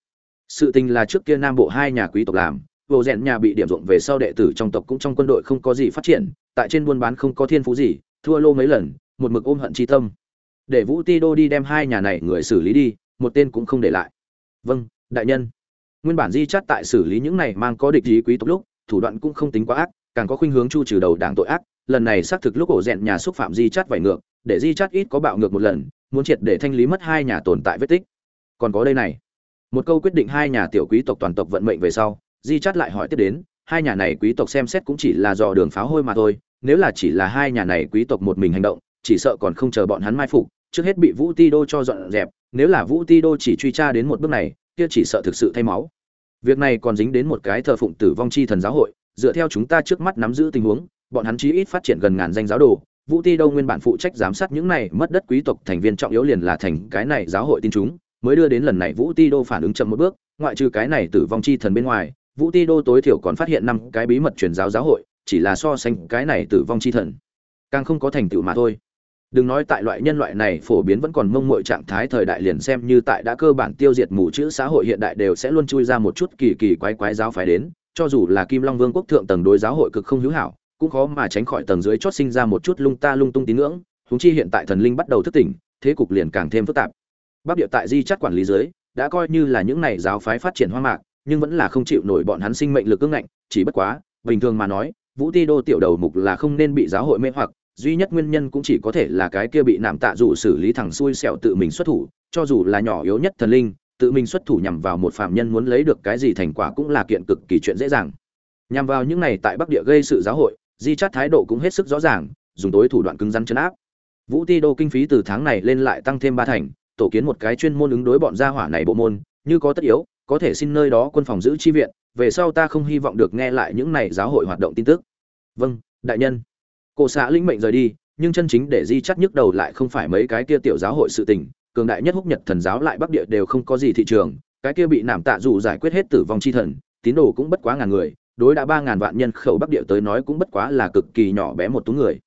[SPEAKER 1] Sự tình là trước kia nam bộ hai nhà quý tộc làm, vô rèn nhà bị điểm ruộng về sau đệ tử trong tộc cũng trong quân đội không có gì phát triển, tại trên buôn bán không có thiên phú gì, thua lô mấy lần, một mực ôm hận chi tâm. Để vũ ti đô đi đem hai nhà này người xử lý đi, một tên cũng không để lại vâng đại nhân. Nguyên bản di chắt tại xử lý những này mang có địch ý quý tộc lúc, thủ đoạn cũng không tính quá ác, càng có khuynh hướng chu trừ đầu đảng tội ác. Lần này xác thực lúc ổ rèn nhà xúc phạm di chắt vải ngược, để di chắt ít có bạo ngược một lần, muốn triệt để thanh lý mất hai nhà tồn tại vết tích. Còn có đây này. Một câu quyết định hai nhà tiểu quý tộc toàn tộc vận mệnh về sau, di chắt lại hỏi tiếp đến, hai nhà này quý tộc xem xét cũng chỉ là dò đường pháo hôi mà thôi, nếu là chỉ là hai nhà này quý tộc một mình hành động, chỉ sợ còn không chờ bọn hắn mai phục trước hết bị Vũ Ti Đô cho dọn dẹp, nếu là Vũ Ti Đô chỉ truy tra đến một bước này, kia chỉ sợ thực sự thay máu. việc này còn dính đến một cái thờ phụng tử vong chi thần giáo hội dựa theo chúng ta trước mắt nắm giữ tình huống bọn hắn chí ít phát triển gần ngàn danh giáo đồ vũ ti Đô nguyên bản phụ trách giám sát những này mất đất quý tộc thành viên trọng yếu liền là thành cái này giáo hội tin chúng mới đưa đến lần này vũ ti đô phản ứng chậm một bước ngoại trừ cái này tử vong chi thần bên ngoài vũ ti đô tối thiểu còn phát hiện năm cái bí mật truyền giáo giáo hội chỉ là so sánh cái này tử vong chi thần càng không có thành tựu mà thôi đừng nói tại loại nhân loại này phổ biến vẫn còn mông mội trạng thái thời đại liền xem như tại đã cơ bản tiêu diệt mù chữ xã hội hiện đại đều sẽ luôn chui ra một chút kỳ kỳ quái quái giáo phái đến, cho dù là kim long vương quốc thượng tầng đối giáo hội cực không hữu hảo, cũng khó mà tránh khỏi tầng dưới chót sinh ra một chút lung ta lung tung tín ngưỡng húng chi hiện tại thần linh bắt đầu thức tỉnh, thế cục liền càng thêm phức tạp. Bắc địa tại di Chất quản lý dưới, đã coi như là những này giáo phái phát triển hoa mạc, nhưng vẫn là không chịu nổi bọn hắn sinh mệnh lực ương ngạnh, chỉ bất quá, bình thường mà nói, vũ ti đô tiểu đầu mục là không nên bị giáo hội mê hoặc duy nhất nguyên nhân cũng chỉ có thể là cái kia bị nạm tạ dụ xử lý thẳng xuôi sẹo tự mình xuất thủ, cho dù là nhỏ yếu nhất thần linh, tự mình xuất thủ nhằm vào một phạm nhân muốn lấy được cái gì thành quả cũng là kiện cực kỳ chuyện dễ dàng. Nhằm vào những này tại bắc địa gây sự giáo hội, di chát thái độ cũng hết sức rõ ràng, dùng tối thủ đoạn cứng rắn chấn áp. Vũ ti đô kinh phí từ tháng này lên lại tăng thêm ba thành, tổ kiến một cái chuyên môn ứng đối bọn gia hỏa này bộ môn, như có tất yếu, có thể xin nơi đó quân phòng giữ chi viện, về sau ta không hy vọng được nghe lại những này giáo hội hoạt động tin tức. Vâng đại nhân cổ xã linh mệnh rời đi, nhưng chân chính để di chắt nhức đầu lại không phải mấy cái kia tiểu giáo hội sự tình, cường đại nhất húc nhật thần giáo lại bắc địa đều không có gì thị trường, cái kia bị nảm tạ dù giải quyết hết tử vong chi thần, tín đồ cũng bất quá ngàn người, đối đã ba ngàn vạn nhân khẩu bắc địa tới nói cũng bất quá là cực kỳ nhỏ bé một tú người.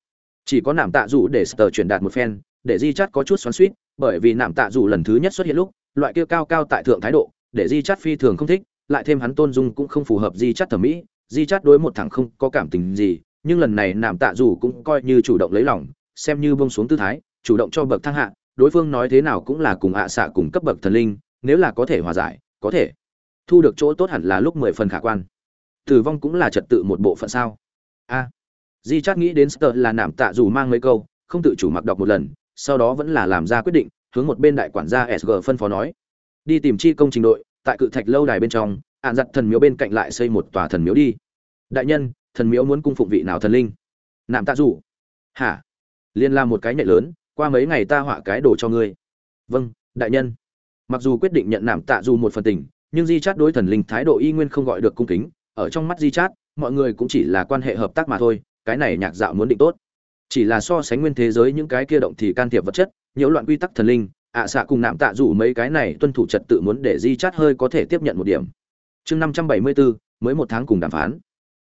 [SPEAKER 1] Chỉ có nảm tạ dù để sờ truyền đạt một phen, để di chắt có chút xoắn suýt bởi vì nảm tạ dù lần thứ nhất xuất hiện lúc, loại kia cao cao tại thượng thái độ, để di chắt phi thường không thích, lại thêm hắn tôn dung cũng không phù hợp di chắt thẩm mỹ, di chắt đối một thằng không có cảm tình gì nhưng lần này nạm tạ dù cũng coi như chủ động lấy lòng, xem như bông xuống tư thái, chủ động cho bậc thăng hạ, đối phương nói thế nào cũng là cùng ạ xạ cùng cấp bậc thần linh, nếu là có thể hòa giải, có thể. Thu được chỗ tốt hẳn là lúc mười phần khả quan. Tử vong cũng là trật tự một bộ phận sao? A. Di chắc nghĩ đến sờ là nạm tạ dù mang mấy câu, không tự chủ mặc đọc một lần, sau đó vẫn là làm ra quyết định, hướng một bên đại quản gia sg phân phó nói. Đi tìm chi công trình đội, tại cự thạch lâu đài bên trong, ạn giặt thần miếu bên cạnh lại xây một tòa thần miếu đi. Đại nhân thần miếu muốn cung phụng vị nào thần linh? Nạm tạ rủ hả? Liên làm một cái nhạy lớn, qua mấy ngày ta họa cái đồ cho ngươi. Vâng đại nhân. Mặc dù quyết định nhận nạm tạ dù một phần tình, nhưng di chát đối thần linh thái độ y nguyên không gọi được cung kính. Ở trong mắt di chát, mọi người cũng chỉ là quan hệ hợp tác mà thôi, cái này nhạc dạo muốn định tốt. Chỉ là so sánh nguyên thế giới những cái kia động thì can thiệp vật chất, nhiễu loạn quy tắc thần linh, ạ xạ cùng nạm tạ dù mấy cái này tuân thủ trật tự muốn để di chát hơi có thể tiếp nhận một điểm. Chương năm trăm bảy mươi bốn mới một tháng cùng đàm phán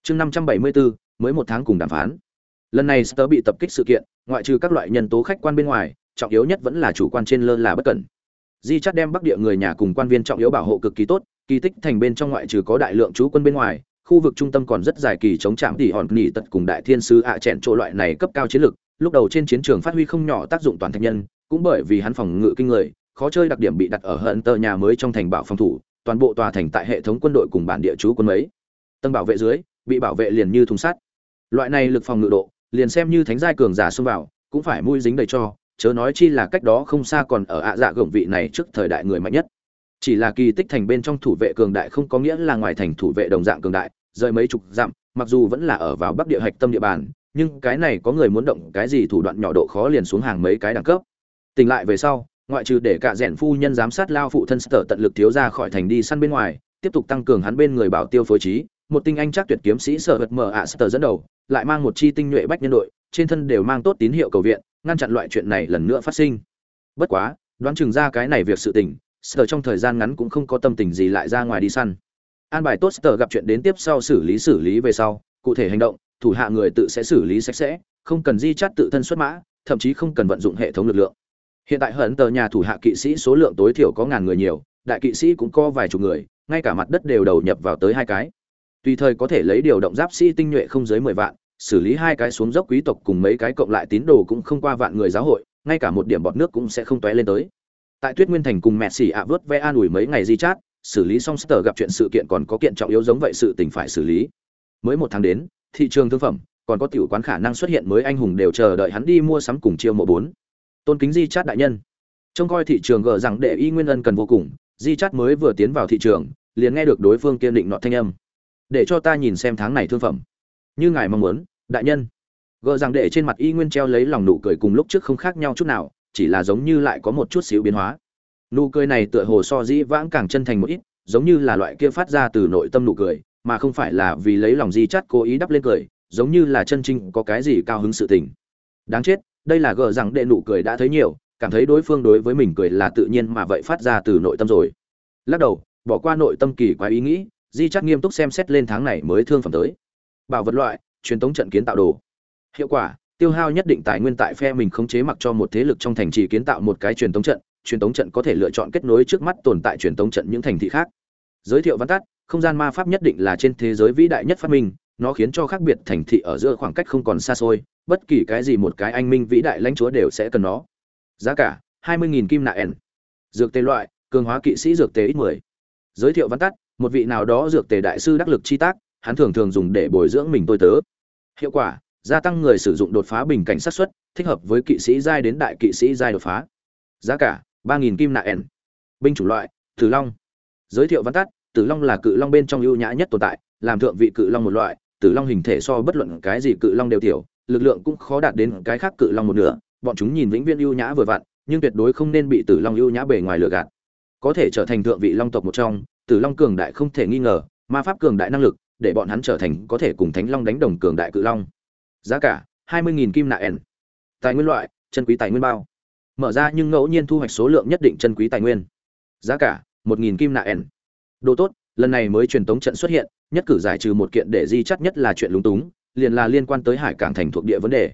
[SPEAKER 1] chương năm trăm bảy mươi bốn mới một tháng cùng đàm phán. Lần này sơ bị tập kích sự kiện, ngoại trừ các loại nhân tố khách quan bên ngoài, trọng yếu nhất vẫn là chủ quan trên lơ là bất cẩn. Di chắt đem bắc địa người nhà cùng quan viên trọng yếu bảo hộ cực kỳ tốt, kỳ tích thành bên trong ngoại trừ có đại lượng chú quân bên ngoài, khu vực trung tâm còn rất dài kỳ chống chạm tỉ hòn nghỉ tật cùng đại thiên sứ ạ à chẹn chỗ loại này cấp cao chiến lược lúc đầu trên chiến trường phát huy không nhỏ tác dụng toàn thành nhân, cũng bởi vì hắn phòng ngự kinh người, khó chơi đặc điểm bị đặt ở hận tờ nhà mới trong thành bảo phòng thủ, toàn bộ tòa thành tại hệ thống quân đội cùng bản địa chú quân mấy. Tầng bảo vệ dưới bị bảo vệ liền như thùng sắt. Loại này lực phòng ngự độ, liền xem như thánh giai cường giả xông vào, cũng phải mũi dính đầy cho, chớ nói chi là cách đó không xa còn ở ạ dạ gồng vị này trước thời đại người mạnh nhất. Chỉ là kỳ tích thành bên trong thủ vệ cường đại không có nghĩa là ngoài thành thủ vệ đồng dạng cường đại, rời mấy chục dặm, mặc dù vẫn là ở vào bắc địa hạch tâm địa bàn, nhưng cái này có người muốn động cái gì thủ đoạn nhỏ độ khó liền xuống hàng mấy cái đẳng cấp. Tỉnh lại về sau, ngoại trừ để cả rèn phu nhân giám sát lao phụ thân sở tận lực thiếu ra khỏi thành đi săn bên ngoài, tiếp tục tăng cường hắn bên người bảo tiêu phối trí một tinh anh chắc tuyệt kiếm sĩ sở vật mở ạ sở dẫn đầu, lại mang một chi tinh nhuệ bách nhân đội, trên thân đều mang tốt tín hiệu cầu viện, ngăn chặn loại chuyện này lần nữa phát sinh. Bất quá, đoán chừng ra cái này việc sự tình, sở trong thời gian ngắn cũng không có tâm tình gì lại ra ngoài đi săn. An bài tốt sở gặp chuyện đến tiếp sau xử lý xử lý về sau, cụ thể hành động, thủ hạ người tự sẽ xử lý sạch sẽ, không cần di chát tự thân xuất mã, thậm chí không cần vận dụng hệ thống lực lượng. Hiện tại hận tờ nhà thủ hạ kỵ sĩ số lượng tối thiểu có ngàn người nhiều, đại kỵ sĩ cũng có vài chục người, ngay cả mặt đất đều đầu nhập vào tới hai cái tùy thời có thể lấy điều động giáp sĩ tinh nhuệ không dưới mười vạn, xử lý hai cái xuống dốc quý tộc cùng mấy cái cộng lại tín đồ cũng không qua vạn người giáo hội, ngay cả một điểm bọt nước cũng sẽ không tóe lên tới. Tại tuyết nguyên thành cùng mẹ xỉ ạ vớt ve an ủi mấy ngày di chát, xử lý xong sờ gặp chuyện sự kiện còn có kiện trọng yếu giống vậy sự tình phải xử lý. Mới một tháng đến, thị trường thương phẩm, còn có tiểu quán khả năng xuất hiện mới anh hùng đều chờ đợi hắn đi mua sắm cùng chiêu mộ bốn. Tôn kính di chát đại nhân. Trông coi thị trường gờ rằng để y nguyên ân cần vô cùng, di chát mới vừa tiến vào thị trường, liền nghe được đối phương kiên định nọ thanh âm để cho ta nhìn xem tháng này thương phẩm. Như ngài mong muốn, đại nhân. Gợ rằng đệ trên mặt y nguyên treo lấy lòng nụ cười cùng lúc trước không khác nhau chút nào, chỉ là giống như lại có một chút xíu biến hóa. Nụ cười này tựa hồ so dĩ vãng càng chân thành một ít, giống như là loại kia phát ra từ nội tâm nụ cười, mà không phải là vì lấy lòng di chắt cố ý đắp lên cười, giống như là chân trinh có cái gì cao hứng sự tình. Đáng chết, đây là gờ rằng đệ nụ cười đã thấy nhiều, cảm thấy đối phương đối với mình cười là tự nhiên mà vậy phát ra từ nội tâm rồi. Lắc đầu, bỏ qua nội tâm kỳ quái ý nghĩ di chắc nghiêm túc xem xét lên tháng này mới thương phẩm tới. Bảo vật loại, truyền thống trận kiến tạo đồ. Hiệu quả, tiêu hao nhất định tài nguyên tại phe mình khống chế mặc cho một thế lực trong thành trì kiến tạo một cái truyền thống trận, truyền thống trận có thể lựa chọn kết nối trước mắt tồn tại truyền thống trận những thành thị khác. Giới thiệu văn tắt, không gian ma pháp nhất định là trên thế giới vĩ đại nhất phát minh, nó khiến cho khác biệt thành thị ở giữa khoảng cách không còn xa xôi, bất kỳ cái gì một cái anh minh vĩ đại lãnh chúa đều sẽ cần nó. Giá cả 20.000 kim nạ ẻn. Dược tê loại, cường hóa kỵ sĩ dược tê ít 10. giới thiệu văn tắt một vị nào đó dược tề đại sư đắc lực chi tác, hắn thường thường dùng để bồi dưỡng mình tôi tớ. Hiệu quả, gia tăng người sử dụng đột phá bình cảnh sát xuất thích hợp với kỵ sĩ giai đến đại kỵ sĩ giai đột phá. Giá cả, ba nghìn kim nạ ẻn. Binh chủng loại, tử long. Giới thiệu văn tắt, tử long là cự long bên trong ưu nhã nhất tồn tại, làm thượng vị cự long một loại, tử long hình thể so bất luận cái gì cự long đều tiểu, lực lượng cũng khó đạt đến cái khác cự long một nửa. Bọn chúng nhìn vĩnh viễn ưu nhã vừa vặn, nhưng tuyệt đối không nên bị tử long ưu nhã bề ngoài lừa gạt. Có thể trở thành thượng vị long tộc một trong tử long cường đại không thể nghi ngờ, ma pháp cường đại năng lực, để bọn hắn trở thành có thể cùng thánh long đánh đồng cường đại cự long giá cả 20.000 kim nạ ẻn. tài nguyên loại, chân quý tài nguyên bao mở ra nhưng ngẫu nhiên thu hoạch số lượng nhất định chân quý tài nguyên giá cả 1.000 kim nạ ẻn. đồ tốt, lần này mới truyền tống trận xuất hiện, nhất cử giải trừ một kiện để di chắc nhất là chuyện lúng túng, liền là liên quan tới hải cảng thành thuộc địa vấn đề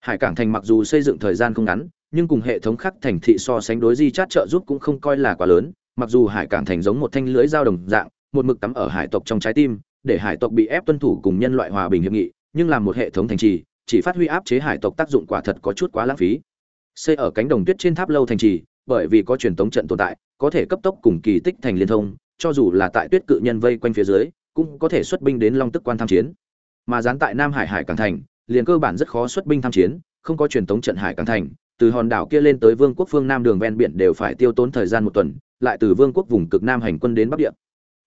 [SPEAKER 1] hải cảng thành mặc dù xây dựng thời gian không ngắn, nhưng cùng hệ thống khác thành thị so sánh đối di chát trợ giúp cũng không coi là quá lớn mặc dù hải cảng thành giống một thanh lưới dao đồng dạng, một mực tắm ở hải tộc trong trái tim, để hải tộc bị ép tuân thủ cùng nhân loại hòa bình hiệp nghị, nhưng làm một hệ thống thành trì, chỉ phát huy áp chế hải tộc tác dụng quả thật có chút quá lãng phí. Xây ở cánh đồng tuyết trên tháp lâu thành trì, bởi vì có truyền thống trận tồn tại, có thể cấp tốc cùng kỳ tích thành liên thông, cho dù là tại tuyết cự nhân vây quanh phía dưới, cũng có thể xuất binh đến long tức quan tham chiến. Mà dán tại nam hải hải cảng thành, liền cơ bản rất khó xuất binh tham chiến, không có truyền thống trận hải cảng thành, từ hòn đảo kia lên tới vương quốc phương nam đường ven biển đều phải tiêu tốn thời gian một tuần lại từ vương quốc vùng cực nam hành quân đến bắc địa.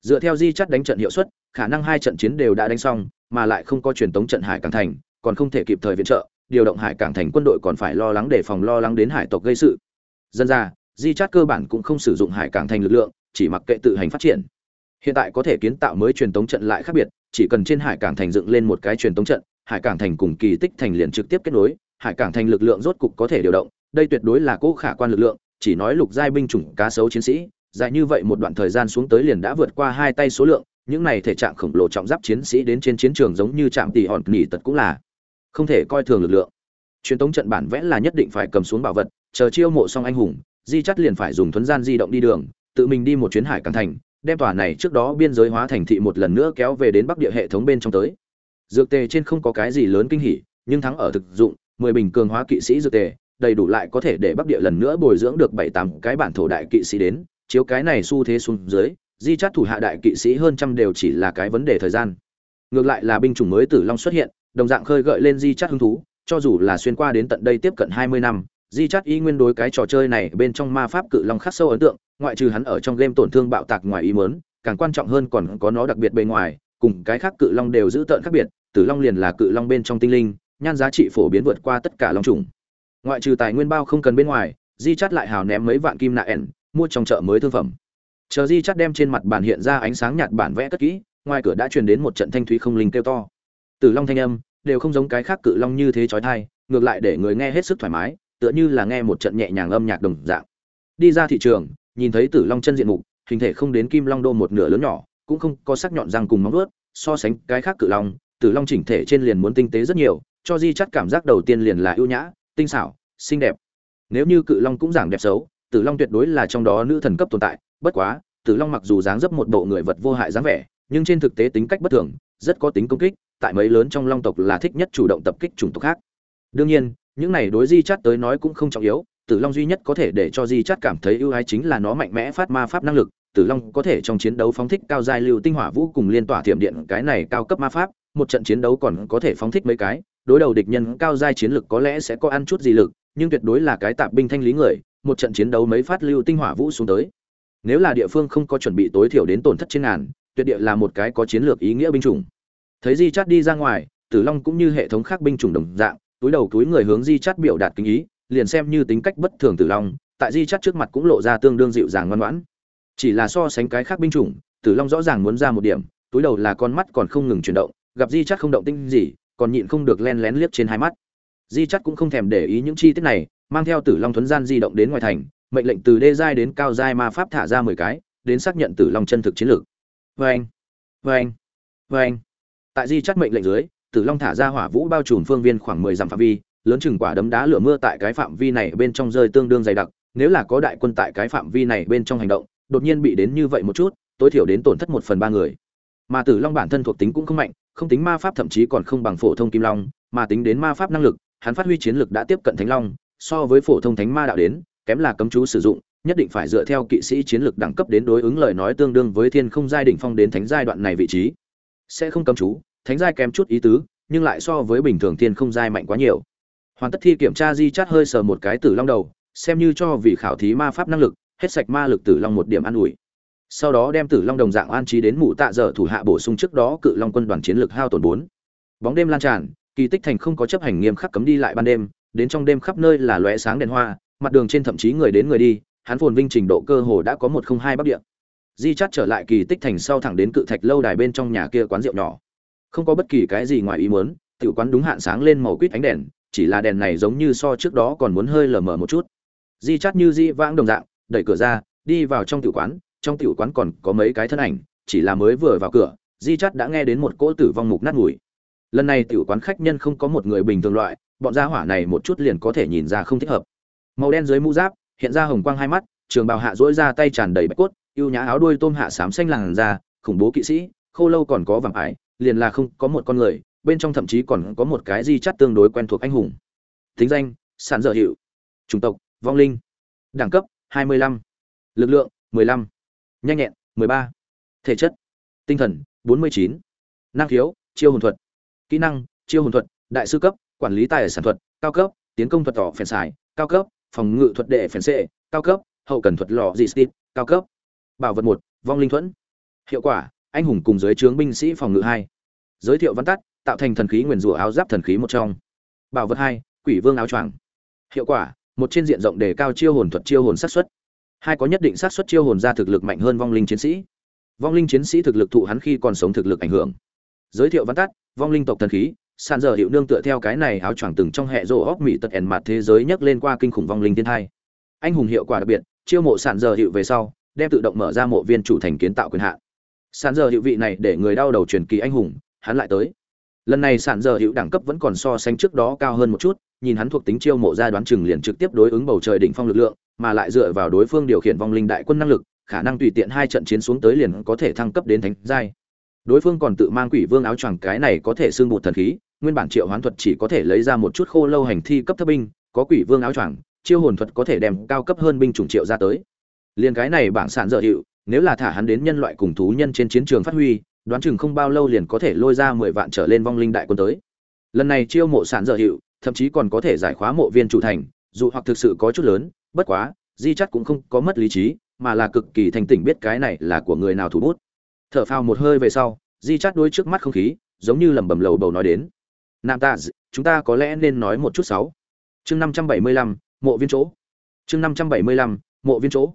[SPEAKER 1] Dựa theo di chắt đánh trận hiệu suất, khả năng hai trận chiến đều đã đánh xong, mà lại không có truyền thống trận hải cảng thành, còn không thể kịp thời viện trợ, điều động hải cảng thành quân đội còn phải lo lắng để phòng lo lắng đến hải tộc gây sự. Dân ra, di chắt cơ bản cũng không sử dụng hải cảng thành lực lượng, chỉ mặc kệ tự hành phát triển. Hiện tại có thể kiến tạo mới truyền tống trận lại khác biệt, chỉ cần trên hải cảng thành dựng lên một cái truyền tống trận, hải cảng thành cùng kỳ tích thành liền trực tiếp kết nối, hải cảng thành lực lượng rốt cục có thể điều động, đây tuyệt đối là cố khả quan lực lượng chỉ nói lục giai binh chủng cá sấu chiến sĩ, dài như vậy một đoạn thời gian xuống tới liền đã vượt qua hai tay số lượng, những này thể trạng khổng lồ trọng giáp chiến sĩ đến trên chiến trường giống như chạm tỷ hòn nỉ tật cũng là không thể coi thường lực lượng. Truyền tống trận bản vẽ là nhất định phải cầm xuống bảo vật, chờ chiêu mộ xong anh hùng, di chắt liền phải dùng thuấn gian di động đi đường, tự mình đi một chuyến hải cảng thành, đem tòa này trước đó biên giới hóa thành thị một lần nữa kéo về đến bắc địa hệ thống bên trong tới. Dược tề trên không có cái gì lớn kinh hỉ, nhưng thắng ở thực dụng, mười bình cường hóa kỵ sĩ dược tề đầy đủ lại có thể để bắc địa lần nữa bồi dưỡng được bảy tám cái bản thổ đại kỵ sĩ đến, chiếu cái này xu thế xuống dưới, di chát thủ hạ đại kỵ sĩ hơn trăm đều chỉ là cái vấn đề thời gian. Ngược lại là binh chủng mới tử long xuất hiện, đồng dạng khơi gợi lên di chát hứng thú, cho dù là xuyên qua đến tận đây tiếp cận hai mươi năm, di chát y nguyên đối cái trò chơi này bên trong ma pháp cự long khắc sâu ấn tượng, ngoại trừ hắn ở trong game tổn thương bạo tạc ngoài ý mớn càng quan trọng hơn còn có nó đặc biệt bề ngoài, cùng cái khác cự long đều giữ tợn khác biệt, tử long liền là cự long bên trong tinh linh, nhan giá trị phổ biến vượt qua tất cả long trùng ngoại trừ tài nguyên bao không cần bên ngoài, di chắt lại hào ném mấy vạn kim nạ ẻn, mua trong chợ mới thương phẩm. Chờ di chắt đem trên mặt bản hiện ra ánh sáng nhạt bản vẽ cất kỹ, ngoài cửa đã truyền đến một trận thanh thúy không linh kêu to. Tử long thanh âm, đều không giống cái khác cự long như thế trói thai ngược lại để người nghe hết sức thoải mái, tựa như là nghe một trận nhẹ nhàng âm nhạc đồng dạng. Đi ra thị trường, nhìn thấy tử long chân diện mục, hình thể không đến kim long đô một nửa lớn nhỏ, cũng không có sắc nhọn răng cùng móng vuốt, so sánh cái khác cự long, tử long chỉnh thể trên liền muốn tinh tế rất nhiều, cho di chắt cảm giác đầu tiên liền là ưu nhã tinh xảo, xinh đẹp. Nếu như cự long cũng giảng đẹp xấu, tử long tuyệt đối là trong đó nữ thần cấp tồn tại, bất quá, tử long mặc dù dáng dấp một bộ người vật vô hại dáng vẻ, nhưng trên thực tế tính cách bất thường, rất có tính công kích, tại mấy lớn trong long tộc là thích nhất chủ động tập kích chủng tộc khác. Đương nhiên, những này đối di chát tới nói cũng không trọng yếu, tử long duy nhất có thể để cho di chát cảm thấy ưu ái chính là nó mạnh mẽ phát ma pháp năng lực, tử long có thể trong chiến đấu phóng thích cao giai lưu tinh hỏa vũ cùng liên tỏa thiểm điện cái này cao cấp ma pháp, một trận chiến đấu còn có thể phóng thích mấy cái đối đầu địch nhân cao giai chiến lực có lẽ sẽ có ăn chút gì lực, nhưng tuyệt đối là cái tạp binh thanh lý người, một trận chiến đấu mấy phát lưu tinh hỏa vũ xuống tới. Nếu là địa phương không có chuẩn bị tối thiểu đến tổn thất trên ngàn, tuyệt địa là một cái có chiến lược ý nghĩa binh chủng. Thấy di Chát đi ra ngoài, tử long cũng như hệ thống khác binh chủng đồng dạng, túi đầu túi người hướng di Chát biểu đạt kính ý, liền xem như tính cách bất thường tử long, tại di Chát trước mặt cũng lộ ra tương đương dịu dàng ngoan ngoãn. Chỉ là so sánh cái khác binh chủng, tử long rõ ràng muốn ra một điểm, túi đầu là con mắt còn không ngừng chuyển động, gặp di Chát không động tĩnh gì còn nhịn không được len lén liếc trên hai mắt. Di chắt cũng không thèm để ý những chi tiết này, mang theo tử long thuấn gian di động đến ngoài thành, mệnh lệnh từ đê giai đến cao giai ma pháp thả ra mười cái, đến xác nhận tử long chân thực chiến lược. Vê anh vê anh vê anh tại di chắt mệnh lệnh dưới, tử long thả ra hỏa vũ bao trùm phương viên khoảng mười dặm phạm vi, lớn chừng quả đấm đá lửa mưa tại cái phạm vi này bên trong rơi tương đương dày đặc, nếu là có đại quân tại cái phạm vi này bên trong hành động, đột nhiên bị đến như vậy một chút, tối thiểu đến tổn thất một phần ba người. Mà tử long bản thân thuộc tính cũng không mạnh không tính ma pháp thậm chí còn không bằng phổ thông kim long, mà tính đến ma pháp năng lực, hắn phát huy chiến lực đã tiếp cận thánh long, so với phổ thông thánh ma đạo đến, kém là cấm chú sử dụng, nhất định phải dựa theo kỵ sĩ chiến lược đẳng cấp đến đối ứng lời nói tương đương với thiên không giai đỉnh phong đến thánh giai đoạn này vị trí. Sẽ không cấm chú, thánh giai kém chút ý tứ, nhưng lại so với bình thường thiên không giai mạnh quá nhiều. Hoàn tất thi kiểm tra di chát hơi sờ một cái tử long đầu, xem như cho vị khảo thí ma pháp năng lực, hết sạch ma lực tử long một điểm an ủi sau đó đem tử long đồng dạng an trí đến mụ tạ dở thủ hạ bổ sung trước đó cự long quân đoàn chiến lược hao tổn bốn. Bóng đêm lan tràn, kỳ tích thành không có chấp hành nghiêm khắc cấm đi lại ban đêm, đến trong đêm khắp nơi là lóe sáng đèn hoa, mặt đường trên thậm chí người đến người đi, hắn phồn vinh trình độ cơ hồ đã có một không hai bắc địa. Di chắt trở lại kỳ tích thành sau thẳng đến cự thạch lâu đài bên trong nhà kia quán rượu nhỏ. Không có bất kỳ cái gì ngoài ý muốn, tiểu quán đúng hạn sáng lên màu quýt ánh đèn, chỉ là đèn này giống như so trước đó còn muốn hơi lờ mờ một chút. Di chắt như di vãng đồng dạng, đẩy cửa ra, đi vào trong tiểu quán trong tiểu quán còn có mấy cái thân ảnh, chỉ là mới vừa vào cửa, di Chát đã nghe đến một cỗ tử vong mục nát mùi. Lần này tiểu quán khách nhân không có một người bình thường loại, bọn gia hỏa này một chút liền có thể nhìn ra không thích hợp. Màu đen dưới mũ giáp, hiện ra hồng quang hai mắt, trường bào hạ dỗi ra tay tràn đầy bạch cốt, ưu nhã áo đuôi tôm hạ xám xanh làn da, khủng bố kỵ sĩ, khô lâu còn có vàng ải, liền là không có một con người, bên trong thậm chí còn có một cái di chắt tương đối quen thuộc anh hùng. Thính danh, sản dở hiệu chủng tộc, vong linh. Đẳng cấp 25. lực lượng 15 nhanh nhẹn 13. thể chất, tinh thần 49. năng khiếu, chiêu hồn thuật. Kỹ năng, chiêu hồn thuật, đại sư cấp, quản lý tài sản thuật, cao cấp, tiến công thuật tỏ phèn xài, cao cấp, phòng ngự thuật đệ phèn xệ cao cấp, hậu cần thuật lò dị stít cao cấp. Bảo vật một, vong linh thuẫn. Hiệu quả, anh hùng cùng giới trướng binh sĩ phòng ngự hai. Giới thiệu văn tắt, tạo thành thần khí nguyền rủa áo giáp thần khí một trong. Bảo vật hai, quỷ vương áo choàng. Hiệu quả, một trên diện rộng đề cao chiêu hồn thuật chiêu hồn sát xuất hai có nhất định sát suất chiêu hồn ra thực lực mạnh hơn vong linh chiến sĩ. Vong linh chiến sĩ thực lực thụ hắn khi còn sống thực lực ảnh hưởng. Giới thiệu văn tắt, vong linh tộc thần khí, sàn giờ hiệu nương tựa theo cái này áo choàng từng trong hệ rô óc mỹ tật ẻn mặt thế giới nhấc lên qua kinh khủng vong linh thiên thai. Anh hùng hiệu quả đặc biệt, chiêu mộ sàn giờ hiệu về sau, đem tự động mở ra mộ viên chủ thành kiến tạo quyền hạn. Sàn giờ hiệu vị này để người đau đầu truyền kỳ anh hùng, hắn lại tới. Lần này sàn giờ hiệu đẳng cấp vẫn còn so sánh trước đó cao hơn một chút nhìn hắn thuộc tính chiêu mộ ra đoán chừng liền trực tiếp đối ứng bầu trời đỉnh phong lực lượng, mà lại dựa vào đối phương điều khiển vong linh đại quân năng lực, khả năng tùy tiện hai trận chiến xuống tới liền có thể thăng cấp đến thánh giai. Đối phương còn tự mang quỷ vương áo choàng, cái này có thể xương bụt thần khí, nguyên bản triệu hoán thuật chỉ có thể lấy ra một chút khô lâu hành thi cấp thấp binh, có quỷ vương áo choàng, chiêu hồn thuật có thể đem cao cấp hơn binh chủng triệu ra tới. Liên cái này bảng sản dở hiệu, nếu là thả hắn đến nhân loại cùng thú nhân trên chiến trường phát huy, đoán chừng không bao lâu liền có thể lôi ra mười vạn trở lên vong linh đại quân tới. Lần này chiêu mộ sản dở hiệu thậm chí còn có thể giải khóa mộ viên chủ thành, dù hoặc thực sự có chút lớn, bất quá, di chắc cũng không có mất lý trí, mà là cực kỳ thành tỉnh biết cái này là của người nào thủ bút. Thở phào một hơi về sau, di chắt đôi trước mắt không khí, giống như lẩm bẩm lầu bầu nói đến. Nam ta, chúng ta có lẽ nên nói một chút sáu. Chương năm trăm bảy mươi lăm, mộ viên chỗ. Chương năm trăm bảy mươi lăm, mộ viên chỗ.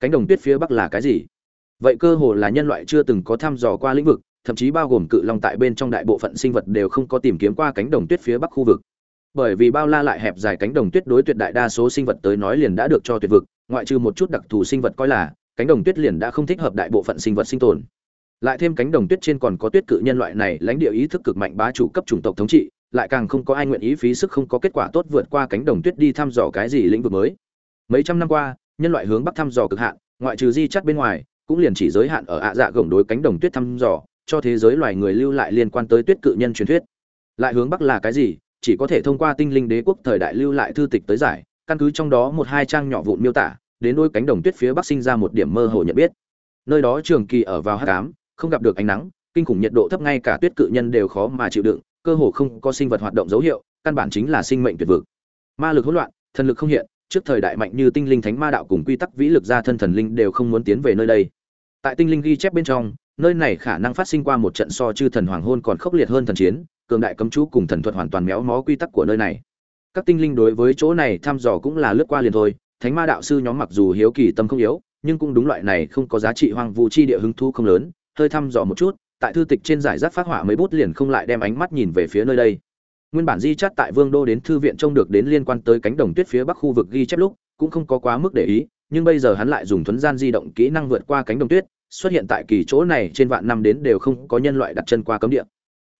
[SPEAKER 1] Cánh đồng tuyết phía bắc là cái gì? Vậy cơ hồ là nhân loại chưa từng có thăm dò qua lĩnh vực, thậm chí bao gồm cự long tại bên trong đại bộ phận sinh vật đều không có tìm kiếm qua cánh đồng tuyết phía bắc khu vực bởi vì bao la lại hẹp dài cánh đồng tuyết đối tuyệt đại đa số sinh vật tới nói liền đã được cho tuyệt vực, ngoại trừ một chút đặc thù sinh vật coi là, cánh đồng tuyết liền đã không thích hợp đại bộ phận sinh vật sinh tồn. Lại thêm cánh đồng tuyết trên còn có tuyết cự nhân loại này lãnh địa ý thức cực mạnh bá chủ cấp chủng tộc thống trị, lại càng không có ai nguyện ý phí sức không có kết quả tốt vượt qua cánh đồng tuyết đi thăm dò cái gì lĩnh vực mới. Mấy trăm năm qua, nhân loại hướng bắc thăm dò cực hạn, ngoại trừ di chắt bên ngoài, cũng liền chỉ giới hạn ở ạ dạ gồng đối cánh đồng tuyết thăm dò, cho thế giới loài người lưu lại liên quan tới tuyết cự nhân truyền thuyết. Lại hướng bắc là cái gì? Chỉ có thể thông qua tinh linh đế quốc thời đại lưu lại thư tịch tới giải, căn cứ trong đó một hai trang nhỏ vụn miêu tả, đến đôi cánh đồng tuyết phía bắc sinh ra một điểm mơ hồ nhận biết. Nơi đó trường kỳ ở vào hắc ám, không gặp được ánh nắng, kinh khủng nhiệt độ thấp ngay cả tuyết cự nhân đều khó mà chịu đựng, cơ hồ không có sinh vật hoạt động dấu hiệu, căn bản chính là sinh mệnh tuyệt vực ma lực hỗn loạn, thần lực không hiện, trước thời đại mạnh như tinh linh thánh ma đạo cùng quy tắc vĩ lực gia thân thần linh đều không muốn tiến về nơi đây. Tại tinh linh ghi chép bên trong, nơi này khả năng phát sinh qua một trận so chư thần hoàng hôn còn khốc liệt hơn thần chiến cường đại cấm chú cùng thần thuật hoàn toàn méo mó quy tắc của nơi này. Các tinh linh đối với chỗ này thăm dò cũng là lướt qua liền thôi, thánh ma đạo sư nhóm mặc dù hiếu kỳ tâm không yếu, nhưng cũng đúng loại này không có giá trị hoang vu chi địa hứng thú không lớn, hơi thăm dò một chút, tại thư tịch trên giải rác phát họa mấy bút liền không lại đem ánh mắt nhìn về phía nơi đây. Nguyên bản di chắt tại vương đô đến thư viện trông được đến liên quan tới cánh đồng tuyết phía bắc khu vực ghi chép lúc, cũng không có quá mức để ý, nhưng bây giờ hắn lại dùng thuấn gian di động kỹ năng vượt qua cánh đồng tuyết, xuất hiện tại kỳ chỗ này trên vạn năm đến đều không có nhân loại đặt chân qua cấm địa.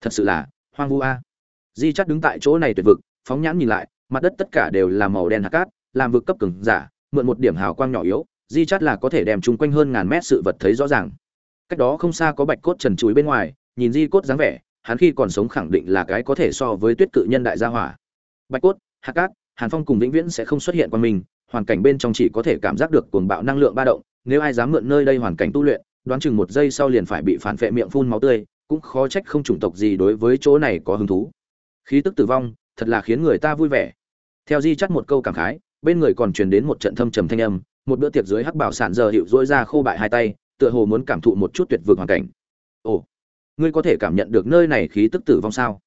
[SPEAKER 1] Thật sự là hoang vu a. Di chắt đứng tại chỗ này tuyệt vực, phóng nhãn nhìn lại, mặt đất tất cả đều là màu đen hạt cát, làm vực cấp cường giả, mượn một điểm hào quang nhỏ yếu, di chắt là có thể đem chung quanh hơn ngàn mét sự vật thấy rõ ràng. Cách đó không xa có bạch cốt trần chuối bên ngoài, nhìn di cốt dáng vẻ, hắn khi còn sống khẳng định là cái có thể so với tuyết cự nhân đại gia hỏa. Bạch cốt, hạt cát, hàn phong cùng vĩnh viễn sẽ không xuất hiện qua mình, hoàn cảnh bên trong chỉ có thể cảm giác được cuồng bạo năng lượng ba động, nếu ai dám mượn nơi đây hoàn cảnh tu luyện, đoán chừng một giây sau liền phải bị phản vệ miệng phun máu tươi cũng khó trách không chủng tộc gì đối với chỗ này có hứng thú. Khí tức tử vong, thật là khiến người ta vui vẻ. Theo di chắt một câu cảm khái, bên người còn truyền đến một trận thâm trầm thanh âm, một bữa tiệc dưới hắc bảo sản giờ hiệu dỗi ra khô bại hai tay, tựa hồ muốn cảm thụ một chút tuyệt vực hoàn cảnh. Ồ, ngươi có thể cảm nhận được nơi này khí tức tử vong sao?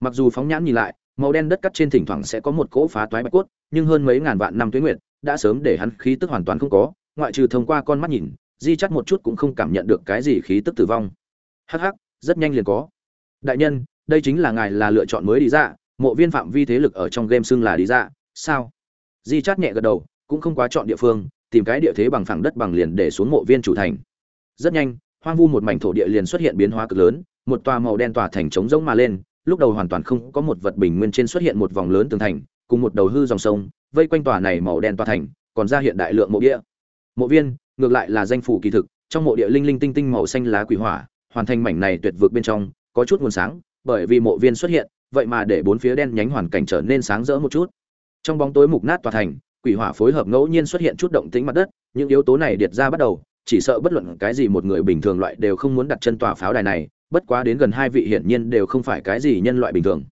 [SPEAKER 1] Mặc dù phóng nhãn nhìn lại, màu đen đất cắt trên thỉnh thoảng sẽ có một cỗ phá toái bạch cốt, nhưng hơn mấy ngàn vạn năm tuế nguyệt, đã sớm để hắn khí tức hoàn toàn không có, ngoại trừ thông qua con mắt nhìn, di chắt một chút cũng không cảm nhận được cái gì khí tức tử vong. Hắc hắc rất nhanh liền có. Đại nhân, đây chính là ngài là lựa chọn mới đi ra, mộ viên phạm vi thế lực ở trong game xưng là đi ra, sao? Di chát nhẹ gật đầu, cũng không quá chọn địa phương, tìm cái địa thế bằng phẳng đất bằng liền để xuống mộ viên chủ thành. Rất nhanh, hoang vu một mảnh thổ địa liền xuất hiện biến hóa cực lớn, một tòa màu đen tòa thành trống rỗng mà lên, lúc đầu hoàn toàn không có một vật bình nguyên trên xuất hiện một vòng lớn tường thành, cùng một đầu hư dòng sông, vây quanh tòa này màu đen tòa thành, còn ra hiện đại lượng mộ địa. Mộ viên, ngược lại là danh phủ kỳ thực, trong mộ địa linh linh tinh tinh màu xanh lá quỷ hỏa hoàn thành mảnh này tuyệt vực bên trong, có chút nguồn sáng, bởi vì mộ viên xuất hiện, vậy mà để bốn phía đen nhánh hoàn cảnh trở nên sáng rỡ một chút. Trong bóng tối mục nát tòa thành, quỷ hỏa phối hợp ngẫu nhiên xuất hiện chút động tĩnh mặt đất, những yếu tố này điệt ra bắt đầu, chỉ sợ bất luận cái gì một người bình thường loại đều không muốn đặt chân tòa pháo đài này, bất quá đến gần hai vị hiển nhiên đều không phải cái gì nhân loại bình thường.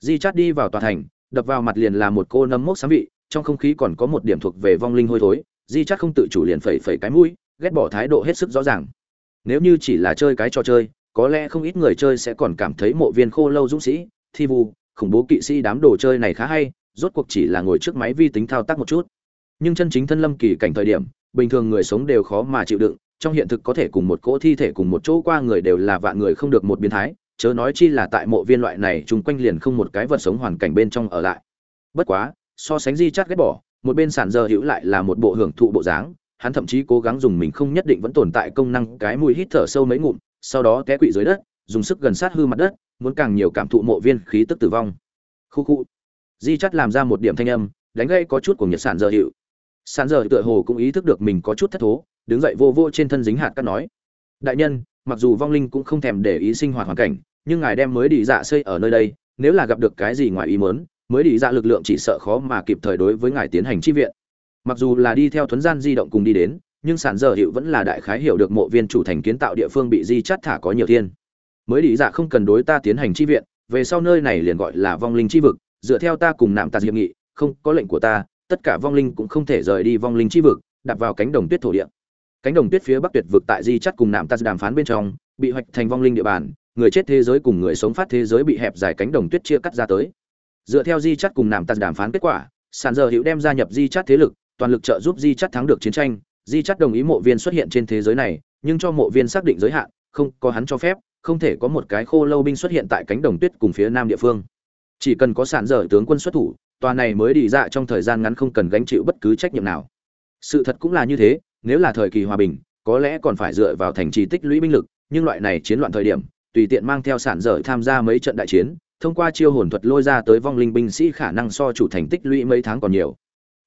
[SPEAKER 1] Di chát đi vào tòa thành, đập vào mặt liền là một cô nấm mốc sáng vị, trong không khí còn có một điểm thuộc về vong linh hôi thối. Di chát không tự chủ liền phẩy phẩy cái mũi, ghét bỏ thái độ hết sức rõ ràng nếu như chỉ là chơi cái trò chơi, có lẽ không ít người chơi sẽ còn cảm thấy mộ viên khô lâu dũng sĩ, thi vu, khủng bố kỵ sĩ đám đồ chơi này khá hay, rốt cuộc chỉ là ngồi trước máy vi tính thao tác một chút. Nhưng chân chính thân lâm kỳ cảnh thời điểm, bình thường người sống đều khó mà chịu đựng, trong hiện thực có thể cùng một cỗ thi thể cùng một chỗ qua người đều là vạn người không được một biến thái, chớ nói chi là tại mộ viên loại này chung quanh liền không một cái vật sống hoàn cảnh bên trong ở lại. Bất quá, so sánh di chát ghét bỏ, một bên sản giờ hữu lại là một bộ hưởng thụ bộ dáng hắn thậm chí cố gắng dùng mình không nhất định vẫn tồn tại công năng, cái mùi hít thở sâu mấy ngụm, sau đó té quỵ dưới đất, dùng sức gần sát hư mặt đất, muốn càng nhiều cảm thụ mộ viên khí tức tử vong. Khu khu. Di chắt làm ra một điểm thanh âm, đánh gây có chút của nhật sản giờ hiệu sản Dở tựa hồ cũng ý thức được mình có chút thất thố, đứng dậy vô vô trên thân dính hạt cắt nói, đại nhân, mặc dù vong linh cũng không thèm để ý sinh hoạt hoàn cảnh, nhưng ngài đem mới đi dạ xây ở nơi đây, nếu là gặp được cái gì ngoài ý muốn, mới đi dạ lực lượng chỉ sợ khó mà kịp thời đối với ngài tiến hành chi viện mặc dù là đi theo thuấn gian di động cùng đi đến, nhưng sản dở hiệu vẫn là đại khái hiểu được mộ viên chủ thành kiến tạo địa phương bị di chắt thả có nhiều thiên. Mới đi dạ không cần đối ta tiến hành chi viện, về sau nơi này liền gọi là vong linh chi vực, dựa theo ta cùng nạm tạt hiệp nghị, không, có lệnh của ta, tất cả vong linh cũng không thể rời đi vong linh chi vực đặt vào cánh đồng tuyết thổ địa. Cánh đồng tuyết phía bắc tuyệt vực tại di chắt cùng nạm tạt đàm phán bên trong, bị hoạch thành vong linh địa bàn, người chết thế giới cùng người sống phát thế giới bị hẹp dài cánh đồng tuyết chia cắt ra tới. Dựa theo di chắt cùng nạm tạt đàm phán kết quả, sản giờ hữu đem gia nhập di chắt thế lực toàn lực trợ giúp di chắt thắng được chiến tranh, di chắt đồng ý mộ viên xuất hiện trên thế giới này, nhưng cho mộ viên xác định giới hạn, không có hắn cho phép, không thể có một cái khô lâu binh xuất hiện tại cánh đồng tuyết cùng phía nam địa phương. Chỉ cần có sản dở tướng quân xuất thủ, tòa này mới đi dạ trong thời gian ngắn không cần gánh chịu bất cứ trách nhiệm nào. Sự thật cũng là như thế, nếu là thời kỳ hòa bình, có lẽ còn phải dựa vào thành trì tích lũy binh lực, nhưng loại này chiến loạn thời điểm, tùy tiện mang theo sản dở tham gia mấy trận đại chiến, thông qua chiêu hồn thuật lôi ra tới vong linh binh sĩ khả năng so chủ thành tích lũy mấy tháng còn nhiều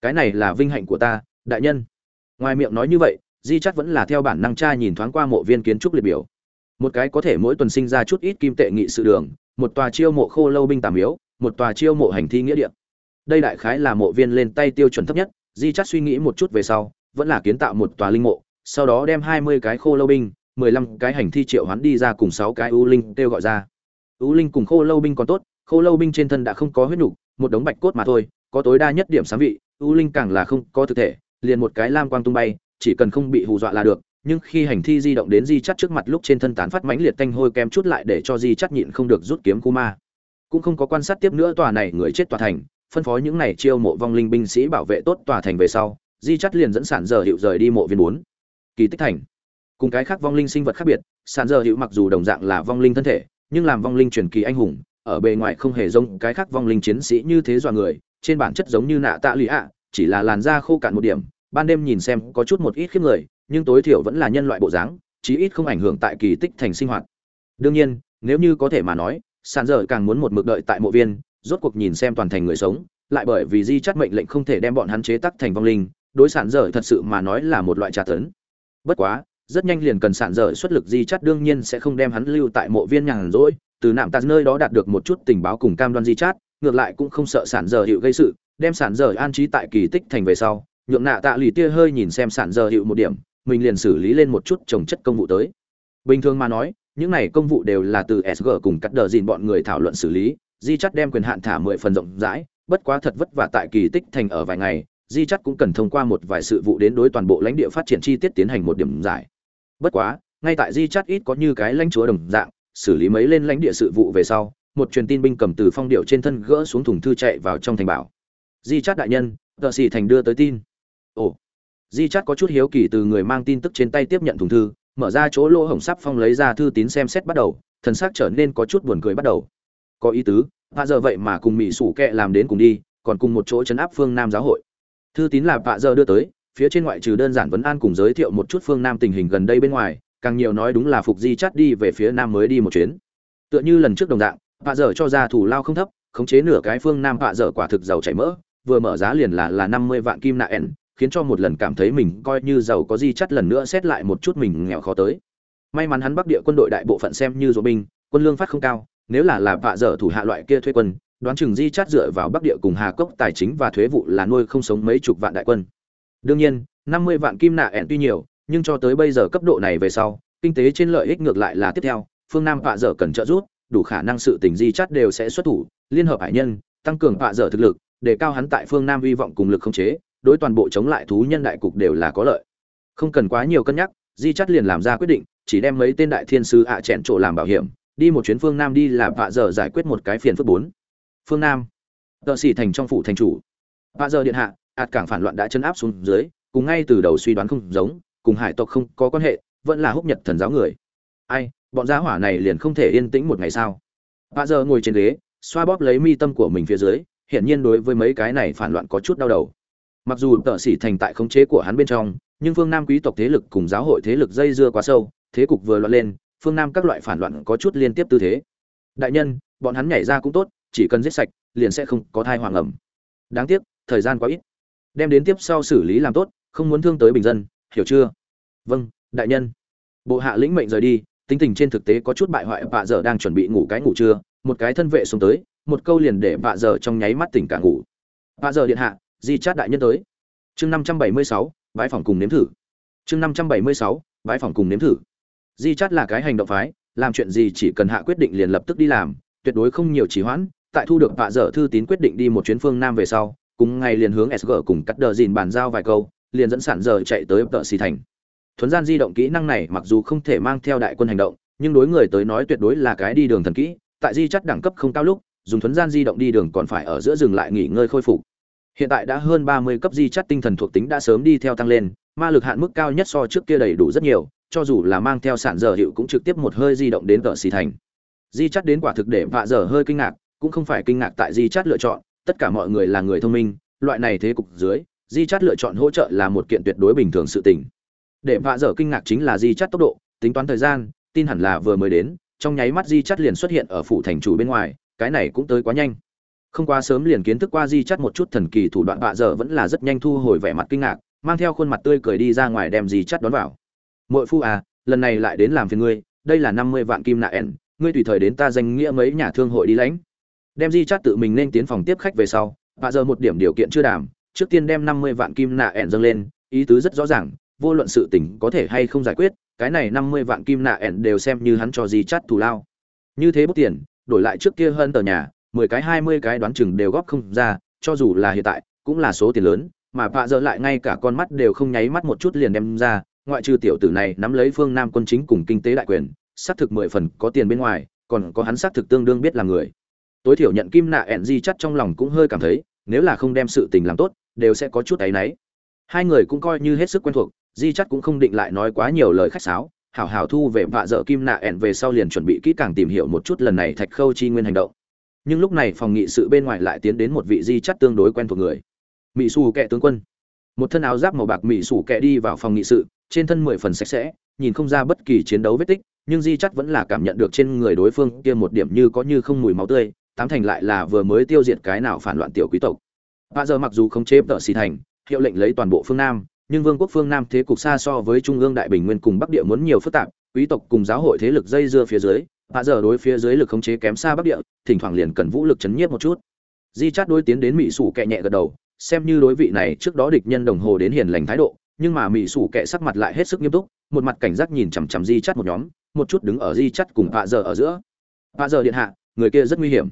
[SPEAKER 1] cái này là vinh hạnh của ta đại nhân. Ngoài miệng nói như vậy di chắc vẫn là theo bản năng cha nhìn thoáng qua mộ viên kiến trúc liệt biểu. Một cái có thể mỗi tuần sinh ra chút ít kim tệ nghị sự đường một tòa chiêu mộ khô lâu binh tàm yếu, một tòa chiêu mộ hành thi nghĩa địa. Đây đại khái là mộ viên lên tay tiêu chuẩn thấp nhất di chắc suy nghĩ một chút về sau vẫn là kiến tạo một tòa linh mộ sau đó đem hai mươi cái khô lâu binh mười lăm cái hành thi triệu hoán đi ra cùng sáu cái ưu linh kêu gọi ra. Ưu linh cùng khô lâu binh còn tốt khô lâu binh trên thân đã không có huyết nhục một đống bạch cốt mà thôi có tối đa nhất điểm sáng vị U linh càng là không có thực thể, liền một cái lam quang tung bay, chỉ cần không bị hù dọa là được, nhưng khi hành thi di động đến di chắt trước mặt lúc trên thân tán phát mãnh liệt tanh hôi kem chút lại để cho di chắt nhịn không được rút kiếm cu ma. Cũng không có quan sát tiếp nữa tòa này người chết tòa thành, phân phó những này chiêu mộ vong linh binh sĩ bảo vệ tốt tòa thành về sau, di chắt liền dẫn sản giờ hiệu rời đi mộ viên bốn. Kỳ tích thành. Cùng cái khác vong linh sinh vật khác biệt, sản giờ hiệu mặc dù đồng dạng là vong linh thân thể, nhưng làm vong linh truyền kỳ anh hùng ở bề ngoài không hề giống cái khác vong linh chiến sĩ như thế dọa người, trên bản chất giống như nạ tạ lụy ạ, chỉ là làn da khô cạn một điểm, ban đêm nhìn xem có chút một ít khiếp người, nhưng tối thiểu vẫn là nhân loại bộ dáng, chí ít không ảnh hưởng tại kỳ tích thành sinh hoạt. Đương nhiên, nếu như có thể mà nói, sàn dở càng muốn một mực đợi tại mộ viên, rốt cuộc nhìn xem toàn thành người sống, lại bởi vì di chắt mệnh lệnh không thể đem bọn hắn chế tắc thành vong linh, đối sản dở thật sự mà nói là một loại trà tấn. Bất quá, rất nhanh liền cần sản dở xuất lực di chắt đương nhiên sẽ không đem hắn lưu tại mộ viên nhàn rỗi từ nạm tạt nơi đó đạt được một chút tình báo cùng cam đoan di chát, ngược lại cũng không sợ sản giờ hiệu gây sự, đem sản giờ an trí tại kỳ tích thành về sau, nhượng nạ tạ lì tia hơi nhìn xem sản giờ hiệu một điểm, mình liền xử lý lên một chút trồng chất công vụ tới. Bình thường mà nói, những này công vụ đều là từ sg cùng cắt đờ dìn bọn người thảo luận xử lý, di chắt đem quyền hạn thả mười phần rộng rãi, bất quá thật vất vả tại kỳ tích thành ở vài ngày, di chắt cũng cần thông qua một vài sự vụ đến đối toàn bộ lãnh địa phát triển chi tiết tiến hành một điểm giải. Bất quá, ngay tại di chắt ít có như cái lãnh chúa đồng dạng xử lý mấy lên lãnh địa sự vụ về sau, một truyền tin binh cầm từ phong điệu trên thân gỡ xuống thùng thư chạy vào trong thành bảo. Di chát đại nhân tợ xì thành đưa tới tin. Ồ. Di chát có chút hiếu kỳ từ người mang tin tức trên tay tiếp nhận thùng thư, mở ra chỗ lỗ hổng sắp phong lấy ra thư tín xem xét bắt đầu, thần xác trở nên có chút buồn cười bắt đầu. Có ý tứ hạ giờ vậy mà cùng mỹ sủ kệ làm đến cùng đi, còn cùng một chỗ chấn áp phương nam giáo hội. Thư tín là hạ giờ đưa tới, phía trên ngoại trừ đơn giản vấn an cùng giới thiệu một chút phương nam tình hình gần đây bên ngoài càng nhiều nói đúng là phục di chắt đi về phía nam mới đi một chuyến. Tựa như lần trước đồng dạng, vạ dở cho ra thủ lao không thấp, khống chế nửa cái phương nam vạ dở quả thực giàu chảy mỡ, vừa mở giá liền là là năm mươi vạn kim nạ ẻn, khiến cho một lần cảm thấy mình coi như giàu có di chắt lần nữa xét lại một chút mình nghèo khó tới. May mắn hắn bắc địa quân đội đại bộ phận xem như dỗ binh, quân lương phát không cao, nếu là là vạ dở thủ hạ loại kia thuê quân, đoán chừng di chắt dựa vào bắc địa cùng hà cốc tài chính và thuế vụ là nuôi không sống mấy chục vạn đại quân. Đương nhiên, năm mươi vạn kim nạ ẹn tuy nhiều nhưng cho tới bây giờ cấp độ này về sau, kinh tế trên lợi ích ngược lại là tiếp theo, phương nam vạ dở cần trợ giúp, đủ khả năng sự tình di chắt đều sẽ xuất thủ, liên hợp hải nhân, tăng cường vạ dở thực lực, để cao hắn tại phương nam hy vọng cùng lực không chế, đối toàn bộ chống lại thú nhân đại cục đều là có lợi. Không cần quá nhiều cân nhắc, di chắt liền làm ra quyết định, chỉ đem mấy tên đại thiên sứ ạ à chẹn chỗ làm bảo hiểm, đi một chuyến phương nam đi là vạ dở giải quyết một cái phiền phức bốn. Phương nam, tợ sĩ thành trong phủ thành chủ. Vạ dở điện hạ, ạt cảng phản loạn đã chấn áp xuống dưới, cùng ngay từ đầu suy đoán không giống cùng hải tộc không có quan hệ, vẫn là húc nhật thần giáo người. Ai, bọn gia hỏa này liền không thể yên tĩnh một ngày sao? Bà giờ ngồi trên ghế, xoa bóp lấy mi tâm của mình phía dưới, hiển nhiên đối với mấy cái này phản loạn có chút đau đầu. Mặc dù tợ sĩ thành tại khống chế của hắn bên trong, nhưng phương nam quý tộc thế lực cùng giáo hội thế lực dây dưa quá sâu, thế cục vừa loạn lên, phương nam các loại phản loạn có chút liên tiếp tư thế. Đại nhân, bọn hắn nhảy ra cũng tốt, chỉ cần giết sạch, liền sẽ không có thai hoàng ẩm. Đáng tiếc, thời gian quá ít. Đem đến tiếp sau xử lý làm tốt, không muốn thương tới bình dân hiểu chưa? Vâng đại nhân. Bộ hạ lĩnh mệnh rời đi, tính tình trên thực tế có chút bại hoại, vạ dở đang chuẩn bị ngủ cái ngủ trưa. Một cái thân vệ xuống tới, một câu liền để vạ dở trong nháy mắt tỉnh cả ngủ. Vạ dở điện hạ, di chát đại nhân tới. Chương năm trăm bảy mươi sáu bãi phòng cùng nếm thử. Chương năm trăm bảy mươi sáu bãi phòng cùng nếm thử. Di chát là cái hành động phái, làm chuyện gì chỉ cần hạ quyết định liền lập tức đi làm, tuyệt đối không nhiều trì hoãn. Tại thu được vạ dở thư tín quyết định đi một chuyến phương nam về sau, cùng ngày liền hướng sg cùng cắt đờ dìn bàn giao vài câu liền dẫn sản giờ chạy tới tợ xì thành. Thuấn gian di động kỹ năng này mặc dù không thể mang theo đại quân hành động, nhưng đối người tới nói tuyệt đối là cái đi đường thần kỹ, tại di chắt đẳng cấp không cao lúc, dùng thuấn gian di động đi đường còn phải ở giữa rừng lại nghỉ ngơi khôi phục. Hiện tại đã hơn ba mươi cấp di chắt tinh thần thuộc tính đã sớm đi theo tăng lên, ma lực hạn mức cao nhất so trước kia đầy đủ rất nhiều, cho dù là mang theo sản giờ hiệu cũng trực tiếp một hơi di động đến tợ xì thành. Di chắt đến quả thực để vạ giờ hơi kinh ngạc, cũng không phải kinh ngạc tại di chắt lựa chọn, tất cả mọi người là người thông minh, loại này thế cục dưới di chát lựa chọn hỗ trợ là một kiện tuyệt đối bình thường sự tình. Để vạ dở kinh ngạc chính là di chát tốc độ tính toán thời gian tin hẳn là vừa mới đến trong nháy mắt di chát liền xuất hiện ở phủ thành chủ bên ngoài cái này cũng tới quá nhanh. Không quá sớm liền kiến thức qua di chắt một chút thần kỳ thủ đoạn vạ dở vẫn là rất nhanh thu hồi vẻ mặt kinh ngạc mang theo khuôn mặt tươi cười đi ra ngoài đem di chắt đón vào. Mỗi phu à, lần này lại đến làm phiền ngươi, đây là năm mươi vạn kim nạ ẻn, ngươi tùy thời đến ta danh nghĩa mấy nhà thương hội đi lãnh. Đem Di Chát tự mình nên tiến phòng tiếp khách về sau, vạ dở một điểm điều kiện chưa đảm, trước tiên đem năm mươi vạn kim nạ ẻn dâng lên, ý tứ rất rõ ràng, vô luận sự tình có thể hay không giải quyết, cái này năm mươi vạn kim nạ ẻn đều xem như hắn cho gì chắt thù lao. Như thế bút tiền, đổi lại trước kia hơn tờ nhà, mười cái hai mươi cái đoán chừng đều góp không ra, cho dù là hiện tại, cũng là số tiền lớn, mà vạ giờ lại ngay cả con mắt đều không nháy mắt một chút liền đem ra, ngoại trừ tiểu tử này nắm lấy phương Nam quân chính cùng kinh tế đại quyền, xác thực mười phần có tiền bên ngoài, còn có hắn xác thực tương đương biết là người. Tối thiểu nhận kim nạ ẻn di chắc trong lòng cũng hơi cảm thấy, nếu là không đem sự tình làm tốt, đều sẽ có chút ấy nấy. hai người cũng coi như hết sức quen thuộc di chắc cũng không định lại nói quá nhiều lời khách sáo. Hảo hảo thu về vạ dở kim nạ ẹn về sau liền chuẩn bị kỹ càng tìm hiểu một chút lần này thạch khâu chi nguyên hành động. Nhưng lúc này phòng nghị sự bên ngoài lại tiến đến một vị di chắc tương đối quen thuộc người. Mỹ xù kệ tướng quân. Một thân áo giáp màu bạc mỹ xù kệ đi vào phòng nghị sự trên thân mười phần sạch sẽ nhìn không ra bất kỳ chiến đấu vết tích nhưng di chắc vẫn là cảm nhận được trên người đối phương kia một điểm như có như không mùi máu tươi tám thành lại là vừa mới tiêu diệt cái nào phản loạn tiểu quý tộc Bà giờ mặc dù không chế tợ xì thành, hiệu lệnh lấy toàn bộ phương Nam, nhưng vương quốc phương Nam thế cục xa so với trung ương đại bình nguyên cùng bắc địa muốn nhiều phức tạp, quý tộc cùng giáo hội thế lực dây dưa phía dưới, bà giờ đối phía dưới lực khống chế kém xa bắc địa, thỉnh thoảng liền cần vũ lực chấn nhiếp một chút. Di Chát đối tiến đến mỹ sủ kẹ nhẹ gật đầu, xem như đối vị này trước đó địch nhân đồng hồ đến hiền lành thái độ, nhưng mà mỹ sủ kẹ sắc mặt lại hết sức nghiêm túc, một mặt cảnh giác nhìn chằm chằm Di Chát một nhóm, một chút đứng ở Di Chát cùng bạ giờ ở giữa. bạ giờ điện hạ, người kia rất nguy hiểm.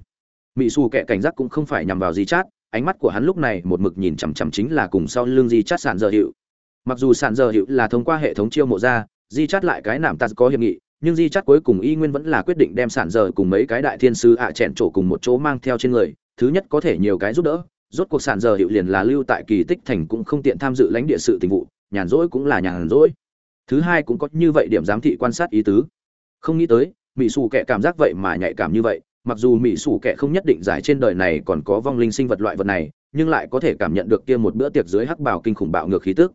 [SPEAKER 1] Mỹ xù kệ cảnh giác cũng không phải nhằm vào Di Chát, ánh mắt của hắn lúc này một mực nhìn chằm chằm chính là cùng sau lưng di chát sản dở hiệu mặc dù sản dở hiệu là thông qua hệ thống chiêu mộ ra di chát lại cái nạm tạt có hiệp nghị nhưng di chát cuối cùng y nguyên vẫn là quyết định đem sản dở cùng mấy cái đại thiên sư ạ à chẹn trổ cùng một chỗ mang theo trên người thứ nhất có thể nhiều cái giúp đỡ rốt cuộc sản dở hiệu liền là lưu tại kỳ tích thành cũng không tiện tham dự lãnh địa sự tình vụ nhàn rỗi cũng là nhàn rỗi. Thứ hai cũng có như vậy điểm giám thị quan sát ý tứ. Không nghĩ tới mỹ xù kệ cảm giác vậy mà nhạy cảm như vậy mặc dù mỹ sủ kẻ không nhất định giải trên đời này còn có vong linh sinh vật loại vật này, nhưng lại có thể cảm nhận được kia một bữa tiệc dưới hắc bào kinh khủng bạo ngược khí tức.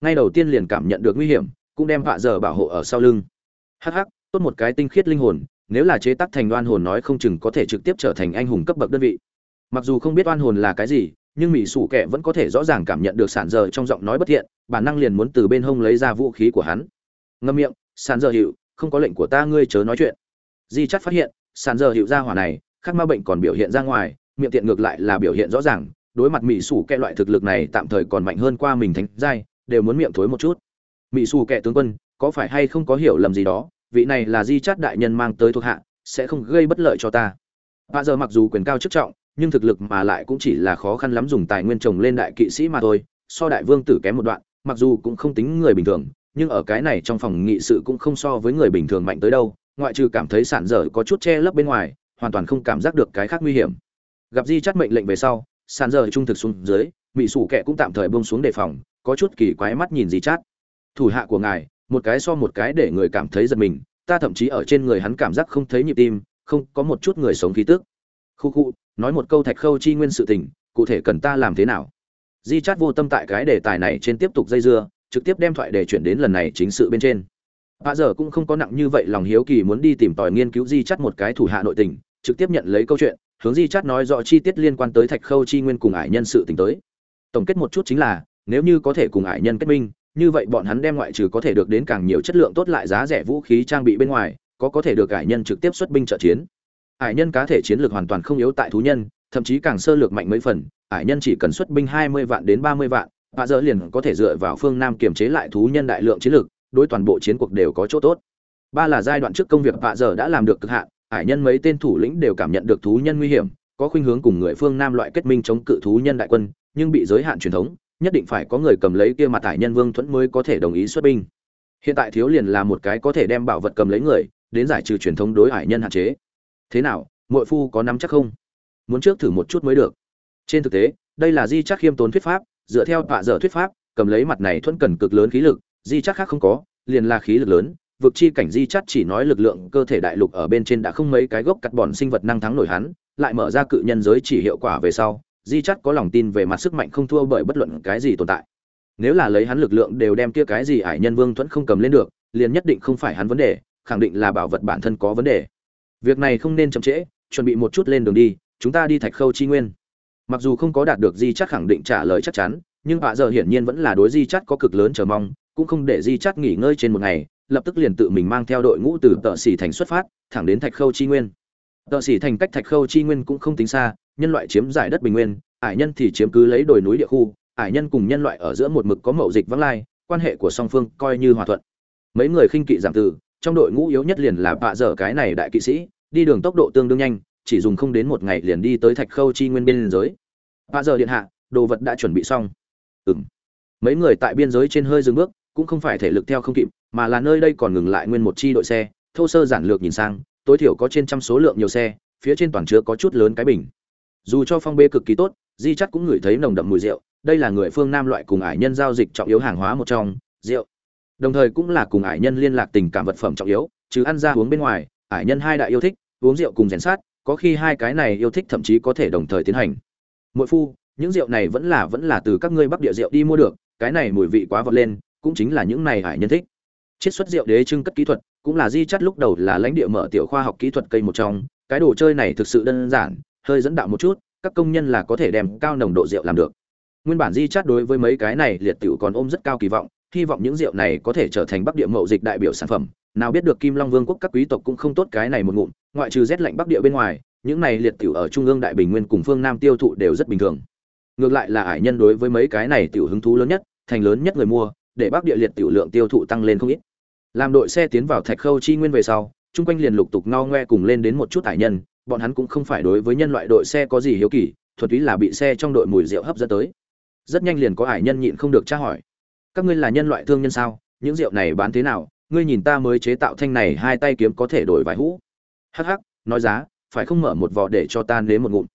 [SPEAKER 1] Ngay đầu tiên liền cảm nhận được nguy hiểm, cũng đem vạ giờ bảo hộ ở sau lưng. Hắc hắc, tốt một cái tinh khiết linh hồn, nếu là chế tác thành đoan hồn nói không chừng có thể trực tiếp trở thành anh hùng cấp bậc đơn vị. Mặc dù không biết oan hồn là cái gì, nhưng mỹ sủ kẻ vẫn có thể rõ ràng cảm nhận được sản giờ trong giọng nói bất thiện, bản năng liền muốn từ bên hông lấy ra vũ khí của hắn. Ngâm miệng sản giờ hiệu không có lệnh của ta, ngươi chớ nói chuyện. Di chắc phát hiện sàn giờ hiệu ra hỏa này, khác ma bệnh còn biểu hiện ra ngoài, miệng tiện ngược lại là biểu hiện rõ ràng, đối mặt mỹ sủ kẹ loại thực lực này tạm thời còn mạnh hơn qua mình thánh giai, đều muốn miệng thối một chút. Mỹ sủ kẹ tướng quân, có phải hay không có hiểu lầm gì đó? Vị này là di chát đại nhân mang tới thuộc hạ, sẽ không gây bất lợi cho ta. Bà giờ mặc dù quyền cao chức trọng, nhưng thực lực mà lại cũng chỉ là khó khăn lắm dùng tài nguyên trồng lên đại kỵ sĩ mà thôi, so đại vương tử kém một đoạn, mặc dù cũng không tính người bình thường, nhưng ở cái này trong phòng nghị sự cũng không so với người bình thường mạnh tới đâu ngoại trừ cảm thấy sản dở có chút che lấp bên ngoài, hoàn toàn không cảm giác được cái khác nguy hiểm. Gặp di chắt mệnh lệnh về sau, sản dở trung thực xuống dưới mỹ sủ kệ cũng tạm thời buông xuống đề phòng, có chút kỳ quái mắt nhìn di chắt thủ hạ của ngài, một cái so một cái để người cảm thấy giật mình, ta thậm chí ở trên người hắn cảm giác không thấy nhịp tim, không có một chút người sống khí tức. Khu khu, nói một câu thạch khâu chi nguyên sự tình, cụ thể cần ta làm thế nào? Di chát vô tâm tại cái đề tài này trên tiếp tục dây dưa, trực tiếp đem thoại để chuyển đến lần này chính sự bên trên. Bà giờ cũng không có nặng như vậy lòng hiếu kỳ muốn đi tìm tòi nghiên cứu di chắt một cái thủ hạ nội tình, trực tiếp nhận lấy câu chuyện, hướng di chắt nói rõ chi tiết liên quan tới Thạch Khâu chi nguyên cùng ải nhân sự tình tới. Tổng kết một chút chính là, nếu như có thể cùng ải nhân kết minh, như vậy bọn hắn đem ngoại trừ có thể được đến càng nhiều chất lượng tốt lại giá rẻ vũ khí trang bị bên ngoài, có có thể được ải nhân trực tiếp xuất binh trợ chiến. Ải nhân cá thể chiến lược hoàn toàn không yếu tại thú nhân, thậm chí càng sơ lược mạnh mấy phần, ải nhân chỉ cần xuất binh 20 vạn đến 30 vạn, bà giờ liền có thể dựa vào phương Nam kiềm chế lại thú nhân đại lượng chiến lược, đối toàn bộ chiến cuộc đều có chỗ tốt. Ba là giai đoạn trước công việc vạ giờ đã làm được cực hạn hải nhân mấy tên thủ lĩnh đều cảm nhận được thú nhân nguy hiểm, có khuynh hướng cùng người phương nam loại kết minh chống cự thú nhân đại quân, nhưng bị giới hạn truyền thống, nhất định phải có người cầm lấy kia mặt hải nhân vương thuẫn mới có thể đồng ý xuất binh. Hiện tại thiếu liền là một cái có thể đem bảo vật cầm lấy người, đến giải trừ truyền thống đối hải nhân hạn chế. Thế nào, muội phu có nắm chắc không? Muốn trước thử một chút mới được. Trên thực tế, đây là di chắc khiêm tốn thuyết pháp, dựa theo vạ dở thuyết pháp, cầm lấy mặt này thuẫn cần cực lớn khí lực di chắc khác không có, liền là khí lực lớn, vực chi cảnh di chắc chỉ nói lực lượng cơ thể đại lục ở bên trên đã không mấy cái gốc cắt bòn sinh vật năng thắng nổi hắn, lại mở ra cự nhân giới chỉ hiệu quả về sau, di chắc có lòng tin về mặt sức mạnh không thua bởi bất luận cái gì tồn tại. Nếu là lấy hắn lực lượng đều đem kia cái gì ải nhân vương thuẫn không cầm lên được, liền nhất định không phải hắn vấn đề, khẳng định là bảo vật bản thân có vấn đề. Việc này không nên chậm trễ, chuẩn bị một chút lên đường đi, chúng ta đi thạch khâu chi nguyên. Mặc dù không có đạt được di chắc khẳng định trả lời chắc chắn, nhưng họa giờ hiển nhiên vẫn là đối di chắc có cực lớn chờ mong cũng không để di chát nghỉ ngơi trên một ngày, lập tức liền tự mình mang theo đội ngũ từ tợ xỉ thành xuất phát, thẳng đến thạch khâu chi nguyên. Tợ xỉ thành cách thạch khâu chi nguyên cũng không tính xa, nhân loại chiếm giải đất bình nguyên, ải nhân thì chiếm cứ lấy đồi núi địa khu, ải nhân cùng nhân loại ở giữa một mực có mậu dịch vắng lai, quan hệ của song phương coi như hòa thuận. Mấy người khinh kỵ giảm từ, trong đội ngũ yếu nhất liền là bạ dở cái này đại kỵ sĩ, đi đường tốc độ tương đương nhanh, chỉ dùng không đến một ngày liền đi tới thạch khâu chi nguyên biên giới. Bạ dở điện hạ, đồ vật đã chuẩn bị xong. Ừm. mấy người tại biên giới trên hơi dừng bước cũng không phải thể lực theo không kịp, mà là nơi đây còn ngừng lại nguyên một chi đội xe, thô sơ giản lược nhìn sang, tối thiểu có trên trăm số lượng nhiều xe, phía trên toàn chứa có chút lớn cái bình. Dù cho phong bê cực kỳ tốt, Di Chắc cũng ngửi thấy nồng đậm mùi rượu, đây là người phương nam loại cùng ải nhân giao dịch trọng yếu hàng hóa một trong rượu đồng thời cũng là cùng ải nhân liên lạc tình cảm vật phẩm trọng yếu chứ ăn ra uống bên ngoài ải nhân hai đại yêu thích uống rượu cùng rèn sát có khi hai cái này yêu thích thậm chí có thể đồng thời tiến hành Muội phu những rượu này vẫn là vẫn là từ các ngươi bắc địa rượu đi mua được cái này mùi vị quá vọt lên cũng chính là những này hải nhân thích. Chiết xuất rượu đế trưng cất kỹ thuật, cũng là di chắt lúc đầu là lãnh địa mở tiểu khoa học kỹ thuật cây một trong. Cái đồ chơi này thực sự đơn giản, hơi dẫn đạo một chút, các công nhân là có thể đem cao nồng độ rượu làm được. Nguyên bản di chắt đối với mấy cái này liệt tiểu còn ôm rất cao kỳ vọng, hy vọng những rượu này có thể trở thành bắc địa mậu dịch đại biểu sản phẩm. Nào biết được kim long vương quốc các quý tộc cũng không tốt cái này một ngụm, ngoại trừ rét lạnh bắc địa bên ngoài, những này liệt tiểu ở trung ương đại bình nguyên cùng phương nam tiêu thụ đều rất bình thường. Ngược lại là ải nhân đối với mấy cái này tiểu hứng thú lớn nhất, thành lớn nhất người mua để bắc địa liệt tiểu lượng tiêu thụ tăng lên không ít. Làm đội xe tiến vào thạch khâu chi nguyên về sau, chung quanh liền lục tục no ngoe cùng lên đến một chút hải nhân, bọn hắn cũng không phải đối với nhân loại đội xe có gì hiếu kỳ thuật túy là bị xe trong đội mùi rượu hấp dẫn tới. Rất nhanh liền có hải nhân nhịn không được tra hỏi. Các ngươi là nhân loại thương nhân sao? Những rượu này bán thế nào? Ngươi nhìn ta mới chế tạo thanh này hai tay kiếm có thể đổi vài hũ. Hắc hắc, nói giá, phải không mở một vỏ để cho ta nếm một ngụm?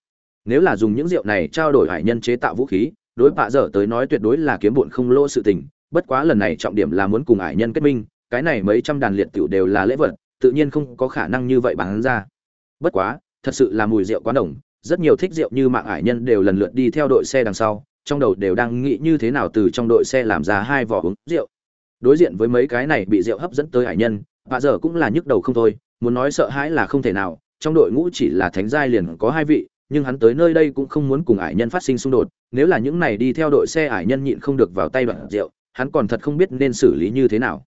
[SPEAKER 1] Nếu là dùng những rượu này trao đổi hải nhân chế tạo vũ khí, đối bạ dở tới nói tuyệt đối là kiếm bụn không lỗ sự tình bất quá lần này trọng điểm là muốn cùng hải nhân kết minh, cái này mấy trăm đàn liệt tiểu đều là lễ vật, tự nhiên không có khả năng như vậy bán ra. Bất quá, thật sự là mùi rượu quá đồng rất nhiều thích rượu như mạng hải nhân đều lần lượt đi theo đội xe đằng sau, trong đầu đều đang nghĩ như thế nào từ trong đội xe làm ra hai vỏ uống rượu. Đối diện với mấy cái này bị rượu hấp dẫn tới hải nhân, bà giờ cũng là nhức đầu không thôi, muốn nói sợ hãi là không thể nào, trong đội ngũ chỉ là thánh giai liền có hai vị, nhưng hắn tới nơi đây cũng không muốn cùng ải nhân phát sinh xung đột, nếu là những này đi theo đội xe ải nhân nhịn không được vào tay đoạn rượu hắn còn thật không biết nên xử lý như thế nào.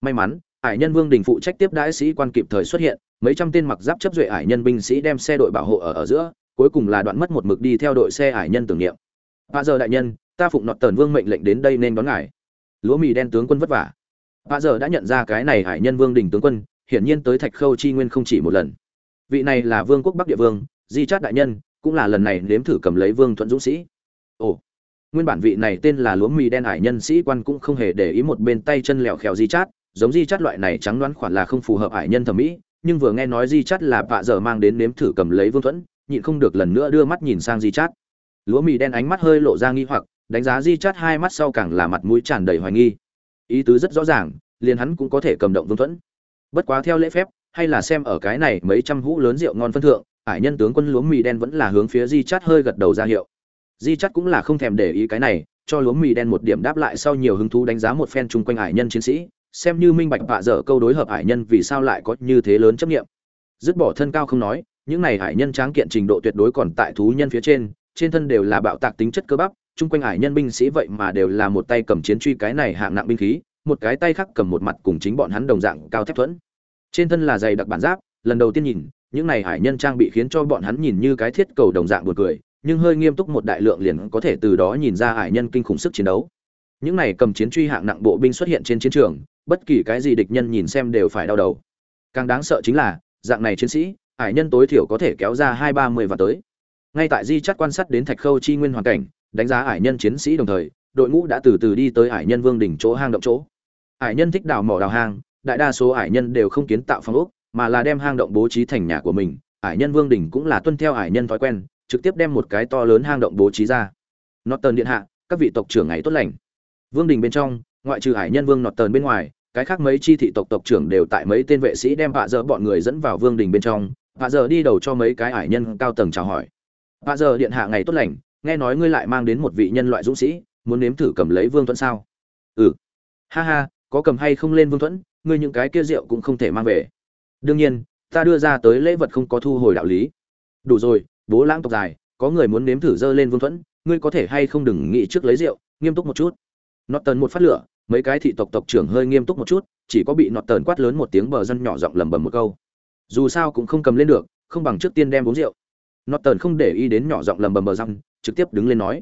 [SPEAKER 1] May mắn, ải nhân vương đình phụ trách tiếp đãi sĩ quan kịp thời xuất hiện, mấy trăm tên mặc giáp chấp duệ ải nhân binh sĩ đem xe đội bảo hộ ở ở giữa, cuối cùng là đoạn mất một mực đi theo đội xe ải nhân tưởng niệm. Bạ giờ đại nhân, ta phụng nọt tần vương mệnh lệnh đến đây nên đón ngài. Lúa mì đen tướng quân vất vả. Bạ giờ đã nhận ra cái này ải nhân vương đình tướng quân, hiển nhiên tới thạch khâu chi nguyên không chỉ một lần. Vị này là vương quốc bắc địa vương, di chát đại nhân, cũng là lần này nếm thử cầm lấy vương thuận dũng sĩ. Ồ nguyên bản vị này tên là lúa mì đen ải nhân sĩ quan cũng không hề để ý một bên tay chân lẹo khèo di chát. Giống di chát loại này trắng đoán khoản là không phù hợp ải nhân thẩm mỹ, nhưng vừa nghe nói di chát là bạ dở mang đến nếm thử cầm lấy vương thuẫn, nhịn không được lần nữa đưa mắt nhìn sang di chát. Lúa mì đen ánh mắt hơi lộ ra nghi hoặc, đánh giá di chát hai mắt sau càng là mặt mũi tràn đầy hoài nghi. Ý tứ rất rõ ràng, liền hắn cũng có thể cầm động vương thuẫn. Bất quá theo lễ phép, hay là xem ở cái này mấy trăm hũ lớn rượu ngon phân thượng, ải nhân tướng quân lúa mì đen vẫn là hướng phía di chát hơi gật đầu ra hiệu di chắt cũng là không thèm để ý cái này, cho lúa mì đen một điểm đáp lại sau nhiều hứng thú đánh giá một phen chung quanh hải nhân chiến sĩ, xem như minh bạch vạ dở câu đối hợp hải nhân vì sao lại có như thế lớn chấp nghiệm. Dứt bỏ thân cao không nói, những này hải nhân tráng kiện trình độ tuyệt đối còn tại thú nhân phía trên trên thân đều là bạo tạc tính chất cơ bắp, chung quanh hải nhân binh sĩ vậy mà đều là một tay cầm chiến truy cái này hạng nặng binh khí, một cái tay khác cầm một mặt cùng chính bọn hắn đồng dạng cao thép thuẫn. Trên thân là dày đặc bản giáp, lần đầu tiên nhìn, những này hải nhân trang bị khiến cho bọn hắn nhìn như cái thiết cầu đồng dạng buồn cười nhưng hơi nghiêm túc một đại lượng liền có thể từ đó nhìn ra hải nhân kinh khủng sức chiến đấu. Những này cầm chiến truy hạng nặng bộ binh xuất hiện trên chiến trường, bất kỳ cái gì địch nhân nhìn xem đều phải đau đầu. Càng đáng sợ chính là, dạng này chiến sĩ hải nhân tối thiểu có thể kéo ra hai ba mươi và tới. Ngay tại di chắt quan sát đến thạch khâu chi nguyên hoàn cảnh, đánh giá hải nhân chiến sĩ đồng thời, đội ngũ đã từ từ đi tới hải nhân vương đỉnh chỗ hang động chỗ. Hải nhân thích đào mỏ đào hang, đại đa số hải nhân đều không kiến tạo phong ốc, mà là đem hang động bố trí thành nhà của mình. Hải nhân vương đỉnh cũng là tuân theo hải nhân thói quen trực tiếp đem một cái to lớn hang động bố trí ra. Nọt tần điện hạ, các vị tộc trưởng ngày tốt lành. Vương đình bên trong, ngoại trừ hải nhân vương nọt tần bên ngoài, cái khác mấy chi thị tộc tộc trưởng đều tại mấy tên vệ sĩ đem vạ dơ bọn người dẫn vào vương đình bên trong. Vạ dơ đi đầu cho mấy cái hải nhân cao tầng chào hỏi. Vạ dơ điện hạ ngày tốt lành, nghe nói ngươi lại mang đến một vị nhân loại dũng sĩ, muốn nếm thử cầm lấy vương thuẫn sao? Ừ. Ha ha, có cầm hay không lên vương thuẫn, ngươi những cái kia rượu cũng không thể mang về. Đương nhiên, ta đưa ra tới lễ vật không có thu hồi đạo lý. Đủ rồi bố lãng tộc dài có người muốn nếm thử dơ lên vương thuẫn ngươi có thể hay không đừng nghĩ trước lấy rượu nghiêm túc một chút. Nọt tần một phát lửa mấy cái thị tộc tộc trưởng hơi nghiêm túc một chút chỉ có bị nọt tần quát lớn một tiếng bờ dân nhỏ giọng lầm bầm một câu. Dù sao cũng không cầm lên được không bằng trước tiên đem uống rượu. Nọt tần không để ý đến nhỏ giọng lầm bầm bờ răng trực tiếp đứng lên nói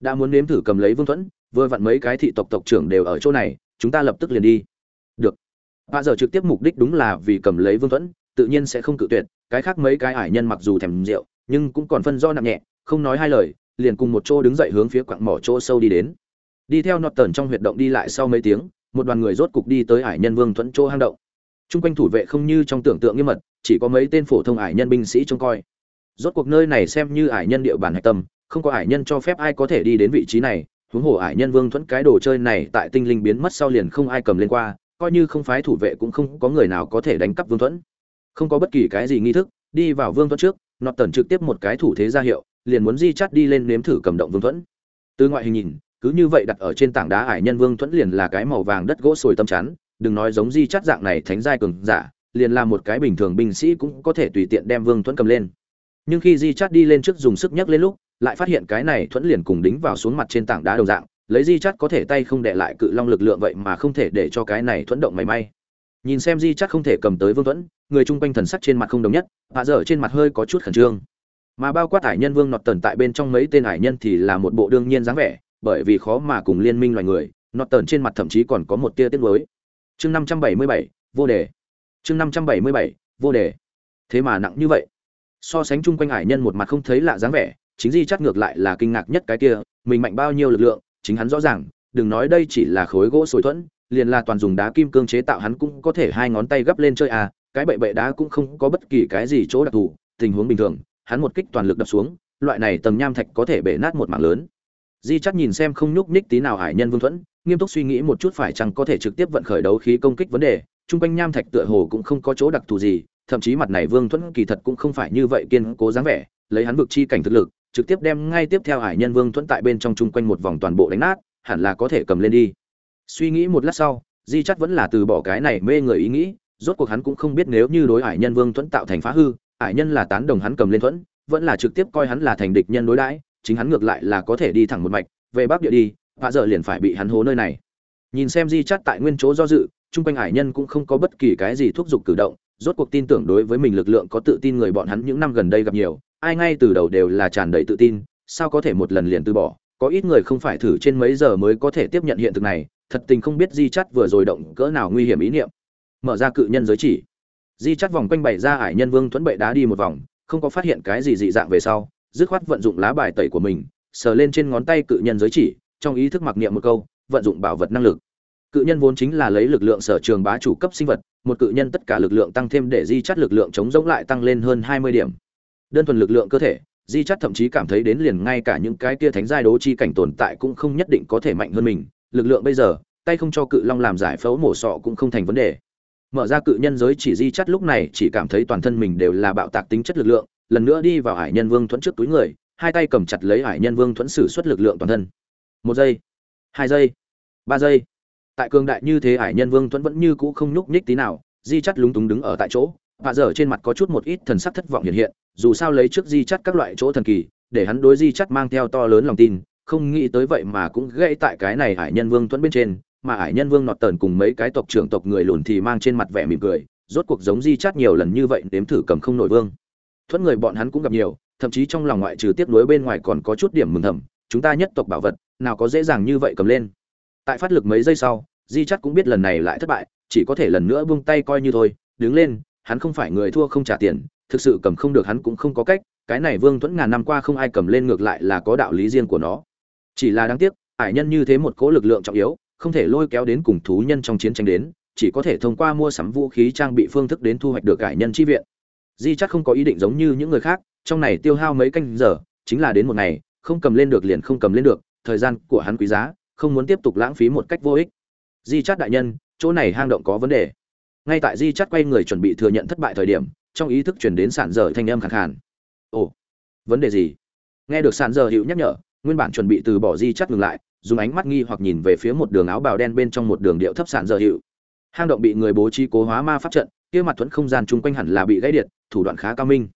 [SPEAKER 1] đã muốn nếm thử cầm lấy vương thuẫn vừa vặn mấy cái thị tộc tộc trưởng đều ở chỗ này chúng ta lập tức liền đi. Được. Bà giờ trực tiếp mục đích đúng là vì cầm lấy Vương thuẫn tự nhiên sẽ không cự tuyệt, cái khác mấy cái ải nhân mặc dù thèm rượu, nhưng cũng còn phân do nặng nhẹ, không nói hai lời, liền cùng một chỗ đứng dậy hướng phía quặng mỏ chỗ sâu đi đến. Đi theo nọt tần trong huyệt động đi lại sau mấy tiếng, một đoàn người rốt cục đi tới ải nhân Vương thuẫn chỗ hang động. Trung quanh thủ vệ không như trong tưởng tượng nghiêm mật, chỉ có mấy tên phổ thông ải nhân binh sĩ trông coi. Rốt cuộc nơi này xem như ải nhân địa bàn hạch tâm, không có ải nhân cho phép ai có thể đi đến vị trí này huống hồ ải nhân vương thuẫn cái đồ chơi này tại tinh linh biến mất sau liền không ai cầm lên qua coi như không phái thủ vệ cũng không có người nào có thể đánh cắp vương thuẫn không có bất kỳ cái gì nghi thức đi vào vương thuẫn trước nọt tần trực tiếp một cái thủ thế ra hiệu, liền muốn di chắt đi lên nếm thử cầm động vương thuẫn. Từ ngoại hình nhìn, cứ như vậy đặt ở trên tảng đá ải nhân vương thuẫn liền là cái màu vàng đất gỗ sồi tâm chắn, đừng nói giống di chắt dạng này thánh giai cường giả, liền là một cái bình thường binh sĩ cũng có thể tùy tiện đem vương thuẫn cầm lên. Nhưng khi di chắt đi lên trước dùng sức nhấc lên lúc, lại phát hiện cái này thuẫn liền cùng đính vào xuống mặt trên tảng đá đồng dạng, lấy di chắt có thể tay không để lại cự long lực lượng vậy mà không thể để cho cái này thuẫn động mảy may nhìn xem di chắc không thể cầm tới vương thuẫn người chung quanh thần sắc trên mặt không đồng nhất hạ dở trên mặt hơi có chút khẩn trương. Mà bao quát ải nhân vương nọt tần tại bên trong mấy tên ải nhân thì là một bộ đương nhiên dáng vẻ, bởi vì khó mà cùng liên minh loài người, nọt tần trên mặt thậm chí còn có một tia tiết mới chương năm trăm bảy mươi bảy, vô đề. Chương năm trăm bảy mươi bảy, vô đề. Thế mà nặng như vậy. So sánh chung quanh ải nhân một mặt không thấy lạ dáng vẻ, chính di chắc ngược lại là kinh ngạc nhất cái kia, mình mạnh bao nhiêu lực lượng, chính hắn rõ ràng, đừng nói đây chỉ là khối gỗ sồi thuẫn liền là toàn dùng đá kim cương chế tạo hắn cũng có thể hai ngón tay gấp lên chơi à cái bậy bậy đá cũng không có bất kỳ cái gì chỗ đặc thù, tình huống bình thường, hắn một kích toàn lực đập xuống, loại này tầng nham thạch có thể bể nát một mảng lớn. Di chắc nhìn xem không nhúc nhích tí nào hải nhân vương thuẫn, nghiêm túc suy nghĩ một chút phải chăng có thể trực tiếp vận khởi đấu khí công kích vấn đề Trung quanh nham thạch tựa hồ cũng không có chỗ đặc thù gì, thậm chí mặt này vương thuẫn kỳ thật cũng không phải như vậy kiên cố dáng vẻ, lấy hắn vực chi cảnh thực lực, trực tiếp đem ngay tiếp theo hải nhân vương thuẫn tại bên trong trung quanh một vòng toàn bộ đánh nát, hẳn là có thể cầm lên đi suy nghĩ một lát sau, di chắc vẫn là từ bỏ cái này mê người ý nghĩ, rốt cuộc hắn cũng không biết nếu như đối hải nhân vương thuẫn tạo thành phá hư hải nhân là tán đồng hắn cầm lên thuẫn, vẫn là trực tiếp coi hắn là thành địch nhân đối đãi, chính hắn ngược lại là có thể đi thẳng một mạch, về bắc địa đi, và giờ liền phải bị hắn hố nơi này. Nhìn xem di chắt tại nguyên chỗ do dự, chung quanh hải nhân cũng không có bất kỳ cái gì thúc giục cử động, rốt cuộc tin tưởng đối với mình lực lượng có tự tin người bọn hắn những năm gần đây gặp nhiều, ai ngay từ đầu đều là tràn đầy tự tin, sao có thể một lần liền từ bỏ, có ít người không phải thử trên mấy giờ mới có thể tiếp nhận hiện thực này thật tình không biết di chắt vừa rồi động cỡ nào nguy hiểm ý niệm. Mở ra cự nhân giới chỉ. Di chắt vòng quanh bày ra ải nhân vương thuẫn bậy đá đi một vòng, không có phát hiện cái gì dị dạng về sau, dứt khoát vận dụng lá bài tẩy của mình, sờ lên trên ngón tay cự nhân giới chỉ, trong ý thức mặc niệm một câu, vận dụng bảo vật năng lực. Cự nhân vốn chính là lấy lực lượng sở trường bá chủ cấp sinh vật, một cự nhân tất cả lực lượng tăng thêm để di chắt lực lượng chống giống lại tăng lên hơn hai mươi điểm. Đơn thuần lực lượng cơ thể, di chắt thậm chí cảm thấy đến liền ngay cả những cái kia thánh giai đố chi cảnh tồn tại cũng không nhất định có thể mạnh hơn mình lực lượng bây giờ, tay không cho cự long làm giải phẫu mổ sọ cũng không thành vấn đề. Mở ra cự nhân giới chỉ di chắt lúc này chỉ cảm thấy toàn thân mình đều là bạo tạc tính chất lực lượng, lần nữa đi vào hải nhân vương thuẫn trước túi người, hai tay cầm chặt lấy hải nhân vương thuẫn sử xuất lực lượng toàn thân. Một giây, hai giây, ba giây. Tại cường đại như thế hải nhân vương thuẫn vẫn như cũ không nhúc nhích tí nào, di chắt lúng túng đứng ở tại chỗ, và giờ trên mặt có chút một ít thần sắc thất vọng hiện hiện, dù sao lấy trước di chắt các loại chỗ thần kỳ, để hắn đối di chắt mang theo to lớn lòng tin không nghĩ tới vậy mà cũng gãy tại cái này hải nhân vương thuẫn bên trên, mà hải nhân vương nọt tần cùng mấy cái tộc trưởng tộc người lùn thì mang trên mặt vẻ mỉm cười, rốt cuộc giống di chắt nhiều lần như vậy nếm thử cầm không nổi vương. Thuẫn người bọn hắn cũng gặp nhiều, thậm chí trong lòng ngoại trừ tiếp nối bên ngoài còn có chút điểm mừng thầm, chúng ta nhất tộc bảo vật, nào có dễ dàng như vậy cầm lên. Tại phát lực mấy giây sau, di chắt cũng biết lần này lại thất bại, chỉ có thể lần nữa buông tay coi như thôi, đứng lên, hắn không phải người thua không trả tiền, thực sự cầm không được hắn cũng không có cách, cái này vương thuẫn ngàn năm qua không ai cầm lên ngược lại là có đạo lý riêng của nó chỉ là đáng tiếc, ải nhân như thế một cỗ lực lượng trọng yếu, không thể lôi kéo đến cùng thú nhân trong chiến tranh đến, chỉ có thể thông qua mua sắm vũ khí trang bị phương thức đến thu hoạch được ải nhân chi viện. Di chắc không có ý định giống như những người khác, trong này tiêu hao mấy canh giờ, chính là đến một ngày, không cầm lên được liền không cầm lên được, thời gian của hắn quý giá, không muốn tiếp tục lãng phí một cách vô ích. Di chát đại nhân, chỗ này hang động có vấn đề. Ngay tại di chát quay người chuẩn bị thừa nhận thất bại thời điểm, trong ý thức chuyển đến sản dở thanh âm khẳng khàn. Ồ, vấn đề gì? Nghe được sản dở hữu nhắc nhở nguyên bản chuẩn bị từ bỏ di chắt ngừng lại, dùng ánh mắt nghi hoặc nhìn về phía một đường áo bào đen bên trong một đường điệu thấp sản dở hiệu. hang động bị người bố trí cố hóa ma pháp trận, kia mặt thuẫn không gian chung quanh hẳn là bị gãy điện, thủ đoạn khá cao minh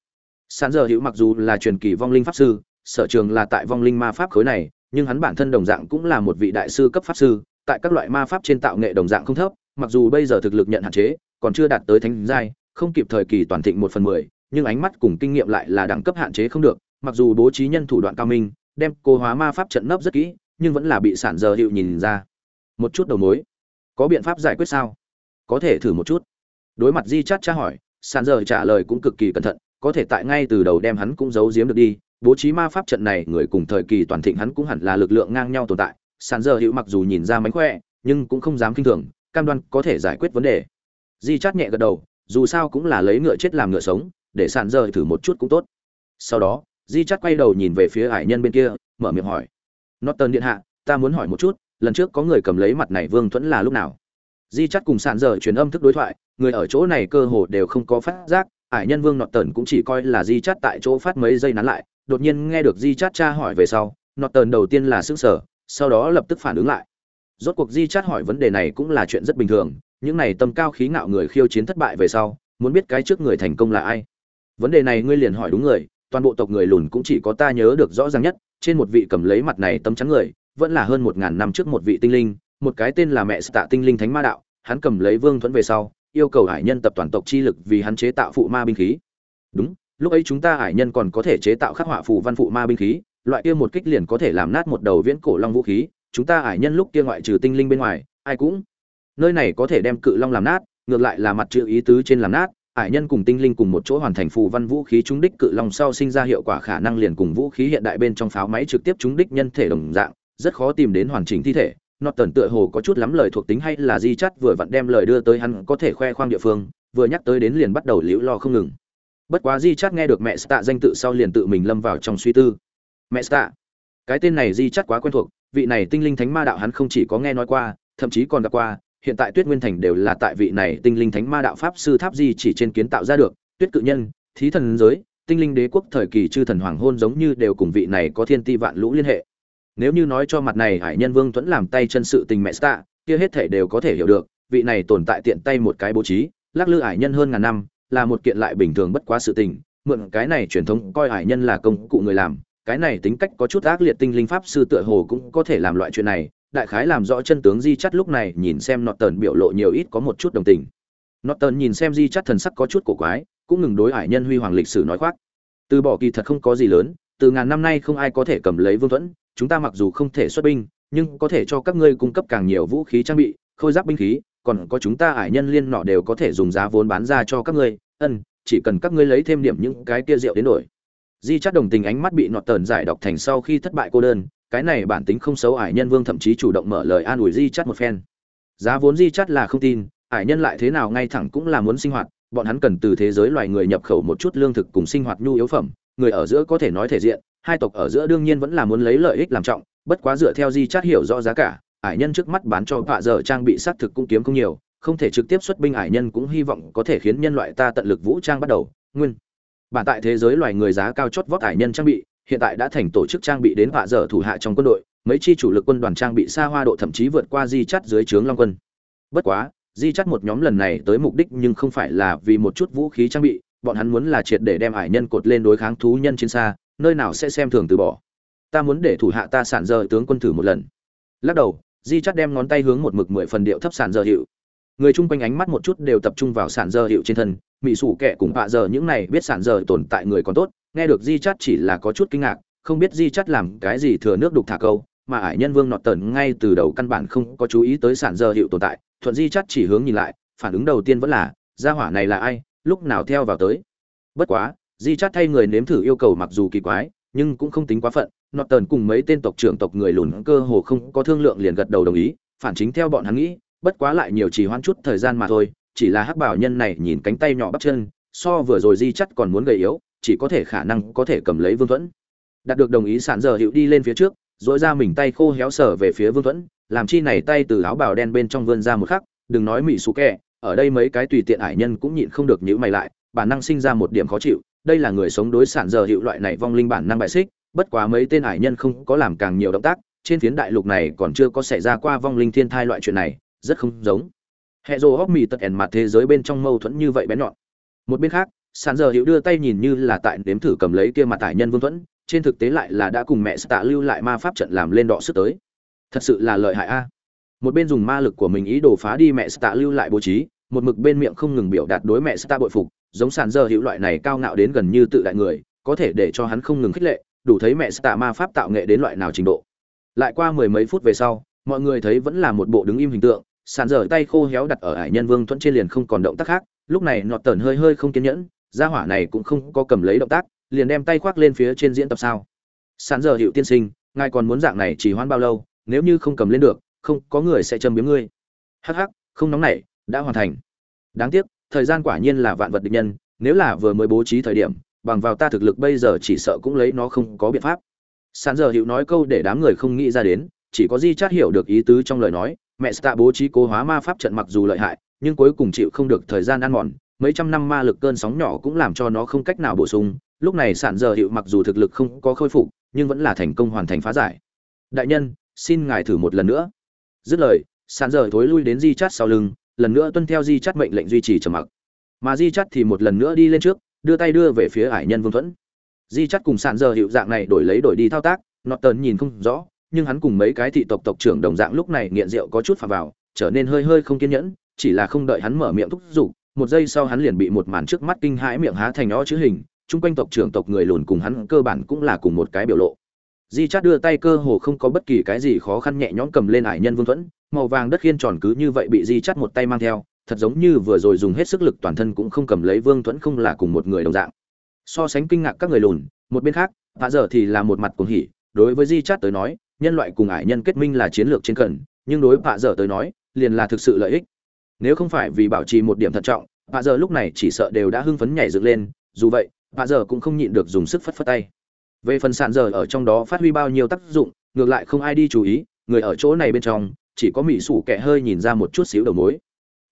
[SPEAKER 1] sản dở hiệu mặc dù là truyền kỳ vong linh pháp sư, sở trường là tại vong linh ma pháp khối này, nhưng hắn bản thân đồng dạng cũng là một vị đại sư cấp pháp sư, tại các loại ma pháp trên tạo nghệ đồng dạng không thấp, mặc dù bây giờ thực lực nhận hạn chế, còn chưa đạt tới thánh giai, không kịp thời kỳ toàn thịnh một phần mười, nhưng ánh mắt cùng kinh nghiệm lại là đẳng cấp hạn chế không được, mặc dù bố trí nhân thủ đoạn cao minh đem cô hóa ma pháp trận nấp rất kỹ, nhưng vẫn là bị sản giờ hiệu nhìn ra. Một chút đầu mối. Có biện pháp giải quyết sao? Có thể thử một chút. Đối mặt di chát tra hỏi, sản giờ trả lời cũng cực kỳ cẩn thận, có thể tại ngay từ đầu đem hắn cũng giấu giếm được đi. Bố trí ma pháp trận này, người cùng thời kỳ toàn thịnh hắn cũng hẳn là lực lượng ngang nhau tồn tại. Sàn giờ hữu mặc dù nhìn ra mánh khỏe, nhưng cũng không dám kinh thường, cam đoan có thể giải quyết vấn đề. Di chát nhẹ gật đầu, dù sao cũng là lấy ngựa chết làm ngựa sống, để sàn giờ thử một chút cũng tốt. Sau đó di chắt quay đầu nhìn về phía ải nhân bên kia, mở miệng hỏi. Norton điện hạ, ta muốn hỏi một chút, lần trước có người cầm lấy mặt này vương thuẫn là lúc nào? Di chắt cùng sàn giờ truyền âm thức đối thoại, người ở chỗ này cơ hồ đều không có phát giác, ải nhân vương nọt tần cũng chỉ coi là di chắt tại chỗ phát mấy giây nắn lại, đột nhiên nghe được di chắt tra hỏi về sau nọt tần đầu tiên là sức sở sau đó lập tức phản ứng lại. Rốt cuộc di chắt hỏi vấn đề này cũng là chuyện rất bình thường, những này tâm cao khí ngạo người khiêu chiến thất bại về sau, muốn biết cái trước người thành công là ai? Vấn đề này ngươi liền hỏi đúng người toàn bộ tộc người lùn cũng chỉ có ta nhớ được rõ ràng nhất, trên một vị cầm lấy mặt này tấm trắng người, vẫn là hơn một ngàn năm trước một vị tinh linh, một cái tên là mẹ tạ tinh linh thánh ma đạo, hắn cầm lấy vương thuẫn về sau, yêu cầu hải nhân tập toàn tộc chi lực vì hắn chế tạo phụ ma binh khí. Đúng, lúc ấy chúng ta hải nhân còn có thể chế tạo khắc họa phù văn phụ ma binh khí, loại kia một kích liền có thể làm nát một đầu viễn cổ long vũ khí, chúng ta hải nhân lúc kia ngoại trừ tinh linh bên ngoài, ai cũng, nơi này có thể đem cự long làm nát, ngược lại là mặt chữ ý tứ trên làm nát ải nhân cùng tinh linh cùng một chỗ hoàn thành phù văn vũ khí trúng đích cự long sau sinh ra hiệu quả khả năng liền cùng vũ khí hiện đại bên trong pháo máy trực tiếp trúng đích nhân thể đồng dạng rất khó tìm đến hoàn chỉnh thi thể Norton tựa hồ có chút lắm lời thuộc tính hay là Di Chát vừa vặn đem lời đưa tới hắn có thể khoe khoang địa phương, vừa nhắc tới đến liền bắt đầu liễu lo không ngừng. Bất quá Di Chát nghe được mẹ Stạ danh tự sau liền tự mình lâm vào trong suy tư. Mẹ Stạ, cái tên này Di Chát quá quen thuộc, vị này tinh linh thánh ma đạo hắn không chỉ có nghe nói qua, thậm chí còn gặp qua, hiện tại Tuyết Nguyên Thành đều là tại vị này tinh linh thánh ma đạo pháp sư tháp di chỉ trên kiến tạo ra được, Tuyết cự nhân, thí thần giới, tinh linh đế quốc thời kỳ chư thần hoàng hôn giống như đều cùng vị này có thiên ti vạn lũ liên hệ. Nếu như nói cho mặt này hải nhân vương tuấn làm tay chân sự tình mẹ ta, kia hết thể đều có thể hiểu được vị này tồn tại tiện tay một cái bố trí lắc lư hải nhân hơn ngàn năm là một kiện lại bình thường bất quá sự tình mượn cái này truyền thống coi hải nhân là công cụ người làm cái này tính cách có chút ác liệt tinh linh pháp sư tựa hồ cũng có thể làm loại chuyện này đại khái làm rõ chân tướng di chắt lúc này nhìn xem nọt tần biểu lộ nhiều ít có một chút đồng tình. Nọt tần nhìn xem di chắt thần sắc có chút cổ quái, cũng ngừng đối hải nhân huy hoàng lịch sử nói khoác. Từ bỏ kỳ thật không có gì lớn, từ ngàn năm nay không ai có thể cầm lấy vương thuẫn, chúng ta mặc dù không thể xuất binh, nhưng có thể cho các ngươi cung cấp càng nhiều vũ khí trang bị, khôi giáp binh khí, còn có chúng ta ải nhân liên nọ đều có thể dùng giá vốn bán ra cho các ngươi, ân, chỉ cần các ngươi lấy thêm điểm những cái kia rượu đến đổi. Di chắt đồng tình ánh mắt bị nọt tờn giải đọc thành sau khi thất bại cô đơn cái này bản tính không xấu, ải nhân vương thậm chí chủ động mở lời an ủi di chắt một phen. Giá vốn di chắt là không tin, ải nhân lại thế nào ngay thẳng cũng là muốn sinh hoạt, bọn hắn cần từ thế giới loài người nhập khẩu một chút lương thực cùng sinh hoạt nhu yếu phẩm, người ở giữa có thể nói thể diện, hai tộc ở giữa đương nhiên vẫn là muốn lấy lợi ích làm trọng, bất quá dựa theo di chát hiểu rõ giá cả, ải nhân trước mắt bán cho vạ dở trang bị xác thực cũng kiếm không nhiều, không thể trực tiếp xuất binh, ải nhân cũng hy vọng có thể khiến nhân loại ta tận lực vũ trang bắt đầu, nguyên. Bản tại thế giới loài người giá cao chót vót ải nhân trang bị hiện tại đã thành tổ chức trang bị đến vạ dở thủ hạ trong quân đội, mấy chi chủ lực quân đoàn trang bị xa hoa độ thậm chí vượt qua di chắt dưới trướng long quân. Bất quá, di chắt một nhóm lần này tới mục đích nhưng không phải là vì một chút vũ khí trang bị, bọn hắn muốn là triệt để đem hải nhân cột lên đối kháng thú nhân trên xa, nơi nào sẽ xem thường từ bỏ. Ta muốn để thủ hạ ta sản dơ tướng quân thử một lần. Lắc đầu, di chắt đem ngón tay hướng một mực mười phần điệu thấp sản dơ hiệu. Người chung quanh ánh mắt một chút đều tập trung vào sản dơ hiệu trên thân mỹ sủ kẻ cùng vạ dơ những này biết sản dơ tồn tại người còn tốt nghe được di chắt chỉ là có chút kinh ngạc, không biết di chắt làm cái gì thừa nước đục thả câu, mà ải nhân vương nọt tần ngay từ đầu căn bản không có chú ý tới sản dơ hiệu tồn tại, thuận di chắt chỉ hướng nhìn lại, phản ứng đầu tiên vẫn là, gia hỏa này là ai? Lúc nào theo vào tới? Bất quá, di chắt thay người nếm thử yêu cầu mặc dù kỳ quái, nhưng cũng không tính quá phận, nọt tần cùng mấy tên tộc trưởng tộc người lùn cơ hồ không có thương lượng liền gật đầu đồng ý, phản chính theo bọn hắn nghĩ, bất quá lại nhiều chỉ hoãn chút thời gian mà thôi, chỉ là hắc bảo nhân này nhìn cánh tay nhỏ bắp chân, so vừa rồi di chắt còn muốn gầy yếu chỉ có thể khả năng có thể cầm lấy vương thuẫn. Đạt được đồng ý sản giờ hiệu đi lên phía trước dội ra mình tay khô héo sở về phía vương thuẫn, làm chi này tay từ áo bào đen bên trong vươn ra một khắc, đừng nói mỹ xú kẹ ở đây mấy cái tùy tiện ải nhân cũng nhịn không được nhữ mày lại, bản năng sinh ra một điểm khó chịu, đây là người sống đối sản giờ hiệu loại này vong linh bản năng bại xích, bất quá mấy tên ải nhân không có làm càng nhiều động tác, trên phiến đại lục này còn chưa có xảy ra qua vong linh thiên thai loại chuyện này, rất không giống. Hệ rồ hóc mì tật ẻn mặt thế giới bên trong mâu thuẫn như vậy bé nhọn. Một bên khác Sàn giờ hữu đưa tay nhìn như là tại đếm thử cầm lấy kia mặt tải nhân vương thuẫn, trên thực tế lại là đã cùng mẹ tạ lưu lại ma pháp trận làm lên đọ sức tới. Thật sự là lợi hại a. Một bên dùng ma lực của mình ý đồ phá đi mẹ tạ lưu lại bố trí, một mực bên miệng không ngừng biểu đạt đối mẹ tạ bội phục, giống sàn giờ hữu loại này cao ngạo đến gần như tự đại người, có thể để cho hắn không ngừng khích lệ, đủ thấy mẹ tạ ma pháp tạo nghệ đến loại nào trình độ. Lại qua mười mấy phút về sau, mọi người thấy vẫn là một bộ đứng im hình tượng, sàn dở tay khô héo đặt ở ải nhân vương thuẫn trên liền không còn động tác khác, lúc này nọt tởn hơi hơi không kiên nhẫn gia hỏa này cũng không có cầm lấy động tác, liền đem tay khoác lên phía trên diễn tập sao. Sàn dở hiệu tiên sinh, ngài còn muốn dạng này chỉ hoãn bao lâu, nếu như không cầm lên được, không, có người sẽ châm biếm ngươi. Hắc hắc, không nóng nảy, đã hoàn thành. Đáng tiếc, thời gian quả nhiên là vạn vật địch nhân, nếu là vừa mới bố trí thời điểm, bằng vào ta thực lực bây giờ chỉ sợ cũng lấy nó không có biện pháp. Sàn giờ hiệu nói câu để đám người không nghĩ ra đến, chỉ có di chát hiểu được ý tứ trong lời nói, mẹ sta bố trí cố hóa ma pháp trận mặc dù lợi hại, nhưng cuối cùng chịu không được thời gian ăn mòn mấy trăm năm ma lực cơn sóng nhỏ cũng làm cho nó không cách nào bổ sung. Lúc này sản giờ hiệu mặc dù thực lực không có khôi phục, nhưng vẫn là thành công hoàn thành phá giải. Đại nhân, xin ngài thử một lần nữa. Dứt lời sản giờ thối lui đến di chát sau lưng, lần nữa tuân theo di chát mệnh lệnh duy trì trầm mặc. Mà di chát thì một lần nữa đi lên trước, đưa tay đưa về phía ải nhân vương thuẫn. Di chát cùng sản giờ hiệu dạng này đổi lấy đổi đi thao tác nọt tờn nhìn không rõ, nhưng hắn cùng mấy cái thị tộc tộc trưởng đồng dạng lúc này nghiện rượu có chút phà vào, trở nên hơi hơi không kiên nhẫn, chỉ là không đợi hắn mở miệng thúc giục một giây sau hắn liền bị một màn trước mắt kinh hãi miệng há thành o chữ hình, chung quanh tộc trưởng tộc người lùn cùng hắn cơ bản cũng là cùng một cái biểu lộ. Di chát đưa tay cơ hồ không có bất kỳ cái gì khó khăn nhẹ nhõm cầm lên ải nhân vương thuẫn, màu vàng đất khiên tròn cứ như vậy bị di chát một tay mang theo, thật giống như vừa rồi dùng hết sức lực toàn thân cũng không cầm lấy vương thuẫn không là cùng một người đồng dạng. So sánh kinh ngạc các người lùn, một bên khác hạ giờ thì là một mặt cuồng hỉ, đối với di chát tới nói, nhân loại cùng ải nhân kết minh là chiến lược trên cần, nhưng đối với hạ giờ tới nói, liền là thực sự lợi ích nếu không phải vì bảo trì một điểm thận trọng bà giờ lúc này chỉ sợ đều đã hưng phấn nhảy dựng lên, dù vậy bà giờ cũng không nhịn được dùng sức phất phất tay. Về phần sàn giờ ở trong đó phát huy bao nhiêu tác dụng, ngược lại không ai đi chú ý, người ở chỗ này bên trong, chỉ có mỹ sủ kẻ hơi nhìn ra một chút xíu đầu mối.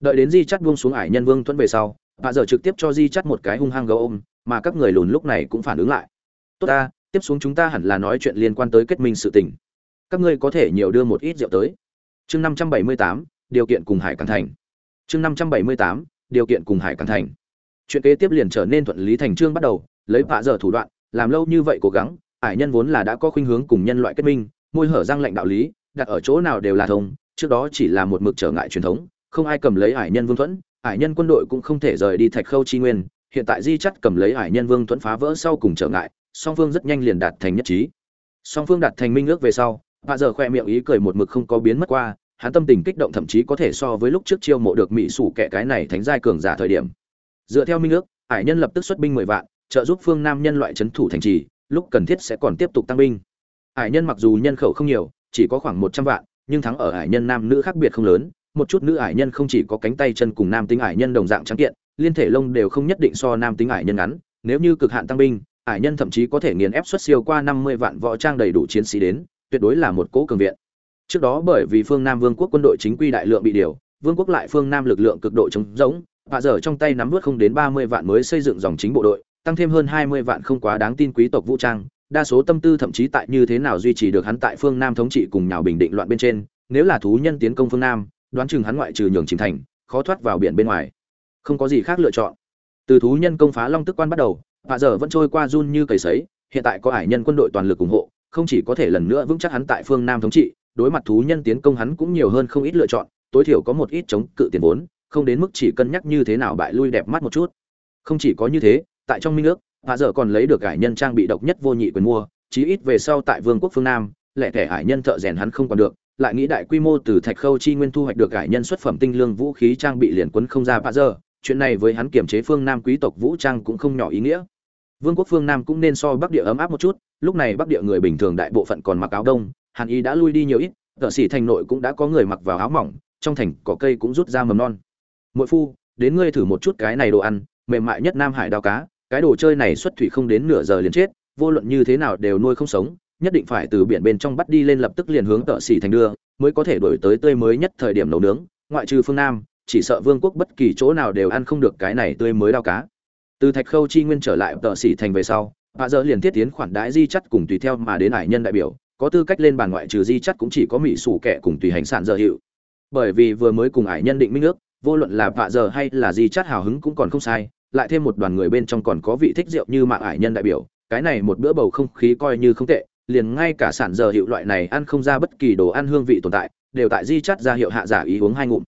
[SPEAKER 1] Đợi đến di chắt buông xuống ải nhân vương thuẫn về sau bà giờ trực tiếp cho di chắt một cái hung hăng gấu ôm, mà các người lùn lúc này cũng phản ứng lại. Tốt ta, tiếp xuống chúng ta hẳn là nói chuyện liên quan tới kết minh sự tình. Các ngươi có thể nhiều đưa một ít rượu tới. Chương năm trăm bảy mươi tám, điều kiện cùng hải càng thành chương năm trăm bảy mươi tám, điều kiện cùng hải cảng thành. Chuyện kế tiếp liền trở nên thuận lý thành trương bắt đầu, lấy bạ giờ thủ đoạn, làm lâu như vậy cố gắng ải nhân vốn là đã có khuynh hướng cùng nhân loại kết minh, môi hở răng lệnh đạo lý, đặt ở chỗ nào đều là thông, trước đó chỉ là một mực trở ngại truyền thống, không ai cầm lấy ải nhân vương thuẫn ải nhân quân đội cũng không thể rời đi thạch khâu chi nguyên, hiện tại di chắt cầm lấy ải nhân vương thuẫn phá vỡ sau cùng trở ngại, song phương rất nhanh liền đạt thành nhất trí. Song phương đạt thành minh ước về sau bạ giờ khoe miệng ý cười một mực không có biến mất qua hắn tâm tình kích động thậm chí có thể so với lúc trước chiêu mộ được mỹ sủ kẻ cái này thánh giai cường giả thời điểm. Dựa theo minh ước Hải nhân lập tức xuất binh mười vạn, trợ giúp phương nam nhân loại chấn thủ thành trì, lúc cần thiết sẽ còn tiếp tục tăng binh. Hải nhân mặc dù nhân khẩu không nhiều, chỉ có khoảng một trăm vạn, nhưng thắng ở Hải nhân nam nữ khác biệt không lớn, một chút nữ Hải nhân không chỉ có cánh tay chân cùng nam tính Hải nhân đồng dạng trắng kiện, liên thể lông đều không nhất định so nam tính Hải nhân ngắn, nếu như cực hạn tăng binh Hải nhân thậm chí có thể nghiền ép xuất siêu qua năm mươi vạn võ trang đầy đủ chiến sĩ đến, tuyệt đối là một cỗ cường viện trước đó bởi vì phương nam vương quốc quân đội chính quy đại lượng bị điều, vương quốc lại phương nam lực lượng cực độ chống giống và giờ trong tay nắm vớt không đến ba mươi vạn mới xây dựng dòng chính bộ đội, tăng thêm hơn hai mươi vạn không quá đáng tin quý tộc vũ trang, đa số tâm tư thậm chí tại như thế nào duy trì được hắn tại phương nam thống trị cùng nhào bình định loạn bên trên, nếu là thú nhân tiến công phương nam, đoán chừng hắn ngoại trừ nhường chìm thành, khó thoát vào biển bên ngoài. Không có gì khác lựa chọn. Từ thú nhân công phá long tức quan bắt đầu, và giờ vẫn trôi qua run như cầy sấy, hiện tại có ải nhân quân đội toàn lực ủng hộ, không chỉ có thể lần nữa vững chắc hắn tại phương nam thống trị đối mặt thú nhân tiến công hắn cũng nhiều hơn không ít lựa chọn, tối thiểu có một ít chống cự tiền vốn, không đến mức chỉ cân nhắc như thế nào bại lui đẹp mắt một chút. Không chỉ có như thế, tại trong minh nước hạ dở còn lấy được ải nhân trang bị độc nhất vô nhị quyền mua, chí ít về sau tại vương quốc phương nam, lẻ thẻ hải nhân thợ rèn hắn không còn được, lại nghĩ đại quy mô từ thạch khâu chi nguyên thu hoạch được ải nhân xuất phẩm tinh lương vũ khí trang bị liền quấn không ra hạ dở, chuyện này với hắn kiểm chế phương nam quý tộc vũ trang cũng không nhỏ ý nghĩa. Vương quốc phương nam cũng nên so bắc địa ấm áp một chút, lúc này bắc địa người bình thường đại bộ phận còn mặc áo đông hàn y đã lui đi nhiều ít, tợ sĩ thành nội cũng đã có người mặc vào áo mỏng, trong thành cỏ cây cũng rút ra mầm non. Mỗi phu, đến ngươi thử một chút cái này đồ ăn, mềm mại nhất nam hải đao cá, cái đồ chơi này xuất thủy không đến nửa giờ liền chết, vô luận như thế nào đều nuôi không sống, nhất định phải từ biển bên trong bắt đi lên lập tức liền hướng tợ sĩ thành đưa, mới có thể đổi tới tươi mới nhất thời điểm nấu nướng, ngoại trừ phương nam, chỉ sợ vương quốc bất kỳ chỗ nào đều ăn không được cái này tươi mới đao cá. Từ thạch khâu chi nguyên trở lại tợ sĩ thành về sau bà dỡ liền thiết tiến khoản đãi di chắt cùng tùy theo mà đến hải nhân đại biểu có tư cách lên bàn ngoại trừ di chắt cũng chỉ có mỹ sủ kẻ cùng tùy hành sản dở hiệu bởi vì vừa mới cùng hải nhân định minh ước, vô luận là vạ giờ hay là di chắt hào hứng cũng còn không sai, lại thêm một đoàn người bên trong còn có vị thích rượu như mạng hải nhân đại biểu, cái này một bữa bầu không khí coi như không tệ, liền ngay cả sản dở hiệu loại này ăn không ra bất kỳ đồ ăn hương vị tồn tại, đều tại di chắt ra hiệu hạ giả ý uống hai ngụm.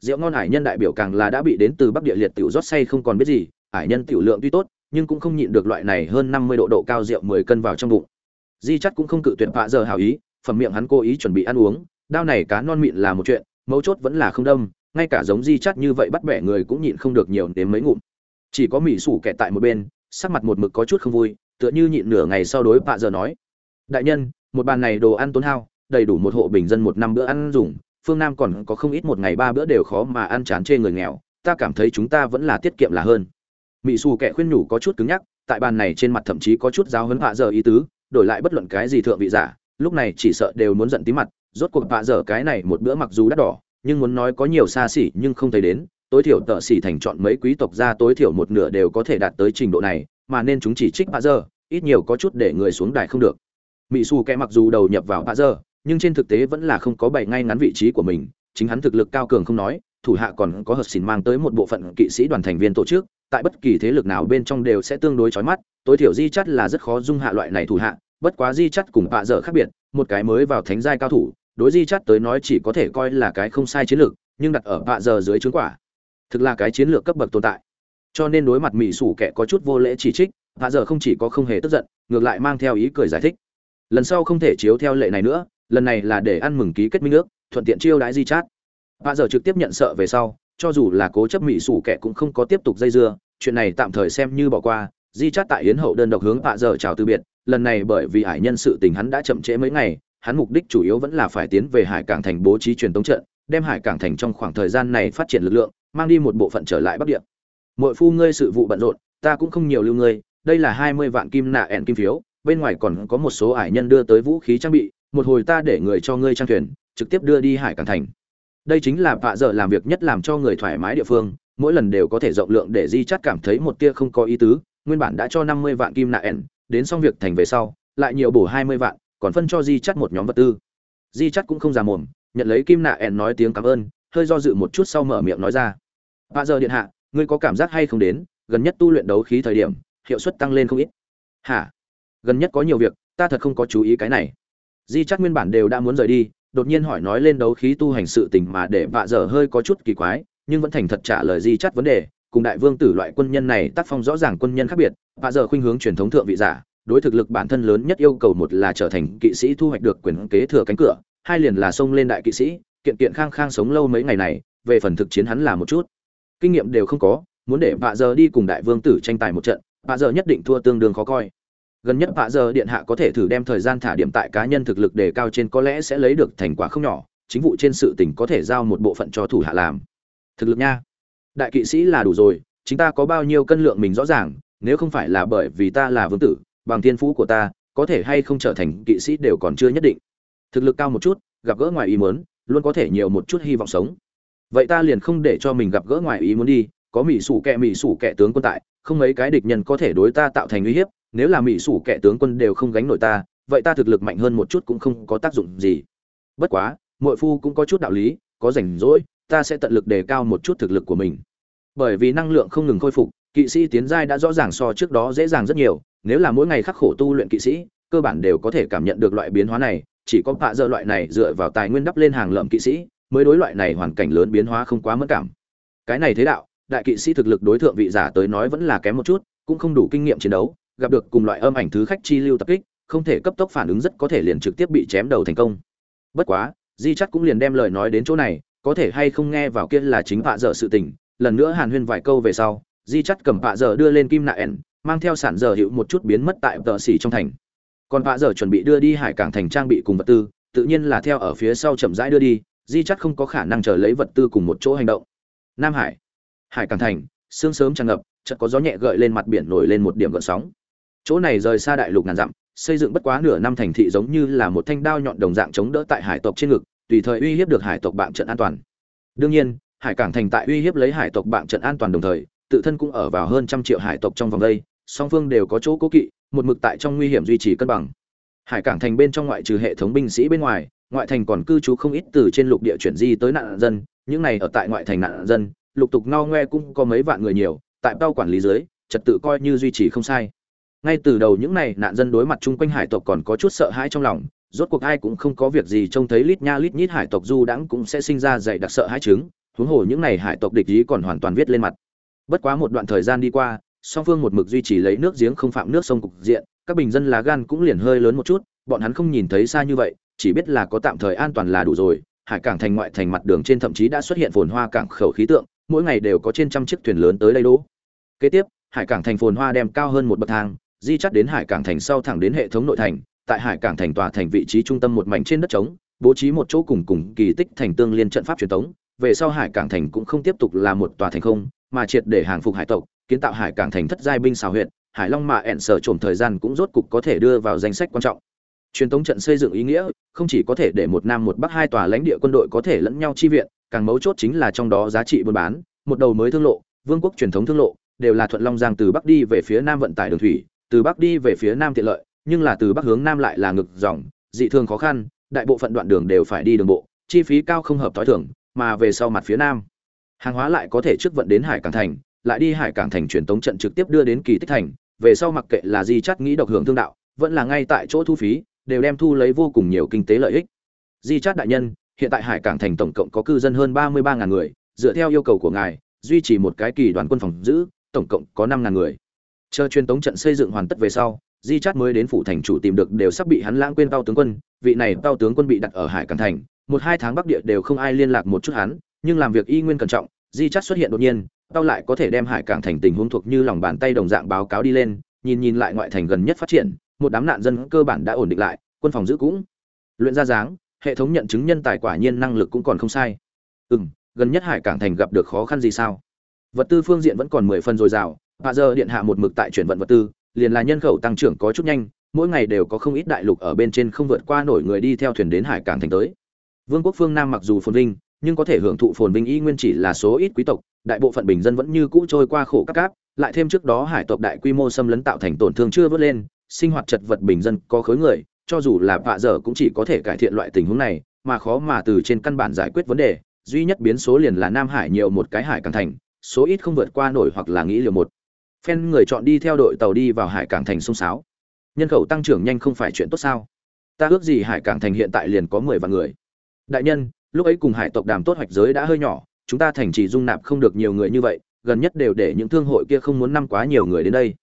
[SPEAKER 1] Rượu ngon hải nhân đại biểu càng là đã bị đến từ bắc địa liệt tiểu rót say không còn biết gì hải nhân tiểu lượng tuy tốt, nhưng cũng không nhịn được loại này hơn năm mươi độ độ cao rượu mười cân vào trong bụng di chắc cũng không cự tuyệt vạ giờ hào ý, phẩm miệng hắn cố ý chuẩn bị ăn uống, đao này cá non mịn là một chuyện, mấu chốt vẫn là không đâm, ngay cả giống di chắt như vậy bắt bẻ người cũng nhịn không được nhiều đến mấy ngụm. Chỉ có mỹ sủ kẹt tại một bên, sắc mặt một mực có chút không vui, tựa như nhịn nửa ngày sau đối vạ giờ nói. Đại nhân, một bàn này đồ ăn tốn hao, đầy đủ một hộ bình dân một năm bữa ăn dùng, phương nam còn có không ít một ngày ba bữa đều khó mà ăn chán chê người nghèo, ta cảm thấy chúng ta vẫn là tiết kiệm là hơn. Mỹ xù kẻ khuyên nhủ có chút cứng nhắc, tại bàn này trên mặt thậm chí có chút giáo hấn họa giờ ý tứ đổi lại bất luận cái gì thượng vị giả lúc này chỉ sợ đều muốn giận tí mặt rốt cuộc bạ dở cái này một bữa mặc dù đắt đỏ nhưng muốn nói có nhiều xa xỉ nhưng không thấy đến tối thiểu tợ xỉ thành chọn mấy quý tộc ra tối thiểu một nửa đều có thể đạt tới trình độ này mà nên chúng chỉ trích bạ dở, ít nhiều có chút để người xuống đài không được. Mỹ su kẻ mặc dù đầu nhập vào bạ dở, nhưng trên thực tế vẫn là không có bày ngay ngắn vị trí của mình chính hắn thực lực cao cường không nói thủ hạ còn có hợp xỉn mang tới một bộ phận kỵ sĩ đoàn thành viên tổ chức tại bất kỳ thế lực nào bên trong đều sẽ tương đối chói mắt tối thiểu di chắt là rất khó dung hạ loại này thủ hạ, bất quá di chắt cùng bạ dở khác biệt, một cái mới vào thánh giai cao thủ, đối di chắt tới nói chỉ có thể coi là cái không sai chiến lược, nhưng đặt ở bạ dở dưới chứng quả, thực là cái chiến lược cấp bậc tồn tại. Cho nên đối mặt mỹ sủ kẻ có chút vô lễ chỉ trích, bạ dở không chỉ có không hề tức giận, ngược lại mang theo ý cười giải thích. Lần sau không thể chiếu theo lệ này nữa, lần này là để ăn mừng ký kết minh ước, thuận tiện chiêu đãi di chát bạ dở trực tiếp nhận sợ về sau, cho dù là cố chấp mỹ sủ kẻ cũng không có tiếp tục dây dưa, chuyện này tạm thời xem như bỏ qua di chát tại yến hậu đơn độc hướng tạ dở chào từ biệt, lần này bởi vì hải nhân sự tình hắn đã chậm trễ mấy ngày, hắn mục đích chủ yếu vẫn là phải tiến về hải cảng thành bố trí truyền tống trận, đem hải cảng thành trong khoảng thời gian này phát triển lực lượng, mang đi một bộ phận trở lại bắc địa. Mỗi phu ngươi sự vụ bận rộn, ta cũng không nhiều lưu ngươi, đây là hai mươi vạn kim nạ ẹn kim phiếu, bên ngoài còn có một số hải nhân đưa tới vũ khí trang bị, một hồi ta để người cho ngươi trang thuyền, trực tiếp đưa đi hải cảng thành. Đây chính là vạ dở làm việc nhất làm cho người thoải mái địa phương, mỗi lần đều có thể rộng lượng để di chắt cảm thấy một tia không có ý tứ nguyên bản đã cho năm mươi vạn kim nạ ẻn, đến xong việc thành về sau, lại nhiều bổ hai mươi vạn, còn phân cho di chắt một nhóm vật tư. Di chắt cũng không già mồm, nhận lấy kim nạ ẻn nói tiếng cảm ơn, hơi do dự một chút sau mở miệng nói ra. Vạ dở điện hạ, ngươi có cảm giác hay không đến, gần nhất tu luyện đấu khí thời điểm, hiệu suất tăng lên không ít. Hả? Gần nhất có nhiều việc, ta thật không có chú ý cái này. Di chắc nguyên bản đều đã muốn rời đi, đột nhiên hỏi nói lên đấu khí tu hành sự tình mà để vạ dở hơi có chút kỳ quái, nhưng vẫn thành thật trả lời di chắc vấn đề cùng đại vương tử loại quân nhân này tác phong rõ ràng quân nhân khác biệt, và giờ khuynh hướng truyền thống thượng vị giả, đối thực lực bản thân lớn nhất yêu cầu một là trở thành kỵ sĩ thu hoạch được quyền kế thừa cánh cửa, hai liền là xông lên đại kỵ sĩ, kiện kiện khang khang sống lâu mấy ngày này, về phần thực chiến hắn là một chút. Kinh nghiệm đều không có, muốn để vạ giờ đi cùng đại vương tử tranh tài một trận, vạ giờ nhất định thua tương đương khó coi. Gần nhất vạ giờ điện hạ có thể thử đem thời gian thả điểm tại cá nhân thực lực đề cao trên có lẽ sẽ lấy được thành quả không nhỏ, chính vụ trên sự tình có thể giao một bộ phận cho thủ hạ làm. Thực lực nha đại kỵ sĩ là đủ rồi, Chính ta có bao nhiêu cân lượng mình rõ ràng, nếu không phải là bởi vì ta là vương tử, bằng thiên phú của ta, có thể hay không trở thành kỵ sĩ đều còn chưa nhất định. Thực lực cao một chút, gặp gỡ ngoài ý muốn, luôn có thể nhiều một chút hy vọng sống. Vậy ta liền không để cho mình gặp gỡ ngoài ý muốn đi, có mỹ sủ kẹ mỹ sủ kẹ tướng quân tại, không mấy cái địch nhân có thể đối ta tạo thành uy hiếp, nếu là mỹ sủ kẻ tướng quân đều không gánh nổi ta, vậy ta thực lực mạnh hơn một chút cũng không có tác dụng gì. Bất quá, muội phu cũng có chút đạo lý, có rảnh rỗi ta sẽ tận lực đề cao một chút thực lực của mình. Bởi vì năng lượng không ngừng khôi phục, kỵ sĩ tiến giai đã rõ ràng so trước đó dễ dàng rất nhiều, nếu là mỗi ngày khắc khổ tu luyện kỵ sĩ, cơ bản đều có thể cảm nhận được loại biến hóa này, chỉ có bạ dơ loại này dựa vào tài nguyên đắp lên hàng lợm kỵ sĩ, mới đối loại này hoàn cảnh lớn biến hóa không quá mất cảm. Cái này thế đạo, đại kỵ sĩ thực lực đối tượng vị giả tới nói vẫn là kém một chút, cũng không đủ kinh nghiệm chiến đấu, gặp được cùng loại âm ảnh thứ khách chi lưu tập kích, không thể cấp tốc phản ứng rất có thể liền trực tiếp bị chém đầu thành công. Bất quá, di chắc cũng liền đem lời nói đến chỗ này có thể hay không nghe vào kia là chính vạ dở sự tình, lần nữa hàn huyên vài câu về sau, di chắt cầm vạ dở đưa lên kim nạ ẻn, mang theo sản dở hiệu một chút biến mất tại tợ xỉ trong thành. Còn vạ dở chuẩn bị đưa đi hải cảng thành trang bị cùng vật tư, tự nhiên là theo ở phía sau chậm rãi đưa đi, di chắt không có khả năng chờ lấy vật tư cùng một chỗ hành động. Nam hải hải cảng thành, sương sớm tràn ngập, chợt có gió nhẹ gợi lên mặt biển nổi lên một điểm gợn sóng. Chỗ này rời xa đại lục ngàn dặm, xây dựng bất quá nửa năm thành thị giống như là một thanh đao nhọn đồng dạng chống đỡ tại hải tộc trên ngực tùy thời uy hiếp được hải tộc bạn trận an toàn. Đương nhiên, hải cảng thành tại uy hiếp lấy hải tộc bạn trận an toàn đồng thời, tự thân cũng ở vào hơn trăm triệu hải tộc trong vòng đây, song phương đều có chỗ cố kỵ, một mực tại trong nguy hiểm duy trì cân bằng. Hải cảng thành bên trong ngoại trừ hệ thống binh sĩ bên ngoài, ngoại thành còn cư trú không ít từ trên lục địa chuyển di tới nạn dân, những này ở tại ngoại thành nạn dân, lục tục no ngoe cũng có mấy vạn người nhiều, tại bao quản lý dưới, trật tự coi như duy trì không sai. Ngay từ đầu những này nạn dân đối mặt chung quanh hải tộc còn có chút sợ hãi trong lòng rốt cuộc ai cũng không có việc gì trông thấy lít nha lít nhít hải tộc du đãng cũng sẽ sinh ra dày đặc sợ hãi chứng, huống hồ những này hải tộc địch ý còn hoàn toàn viết lên mặt. Bất quá một đoạn thời gian đi qua, song phương một mực duy trì lấy nước giếng không phạm nước sông cục diện, các bình dân lá gan cũng liền hơi lớn một chút, bọn hắn không nhìn thấy xa như vậy, chỉ biết là có tạm thời an toàn là đủ rồi, hải cảng thành ngoại thành mặt đường trên thậm chí đã xuất hiện phồn hoa cảng khẩu khí tượng, mỗi ngày đều có trên trăm chiếc thuyền lớn tới đây đỗ. Kế tiếp, hải cảng thành phồn hoa đem cao hơn một bậc thang, di chắt đến hải cảng thành sau thẳng đến hệ thống nội thành tại hải cảng thành tòa thành vị trí trung tâm một mảnh trên đất trống, bố trí một chỗ cùng cùng kỳ tích thành tương liên trận pháp truyền thống. Về sau hải cảng thành cũng không tiếp tục là một tòa thành không, mà triệt để hàng phục hải tộc, kiến tạo hải cảng thành thất giai binh xào huyện hải long mạ ẹn sở trộm thời gian cũng rốt cục có thể đưa vào danh sách quan trọng. Truyền thống trận xây dựng ý nghĩa, không chỉ có thể để một nam một bắc hai tòa lãnh địa quân đội có thể lẫn nhau chi viện, càng mấu chốt chính là trong đó giá trị buôn bán, một đầu mới thương lộ, vương quốc truyền thống thương lộ, đều là thuận long giang từ bắc đi về phía nam vận tải đường thủy, từ bắc đi về phía nam tiện lợi nhưng là từ bắc hướng nam lại là ngực dòng, dị thường khó khăn, đại bộ phận đoạn đường đều phải đi đường bộ, chi phí cao không hợp thói thường, mà về sau mặt phía nam, hàng hóa lại có thể trước vận đến hải cảng thành, lại đi hải cảng thành truyền tống trận trực tiếp đưa đến kỳ tích thành, về sau mặc kệ là di chắt nghĩ độc hưởng thương đạo, vẫn là ngay tại chỗ thu phí, đều đem thu lấy vô cùng nhiều kinh tế lợi ích. Di chắt đại nhân, hiện tại hải cảng thành tổng cộng có cư dân hơn ba mươi ba ngàn người, dựa theo yêu cầu của ngài, duy trì một cái kỳ đoàn quân phòng giữ, tổng cộng có năm ngàn người. Chờ truyền tống trận xây dựng hoàn tất về sau di chát mới đến phủ thành chủ tìm được đều sắp bị hắn lãng quên tao tướng quân, vị này tao tướng quân bị đặt ở hải cảng thành, một hai tháng bắc địa đều không ai liên lạc một chút hắn, nhưng làm việc y nguyên cẩn trọng, di chát xuất hiện đột nhiên, tao lại có thể đem hải cảng thành tình huống thuộc như lòng bàn tay đồng dạng báo cáo đi lên, nhìn nhìn lại ngoại thành gần nhất phát triển, một đám nạn dân cơ bản đã ổn định lại, quân phòng giữ cũng luyện ra dáng, hệ thống nhận chứng nhân tài quả nhiên năng lực cũng còn không sai. Ừ m gần nhất hải cảng thành gặp được khó khăn gì sao? Vật tư phương diện vẫn còn mười phần dồi dào, hạ giờ điện hạ một mực tại chuyển vận vật tư liền là nhân khẩu tăng trưởng có chút nhanh, mỗi ngày đều có không ít đại lục ở bên trên không vượt qua nổi người đi theo thuyền đến hải cảng thành tới. Vương quốc phương nam mặc dù phồn vinh, nhưng có thể hưởng thụ phồn vinh y nguyên chỉ là số ít quý tộc, đại bộ phận bình dân vẫn như cũ trôi qua khổ các cáp lại thêm trước đó hải tộc đại quy mô xâm lấn tạo thành tổn thương chưa vớt lên, sinh hoạt chật vật bình dân có khối người, cho dù là vạ dở cũng chỉ có thể cải thiện loại tình huống này, mà khó mà từ trên căn bản giải quyết vấn đề, duy nhất biến số liền là nam hải nhiều một cái hải cảng thành, số ít không vượt qua nổi hoặc là nghĩ liều một phen người chọn đi theo đội tàu đi vào hải cảng thành sông sáo. Nhân khẩu tăng trưởng nhanh không phải chuyện tốt sao? Ta ước gì hải cảng thành hiện tại liền có mười vạn người. Đại nhân, lúc ấy cùng hải tộc đàm tốt hoạch giới đã hơi nhỏ, chúng ta thành trì dung nạp không được nhiều người như vậy, gần nhất đều để những thương hội kia không muốn năm quá nhiều người đến đây.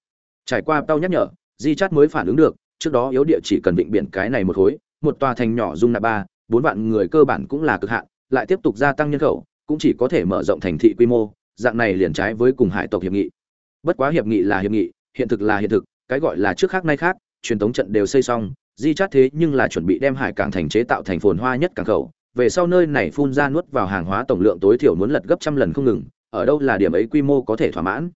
[SPEAKER 1] Trải qua tao nhắc nhở, di chát mới phản ứng được, trước đó yếu địa chỉ cần định biển cái này một khối, một tòa thành nhỏ dung nạp ba, bốn vạn người cơ bản cũng là cực hạn, lại tiếp tục gia tăng nhân khẩu, cũng chỉ có thể mở rộng thành thị quy mô, dạng này liền trái với cùng hải tộc hiệp nghị bất quá hiệp nghị là hiệp nghị, hiện thực là hiện thực, cái gọi là trước khác nay khác, truyền thống trận đều xây xong, di chát thế nhưng là chuẩn bị đem hải cảng thành chế tạo thành phồn hoa nhất cảng khẩu. Về sau nơi này phun ra nuốt vào hàng hóa tổng lượng tối thiểu muốn lật gấp trăm lần không ngừng, ở đâu là điểm ấy quy mô có thể thỏa mãn.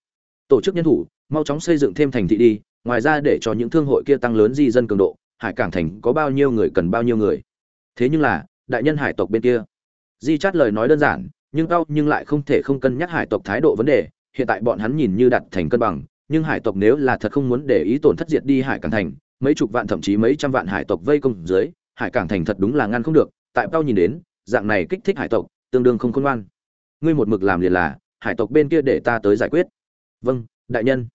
[SPEAKER 1] Tổ chức nhân thủ, mau chóng xây dựng thêm thành thị đi, ngoài ra để cho những thương hội kia tăng lớn di dân cường độ, hải cảng thành có bao nhiêu người cần bao nhiêu người. Thế nhưng là, đại nhân hải tộc bên kia. Di chát lời nói đơn giản, nhưng cao nhưng lại không thể không cân nhắc hải tộc thái độ vấn đề hiện tại bọn hắn nhìn như đặt thành cân bằng, nhưng hải tộc nếu là thật không muốn để ý tổn thất diệt đi hải cảng thành, mấy chục vạn thậm chí mấy trăm vạn hải tộc vây công dưới, hải cảng thành thật đúng là ngăn không được, tại cao nhìn đến, dạng này kích thích hải tộc, tương đương không khôn ngoan. Ngươi một mực làm liền là, hải tộc bên kia để ta tới giải quyết. Vâng đại nhân.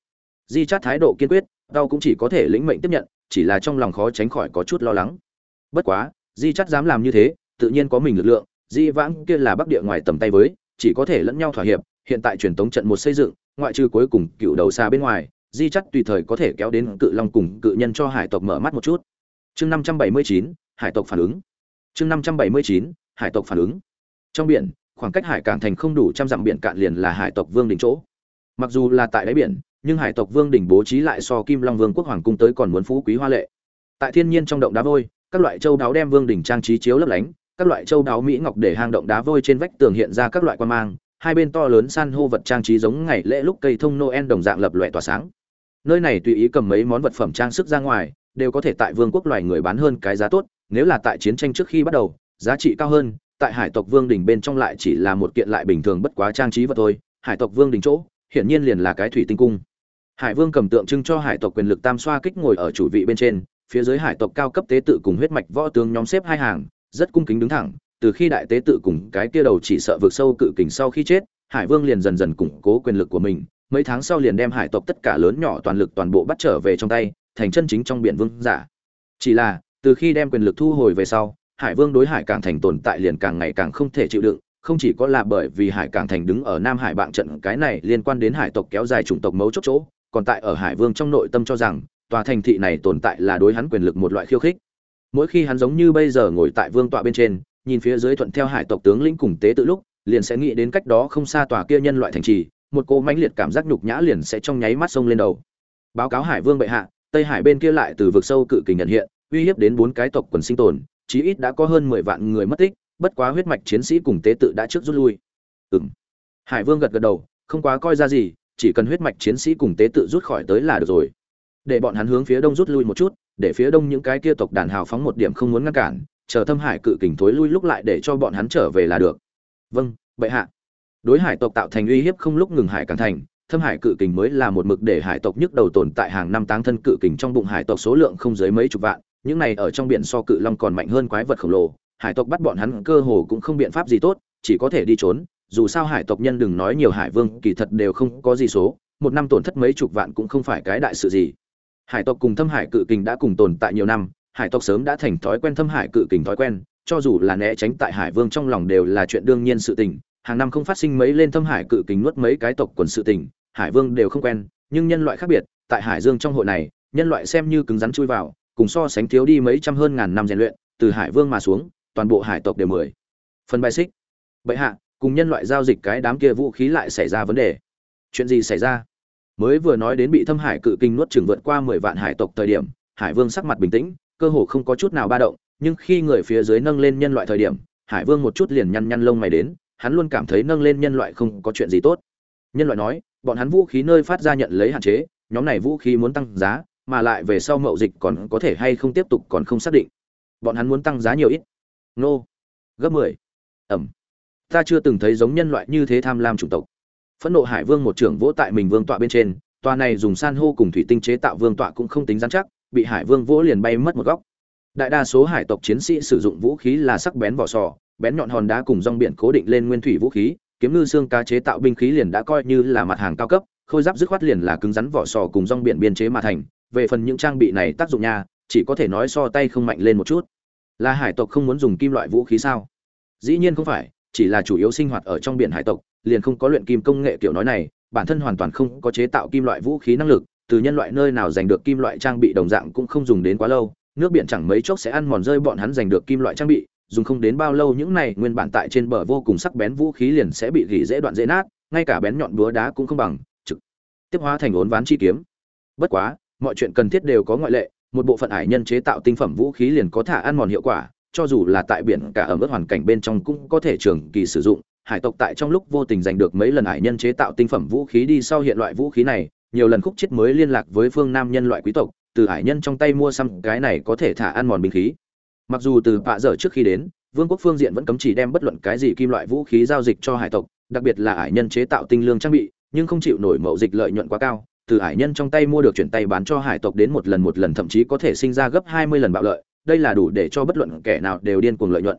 [SPEAKER 1] Di chát thái độ kiên quyết tao cũng chỉ có thể lĩnh mệnh tiếp nhận, chỉ là trong lòng khó tránh khỏi có chút lo lắng. Bất quá, di chát dám làm như thế, tự nhiên có mình lực lượng, di vãng kia là bắc địa ngoài tầm tay với chỉ có thể lẫn nhau thỏa hiệp, hiện tại truyền tống trận một xây dựng, ngoại trừ cuối cùng cựu đầu xa bên ngoài, di chắt tùy thời có thể kéo đến cự long cùng cự nhân cho hải tộc mở mắt một chút. Chương năm trăm bảy mươi chín, hải tộc phản ứng. Chương năm trăm bảy mươi chín, hải tộc phản ứng. Trong biển, khoảng cách hải cảng thành không đủ trăm dặm biển cạn liền là hải tộc vương đỉnh chỗ. Mặc dù là tại đáy biển, nhưng hải tộc vương đỉnh bố trí lại so kim long vương quốc hoàng cung tới còn muốn phú quý hoa lệ. Tại thiên nhiên trong động đá vôi, các loại châu đáo đem vương đỉnh trang trí chiếu lấp lánh các loại châu đáo mỹ ngọc để hang động đá vôi trên vách tường hiện ra các loại quan mang, hai bên to lớn san hô vật trang trí giống ngày lễ lúc cây thông noel đồng dạng lập loè tỏa sáng. Nơi này tùy ý cầm mấy món vật phẩm trang sức ra ngoài, đều có thể tại vương quốc loài người bán hơn cái giá tốt, nếu là tại chiến tranh trước khi bắt đầu, giá trị cao hơn, tại hải tộc vương đình bên trong lại chỉ là một kiện lại bình thường bất quá trang trí vật thôi, hải tộc vương đình chỗ, hiển nhiên liền là cái thủy tinh cung. Hải vương cầm tượng trưng cho hải tộc quyền lực tam xoa kích ngồi ở chủ vị bên trên, phía dưới hải tộc cao cấp tế tự cùng huyết mạch võ tướng nhóm xếp hai hàng rất cung kính đứng thẳng, từ khi đại tế tự cùng cái kia đầu chỉ sợ vượt sâu cự kình sau khi chết, hải vương liền dần dần củng cố quyền lực của mình, mấy tháng sau liền đem hải tộc tất cả lớn nhỏ toàn lực toàn bộ bắt trở về trong tay, thành chân chính trong biển vương giả. Chỉ là, từ khi đem quyền lực thu hồi về sau, hải vương đối hải cảng thành tồn tại liền càng ngày càng không thể chịu đựng, không chỉ có là bởi vì hải cảng thành đứng ở nam hải bạn trận, cái này liên quan đến hải tộc kéo dài chủng tộc mấu chốt chỗ, còn tại ở hải vương trong nội tâm cho rằng, tòa thành thị này tồn tại là đối hắn quyền lực một loại khiêu khích mỗi khi hắn giống như bây giờ ngồi tại vương tọa bên trên, nhìn phía dưới thuận theo hải tộc tướng lĩnh cùng tế tự lúc, liền sẽ nghĩ đến cách đó không xa tòa kia nhân loại thành trì, một cô mãnh liệt cảm giác nhục nhã liền sẽ trong nháy mắt sông lên đầu. Báo cáo hải vương bệ hạ, tây hải bên kia lại từ vực sâu cự kình nhận hiện, uy hiếp đến bốn cái tộc quần sinh tồn, chí ít đã có hơn mười vạn người mất tích, bất quá huyết mạch chiến sĩ cùng tế tự đã trước rút lui. Ừm. Hải vương gật gật đầu, không quá coi ra gì, chỉ cần huyết mạch chiến sĩ cùng tế tự rút khỏi tới là được rồi. Để bọn hắn hướng phía đông rút lui một chút để phía đông những cái kia tộc đàn hào phóng một điểm không muốn ngăn cản, chờ thâm hải cự kình thối lui lúc lại để cho bọn hắn trở về là được. Vâng bệ hạ. Đối hải tộc tạo thành uy hiếp không lúc ngừng hải càng thành, thâm hải cự kình mới là một mực để hải tộc nhức đầu tồn tại hàng năm táng thân cự kình trong bụng hải tộc số lượng không dưới mấy chục vạn, những này ở trong biển so cự long còn mạnh hơn quái vật khổng lồ, hải tộc bắt bọn hắn cơ hồ cũng không biện pháp gì tốt, chỉ có thể đi trốn, dù sao hải tộc nhân đừng nói nhiều hải vương, kỳ thật đều không có gì số, một năm tổn thất mấy chục vạn cũng không phải cái đại sự gì hải tộc cùng thâm hải cự kình đã cùng tồn tại nhiều năm, hải tộc sớm đã thành thói quen thâm hải cự kình thói quen, cho dù là né tránh tại hải vương trong lòng đều là chuyện đương nhiên sự tình. Hàng năm không phát sinh mấy lên thâm hải cự kình nuốt mấy cái tộc quần sự tình, hải vương đều không quen, nhưng nhân loại khác biệt, tại hải dương trong hội này, nhân loại xem như cứng rắn chui vào, cùng so sánh thiếu đi mấy trăm hơn ngàn năm rèn luyện, từ hải vương mà xuống, toàn bộ hải tộc đều mười. Phần bài xích. Bệ hạ, cùng nhân loại giao dịch cái đám kia vũ khí lại xảy ra vấn đề. Chuyện gì xảy ra? Mới vừa nói đến bị thâm hải cự kinh nuốt chừng vượt qua mười vạn hải tộc thời điểm, hải vương sắc mặt bình tĩnh, cơ hồ không có chút nào ba động, nhưng khi người phía dưới nâng lên nhân loại thời điểm, hải vương một chút liền nhăn nhăn lông mày đến, hắn luôn cảm thấy nâng lên nhân loại không có chuyện gì tốt. Nhân loại nói, bọn hắn vũ khí nơi phát ra nhận lấy hạn chế, nhóm này vũ khí muốn tăng giá, mà lại về sau mậu dịch còn có thể hay không tiếp tục còn không xác định. Bọn hắn muốn tăng giá nhiều ít. Nô. Gấp mười. Ẩm. Ta chưa từng thấy giống nhân loại như thế tham lam chủng tộc phẫn nộ hải vương một trưởng vỗ tại mình vương tọa bên trên, tòa này dùng san hô cùng thủy tinh chế tạo vương tọa cũng không tính dán chắc, bị hải vương vỗ liền bay mất một góc. Đại đa số hải tộc chiến sĩ sử dụng vũ khí là sắc bén vỏ sò, bén nhọn hòn đá cùng rong biển cố định lên nguyên thủy vũ khí, kiếm ngư xương cá chế tạo binh khí liền đã coi như là mặt hàng cao cấp, khôi giáp dứt khoát liền là cứng rắn vỏ sò cùng rong biển biên chế mà thành. Về phần những trang bị này tác dụng nha, chỉ có thể nói so tay không mạnh lên một chút. Là hải tộc không muốn dùng kim loại vũ khí sao? Dĩ nhiên không phải, chỉ là chủ yếu sinh hoạt ở trong biển hải tộc liền không có luyện kim công nghệ kiểu nói này, bản thân hoàn toàn không có chế tạo kim loại vũ khí năng lực, từ nhân loại nơi nào giành được kim loại trang bị đồng dạng cũng không dùng đến quá lâu, nước biển chẳng mấy chốc sẽ ăn mòn rơi bọn hắn giành được kim loại trang bị, dùng không đến bao lâu những này nguyên bản tại trên bờ vô cùng sắc bén vũ khí liền sẽ bị gỉ dễ đoạn dễ nát, ngay cả bén nhọn búa đá cũng không bằng, trực tiếp hóa thành ốn ván chi kiếm. Bất quá, mọi chuyện cần thiết đều có ngoại lệ, một bộ phận ải nhân chế tạo tinh phẩm vũ khí liền có thả ăn mòn hiệu quả, cho dù là tại biển cả ở mức hoàn cảnh bên trong cũng có thể trường kỳ sử dụng hải tộc tại trong lúc vô tình giành được mấy lần hải nhân chế tạo tinh phẩm vũ khí đi sau hiện loại vũ khí này, nhiều lần khúc chết mới liên lạc với phương nam nhân loại quý tộc, từ hải nhân trong tay mua xăm cái này có thể thả ăn mòn binh khí. Mặc dù từ bạ dở trước khi đến, vương quốc phương diện vẫn cấm chỉ đem bất luận cái gì kim loại vũ khí giao dịch cho hải tộc, đặc biệt là hải nhân chế tạo tinh lương trang bị, nhưng không chịu nổi mậu dịch lợi nhuận quá cao, từ hải nhân trong tay mua được chuyển tay bán cho hải tộc đến một lần một lần thậm chí có thể sinh ra gấp hai mươi lần bạo lợi, đây là đủ để cho bất luận kẻ nào đều điên cuồng lợi nhuận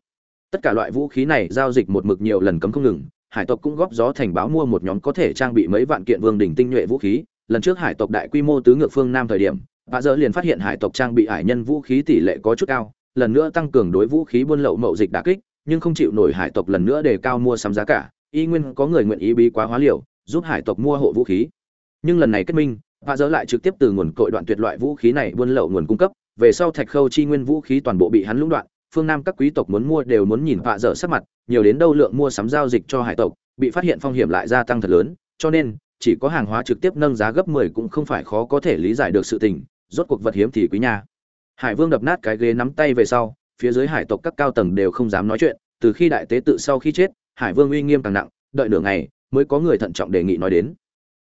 [SPEAKER 1] tất cả loại vũ khí này giao dịch một mực nhiều lần cấm không ngừng, hải tộc cũng góp gió thành báo mua một nhóm có thể trang bị mấy vạn kiện vương đỉnh tinh nhuệ vũ khí. Lần trước hải tộc đại quy mô tứ ngược phương nam thời điểm bà dỡ liền phát hiện hải tộc trang bị hải nhân vũ khí tỷ lệ có chút cao, lần nữa tăng cường đối vũ khí buôn lậu mậu dịch đả kích, nhưng không chịu nổi hải tộc lần nữa đề cao mua sắm giá cả. Y nguyên có người nguyện ý bí quá hóa liều, giúp hải tộc mua hộ vũ khí. Nhưng lần này kết minh bà dỡ lại trực tiếp từ nguồn cội đoạn tuyệt loại vũ khí này buôn lậu nguồn cung cấp. Về sau thạch khâu chi nguyên vũ khí toàn bộ bị hắn lũng đoạn phương nam các quý tộc muốn mua đều muốn nhìn vạ dở sắc mặt, nhiều đến đâu lượng mua sắm giao dịch cho hải tộc, bị phát hiện phong hiểm lại gia tăng thật lớn, cho nên, chỉ có hàng hóa trực tiếp nâng giá gấp 10 cũng không phải khó có thể lý giải được sự tình, rốt cuộc vật hiếm thì quý nha hải vương đập nát cái ghế nắm tay về sau, phía dưới hải tộc các cao tầng đều không dám nói chuyện, từ khi đại tế tự sau khi chết, hải vương uy nghiêm càng nặng, đợi nửa ngày, mới có người thận trọng đề nghị nói đến.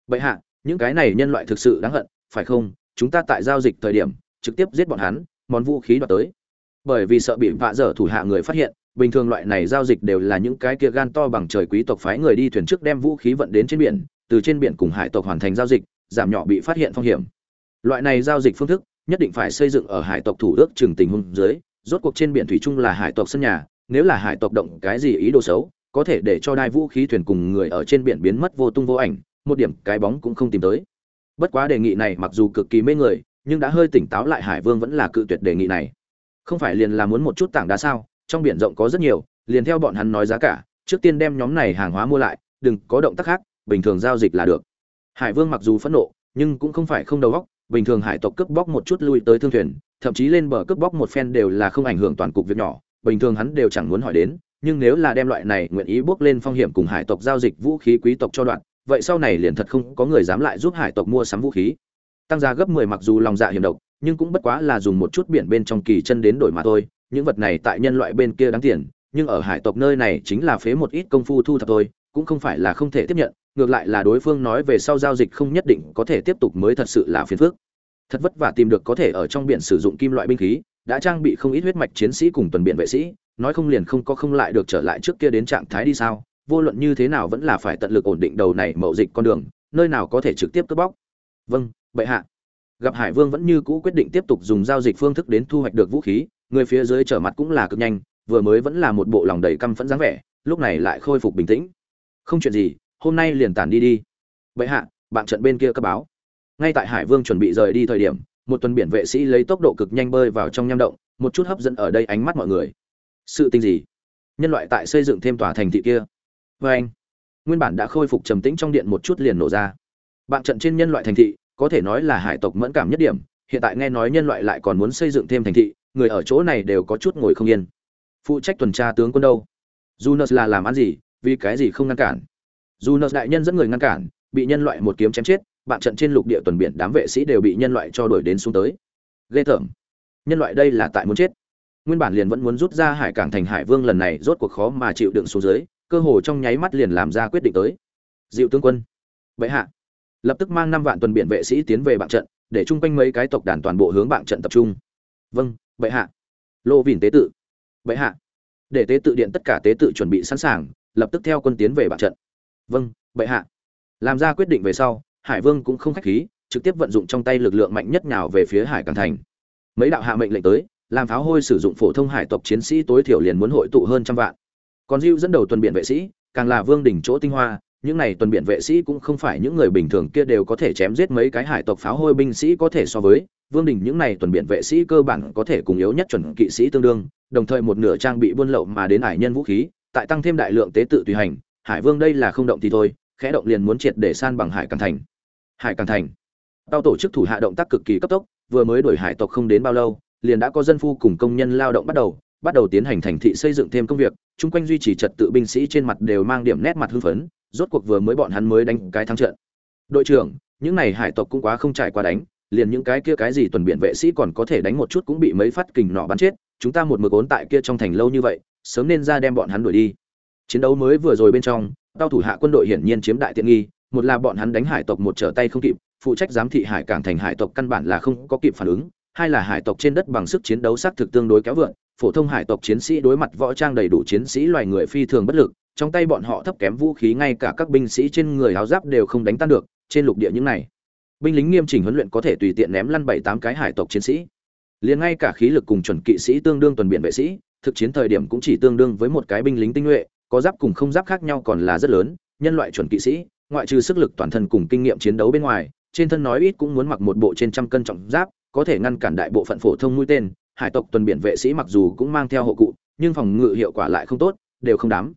[SPEAKER 1] Bệ hạ, những cái này nhân loại thực sự đáng hận, phải không? Chúng ta tại giao dịch thời điểm, trực tiếp giết bọn hắn, món vũ khí đoạt tới bởi vì sợ bị vạ dở thủ hạ người phát hiện, bình thường loại này giao dịch đều là những cái kia gan to bằng trời quý tộc phái người đi thuyền trước đem vũ khí vận đến trên biển, từ trên biển cùng hải tộc hoàn thành giao dịch, giảm nhỏ bị phát hiện phong hiểm. Loại này giao dịch phương thức, nhất định phải xây dựng ở hải tộc thủ ước trừng tình huống dưới, rốt cuộc trên biển thủy chung là hải tộc sân nhà, nếu là hải tộc động cái gì ý đồ xấu, có thể để cho đai vũ khí thuyền cùng người ở trên biển biến mất vô tung vô ảnh, một điểm cái bóng cũng không tìm tới. Bất quá đề nghị này mặc dù cực kỳ mê người, nhưng đã hơi tỉnh táo lại hải vương vẫn là cự tuyệt đề nghị này không phải liền là muốn một chút tảng đá sao, trong biển rộng có rất nhiều, liền theo bọn hắn nói giá cả, trước tiên đem nhóm này hàng hóa mua lại, đừng có động tác khác, bình thường giao dịch là được. Hải vương mặc dù phẫn nộ, nhưng cũng không phải không đầu óc, bình thường hải tộc cướp bóc một chút lui tới thương thuyền, thậm chí lên bờ cướp bóc một phen đều là không ảnh hưởng toàn cục việc nhỏ, bình thường hắn đều chẳng muốn hỏi đến, nhưng nếu là đem loại này nguyện ý bước lên phong hiểm cùng hải tộc giao dịch vũ khí quý tộc cho đoạn, vậy sau này liền thật không có người dám lại giúp hải tộc mua sắm vũ khí. Tăng giá gấp 10 mặc dù lòng dạ hiểm độc nhưng cũng bất quá là dùng một chút biển bên trong kỳ chân đến đổi mà thôi, những vật này tại nhân loại bên kia đáng tiền, nhưng ở hải tộc nơi này chính là phế một ít công phu thu thập thôi, cũng không phải là không thể tiếp nhận, ngược lại là đối phương nói về sau giao dịch không nhất định có thể tiếp tục mới thật sự là phiền phức. Thật vất vả tìm được có thể ở trong biển sử dụng kim loại binh khí, đã trang bị không ít huyết mạch chiến sĩ cùng tuần biển vệ sĩ, nói không liền không có không lại được trở lại trước kia đến trạng thái đi sao, vô luận như thế nào vẫn là phải tận lực ổn định đầu này mậu dịch con đường, nơi nào có thể trực tiếp cướp bóc. Vâng bệ hạ gặp hải vương vẫn như cũ quyết định tiếp tục dùng giao dịch phương thức đến thu hoạch được vũ khí, người phía dưới trở mặt cũng là cực nhanh, vừa mới vẫn là một bộ lòng đầy căm phẫn dáng vẻ, lúc này lại khôi phục bình tĩnh. Không chuyện gì, hôm nay liền tản đi đi. Bệ hạ, bạn trận bên kia cấp báo. Ngay tại hải vương chuẩn bị rời đi thời điểm, một tuần biển vệ sĩ lấy tốc độ cực nhanh bơi vào trong nham động, một chút hấp dẫn ở đây ánh mắt mọi người. Sự tình gì? Nhân loại tại xây dựng thêm tòa thành thị kia. Vê anh nguyên bản đã khôi phục trầm tĩnh trong điện một chút liền nổ ra. Bạn trận trên nhân loại thành thị có thể nói là hải tộc mẫn cảm nhất điểm, hiện tại nghe nói nhân loại lại còn muốn xây dựng thêm thành thị, người ở chỗ này đều có chút ngồi không yên. Phụ trách tuần tra tướng quân đâu? Junus là làm ăn gì, vì cái gì không ngăn cản? Junus đại nhân dẫn người ngăn cản, bị nhân loại một kiếm chém chết, bạn trận trên lục địa tuần biển đám vệ sĩ đều bị nhân loại cho đuổi đến xuống tới. Ghê tởm. Nhân loại đây là tại muốn chết. Nguyên bản liền vẫn muốn rút ra hải cảng thành hải vương lần này rốt cuộc khó mà chịu đựng xuống dưới, cơ hồ trong nháy mắt liền làm ra quyết định tới. Diệu tướng quân. Bệ hạ lập tức mang năm vạn tuần biển vệ sĩ tiến về bạn trận, để chung quanh mấy cái tộc đàn toàn bộ hướng bạn trận tập trung. Vâng bệ hạ. Lô vìn tế tự. Bệ hạ. Để tế tự điện tất cả tế tự chuẩn bị sẵn sàng, lập tức theo quân tiến về bạn trận. Vâng bệ hạ. Làm ra quyết định về sau, hải vương cũng không khách khí, trực tiếp vận dụng trong tay lực lượng mạnh nhất nào về phía hải càng thành. Mấy đạo hạ mệnh lệnh tới, làm pháo hôi sử dụng phổ thông hải tộc chiến sĩ tối thiểu liền muốn hội tụ hơn trăm vạn. Còn diêu dẫn đầu tuần biển vệ sĩ, càng là vương đỉnh chỗ tinh hoa những này tuần biển vệ sĩ cũng không phải những người bình thường kia đều có thể chém giết mấy cái hải tộc pháo hôi binh sĩ có thể so với. Vương đình những này tuần biển vệ sĩ cơ bản có thể cùng yếu nhất chuẩn kỵ sĩ tương đương, đồng thời một nửa trang bị buôn lậu mà đến hải nhân vũ khí, tại tăng thêm đại lượng tế tự tùy hành. Hải vương đây là không động thì thôi, khẽ động liền muốn triệt để san bằng hải càng thành. Hải càng thành. Tao tổ chức thủ hạ động tác cực kỳ cấp tốc, vừa mới đuổi hải tộc không đến bao lâu, liền đã có dân phu cùng công nhân lao động bắt đầu bắt đầu tiến hành thành thị xây dựng thêm công việc, chung quanh duy trì trật tự binh sĩ trên mặt đều mang điểm nét mặt hưng phấn, rốt cuộc vừa mới bọn hắn mới đánh cái thắng trận. Đội trưởng, những này hải tộc cũng quá không trải qua đánh, liền những cái kia cái gì tuần biện vệ sĩ còn có thể đánh một chút cũng bị mấy phát kình nọ bắn chết, chúng ta một mực ốn tại kia trong thành lâu như vậy, sớm nên ra đem bọn hắn đuổi đi. Chiến đấu mới vừa rồi bên trong, tao thủ hạ quân đội hiển nhiên chiếm đại tiện nghi, một là bọn hắn đánh hải tộc một trở tay không kịp, phụ trách giám thị hải cảng thành hải tộc căn bản là không có kịp phản ứng, hai là hải tộc trên đất bằng sức chiến đấu xác thực tương đối kéo vượn phổ thông hải tộc chiến sĩ đối mặt võ trang đầy đủ chiến sĩ loài người phi thường bất lực, trong tay bọn họ thấp kém vũ khí ngay cả các binh sĩ trên người áo giáp đều không đánh tan được, trên lục địa những này. Binh lính nghiêm chỉnh huấn luyện có thể tùy tiện ném lăn bảy tám cái hải tộc chiến sĩ. Liền ngay cả khí lực cùng chuẩn kỵ sĩ tương đương tuần biện vệ sĩ, thực chiến thời điểm cũng chỉ tương đương với một cái binh lính tinh nhuệ, có giáp cùng không giáp khác nhau còn là rất lớn, nhân loại chuẩn kỵ sĩ, ngoại trừ sức lực toàn thân cùng kinh nghiệm chiến đấu bên ngoài, trên thân nói ít cũng muốn mặc một bộ trên trăm cân trọng giáp, có thể ngăn cản đại bộ phận phổ thông mũi tên hải tộc tuần biển vệ sĩ mặc dù cũng mang theo hộ cụ, nhưng phòng ngự hiệu quả lại không tốt, đều không đám.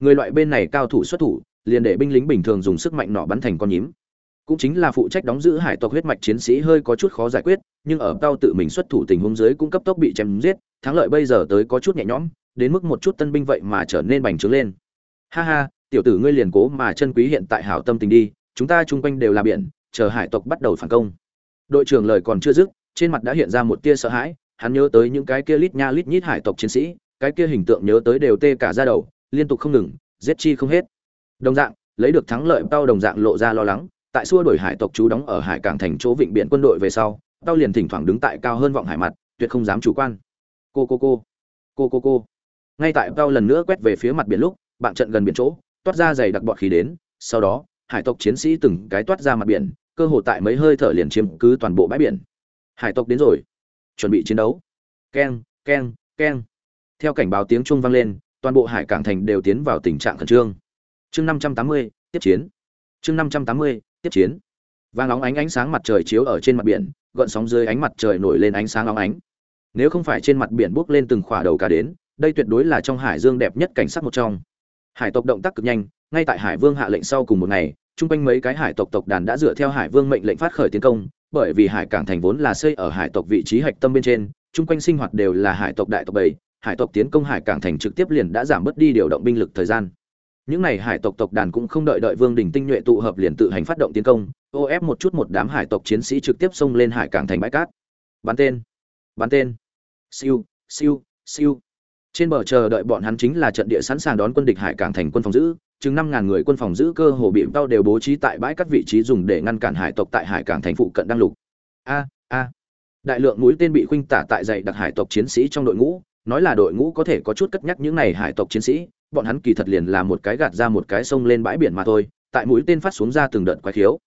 [SPEAKER 1] Người loại bên này cao thủ xuất thủ, liền để binh lính bình thường dùng sức mạnh nọ bắn thành con nhím. Cũng chính là phụ trách đóng giữ hải tộc huyết mạch chiến sĩ hơi có chút khó giải quyết, nhưng ở tao tự mình xuất thủ tình huống dưới cũng cấp tốc bị chém giết, thắng lợi bây giờ tới có chút nhẹ nhõm, đến mức một chút tân binh vậy mà trở nên bành trướng lên. Ha ha, tiểu tử ngươi liền cố mà chân quý hiện tại hảo tâm tình đi, chúng ta chung quanh đều là biển, chờ hải tộc bắt đầu phản công. Đội trưởng lời còn chưa dứt, trên mặt đã hiện ra một tia sợ hãi hắn nhớ tới những cái kia lít nha lít nhít hải tộc chiến sĩ, cái kia hình tượng nhớ tới đều tê cả ra đầu, liên tục không ngừng, giết chi không hết. Đồng dạng, lấy được thắng lợi tao đồng dạng lộ ra lo lắng, tại xua đổi hải tộc chú đóng ở hải cảng thành chỗ vịnh biển quân đội về sau tao liền thỉnh thoảng đứng tại cao hơn vọng hải mặt, tuyệt không dám chủ quan. Cô cô cô cô cô cô. Ngay tại tao lần nữa quét về phía mặt biển lúc, bạn trận gần biển chỗ, toát ra dày đặc bọt khí đến, sau đó, hải tộc chiến sĩ từng cái toát ra mặt biển, cơ hồ tại mấy hơi thở liền chiếm cứ toàn bộ bãi biển. Hải tộc đến rồi chuẩn bị chiến đấu. Keng keng keng. Theo cảnh báo tiếng chuông vang lên, toàn bộ hải cảng thành đều tiến vào tình trạng khẩn trương. Chương năm trăm tám mươi, tiếp chiến. Chương năm trăm tám mươi, tiếp chiến. Vàng óng ánh ánh sáng mặt trời chiếu ở trên mặt biển, gợn sóng dưới ánh mặt trời nổi lên ánh sáng óng ánh. Nếu không phải trên mặt biển bốc lên từng khỏa đầu cá đến, đây tuyệt đối là trong hải dương đẹp nhất cảnh sắc một trong. Hải tộc động tác cực nhanh, ngay tại hải vương hạ lệnh sau cùng một ngày, chung quanh mấy cái hải tộc tộc đàn đã dựa theo hải vương mệnh lệnh phát khởi tiến công bởi vì hải cảng thành vốn là xây ở hải tộc vị trí hạch tâm bên trên, chung quanh sinh hoạt đều là hải tộc đại tộc bảy, hải tộc tiến công hải cảng thành trực tiếp liền đã giảm bớt đi điều động binh lực thời gian. Những này hải tộc tộc đàn cũng không đợi đợi vương đình tinh nhuệ tụ hợp liền tự hành phát động tiến công ô ép một chút một đám hải tộc chiến sĩ trực tiếp xông lên hải cảng thành bãi cát. Bắn tên bắn tên. Siêu siêu siêu. Trên bờ chờ đợi bọn hắn chính là trận địa sẵn sàng đón quân địch hải cảng thành quân phòng giữ chừng năm ngàn người quân phòng giữ cơ hồ bị tao đều bố trí tại bãi các vị trí dùng để ngăn cản hải tộc tại hải cảng thành phụ cận đăng lục. A a. Đại lượng mũi tên bị khuynh tả tại dày đặc hải tộc chiến sĩ trong đội ngũ, nói là đội ngũ có thể có chút cất nhắc những này hải tộc chiến sĩ, bọn hắn kỳ thật liền là một cái gạt ra một cái sông lên bãi biển mà thôi, tại mũi tên phát xuống ra từng đợt quái khiếu.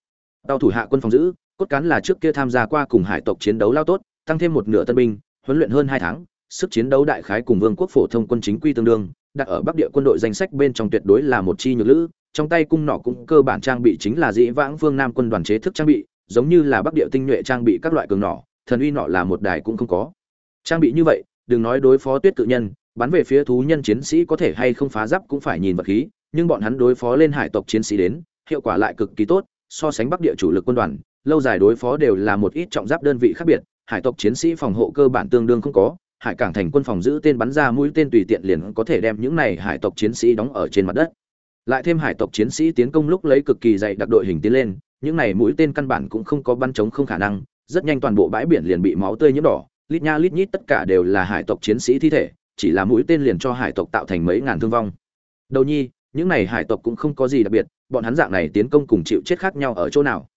[SPEAKER 1] Tao thủ hạ quân phòng giữ, cốt cán là trước kia tham gia qua cùng hải tộc chiến đấu lao tốt, tăng thêm một nửa tân binh, huấn luyện hơn hai tháng, sức chiến đấu đại khái cùng vương quốc phổ thông quân chính quy tương đương đặt ở bắc địa quân đội danh sách bên trong tuyệt đối là một chi nhược lữ, trong tay cung nỏ cũng cơ bản trang bị chính là dĩ vãng phương nam quân đoàn chế thức trang bị, giống như là bắc địa tinh nhuệ trang bị các loại cường nỏ, thần uy nỏ là một đài cũng không có. Trang bị như vậy, đừng nói đối phó tuyết tự nhân, bắn về phía thú nhân chiến sĩ có thể hay không phá giáp cũng phải nhìn vật khí, nhưng bọn hắn đối phó lên hải tộc chiến sĩ đến, hiệu quả lại cực kỳ tốt, so sánh bắc địa chủ lực quân đoàn, lâu dài đối phó đều là một ít trọng giáp đơn vị khác biệt, hải tộc chiến sĩ phòng hộ cơ bản tương đương không có hải cảng thành quân phòng giữ tên bắn ra mũi tên tùy tiện liền có thể đem những này hải tộc chiến sĩ đóng ở trên mặt đất. Lại thêm hải tộc chiến sĩ tiến công lúc lấy cực kỳ dày đặc đội hình tiến lên, những này mũi tên căn bản cũng không có bắn chống không khả năng, rất nhanh toàn bộ bãi biển liền bị máu tươi nhiễm đỏ. Lít nha lít nhít tất cả đều là hải tộc chiến sĩ thi thể, chỉ là mũi tên liền cho hải tộc tạo thành mấy ngàn thương vong. Đầu nhi, những này hải tộc cũng không có gì đặc biệt, bọn hắn dạng này tiến công cùng chịu chết khác nhau ở chỗ nào?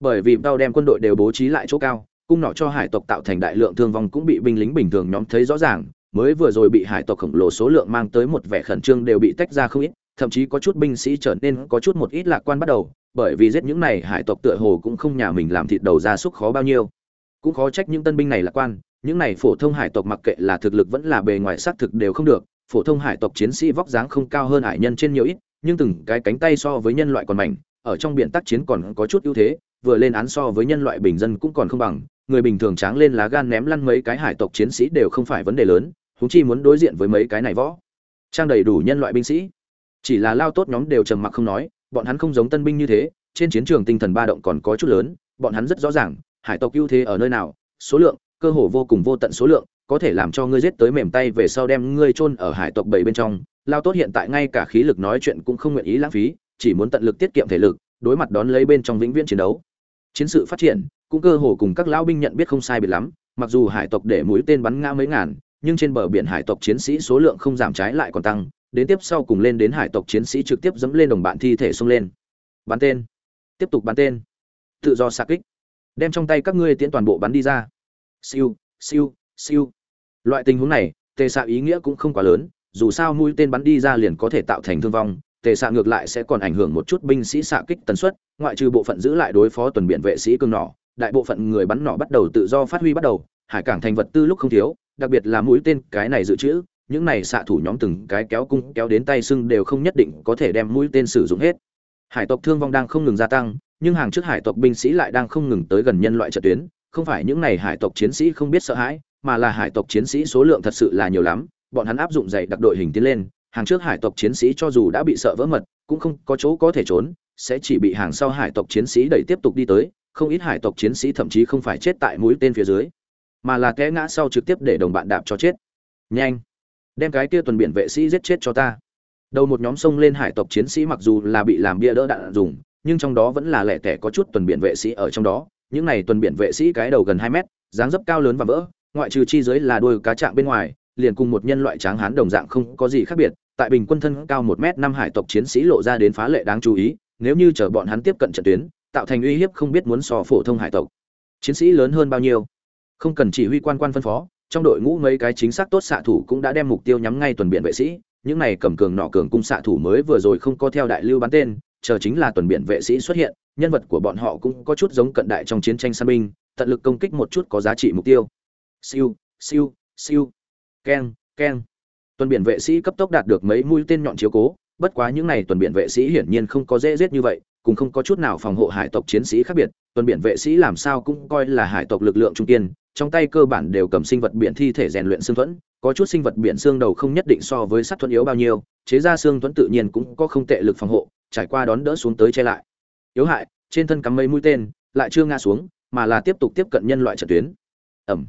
[SPEAKER 1] Bởi vì tao đem quân đội đều bố trí lại chỗ cao cung nỏ cho hải tộc tạo thành đại lượng thương vong cũng bị binh lính bình thường nhóm thấy rõ ràng, mới vừa rồi bị hải tộc khổng lồ số lượng mang tới một vẻ khẩn trương đều bị tách ra không ít, thậm chí có chút binh sĩ trở nên có chút một ít lạc quan bắt đầu, bởi vì giết những này hải tộc tựa hồ cũng không nhà mình làm thịt đầu ra súc khó bao nhiêu. Cũng khó trách những tân binh này lạc quan, những này phổ thông hải tộc mặc kệ là thực lực vẫn là bề ngoài xác thực đều không được, phổ thông hải tộc chiến sĩ vóc dáng không cao hơn hải nhân trên nhiều ít, nhưng từng cái cánh tay so với nhân loại còn mảnh, ở trong biển tác chiến còn có chút ưu thế, vừa lên án so với nhân loại bình dân cũng còn không bằng người bình thường tráng lên lá gan ném lăn mấy cái hải tộc chiến sĩ đều không phải vấn đề lớn húng chi muốn đối diện với mấy cái này võ. Trang đầy đủ nhân loại binh sĩ. Chỉ là lao tốt nhóm đều trầm mặc không nói, bọn hắn không giống tân binh như thế, trên chiến trường tinh thần ba động còn có chút lớn, bọn hắn rất rõ ràng, hải tộc ưu thế ở nơi nào, số lượng, cơ hồ vô cùng vô tận số lượng, có thể làm cho ngươi giết tới mềm tay về sau đem ngươi chôn ở hải tộc bảy bên trong. Lao tốt hiện tại ngay cả khí lực nói chuyện cũng không nguyện ý lãng phí, chỉ muốn tận lực tiết kiệm thể lực, đối mặt đón lấy bên trong vĩnh viễn chiến đấu chiến sự phát triển, cũng cơ hồ cùng các lão binh nhận biết không sai biệt lắm, mặc dù hải tộc để mũi tên bắn ngã mấy ngàn, nhưng trên bờ biển hải tộc chiến sĩ số lượng không giảm trái lại còn tăng, đến tiếp sau cùng lên đến hải tộc chiến sĩ trực tiếp dẫm lên đồng bạn thi thể xông lên. Bắn tên. Tiếp tục bắn tên. Tự do xa kích. Đem trong tay các ngươi tiễn toàn bộ bắn đi ra. Siêu siêu siêu. Loại tình huống này tề xạ ý nghĩa cũng không quá lớn, dù sao mũi tên bắn đi ra liền có thể tạo thành thương vong tề xạ ngược lại sẽ còn ảnh hưởng một chút binh sĩ xạ kích tần suất, ngoại trừ bộ phận giữ lại đối phó tuần biện vệ sĩ cương nỏ, đại bộ phận người bắn nỏ bắt đầu tự do phát huy bắt đầu, hải cảng thành vật tư lúc không thiếu, đặc biệt là mũi tên, cái này dự trữ, những này xạ thủ nhóm từng cái kéo cung, kéo đến tay sưng đều không nhất định có thể đem mũi tên sử dụng hết. Hải tộc thương vong đang không ngừng gia tăng, nhưng hàng trước hải tộc binh sĩ lại đang không ngừng tới gần nhân loại trận tuyến, không phải những này hải tộc chiến sĩ không biết sợ hãi, mà là hải tộc chiến sĩ số lượng thật sự là nhiều lắm, bọn hắn áp dụng dạy đặc đội hình tiến lên hàng trước hải tộc chiến sĩ cho dù đã bị sợ vỡ mật, cũng không có chỗ có thể trốn, sẽ chỉ bị hàng sau hải tộc chiến sĩ đẩy tiếp tục đi tới, không ít hải tộc chiến sĩ thậm chí không phải chết tại mũi tên phía dưới, mà là té ngã sau trực tiếp để đồng bạn đạp cho chết. Nhanh! Đem cái kia tuần biển vệ sĩ giết chết cho ta. Đầu một nhóm sông lên hải tộc chiến sĩ mặc dù là bị làm bia đỡ đạn dùng, nhưng trong đó vẫn là lẻ tẻ có chút tuần biển vệ sĩ ở trong đó. Những này tuần biển vệ sĩ cái đầu gần hai mét, dáng dấp cao lớn và vỡ, ngoại trừ chi dưới là đôi cá trạng bên ngoài, liền cùng một nhân loại tráng hán đồng dạng không có gì khác biệt tại bình quân thân cao một m năm hải tộc chiến sĩ lộ ra đến phá lệ đáng chú ý, nếu như chờ bọn hắn tiếp cận trận tuyến, tạo thành uy hiếp không biết muốn so phổ thông hải tộc. Chiến sĩ lớn hơn bao nhiêu? Không cần chỉ huy quan quan phân phó, trong đội ngũ mấy cái chính xác tốt xạ thủ cũng đã đem mục tiêu nhắm ngay tuần biển vệ sĩ, những này cầm cường nọ cường cung xạ thủ mới vừa rồi không có theo đại lưu bắn tên, chờ chính là tuần biển vệ sĩ xuất hiện, nhân vật của bọn họ cũng có chút giống cận đại trong chiến tranh săn binh, tận lực công kích một chút có giá trị mục tiêu. Siêu siêu siêu. Keng keng tuần biển vệ sĩ cấp tốc đạt được mấy mũi tên nhọn chiếu cố, bất quá những này tuần biển vệ sĩ hiển nhiên không có dễ giết như vậy cùng không có chút nào phòng hộ hải tộc chiến sĩ khác biệt, tuần biển vệ sĩ làm sao cũng coi là hải tộc lực lượng trung kiên, trong tay cơ bản đều cầm sinh vật biển thi thể rèn luyện xương thuẫn, có chút sinh vật biển xương đầu không nhất định so với sắt thuẫn yếu bao nhiêu, chế ra xương thuẫn tự nhiên cũng có không tệ lực phòng hộ, trải qua đón đỡ xuống tới che lại. Yếu hại, trên thân cắm mấy mũi tên, lại chưa ngã xuống, mà là tiếp tục tiếp cận nhân loại trận tuyến. Ẩm.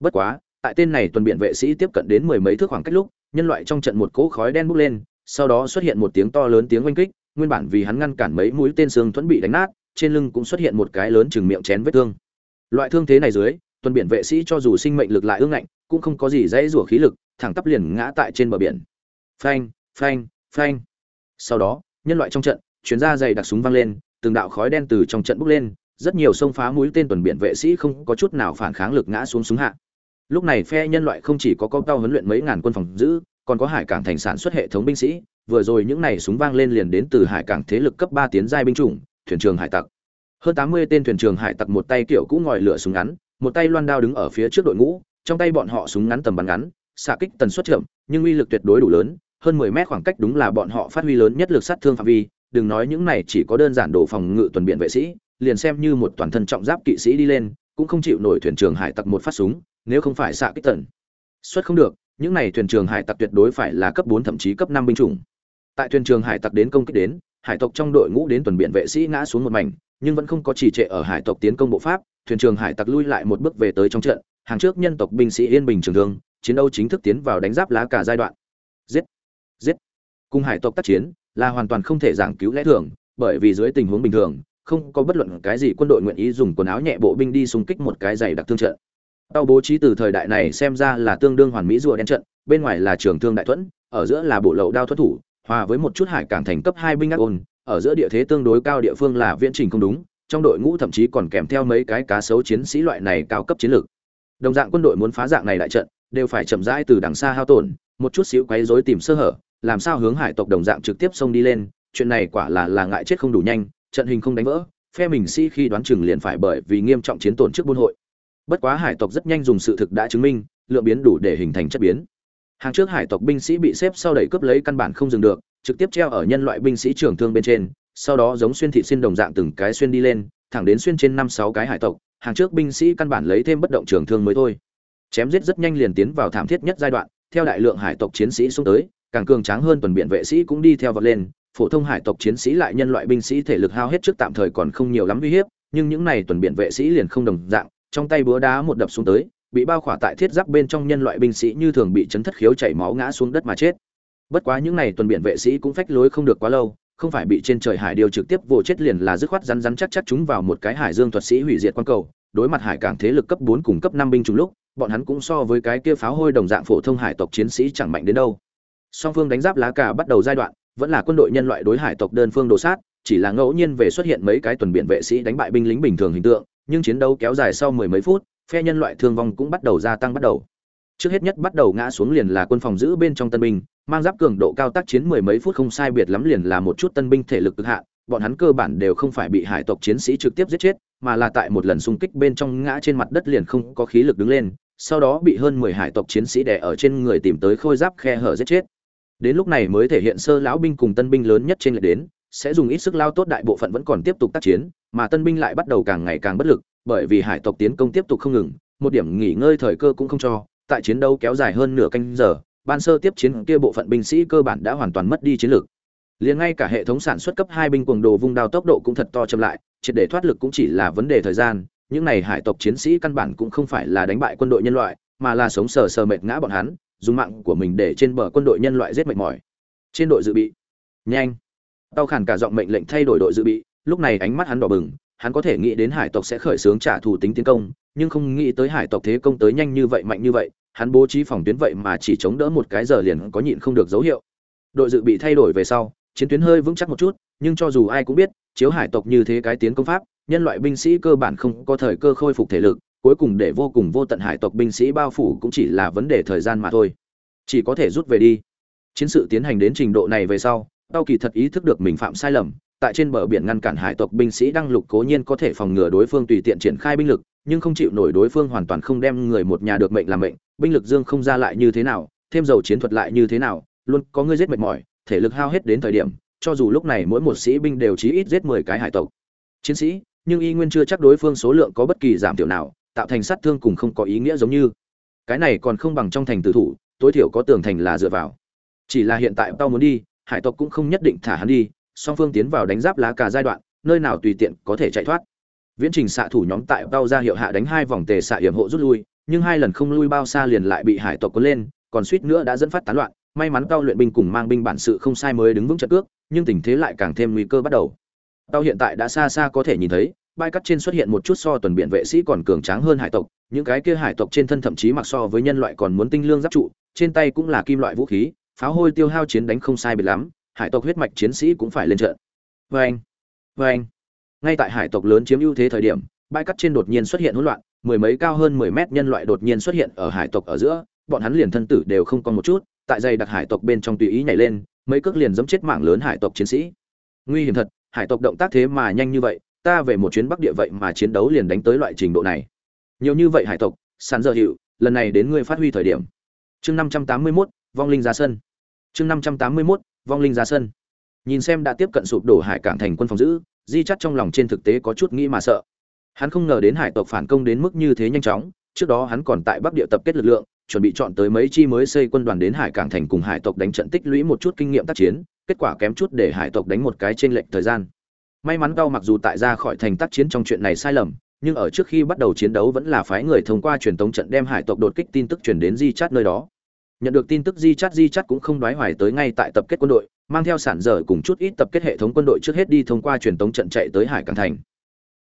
[SPEAKER 1] Bất quá, tại tên này tuần Biển vệ sĩ tiếp cận đến mười mấy thước khoảng cách lúc nhân loại trong trận một cỗ khói đen bốc lên, sau đó xuất hiện một tiếng to lớn tiếng oanh kích, nguyên bản vì hắn ngăn cản mấy mũi tên xương thuẫn bị đánh nát, trên lưng cũng xuất hiện một cái lớn chừng miệng chén vết thương. Loại thương thế này dưới, tuần biển vệ sĩ cho dù sinh mệnh lực lại ương ngạnh, cũng không có gì dễ rủa khí lực, thẳng tắp liền ngã tại trên bờ biển. Phanh phanh phanh. Sau đó, nhân loại trong trận, chuyến ra dày đặc súng vang lên, từng đạo khói đen từ trong trận bốc lên, rất nhiều sông phá mũi tên tuần biển vệ sĩ không có chút nào phản kháng lực ngã xuống súng hạ lúc này phe nhân loại không chỉ có công cao huấn luyện mấy ngàn quân phòng giữ, còn có hải cảng thành sản xuất hệ thống binh sĩ. Vừa rồi những này súng vang lên liền đến từ hải cảng thế lực cấp ba tiến giai binh chủng, thuyền trường hải tặc. Hơn tám mươi tên thuyền trường hải tặc một tay kiểu cũ ngòi lửa súng ngắn, một tay loan đao đứng ở phía trước đội ngũ, trong tay bọn họ súng ngắn tầm bắn ngắn, xạ kích tần suất chậm, nhưng uy lực tuyệt đối đủ lớn, hơn mười mét khoảng cách đúng là bọn họ phát huy lớn nhất lực sát thương phạm vi. Đừng nói những này chỉ có đơn giản đồ phòng ngự tuần biện vệ sĩ, liền xem như một toàn thân trọng giáp kỵ sĩ đi lên, cũng không chịu nổi thuyền trường hải tặc một phát súng nếu không phải xạ kích tần. Xuất không được, những này thuyền trường hải tặc tuyệt đối phải là cấp bốn thậm chí cấp năm binh chủng. Tại thuyền trường hải tặc đến công kích đến, hải tộc trong đội ngũ đến tuần biện vệ sĩ ngã xuống một mảnh, nhưng vẫn không có trì trệ ở hải tộc tiến công bộ pháp, thuyền trường hải tặc lui lại một bước về tới trong trận, hàng trước nhân tộc binh sĩ yên bình trường thương, chiến đấu chính thức tiến vào đánh giáp lá cả giai đoạn. Giết! Giết! Cùng hải tộc tác chiến, là hoàn toàn không thể giảng cứu lẽ thường, bởi vì dưới tình huống bình thường, không có bất luận cái gì quân đội nguyện ý dùng quần áo nhẹ bộ binh đi xung kích một cái giày đặc thương trận tàu bố trí từ thời đại này xem ra là tương đương hoàn mỹ rùa đen trận, bên ngoài là trường thương đại thuẫn, ở giữa là bộ lậu đao thuẫn thủ, hòa với một chút hải cảng thành cấp hai binh ác ôn, ở giữa địa thế tương đối cao địa phương là viễn trình không đúng, trong đội ngũ thậm chí còn kèm theo mấy cái cá sấu chiến sĩ loại này cao cấp chiến lược. Đồng dạng quân đội muốn phá dạng này đại trận, đều phải chậm rãi từ đằng xa hao tổn, một chút xíu quấy rối tìm sơ hở, làm sao hướng hải tộc đồng dạng trực tiếp xông đi lên, chuyện này quả là là ngại chết không đủ nhanh, trận hình không đánh vỡ, phe mình si khi đoán chừng liền phải bởi vì nghiêm trọng chiến tổn trước buôn hội bất quá hải tộc rất nhanh dùng sự thực đã chứng minh, lượng biến đủ để hình thành chất biến. Hàng trước hải tộc binh sĩ bị xếp sau đẩy cướp lấy căn bản không dừng được, trực tiếp treo ở nhân loại binh sĩ trưởng thương bên trên, sau đó giống xuyên thị xuyên đồng dạng từng cái xuyên đi lên, thẳng đến xuyên trên năm sáu cái hải tộc, hàng trước binh sĩ căn bản lấy thêm bất động trưởng thương mới thôi. Chém giết rất nhanh liền tiến vào thảm thiết nhất giai đoạn, theo đại lượng hải tộc chiến sĩ xuống tới, càng cường tráng hơn tuần biện vệ sĩ cũng đi theo vật lên, phổ thông hải tộc chiến sĩ lại nhân loại binh sĩ thể lực hao hết trước tạm thời còn không nhiều lắm uy hiếp, nhưng những này tuần biện vệ sĩ liền không đồng dạng trong tay búa đá một đập xuống tới, bị bao khỏa tại thiết giáp bên trong nhân loại binh sĩ như thường bị chấn thất khiếu chảy máu ngã xuống đất mà chết. Bất quá những này tuần biện vệ sĩ cũng phách lối không được quá lâu, không phải bị trên trời hải điều trực tiếp vô chết liền là dứt khoát rắn rắn chắc chắc chúng vào một cái hải dương thuật sĩ hủy diệt quan cầu, đối mặt hải cảng thế lực cấp bốn cùng cấp năm binh trùng lúc, bọn hắn cũng so với cái kia pháo hôi đồng dạng phổ thông hải tộc chiến sĩ chẳng mạnh đến đâu. Song phương đánh giáp lá cà bắt đầu giai đoạn, vẫn là quân đội nhân loại đối hải tộc đơn phương đồ sát, chỉ là ngẫu nhiên về xuất hiện mấy cái tuần biện vệ sĩ đánh bại binh lính bình thường hình tượng nhưng chiến đấu kéo dài sau mười mấy phút, phe nhân loại thương vong cũng bắt đầu gia tăng bắt đầu. Trước hết nhất bắt đầu ngã xuống liền là quân phòng giữ bên trong tân binh, mang giáp cường độ cao tác chiến mười mấy phút không sai biệt lắm liền là một chút tân binh thể lực cực hạn, bọn hắn cơ bản đều không phải bị hải tộc chiến sĩ trực tiếp giết chết, mà là tại một lần xung kích bên trong ngã trên mặt đất liền không có khí lực đứng lên, sau đó bị hơn mười hải tộc chiến sĩ đè ở trên người tìm tới khôi giáp khe hở giết chết. Đến lúc này mới thể hiện sơ lão binh cùng tân binh lớn nhất trên lệch đến, sẽ dùng ít sức lao tốt đại bộ phận vẫn còn tiếp tục tác chiến mà tân binh lại bắt đầu càng ngày càng bất lực, bởi vì hải tộc tiến công tiếp tục không ngừng, một điểm nghỉ ngơi thời cơ cũng không cho, tại chiến đấu kéo dài hơn nửa canh giờ, ban sơ tiếp chiến kia bộ phận binh sĩ cơ bản đã hoàn toàn mất đi chiến lược liền ngay cả hệ thống sản xuất cấp hai binh cuồng đồ vung đao tốc độ cũng thật to chậm lại, triệt để thoát lực cũng chỉ là vấn đề thời gian, những này hải tộc chiến sĩ căn bản cũng không phải là đánh bại quân đội nhân loại, mà là sống sờ sờ mệt ngã bọn hắn, dùng mạng của mình để trên bờ quân đội nhân loại giết mệt mỏi. Trên đội dự bị, nhanh. Tao khản cả giọng mệnh lệnh thay đổi đội dự bị lúc này ánh mắt hắn đỏ bừng, hắn có thể nghĩ đến hải tộc sẽ khởi xướng trả thù tính tiến công, nhưng không nghĩ tới hải tộc thế công tới nhanh như vậy, mạnh như vậy, hắn bố trí phòng tuyến vậy mà chỉ chống đỡ một cái giờ liền có nhịn không được dấu hiệu. Đội dự bị thay đổi về sau, chiến tuyến hơi vững chắc một chút, nhưng cho dù ai cũng biết, chiếu hải tộc như thế cái tiến công pháp, nhân loại binh sĩ cơ bản không có thời cơ khôi phục thể lực, cuối cùng để vô cùng vô tận hải tộc binh sĩ bao phủ cũng chỉ là vấn đề thời gian mà thôi. Chỉ có thể rút về đi. Chiến sự tiến hành đến trình độ này về sau, tao kỳ thật ý thức được mình phạm sai lầm tại trên bờ biển ngăn cản hải tộc binh sĩ đăng lục cố nhiên có thể phòng ngừa đối phương tùy tiện triển khai binh lực, nhưng không chịu nổi đối phương hoàn toàn không đem người một nhà được mệnh làm mệnh, binh lực dương không ra lại như thế nào, thêm dầu chiến thuật lại như thế nào, luôn có người giết mệt mỏi, thể lực hao hết đến thời điểm, cho dù lúc này mỗi một sĩ binh đều chí ít giết mười cái hải tộc. Chiến sĩ, nhưng y nguyên chưa chắc đối phương số lượng có bất kỳ giảm thiểu nào, tạo thành sát thương cùng không có ý nghĩa giống như. Cái này còn không bằng trong thành tử thủ, tối thiểu có tường thành là dựa vào. Chỉ là hiện tại tao muốn đi, hải tộc cũng không nhất định thả hắn đi song phương tiến vào đánh giáp lá cả giai đoạn, nơi nào tùy tiện có thể chạy thoát. Viễn trình xạ thủ nhóm tại bao ra hiệu hạ đánh hai vòng tề xạ hiểm hộ rút lui, nhưng hai lần không lui bao xa liền lại bị hải tộc cuốn lên, còn suýt nữa đã dẫn phát tán loạn. May mắn tao luyện binh cùng mang binh bản sự không sai mới đứng vững trận cước, nhưng tình thế lại càng thêm nguy cơ bắt đầu. Tao hiện tại đã xa xa có thể nhìn thấy, bãi cắt trên xuất hiện một chút so tuần biện vệ sĩ còn cường tráng hơn hải tộc, những cái kia hải tộc trên thân thậm chí mặc so với nhân loại còn muốn tinh lương giáp trụ, trên tay cũng là kim loại vũ khí, pháo hôi tiêu hao chiến đánh không sai biệt lắm hải tộc huyết mạch chiến sĩ cũng phải lên trận. Và anh, và anh. Ngay tại hải tộc lớn chiếm ưu thế thời điểm, bãi cắt trên đột nhiên xuất hiện hỗn loạn, mười mấy cao hơn 10 mét nhân loại đột nhiên xuất hiện ở hải tộc ở giữa, bọn hắn liền thân tử đều không còn một chút, tại dày đặc hải tộc bên trong tùy ý nhảy lên, mấy cước liền giẫm chết mạng lớn hải tộc chiến sĩ. Nguy hiểm thật, hải tộc động tác thế mà nhanh như vậy, ta về một chuyến bắc địa vậy mà chiến đấu liền đánh tới loại trình độ này. Nhiều như vậy hải tộc, sàn giờ hiệu, lần này đến ngươi phát huy thời điểm. Chương 581, vong linh ra sân. Chương 581, vong linh ra sân. Nhìn xem đã tiếp cận sụp đổ hải cảng thành quân phòng giữ, di chắt trong lòng trên thực tế có chút nghĩ mà sợ. Hắn không ngờ đến hải tộc phản công đến mức như thế nhanh chóng, trước đó hắn còn tại bắc địa tập kết lực lượng, chuẩn bị chọn tới mấy chi mới xây quân đoàn đến hải cảng thành cùng hải tộc đánh trận tích lũy một chút kinh nghiệm tác chiến, kết quả kém chút để hải tộc đánh một cái trên lệnh thời gian. May mắn cao mặc dù tại ra khỏi thành tác chiến trong chuyện này sai lầm, nhưng ở trước khi bắt đầu chiến đấu vẫn là phái người thông qua truyền tống trận đem hải tộc đột kích tin tức truyền đến di chát nơi đó nhận được tin tức di chát di chát cũng không đoái hoài tới ngay tại tập kết quân đội, mang theo sản dở cùng chút ít tập kết hệ thống quân đội trước hết đi thông qua truyền tống trận chạy tới hải cảng thành.